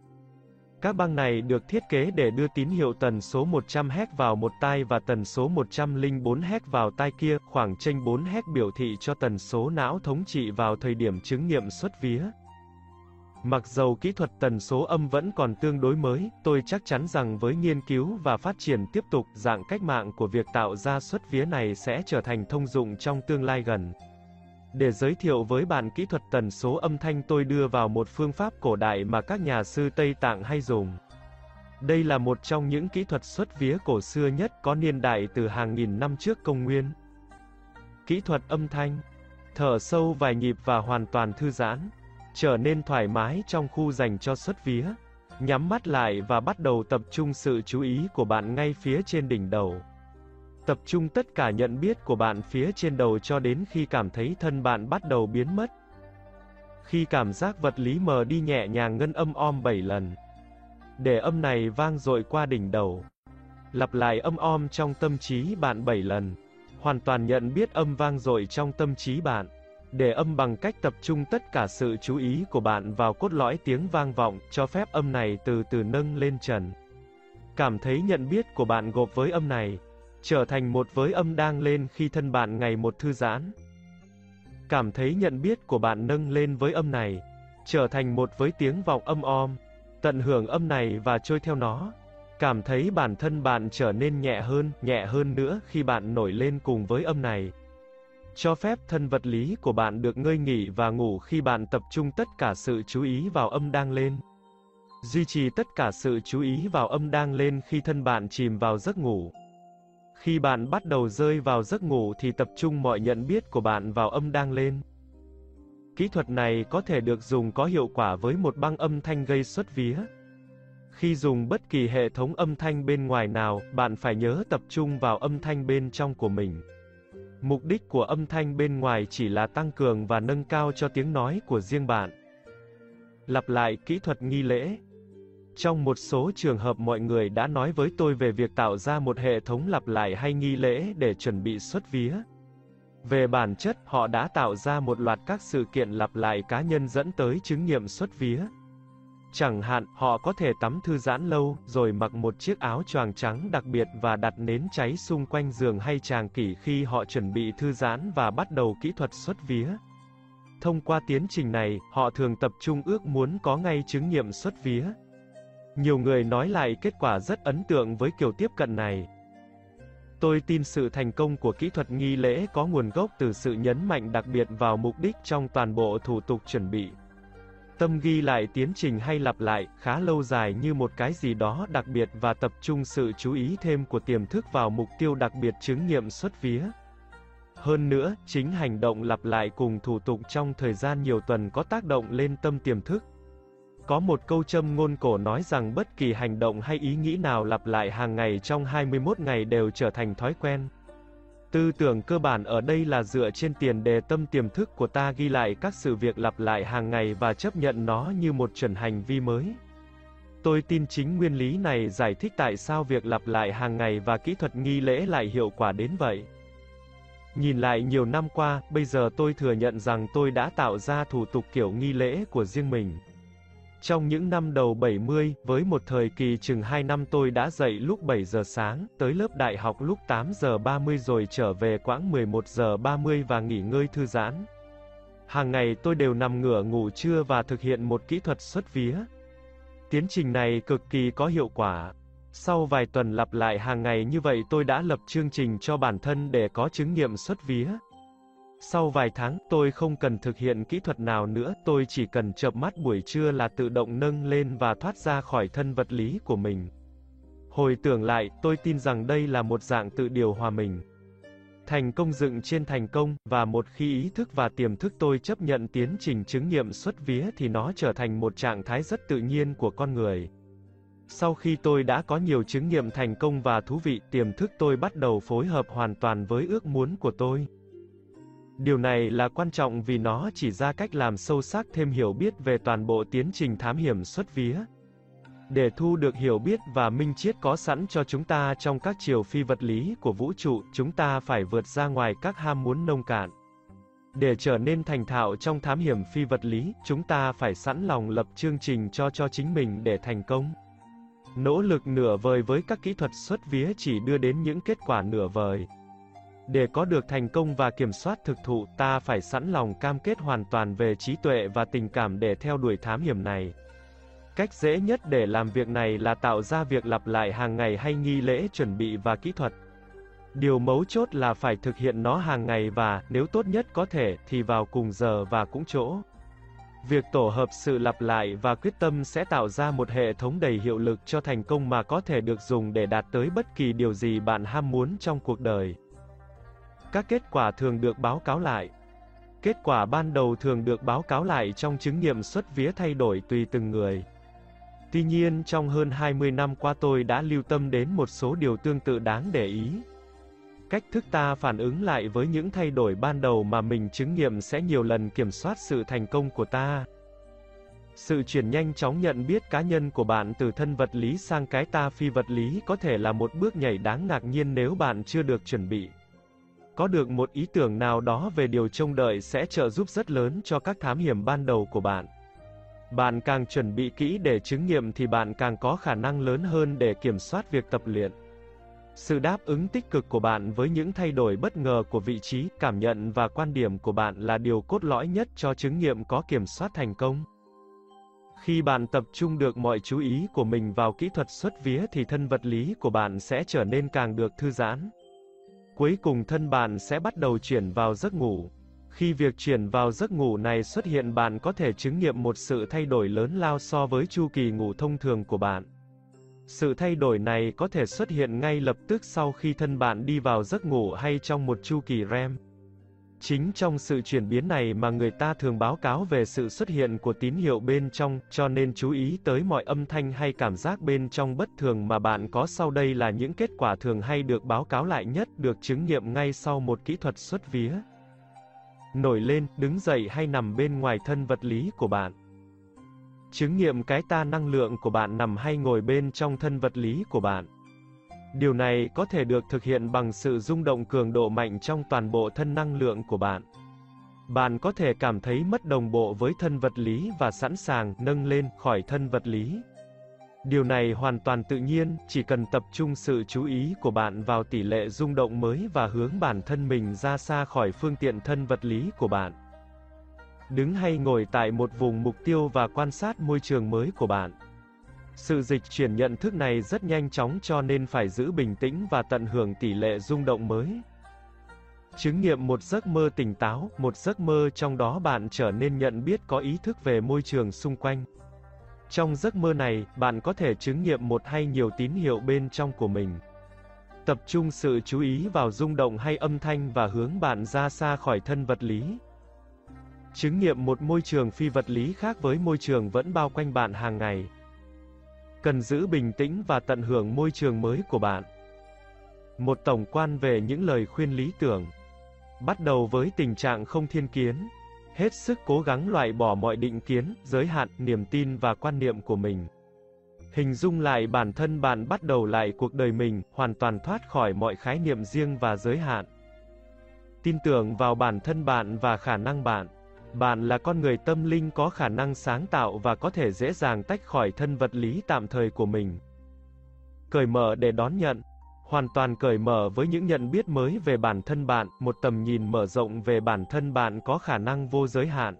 Các băng này được thiết kế để đưa tín hiệu tần số 100 Hz vào một tai và tần số 104 Hz vào tai kia, khoảng chênh 4 Hz biểu thị cho tần số não thống trị vào thời điểm chứng nghiệm xuất vía. Mặc dầu kỹ thuật tần số âm vẫn còn tương đối mới, tôi chắc chắn rằng với nghiên cứu và phát triển tiếp tục, dạng cách mạng của việc tạo ra xuất vía này sẽ trở thành thông dụng trong tương lai gần. Để giới thiệu với bạn kỹ thuật tần số âm thanh tôi đưa vào một phương pháp cổ đại mà các nhà sư Tây Tạng hay dùng. Đây là một trong những kỹ thuật xuất vía cổ xưa nhất có niên đại từ hàng nghìn năm trước công nguyên. Kỹ thuật âm thanh, Thở sâu vài nhịp và hoàn toàn thư giãn. Trở nên thoải mái trong khu dành cho xuất vía. Nhắm mắt lại và bắt đầu tập trung sự chú ý của bạn ngay phía trên đỉnh đầu. Tập trung tất cả nhận biết của bạn phía trên đầu cho đến khi cảm thấy thân bạn bắt đầu biến mất. Khi cảm giác vật lý mờ đi nhẹ nhàng ngân âm om 7 lần. Để âm này vang dội qua đỉnh đầu. Lặp lại âm om trong tâm trí bạn 7 lần. Hoàn toàn nhận biết âm vang dội trong tâm trí bạn. Để âm bằng cách tập trung tất cả sự chú ý của bạn vào cốt lõi tiếng vang vọng, cho phép âm này từ từ nâng lên trần. Cảm thấy nhận biết của bạn gộp với âm này, trở thành một với âm đang lên khi thân bạn ngày một thư giãn. Cảm thấy nhận biết của bạn nâng lên với âm này, trở thành một với tiếng vọng âm om, tận hưởng âm này và trôi theo nó. Cảm thấy bản thân bạn trở nên nhẹ hơn, nhẹ hơn nữa khi bạn nổi lên cùng với âm này. Cho phép thân vật lý của bạn được ngơi nghỉ và ngủ khi bạn tập trung tất cả sự chú ý vào âm đang lên. Duy trì tất cả sự chú ý vào âm đang lên khi thân bạn chìm vào giấc ngủ. Khi bạn bắt đầu rơi vào giấc ngủ thì tập trung mọi nhận biết của bạn vào âm đang lên. Kỹ thuật này có thể được dùng có hiệu quả với một băng âm thanh gây xuất vía. Khi dùng bất kỳ hệ thống âm thanh bên ngoài nào, bạn phải nhớ tập trung vào âm thanh bên trong của mình. Mục đích của âm thanh bên ngoài chỉ là tăng cường và nâng cao cho tiếng nói của riêng bạn. Lặp lại kỹ thuật nghi lễ, trong một số trường hợp mọi người đã nói với tôi về việc tạo ra một hệ thống lặp lại hay nghi lễ để chuẩn bị xuất vía. Về bản chất, họ đã tạo ra một loạt các sự kiện lặp lại cá nhân dẫn tới chứng nghiệm xuất vía. Chẳng hạn, họ có thể tắm thư giãn lâu, rồi mặc một chiếc áo choàng trắng đặc biệt và đặt nến cháy xung quanh giường hay tràng kỷ khi họ chuẩn bị thư giãn và bắt đầu kỹ thuật xuất vía. Thông qua tiến trình này, họ thường tập trung ước muốn có ngay chứng nghiệm xuất vía. Nhiều người nói lại kết quả rất ấn tượng với kiểu tiếp cận này. Tôi tin sự thành công của kỹ thuật nghi lễ có nguồn gốc từ sự nhấn mạnh đặc biệt vào mục đích trong toàn bộ thủ tục chuẩn bị. Tâm ghi lại tiến trình hay lặp lại, khá lâu dài như một cái gì đó đặc biệt và tập trung sự chú ý thêm của tiềm thức vào mục tiêu đặc biệt chứng nghiệm xuất vía. Hơn nữa, chính hành động lặp lại cùng thủ tục trong thời gian nhiều tuần có tác động lên tâm tiềm thức. Có một câu châm ngôn cổ nói rằng bất kỳ hành động hay ý nghĩ nào lặp lại hàng ngày trong 21 ngày đều trở thành thói quen. Tư tưởng cơ bản ở đây là dựa trên tiền đề tâm tiềm thức của ta ghi lại các sự việc lặp lại hàng ngày và chấp nhận nó như một chuẩn hành vi mới. Tôi tin chính nguyên lý này giải thích tại sao việc lặp lại hàng ngày và kỹ thuật nghi lễ lại hiệu quả đến vậy. Nhìn lại nhiều năm qua, bây giờ tôi thừa nhận rằng tôi đã tạo ra thủ tục kiểu nghi lễ của riêng mình. Trong những năm đầu 70, với một thời kỳ chừng 2 năm tôi đã dậy lúc 7 giờ sáng, tới lớp đại học lúc 8 giờ 30 rồi trở về quãng 11 giờ 30 và nghỉ ngơi thư giãn. Hàng ngày tôi đều nằm ngửa ngủ trưa và thực hiện một kỹ thuật xuất vía. Tiến trình này cực kỳ có hiệu quả. Sau vài tuần lặp lại hàng ngày như vậy tôi đã lập chương trình cho bản thân để có chứng nghiệm xuất vía. Sau vài tháng, tôi không cần thực hiện kỹ thuật nào nữa, tôi chỉ cần chợp mắt buổi trưa là tự động nâng lên và thoát ra khỏi thân vật lý của mình. Hồi tưởng lại, tôi tin rằng đây là một dạng tự điều hòa mình. Thành công dựng trên thành công, và một khi ý thức và tiềm thức tôi chấp nhận tiến trình chứng nghiệm xuất vía thì nó trở thành một trạng thái rất tự nhiên của con người. Sau khi tôi đã có nhiều chứng nghiệm thành công và thú vị, tiềm thức tôi bắt đầu phối hợp hoàn toàn với ước muốn của tôi. Điều này là quan trọng vì nó chỉ ra cách làm sâu sắc thêm hiểu biết về toàn bộ tiến trình thám hiểm xuất vía. Để thu được hiểu biết và minh triết có sẵn cho chúng ta trong các chiều phi vật lý của vũ trụ, chúng ta phải vượt ra ngoài các ham muốn nông cạn. Để trở nên thành thạo trong thám hiểm phi vật lý, chúng ta phải sẵn lòng lập chương trình cho cho chính mình để thành công. Nỗ lực nửa vời với các kỹ thuật xuất vía chỉ đưa đến những kết quả nửa vời. Để có được thành công và kiểm soát thực thụ, ta phải sẵn lòng cam kết hoàn toàn về trí tuệ và tình cảm để theo đuổi thám hiểm này. Cách dễ nhất để làm việc này là tạo ra việc lặp lại hàng ngày hay nghi lễ chuẩn bị và kỹ thuật. Điều mấu chốt là phải thực hiện nó hàng ngày và, nếu tốt nhất có thể, thì vào cùng giờ và cũng chỗ. Việc tổ hợp sự lặp lại và quyết tâm sẽ tạo ra một hệ thống đầy hiệu lực cho thành công mà có thể được dùng để đạt tới bất kỳ điều gì bạn ham muốn trong cuộc đời. Các kết quả thường được báo cáo lại. Kết quả ban đầu thường được báo cáo lại trong chứng nghiệm xuất vía thay đổi tùy từng người. Tuy nhiên, trong hơn 20 năm qua tôi đã lưu tâm đến một số điều tương tự đáng để ý. Cách thức ta phản ứng lại với những thay đổi ban đầu mà mình chứng nghiệm sẽ nhiều lần kiểm soát sự thành công của ta. Sự chuyển nhanh chóng nhận biết cá nhân của bạn từ thân vật lý sang cái ta phi vật lý có thể là một bước nhảy đáng ngạc nhiên nếu bạn chưa được chuẩn bị. Có được một ý tưởng nào đó về điều trông đợi sẽ trợ giúp rất lớn cho các thám hiểm ban đầu của bạn. Bạn càng chuẩn bị kỹ để chứng nghiệm thì bạn càng có khả năng lớn hơn để kiểm soát việc tập luyện. Sự đáp ứng tích cực của bạn với những thay đổi bất ngờ của vị trí, cảm nhận và quan điểm của bạn là điều cốt lõi nhất cho chứng nghiệm có kiểm soát thành công. Khi bạn tập trung được mọi chú ý của mình vào kỹ thuật xuất vía thì thân vật lý của bạn sẽ trở nên càng được thư giãn. Cuối cùng thân bạn sẽ bắt đầu chuyển vào giấc ngủ. Khi việc chuyển vào giấc ngủ này xuất hiện, bạn có thể chứng nghiệm một sự thay đổi lớn lao so với chu kỳ ngủ thông thường của bạn. Sự thay đổi này có thể xuất hiện ngay lập tức sau khi thân bạn đi vào giấc ngủ hay trong một chu kỳ REM. Chính trong sự chuyển biến này mà người ta thường báo cáo về sự xuất hiện của tín hiệu bên trong, cho nên chú ý tới mọi âm thanh hay cảm giác bên trong bất thường mà bạn có sau đây là những kết quả thường hay được báo cáo lại nhất được chứng nghiệm ngay sau một kỹ thuật xuất vía. Nổi lên, đứng dậy hay nằm bên ngoài thân vật lý của bạn. Chứng nghiệm cái ta năng lượng của bạn nằm hay ngồi bên trong thân vật lý của bạn. Điều này có thể được thực hiện bằng sự rung động cường độ mạnh trong toàn bộ thân năng lượng của bạn. Bạn có thể cảm thấy mất đồng bộ với thân vật lý và sẵn sàng nâng lên khỏi thân vật lý. Điều này hoàn toàn tự nhiên, chỉ cần tập trung sự chú ý của bạn vào tỷ lệ rung động mới và hướng bản thân mình ra xa khỏi phương tiện thân vật lý của bạn. Đứng hay ngồi tại một vùng mục tiêu và quan sát môi trường mới của bạn. Sự dịch chuyển nhận thức này rất nhanh chóng cho nên phải giữ bình tĩnh và tận hưởng tỷ lệ rung động mới. Chứng nghiệm một giấc mơ tỉnh táo, một giấc mơ trong đó bạn trở nên nhận biết có ý thức về môi trường xung quanh. Trong giấc mơ này, bạn có thể chứng nghiệm một hay nhiều tín hiệu bên trong của mình. Tập trung sự chú ý vào rung động hay âm thanh và hướng bạn ra xa khỏi thân vật lý. Chứng nghiệm một môi trường phi vật lý khác với môi trường vẫn bao quanh bạn hàng ngày. Cần giữ bình tĩnh và tận hưởng môi trường mới của bạn. Một tổng quan về những lời khuyên lý tưởng. Bắt đầu với tình trạng không thiên kiến, hết sức cố gắng loại bỏ mọi định kiến, giới hạn, niềm tin và quan niệm của mình. Hình dung lại bản thân bạn bắt đầu lại cuộc đời mình, hoàn toàn thoát khỏi mọi khái niệm riêng và giới hạn. Tin tưởng vào bản thân bạn và khả năng bạn. Bạn là con người tâm linh có khả năng sáng tạo và có thể dễ dàng tách khỏi thân vật lý tạm thời của mình. Cởi mở để đón nhận, hoàn toàn cởi mở với những nhận biết mới về bản thân bạn, một tầm nhìn mở rộng về bản thân bạn có khả năng vô giới hạn.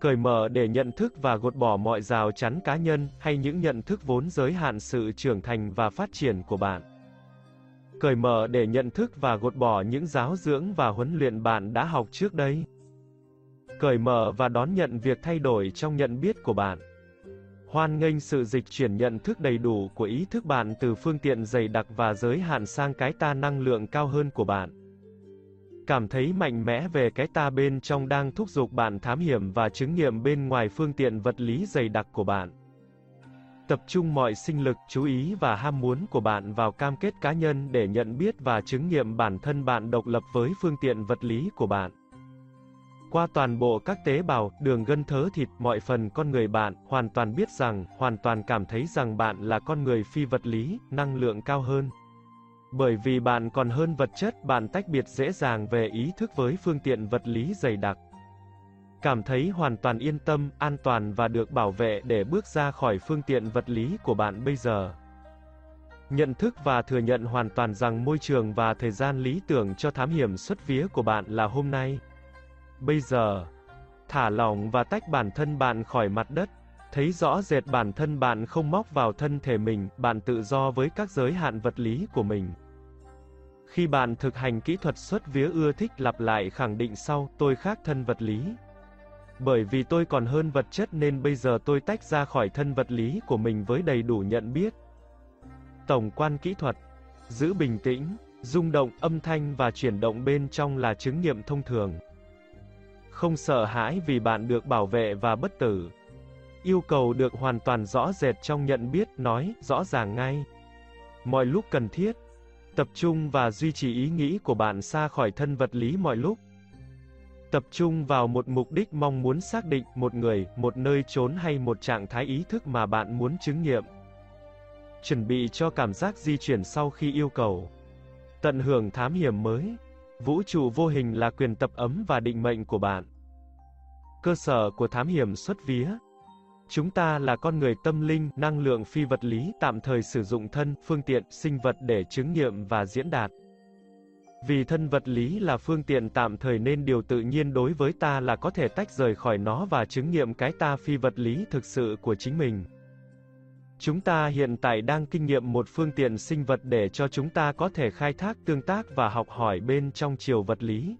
Cởi mở để nhận thức và gột bỏ mọi rào chắn cá nhân hay những nhận thức vốn giới hạn sự trưởng thành và phát triển của bạn. Cởi mở để nhận thức và gột bỏ những giáo dưỡng và huấn luyện bạn đã học trước đây. Cởi mở và đón nhận việc thay đổi trong nhận biết của bạn. Hoan nghênh sự dịch chuyển nhận thức đầy đủ của ý thức bạn từ phương tiện dày đặc và giới hạn sang cái ta năng lượng cao hơn của bạn. Cảm thấy mạnh mẽ về cái ta bên trong đang thúc giục bạn thám hiểm và chứng nghiệm bên ngoài phương tiện vật lý dày đặc của bạn. Tập trung mọi sinh lực, chú ý và ham muốn của bạn vào cam kết cá nhân để nhận biết và chứng nghiệm bản thân bạn độc lập với phương tiện vật lý của bạn qua toàn bộ các tế bào, đường gân thớ thịt, mọi phần con người bạn, hoàn toàn biết rằng, hoàn toàn cảm thấy rằng bạn là con người phi vật lý, năng lượng cao hơn. Bởi vì bạn còn hơn vật chất, bạn tách biệt dễ dàng về ý thức với phương tiện vật lý dày đặc. Cảm thấy hoàn toàn yên tâm, an toàn và được bảo vệ để bước ra khỏi phương tiện vật lý của bạn bây giờ. Nhận thức và thừa nhận hoàn toàn rằng môi trường và thời gian lý tưởng cho thám hiểm xuất vía của bạn là hôm nay. Bây giờ, thả lỏng và tách bản thân bạn khỏi mặt đất. Thấy rõ rệt bản thân bạn không móc vào thân thể mình, bạn tự do với các giới hạn vật lý của mình. Khi bạn thực hành kỹ thuật xuất vía ưa thích lặp lại khẳng định sau, tôi khác thân vật lý. Bởi vì tôi còn hơn vật chất nên bây giờ tôi tách ra khỏi thân vật lý của mình với đầy đủ nhận biết. Tổng quan kỹ thuật Giữ bình tĩnh, rung động, âm thanh và chuyển động bên trong là chứng nghiệm thông thường không sợ hãi vì bạn được bảo vệ và bất tử. Yêu cầu được hoàn toàn rõ rệt trong nhận biết, nói, rõ ràng ngay. Mọi lúc cần thiết. Tập trung và duy trì ý nghĩ của bạn xa khỏi thân vật lý mọi lúc. Tập trung vào một mục đích mong muốn xác định, một người, một nơi trốn hay một trạng thái ý thức mà bạn muốn chứng nghiệm. Chuẩn bị cho cảm giác di chuyển sau khi yêu cầu. Tận hưởng thám hiểm mới. Vũ trụ vô hình là quyền tập ấm và định mệnh của bạn. Cơ sở của thám hiểm xuất vía. Chúng ta là con người tâm linh, năng lượng phi vật lý, tạm thời sử dụng thân, phương tiện, sinh vật để chứng nghiệm và diễn đạt. Vì thân vật lý là phương tiện tạm thời nên điều tự nhiên đối với ta là có thể tách rời khỏi nó và chứng nghiệm cái ta phi vật lý thực sự của chính mình. Chúng ta hiện tại đang kinh nghiệm một phương tiện sinh vật để cho chúng ta có thể khai thác tương tác và học hỏi bên trong chiều vật lý.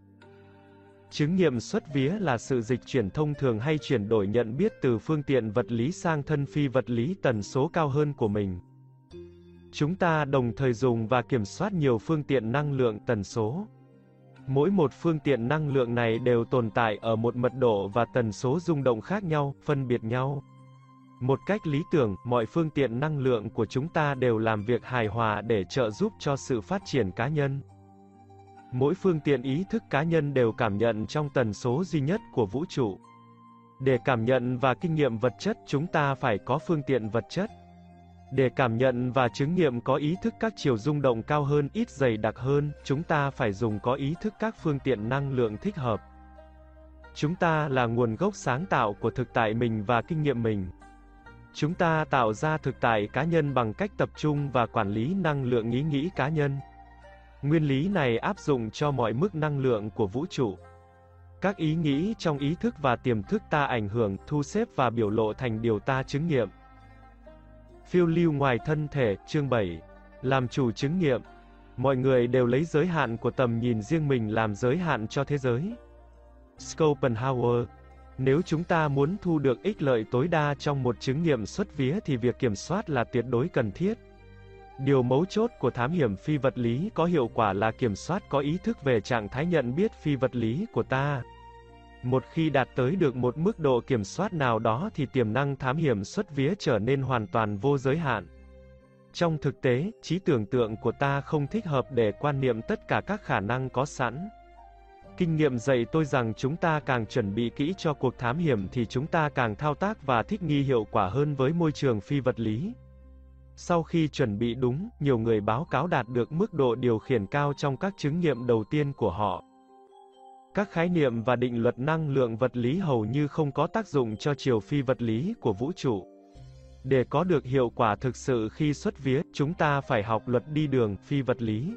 Chứng nghiệm xuất vía là sự dịch chuyển thông thường hay chuyển đổi nhận biết từ phương tiện vật lý sang thân phi vật lý tần số cao hơn của mình. Chúng ta đồng thời dùng và kiểm soát nhiều phương tiện năng lượng tần số. Mỗi một phương tiện năng lượng này đều tồn tại ở một mật độ và tần số rung động khác nhau, phân biệt nhau. Một cách lý tưởng, mọi phương tiện năng lượng của chúng ta đều làm việc hài hòa để trợ giúp cho sự phát triển cá nhân. Mỗi phương tiện ý thức cá nhân đều cảm nhận trong tần số duy nhất của vũ trụ. Để cảm nhận và kinh nghiệm vật chất chúng ta phải có phương tiện vật chất. Để cảm nhận và chứng nghiệm có ý thức các chiều rung động cao hơn, ít dày đặc hơn, chúng ta phải dùng có ý thức các phương tiện năng lượng thích hợp. Chúng ta là nguồn gốc sáng tạo của thực tại mình và kinh nghiệm mình. Chúng ta tạo ra thực tại cá nhân bằng cách tập trung và quản lý năng lượng ý nghĩ cá nhân. Nguyên lý này áp dụng cho mọi mức năng lượng của vũ trụ. Các ý nghĩ trong ý thức và tiềm thức ta ảnh hưởng, thu xếp và biểu lộ thành điều ta chứng nghiệm. Phiêu lưu ngoài thân thể, chương 7. Làm chủ chứng nghiệm. Mọi người đều lấy giới hạn của tầm nhìn riêng mình làm giới hạn cho thế giới. Schopenhauer nếu chúng ta muốn thu được ích lợi tối đa trong một chứng nghiệm xuất vía thì việc kiểm soát là tuyệt đối cần thiết. Điều mấu chốt của thám hiểm phi vật lý có hiệu quả là kiểm soát có ý thức về trạng thái nhận biết phi vật lý của ta. Một khi đạt tới được một mức độ kiểm soát nào đó thì tiềm năng thám hiểm xuất vía trở nên hoàn toàn vô giới hạn. Trong thực tế, trí tưởng tượng của ta không thích hợp để quan niệm tất cả các khả năng có sẵn. Kinh nghiệm dạy tôi rằng chúng ta càng chuẩn bị kỹ cho cuộc thám hiểm thì chúng ta càng thao tác và thích nghi hiệu quả hơn với môi trường phi vật lý. Sau khi chuẩn bị đúng, nhiều người báo cáo đạt được mức độ điều khiển cao trong các chứng nghiệm đầu tiên của họ. Các khái niệm và định luật năng lượng vật lý hầu như không có tác dụng cho chiều phi vật lý của vũ trụ. Để có được hiệu quả thực sự khi xuất vía, chúng ta phải học luật đi đường phi vật lý.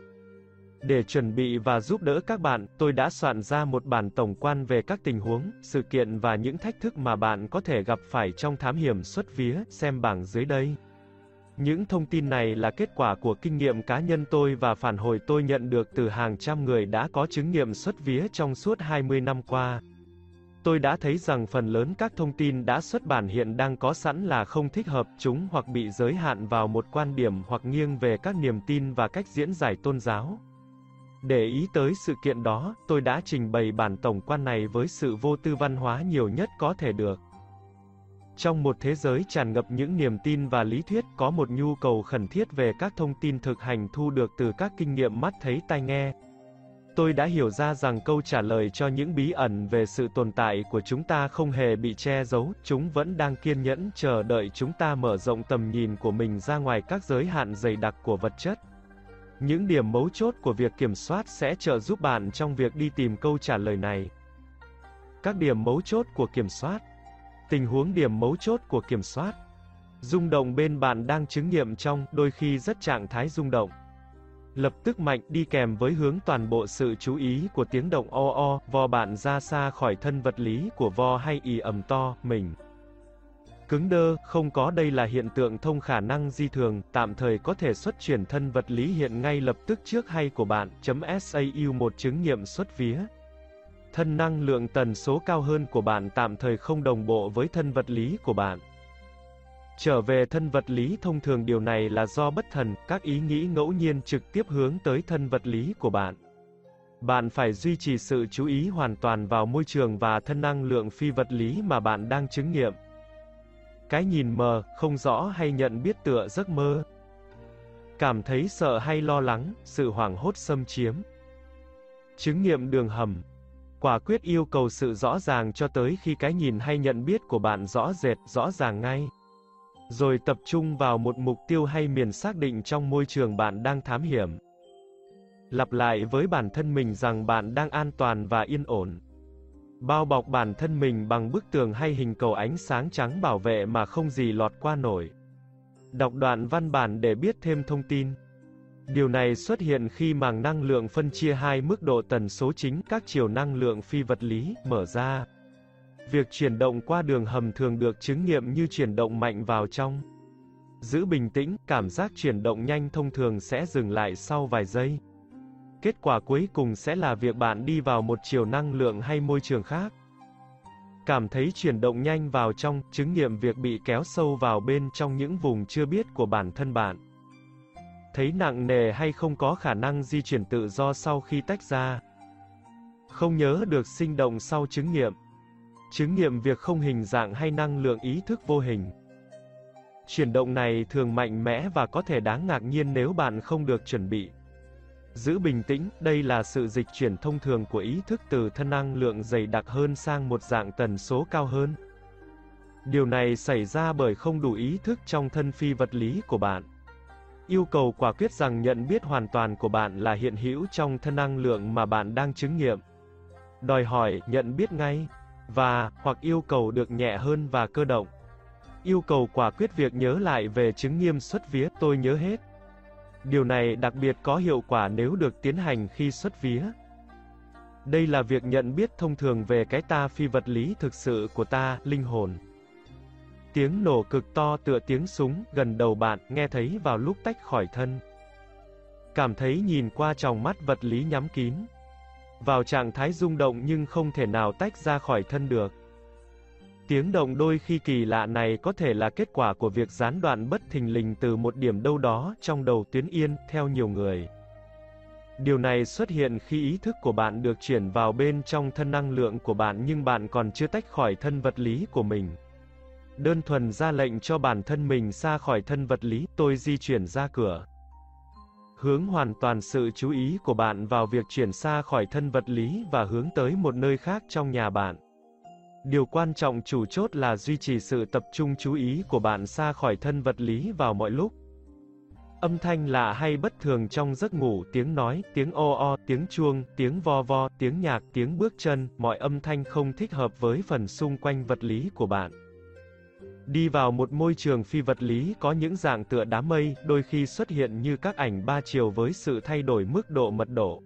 Để chuẩn bị và giúp đỡ các bạn, tôi đã soạn ra một bản tổng quan về các tình huống, sự kiện và những thách thức mà bạn có thể gặp phải trong thám hiểm xuất vía, xem bảng dưới đây. Những thông tin này là kết quả của kinh nghiệm cá nhân tôi và phản hồi tôi nhận được từ hàng trăm người đã có chứng nghiệm xuất vía trong suốt 20 năm qua. Tôi đã thấy rằng phần lớn các thông tin đã xuất bản hiện đang có sẵn là không thích hợp chúng hoặc bị giới hạn vào một quan điểm hoặc nghiêng về các niềm tin và cách diễn giải tôn giáo. Để ý tới sự kiện đó, tôi đã trình bày bản tổng quan này với sự vô tư văn hóa nhiều nhất có thể được. Trong một thế giới tràn ngập những niềm tin và lý thuyết, có một nhu cầu khẩn thiết về các thông tin thực hành thu được từ các kinh nghiệm mắt thấy tai nghe. Tôi đã hiểu ra rằng câu trả lời cho những bí ẩn về sự tồn tại của chúng ta không hề bị che giấu, chúng vẫn đang kiên nhẫn chờ đợi chúng ta mở rộng tầm nhìn của mình ra ngoài các giới hạn dày đặc của vật chất. Những điểm mấu chốt của việc kiểm soát sẽ trợ giúp bạn trong việc đi tìm câu trả lời này. Các điểm mấu chốt của kiểm soát Tình huống điểm mấu chốt của kiểm soát. Rung động bên bạn đang chứng nghiệm trong, đôi khi rất trạng thái rung động. Lập tức mạnh đi kèm với hướng toàn bộ sự chú ý của tiếng động o o, vo bạn ra xa khỏi thân vật lý của vo hay ì ầm to, mình. Cứng đơ, không có đây là hiện tượng thông khả năng di thường, tạm thời có thể xuất chuyển thân vật lý hiện ngay lập tức trước hay của bạn, chấm SAU một chứng nghiệm xuất vía thân năng lượng tần số cao hơn của bạn tạm thời không đồng bộ với thân vật lý của bạn. Trở về thân vật lý thông thường điều này là do bất thần, các ý nghĩ ngẫu nhiên trực tiếp hướng tới thân vật lý của bạn. Bạn phải duy trì sự chú ý hoàn toàn vào môi trường và thân năng lượng phi vật lý mà bạn đang chứng nghiệm. Cái nhìn mờ, không rõ hay nhận biết tựa giấc mơ. Cảm thấy sợ hay lo lắng, sự hoảng hốt xâm chiếm. Chứng nghiệm đường hầm, Quả quyết yêu cầu sự rõ ràng cho tới khi cái nhìn hay nhận biết của bạn rõ rệt, rõ ràng ngay. Rồi tập trung vào một mục tiêu hay miền xác định trong môi trường bạn đang thám hiểm. Lặp lại với bản thân mình rằng bạn đang an toàn và yên ổn. Bao bọc bản thân mình bằng bức tường hay hình cầu ánh sáng trắng bảo vệ mà không gì lọt qua nổi. Đọc đoạn văn bản để biết thêm thông tin. Điều này xuất hiện khi màng năng lượng phân chia hai mức độ tần số chính các chiều năng lượng phi vật lý mở ra. Việc chuyển động qua đường hầm thường được chứng nghiệm như chuyển động mạnh vào trong. Giữ bình tĩnh, cảm giác chuyển động nhanh thông thường sẽ dừng lại sau vài giây. Kết quả cuối cùng sẽ là việc bạn đi vào một chiều năng lượng hay môi trường khác. Cảm thấy chuyển động nhanh vào trong, chứng nghiệm việc bị kéo sâu vào bên trong những vùng chưa biết của bản thân bạn thấy nặng nề hay không có khả năng di chuyển tự do sau khi tách ra. Không nhớ được sinh động sau chứng nghiệm. Chứng nghiệm việc không hình dạng hay năng lượng ý thức vô hình. Chuyển động này thường mạnh mẽ và có thể đáng ngạc nhiên nếu bạn không được chuẩn bị. Giữ bình tĩnh, đây là sự dịch chuyển thông thường của ý thức từ thân năng lượng dày đặc hơn sang một dạng tần số cao hơn. Điều này xảy ra bởi không đủ ý thức trong thân phi vật lý của bạn. Yêu cầu quả quyết rằng nhận biết hoàn toàn của bạn là hiện hữu trong thân năng lượng mà bạn đang chứng nghiệm. Đòi hỏi nhận biết ngay, và, hoặc yêu cầu được nhẹ hơn và cơ động. Yêu cầu quả quyết việc nhớ lại về chứng nghiêm xuất vía, tôi nhớ hết. Điều này đặc biệt có hiệu quả nếu được tiến hành khi xuất vía. Đây là việc nhận biết thông thường về cái ta phi vật lý thực sự của ta, linh hồn. Tiếng nổ cực to tựa tiếng súng, gần đầu bạn, nghe thấy vào lúc tách khỏi thân. Cảm thấy nhìn qua tròng mắt vật lý nhắm kín. Vào trạng thái rung động nhưng không thể nào tách ra khỏi thân được. Tiếng động đôi khi kỳ lạ này có thể là kết quả của việc gián đoạn bất thình lình từ một điểm đâu đó trong đầu tuyến yên, theo nhiều người. Điều này xuất hiện khi ý thức của bạn được chuyển vào bên trong thân năng lượng của bạn nhưng bạn còn chưa tách khỏi thân vật lý của mình. Đơn thuần ra lệnh cho bản thân mình xa khỏi thân vật lý, tôi di chuyển ra cửa. Hướng hoàn toàn sự chú ý của bạn vào việc chuyển xa khỏi thân vật lý và hướng tới một nơi khác trong nhà bạn. Điều quan trọng chủ chốt là duy trì sự tập trung chú ý của bạn xa khỏi thân vật lý vào mọi lúc. Âm thanh lạ hay bất thường trong giấc ngủ, tiếng nói, tiếng o o, tiếng chuông, tiếng vo vo, tiếng nhạc, tiếng bước chân, mọi âm thanh không thích hợp với phần xung quanh vật lý của bạn. Đi vào một môi trường phi vật lý có những dạng tựa đám mây, đôi khi xuất hiện như các ảnh ba chiều với sự thay đổi mức độ mật độ.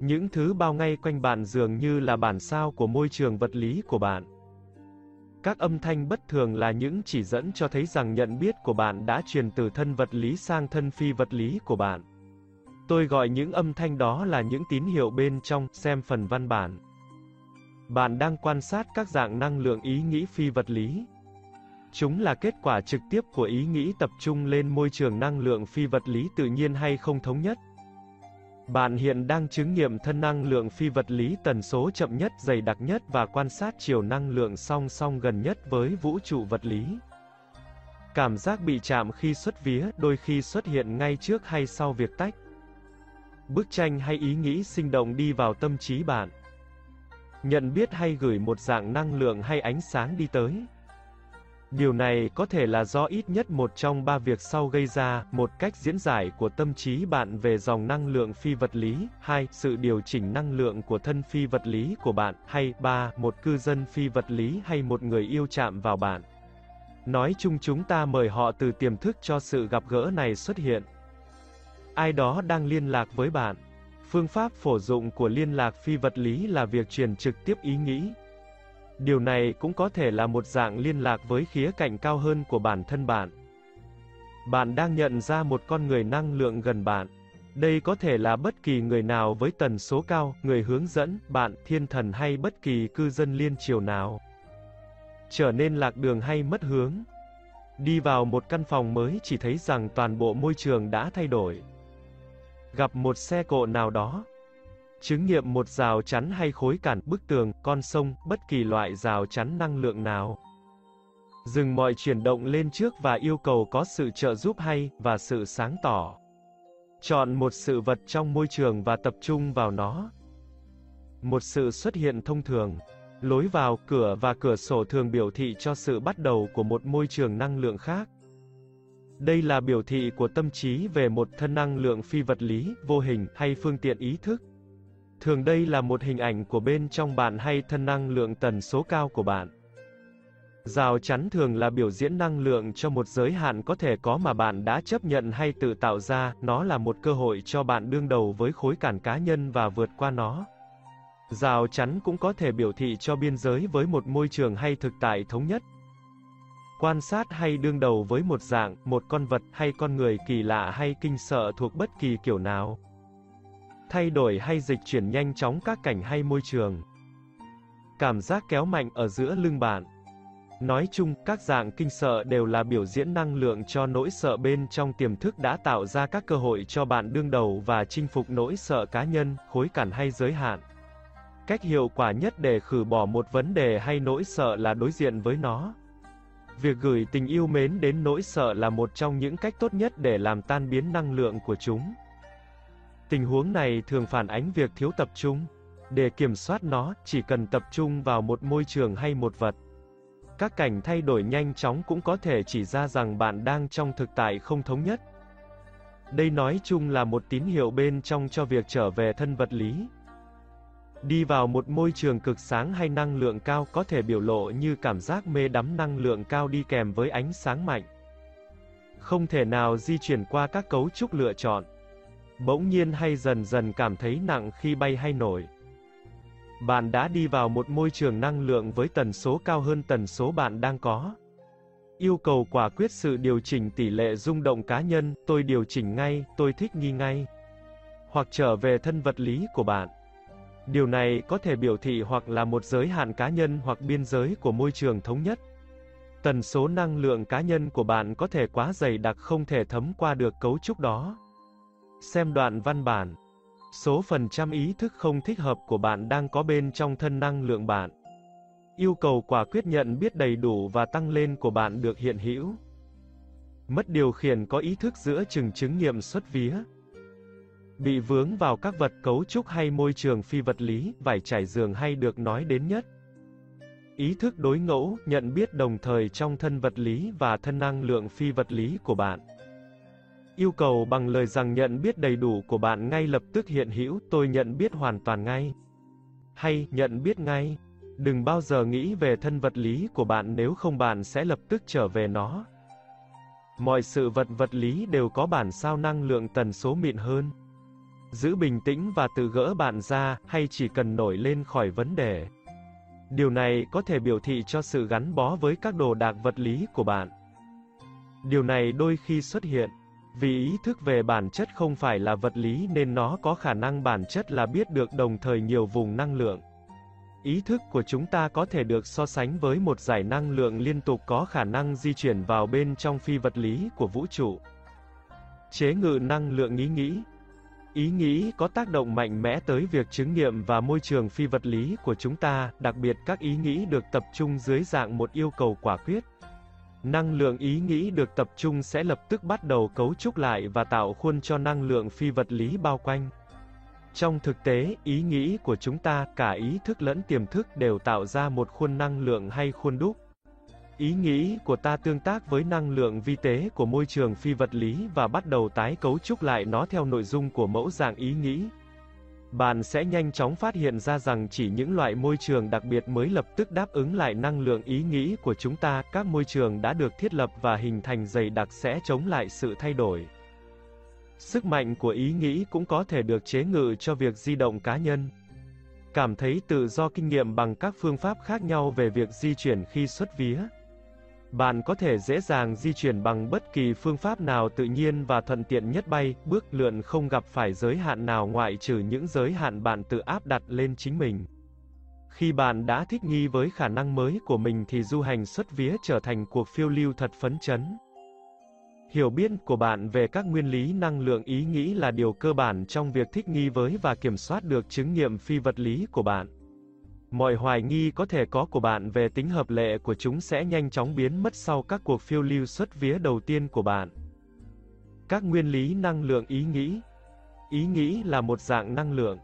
Những thứ bao ngay quanh bạn dường như là bản sao của môi trường vật lý của bạn. Các âm thanh bất thường là những chỉ dẫn cho thấy rằng nhận biết của bạn đã truyền từ thân vật lý sang thân phi vật lý của bạn. Tôi gọi những âm thanh đó là những tín hiệu bên trong, xem phần văn bản. Bạn đang quan sát các dạng năng lượng ý nghĩ phi vật lý. Chúng là kết quả trực tiếp của ý nghĩ tập trung lên môi trường năng lượng phi vật lý tự nhiên hay không thống nhất. Bạn hiện đang chứng nghiệm thân năng lượng phi vật lý tần số chậm nhất, dày đặc nhất và quan sát chiều năng lượng song song gần nhất với vũ trụ vật lý. Cảm giác bị chạm khi xuất vía, đôi khi xuất hiện ngay trước hay sau việc tách. Bức tranh hay ý nghĩ sinh động đi vào tâm trí bạn. Nhận biết hay gửi một dạng năng lượng hay ánh sáng đi tới. Điều này có thể là do ít nhất một trong ba việc sau gây ra, một cách diễn giải của tâm trí bạn về dòng năng lượng phi vật lý, hai, sự điều chỉnh năng lượng của thân phi vật lý của bạn, hay ba, một cư dân phi vật lý hay một người yêu chạm vào bạn. Nói chung chúng ta mời họ từ tiềm thức cho sự gặp gỡ này xuất hiện. Ai đó đang liên lạc với bạn. Phương pháp phổ dụng của liên lạc phi vật lý là việc truyền trực tiếp ý nghĩ, Điều này cũng có thể là một dạng liên lạc với khía cạnh cao hơn của bản thân bạn. Bạn đang nhận ra một con người năng lượng gần bạn. Đây có thể là bất kỳ người nào với tần số cao, người hướng dẫn, bạn, thiên thần hay bất kỳ cư dân liên triều nào. Trở nên lạc đường hay mất hướng. Đi vào một căn phòng mới chỉ thấy rằng toàn bộ môi trường đã thay đổi. Gặp một xe cộ nào đó, Chứng nghiệm một rào chắn hay khối cản, bức tường, con sông, bất kỳ loại rào chắn năng lượng nào. Dừng mọi chuyển động lên trước và yêu cầu có sự trợ giúp hay, và sự sáng tỏ. Chọn một sự vật trong môi trường và tập trung vào nó. Một sự xuất hiện thông thường. Lối vào, cửa và cửa sổ thường biểu thị cho sự bắt đầu của một môi trường năng lượng khác. Đây là biểu thị của tâm trí về một thân năng lượng phi vật lý, vô hình, hay phương tiện ý thức. Thường đây là một hình ảnh của bên trong bạn hay thân năng lượng tần số cao của bạn. Rào chắn thường là biểu diễn năng lượng cho một giới hạn có thể có mà bạn đã chấp nhận hay tự tạo ra, nó là một cơ hội cho bạn đương đầu với khối cản cá nhân và vượt qua nó. Rào chắn cũng có thể biểu thị cho biên giới với một môi trường hay thực tại thống nhất. Quan sát hay đương đầu với một dạng, một con vật hay con người kỳ lạ hay kinh sợ thuộc bất kỳ kiểu nào thay đổi hay dịch chuyển nhanh chóng các cảnh hay môi trường. Cảm giác kéo mạnh ở giữa lưng bạn. Nói chung, các dạng kinh sợ đều là biểu diễn năng lượng cho nỗi sợ bên trong tiềm thức đã tạo ra các cơ hội cho bạn đương đầu và chinh phục nỗi sợ cá nhân, khối cản hay giới hạn. Cách hiệu quả nhất để khử bỏ một vấn đề hay nỗi sợ là đối diện với nó. Việc gửi tình yêu mến đến nỗi sợ là một trong những cách tốt nhất để làm tan biến năng lượng của chúng. Tình huống này thường phản ánh việc thiếu tập trung. Để kiểm soát nó, chỉ cần tập trung vào một môi trường hay một vật. Các cảnh thay đổi nhanh chóng cũng có thể chỉ ra rằng bạn đang trong thực tại không thống nhất. Đây nói chung là một tín hiệu bên trong cho việc trở về thân vật lý. Đi vào một môi trường cực sáng hay năng lượng cao có thể biểu lộ như cảm giác mê đắm năng lượng cao đi kèm với ánh sáng mạnh. Không thể nào di chuyển qua các cấu trúc lựa chọn. Bỗng nhiên hay dần dần cảm thấy nặng khi bay hay nổi. Bạn đã đi vào một môi trường năng lượng với tần số cao hơn tần số bạn đang có. Yêu cầu quả quyết sự điều chỉnh tỷ lệ rung động cá nhân, tôi điều chỉnh ngay, tôi thích nghi ngay. Hoặc trở về thân vật lý của bạn. Điều này có thể biểu thị hoặc là một giới hạn cá nhân hoặc biên giới của môi trường thống nhất. Tần số năng lượng cá nhân của bạn có thể quá dày đặc không thể thấm qua được cấu trúc đó. Xem đoạn văn bản. Số phần trăm ý thức không thích hợp của bạn đang có bên trong thân năng lượng bạn. Yêu cầu quả quyết nhận biết đầy đủ và tăng lên của bạn được hiện hữu. Mất điều khiển có ý thức giữa chừng chứng nghiệm xuất vía. Bị vướng vào các vật cấu trúc hay môi trường phi vật lý, vải trải giường hay được nói đến nhất. Ý thức đối ngẫu, nhận biết đồng thời trong thân vật lý và thân năng lượng phi vật lý của bạn. Yêu cầu bằng lời rằng nhận biết đầy đủ của bạn ngay lập tức hiện hữu, tôi nhận biết hoàn toàn ngay. Hay, nhận biết ngay. Đừng bao giờ nghĩ về thân vật lý của bạn nếu không bạn sẽ lập tức trở về nó. Mọi sự vật vật lý đều có bản sao năng lượng tần số mịn hơn. Giữ bình tĩnh và tự gỡ bạn ra, hay chỉ cần nổi lên khỏi vấn đề. Điều này có thể biểu thị cho sự gắn bó với các đồ đạc vật lý của bạn. Điều này đôi khi xuất hiện vì ý thức về bản chất không phải là vật lý nên nó có khả năng bản chất là biết được đồng thời nhiều vùng năng lượng. Ý thức của chúng ta có thể được so sánh với một giải năng lượng liên tục có khả năng di chuyển vào bên trong phi vật lý của vũ trụ. Chế ngự năng lượng ý nghĩ Ý nghĩ có tác động mạnh mẽ tới việc chứng nghiệm và môi trường phi vật lý của chúng ta, đặc biệt các ý nghĩ được tập trung dưới dạng một yêu cầu quả quyết. Năng lượng ý nghĩ được tập trung sẽ lập tức bắt đầu cấu trúc lại và tạo khuôn cho năng lượng phi vật lý bao quanh. Trong thực tế, ý nghĩ của chúng ta, cả ý thức lẫn tiềm thức đều tạo ra một khuôn năng lượng hay khuôn đúc. Ý nghĩ của ta tương tác với năng lượng vi tế của môi trường phi vật lý và bắt đầu tái cấu trúc lại nó theo nội dung của mẫu dạng ý nghĩ. Bạn sẽ nhanh chóng phát hiện ra rằng chỉ những loại môi trường đặc biệt mới lập tức đáp ứng lại năng lượng ý nghĩ của chúng ta, các môi trường đã được thiết lập và hình thành dày đặc sẽ chống lại sự thay đổi. Sức mạnh của ý nghĩ cũng có thể được chế ngự cho việc di động cá nhân. Cảm thấy tự do kinh nghiệm bằng các phương pháp khác nhau về việc di chuyển khi xuất vía. Bạn có thể dễ dàng di chuyển bằng bất kỳ phương pháp nào tự nhiên và thuận tiện nhất bay, bước lượn không gặp phải giới hạn nào ngoại trừ những giới hạn bạn tự áp đặt lên chính mình. Khi bạn đã thích nghi với khả năng mới của mình thì du hành xuất vía trở thành cuộc phiêu lưu thật phấn chấn. Hiểu biết của bạn về các nguyên lý năng lượng ý nghĩ là điều cơ bản trong việc thích nghi với và kiểm soát được chứng nghiệm phi vật lý của bạn. Mọi hoài nghi có thể có của bạn về tính hợp lệ của chúng sẽ nhanh chóng biến mất sau các cuộc phiêu lưu xuất vía đầu tiên của bạn. Các nguyên lý năng lượng ý nghĩ Ý nghĩ là một dạng năng lượng.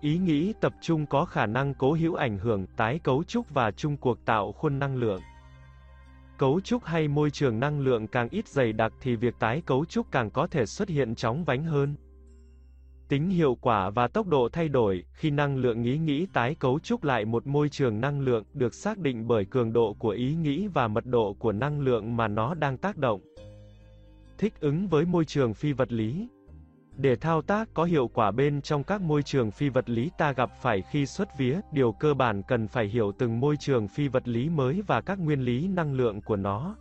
Ý nghĩ tập trung có khả năng cố hữu ảnh hưởng, tái cấu trúc và chung cuộc tạo khuôn năng lượng. Cấu trúc hay môi trường năng lượng càng ít dày đặc thì việc tái cấu trúc càng có thể xuất hiện chóng vánh hơn. Tính hiệu quả và tốc độ thay đổi, khi năng lượng ý nghĩ tái cấu trúc lại một môi trường năng lượng, được xác định bởi cường độ của ý nghĩ và mật độ của năng lượng mà nó đang tác động. Thích ứng với môi trường phi vật lý Để thao tác có hiệu quả bên trong các môi trường phi vật lý ta gặp phải khi xuất vía, điều cơ bản cần phải hiểu từng môi trường phi vật lý mới và các nguyên lý năng lượng của nó.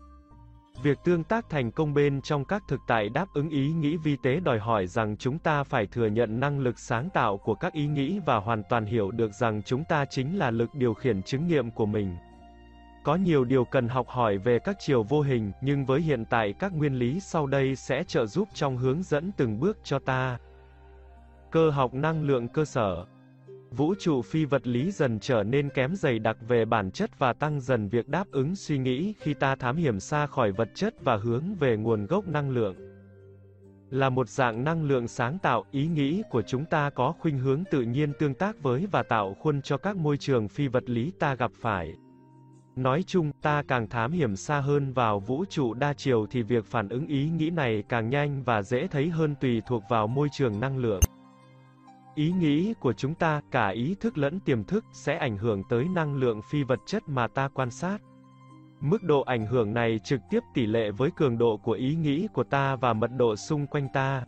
Việc tương tác thành công bên trong các thực tại đáp ứng ý nghĩ vi tế đòi hỏi rằng chúng ta phải thừa nhận năng lực sáng tạo của các ý nghĩ và hoàn toàn hiểu được rằng chúng ta chính là lực điều khiển chứng nghiệm của mình. Có nhiều điều cần học hỏi về các chiều vô hình, nhưng với hiện tại các nguyên lý sau đây sẽ trợ giúp trong hướng dẫn từng bước cho ta. Cơ học năng lượng cơ sở Vũ trụ phi vật lý dần trở nên kém dày đặc về bản chất và tăng dần việc đáp ứng suy nghĩ khi ta thám hiểm xa khỏi vật chất và hướng về nguồn gốc năng lượng. Là một dạng năng lượng sáng tạo, ý nghĩ của chúng ta có khuynh hướng tự nhiên tương tác với và tạo khuôn cho các môi trường phi vật lý ta gặp phải. Nói chung, ta càng thám hiểm xa hơn vào vũ trụ đa chiều thì việc phản ứng ý nghĩ này càng nhanh và dễ thấy hơn tùy thuộc vào môi trường năng lượng. Ý nghĩ của chúng ta, cả ý thức lẫn tiềm thức, sẽ ảnh hưởng tới năng lượng phi vật chất mà ta quan sát. Mức độ ảnh hưởng này trực tiếp tỷ lệ với cường độ của ý nghĩ của ta và mật độ xung quanh ta.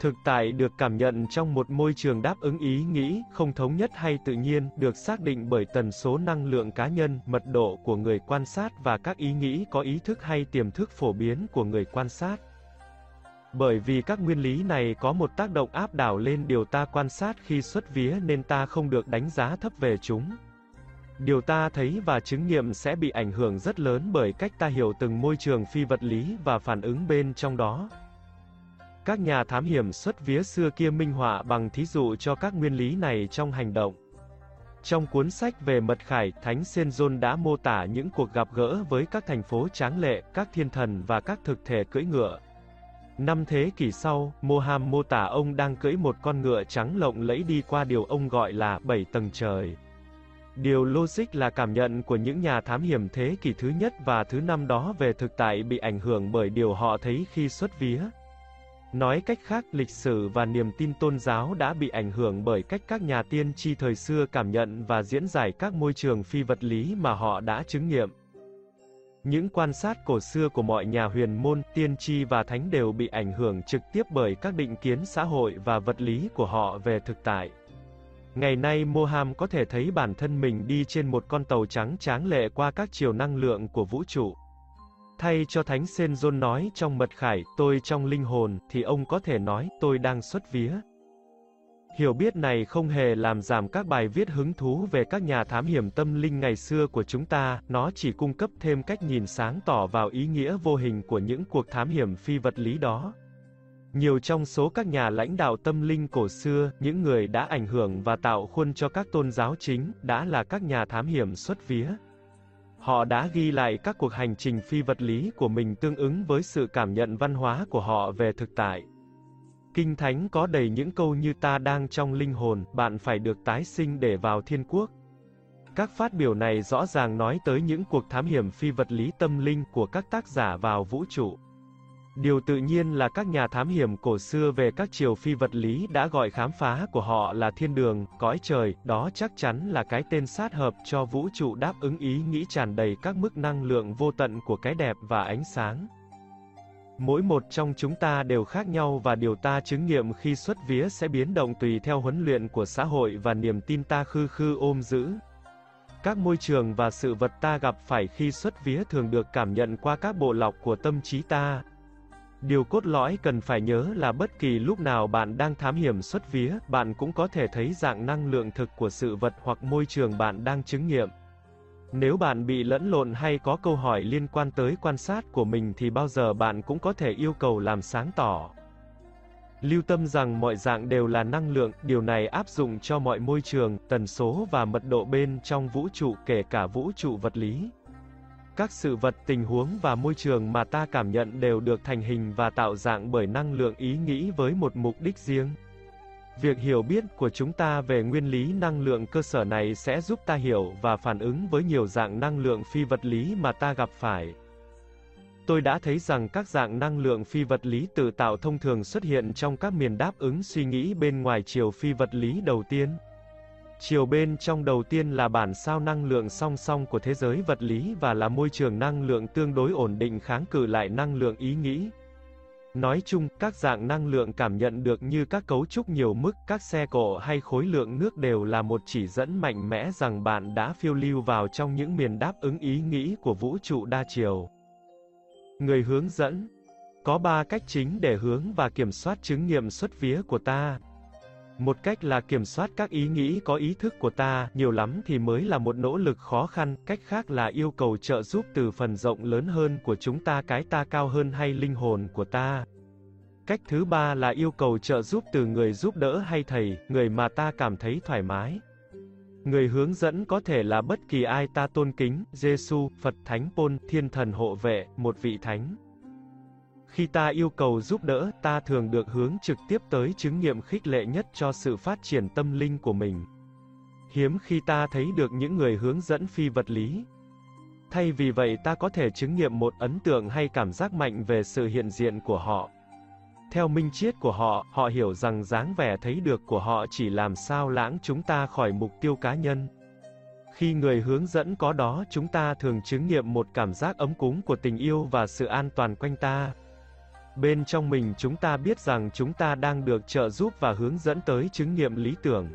Thực tại được cảm nhận trong một môi trường đáp ứng ý nghĩ, không thống nhất hay tự nhiên, được xác định bởi tần số năng lượng cá nhân, mật độ của người quan sát và các ý nghĩ có ý thức hay tiềm thức phổ biến của người quan sát. Bởi vì các nguyên lý này có một tác động áp đảo lên điều ta quan sát khi xuất vía nên ta không được đánh giá thấp về chúng. Điều ta thấy và chứng nghiệm sẽ bị ảnh hưởng rất lớn bởi cách ta hiểu từng môi trường phi vật lý và phản ứng bên trong đó. Các nhà thám hiểm xuất vía xưa kia minh họa bằng thí dụ cho các nguyên lý này trong hành động. Trong cuốn sách về mật khải, Thánh Senzon đã mô tả những cuộc gặp gỡ với các thành phố tráng lệ, các thiên thần và các thực thể cưỡi ngựa. Năm thế kỷ sau, Moham mô tả ông đang cưỡi một con ngựa trắng lộng lẫy đi qua điều ông gọi là bảy tầng trời. Điều logic là cảm nhận của những nhà thám hiểm thế kỷ thứ nhất và thứ năm đó về thực tại bị ảnh hưởng bởi điều họ thấy khi xuất vía. Nói cách khác, lịch sử và niềm tin tôn giáo đã bị ảnh hưởng bởi cách các nhà tiên tri thời xưa cảm nhận và diễn giải các môi trường phi vật lý mà họ đã chứng nghiệm. Những quan sát cổ xưa của mọi nhà huyền môn, tiên tri và thánh đều bị ảnh hưởng trực tiếp bởi các định kiến xã hội và vật lý của họ về thực tại. Ngày nay Moham có thể thấy bản thân mình đi trên một con tàu trắng tráng lệ qua các chiều năng lượng của vũ trụ. Thay cho Thánh Senzon nói trong mật khải, tôi trong linh hồn, thì ông có thể nói, tôi đang xuất vía. Hiểu biết này không hề làm giảm các bài viết hứng thú về các nhà thám hiểm tâm linh ngày xưa của chúng ta, nó chỉ cung cấp thêm cách nhìn sáng tỏ vào ý nghĩa vô hình của những cuộc thám hiểm phi vật lý đó. Nhiều trong số các nhà lãnh đạo tâm linh cổ xưa, những người đã ảnh hưởng và tạo khuôn cho các tôn giáo chính, đã là các nhà thám hiểm xuất vía. Họ đã ghi lại các cuộc hành trình phi vật lý của mình tương ứng với sự cảm nhận văn hóa của họ về thực tại. Kinh Thánh có đầy những câu như ta đang trong linh hồn, bạn phải được tái sinh để vào thiên quốc. Các phát biểu này rõ ràng nói tới những cuộc thám hiểm phi vật lý tâm linh của các tác giả vào vũ trụ. Điều tự nhiên là các nhà thám hiểm cổ xưa về các chiều phi vật lý đã gọi khám phá của họ là thiên đường, cõi trời, đó chắc chắn là cái tên sát hợp cho vũ trụ đáp ứng ý nghĩ tràn đầy các mức năng lượng vô tận của cái đẹp và ánh sáng. Mỗi một trong chúng ta đều khác nhau và điều ta chứng nghiệm khi xuất vía sẽ biến động tùy theo huấn luyện của xã hội và niềm tin ta khư khư ôm giữ. Các môi trường và sự vật ta gặp phải khi xuất vía thường được cảm nhận qua các bộ lọc của tâm trí ta. Điều cốt lõi cần phải nhớ là bất kỳ lúc nào bạn đang thám hiểm xuất vía, bạn cũng có thể thấy dạng năng lượng thực của sự vật hoặc môi trường bạn đang chứng nghiệm. Nếu bạn bị lẫn lộn hay có câu hỏi liên quan tới quan sát của mình thì bao giờ bạn cũng có thể yêu cầu làm sáng tỏ. Lưu tâm rằng mọi dạng đều là năng lượng, điều này áp dụng cho mọi môi trường, tần số và mật độ bên trong vũ trụ kể cả vũ trụ vật lý. Các sự vật, tình huống và môi trường mà ta cảm nhận đều được thành hình và tạo dạng bởi năng lượng ý nghĩ với một mục đích riêng. Việc hiểu biết của chúng ta về nguyên lý năng lượng cơ sở này sẽ giúp ta hiểu và phản ứng với nhiều dạng năng lượng phi vật lý mà ta gặp phải. Tôi đã thấy rằng các dạng năng lượng phi vật lý tự tạo thông thường xuất hiện trong các miền đáp ứng suy nghĩ bên ngoài chiều phi vật lý đầu tiên. Chiều bên trong đầu tiên là bản sao năng lượng song song của thế giới vật lý và là môi trường năng lượng tương đối ổn định kháng cự lại năng lượng ý nghĩ. Nói chung, các dạng năng lượng cảm nhận được như các cấu trúc nhiều mức, các xe cộ hay khối lượng nước đều là một chỉ dẫn mạnh mẽ rằng bạn đã phiêu lưu vào trong những miền đáp ứng ý nghĩ của vũ trụ đa chiều. Người hướng dẫn Có ba cách chính để hướng và kiểm soát chứng nghiệm xuất vía của ta. Một cách là kiểm soát các ý nghĩ có ý thức của ta, nhiều lắm thì mới là một nỗ lực khó khăn, cách khác là yêu cầu trợ giúp từ phần rộng lớn hơn của chúng ta cái ta cao hơn hay linh hồn của ta. Cách thứ ba là yêu cầu trợ giúp từ người giúp đỡ hay thầy, người mà ta cảm thấy thoải mái. Người hướng dẫn có thể là bất kỳ ai ta tôn kính, Giêsu, Phật Thánh Pôn, Thiên Thần hộ vệ, một vị thánh. Khi ta yêu cầu giúp đỡ, ta thường được hướng trực tiếp tới chứng nghiệm khích lệ nhất cho sự phát triển tâm linh của mình. Hiếm khi ta thấy được những người hướng dẫn phi vật lý. Thay vì vậy ta có thể chứng nghiệm một ấn tượng hay cảm giác mạnh về sự hiện diện của họ. Theo minh triết của họ, họ hiểu rằng dáng vẻ thấy được của họ chỉ làm sao lãng chúng ta khỏi mục tiêu cá nhân. Khi người hướng dẫn có đó, chúng ta thường chứng nghiệm một cảm giác ấm cúng của tình yêu và sự an toàn quanh ta. Bên trong mình chúng ta biết rằng chúng ta đang được trợ giúp và hướng dẫn tới chứng nghiệm lý tưởng.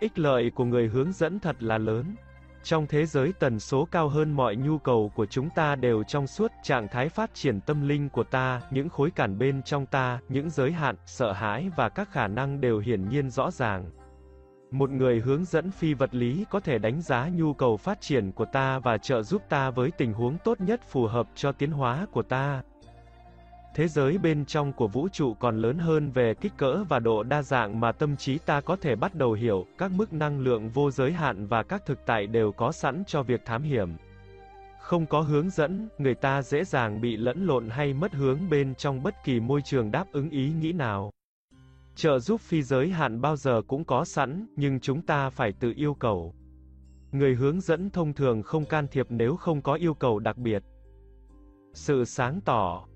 Ích lợi của người hướng dẫn thật là lớn. Trong thế giới tần số cao hơn mọi nhu cầu của chúng ta đều trong suốt trạng thái phát triển tâm linh của ta, những khối cản bên trong ta, những giới hạn, sợ hãi và các khả năng đều hiển nhiên rõ ràng. Một người hướng dẫn phi vật lý có thể đánh giá nhu cầu phát triển của ta và trợ giúp ta với tình huống tốt nhất phù hợp cho tiến hóa của ta. Thế giới bên trong của vũ trụ còn lớn hơn về kích cỡ và độ đa dạng mà tâm trí ta có thể bắt đầu hiểu, các mức năng lượng vô giới hạn và các thực tại đều có sẵn cho việc thám hiểm. Không có hướng dẫn, người ta dễ dàng bị lẫn lộn hay mất hướng bên trong bất kỳ môi trường đáp ứng ý nghĩ nào. Trợ giúp phi giới hạn bao giờ cũng có sẵn, nhưng chúng ta phải tự yêu cầu. Người hướng dẫn thông thường không can thiệp nếu không có yêu cầu đặc biệt. Sự sáng tỏ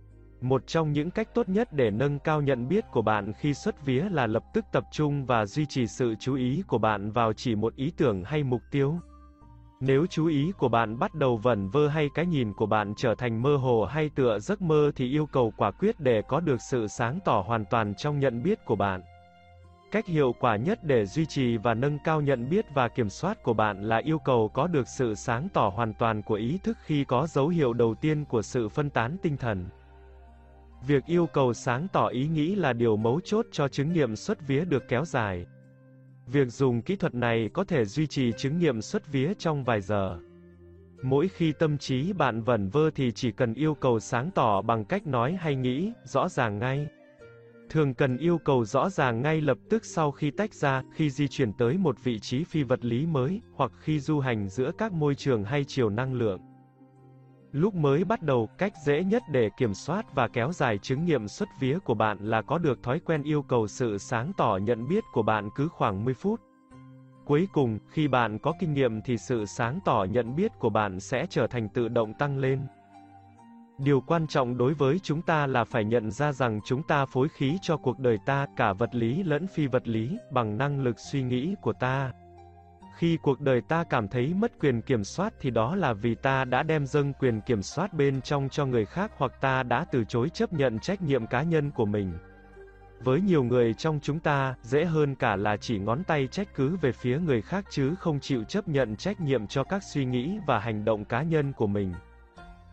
một trong những cách tốt nhất để nâng cao nhận biết của bạn khi xuất vía là lập tức tập trung và duy trì sự chú ý của bạn vào chỉ một ý tưởng hay mục tiêu. Nếu chú ý của bạn bắt đầu vẩn vơ hay cái nhìn của bạn trở thành mơ hồ hay tựa giấc mơ thì yêu cầu quả quyết để có được sự sáng tỏ hoàn toàn trong nhận biết của bạn. Cách hiệu quả nhất để duy trì và nâng cao nhận biết và kiểm soát của bạn là yêu cầu có được sự sáng tỏ hoàn toàn của ý thức khi có dấu hiệu đầu tiên của sự phân tán tinh thần. Việc yêu cầu sáng tỏ ý nghĩ là điều mấu chốt cho chứng nghiệm xuất vía được kéo dài. Việc dùng kỹ thuật này có thể duy trì chứng nghiệm xuất vía trong vài giờ. Mỗi khi tâm trí bạn vẩn vơ thì chỉ cần yêu cầu sáng tỏ bằng cách nói hay nghĩ, rõ ràng ngay. Thường cần yêu cầu rõ ràng ngay lập tức sau khi tách ra, khi di chuyển tới một vị trí phi vật lý mới, hoặc khi du hành giữa các môi trường hay chiều năng lượng. Lúc mới bắt đầu, cách dễ nhất để kiểm soát và kéo dài chứng nghiệm xuất vía của bạn là có được thói quen yêu cầu sự sáng tỏ nhận biết của bạn cứ khoảng 10 phút. Cuối cùng, khi bạn có kinh nghiệm thì sự sáng tỏ nhận biết của bạn sẽ trở thành tự động tăng lên. Điều quan trọng đối với chúng ta là phải nhận ra rằng chúng ta phối khí cho cuộc đời ta, cả vật lý lẫn phi vật lý, bằng năng lực suy nghĩ của ta. Khi cuộc đời ta cảm thấy mất quyền kiểm soát thì đó là vì ta đã đem dâng quyền kiểm soát bên trong cho người khác hoặc ta đã từ chối chấp nhận trách nhiệm cá nhân của mình. Với nhiều người trong chúng ta, dễ hơn cả là chỉ ngón tay trách cứ về phía người khác chứ không chịu chấp nhận trách nhiệm cho các suy nghĩ và hành động cá nhân của mình.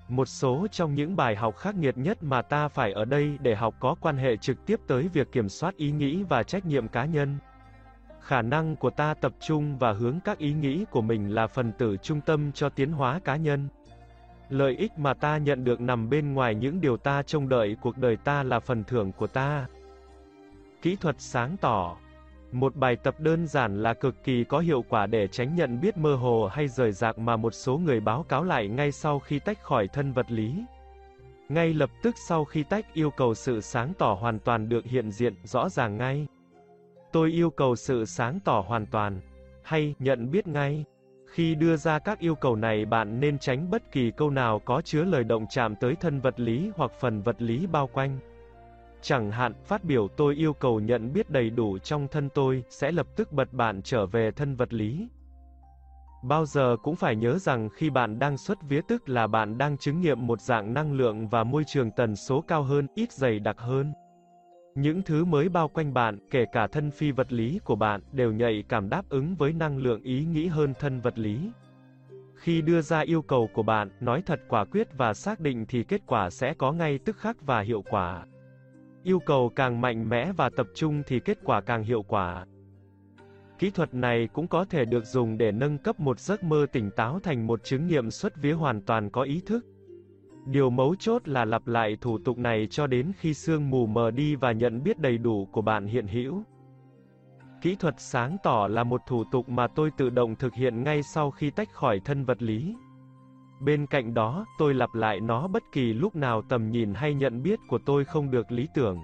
Một số trong những bài học khắc nghiệt nhất mà ta phải ở đây để học có quan hệ trực tiếp tới việc kiểm soát ý nghĩ và trách nhiệm cá nhân. Khả năng của ta tập trung và hướng các ý nghĩ của mình là phần tử trung tâm cho tiến hóa cá nhân. Lợi ích mà ta nhận được nằm bên ngoài những điều ta trông đợi, cuộc đời ta là phần thưởng của ta. Kỹ thuật sáng tỏ Một bài tập đơn giản là cực kỳ có hiệu quả để tránh nhận biết mơ hồ hay rời rạc mà một số người báo cáo lại ngay sau khi tách khỏi thân vật lý. Ngay lập tức sau khi tách, yêu cầu sự sáng tỏ hoàn toàn được hiện diện rõ ràng ngay. Tôi yêu cầu sự sáng tỏ hoàn toàn, hay nhận biết ngay. Khi đưa ra các yêu cầu này bạn nên tránh bất kỳ câu nào có chứa lời động chạm tới thân vật lý hoặc phần vật lý bao quanh. Chẳng hạn, phát biểu tôi yêu cầu nhận biết đầy đủ trong thân tôi, sẽ lập tức bật bạn trở về thân vật lý. Bao giờ cũng phải nhớ rằng khi bạn đang xuất vía tức là bạn đang chứng nghiệm một dạng năng lượng và môi trường tần số cao hơn, ít dày đặc hơn. Những thứ mới bao quanh bạn, kể cả thân phi vật lý của bạn, đều nhạy cảm đáp ứng với năng lượng ý nghĩ hơn thân vật lý. Khi đưa ra yêu cầu của bạn, nói thật quả quyết và xác định thì kết quả sẽ có ngay tức khắc và hiệu quả. Yêu cầu càng mạnh mẽ và tập trung thì kết quả càng hiệu quả. Kỹ thuật này cũng có thể được dùng để nâng cấp một giấc mơ tỉnh táo thành một chứng nghiệm xuất vía hoàn toàn có ý thức. Điều mấu chốt là lặp lại thủ tục này cho đến khi sương mù mờ đi và nhận biết đầy đủ của bạn hiện hữu. Kỹ thuật sáng tỏ là một thủ tục mà tôi tự động thực hiện ngay sau khi tách khỏi thân vật lý. Bên cạnh đó, tôi lặp lại nó bất kỳ lúc nào tầm nhìn hay nhận biết của tôi không được lý tưởng.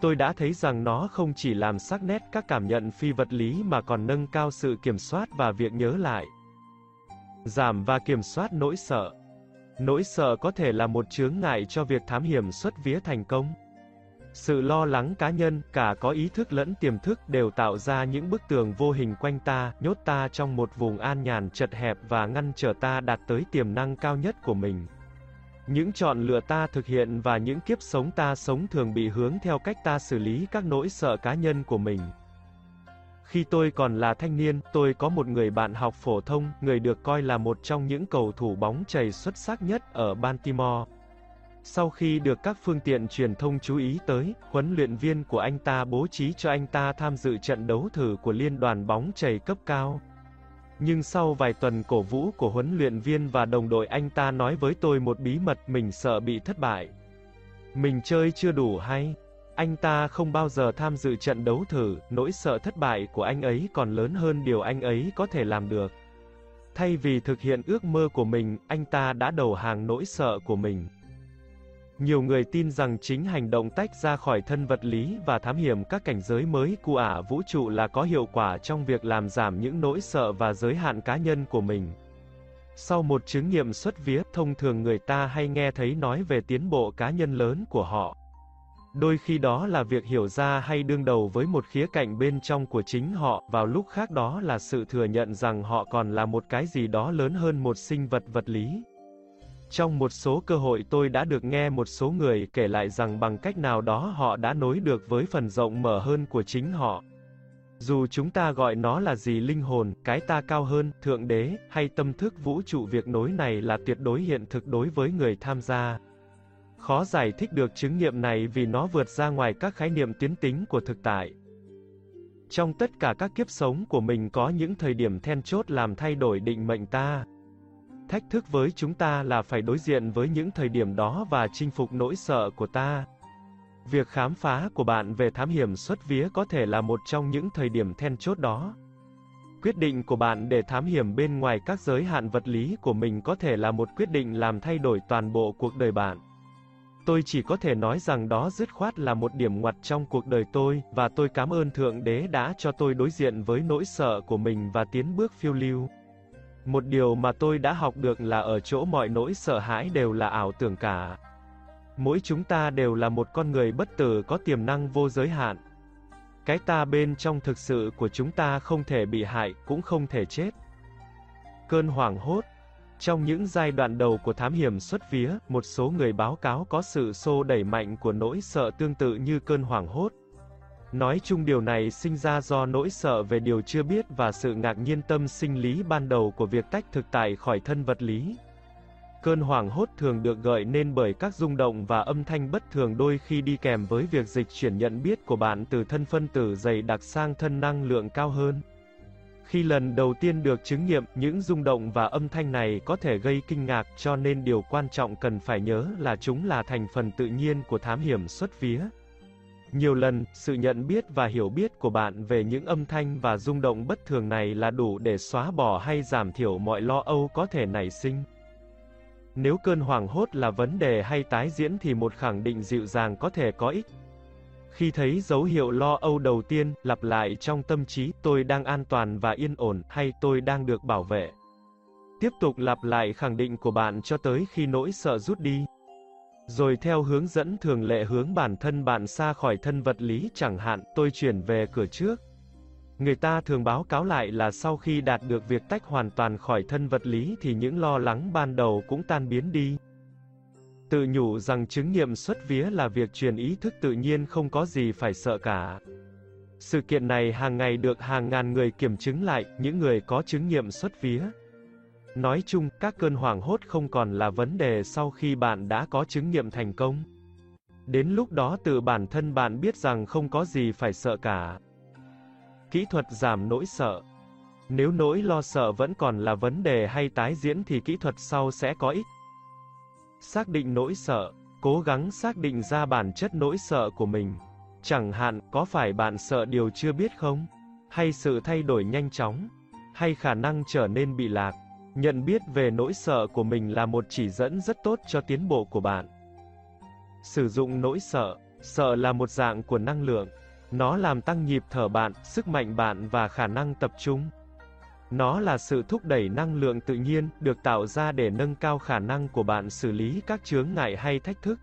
Tôi đã thấy rằng nó không chỉ làm sắc nét các cảm nhận phi vật lý mà còn nâng cao sự kiểm soát và việc nhớ lại. Giảm và kiểm soát nỗi sợ. Nỗi sợ có thể là một chướng ngại cho việc thám hiểm xuất vía thành công. Sự lo lắng cá nhân, cả có ý thức lẫn tiềm thức đều tạo ra những bức tường vô hình quanh ta, nhốt ta trong một vùng an nhàn chật hẹp và ngăn trở ta đạt tới tiềm năng cao nhất của mình. Những chọn lựa ta thực hiện và những kiếp sống ta sống thường bị hướng theo cách ta xử lý các nỗi sợ cá nhân của mình. Khi tôi còn là thanh niên, tôi có một người bạn học phổ thông, người được coi là một trong những cầu thủ bóng chày xuất sắc nhất ở Baltimore. Sau khi được các phương tiện truyền thông chú ý tới, huấn luyện viên của anh ta bố trí cho anh ta tham dự trận đấu thử của liên đoàn bóng chày cấp cao. Nhưng sau vài tuần cổ vũ của huấn luyện viên và đồng đội anh ta nói với tôi một bí mật mình sợ bị thất bại. Mình chơi chưa đủ hay. Anh ta không bao giờ tham dự trận đấu thử, nỗi sợ thất bại của anh ấy còn lớn hơn điều anh ấy có thể làm được. Thay vì thực hiện ước mơ của mình, anh ta đã đầu hàng nỗi sợ của mình. Nhiều người tin rằng chính hành động tách ra khỏi thân vật lý và thám hiểm các cảnh giới mới của ả vũ trụ là có hiệu quả trong việc làm giảm những nỗi sợ và giới hạn cá nhân của mình. Sau một chứng nghiệm xuất vía, thông thường người ta hay nghe thấy nói về tiến bộ cá nhân lớn của họ. Đôi khi đó là việc hiểu ra hay đương đầu với một khía cạnh bên trong của chính họ, vào lúc khác đó là sự thừa nhận rằng họ còn là một cái gì đó lớn hơn một sinh vật vật lý. Trong một số cơ hội tôi đã được nghe một số người kể lại rằng bằng cách nào đó họ đã nối được với phần rộng mở hơn của chính họ. Dù chúng ta gọi nó là gì linh hồn, cái ta cao hơn, thượng đế, hay tâm thức vũ trụ việc nối này là tuyệt đối hiện thực đối với người tham gia. Khó giải thích được chứng nghiệm này vì nó vượt ra ngoài các khái niệm tiến tính của thực tại. Trong tất cả các kiếp sống của mình có những thời điểm then chốt làm thay đổi định mệnh ta. Thách thức với chúng ta là phải đối diện với những thời điểm đó và chinh phục nỗi sợ của ta. Việc khám phá của bạn về thám hiểm xuất vía có thể là một trong những thời điểm then chốt đó. Quyết định của bạn để thám hiểm bên ngoài các giới hạn vật lý của mình có thể là một quyết định làm thay đổi toàn bộ cuộc đời bạn. Tôi chỉ có thể nói rằng đó dứt khoát là một điểm ngoặt trong cuộc đời tôi, và tôi cảm ơn Thượng Đế đã cho tôi đối diện với nỗi sợ của mình và tiến bước phiêu lưu. Một điều mà tôi đã học được là ở chỗ mọi nỗi sợ hãi đều là ảo tưởng cả. Mỗi chúng ta đều là một con người bất tử có tiềm năng vô giới hạn. Cái ta bên trong thực sự của chúng ta không thể bị hại, cũng không thể chết. Cơn hoảng hốt trong những giai đoạn đầu của thám hiểm xuất vía, một số người báo cáo có sự xô đẩy mạnh của nỗi sợ tương tự như cơn hoảng hốt. Nói chung điều này sinh ra do nỗi sợ về điều chưa biết và sự ngạc nhiên tâm sinh lý ban đầu của việc tách thực tại khỏi thân vật lý. Cơn hoảng hốt thường được gợi nên bởi các rung động và âm thanh bất thường đôi khi đi kèm với việc dịch chuyển nhận biết của bạn từ thân phân tử dày đặc sang thân năng lượng cao hơn. Khi lần đầu tiên được chứng nghiệm, những rung động và âm thanh này có thể gây kinh ngạc cho nên điều quan trọng cần phải nhớ là chúng là thành phần tự nhiên của thám hiểm xuất vía. Nhiều lần, sự nhận biết và hiểu biết của bạn về những âm thanh và rung động bất thường này là đủ để xóa bỏ hay giảm thiểu mọi lo âu có thể nảy sinh. Nếu cơn hoảng hốt là vấn đề hay tái diễn thì một khẳng định dịu dàng có thể có ích. Khi thấy dấu hiệu lo âu đầu tiên, lặp lại trong tâm trí tôi đang an toàn và yên ổn hay tôi đang được bảo vệ. Tiếp tục lặp lại khẳng định của bạn cho tới khi nỗi sợ rút đi. Rồi theo hướng dẫn thường lệ hướng bản thân bạn xa khỏi thân vật lý chẳng hạn, tôi chuyển về cửa trước. Người ta thường báo cáo lại là sau khi đạt được việc tách hoàn toàn khỏi thân vật lý thì những lo lắng ban đầu cũng tan biến đi. Tự nhủ rằng chứng nghiệm xuất vía là việc truyền ý thức tự nhiên không có gì phải sợ cả. Sự kiện này hàng ngày được hàng ngàn người kiểm chứng lại, những người có chứng nghiệm xuất vía. Nói chung, các cơn hoảng hốt không còn là vấn đề sau khi bạn đã có chứng nghiệm thành công. Đến lúc đó tự bản thân bạn biết rằng không có gì phải sợ cả. Kỹ thuật giảm nỗi sợ Nếu nỗi lo sợ vẫn còn là vấn đề hay tái diễn thì kỹ thuật sau sẽ có ích. Xác định nỗi sợ Cố gắng xác định ra bản chất nỗi sợ của mình. Chẳng hạn, có phải bạn sợ điều chưa biết không? Hay sự thay đổi nhanh chóng? Hay khả năng trở nên bị lạc? Nhận biết về nỗi sợ của mình là một chỉ dẫn rất tốt cho tiến bộ của bạn. Sử dụng nỗi sợ. Sợ là một dạng của năng lượng. Nó làm tăng nhịp thở bạn, sức mạnh bạn và khả năng tập trung. Nó là sự thúc đẩy năng lượng tự nhiên, được tạo ra để nâng cao khả năng của bạn xử lý các chướng ngại hay thách thức.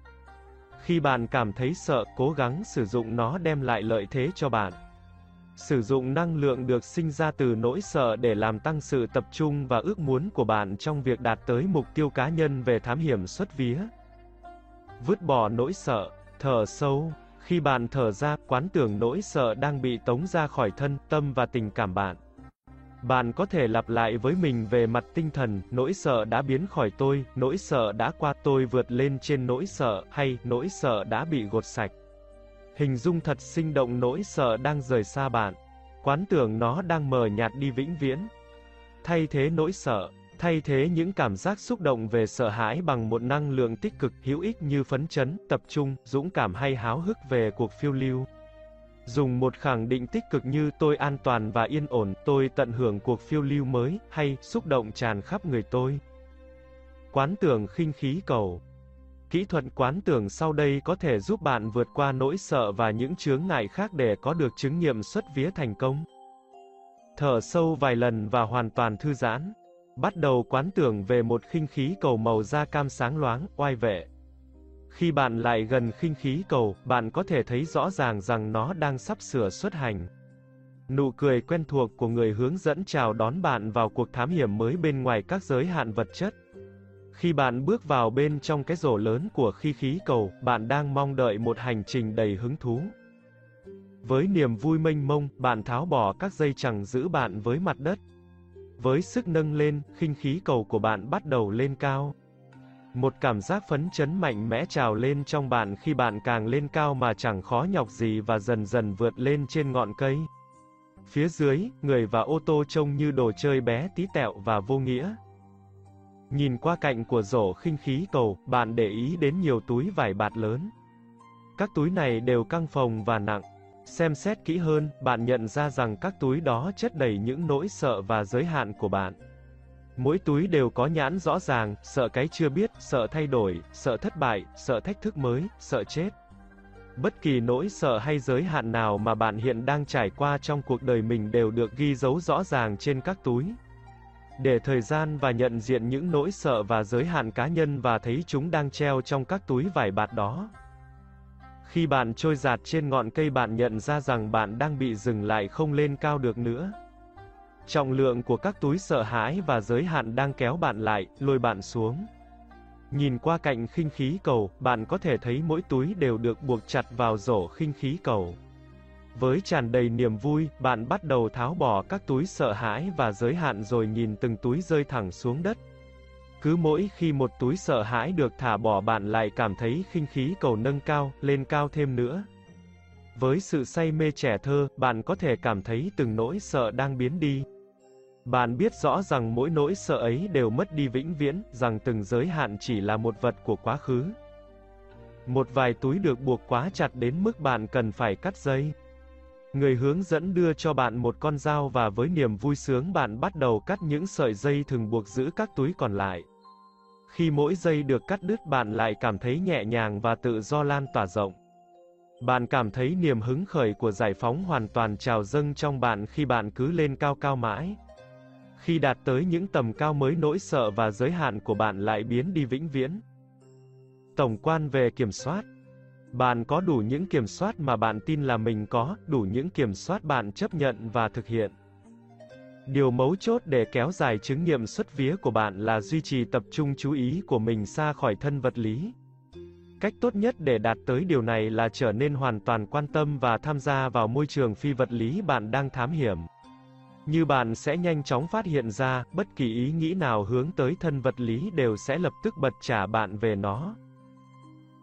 Khi bạn cảm thấy sợ, cố gắng sử dụng nó đem lại lợi thế cho bạn. Sử dụng năng lượng được sinh ra từ nỗi sợ để làm tăng sự tập trung và ước muốn của bạn trong việc đạt tới mục tiêu cá nhân về thám hiểm xuất vía. Vứt bỏ nỗi sợ, thở sâu, khi bạn thở ra, quán tưởng nỗi sợ đang bị tống ra khỏi thân, tâm và tình cảm bạn. Bạn có thể lặp lại với mình về mặt tinh thần, nỗi sợ đã biến khỏi tôi, nỗi sợ đã qua tôi vượt lên trên nỗi sợ, hay nỗi sợ đã bị gột sạch. Hình dung thật sinh động nỗi sợ đang rời xa bạn. Quán tưởng nó đang mờ nhạt đi vĩnh viễn. Thay thế nỗi sợ, thay thế những cảm giác xúc động về sợ hãi bằng một năng lượng tích cực hữu ích như phấn chấn, tập trung, dũng cảm hay háo hức về cuộc phiêu lưu. Dùng một khẳng định tích cực như tôi an toàn và yên ổn, tôi tận hưởng cuộc phiêu lưu mới, hay xúc động tràn khắp người tôi. Quán tưởng khinh khí cầu Kỹ thuật quán tưởng sau đây có thể giúp bạn vượt qua nỗi sợ và những chướng ngại khác để có được chứng nghiệm xuất vía thành công. Thở sâu vài lần và hoàn toàn thư giãn. Bắt đầu quán tưởng về một khinh khí cầu màu da cam sáng loáng, oai vệ. Khi bạn lại gần khinh khí cầu, bạn có thể thấy rõ ràng rằng nó đang sắp sửa xuất hành. Nụ cười quen thuộc của người hướng dẫn chào đón bạn vào cuộc thám hiểm mới bên ngoài các giới hạn vật chất. Khi bạn bước vào bên trong cái rổ lớn của khi khí cầu, bạn đang mong đợi một hành trình đầy hứng thú. Với niềm vui mênh mông, bạn tháo bỏ các dây chẳng giữ bạn với mặt đất. Với sức nâng lên, khinh khí cầu của bạn bắt đầu lên cao. Một cảm giác phấn chấn mạnh mẽ trào lên trong bạn khi bạn càng lên cao mà chẳng khó nhọc gì và dần dần vượt lên trên ngọn cây. Phía dưới, người và ô tô trông như đồ chơi bé tí tẹo và vô nghĩa. Nhìn qua cạnh của rổ khinh khí cầu, bạn để ý đến nhiều túi vải bạt lớn. Các túi này đều căng phồng và nặng. Xem xét kỹ hơn, bạn nhận ra rằng các túi đó chất đầy những nỗi sợ và giới hạn của bạn. Mỗi túi đều có nhãn rõ ràng, sợ cái chưa biết, sợ thay đổi, sợ thất bại, sợ thách thức mới, sợ chết. Bất kỳ nỗi sợ hay giới hạn nào mà bạn hiện đang trải qua trong cuộc đời mình đều được ghi dấu rõ ràng trên các túi. Để thời gian và nhận diện những nỗi sợ và giới hạn cá nhân và thấy chúng đang treo trong các túi vải bạt đó. Khi bạn trôi giạt trên ngọn cây bạn nhận ra rằng bạn đang bị dừng lại không lên cao được nữa. Trọng lượng của các túi sợ hãi và giới hạn đang kéo bạn lại, lôi bạn xuống. Nhìn qua cạnh khinh khí cầu, bạn có thể thấy mỗi túi đều được buộc chặt vào rổ khinh khí cầu. Với tràn đầy niềm vui, bạn bắt đầu tháo bỏ các túi sợ hãi và giới hạn rồi nhìn từng túi rơi thẳng xuống đất. Cứ mỗi khi một túi sợ hãi được thả bỏ bạn lại cảm thấy khinh khí cầu nâng cao, lên cao thêm nữa. Với sự say mê trẻ thơ, bạn có thể cảm thấy từng nỗi sợ đang biến đi. Bạn biết rõ rằng mỗi nỗi sợ ấy đều mất đi vĩnh viễn, rằng từng giới hạn chỉ là một vật của quá khứ. Một vài túi được buộc quá chặt đến mức bạn cần phải cắt dây. Người hướng dẫn đưa cho bạn một con dao và với niềm vui sướng bạn bắt đầu cắt những sợi dây thường buộc giữ các túi còn lại. Khi mỗi dây được cắt đứt bạn lại cảm thấy nhẹ nhàng và tự do lan tỏa rộng. Bạn cảm thấy niềm hứng khởi của giải phóng hoàn toàn trào dâng trong bạn khi bạn cứ lên cao cao mãi. Khi đạt tới những tầm cao mới nỗi sợ và giới hạn của bạn lại biến đi vĩnh viễn. Tổng quan về kiểm soát bạn có đủ những kiểm soát mà bạn tin là mình có, đủ những kiểm soát bạn chấp nhận và thực hiện. Điều mấu chốt để kéo dài chứng nghiệm xuất vía của bạn là duy trì tập trung chú ý của mình xa khỏi thân vật lý. Cách tốt nhất để đạt tới điều này là trở nên hoàn toàn quan tâm và tham gia vào môi trường phi vật lý bạn đang thám hiểm. Như bạn sẽ nhanh chóng phát hiện ra, bất kỳ ý nghĩ nào hướng tới thân vật lý đều sẽ lập tức bật trả bạn về nó.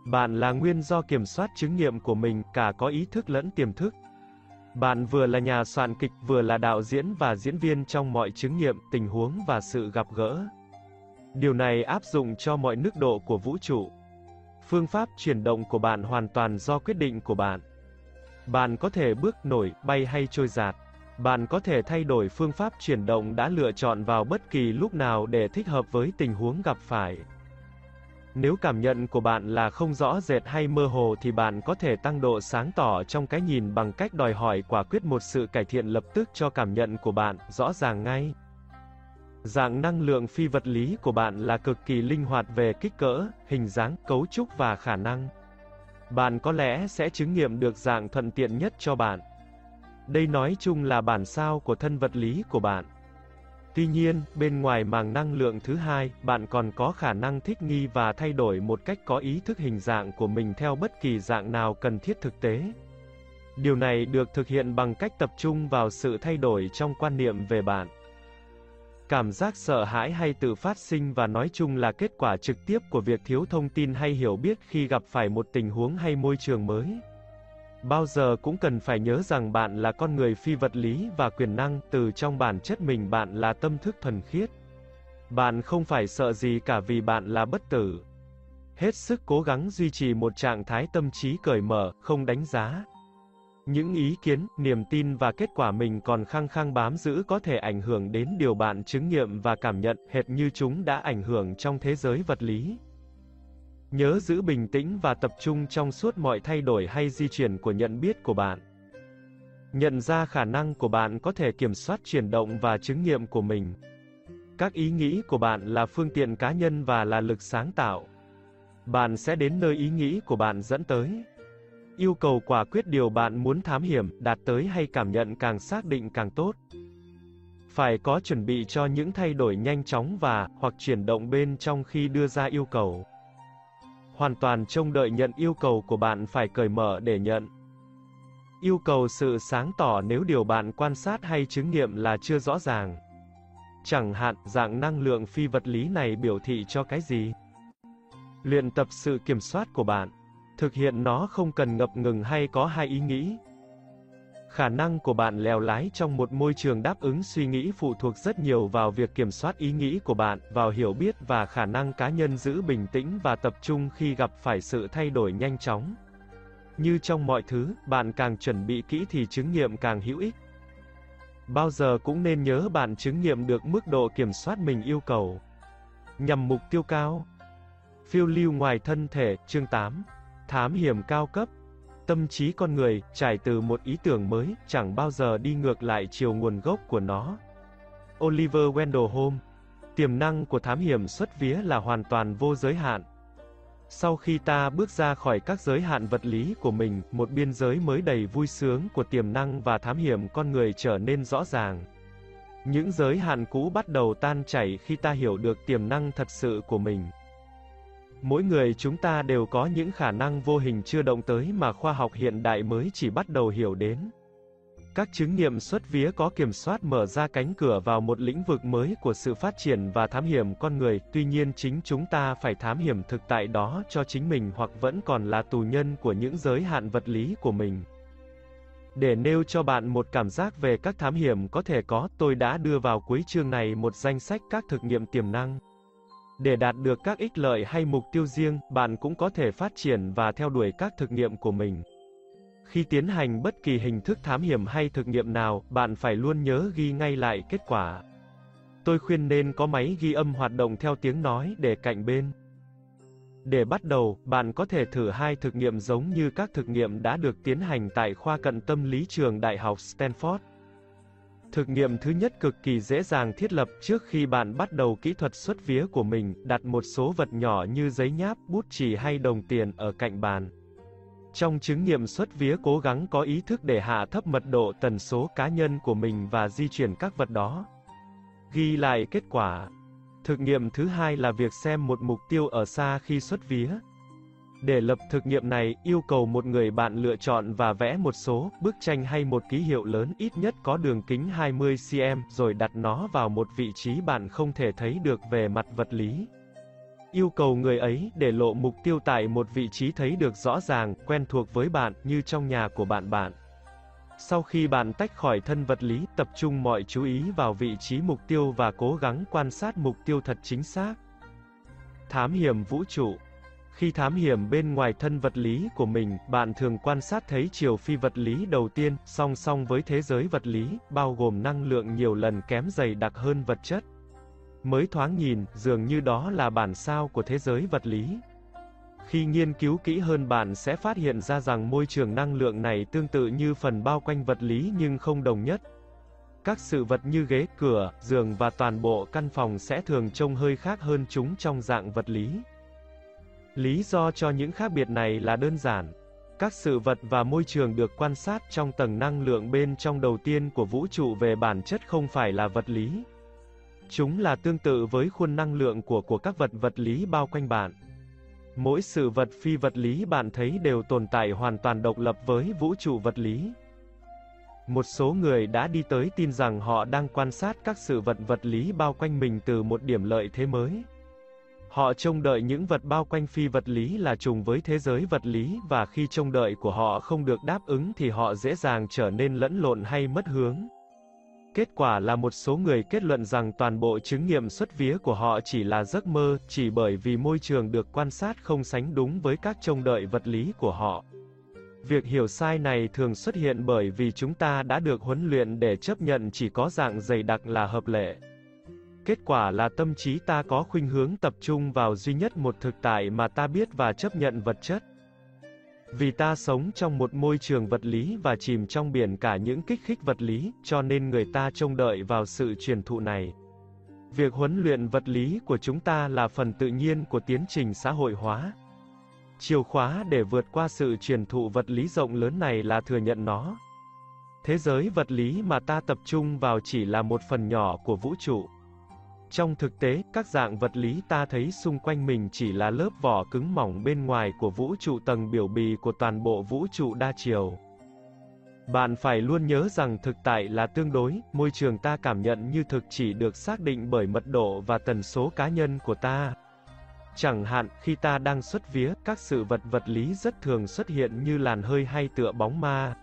Bạn là nguyên do kiểm soát chứng nghiệm của mình, cả có ý thức lẫn tiềm thức. Bạn vừa là nhà soạn kịch, vừa là đạo diễn và diễn viên trong mọi chứng nghiệm, tình huống và sự gặp gỡ. Điều này áp dụng cho mọi nước độ của vũ trụ. Phương pháp chuyển động của bạn hoàn toàn do quyết định của bạn. Bạn có thể bước nổi, bay hay trôi giạt. Bạn có thể thay đổi phương pháp chuyển động đã lựa chọn vào bất kỳ lúc nào để thích hợp với tình huống gặp phải. Nếu cảm nhận của bạn là không rõ rệt hay mơ hồ thì bạn có thể tăng độ sáng tỏ trong cái nhìn bằng cách đòi hỏi quả quyết một sự cải thiện lập tức cho cảm nhận của bạn, rõ ràng ngay. Dạng năng lượng phi vật lý của bạn là cực kỳ linh hoạt về kích cỡ, hình dáng, cấu trúc và khả năng. Bạn có lẽ sẽ chứng nghiệm được dạng thuận tiện nhất cho bạn. Đây nói chung là bản sao của thân vật lý của bạn. Tuy nhiên, bên ngoài màng năng lượng thứ hai, bạn còn có khả năng thích nghi và thay đổi một cách có ý thức hình dạng của mình theo bất kỳ dạng nào cần thiết thực tế. Điều này được thực hiện bằng cách tập trung vào sự thay đổi trong quan niệm về bạn. Cảm giác sợ hãi hay tự phát sinh và nói chung là kết quả trực tiếp của việc thiếu thông tin hay hiểu biết khi gặp phải một tình huống hay môi trường mới. Bao giờ cũng cần phải nhớ rằng bạn là con người phi vật lý và quyền năng, từ trong bản chất mình bạn là tâm thức thuần khiết. Bạn không phải sợ gì cả vì bạn là bất tử. Hết sức cố gắng duy trì một trạng thái tâm trí cởi mở, không đánh giá. Những ý kiến, niềm tin và kết quả mình còn khăng khăng bám giữ có thể ảnh hưởng đến điều bạn chứng nghiệm và cảm nhận, hệt như chúng đã ảnh hưởng trong thế giới vật lý. Nhớ giữ bình tĩnh và tập trung trong suốt mọi thay đổi hay di chuyển của nhận biết của bạn. Nhận ra khả năng của bạn có thể kiểm soát chuyển động và chứng nghiệm của mình. Các ý nghĩ của bạn là phương tiện cá nhân và là lực sáng tạo. Bạn sẽ đến nơi ý nghĩ của bạn dẫn tới. Yêu cầu quả quyết điều bạn muốn thám hiểm, đạt tới hay cảm nhận càng xác định càng tốt. Phải có chuẩn bị cho những thay đổi nhanh chóng và hoặc chuyển động bên trong khi đưa ra yêu cầu hoàn toàn trông đợi nhận yêu cầu của bạn phải cởi mở để nhận. Yêu cầu sự sáng tỏ nếu điều bạn quan sát hay chứng nghiệm là chưa rõ ràng. Chẳng hạn, dạng năng lượng phi vật lý này biểu thị cho cái gì? Luyện tập sự kiểm soát của bạn. Thực hiện nó không cần ngập ngừng hay có hai ý nghĩ, Khả năng của bạn lèo lái trong một môi trường đáp ứng suy nghĩ phụ thuộc rất nhiều vào việc kiểm soát ý nghĩ của bạn, vào hiểu biết và khả năng cá nhân giữ bình tĩnh và tập trung khi gặp phải sự thay đổi nhanh chóng. Như trong mọi thứ, bạn càng chuẩn bị kỹ thì chứng nghiệm càng hữu ích. Bao giờ cũng nên nhớ bạn chứng nghiệm được mức độ kiểm soát mình yêu cầu. Nhằm mục tiêu cao. Phiêu lưu ngoài thân thể, chương 8. Thám hiểm cao cấp. Tâm trí con người, trải từ một ý tưởng mới, chẳng bao giờ đi ngược lại chiều nguồn gốc của nó. Oliver Wendell Holmes Tiềm năng của thám hiểm xuất vía là hoàn toàn vô giới hạn. Sau khi ta bước ra khỏi các giới hạn vật lý của mình, một biên giới mới đầy vui sướng của tiềm năng và thám hiểm con người trở nên rõ ràng. Những giới hạn cũ bắt đầu tan chảy khi ta hiểu được tiềm năng thật sự của mình. Mỗi người chúng ta đều có những khả năng vô hình chưa động tới mà khoa học hiện đại mới chỉ bắt đầu hiểu đến. Các chứng nghiệm xuất vía có kiểm soát mở ra cánh cửa vào một lĩnh vực mới của sự phát triển và thám hiểm con người, tuy nhiên chính chúng ta phải thám hiểm thực tại đó cho chính mình hoặc vẫn còn là tù nhân của những giới hạn vật lý của mình. Để nêu cho bạn một cảm giác về các thám hiểm có thể có, tôi đã đưa vào cuối chương này một danh sách các thực nghiệm tiềm năng. Để đạt được các ích lợi hay mục tiêu riêng, bạn cũng có thể phát triển và theo đuổi các thực nghiệm của mình. Khi tiến hành bất kỳ hình thức thám hiểm hay thực nghiệm nào, bạn phải luôn nhớ ghi ngay lại kết quả. Tôi khuyên nên có máy ghi âm hoạt động theo tiếng nói để cạnh bên. Để bắt đầu, bạn có thể thử hai thực nghiệm giống như các thực nghiệm đã được tiến hành tại khoa cận tâm lý trường Đại học Stanford. Thực nghiệm thứ nhất cực kỳ dễ dàng thiết lập trước khi bạn bắt đầu kỹ thuật xuất vía của mình, đặt một số vật nhỏ như giấy nháp, bút chì hay đồng tiền ở cạnh bàn. Trong chứng nghiệm xuất vía cố gắng có ý thức để hạ thấp mật độ tần số cá nhân của mình và di chuyển các vật đó. Ghi lại kết quả. Thực nghiệm thứ hai là việc xem một mục tiêu ở xa khi xuất vía. Để lập thực nghiệm này, yêu cầu một người bạn lựa chọn và vẽ một số bức tranh hay một ký hiệu lớn ít nhất có đường kính 20 cm rồi đặt nó vào một vị trí bạn không thể thấy được về mặt vật lý. Yêu cầu người ấy để lộ mục tiêu tại một vị trí thấy được rõ ràng, quen thuộc với bạn như trong nhà của bạn bạn. Sau khi bạn tách khỏi thân vật lý, tập trung mọi chú ý vào vị trí mục tiêu và cố gắng quan sát mục tiêu thật chính xác. Thám hiểm vũ trụ khi thám hiểm bên ngoài thân vật lý của mình, bạn thường quan sát thấy chiều phi vật lý đầu tiên, song song với thế giới vật lý, bao gồm năng lượng nhiều lần kém dày đặc hơn vật chất. Mới thoáng nhìn, dường như đó là bản sao của thế giới vật lý. Khi nghiên cứu kỹ hơn bạn sẽ phát hiện ra rằng môi trường năng lượng này tương tự như phần bao quanh vật lý nhưng không đồng nhất. Các sự vật như ghế, cửa, giường và toàn bộ căn phòng sẽ thường trông hơi khác hơn chúng trong dạng vật lý. Lý do cho những khác biệt này là đơn giản. Các sự vật và môi trường được quan sát trong tầng năng lượng bên trong đầu tiên của vũ trụ về bản chất không phải là vật lý. Chúng là tương tự với khuôn năng lượng của của các vật vật lý bao quanh bạn. Mỗi sự vật phi vật lý bạn thấy đều tồn tại hoàn toàn độc lập với vũ trụ vật lý. Một số người đã đi tới tin rằng họ đang quan sát các sự vật vật lý bao quanh mình từ một điểm lợi thế mới. Họ trông đợi những vật bao quanh phi vật lý là trùng với thế giới vật lý và khi trông đợi của họ không được đáp ứng thì họ dễ dàng trở nên lẫn lộn hay mất hướng. Kết quả là một số người kết luận rằng toàn bộ chứng nghiệm xuất vía của họ chỉ là giấc mơ, chỉ bởi vì môi trường được quan sát không sánh đúng với các trông đợi vật lý của họ. Việc hiểu sai này thường xuất hiện bởi vì chúng ta đã được huấn luyện để chấp nhận chỉ có dạng dày đặc là hợp lệ. Kết quả là tâm trí ta có khuynh hướng tập trung vào duy nhất một thực tại mà ta biết và chấp nhận vật chất. Vì ta sống trong một môi trường vật lý và chìm trong biển cả những kích thích vật lý, cho nên người ta trông đợi vào sự truyền thụ này. Việc huấn luyện vật lý của chúng ta là phần tự nhiên của tiến trình xã hội hóa. Chìa khóa để vượt qua sự truyền thụ vật lý rộng lớn này là thừa nhận nó. Thế giới vật lý mà ta tập trung vào chỉ là một phần nhỏ của vũ trụ. Trong thực tế, các dạng vật lý ta thấy xung quanh mình chỉ là lớp vỏ cứng mỏng bên ngoài của vũ trụ tầng biểu bì của toàn bộ vũ trụ đa chiều. Bạn phải luôn nhớ rằng thực tại là tương đối, môi trường ta cảm nhận như thực chỉ được xác định bởi mật độ và tần số cá nhân của ta. Chẳng hạn, khi ta đang xuất vía, các sự vật vật lý rất thường xuất hiện như làn hơi hay tựa bóng ma.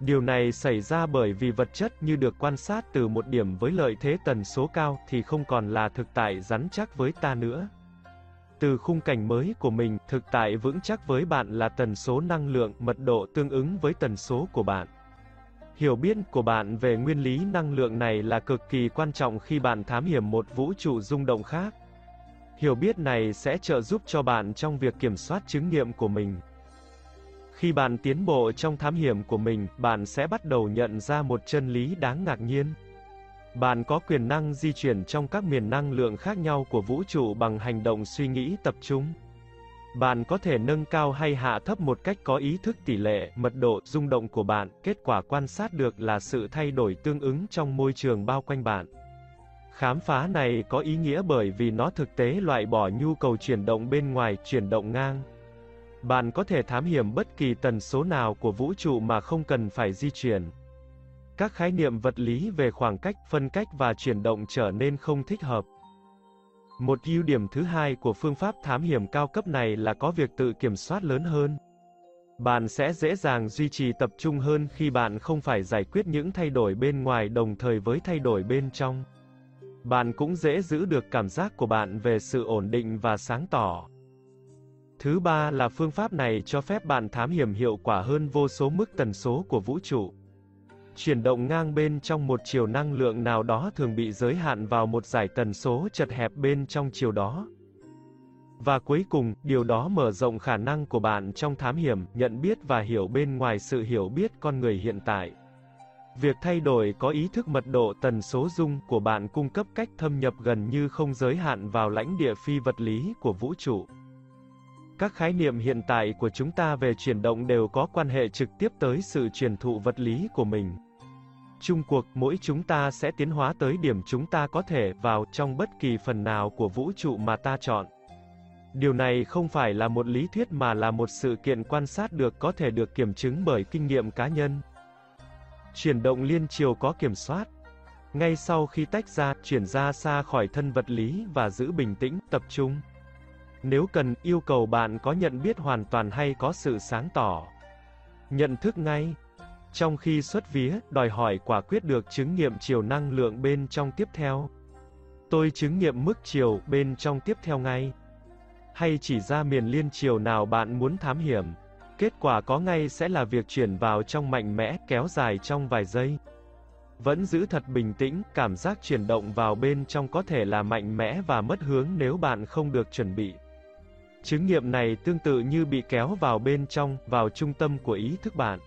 Điều này xảy ra bởi vì vật chất như được quan sát từ một điểm với lợi thế tần số cao thì không còn là thực tại rắn chắc với ta nữa. Từ khung cảnh mới của mình, thực tại vững chắc với bạn là tần số năng lượng, mật độ tương ứng với tần số của bạn. Hiểu biết của bạn về nguyên lý năng lượng này là cực kỳ quan trọng khi bạn thám hiểm một vũ trụ rung động khác. Hiểu biết này sẽ trợ giúp cho bạn trong việc kiểm soát chứng nghiệm của mình. Khi bạn tiến bộ trong thám hiểm của mình, bạn sẽ bắt đầu nhận ra một chân lý đáng ngạc nhiên. Bạn có quyền năng di chuyển trong các miền năng lượng khác nhau của vũ trụ bằng hành động suy nghĩ tập trung. Bạn có thể nâng cao hay hạ thấp một cách có ý thức tỷ lệ, mật độ, rung động của bạn, kết quả quan sát được là sự thay đổi tương ứng trong môi trường bao quanh bạn. Khám phá này có ý nghĩa bởi vì nó thực tế loại bỏ nhu cầu chuyển động bên ngoài, chuyển động ngang. Bạn có thể thám hiểm bất kỳ tần số nào của vũ trụ mà không cần phải di chuyển. Các khái niệm vật lý về khoảng cách, phân cách và chuyển động trở nên không thích hợp. Một ưu điểm thứ hai của phương pháp thám hiểm cao cấp này là có việc tự kiểm soát lớn hơn. Bạn sẽ dễ dàng duy trì tập trung hơn khi bạn không phải giải quyết những thay đổi bên ngoài đồng thời với thay đổi bên trong. Bạn cũng dễ giữ được cảm giác của bạn về sự ổn định và sáng tỏ. Thứ ba là phương pháp này cho phép bạn thám hiểm hiệu quả hơn vô số mức tần số của vũ trụ. Chuyển động ngang bên trong một chiều năng lượng nào đó thường bị giới hạn vào một giải tần số chật hẹp bên trong chiều đó. Và cuối cùng, điều đó mở rộng khả năng của bạn trong thám hiểm, nhận biết và hiểu bên ngoài sự hiểu biết con người hiện tại. Việc thay đổi có ý thức mật độ tần số dung của bạn cung cấp cách thâm nhập gần như không giới hạn vào lãnh địa phi vật lý của vũ trụ. Các khái niệm hiện tại của chúng ta về chuyển động đều có quan hệ trực tiếp tới sự truyền thụ vật lý của mình. Trung cuộc, mỗi chúng ta sẽ tiến hóa tới điểm chúng ta có thể vào trong bất kỳ phần nào của vũ trụ mà ta chọn. Điều này không phải là một lý thuyết mà là một sự kiện quan sát được có thể được kiểm chứng bởi kinh nghiệm cá nhân. Chuyển động liên chiều có kiểm soát. Ngay sau khi tách ra, chuyển ra xa khỏi thân vật lý và giữ bình tĩnh, tập trung. Nếu cần, yêu cầu bạn có nhận biết hoàn toàn hay có sự sáng tỏ. Nhận thức ngay. Trong khi xuất vía, đòi hỏi quả quyết được chứng nghiệm chiều năng lượng bên trong tiếp theo. Tôi chứng nghiệm mức chiều bên trong tiếp theo ngay. Hay chỉ ra miền liên chiều nào bạn muốn thám hiểm. Kết quả có ngay sẽ là việc chuyển vào trong mạnh mẽ, kéo dài trong vài giây. Vẫn giữ thật bình tĩnh, cảm giác chuyển động vào bên trong có thể là mạnh mẽ và mất hướng nếu bạn không được chuẩn bị. Chứng nghiệm này tương tự như bị kéo vào bên trong, vào trung tâm của ý thức bạn.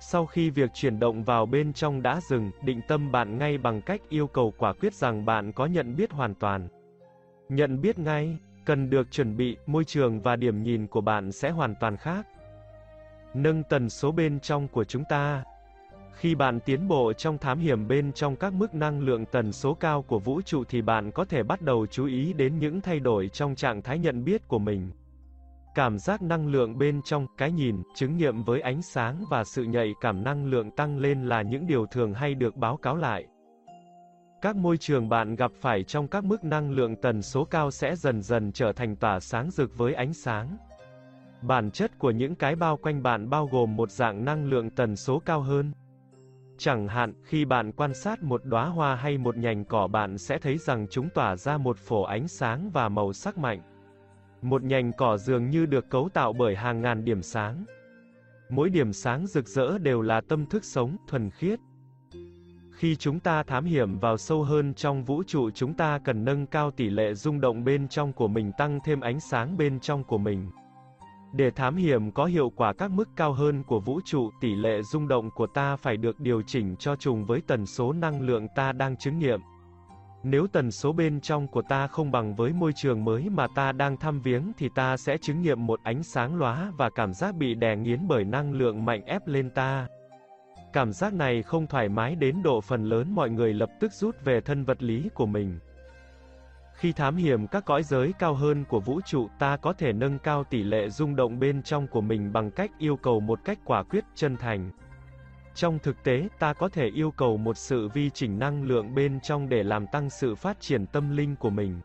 Sau khi việc chuyển động vào bên trong đã dừng, định tâm bạn ngay bằng cách yêu cầu quả quyết rằng bạn có nhận biết hoàn toàn. Nhận biết ngay, cần được chuẩn bị, môi trường và điểm nhìn của bạn sẽ hoàn toàn khác. Nâng tần số bên trong của chúng ta. Khi bạn tiến bộ trong thám hiểm bên trong các mức năng lượng tần số cao của vũ trụ thì bạn có thể bắt đầu chú ý đến những thay đổi trong trạng thái nhận biết của mình. Cảm giác năng lượng bên trong, cái nhìn, chứng nghiệm với ánh sáng và sự nhạy cảm năng lượng tăng lên là những điều thường hay được báo cáo lại. Các môi trường bạn gặp phải trong các mức năng lượng tần số cao sẽ dần dần trở thành tỏa sáng rực với ánh sáng. Bản chất của những cái bao quanh bạn bao gồm một dạng năng lượng tần số cao hơn. Chẳng hạn, khi bạn quan sát một đóa hoa hay một nhành cỏ bạn sẽ thấy rằng chúng tỏa ra một phổ ánh sáng và màu sắc mạnh. Một nhành cỏ dường như được cấu tạo bởi hàng ngàn điểm sáng. Mỗi điểm sáng rực rỡ đều là tâm thức sống, thuần khiết. Khi chúng ta thám hiểm vào sâu hơn trong vũ trụ chúng ta cần nâng cao tỷ lệ rung động bên trong của mình tăng thêm ánh sáng bên trong của mình. Để thám hiểm có hiệu quả các mức cao hơn của vũ trụ, tỷ lệ rung động của ta phải được điều chỉnh cho trùng với tần số năng lượng ta đang chứng nghiệm. Nếu tần số bên trong của ta không bằng với môi trường mới mà ta đang thăm viếng thì ta sẽ chứng nghiệm một ánh sáng lóa và cảm giác bị đè nghiến bởi năng lượng mạnh ép lên ta. Cảm giác này không thoải mái đến độ phần lớn mọi người lập tức rút về thân vật lý của mình. Khi thám hiểm các cõi giới cao hơn của vũ trụ, ta có thể nâng cao tỷ lệ rung động bên trong của mình bằng cách yêu cầu một cách quả quyết, chân thành. Trong thực tế, ta có thể yêu cầu một sự vi chỉnh năng lượng bên trong để làm tăng sự phát triển tâm linh của mình.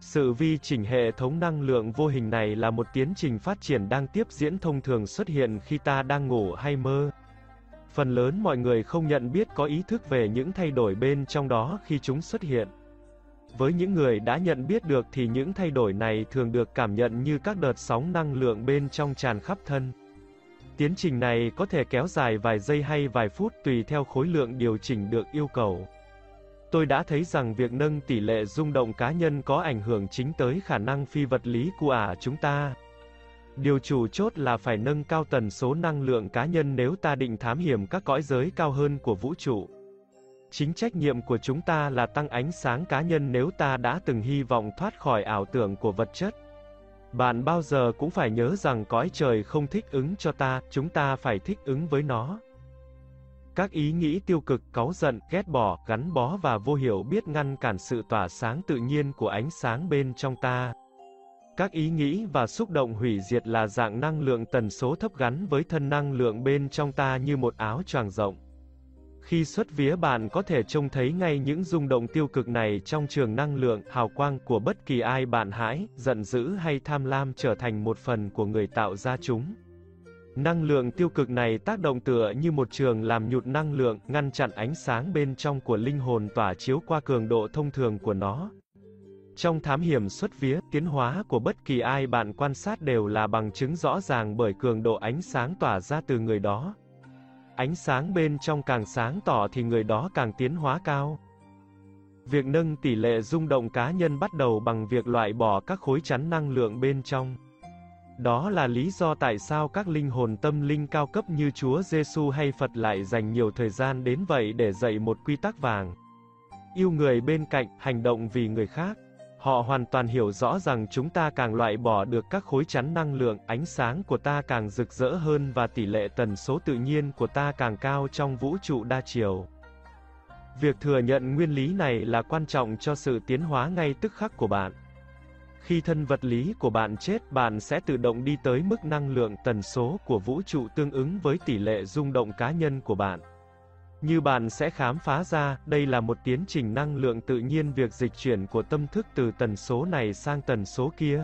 Sự vi chỉnh hệ thống năng lượng vô hình này là một tiến trình phát triển đang tiếp diễn thông thường xuất hiện khi ta đang ngủ hay mơ. Phần lớn mọi người không nhận biết có ý thức về những thay đổi bên trong đó khi chúng xuất hiện. Với những người đã nhận biết được thì những thay đổi này thường được cảm nhận như các đợt sóng năng lượng bên trong tràn khắp thân. Tiến trình này có thể kéo dài vài giây hay vài phút tùy theo khối lượng điều chỉnh được yêu cầu. Tôi đã thấy rằng việc nâng tỷ lệ rung động cá nhân có ảnh hưởng chính tới khả năng phi vật lý của ả chúng ta. Điều chủ chốt là phải nâng cao tần số năng lượng cá nhân nếu ta định thám hiểm các cõi giới cao hơn của vũ trụ. Chính trách nhiệm của chúng ta là tăng ánh sáng cá nhân nếu ta đã từng hy vọng thoát khỏi ảo tưởng của vật chất. Bạn bao giờ cũng phải nhớ rằng cõi trời không thích ứng cho ta, chúng ta phải thích ứng với nó. Các ý nghĩ tiêu cực, cáu giận, ghét bỏ, gắn bó và vô hiểu biết ngăn cản sự tỏa sáng tự nhiên của ánh sáng bên trong ta. Các ý nghĩ và xúc động hủy diệt là dạng năng lượng tần số thấp gắn với thân năng lượng bên trong ta như một áo choàng rộng. Khi xuất vía bạn có thể trông thấy ngay những rung động tiêu cực này trong trường năng lượng, hào quang của bất kỳ ai bạn hãi, giận dữ hay tham lam trở thành một phần của người tạo ra chúng. Năng lượng tiêu cực này tác động tựa như một trường làm nhụt năng lượng, ngăn chặn ánh sáng bên trong của linh hồn tỏa chiếu qua cường độ thông thường của nó. Trong thám hiểm xuất vía, tiến hóa của bất kỳ ai bạn quan sát đều là bằng chứng rõ ràng bởi cường độ ánh sáng tỏa ra từ người đó. Ánh sáng bên trong càng sáng tỏ thì người đó càng tiến hóa cao. Việc nâng tỷ lệ rung động cá nhân bắt đầu bằng việc loại bỏ các khối chắn năng lượng bên trong. Đó là lý do tại sao các linh hồn tâm linh cao cấp như Chúa Giêsu hay Phật lại dành nhiều thời gian đến vậy để dạy một quy tắc vàng. Yêu người bên cạnh, hành động vì người khác. Họ hoàn toàn hiểu rõ rằng chúng ta càng loại bỏ được các khối chắn năng lượng, ánh sáng của ta càng rực rỡ hơn và tỷ lệ tần số tự nhiên của ta càng cao trong vũ trụ đa chiều. Việc thừa nhận nguyên lý này là quan trọng cho sự tiến hóa ngay tức khắc của bạn. Khi thân vật lý của bạn chết, bạn sẽ tự động đi tới mức năng lượng tần số của vũ trụ tương ứng với tỷ lệ rung động cá nhân của bạn. Như bạn sẽ khám phá ra, đây là một tiến trình năng lượng tự nhiên việc dịch chuyển của tâm thức từ tần số này sang tần số kia.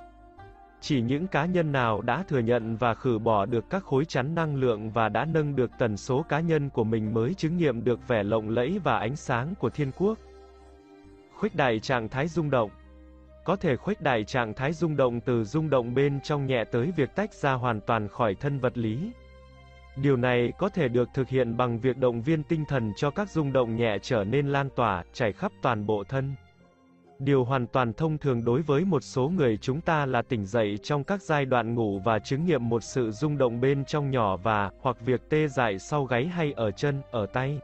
Chỉ những cá nhân nào đã thừa nhận và khử bỏ được các khối chắn năng lượng và đã nâng được tần số cá nhân của mình mới chứng nghiệm được vẻ lộng lẫy và ánh sáng của thiên quốc. Khuếch đại trạng thái rung động Có thể khuếch đại trạng thái rung động từ rung động bên trong nhẹ tới việc tách ra hoàn toàn khỏi thân vật lý. Điều này có thể được thực hiện bằng việc động viên tinh thần cho các rung động nhẹ trở nên lan tỏa, chảy khắp toàn bộ thân. Điều hoàn toàn thông thường đối với một số người chúng ta là tỉnh dậy trong các giai đoạn ngủ và chứng nghiệm một sự rung động bên trong nhỏ và, hoặc việc tê dại sau gáy hay ở chân, ở tay.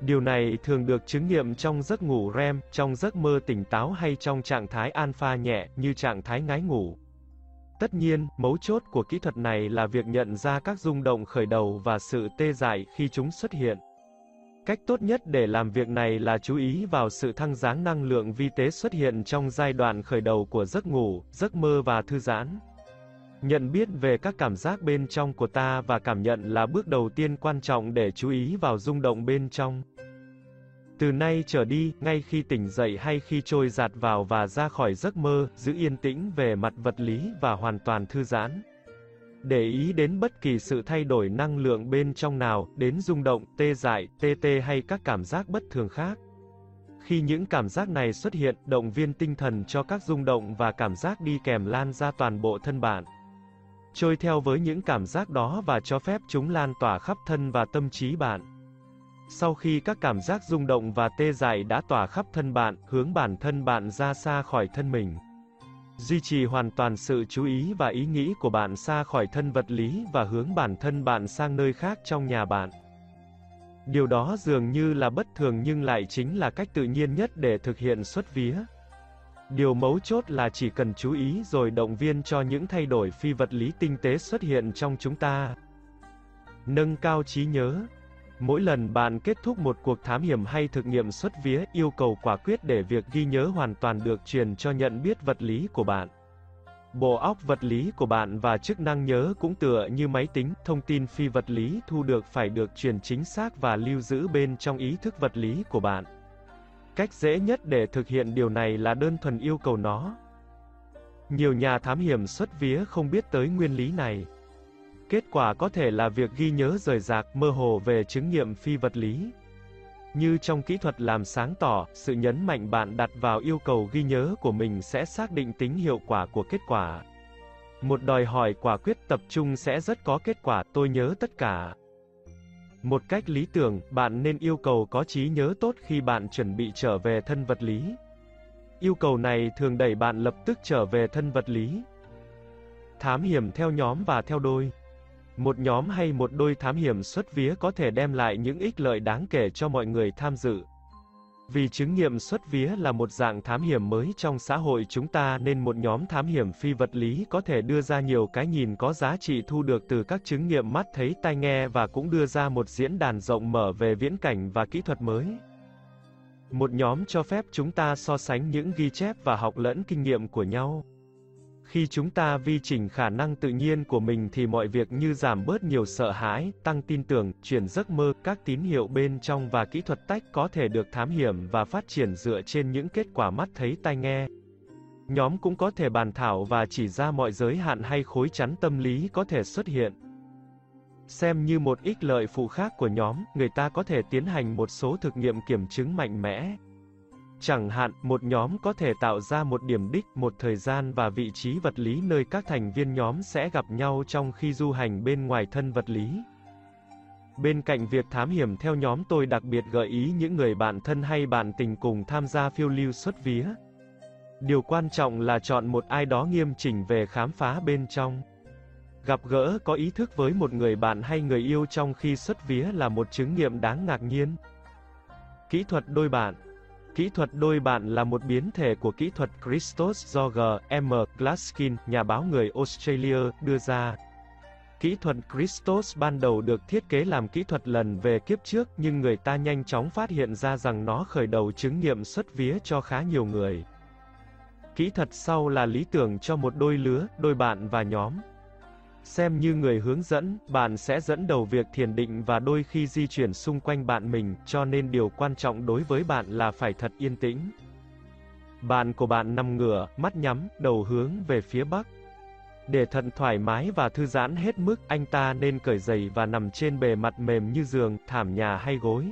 Điều này thường được chứng nghiệm trong giấc ngủ REM, trong giấc mơ tỉnh táo hay trong trạng thái alpha nhẹ, như trạng thái ngái ngủ. Tất nhiên, mấu chốt của kỹ thuật này là việc nhận ra các rung động khởi đầu và sự tê dại khi chúng xuất hiện. Cách tốt nhất để làm việc này là chú ý vào sự thăng giáng năng lượng vi tế xuất hiện trong giai đoạn khởi đầu của giấc ngủ, giấc mơ và thư giãn. Nhận biết về các cảm giác bên trong của ta và cảm nhận là bước đầu tiên quan trọng để chú ý vào rung động bên trong. Từ nay trở đi, ngay khi tỉnh dậy hay khi trôi giạt vào và ra khỏi giấc mơ, giữ yên tĩnh về mặt vật lý và hoàn toàn thư giãn. Để ý đến bất kỳ sự thay đổi năng lượng bên trong nào, đến rung động, tê dại, tê tê hay các cảm giác bất thường khác. Khi những cảm giác này xuất hiện, động viên tinh thần cho các rung động và cảm giác đi kèm lan ra toàn bộ thân bạn. Trôi theo với những cảm giác đó và cho phép chúng lan tỏa khắp thân và tâm trí bạn. Sau khi các cảm giác rung động và tê dại đã tỏa khắp thân bạn, hướng bản thân bạn ra xa khỏi thân mình. Duy trì hoàn toàn sự chú ý và ý nghĩ của bạn xa khỏi thân vật lý và hướng bản thân bạn sang nơi khác trong nhà bạn. Điều đó dường như là bất thường nhưng lại chính là cách tự nhiên nhất để thực hiện xuất vía. Điều mấu chốt là chỉ cần chú ý rồi động viên cho những thay đổi phi vật lý tinh tế xuất hiện trong chúng ta. Nâng cao trí nhớ Mỗi lần bạn kết thúc một cuộc thám hiểm hay thực nghiệm xuất vía, yêu cầu quả quyết để việc ghi nhớ hoàn toàn được truyền cho nhận biết vật lý của bạn. Bộ óc vật lý của bạn và chức năng nhớ cũng tựa như máy tính, thông tin phi vật lý thu được phải được truyền chính xác và lưu giữ bên trong ý thức vật lý của bạn. Cách dễ nhất để thực hiện điều này là đơn thuần yêu cầu nó. Nhiều nhà thám hiểm xuất vía không biết tới nguyên lý này. Kết quả có thể là việc ghi nhớ rời rạc, mơ hồ về chứng nghiệm phi vật lý. Như trong kỹ thuật làm sáng tỏ, sự nhấn mạnh bạn đặt vào yêu cầu ghi nhớ của mình sẽ xác định tính hiệu quả của kết quả. Một đòi hỏi quả quyết tập trung sẽ rất có kết quả, tôi nhớ tất cả. Một cách lý tưởng, bạn nên yêu cầu có trí nhớ tốt khi bạn chuẩn bị trở về thân vật lý. Yêu cầu này thường đẩy bạn lập tức trở về thân vật lý. Thám hiểm theo nhóm và theo đôi một nhóm hay một đôi thám hiểm xuất vía có thể đem lại những ích lợi đáng kể cho mọi người tham dự. Vì chứng nghiệm xuất vía là một dạng thám hiểm mới trong xã hội chúng ta nên một nhóm thám hiểm phi vật lý có thể đưa ra nhiều cái nhìn có giá trị thu được từ các chứng nghiệm mắt thấy tai nghe và cũng đưa ra một diễn đàn rộng mở về viễn cảnh và kỹ thuật mới. Một nhóm cho phép chúng ta so sánh những ghi chép và học lẫn kinh nghiệm của nhau. Khi chúng ta vi chỉnh khả năng tự nhiên của mình thì mọi việc như giảm bớt nhiều sợ hãi, tăng tin tưởng, chuyển giấc mơ, các tín hiệu bên trong và kỹ thuật tách có thể được thám hiểm và phát triển dựa trên những kết quả mắt thấy tai nghe. Nhóm cũng có thể bàn thảo và chỉ ra mọi giới hạn hay khối chắn tâm lý có thể xuất hiện. Xem như một ích lợi phụ khác của nhóm, người ta có thể tiến hành một số thực nghiệm kiểm chứng mạnh mẽ, Chẳng hạn, một nhóm có thể tạo ra một điểm đích, một thời gian và vị trí vật lý nơi các thành viên nhóm sẽ gặp nhau trong khi du hành bên ngoài thân vật lý. Bên cạnh việc thám hiểm theo nhóm tôi đặc biệt gợi ý những người bạn thân hay bạn tình cùng tham gia phiêu lưu xuất vía. Điều quan trọng là chọn một ai đó nghiêm chỉnh về khám phá bên trong. Gặp gỡ có ý thức với một người bạn hay người yêu trong khi xuất vía là một chứng nghiệm đáng ngạc nhiên. Kỹ thuật đôi bạn Kỹ thuật đôi bạn là một biến thể của kỹ thuật Christos do G.M. Glaskin, nhà báo người Australia, đưa ra. Kỹ thuật Christos ban đầu được thiết kế làm kỹ thuật lần về kiếp trước nhưng người ta nhanh chóng phát hiện ra rằng nó khởi đầu chứng nghiệm xuất vía cho khá nhiều người. Kỹ thuật sau là lý tưởng cho một đôi lứa, đôi bạn và nhóm. Xem như người hướng dẫn, bạn sẽ dẫn đầu việc thiền định và đôi khi di chuyển xung quanh bạn mình, cho nên điều quan trọng đối với bạn là phải thật yên tĩnh. Bạn của bạn nằm ngửa, mắt nhắm, đầu hướng về phía bắc. Để thận thoải mái và thư giãn hết mức, anh ta nên cởi giày và nằm trên bề mặt mềm như giường, thảm nhà hay gối.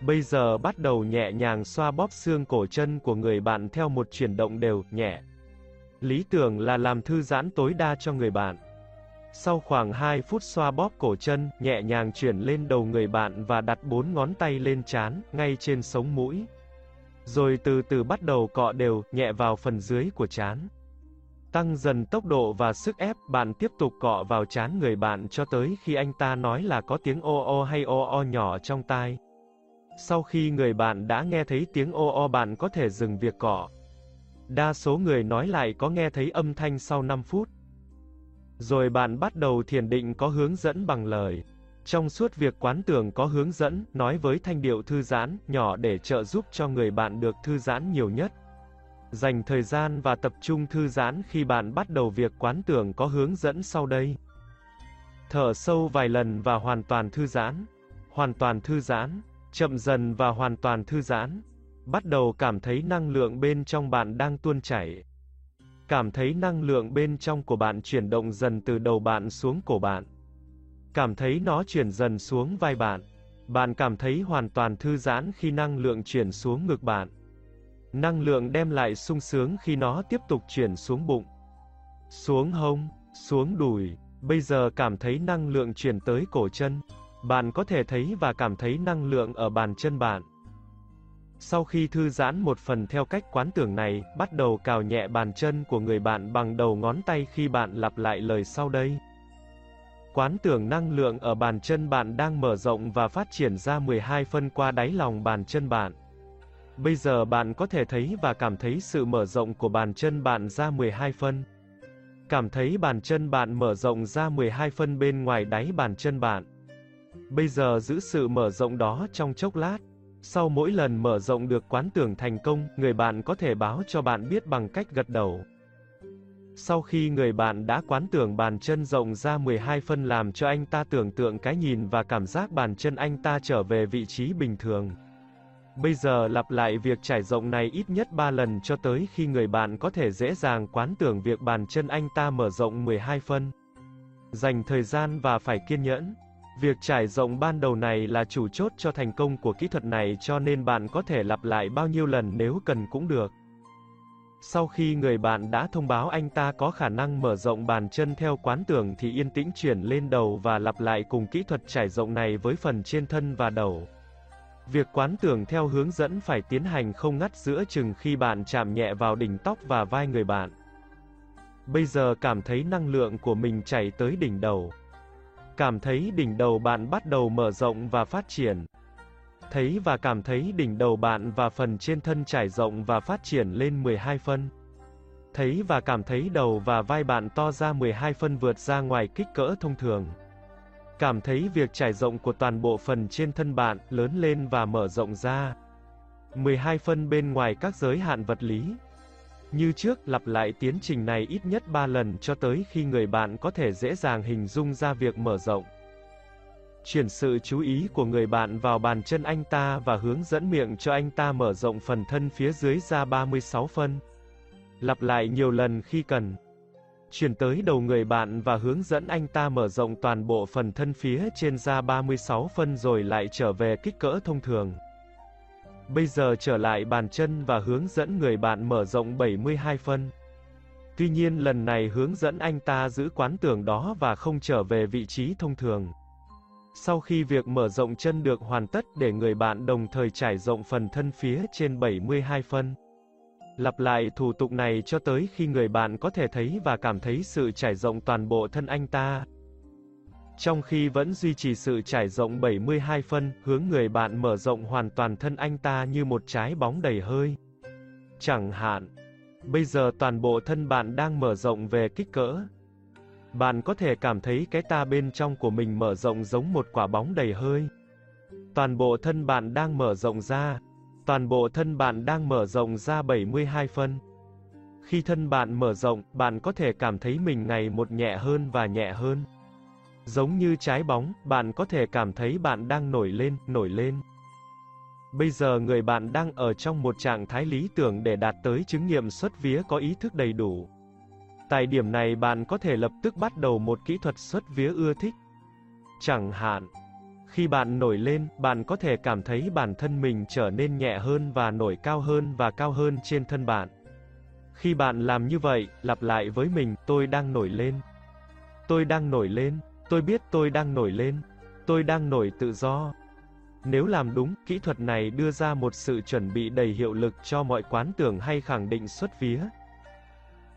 Bây giờ bắt đầu nhẹ nhàng xoa bóp xương cổ chân của người bạn theo một chuyển động đều, nhẹ. Lý tưởng là làm thư giãn tối đa cho người bạn. Sau khoảng 2 phút xoa bóp cổ chân, nhẹ nhàng chuyển lên đầu người bạn và đặt bốn ngón tay lên chán, ngay trên sống mũi. rồi từ từ bắt đầu cọ đều, nhẹ vào phần dưới của chán. Tăng dần tốc độ và sức ép, bạn tiếp tục cọ vào chán người bạn cho tới khi anh ta nói là có tiếng ô ô hay ô o nhỏ trong tai. Sau khi người bạn đã nghe thấy tiếng ô o bạn có thể dừng việc cọ. Đa số người nói lại có nghe thấy âm thanh sau 5 phút. Rồi bạn bắt đầu thiền định có hướng dẫn bằng lời. Trong suốt việc quán tưởng có hướng dẫn, nói với thanh điệu thư giãn, nhỏ để trợ giúp cho người bạn được thư giãn nhiều nhất. Dành thời gian và tập trung thư giãn khi bạn bắt đầu việc quán tưởng có hướng dẫn sau đây. Thở sâu vài lần và hoàn toàn thư giãn. Hoàn toàn thư giãn, chậm dần và hoàn toàn thư giãn. Bắt đầu cảm thấy năng lượng bên trong bạn đang tuôn chảy. Cảm thấy năng lượng bên trong của bạn chuyển động dần từ đầu bạn xuống cổ bạn. Cảm thấy nó chuyển dần xuống vai bạn. Bạn cảm thấy hoàn toàn thư giãn khi năng lượng chuyển xuống ngực bạn. Năng lượng đem lại sung sướng khi nó tiếp tục chuyển xuống bụng, xuống hông, xuống đùi. Bây giờ cảm thấy năng lượng chuyển tới cổ chân. Bạn có thể thấy và cảm thấy năng lượng ở bàn chân bạn. Sau khi thư giãn một phần theo cách quán tưởng này, bắt đầu cào nhẹ bàn chân của người bạn bằng đầu ngón tay khi bạn lặp lại lời sau đây. Quán tưởng năng lượng ở bàn chân bạn đang mở rộng và phát triển ra 12 phân qua đáy lòng bàn chân bạn. Bây giờ bạn có thể thấy và cảm thấy sự mở rộng của bàn chân bạn ra 12 phân. Cảm thấy bàn chân bạn mở rộng ra 12 phân bên ngoài đáy bàn chân bạn. Bây giờ giữ sự mở rộng đó trong chốc lát. Sau mỗi lần mở rộng được quán tưởng thành công, người bạn có thể báo cho bạn biết bằng cách gật đầu. Sau khi người bạn đã quán tưởng bàn chân rộng ra 12 phân làm cho anh ta tưởng tượng cái nhìn và cảm giác bàn chân anh ta trở về vị trí bình thường. Bây giờ lặp lại việc trải rộng này ít nhất 3 lần cho tới khi người bạn có thể dễ dàng quán tưởng việc bàn chân anh ta mở rộng 12 phân. Dành thời gian và phải kiên nhẫn. Việc trải rộng ban đầu này là chủ chốt cho thành công của kỹ thuật này, cho nên bạn có thể lặp lại bao nhiêu lần nếu cần cũng được. Sau khi người bạn đã thông báo anh ta có khả năng mở rộng bàn chân theo quán tưởng thì yên tĩnh chuyển lên đầu và lặp lại cùng kỹ thuật trải rộng này với phần trên thân và đầu. Việc quán tưởng theo hướng dẫn phải tiến hành không ngắt giữa chừng khi bạn chạm nhẹ vào đỉnh tóc và vai người bạn. Bây giờ cảm thấy năng lượng của mình chảy tới đỉnh đầu. Cảm thấy đỉnh đầu bạn bắt đầu mở rộng và phát triển. Thấy và cảm thấy đỉnh đầu bạn và phần trên thân trải rộng và phát triển lên 12 phân. Thấy và cảm thấy đầu và vai bạn to ra 12 phân vượt ra ngoài kích cỡ thông thường. Cảm thấy việc trải rộng của toàn bộ phần trên thân bạn lớn lên và mở rộng ra. 12 phân bên ngoài các giới hạn vật lý. Như trước, lặp lại tiến trình này ít nhất 3 lần cho tới khi người bạn có thể dễ dàng hình dung ra việc mở rộng. Chuyển sự chú ý của người bạn vào bàn chân anh ta và hướng dẫn miệng cho anh ta mở rộng phần thân phía dưới ra 36 phân. Lặp lại nhiều lần khi cần chuyển tới đầu người bạn và hướng dẫn anh ta mở rộng toàn bộ phần thân phía trên ra 36 phân rồi lại trở về kích cỡ thông thường. Bây giờ trở lại bàn chân và hướng dẫn người bạn mở rộng 72 phân. Tuy nhiên lần này hướng dẫn anh ta giữ quán tưởng đó và không trở về vị trí thông thường. Sau khi việc mở rộng chân được hoàn tất để người bạn đồng thời trải rộng phần thân phía trên 72 phân. Lặp lại thủ tục này cho tới khi người bạn có thể thấy và cảm thấy sự trải rộng toàn bộ thân anh ta. Trong khi vẫn duy trì sự trải rộng 72 phân, hướng người bạn mở rộng hoàn toàn thân anh ta như một trái bóng đầy hơi. Chẳng hạn, bây giờ toàn bộ thân bạn đang mở rộng về kích cỡ. Bạn có thể cảm thấy cái ta bên trong của mình mở rộng giống một quả bóng đầy hơi. Toàn bộ thân bạn đang mở rộng ra, Toàn bộ thân bạn đang mở rộng ra 72 phân. Khi thân bạn mở rộng, bạn có thể cảm thấy mình ngày một nhẹ hơn và nhẹ hơn. Giống như trái bóng, bạn có thể cảm thấy bạn đang nổi lên, nổi lên. Bây giờ người bạn đang ở trong một trạng thái lý tưởng để đạt tới chứng nghiệm xuất vía có ý thức đầy đủ. Tại điểm này bạn có thể lập tức bắt đầu một kỹ thuật xuất vía ưa thích. Chẳng hạn, khi bạn nổi lên, bạn có thể cảm thấy bản thân mình trở nên nhẹ hơn và nổi cao hơn và cao hơn trên thân bạn. Khi bạn làm như vậy, lặp lại với mình, tôi đang nổi lên. Tôi đang nổi lên, tôi biết tôi đang nổi lên. Tôi đang nổi tự do. Nếu làm đúng, kỹ thuật này đưa ra một sự chuẩn bị đầy hiệu lực cho mọi quán tưởng hay khẳng định xuất vía.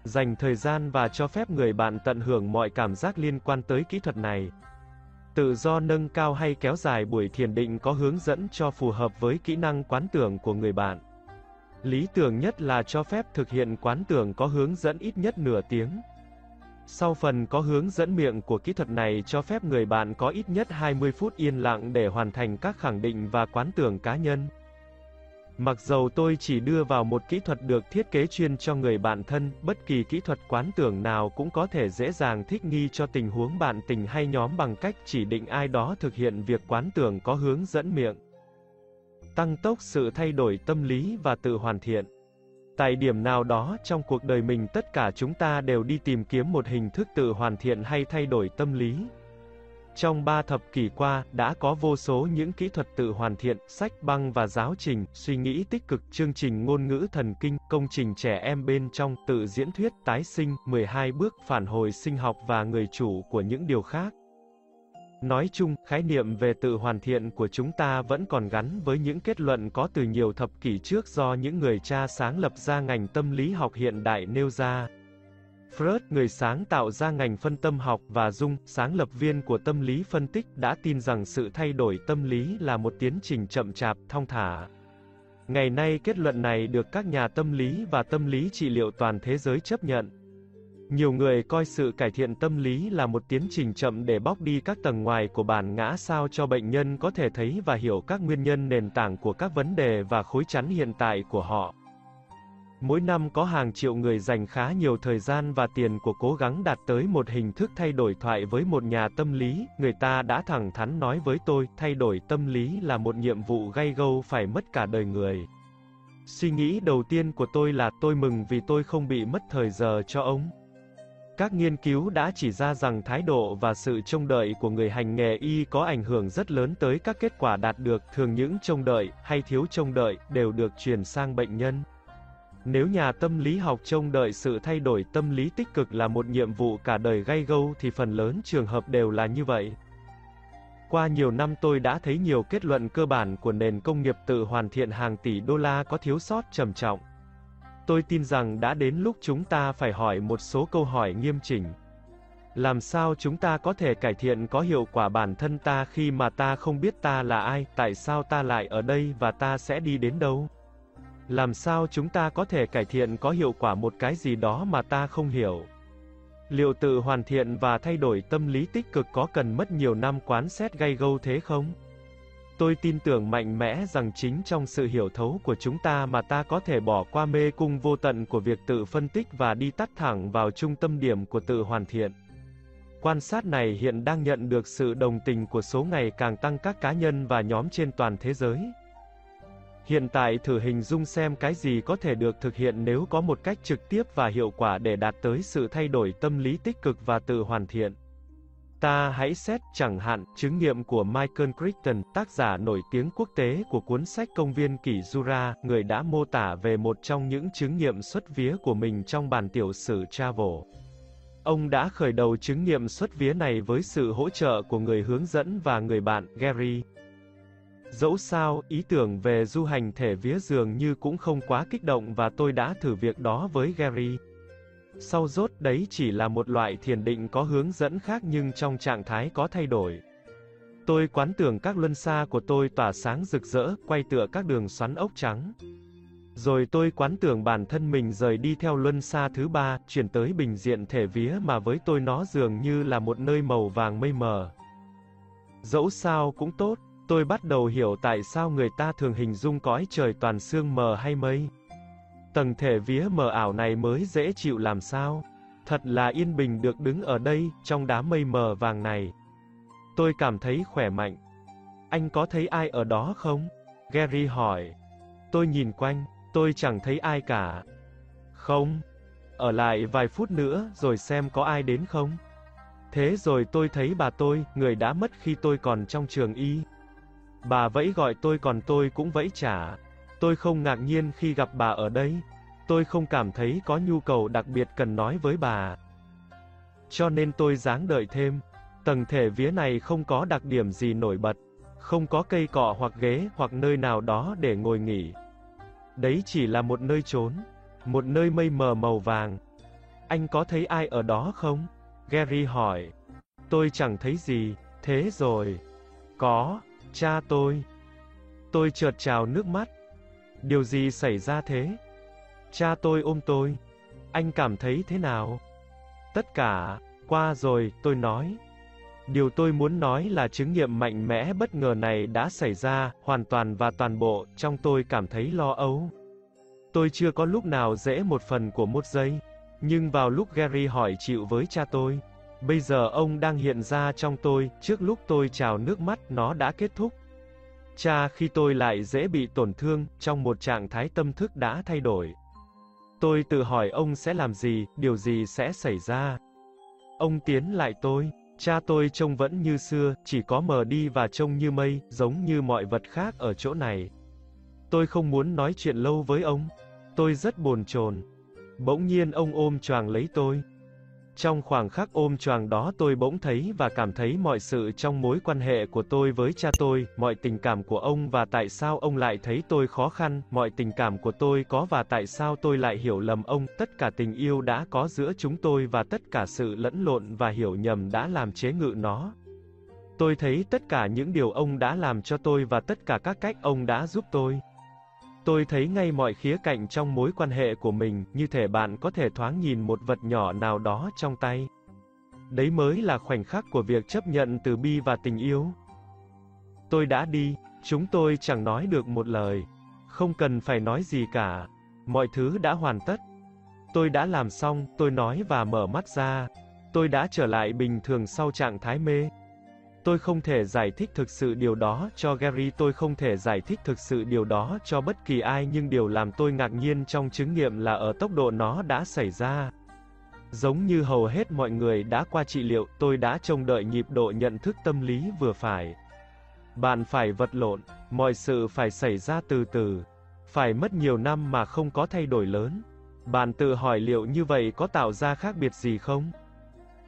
Dành thời gian và cho phép người bạn tận hưởng mọi cảm giác liên quan tới kỹ thuật này. Tự do nâng cao hay kéo dài buổi thiền định có hướng dẫn cho phù hợp với kỹ năng quán tưởng của người bạn. Lý tưởng nhất là cho phép thực hiện quán tưởng có hướng dẫn ít nhất nửa tiếng. Sau phần có hướng dẫn miệng của kỹ thuật này cho phép người bạn có ít nhất 20 phút yên lặng để hoàn thành các khẳng định và quán tưởng cá nhân. Mặc dầu tôi chỉ đưa vào một kỹ thuật được thiết kế chuyên cho người bạn thân, bất kỳ kỹ thuật quán tưởng nào cũng có thể dễ dàng thích nghi cho tình huống bạn tình hay nhóm bằng cách chỉ định ai đó thực hiện việc quán tưởng có hướng dẫn miệng. Tăng tốc sự thay đổi tâm lý và tự hoàn thiện. Tại điểm nào đó trong cuộc đời mình tất cả chúng ta đều đi tìm kiếm một hình thức tự hoàn thiện hay thay đổi tâm lý. Trong ba thập kỷ qua, đã có vô số những kỹ thuật tự hoàn thiện, sách băng và giáo trình, suy nghĩ tích cực, chương trình ngôn ngữ thần kinh, công trình trẻ em bên trong, tự diễn thuyết, tái sinh, 12 bước phản hồi sinh học và người chủ của những điều khác. Nói chung, khái niệm về tự hoàn thiện của chúng ta vẫn còn gắn với những kết luận có từ nhiều thập kỷ trước do những người cha sáng lập ra ngành tâm lý học hiện đại nêu ra. Freud, người sáng tạo ra ngành phân tâm học, và Jung, sáng lập viên của tâm lý phân tích, đã tin rằng sự thay đổi tâm lý là một tiến trình chậm chạp, thong thả. Ngày nay kết luận này được các nhà tâm lý và tâm lý trị liệu toàn thế giới chấp nhận. Nhiều người coi sự cải thiện tâm lý là một tiến trình chậm để bóc đi các tầng ngoài của bản ngã sao cho bệnh nhân có thể thấy và hiểu các nguyên nhân nền tảng của các vấn đề và khối chắn hiện tại của họ. Mỗi năm có hàng triệu người dành khá nhiều thời gian và tiền của cố gắng đạt tới một hình thức thay đổi thoại với một nhà tâm lý, người ta đã thẳng thắn nói với tôi, thay đổi tâm lý là một nhiệm vụ gay gâu phải mất cả đời người. Suy nghĩ đầu tiên của tôi là tôi mừng vì tôi không bị mất thời giờ cho ông. Các nghiên cứu đã chỉ ra rằng thái độ và sự trông đợi của người hành nghề y có ảnh hưởng rất lớn tới các kết quả đạt được, thường những trông đợi hay thiếu trông đợi đều được truyền sang bệnh nhân. Nếu nhà tâm lý học trông đợi sự thay đổi tâm lý tích cực là một nhiệm vụ cả đời gay gâu thì phần lớn trường hợp đều là như vậy. Qua nhiều năm tôi đã thấy nhiều kết luận cơ bản của nền công nghiệp tự hoàn thiện hàng tỷ đô la có thiếu sót trầm trọng. Tôi tin rằng đã đến lúc chúng ta phải hỏi một số câu hỏi nghiêm chỉnh. Làm sao chúng ta có thể cải thiện có hiệu quả bản thân ta khi mà ta không biết ta là ai, tại sao ta lại ở đây và ta sẽ đi đến đâu? Làm sao chúng ta có thể cải thiện có hiệu quả một cái gì đó mà ta không hiểu? Liệu tự hoàn thiện và thay đổi tâm lý tích cực có cần mất nhiều năm quán xét gay gâu thế không? Tôi tin tưởng mạnh mẽ rằng chính trong sự hiểu thấu của chúng ta mà ta có thể bỏ qua mê cung vô tận của việc tự phân tích và đi tắt thẳng vào trung tâm điểm của tự hoàn thiện. Quan sát này hiện đang nhận được sự đồng tình của số ngày càng tăng các cá nhân và nhóm trên toàn thế giới. Hiện tại thử hình dung xem cái gì có thể được thực hiện nếu có một cách trực tiếp và hiệu quả để đạt tới sự thay đổi tâm lý tích cực và tự hoàn thiện. Ta hãy xét chẳng hạn chứng nghiệm của Michael Crichton, tác giả nổi tiếng quốc tế của cuốn sách Công viên Kỷ Jura, người đã mô tả về một trong những chứng nghiệm xuất vía của mình trong bản tiểu sử Travel. Ông đã khởi đầu chứng nghiệm xuất vía này với sự hỗ trợ của người hướng dẫn và người bạn, Gary. Dẫu sao, ý tưởng về du hành thể vía dường như cũng không quá kích động và tôi đã thử việc đó với Gary. Sau rốt đấy chỉ là một loại thiền định có hướng dẫn khác nhưng trong trạng thái có thay đổi. Tôi quán tưởng các luân xa của tôi tỏa sáng rực rỡ, quay tựa các đường xoắn ốc trắng. Rồi tôi quán tưởng bản thân mình rời đi theo luân xa thứ ba, chuyển tới bình diện thể vía mà với tôi nó dường như là một nơi màu vàng mây mờ. Dẫu sao cũng tốt, tôi bắt đầu hiểu tại sao người ta thường hình dung cõi trời toàn sương mờ hay mây. Tầng thể vía mờ ảo này mới dễ chịu làm sao. Thật là yên bình được đứng ở đây, trong đám mây mờ vàng này. Tôi cảm thấy khỏe mạnh. Anh có thấy ai ở đó không? Gary hỏi. Tôi nhìn quanh, tôi chẳng thấy ai cả. Không. Ở lại vài phút nữa, rồi xem có ai đến không? Thế rồi tôi thấy bà tôi, người đã mất khi tôi còn trong trường y. Bà vẫy gọi tôi còn tôi cũng vẫy trả. Tôi không ngạc nhiên khi gặp bà ở đây. Tôi không cảm thấy có nhu cầu đặc biệt cần nói với bà. Cho nên tôi dáng đợi thêm. Tầng thể vía này không có đặc điểm gì nổi bật. Không có cây cọ hoặc ghế hoặc nơi nào đó để ngồi nghỉ. Đấy chỉ là một nơi trốn, một nơi mây mờ màu vàng. Anh có thấy ai ở đó không? Gary hỏi. Tôi chẳng thấy gì, thế rồi. Có, cha tôi. Tôi chợt trào nước mắt. Điều gì xảy ra thế? Cha tôi ôm tôi. Anh cảm thấy thế nào? Tất cả, qua rồi, tôi nói. Điều tôi muốn nói là chứng nghiệm mạnh mẽ bất ngờ này đã xảy ra, hoàn toàn và toàn bộ, trong tôi cảm thấy lo âu. Tôi chưa có lúc nào dễ một phần của một giây. Nhưng vào lúc Gary hỏi chịu với cha tôi, bây giờ ông đang hiện ra trong tôi, trước lúc tôi trào nước mắt nó đã kết thúc. Cha khi tôi lại dễ bị tổn thương, trong một trạng thái tâm thức đã thay đổi. Tôi tự hỏi ông sẽ làm gì, điều gì sẽ xảy ra. Ông tiến lại tôi, cha tôi trông vẫn như xưa, chỉ có mờ đi và trông như mây, giống như mọi vật khác ở chỗ này. Tôi không muốn nói chuyện lâu với ông. Tôi rất bồn chồn. Bỗng nhiên ông ôm choàng lấy tôi. Trong khoảng khắc ôm choàng đó tôi bỗng thấy và cảm thấy mọi sự trong mối quan hệ của tôi với cha tôi, mọi tình cảm của ông và tại sao ông lại thấy tôi khó khăn, mọi tình cảm của tôi có và tại sao tôi lại hiểu lầm ông, tất cả tình yêu đã có giữa chúng tôi và tất cả sự lẫn lộn và hiểu nhầm đã làm chế ngự nó. Tôi thấy tất cả những điều ông đã làm cho tôi và tất cả các cách ông đã giúp tôi. Tôi thấy ngay mọi khía cạnh trong mối quan hệ của mình, như thể bạn có thể thoáng nhìn một vật nhỏ nào đó trong tay. Đấy mới là khoảnh khắc của việc chấp nhận từ bi và tình yêu. Tôi đã đi, chúng tôi chẳng nói được một lời. Không cần phải nói gì cả. Mọi thứ đã hoàn tất. Tôi đã làm xong, tôi nói và mở mắt ra. Tôi đã trở lại bình thường sau trạng thái mê. Tôi không thể giải thích thực sự điều đó cho Gary, tôi không thể giải thích thực sự điều đó cho bất kỳ ai nhưng điều làm tôi ngạc nhiên trong chứng nghiệm là ở tốc độ nó đã xảy ra. Giống như hầu hết mọi người đã qua trị liệu, tôi đã trông đợi nhịp độ nhận thức tâm lý vừa phải. Bạn phải vật lộn, mọi sự phải xảy ra từ từ, phải mất nhiều năm mà không có thay đổi lớn. Bạn tự hỏi liệu như vậy có tạo ra khác biệt gì không?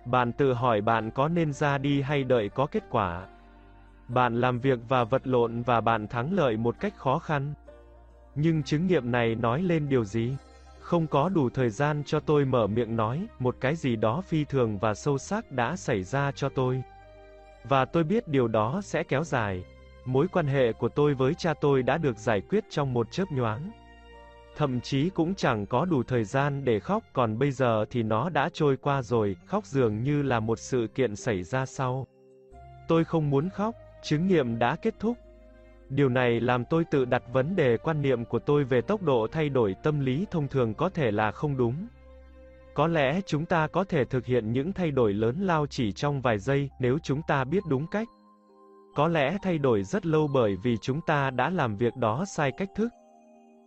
Bạn tự hỏi bạn có nên ra đi hay đợi có kết quả. Bạn làm việc và vật lộn và bạn thắng lợi một cách khó khăn. Nhưng chứng nghiệm này nói lên điều gì? Không có đủ thời gian cho tôi mở miệng nói, một cái gì đó phi thường và sâu sắc đã xảy ra cho tôi. Và tôi biết điều đó sẽ kéo dài. Mối quan hệ của tôi với cha tôi đã được giải quyết trong một chớp nhoáng. Thậm chí cũng chẳng có đủ thời gian để khóc, còn bây giờ thì nó đã trôi qua rồi, khóc dường như là một sự kiện xảy ra sau. Tôi không muốn khóc, chứng nghiệm đã kết thúc. Điều này làm tôi tự đặt vấn đề quan niệm của tôi về tốc độ thay đổi tâm lý thông thường có thể là không đúng. Có lẽ chúng ta có thể thực hiện những thay đổi lớn lao chỉ trong vài giây nếu chúng ta biết đúng cách. Có lẽ thay đổi rất lâu bởi vì chúng ta đã làm việc đó sai cách thức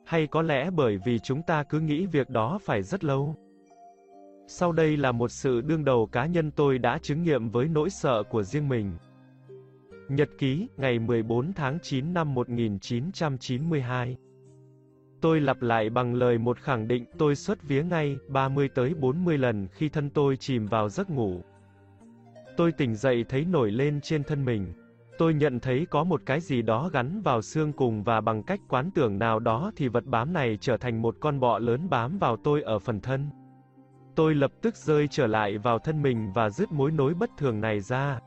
hay có lẽ bởi vì chúng ta cứ nghĩ việc đó phải rất lâu. Sau đây là một sự đương đầu cá nhân tôi đã chứng nghiệm với nỗi sợ của riêng mình. Nhật ký, ngày 14 tháng 9 năm 1992 Tôi lặp lại bằng lời một khẳng định, tôi xuất vía ngay, 30 tới 40 lần khi thân tôi chìm vào giấc ngủ. Tôi tỉnh dậy thấy nổi lên trên thân mình. Tôi nhận thấy có một cái gì đó gắn vào xương cùng và bằng cách quán tưởng nào đó thì vật bám này trở thành một con bọ lớn bám vào tôi ở phần thân. Tôi lập tức rơi trở lại vào thân mình và dứt mối nối bất thường này ra.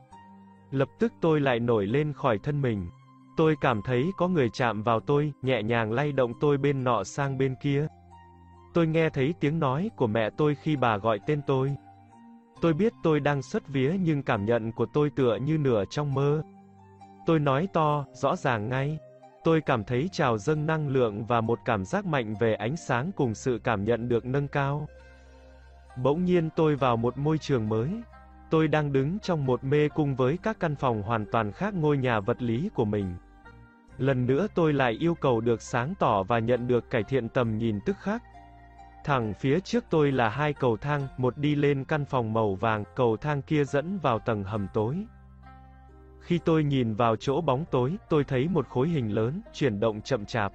Lập tức tôi lại nổi lên khỏi thân mình. Tôi cảm thấy có người chạm vào tôi, nhẹ nhàng lay động tôi bên nọ sang bên kia. Tôi nghe thấy tiếng nói của mẹ tôi khi bà gọi tên tôi. Tôi biết tôi đang xuất vía nhưng cảm nhận của tôi tựa như nửa trong mơ. Tôi nói to, rõ ràng ngay. Tôi cảm thấy trào dâng năng lượng và một cảm giác mạnh về ánh sáng cùng sự cảm nhận được nâng cao. Bỗng nhiên tôi vào một môi trường mới. Tôi đang đứng trong một mê cung với các căn phòng hoàn toàn khác ngôi nhà vật lý của mình. Lần nữa tôi lại yêu cầu được sáng tỏ và nhận được cải thiện tầm nhìn tức khắc. Thẳng phía trước tôi là hai cầu thang, một đi lên căn phòng màu vàng, cầu thang kia dẫn vào tầng hầm tối. Khi tôi nhìn vào chỗ bóng tối, tôi thấy một khối hình lớn, chuyển động chậm chạp.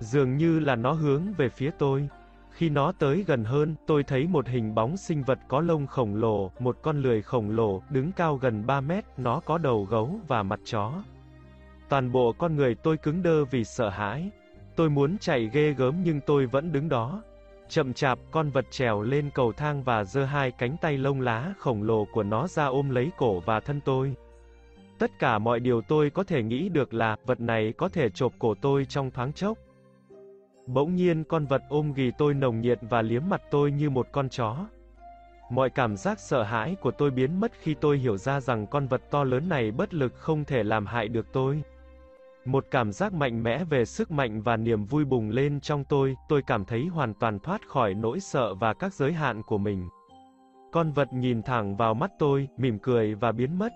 Dường như là nó hướng về phía tôi. Khi nó tới gần hơn, tôi thấy một hình bóng sinh vật có lông khổng lồ, một con lười khổng lồ, đứng cao gần 3 mét, nó có đầu gấu và mặt chó. Toàn bộ con người tôi cứng đơ vì sợ hãi. Tôi muốn chạy ghê gớm nhưng tôi vẫn đứng đó. Chậm chạp, con vật trèo lên cầu thang và giơ hai cánh tay lông lá khổng lồ của nó ra ôm lấy cổ và thân tôi. Tất cả mọi điều tôi có thể nghĩ được là, vật này có thể chộp cổ tôi trong thoáng chốc. Bỗng nhiên con vật ôm ghì tôi nồng nhiệt và liếm mặt tôi như một con chó. Mọi cảm giác sợ hãi của tôi biến mất khi tôi hiểu ra rằng con vật to lớn này bất lực không thể làm hại được tôi. Một cảm giác mạnh mẽ về sức mạnh và niềm vui bùng lên trong tôi, tôi cảm thấy hoàn toàn thoát khỏi nỗi sợ và các giới hạn của mình. Con vật nhìn thẳng vào mắt tôi, mỉm cười và biến mất.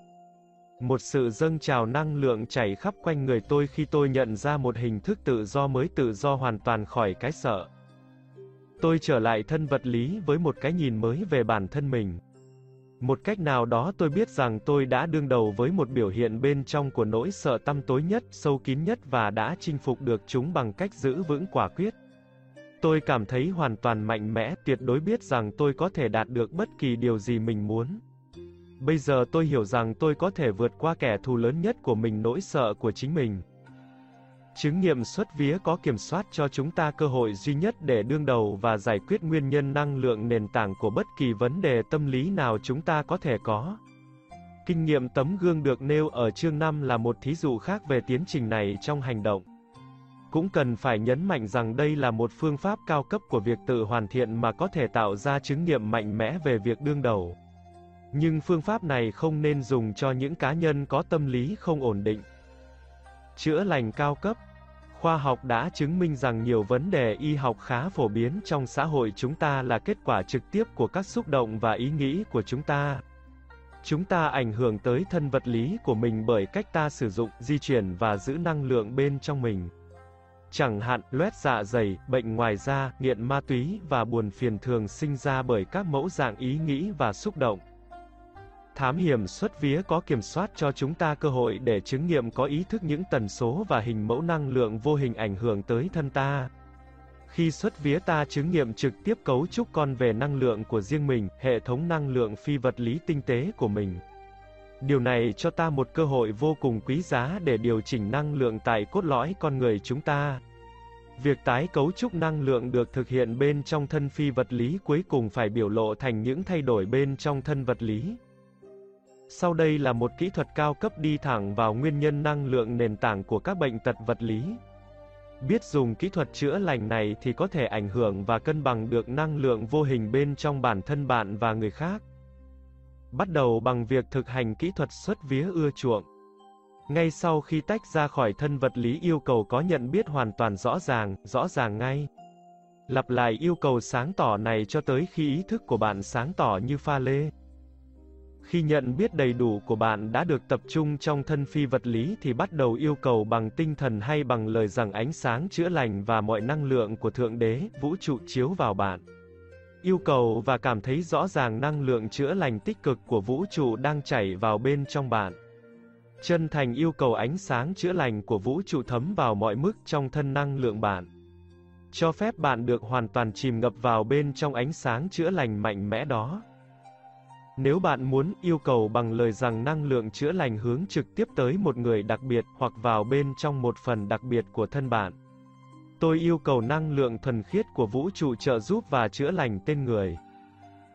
Một sự dâng trào năng lượng chảy khắp quanh người tôi khi tôi nhận ra một hình thức tự do mới tự do hoàn toàn khỏi cái sợ. Tôi trở lại thân vật lý với một cái nhìn mới về bản thân mình. Một cách nào đó tôi biết rằng tôi đã đương đầu với một biểu hiện bên trong của nỗi sợ tăm tối nhất, sâu kín nhất và đã chinh phục được chúng bằng cách giữ vững quả quyết. Tôi cảm thấy hoàn toàn mạnh mẽ, tuyệt đối biết rằng tôi có thể đạt được bất kỳ điều gì mình muốn. Bây giờ tôi hiểu rằng tôi có thể vượt qua kẻ thù lớn nhất của mình nỗi sợ của chính mình. Chứng nghiệm xuất vía có kiểm soát cho chúng ta cơ hội duy nhất để đương đầu và giải quyết nguyên nhân năng lượng nền tảng của bất kỳ vấn đề tâm lý nào chúng ta có thể có. Kinh nghiệm tấm gương được nêu ở chương 5 là một thí dụ khác về tiến trình này trong hành động. Cũng cần phải nhấn mạnh rằng đây là một phương pháp cao cấp của việc tự hoàn thiện mà có thể tạo ra chứng nghiệm mạnh mẽ về việc đương đầu. Nhưng phương pháp này không nên dùng cho những cá nhân có tâm lý không ổn định. Chữa lành cao cấp Khoa học đã chứng minh rằng nhiều vấn đề y học khá phổ biến trong xã hội chúng ta là kết quả trực tiếp của các xúc động và ý nghĩ của chúng ta. Chúng ta ảnh hưởng tới thân vật lý của mình bởi cách ta sử dụng, di chuyển và giữ năng lượng bên trong mình. Chẳng hạn, loét dạ dày, bệnh ngoài da, nghiện ma túy và buồn phiền thường sinh ra bởi các mẫu dạng ý nghĩ và xúc động. Thám hiểm xuất vía có kiểm soát cho chúng ta cơ hội để chứng nghiệm có ý thức những tần số và hình mẫu năng lượng vô hình ảnh hưởng tới thân ta. Khi xuất vía ta chứng nghiệm trực tiếp cấu trúc con về năng lượng của riêng mình, hệ thống năng lượng phi vật lý tinh tế của mình. Điều này cho ta một cơ hội vô cùng quý giá để điều chỉnh năng lượng tại cốt lõi con người chúng ta. Việc tái cấu trúc năng lượng được thực hiện bên trong thân phi vật lý cuối cùng phải biểu lộ thành những thay đổi bên trong thân vật lý. Sau đây là một kỹ thuật cao cấp đi thẳng vào nguyên nhân năng lượng nền tảng của các bệnh tật vật lý. Biết dùng kỹ thuật chữa lành này thì có thể ảnh hưởng và cân bằng được năng lượng vô hình bên trong bản thân bạn và người khác. Bắt đầu bằng việc thực hành kỹ thuật xuất vía ưa chuộng. Ngay sau khi tách ra khỏi thân vật lý yêu cầu có nhận biết hoàn toàn rõ ràng, rõ ràng ngay. Lặp lại yêu cầu sáng tỏ này cho tới khi ý thức của bạn sáng tỏ như pha lê. Khi nhận biết đầy đủ của bạn đã được tập trung trong thân phi vật lý thì bắt đầu yêu cầu bằng tinh thần hay bằng lời rằng ánh sáng chữa lành và mọi năng lượng của Thượng Đế, vũ trụ chiếu vào bạn. Yêu cầu và cảm thấy rõ ràng năng lượng chữa lành tích cực của vũ trụ đang chảy vào bên trong bạn. Chân thành yêu cầu ánh sáng chữa lành của vũ trụ thấm vào mọi mức trong thân năng lượng bạn. Cho phép bạn được hoàn toàn chìm ngập vào bên trong ánh sáng chữa lành mạnh mẽ đó. Nếu bạn muốn yêu cầu bằng lời rằng năng lượng chữa lành hướng trực tiếp tới một người đặc biệt hoặc vào bên trong một phần đặc biệt của thân bạn. Tôi yêu cầu năng lượng thuần khiết của vũ trụ trợ giúp và chữa lành tên người.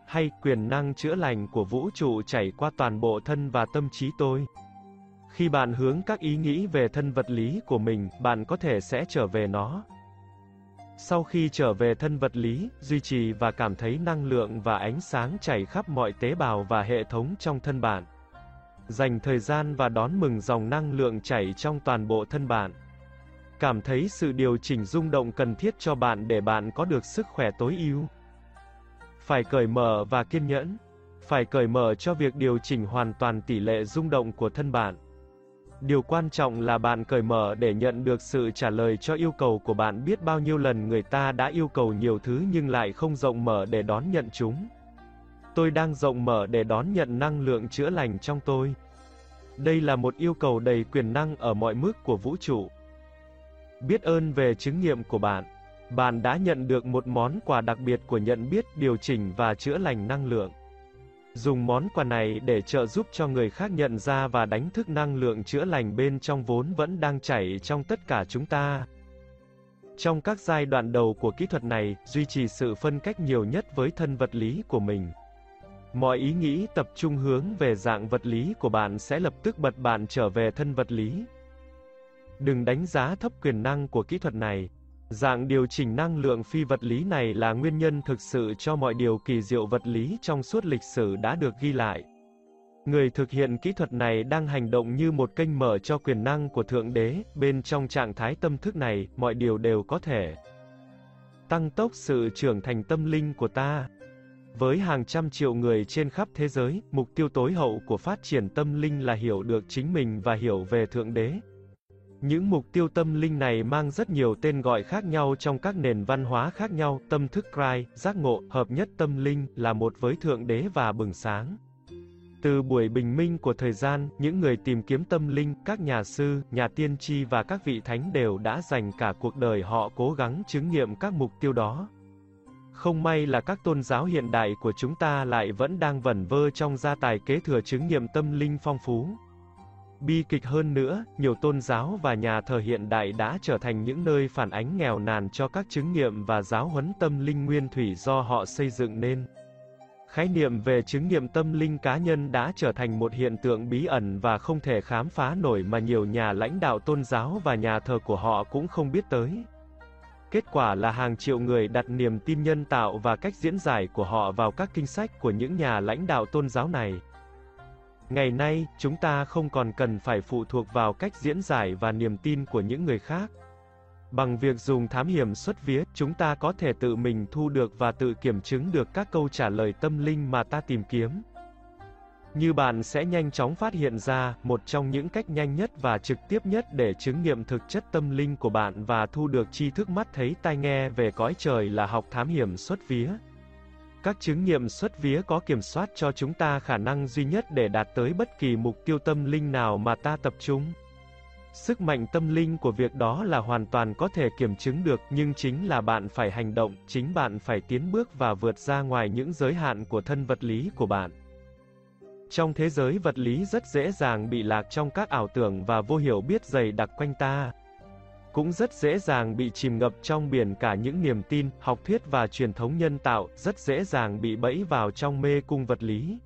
Hay quyền năng chữa lành của vũ trụ chảy qua toàn bộ thân và tâm trí tôi. Khi bạn hướng các ý nghĩ về thân vật lý của mình, bạn có thể sẽ trở về nó. Sau khi trở về thân vật lý, duy trì và cảm thấy năng lượng và ánh sáng chảy khắp mọi tế bào và hệ thống trong thân bạn. Dành thời gian và đón mừng dòng năng lượng chảy trong toàn bộ thân bạn. Cảm thấy sự điều chỉnh rung động cần thiết cho bạn để bạn có được sức khỏe tối ưu. Phải cởi mở và kiên nhẫn. Phải cởi mở cho việc điều chỉnh hoàn toàn tỷ lệ rung động của thân bạn. Điều quan trọng là bạn cởi mở để nhận được sự trả lời cho yêu cầu của bạn biết bao nhiêu lần người ta đã yêu cầu nhiều thứ nhưng lại không rộng mở để đón nhận chúng. Tôi đang rộng mở để đón nhận năng lượng chữa lành trong tôi. Đây là một yêu cầu đầy quyền năng ở mọi mức của vũ trụ. Biết ơn về chứng nghiệm của bạn. Bạn đã nhận được một món quà đặc biệt của nhận biết, điều chỉnh và chữa lành năng lượng. Dùng món quà này để trợ giúp cho người khác nhận ra và đánh thức năng lượng chữa lành bên trong vốn vẫn đang chảy trong tất cả chúng ta. Trong các giai đoạn đầu của kỹ thuật này, duy trì sự phân cách nhiều nhất với thân vật lý của mình. Mọi ý nghĩ tập trung hướng về dạng vật lý của bạn sẽ lập tức bật bạn trở về thân vật lý. Đừng đánh giá thấp quyền năng của kỹ thuật này. Dạng điều chỉnh năng lượng phi vật lý này là nguyên nhân thực sự cho mọi điều kỳ diệu vật lý trong suốt lịch sử đã được ghi lại. Người thực hiện kỹ thuật này đang hành động như một kênh mở cho quyền năng của Thượng Đế, bên trong trạng thái tâm thức này, mọi điều đều có thể. Tăng tốc sự trưởng thành tâm linh của ta. Với hàng trăm triệu người trên khắp thế giới, mục tiêu tối hậu của phát triển tâm linh là hiểu được chính mình và hiểu về Thượng Đế. Những mục tiêu tâm linh này mang rất nhiều tên gọi khác nhau trong các nền văn hóa khác nhau, tâm thức Christ, giác ngộ, hợp nhất tâm linh, là một với Thượng Đế và bừng sáng. Từ buổi bình minh của thời gian, những người tìm kiếm tâm linh, các nhà sư, nhà tiên tri và các vị thánh đều đã dành cả cuộc đời họ cố gắng chứng nghiệm các mục tiêu đó. Không may là các tôn giáo hiện đại của chúng ta lại vẫn đang vẩn vơ trong gia tài kế thừa chứng nghiệm tâm linh phong phú. Bi kịch hơn nữa, nhiều tôn giáo và nhà thờ hiện đại đã trở thành những nơi phản ánh nghèo nàn cho các chứng nghiệm và giáo huấn tâm linh nguyên thủy do họ xây dựng nên. Khái niệm về chứng nghiệm tâm linh cá nhân đã trở thành một hiện tượng bí ẩn và không thể khám phá nổi mà nhiều nhà lãnh đạo tôn giáo và nhà thờ của họ cũng không biết tới. Kết quả là hàng triệu người đặt niềm tin nhân tạo và cách diễn giải của họ vào các kinh sách của những nhà lãnh đạo tôn giáo này. Ngày nay, chúng ta không còn cần phải phụ thuộc vào cách diễn giải và niềm tin của những người khác. Bằng việc dùng thám hiểm xuất vía, chúng ta có thể tự mình thu được và tự kiểm chứng được các câu trả lời tâm linh mà ta tìm kiếm. Như bạn sẽ nhanh chóng phát hiện ra, một trong những cách nhanh nhất và trực tiếp nhất để chứng nghiệm thực chất tâm linh của bạn và thu được tri thức mắt thấy tai nghe về cõi trời là học thám hiểm xuất vía. Các chứng nghiệm xuất vía có kiểm soát cho chúng ta khả năng duy nhất để đạt tới bất kỳ mục tiêu tâm linh nào mà ta tập trung. Sức mạnh tâm linh của việc đó là hoàn toàn có thể kiểm chứng được, nhưng chính là bạn phải hành động, chính bạn phải tiến bước và vượt ra ngoài những giới hạn của thân vật lý của bạn. Trong thế giới vật lý rất dễ dàng bị lạc trong các ảo tưởng và vô hiểu biết dày đặc quanh ta. Cũng rất dễ dàng bị chìm ngập trong biển cả những niềm tin, học thuyết và truyền thống nhân tạo, rất dễ dàng bị bẫy vào trong mê cung vật lý.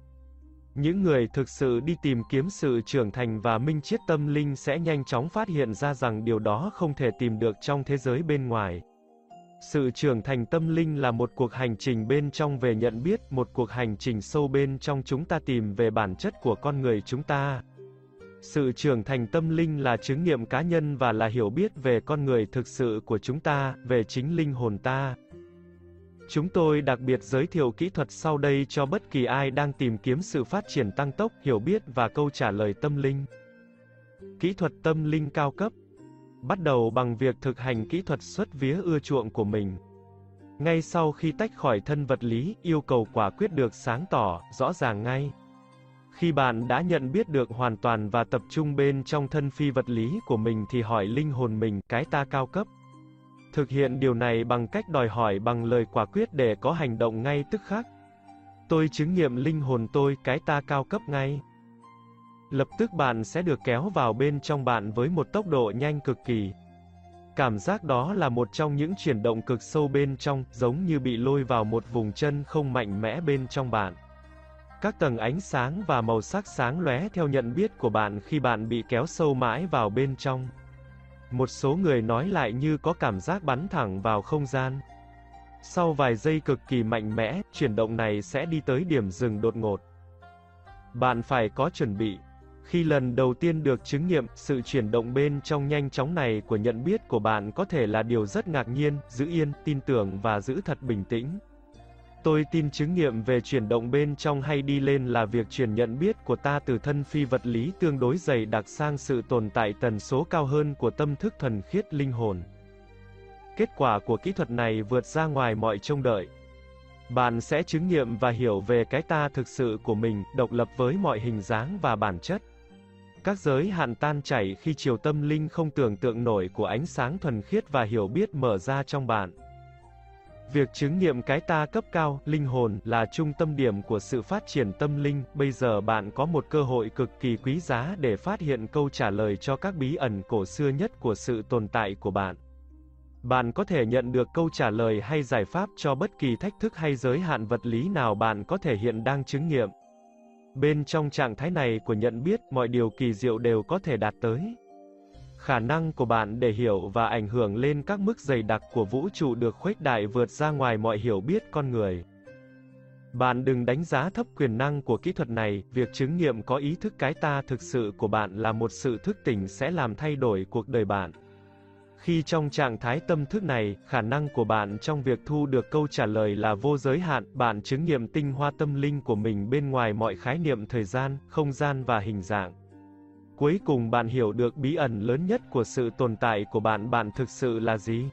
Những người thực sự đi tìm kiếm sự trưởng thành và minh triết tâm linh sẽ nhanh chóng phát hiện ra rằng điều đó không thể tìm được trong thế giới bên ngoài. Sự trưởng thành tâm linh là một cuộc hành trình bên trong về nhận biết, một cuộc hành trình sâu bên trong chúng ta tìm về bản chất của con người chúng ta. Sự trưởng thành tâm linh là chứng nghiệm cá nhân và là hiểu biết về con người thực sự của chúng ta, về chính linh hồn ta. Chúng tôi đặc biệt giới thiệu kỹ thuật sau đây cho bất kỳ ai đang tìm kiếm sự phát triển tăng tốc, hiểu biết và câu trả lời tâm linh. Kỹ thuật tâm linh cao cấp Bắt đầu bằng việc thực hành kỹ thuật xuất vía ưa chuộng của mình. Ngay sau khi tách khỏi thân vật lý, yêu cầu quả quyết được sáng tỏ, rõ ràng ngay. Khi bạn đã nhận biết được hoàn toàn và tập trung bên trong thân phi vật lý của mình thì hỏi linh hồn mình, cái ta cao cấp. Thực hiện điều này bằng cách đòi hỏi bằng lời quả quyết để có hành động ngay tức khắc. Tôi chứng nghiệm linh hồn tôi, cái ta cao cấp ngay. Lập tức bạn sẽ được kéo vào bên trong bạn với một tốc độ nhanh cực kỳ. Cảm giác đó là một trong những chuyển động cực sâu bên trong, giống như bị lôi vào một vùng chân không mạnh mẽ bên trong bạn. Các tầng ánh sáng và màu sắc sáng lóe theo nhận biết của bạn khi bạn bị kéo sâu mãi vào bên trong. Một số người nói lại như có cảm giác bắn thẳng vào không gian. Sau vài giây cực kỳ mạnh mẽ, chuyển động này sẽ đi tới điểm dừng đột ngột. Bạn phải có chuẩn bị. Khi lần đầu tiên được chứng nghiệm, sự chuyển động bên trong nhanh chóng này của nhận biết của bạn có thể là điều rất ngạc nhiên, giữ yên, tin tưởng và giữ thật bình tĩnh. Tôi tin chứng nghiệm về chuyển động bên trong hay đi lên là việc truyền nhận biết của ta từ thân phi vật lý tương đối dày đặc sang sự tồn tại tần số cao hơn của tâm thức thuần khiết linh hồn. Kết quả của kỹ thuật này vượt ra ngoài mọi trông đợi. Bạn sẽ chứng nghiệm và hiểu về cái ta thực sự của mình, độc lập với mọi hình dáng và bản chất. Các giới hạn tan chảy khi chiều tâm linh không tưởng tượng nổi của ánh sáng thuần khiết và hiểu biết mở ra trong bạn. Việc chứng nghiệm cái ta cấp cao, linh hồn, là trung tâm điểm của sự phát triển tâm linh, bây giờ bạn có một cơ hội cực kỳ quý giá để phát hiện câu trả lời cho các bí ẩn cổ xưa nhất của sự tồn tại của bạn. Bạn có thể nhận được câu trả lời hay giải pháp cho bất kỳ thách thức hay giới hạn vật lý nào bạn có thể hiện đang chứng nghiệm. Bên trong trạng thái này của nhận biết, mọi điều kỳ diệu đều có thể đạt tới. Khả năng của bạn để hiểu và ảnh hưởng lên các mức dày đặc của vũ trụ được khuếch đại vượt ra ngoài mọi hiểu biết con người. Bạn đừng đánh giá thấp quyền năng của kỹ thuật này, việc chứng nghiệm có ý thức cái ta thực sự của bạn là một sự thức tỉnh sẽ làm thay đổi cuộc đời bạn. Khi trong trạng thái tâm thức này, khả năng của bạn trong việc thu được câu trả lời là vô giới hạn, bạn chứng nghiệm tinh hoa tâm linh của mình bên ngoài mọi khái niệm thời gian, không gian và hình dạng. Cuối cùng bạn hiểu được bí ẩn lớn nhất của sự tồn tại của bạn bạn thực sự là gì?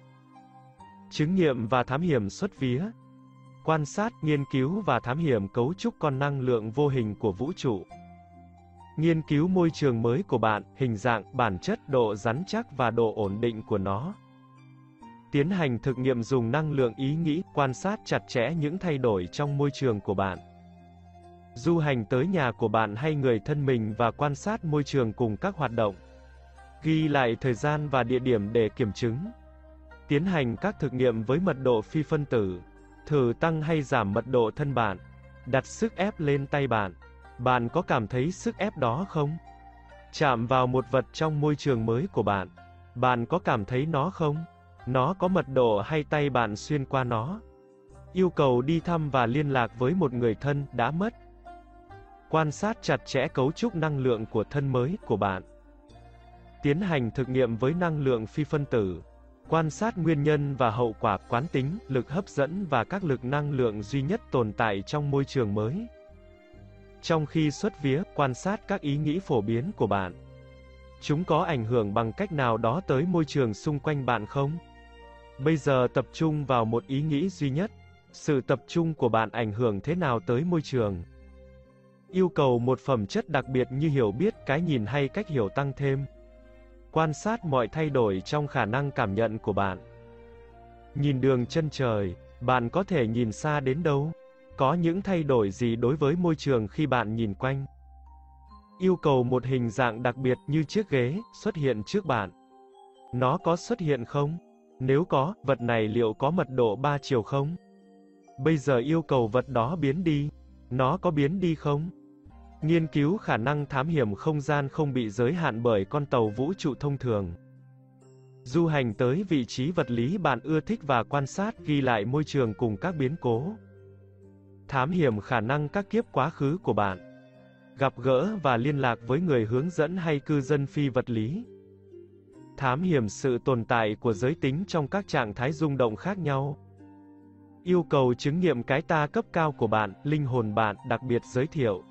Chứng nghiệm và thám hiểm xuất vía. Quan sát, nghiên cứu và thám hiểm cấu trúc con năng lượng vô hình của vũ trụ. Nghiên cứu môi trường mới của bạn, hình dạng, bản chất, độ rắn chắc và độ ổn định của nó. Tiến hành thực nghiệm dùng năng lượng ý nghĩ, quan sát chặt chẽ những thay đổi trong môi trường của bạn. Du hành tới nhà của bạn hay người thân mình và quan sát môi trường cùng các hoạt động. Ghi lại thời gian và địa điểm để kiểm chứng. Tiến hành các thực nghiệm với mật độ phi phân tử. Thử tăng hay giảm mật độ thân bạn. Đặt sức ép lên tay bạn. Bạn có cảm thấy sức ép đó không? Chạm vào một vật trong môi trường mới của bạn. Bạn có cảm thấy nó không? Nó có mật độ hay tay bạn xuyên qua nó? Yêu cầu đi thăm và liên lạc với một người thân đã mất. Quan sát chặt chẽ cấu trúc năng lượng của thân mới của bạn. Tiến hành thực nghiệm với năng lượng phi phân tử. Quan sát nguyên nhân và hậu quả quán tính, lực hấp dẫn và các lực năng lượng duy nhất tồn tại trong môi trường mới. Trong khi xuất vía, quan sát các ý nghĩ phổ biến của bạn. Chúng có ảnh hưởng bằng cách nào đó tới môi trường xung quanh bạn không? Bây giờ tập trung vào một ý nghĩ duy nhất. Sự tập trung của bạn ảnh hưởng thế nào tới môi trường? Yêu cầu một phẩm chất đặc biệt như hiểu biết, cái nhìn hay cách hiểu tăng thêm. Quan sát mọi thay đổi trong khả năng cảm nhận của bạn. Nhìn đường chân trời, bạn có thể nhìn xa đến đâu? Có những thay đổi gì đối với môi trường khi bạn nhìn quanh? Yêu cầu một hình dạng đặc biệt như chiếc ghế xuất hiện trước bạn. Nó có xuất hiện không? Nếu có, vật này liệu có mật độ ba chiều không? Bây giờ yêu cầu vật đó biến đi. Nó có biến đi không? Nghiên cứu khả năng thám hiểm không gian không bị giới hạn bởi con tàu vũ trụ thông thường. Du hành tới vị trí vật lý bạn ưa thích và quan sát ghi lại môi trường cùng các biến cố. Thám hiểm khả năng các kiếp quá khứ của bạn. Gặp gỡ và liên lạc với người hướng dẫn hay cư dân phi vật lý. Thám hiểm sự tồn tại của giới tính trong các trạng thái rung động khác nhau. Yêu cầu chứng nghiệm cái ta cấp cao của bạn, linh hồn bạn, đặc biệt giới thiệu.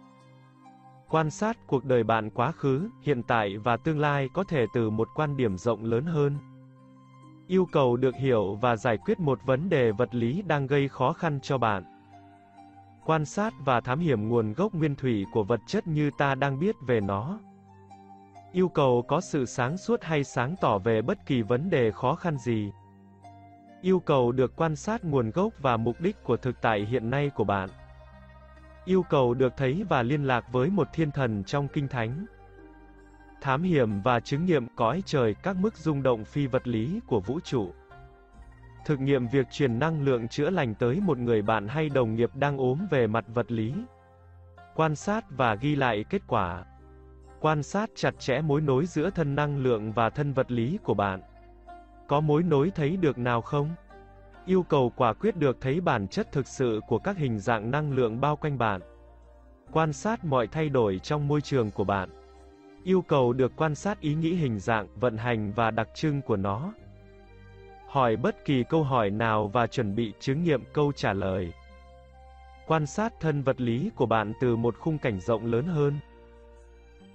Quan sát cuộc đời bạn quá khứ, hiện tại và tương lai có thể từ một quan điểm rộng lớn hơn. Yêu cầu được hiểu và giải quyết một vấn đề vật lý đang gây khó khăn cho bạn. Quan sát và thám hiểm nguồn gốc nguyên thủy của vật chất như ta đang biết về nó. Yêu cầu có sự sáng suốt hay sáng tỏ về bất kỳ vấn đề khó khăn gì. Yêu cầu được quan sát nguồn gốc và mục đích của thực tại hiện nay của bạn yêu cầu được thấy và liên lạc với một thiên thần trong kinh thánh. Thám hiểm và chứng nghiệm cõi trời, các mức rung động phi vật lý của vũ trụ. Thực nghiệm việc truyền năng lượng chữa lành tới một người bạn hay đồng nghiệp đang ốm về mặt vật lý. Quan sát và ghi lại kết quả. Quan sát chặt chẽ mối nối giữa thân năng lượng và thân vật lý của bạn. Có mối nối thấy được nào không? Yêu cầu quả quyết được thấy bản chất thực sự của các hình dạng năng lượng bao quanh bạn. Quan sát mọi thay đổi trong môi trường của bạn. Yêu cầu được quan sát ý nghĩ hình dạng, vận hành và đặc trưng của nó. Hỏi bất kỳ câu hỏi nào và chuẩn bị chứng nghiệm câu trả lời. Quan sát thân vật lý của bạn từ một khung cảnh rộng lớn hơn.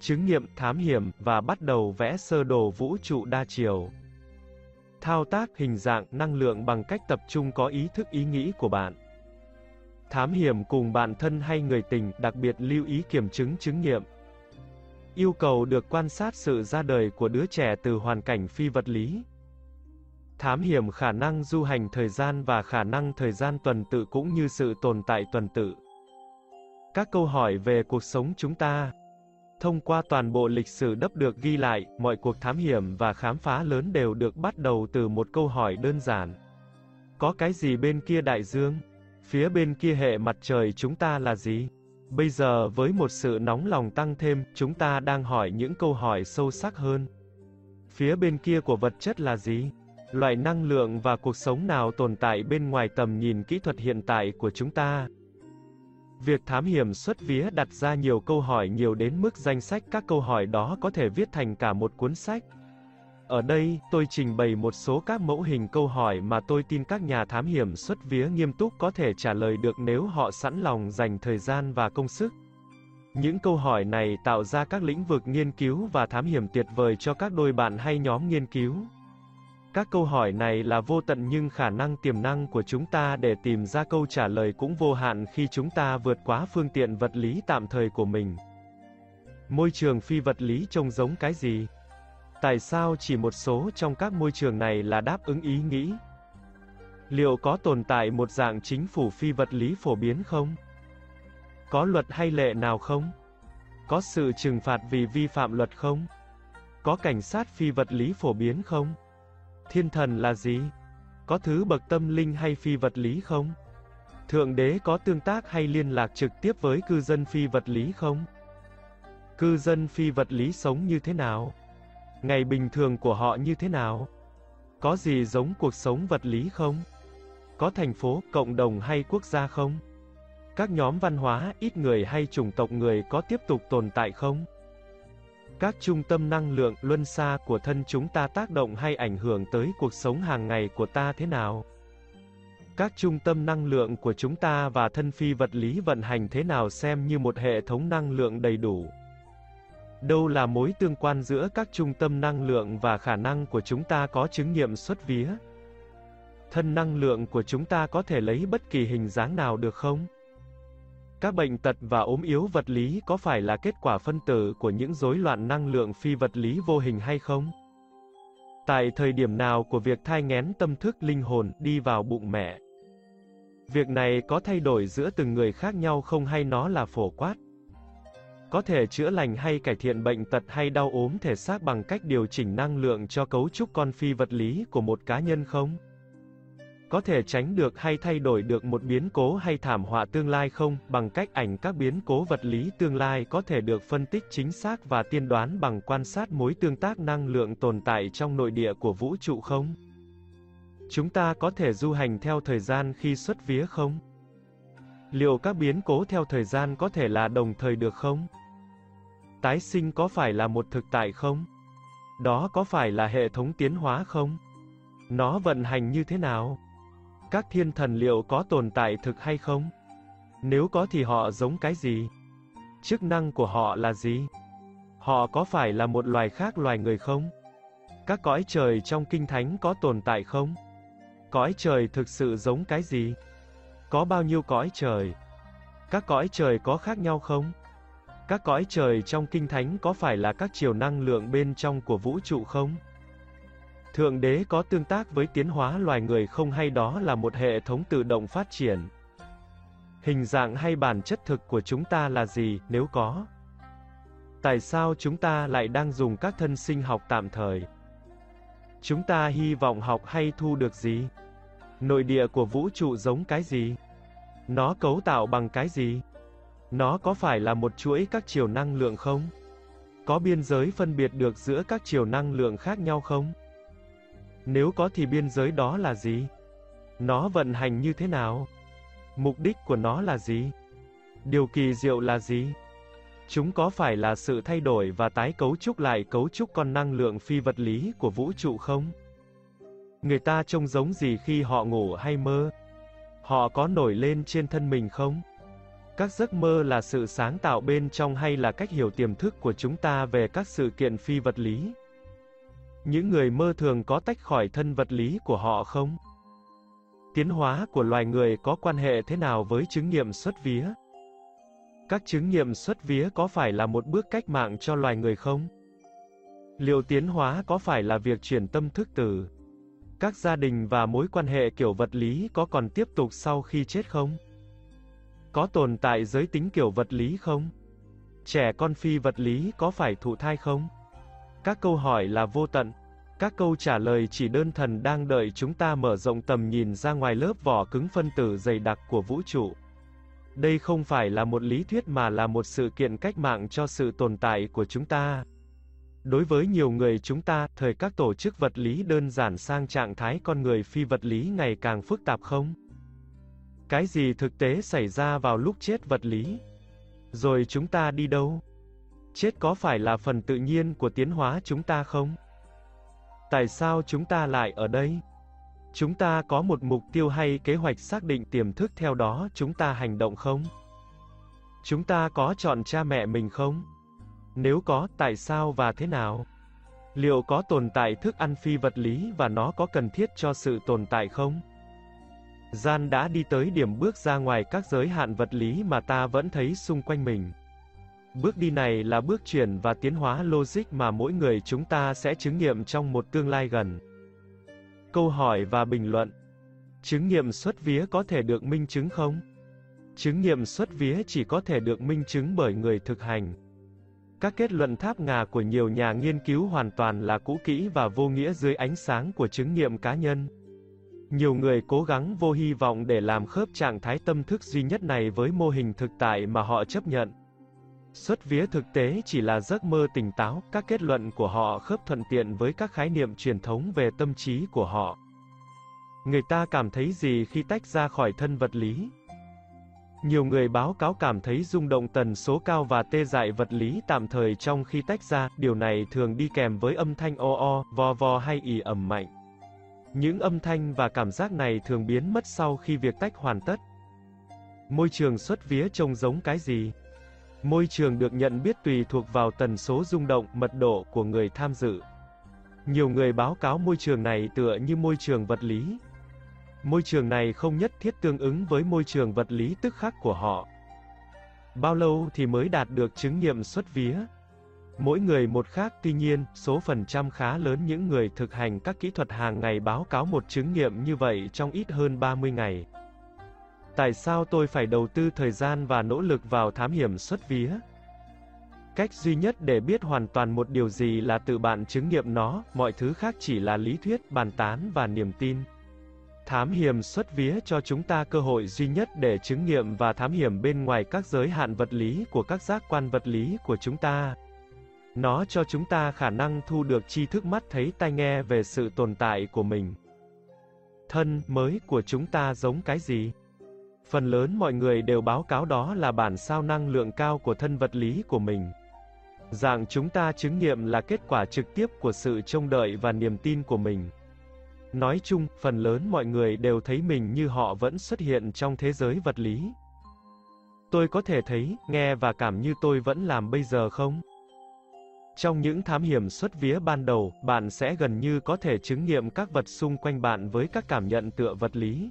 Chứng nghiệm, thám hiểm, và bắt đầu vẽ sơ đồ vũ trụ đa chiều. Thao tác hình dạng năng lượng bằng cách tập trung có ý thức ý nghĩ của bạn. Thám hiểm cùng bạn thân hay người tình, đặc biệt lưu ý kiểm chứng chứng nghiệm. Yêu cầu được quan sát sự ra đời của đứa trẻ từ hoàn cảnh phi vật lý. Thám hiểm khả năng du hành thời gian và khả năng thời gian tuần tự cũng như sự tồn tại tuần tự. Các câu hỏi về cuộc sống chúng ta Thông qua toàn bộ lịch sử đắp được ghi lại, mọi cuộc thám hiểm và khám phá lớn đều được bắt đầu từ một câu hỏi đơn giản. Có cái gì bên kia đại dương? Phía bên kia hệ mặt trời chúng ta là gì? Bây giờ với một sự nóng lòng tăng thêm, chúng ta đang hỏi những câu hỏi sâu sắc hơn. Phía bên kia của vật chất là gì? Loại năng lượng và cuộc sống nào tồn tại bên ngoài tầm nhìn kỹ thuật hiện tại của chúng ta? Việc thám hiểm xuất vía đặt ra nhiều câu hỏi nhiều đến mức danh sách các câu hỏi đó có thể viết thành cả một cuốn sách. Ở đây, tôi trình bày một số các mẫu hình câu hỏi mà tôi tin các nhà thám hiểm xuất vía nghiêm túc có thể trả lời được nếu họ sẵn lòng dành thời gian và công sức. Những câu hỏi này tạo ra các lĩnh vực nghiên cứu và thám hiểm tuyệt vời cho các đôi bạn hay nhóm nghiên cứu. Các câu hỏi này là vô tận nhưng khả năng tiềm năng của chúng ta để tìm ra câu trả lời cũng vô hạn khi chúng ta vượt quá phương tiện vật lý tạm thời của mình. Môi trường phi vật lý trông giống cái gì? Tại sao chỉ một số trong các môi trường này là đáp ứng ý nghĩ? Liệu có tồn tại một dạng chính phủ phi vật lý phổ biến không? Có luật hay lệ nào không? Có sự trừng phạt vì vi phạm luật không? Có cảnh sát phi vật lý phổ biến không? Thiên thần là gì? Có thứ bậc tâm linh hay phi vật lý không? Thượng đế có tương tác hay liên lạc trực tiếp với cư dân phi vật lý không? Cư dân phi vật lý sống như thế nào? Ngày bình thường của họ như thế nào? Có gì giống cuộc sống vật lý không? Có thành phố, cộng đồng hay quốc gia không? Các nhóm văn hóa, ít người hay chủng tộc người có tiếp tục tồn tại không? Các trung tâm năng lượng luân xa của thân chúng ta tác động hay ảnh hưởng tới cuộc sống hàng ngày của ta thế nào? Các trung tâm năng lượng của chúng ta và thân phi vật lý vận hành thế nào xem như một hệ thống năng lượng đầy đủ? Đâu là mối tương quan giữa các trung tâm năng lượng và khả năng của chúng ta có chứng nghiệm xuất vía? Thân năng lượng của chúng ta có thể lấy bất kỳ hình dáng nào được không? Các bệnh tật và ốm yếu vật lý có phải là kết quả phân tử của những rối loạn năng lượng phi vật lý vô hình hay không? Tại thời điểm nào của việc thai nghén tâm thức linh hồn đi vào bụng mẹ? Việc này có thay đổi giữa từng người khác nhau không hay nó là phổ quát? Có thể chữa lành hay cải thiện bệnh tật hay đau ốm thể xác bằng cách điều chỉnh năng lượng cho cấu trúc con phi vật lý của một cá nhân không? Có thể tránh được hay thay đổi được một biến cố hay thảm họa tương lai không, bằng cách ảnh các biến cố vật lý tương lai có thể được phân tích chính xác và tiên đoán bằng quan sát mối tương tác năng lượng tồn tại trong nội địa của vũ trụ không? Chúng ta có thể du hành theo thời gian khi xuất vía không? Liệu các biến cố theo thời gian có thể là đồng thời được không? Tái sinh có phải là một thực tại không? Đó có phải là hệ thống tiến hóa không? Nó vận hành như thế nào? Các thiên thần liệu có tồn tại thực hay không? Nếu có thì họ giống cái gì? Chức năng của họ là gì? Họ có phải là một loài khác loài người không? Các cõi trời trong kinh thánh có tồn tại không? Cõi trời thực sự giống cái gì? Có bao nhiêu cõi trời? Các cõi trời có khác nhau không? Các cõi trời trong kinh thánh có phải là các chiều năng lượng bên trong của vũ trụ không? Thượng đế có tương tác với tiến hóa loài người không hay đó là một hệ thống tự động phát triển? Hình dạng hay bản chất thực của chúng ta là gì, nếu có? Tại sao chúng ta lại đang dùng các thân sinh học tạm thời? Chúng ta hy vọng học hay thu được gì? Nội địa của vũ trụ giống cái gì? Nó cấu tạo bằng cái gì? Nó có phải là một chuỗi các chiều năng lượng không? Có biên giới phân biệt được giữa các chiều năng lượng khác nhau không? Nếu có thì biên giới đó là gì? Nó vận hành như thế nào? Mục đích của nó là gì? Điều kỳ diệu là gì? Chúng có phải là sự thay đổi và tái cấu trúc lại cấu trúc con năng lượng phi vật lý của vũ trụ không? Người ta trông giống gì khi họ ngủ hay mơ? Họ có nổi lên trên thân mình không? Các giấc mơ là sự sáng tạo bên trong hay là cách hiểu tiềm thức của chúng ta về các sự kiện phi vật lý? Những người mơ thường có tách khỏi thân vật lý của họ không? Tiến hóa của loài người có quan hệ thế nào với chứng nghiệm xuất vía? Các chứng nghiệm xuất vía có phải là một bước cách mạng cho loài người không? Liệu tiến hóa có phải là việc chuyển tâm thức từ Các gia đình và mối quan hệ kiểu vật lý có còn tiếp tục sau khi chết không? Có tồn tại giới tính kiểu vật lý không? Trẻ con phi vật lý có phải thụ thai không? Các câu hỏi là vô tận. Các câu trả lời chỉ đơn thuần đang đợi chúng ta mở rộng tầm nhìn ra ngoài lớp vỏ cứng phân tử dày đặc của vũ trụ. Đây không phải là một lý thuyết mà là một sự kiện cách mạng cho sự tồn tại của chúng ta. Đối với nhiều người chúng ta, thời các tổ chức vật lý đơn giản sang trạng thái con người phi vật lý ngày càng phức tạp không? Cái gì thực tế xảy ra vào lúc chết vật lý? Rồi chúng ta đi đâu? Chết có phải là phần tự nhiên của tiến hóa chúng ta không? Tại sao chúng ta lại ở đây? Chúng ta có một mục tiêu hay kế hoạch xác định tiềm thức theo đó chúng ta hành động không? Chúng ta có chọn cha mẹ mình không? Nếu có, tại sao và thế nào? Liệu có tồn tại thức ăn phi vật lý và nó có cần thiết cho sự tồn tại không? Gian đã đi tới điểm bước ra ngoài các giới hạn vật lý mà ta vẫn thấy xung quanh mình. Bước đi này là bước chuyển và tiến hóa logic mà mỗi người chúng ta sẽ chứng nghiệm trong một tương lai gần. Câu hỏi và bình luận Chứng nghiệm xuất vía có thể được minh chứng không? Chứng nghiệm xuất vía chỉ có thể được minh chứng bởi người thực hành. Các kết luận tháp ngà của nhiều nhà nghiên cứu hoàn toàn là cũ kỹ và vô nghĩa dưới ánh sáng của chứng nghiệm cá nhân. Nhiều người cố gắng vô hy vọng để làm khớp trạng thái tâm thức duy nhất này với mô hình thực tại mà họ chấp nhận. Xuất vía thực tế chỉ là giấc mơ tỉnh táo, các kết luận của họ khớp thuận tiện với các khái niệm truyền thống về tâm trí của họ. Người ta cảm thấy gì khi tách ra khỏi thân vật lý? Nhiều người báo cáo cảm thấy rung động tần số cao và tê dại vật lý tạm thời trong khi tách ra, điều này thường đi kèm với âm thanh o o, vo vo hay ỉ ẩm mạnh. Những âm thanh và cảm giác này thường biến mất sau khi việc tách hoàn tất. Môi trường xuất vía trông giống cái gì? Môi trường được nhận biết tùy thuộc vào tần số rung động, mật độ của người tham dự. Nhiều người báo cáo môi trường này tựa như môi trường vật lý. Môi trường này không nhất thiết tương ứng với môi trường vật lý tức khắc của họ. Bao lâu thì mới đạt được chứng nghiệm xuất vía? Mỗi người một khác, tuy nhiên, số phần trăm khá lớn những người thực hành các kỹ thuật hàng ngày báo cáo một chứng nghiệm như vậy trong ít hơn 30 ngày. Tại sao tôi phải đầu tư thời gian và nỗ lực vào thám hiểm xuất vía? Cách duy nhất để biết hoàn toàn một điều gì là tự bạn chứng nghiệm nó, mọi thứ khác chỉ là lý thuyết, bàn tán và niềm tin. Thám hiểm xuất vía cho chúng ta cơ hội duy nhất để chứng nghiệm và thám hiểm bên ngoài các giới hạn vật lý của các giác quan vật lý của chúng ta. Nó cho chúng ta khả năng thu được tri thức mắt thấy tai nghe về sự tồn tại của mình. Thân mới của chúng ta giống cái gì? Phần lớn mọi người đều báo cáo đó là bản sao năng lượng cao của thân vật lý của mình. Dạng chúng ta chứng nghiệm là kết quả trực tiếp của sự trông đợi và niềm tin của mình. Nói chung, phần lớn mọi người đều thấy mình như họ vẫn xuất hiện trong thế giới vật lý. Tôi có thể thấy, nghe và cảm như tôi vẫn làm bây giờ không? Trong những thám hiểm xuất vía ban đầu, bạn sẽ gần như có thể chứng nghiệm các vật xung quanh bạn với các cảm nhận tựa vật lý.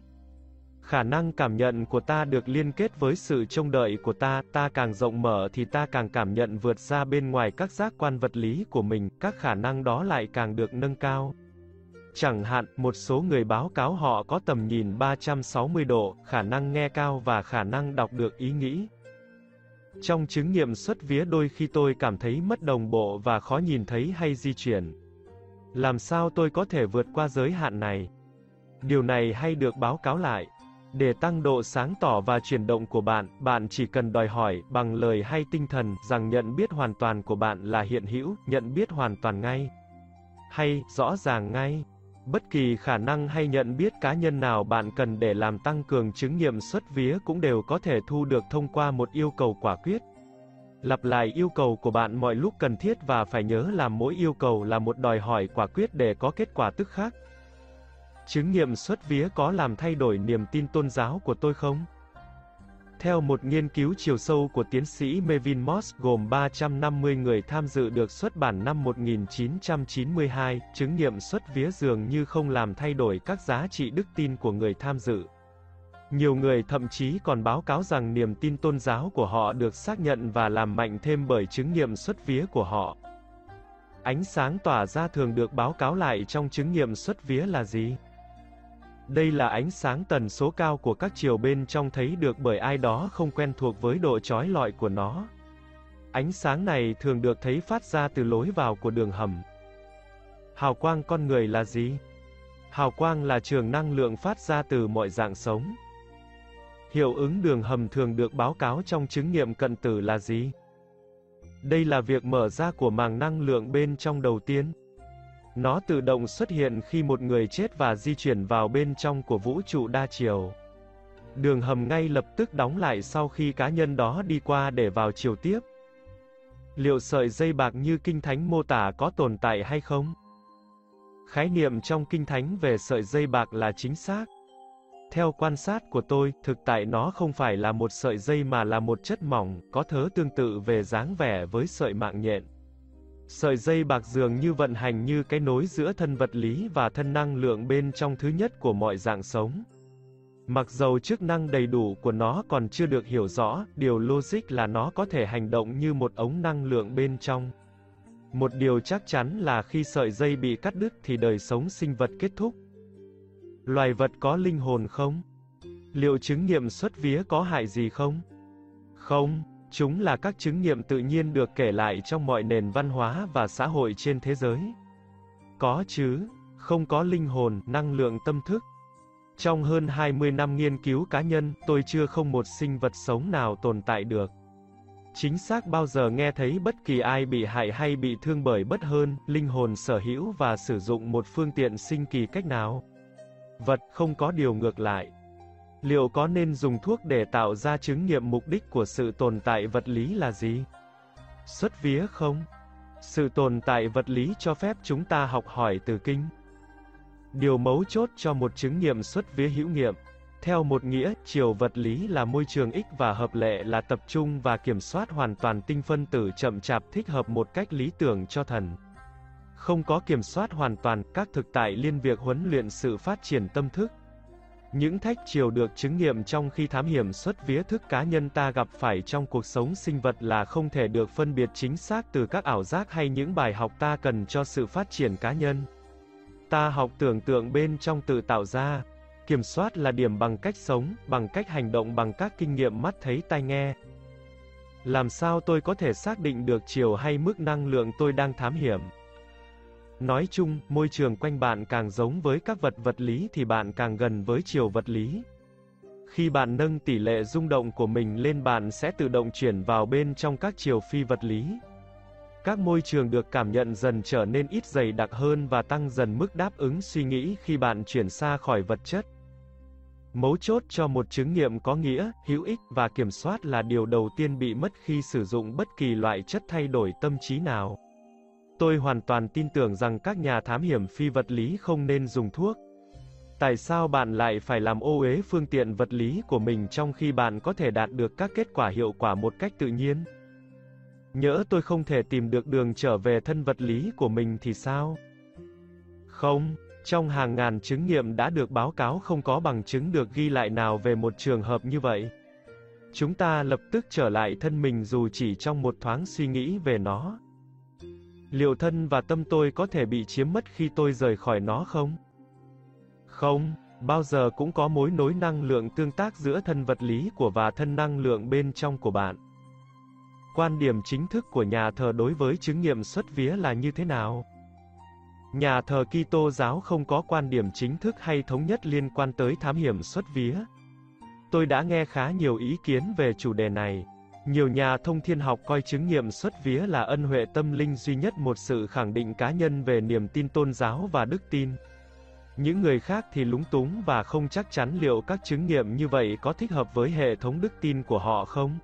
Khả năng cảm nhận của ta được liên kết với sự trông đợi của ta, ta càng rộng mở thì ta càng cảm nhận vượt ra bên ngoài các giác quan vật lý của mình, các khả năng đó lại càng được nâng cao. Chẳng hạn, một số người báo cáo họ có tầm nhìn 360 độ, khả năng nghe cao và khả năng đọc được ý nghĩ. Trong chứng nghiệm xuất vía đôi khi tôi cảm thấy mất đồng bộ và khó nhìn thấy hay di chuyển. Làm sao tôi có thể vượt qua giới hạn này? Điều này hay được báo cáo lại. Để tăng độ sáng tỏ và chuyển động của bạn, bạn chỉ cần đòi hỏi, bằng lời hay tinh thần, rằng nhận biết hoàn toàn của bạn là hiện hữu, nhận biết hoàn toàn ngay. Hay, rõ ràng ngay. Bất kỳ khả năng hay nhận biết cá nhân nào bạn cần để làm tăng cường chứng nghiệm xuất vía cũng đều có thể thu được thông qua một yêu cầu quả quyết. Lặp lại yêu cầu của bạn mọi lúc cần thiết và phải nhớ làm mỗi yêu cầu là một đòi hỏi quả quyết để có kết quả tức khác. Chứng nghiệm xuất vía có làm thay đổi niềm tin tôn giáo của tôi không? Theo một nghiên cứu chiều sâu của tiến sĩ Mevin Moss gồm 350 người tham dự được xuất bản năm 1992, chứng nghiệm xuất vía dường như không làm thay đổi các giá trị đức tin của người tham dự. Nhiều người thậm chí còn báo cáo rằng niềm tin tôn giáo của họ được xác nhận và làm mạnh thêm bởi chứng nghiệm xuất vía của họ. Ánh sáng tỏa ra thường được báo cáo lại trong chứng nghiệm xuất vía là gì? Đây là ánh sáng tần số cao của các chiều bên trong thấy được bởi ai đó không quen thuộc với độ chói lọi của nó. Ánh sáng này thường được thấy phát ra từ lối vào của đường hầm. Hào quang con người là gì? Hào quang là trường năng lượng phát ra từ mọi dạng sống. Hiệu ứng đường hầm thường được báo cáo trong chứng nghiệm cận tử là gì? Đây là việc mở ra của màng năng lượng bên trong đầu tiên. Nó tự động xuất hiện khi một người chết và di chuyển vào bên trong của vũ trụ đa chiều. Đường hầm ngay lập tức đóng lại sau khi cá nhân đó đi qua để vào chiều tiếp. Liệu sợi dây bạc như Kinh Thánh mô tả có tồn tại hay không? Khái niệm trong Kinh Thánh về sợi dây bạc là chính xác. Theo quan sát của tôi, thực tại nó không phải là một sợi dây mà là một chất mỏng, có thớ tương tự về dáng vẻ với sợi mạng nhện. Sợi dây bạc dường như vận hành như cái nối giữa thân vật lý và thân năng lượng bên trong thứ nhất của mọi dạng sống. Mặc dầu chức năng đầy đủ của nó còn chưa được hiểu rõ, điều logic là nó có thể hành động như một ống năng lượng bên trong. Một điều chắc chắn là khi sợi dây bị cắt đứt thì đời sống sinh vật kết thúc. Loài vật có linh hồn không? Liệu chứng nghiệm xuất vía có hại gì không? Không, chúng là các chứng nghiệm tự nhiên được kể lại trong mọi nền văn hóa và xã hội trên thế giới. Có chứ, không có linh hồn, năng lượng tâm thức. Trong hơn 20 năm nghiên cứu cá nhân, tôi chưa không một sinh vật sống nào tồn tại được. Chính xác bao giờ nghe thấy bất kỳ ai bị hại hay bị thương bởi bất hơn, linh hồn sở hữu và sử dụng một phương tiện sinh kỳ cách nào? Vật không có điều ngược lại. Liệu có nên dùng thuốc để tạo ra chứng nghiệm mục đích của sự tồn tại vật lý là gì? Xuất vía không? Sự tồn tại vật lý cho phép chúng ta học hỏi từ kinh. Điều mấu chốt cho một chứng nghiệm xuất vía hữu nghiệm. Theo một nghĩa, chiều vật lý là môi trường ích và hợp lệ là tập trung và kiểm soát hoàn toàn tinh phân tử chậm chạp thích hợp một cách lý tưởng cho thần. Không có kiểm soát hoàn toàn, các thực tại liên việc huấn luyện sự phát triển tâm thức. Những thách chiều được chứng nghiệm trong khi thám hiểm xuất vía thức cá nhân ta gặp phải trong cuộc sống sinh vật là không thể được phân biệt chính xác từ các ảo giác hay những bài học ta cần cho sự phát triển cá nhân. Ta học tưởng tượng bên trong tự tạo ra. Kiểm soát là điểm bằng cách sống, bằng cách hành động bằng các kinh nghiệm mắt thấy tai nghe. Làm sao tôi có thể xác định được chiều hay mức năng lượng tôi đang thám hiểm? Nói chung, môi trường quanh bạn càng giống với các vật vật lý thì bạn càng gần với chiều vật lý. Khi bạn nâng tỷ lệ rung động của mình lên bạn sẽ tự động chuyển vào bên trong các chiều phi vật lý. Các môi trường được cảm nhận dần trở nên ít dày đặc hơn và tăng dần mức đáp ứng suy nghĩ khi bạn chuyển xa khỏi vật chất. Mấu chốt cho một chứng nghiệm có nghĩa, hữu ích và kiểm soát là điều đầu tiên bị mất khi sử dụng bất kỳ loại chất thay đổi tâm trí nào. Tôi hoàn toàn tin tưởng rằng các nhà thám hiểm phi vật lý không nên dùng thuốc. Tại sao bạn lại phải làm ô uế phương tiện vật lý của mình trong khi bạn có thể đạt được các kết quả hiệu quả một cách tự nhiên? Nhỡ tôi không thể tìm được đường trở về thân vật lý của mình thì sao? Không, trong hàng ngàn chứng nghiệm đã được báo cáo không có bằng chứng được ghi lại nào về một trường hợp như vậy. Chúng ta lập tức trở lại thân mình dù chỉ trong một thoáng suy nghĩ về nó. Liệu thân và tâm tôi có thể bị chiếm mất khi tôi rời khỏi nó không? Không, bao giờ cũng có mối nối năng lượng tương tác giữa thân vật lý của và thân năng lượng bên trong của bạn. Quan điểm chính thức của nhà thờ đối với chứng nghiệm xuất vía là như thế nào? Nhà thờ Kitô giáo không có quan điểm chính thức hay thống nhất liên quan tới thám hiểm xuất vía. Tôi đã nghe khá nhiều ý kiến về chủ đề này. Nhiều nhà thông thiên học coi chứng nghiệm xuất vía là ân huệ tâm linh duy nhất một sự khẳng định cá nhân về niềm tin tôn giáo và đức tin. Những người khác thì lúng túng và không chắc chắn liệu các chứng nghiệm như vậy có thích hợp với hệ thống đức tin của họ không.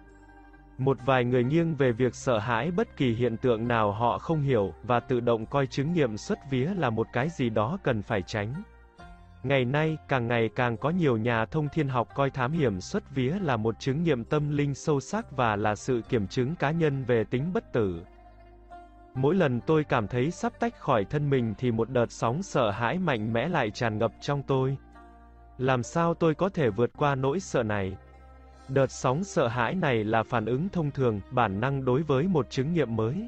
Một vài người nghiêng về việc sợ hãi bất kỳ hiện tượng nào họ không hiểu, và tự động coi chứng nghiệm xuất vía là một cái gì đó cần phải tránh. Ngày nay, càng ngày càng có nhiều nhà thông thiên học coi thám hiểm xuất vía là một chứng nghiệm tâm linh sâu sắc và là sự kiểm chứng cá nhân về tính bất tử. Mỗi lần tôi cảm thấy sắp tách khỏi thân mình thì một đợt sóng sợ hãi mạnh mẽ lại tràn ngập trong tôi. Làm sao tôi có thể vượt qua nỗi sợ này? Đợt sóng sợ hãi này là phản ứng thông thường, bản năng đối với một chứng nghiệm mới.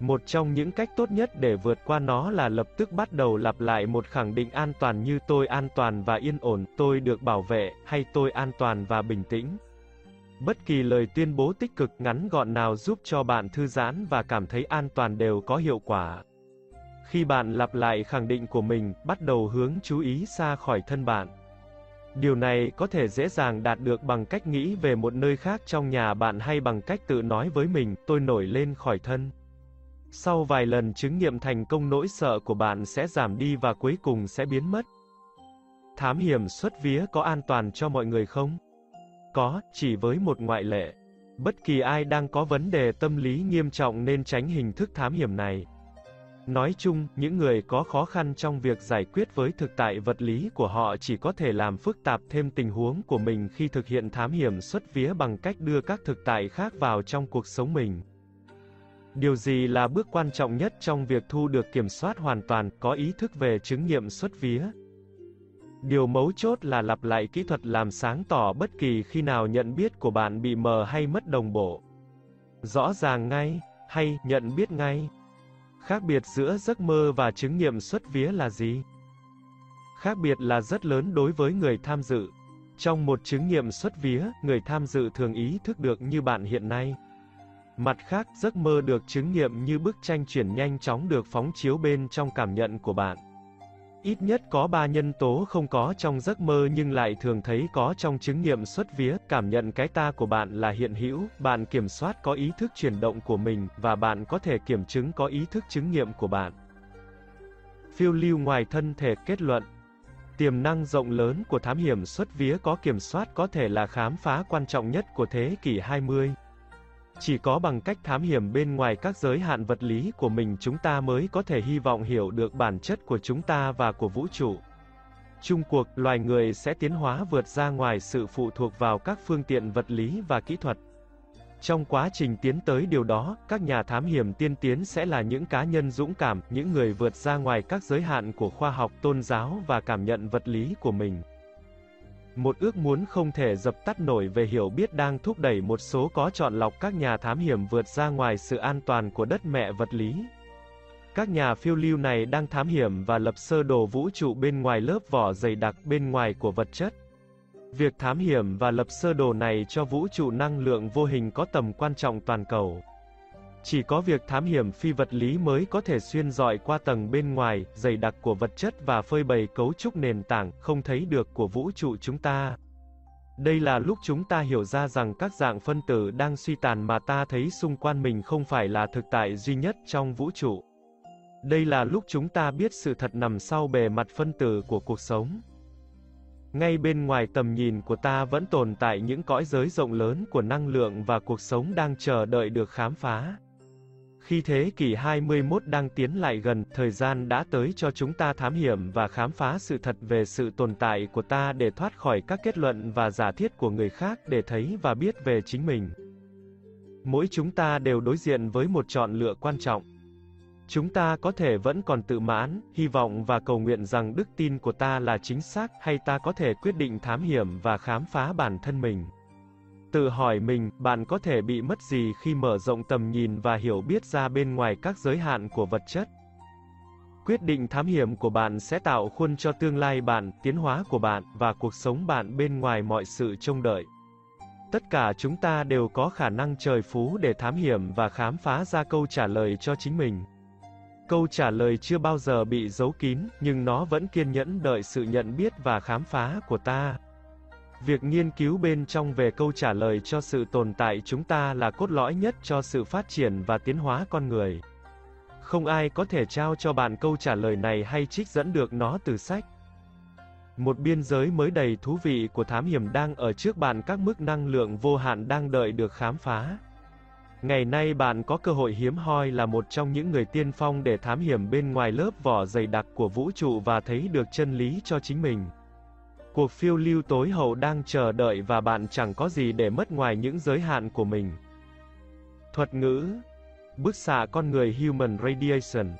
Một trong những cách tốt nhất để vượt qua nó là lập tức bắt đầu lặp lại một khẳng định an toàn như tôi an toàn và yên ổn, tôi được bảo vệ, hay tôi an toàn và bình tĩnh. Bất kỳ lời tuyên bố tích cực ngắn gọn nào giúp cho bạn thư giãn và cảm thấy an toàn đều có hiệu quả. Khi bạn lặp lại khẳng định của mình, bắt đầu hướng chú ý xa khỏi thân bạn. Điều này có thể dễ dàng đạt được bằng cách nghĩ về một nơi khác trong nhà bạn hay bằng cách tự nói với mình, tôi nổi lên khỏi thân. Sau vài lần chứng nghiệm thành công nỗi sợ của bạn sẽ giảm đi và cuối cùng sẽ biến mất. Thám hiểm xuất vía có an toàn cho mọi người không? Có, chỉ với một ngoại lệ. Bất kỳ ai đang có vấn đề tâm lý nghiêm trọng nên tránh hình thức thám hiểm này. Nói chung, những người có khó khăn trong việc giải quyết với thực tại vật lý của họ chỉ có thể làm phức tạp thêm tình huống của mình khi thực hiện thám hiểm xuất vía bằng cách đưa các thực tại khác vào trong cuộc sống mình. Điều gì là bước quan trọng nhất trong việc thu được kiểm soát hoàn toàn, có ý thức về chứng nghiệm xuất vía? Điều mấu chốt là lặp lại kỹ thuật làm sáng tỏ bất kỳ khi nào nhận biết của bạn bị mờ hay mất đồng bộ. Rõ ràng ngay, hay nhận biết ngay. Khác biệt giữa giấc mơ và chứng nghiệm xuất vía là gì? Khác biệt là rất lớn đối với người tham dự. Trong một chứng nghiệm xuất vía, người tham dự thường ý thức được như bạn hiện nay. Mặt khác, giấc mơ được chứng nghiệm như bức tranh chuyển nhanh chóng được phóng chiếu bên trong cảm nhận của bạn. Ít nhất có ba nhân tố không có trong giấc mơ nhưng lại thường thấy có trong chứng nghiệm xuất vía, cảm nhận cái ta của bạn là hiện hữu, bạn kiểm soát có ý thức chuyển động của mình, và bạn có thể kiểm chứng có ý thức chứng nghiệm của bạn. Phiêu lưu ngoài thân thể kết luận Tiềm năng rộng lớn của thám hiểm xuất vía có kiểm soát có thể là khám phá quan trọng nhất của thế kỷ 20. Chỉ có bằng cách thám hiểm bên ngoài các giới hạn vật lý của mình chúng ta mới có thể hy vọng hiểu được bản chất của chúng ta và của vũ trụ. Trung cuộc, loài người sẽ tiến hóa vượt ra ngoài sự phụ thuộc vào các phương tiện vật lý và kỹ thuật. Trong quá trình tiến tới điều đó, các nhà thám hiểm tiên tiến sẽ là những cá nhân dũng cảm, những người vượt ra ngoài các giới hạn của khoa học, tôn giáo và cảm nhận vật lý của mình. Một ước muốn không thể dập tắt nổi về hiểu biết đang thúc đẩy một số có chọn lọc các nhà thám hiểm vượt ra ngoài sự an toàn của đất mẹ vật lý. Các nhà phiêu lưu này đang thám hiểm và lập sơ đồ vũ trụ bên ngoài lớp vỏ dày đặc bên ngoài của vật chất. Việc thám hiểm và lập sơ đồ này cho vũ trụ năng lượng vô hình có tầm quan trọng toàn cầu. Chỉ có việc thám hiểm phi vật lý mới có thể xuyên dọi qua tầng bên ngoài, dày đặc của vật chất và phơi bày cấu trúc nền tảng, không thấy được của vũ trụ chúng ta. Đây là lúc chúng ta hiểu ra rằng các dạng phân tử đang suy tàn mà ta thấy xung quanh mình không phải là thực tại duy nhất trong vũ trụ. Đây là lúc chúng ta biết sự thật nằm sau bề mặt phân tử của cuộc sống. Ngay bên ngoài tầm nhìn của ta vẫn tồn tại những cõi giới rộng lớn của năng lượng và cuộc sống đang chờ đợi được khám phá. Khi thế kỷ 21 đang tiến lại gần, thời gian đã tới cho chúng ta thám hiểm và khám phá sự thật về sự tồn tại của ta để thoát khỏi các kết luận và giả thiết của người khác để thấy và biết về chính mình. Mỗi chúng ta đều đối diện với một chọn lựa quan trọng. Chúng ta có thể vẫn còn tự mãn, hy vọng và cầu nguyện rằng đức tin của ta là chính xác hay ta có thể quyết định thám hiểm và khám phá bản thân mình. Tự hỏi mình, bạn có thể bị mất gì khi mở rộng tầm nhìn và hiểu biết ra bên ngoài các giới hạn của vật chất? Quyết định thám hiểm của bạn sẽ tạo khuôn cho tương lai bạn, tiến hóa của bạn, và cuộc sống bạn bên ngoài mọi sự trông đợi. Tất cả chúng ta đều có khả năng trời phú để thám hiểm và khám phá ra câu trả lời cho chính mình. Câu trả lời chưa bao giờ bị giấu kín, nhưng nó vẫn kiên nhẫn đợi sự nhận biết và khám phá của ta. Việc nghiên cứu bên trong về câu trả lời cho sự tồn tại chúng ta là cốt lõi nhất cho sự phát triển và tiến hóa con người. Không ai có thể trao cho bạn câu trả lời này hay trích dẫn được nó từ sách. Một biên giới mới đầy thú vị của thám hiểm đang ở trước bạn, các mức năng lượng vô hạn đang đợi được khám phá. Ngày nay bạn có cơ hội hiếm hoi là một trong những người tiên phong để thám hiểm bên ngoài lớp vỏ dày đặc của vũ trụ và thấy được chân lý cho chính mình. Cuộc phiêu lưu tối hậu đang chờ đợi và bạn chẳng có gì để mất ngoài những giới hạn của mình. Thuật ngữ Bức xạ con người Human Radiation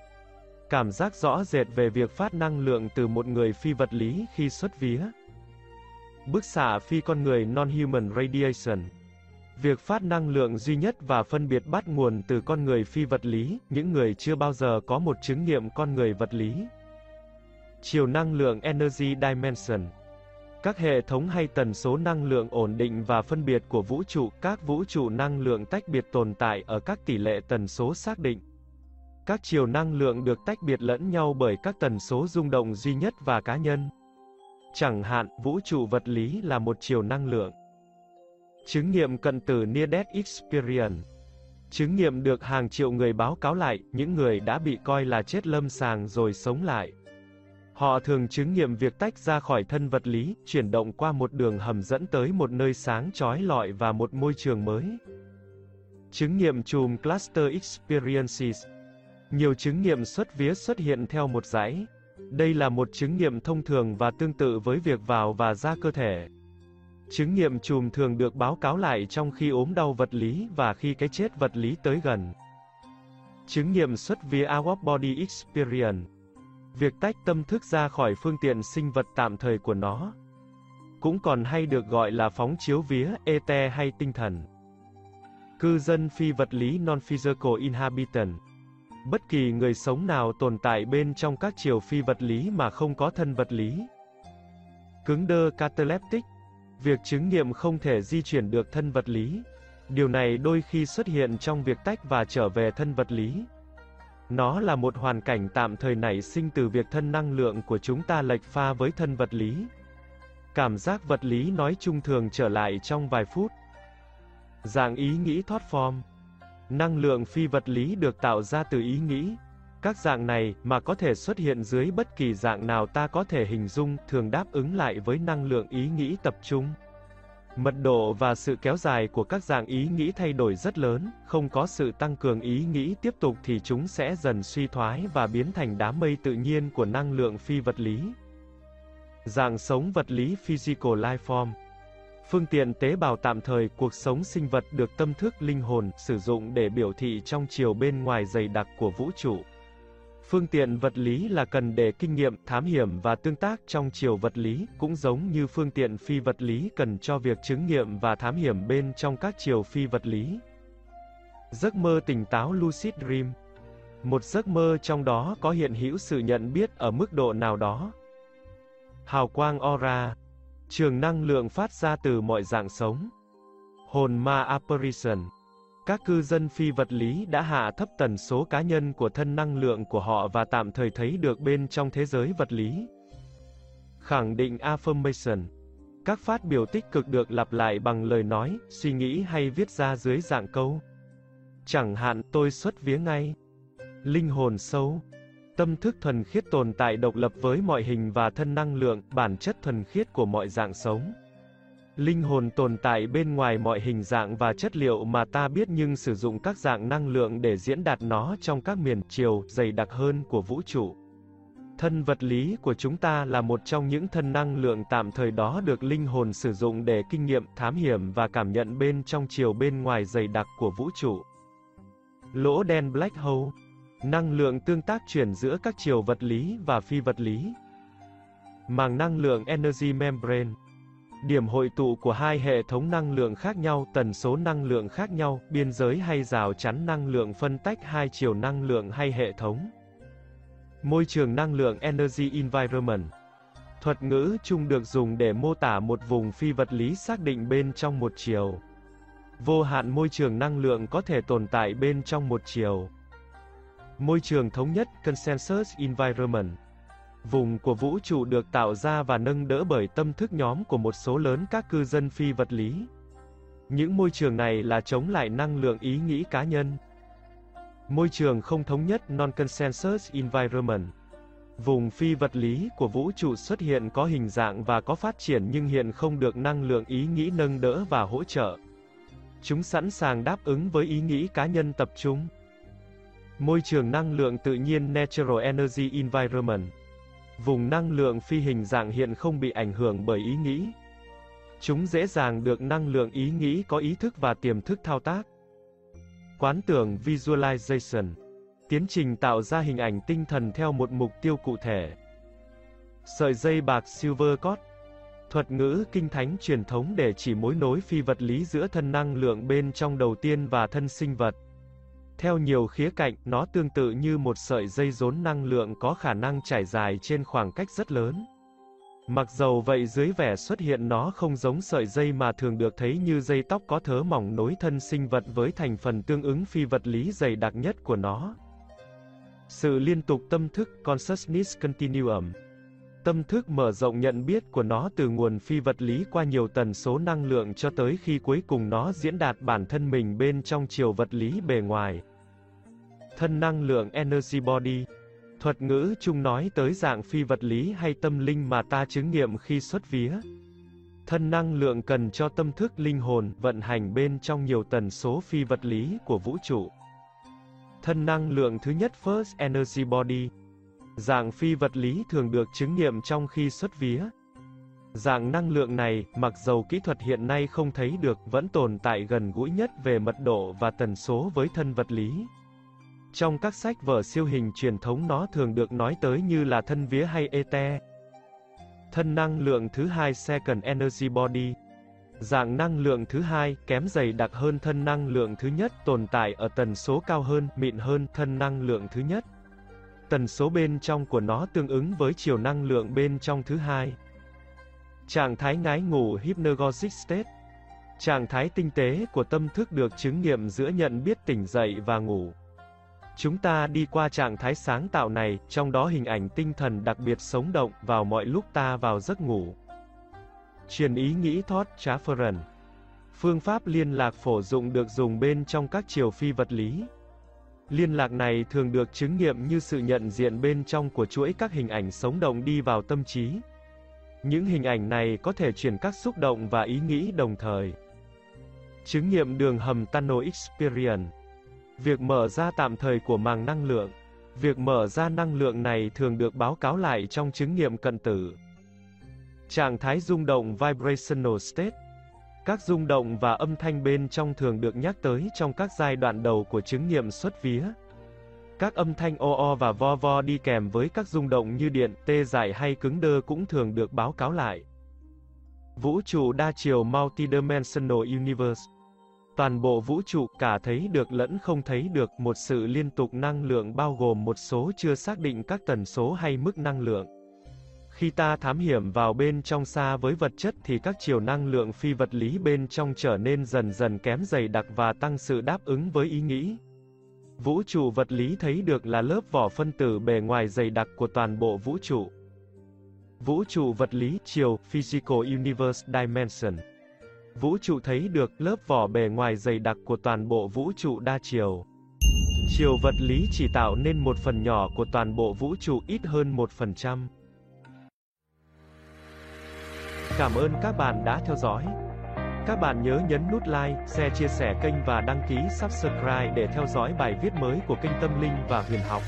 Cảm giác rõ rệt về việc phát năng lượng từ một người phi vật lý khi xuất vía. Bức xạ phi con người Non-Human Radiation Việc phát năng lượng duy nhất và phân biệt bắt nguồn từ con người phi vật lý, những người chưa bao giờ có một chứng nghiệm con người vật lý. Chiều năng lượng Energy Dimension các hệ thống hay tần số năng lượng ổn định và phân biệt của vũ trụ, các vũ trụ năng lượng tách biệt tồn tại ở các tỷ lệ tần số xác định. Các chiều năng lượng được tách biệt lẫn nhau bởi các tần số rung động duy nhất và cá nhân. Chẳng hạn, vũ trụ vật lý là một chiều năng lượng. Chứng nghiệm cận tử Near Death Experience Chứng nghiệm được hàng triệu người báo cáo lại, những người đã bị coi là chết lâm sàng rồi sống lại. Họ thường chứng nghiệm việc tách ra khỏi thân vật lý, chuyển động qua một đường hầm dẫn tới một nơi sáng chói lọi và một môi trường mới. Chứng nghiệm chùm Cluster Experiences Nhiều chứng nghiệm xuất vía xuất hiện theo một dãy. Đây là một chứng nghiệm thông thường và tương tự với việc vào và ra cơ thể. Chứng nghiệm chùm thường được báo cáo lại trong khi ốm đau vật lý và khi cái chết vật lý tới gần. Chứng nghiệm xuất vía Out Body Experience Việc tách tâm thức ra khỏi phương tiện sinh vật tạm thời của nó, cũng còn hay được gọi là phóng chiếu vía, ete hay tinh thần. Cư dân phi vật lý non-physical inhabitant Bất kỳ người sống nào tồn tại bên trong các chiều phi vật lý mà không có thân vật lý. Cứng đơ cataleptic Việc chứng nghiệm không thể di chuyển được thân vật lý. Điều này đôi khi xuất hiện trong việc tách và trở về thân vật lý. Nó là một hoàn cảnh tạm thời nảy sinh từ việc thân năng lượng của chúng ta lệch pha với thân vật lý. Cảm giác vật lý nói chung thường trở lại trong vài phút. Dạng ý nghĩ thoát form Năng lượng phi vật lý được tạo ra từ ý nghĩ. Các dạng này, mà có thể xuất hiện dưới bất kỳ dạng nào ta có thể hình dung, thường đáp ứng lại với năng lượng ý nghĩ tập trung. Mật độ và sự kéo dài của các dạng ý nghĩ thay đổi rất lớn, không có sự tăng cường ý nghĩ tiếp tục thì chúng sẽ dần suy thoái và biến thành đám mây tự nhiên của năng lượng phi vật lý. Dạng sống vật lý Physical Life Form Phương tiện tế bào tạm thời, cuộc sống sinh vật được tâm thức linh hồn sử dụng để biểu thị trong chiều bên ngoài dày đặc của vũ trụ. Phương tiện vật lý là cần để kinh nghiệm, thám hiểm và tương tác trong chiều vật lý, cũng giống như phương tiện phi vật lý cần cho việc chứng nghiệm và thám hiểm bên trong các chiều phi vật lý. Giấc mơ tỉnh táo Lucid Dream Một giấc mơ trong đó có hiện hữu sự nhận biết ở mức độ nào đó. Hào quang aura Trường năng lượng phát ra từ mọi dạng sống. Hồn ma apparition các cư dân phi vật lý đã hạ thấp tần số cá nhân của thân năng lượng của họ và tạm thời thấy được bên trong thế giới vật lý. Khẳng định affirmation Các phát biểu tích cực được lặp lại bằng lời nói, suy nghĩ hay viết ra dưới dạng câu. Chẳng hạn tôi xuất vía ngay. Linh hồn sâu. Tâm thức thuần khiết tồn tại độc lập với mọi hình và thân năng lượng, bản chất thuần khiết của mọi dạng sống. Linh hồn tồn tại bên ngoài mọi hình dạng và chất liệu mà ta biết nhưng sử dụng các dạng năng lượng để diễn đạt nó trong các miền chiều dày đặc hơn của vũ trụ. Thân vật lý của chúng ta là một trong những thân năng lượng tạm thời đó được linh hồn sử dụng để kinh nghiệm, thám hiểm và cảm nhận bên trong chiều bên ngoài dày đặc của vũ trụ. Lỗ đen Black Hole Năng lượng tương tác chuyển giữa các chiều vật lý và phi vật lý. Màng năng lượng Energy Membrane Điểm hội tụ của hai hệ thống năng lượng khác nhau, tần số năng lượng khác nhau, biên giới hay rào chắn năng lượng phân tách hai chiều năng lượng hay hệ thống. Môi trường năng lượng Energy Environment Thuật ngữ chung được dùng để mô tả một vùng phi vật lý xác định bên trong một chiều. Vô hạn môi trường năng lượng có thể tồn tại bên trong một chiều. Môi trường thống nhất Consensus Environment Vùng của vũ trụ được tạo ra và nâng đỡ bởi tâm thức nhóm của một số lớn các cư dân phi vật lý. Những môi trường này là chống lại năng lượng ý nghĩ cá nhân. Môi trường không thống nhất Non-Consensus Environment Vùng phi vật lý của vũ trụ xuất hiện có hình dạng và có phát triển nhưng hiện không được năng lượng ý nghĩ nâng đỡ và hỗ trợ. Chúng sẵn sàng đáp ứng với ý nghĩ cá nhân tập trung. Môi trường năng lượng tự nhiên, Natural Energy Environment Vùng năng lượng phi hình dạng hiện không bị ảnh hưởng bởi ý nghĩ. Chúng dễ dàng được năng lượng ý nghĩ có ý thức và tiềm thức thao tác. Quán tưởng Visualization, Tiến trình tạo ra hình ảnh tinh thần theo một mục tiêu cụ thể. Sợi dây bạc Silver Cord Thuật ngữ kinh thánh truyền thống để chỉ mối nối phi vật lý giữa thân năng lượng bên trong đầu tiên và thân sinh vật. Theo nhiều khía cạnh, nó tương tự như một sợi dây rốn năng lượng có khả năng trải dài trên khoảng cách rất lớn. Mặc dầu vậy dưới vẻ xuất hiện nó không giống sợi dây mà thường được thấy như dây tóc có thớ mỏng nối thân sinh vật với thành phần tương ứng phi vật lý dày đặc nhất của nó. Sự liên tục tâm thức Consciousness Continuum Tâm thức mở rộng nhận biết của nó từ nguồn phi vật lý qua nhiều tần số năng lượng cho tới khi cuối cùng nó diễn đạt bản thân mình bên trong chiều vật lý bề ngoài. Thân năng lượng Energy Body, Thuật ngữ chung nói tới dạng phi vật lý hay tâm linh mà ta chứng nghiệm khi xuất vía. Thân năng lượng cần cho tâm thức linh hồn vận hành bên trong nhiều tần số phi vật lý của vũ trụ. Thân năng lượng thứ nhất, First Energy Body Dạng phi vật lý thường được chứng nghiệm trong khi xuất vía. Dạng năng lượng này, mặc dầu kỹ thuật hiện nay không thấy được, vẫn tồn tại gần gũi nhất về mật độ và tần số với thân vật lý. Trong các sách vở siêu hình truyền thống nó thường được nói tới như là thân vía hay ete. Thân năng lượng thứ hai Second Energy Body Dạng năng lượng thứ hai, kém dày đặc hơn thân năng lượng thứ nhất, tồn tại ở tần số cao hơn, mịn hơn thân năng lượng thứ nhất. Tần số bên trong của nó tương ứng với chiều năng lượng bên trong thứ hai. Trạng thái ngái ngủ Hypnagogic State Trạng thái tinh tế của tâm thức được chứng nghiệm giữa nhận biết tỉnh dậy và ngủ. Chúng ta đi qua trạng thái sáng tạo này, trong đó hình ảnh tinh thần đặc biệt sống động vào mọi lúc ta vào giấc ngủ. Truyền ý nghĩ thought transference Phương pháp liên lạc phổ dụng được dùng bên trong các chiều phi vật lý. Liên lạc này thường được chứng nghiệm như sự nhận diện bên trong của chuỗi các hình ảnh sống động đi vào tâm trí. Những hình ảnh này có thể truyền các xúc động và ý nghĩ đồng thời. Chứng nghiệm đường hầm Tunnel Experience Việc mở ra tạm thời của màng năng lượng. Việc mở ra năng lượng này thường được báo cáo lại trong chứng nghiệm cận tử. Trạng thái rung động vibrational state. Các rung động và âm thanh bên trong thường được nhắc tới trong các giai đoạn đầu của chứng nghiệm xuất vía. Các âm thanh o o và vo vo đi kèm với các rung động như điện, tê dại hay cứng đơ cũng thường được báo cáo lại. Vũ trụ đa chiều Multidimensional Universe Toàn bộ vũ trụ cả thấy được lẫn không thấy được một sự liên tục năng lượng bao gồm một số chưa xác định các tần số hay mức năng lượng. Khi ta thám hiểm vào bên trong xa với vật chất thì các chiều năng lượng phi vật lý bên trong trở nên dần dần kém dày đặc và tăng sự đáp ứng với ý nghĩ. Vũ trụ vật lý thấy được là lớp vỏ phân tử bề ngoài dày đặc của toàn bộ vũ trụ. Vũ trụ vật lý, chiều, Physical Universe Dimension. Vũ trụ thấy được lớp vỏ bề ngoài dày đặc của toàn bộ vũ trụ đa chiều. Chiều vật lý chỉ tạo nên một phần nhỏ của toàn bộ vũ trụ ít hơn 1%. Cảm ơn các bạn đã theo dõi. Các bạn nhớ nhấn nút like, share chia sẻ kênh và đăng ký subscribe để theo dõi bài viết mới của kênh Tâm Linh và Huyền Học.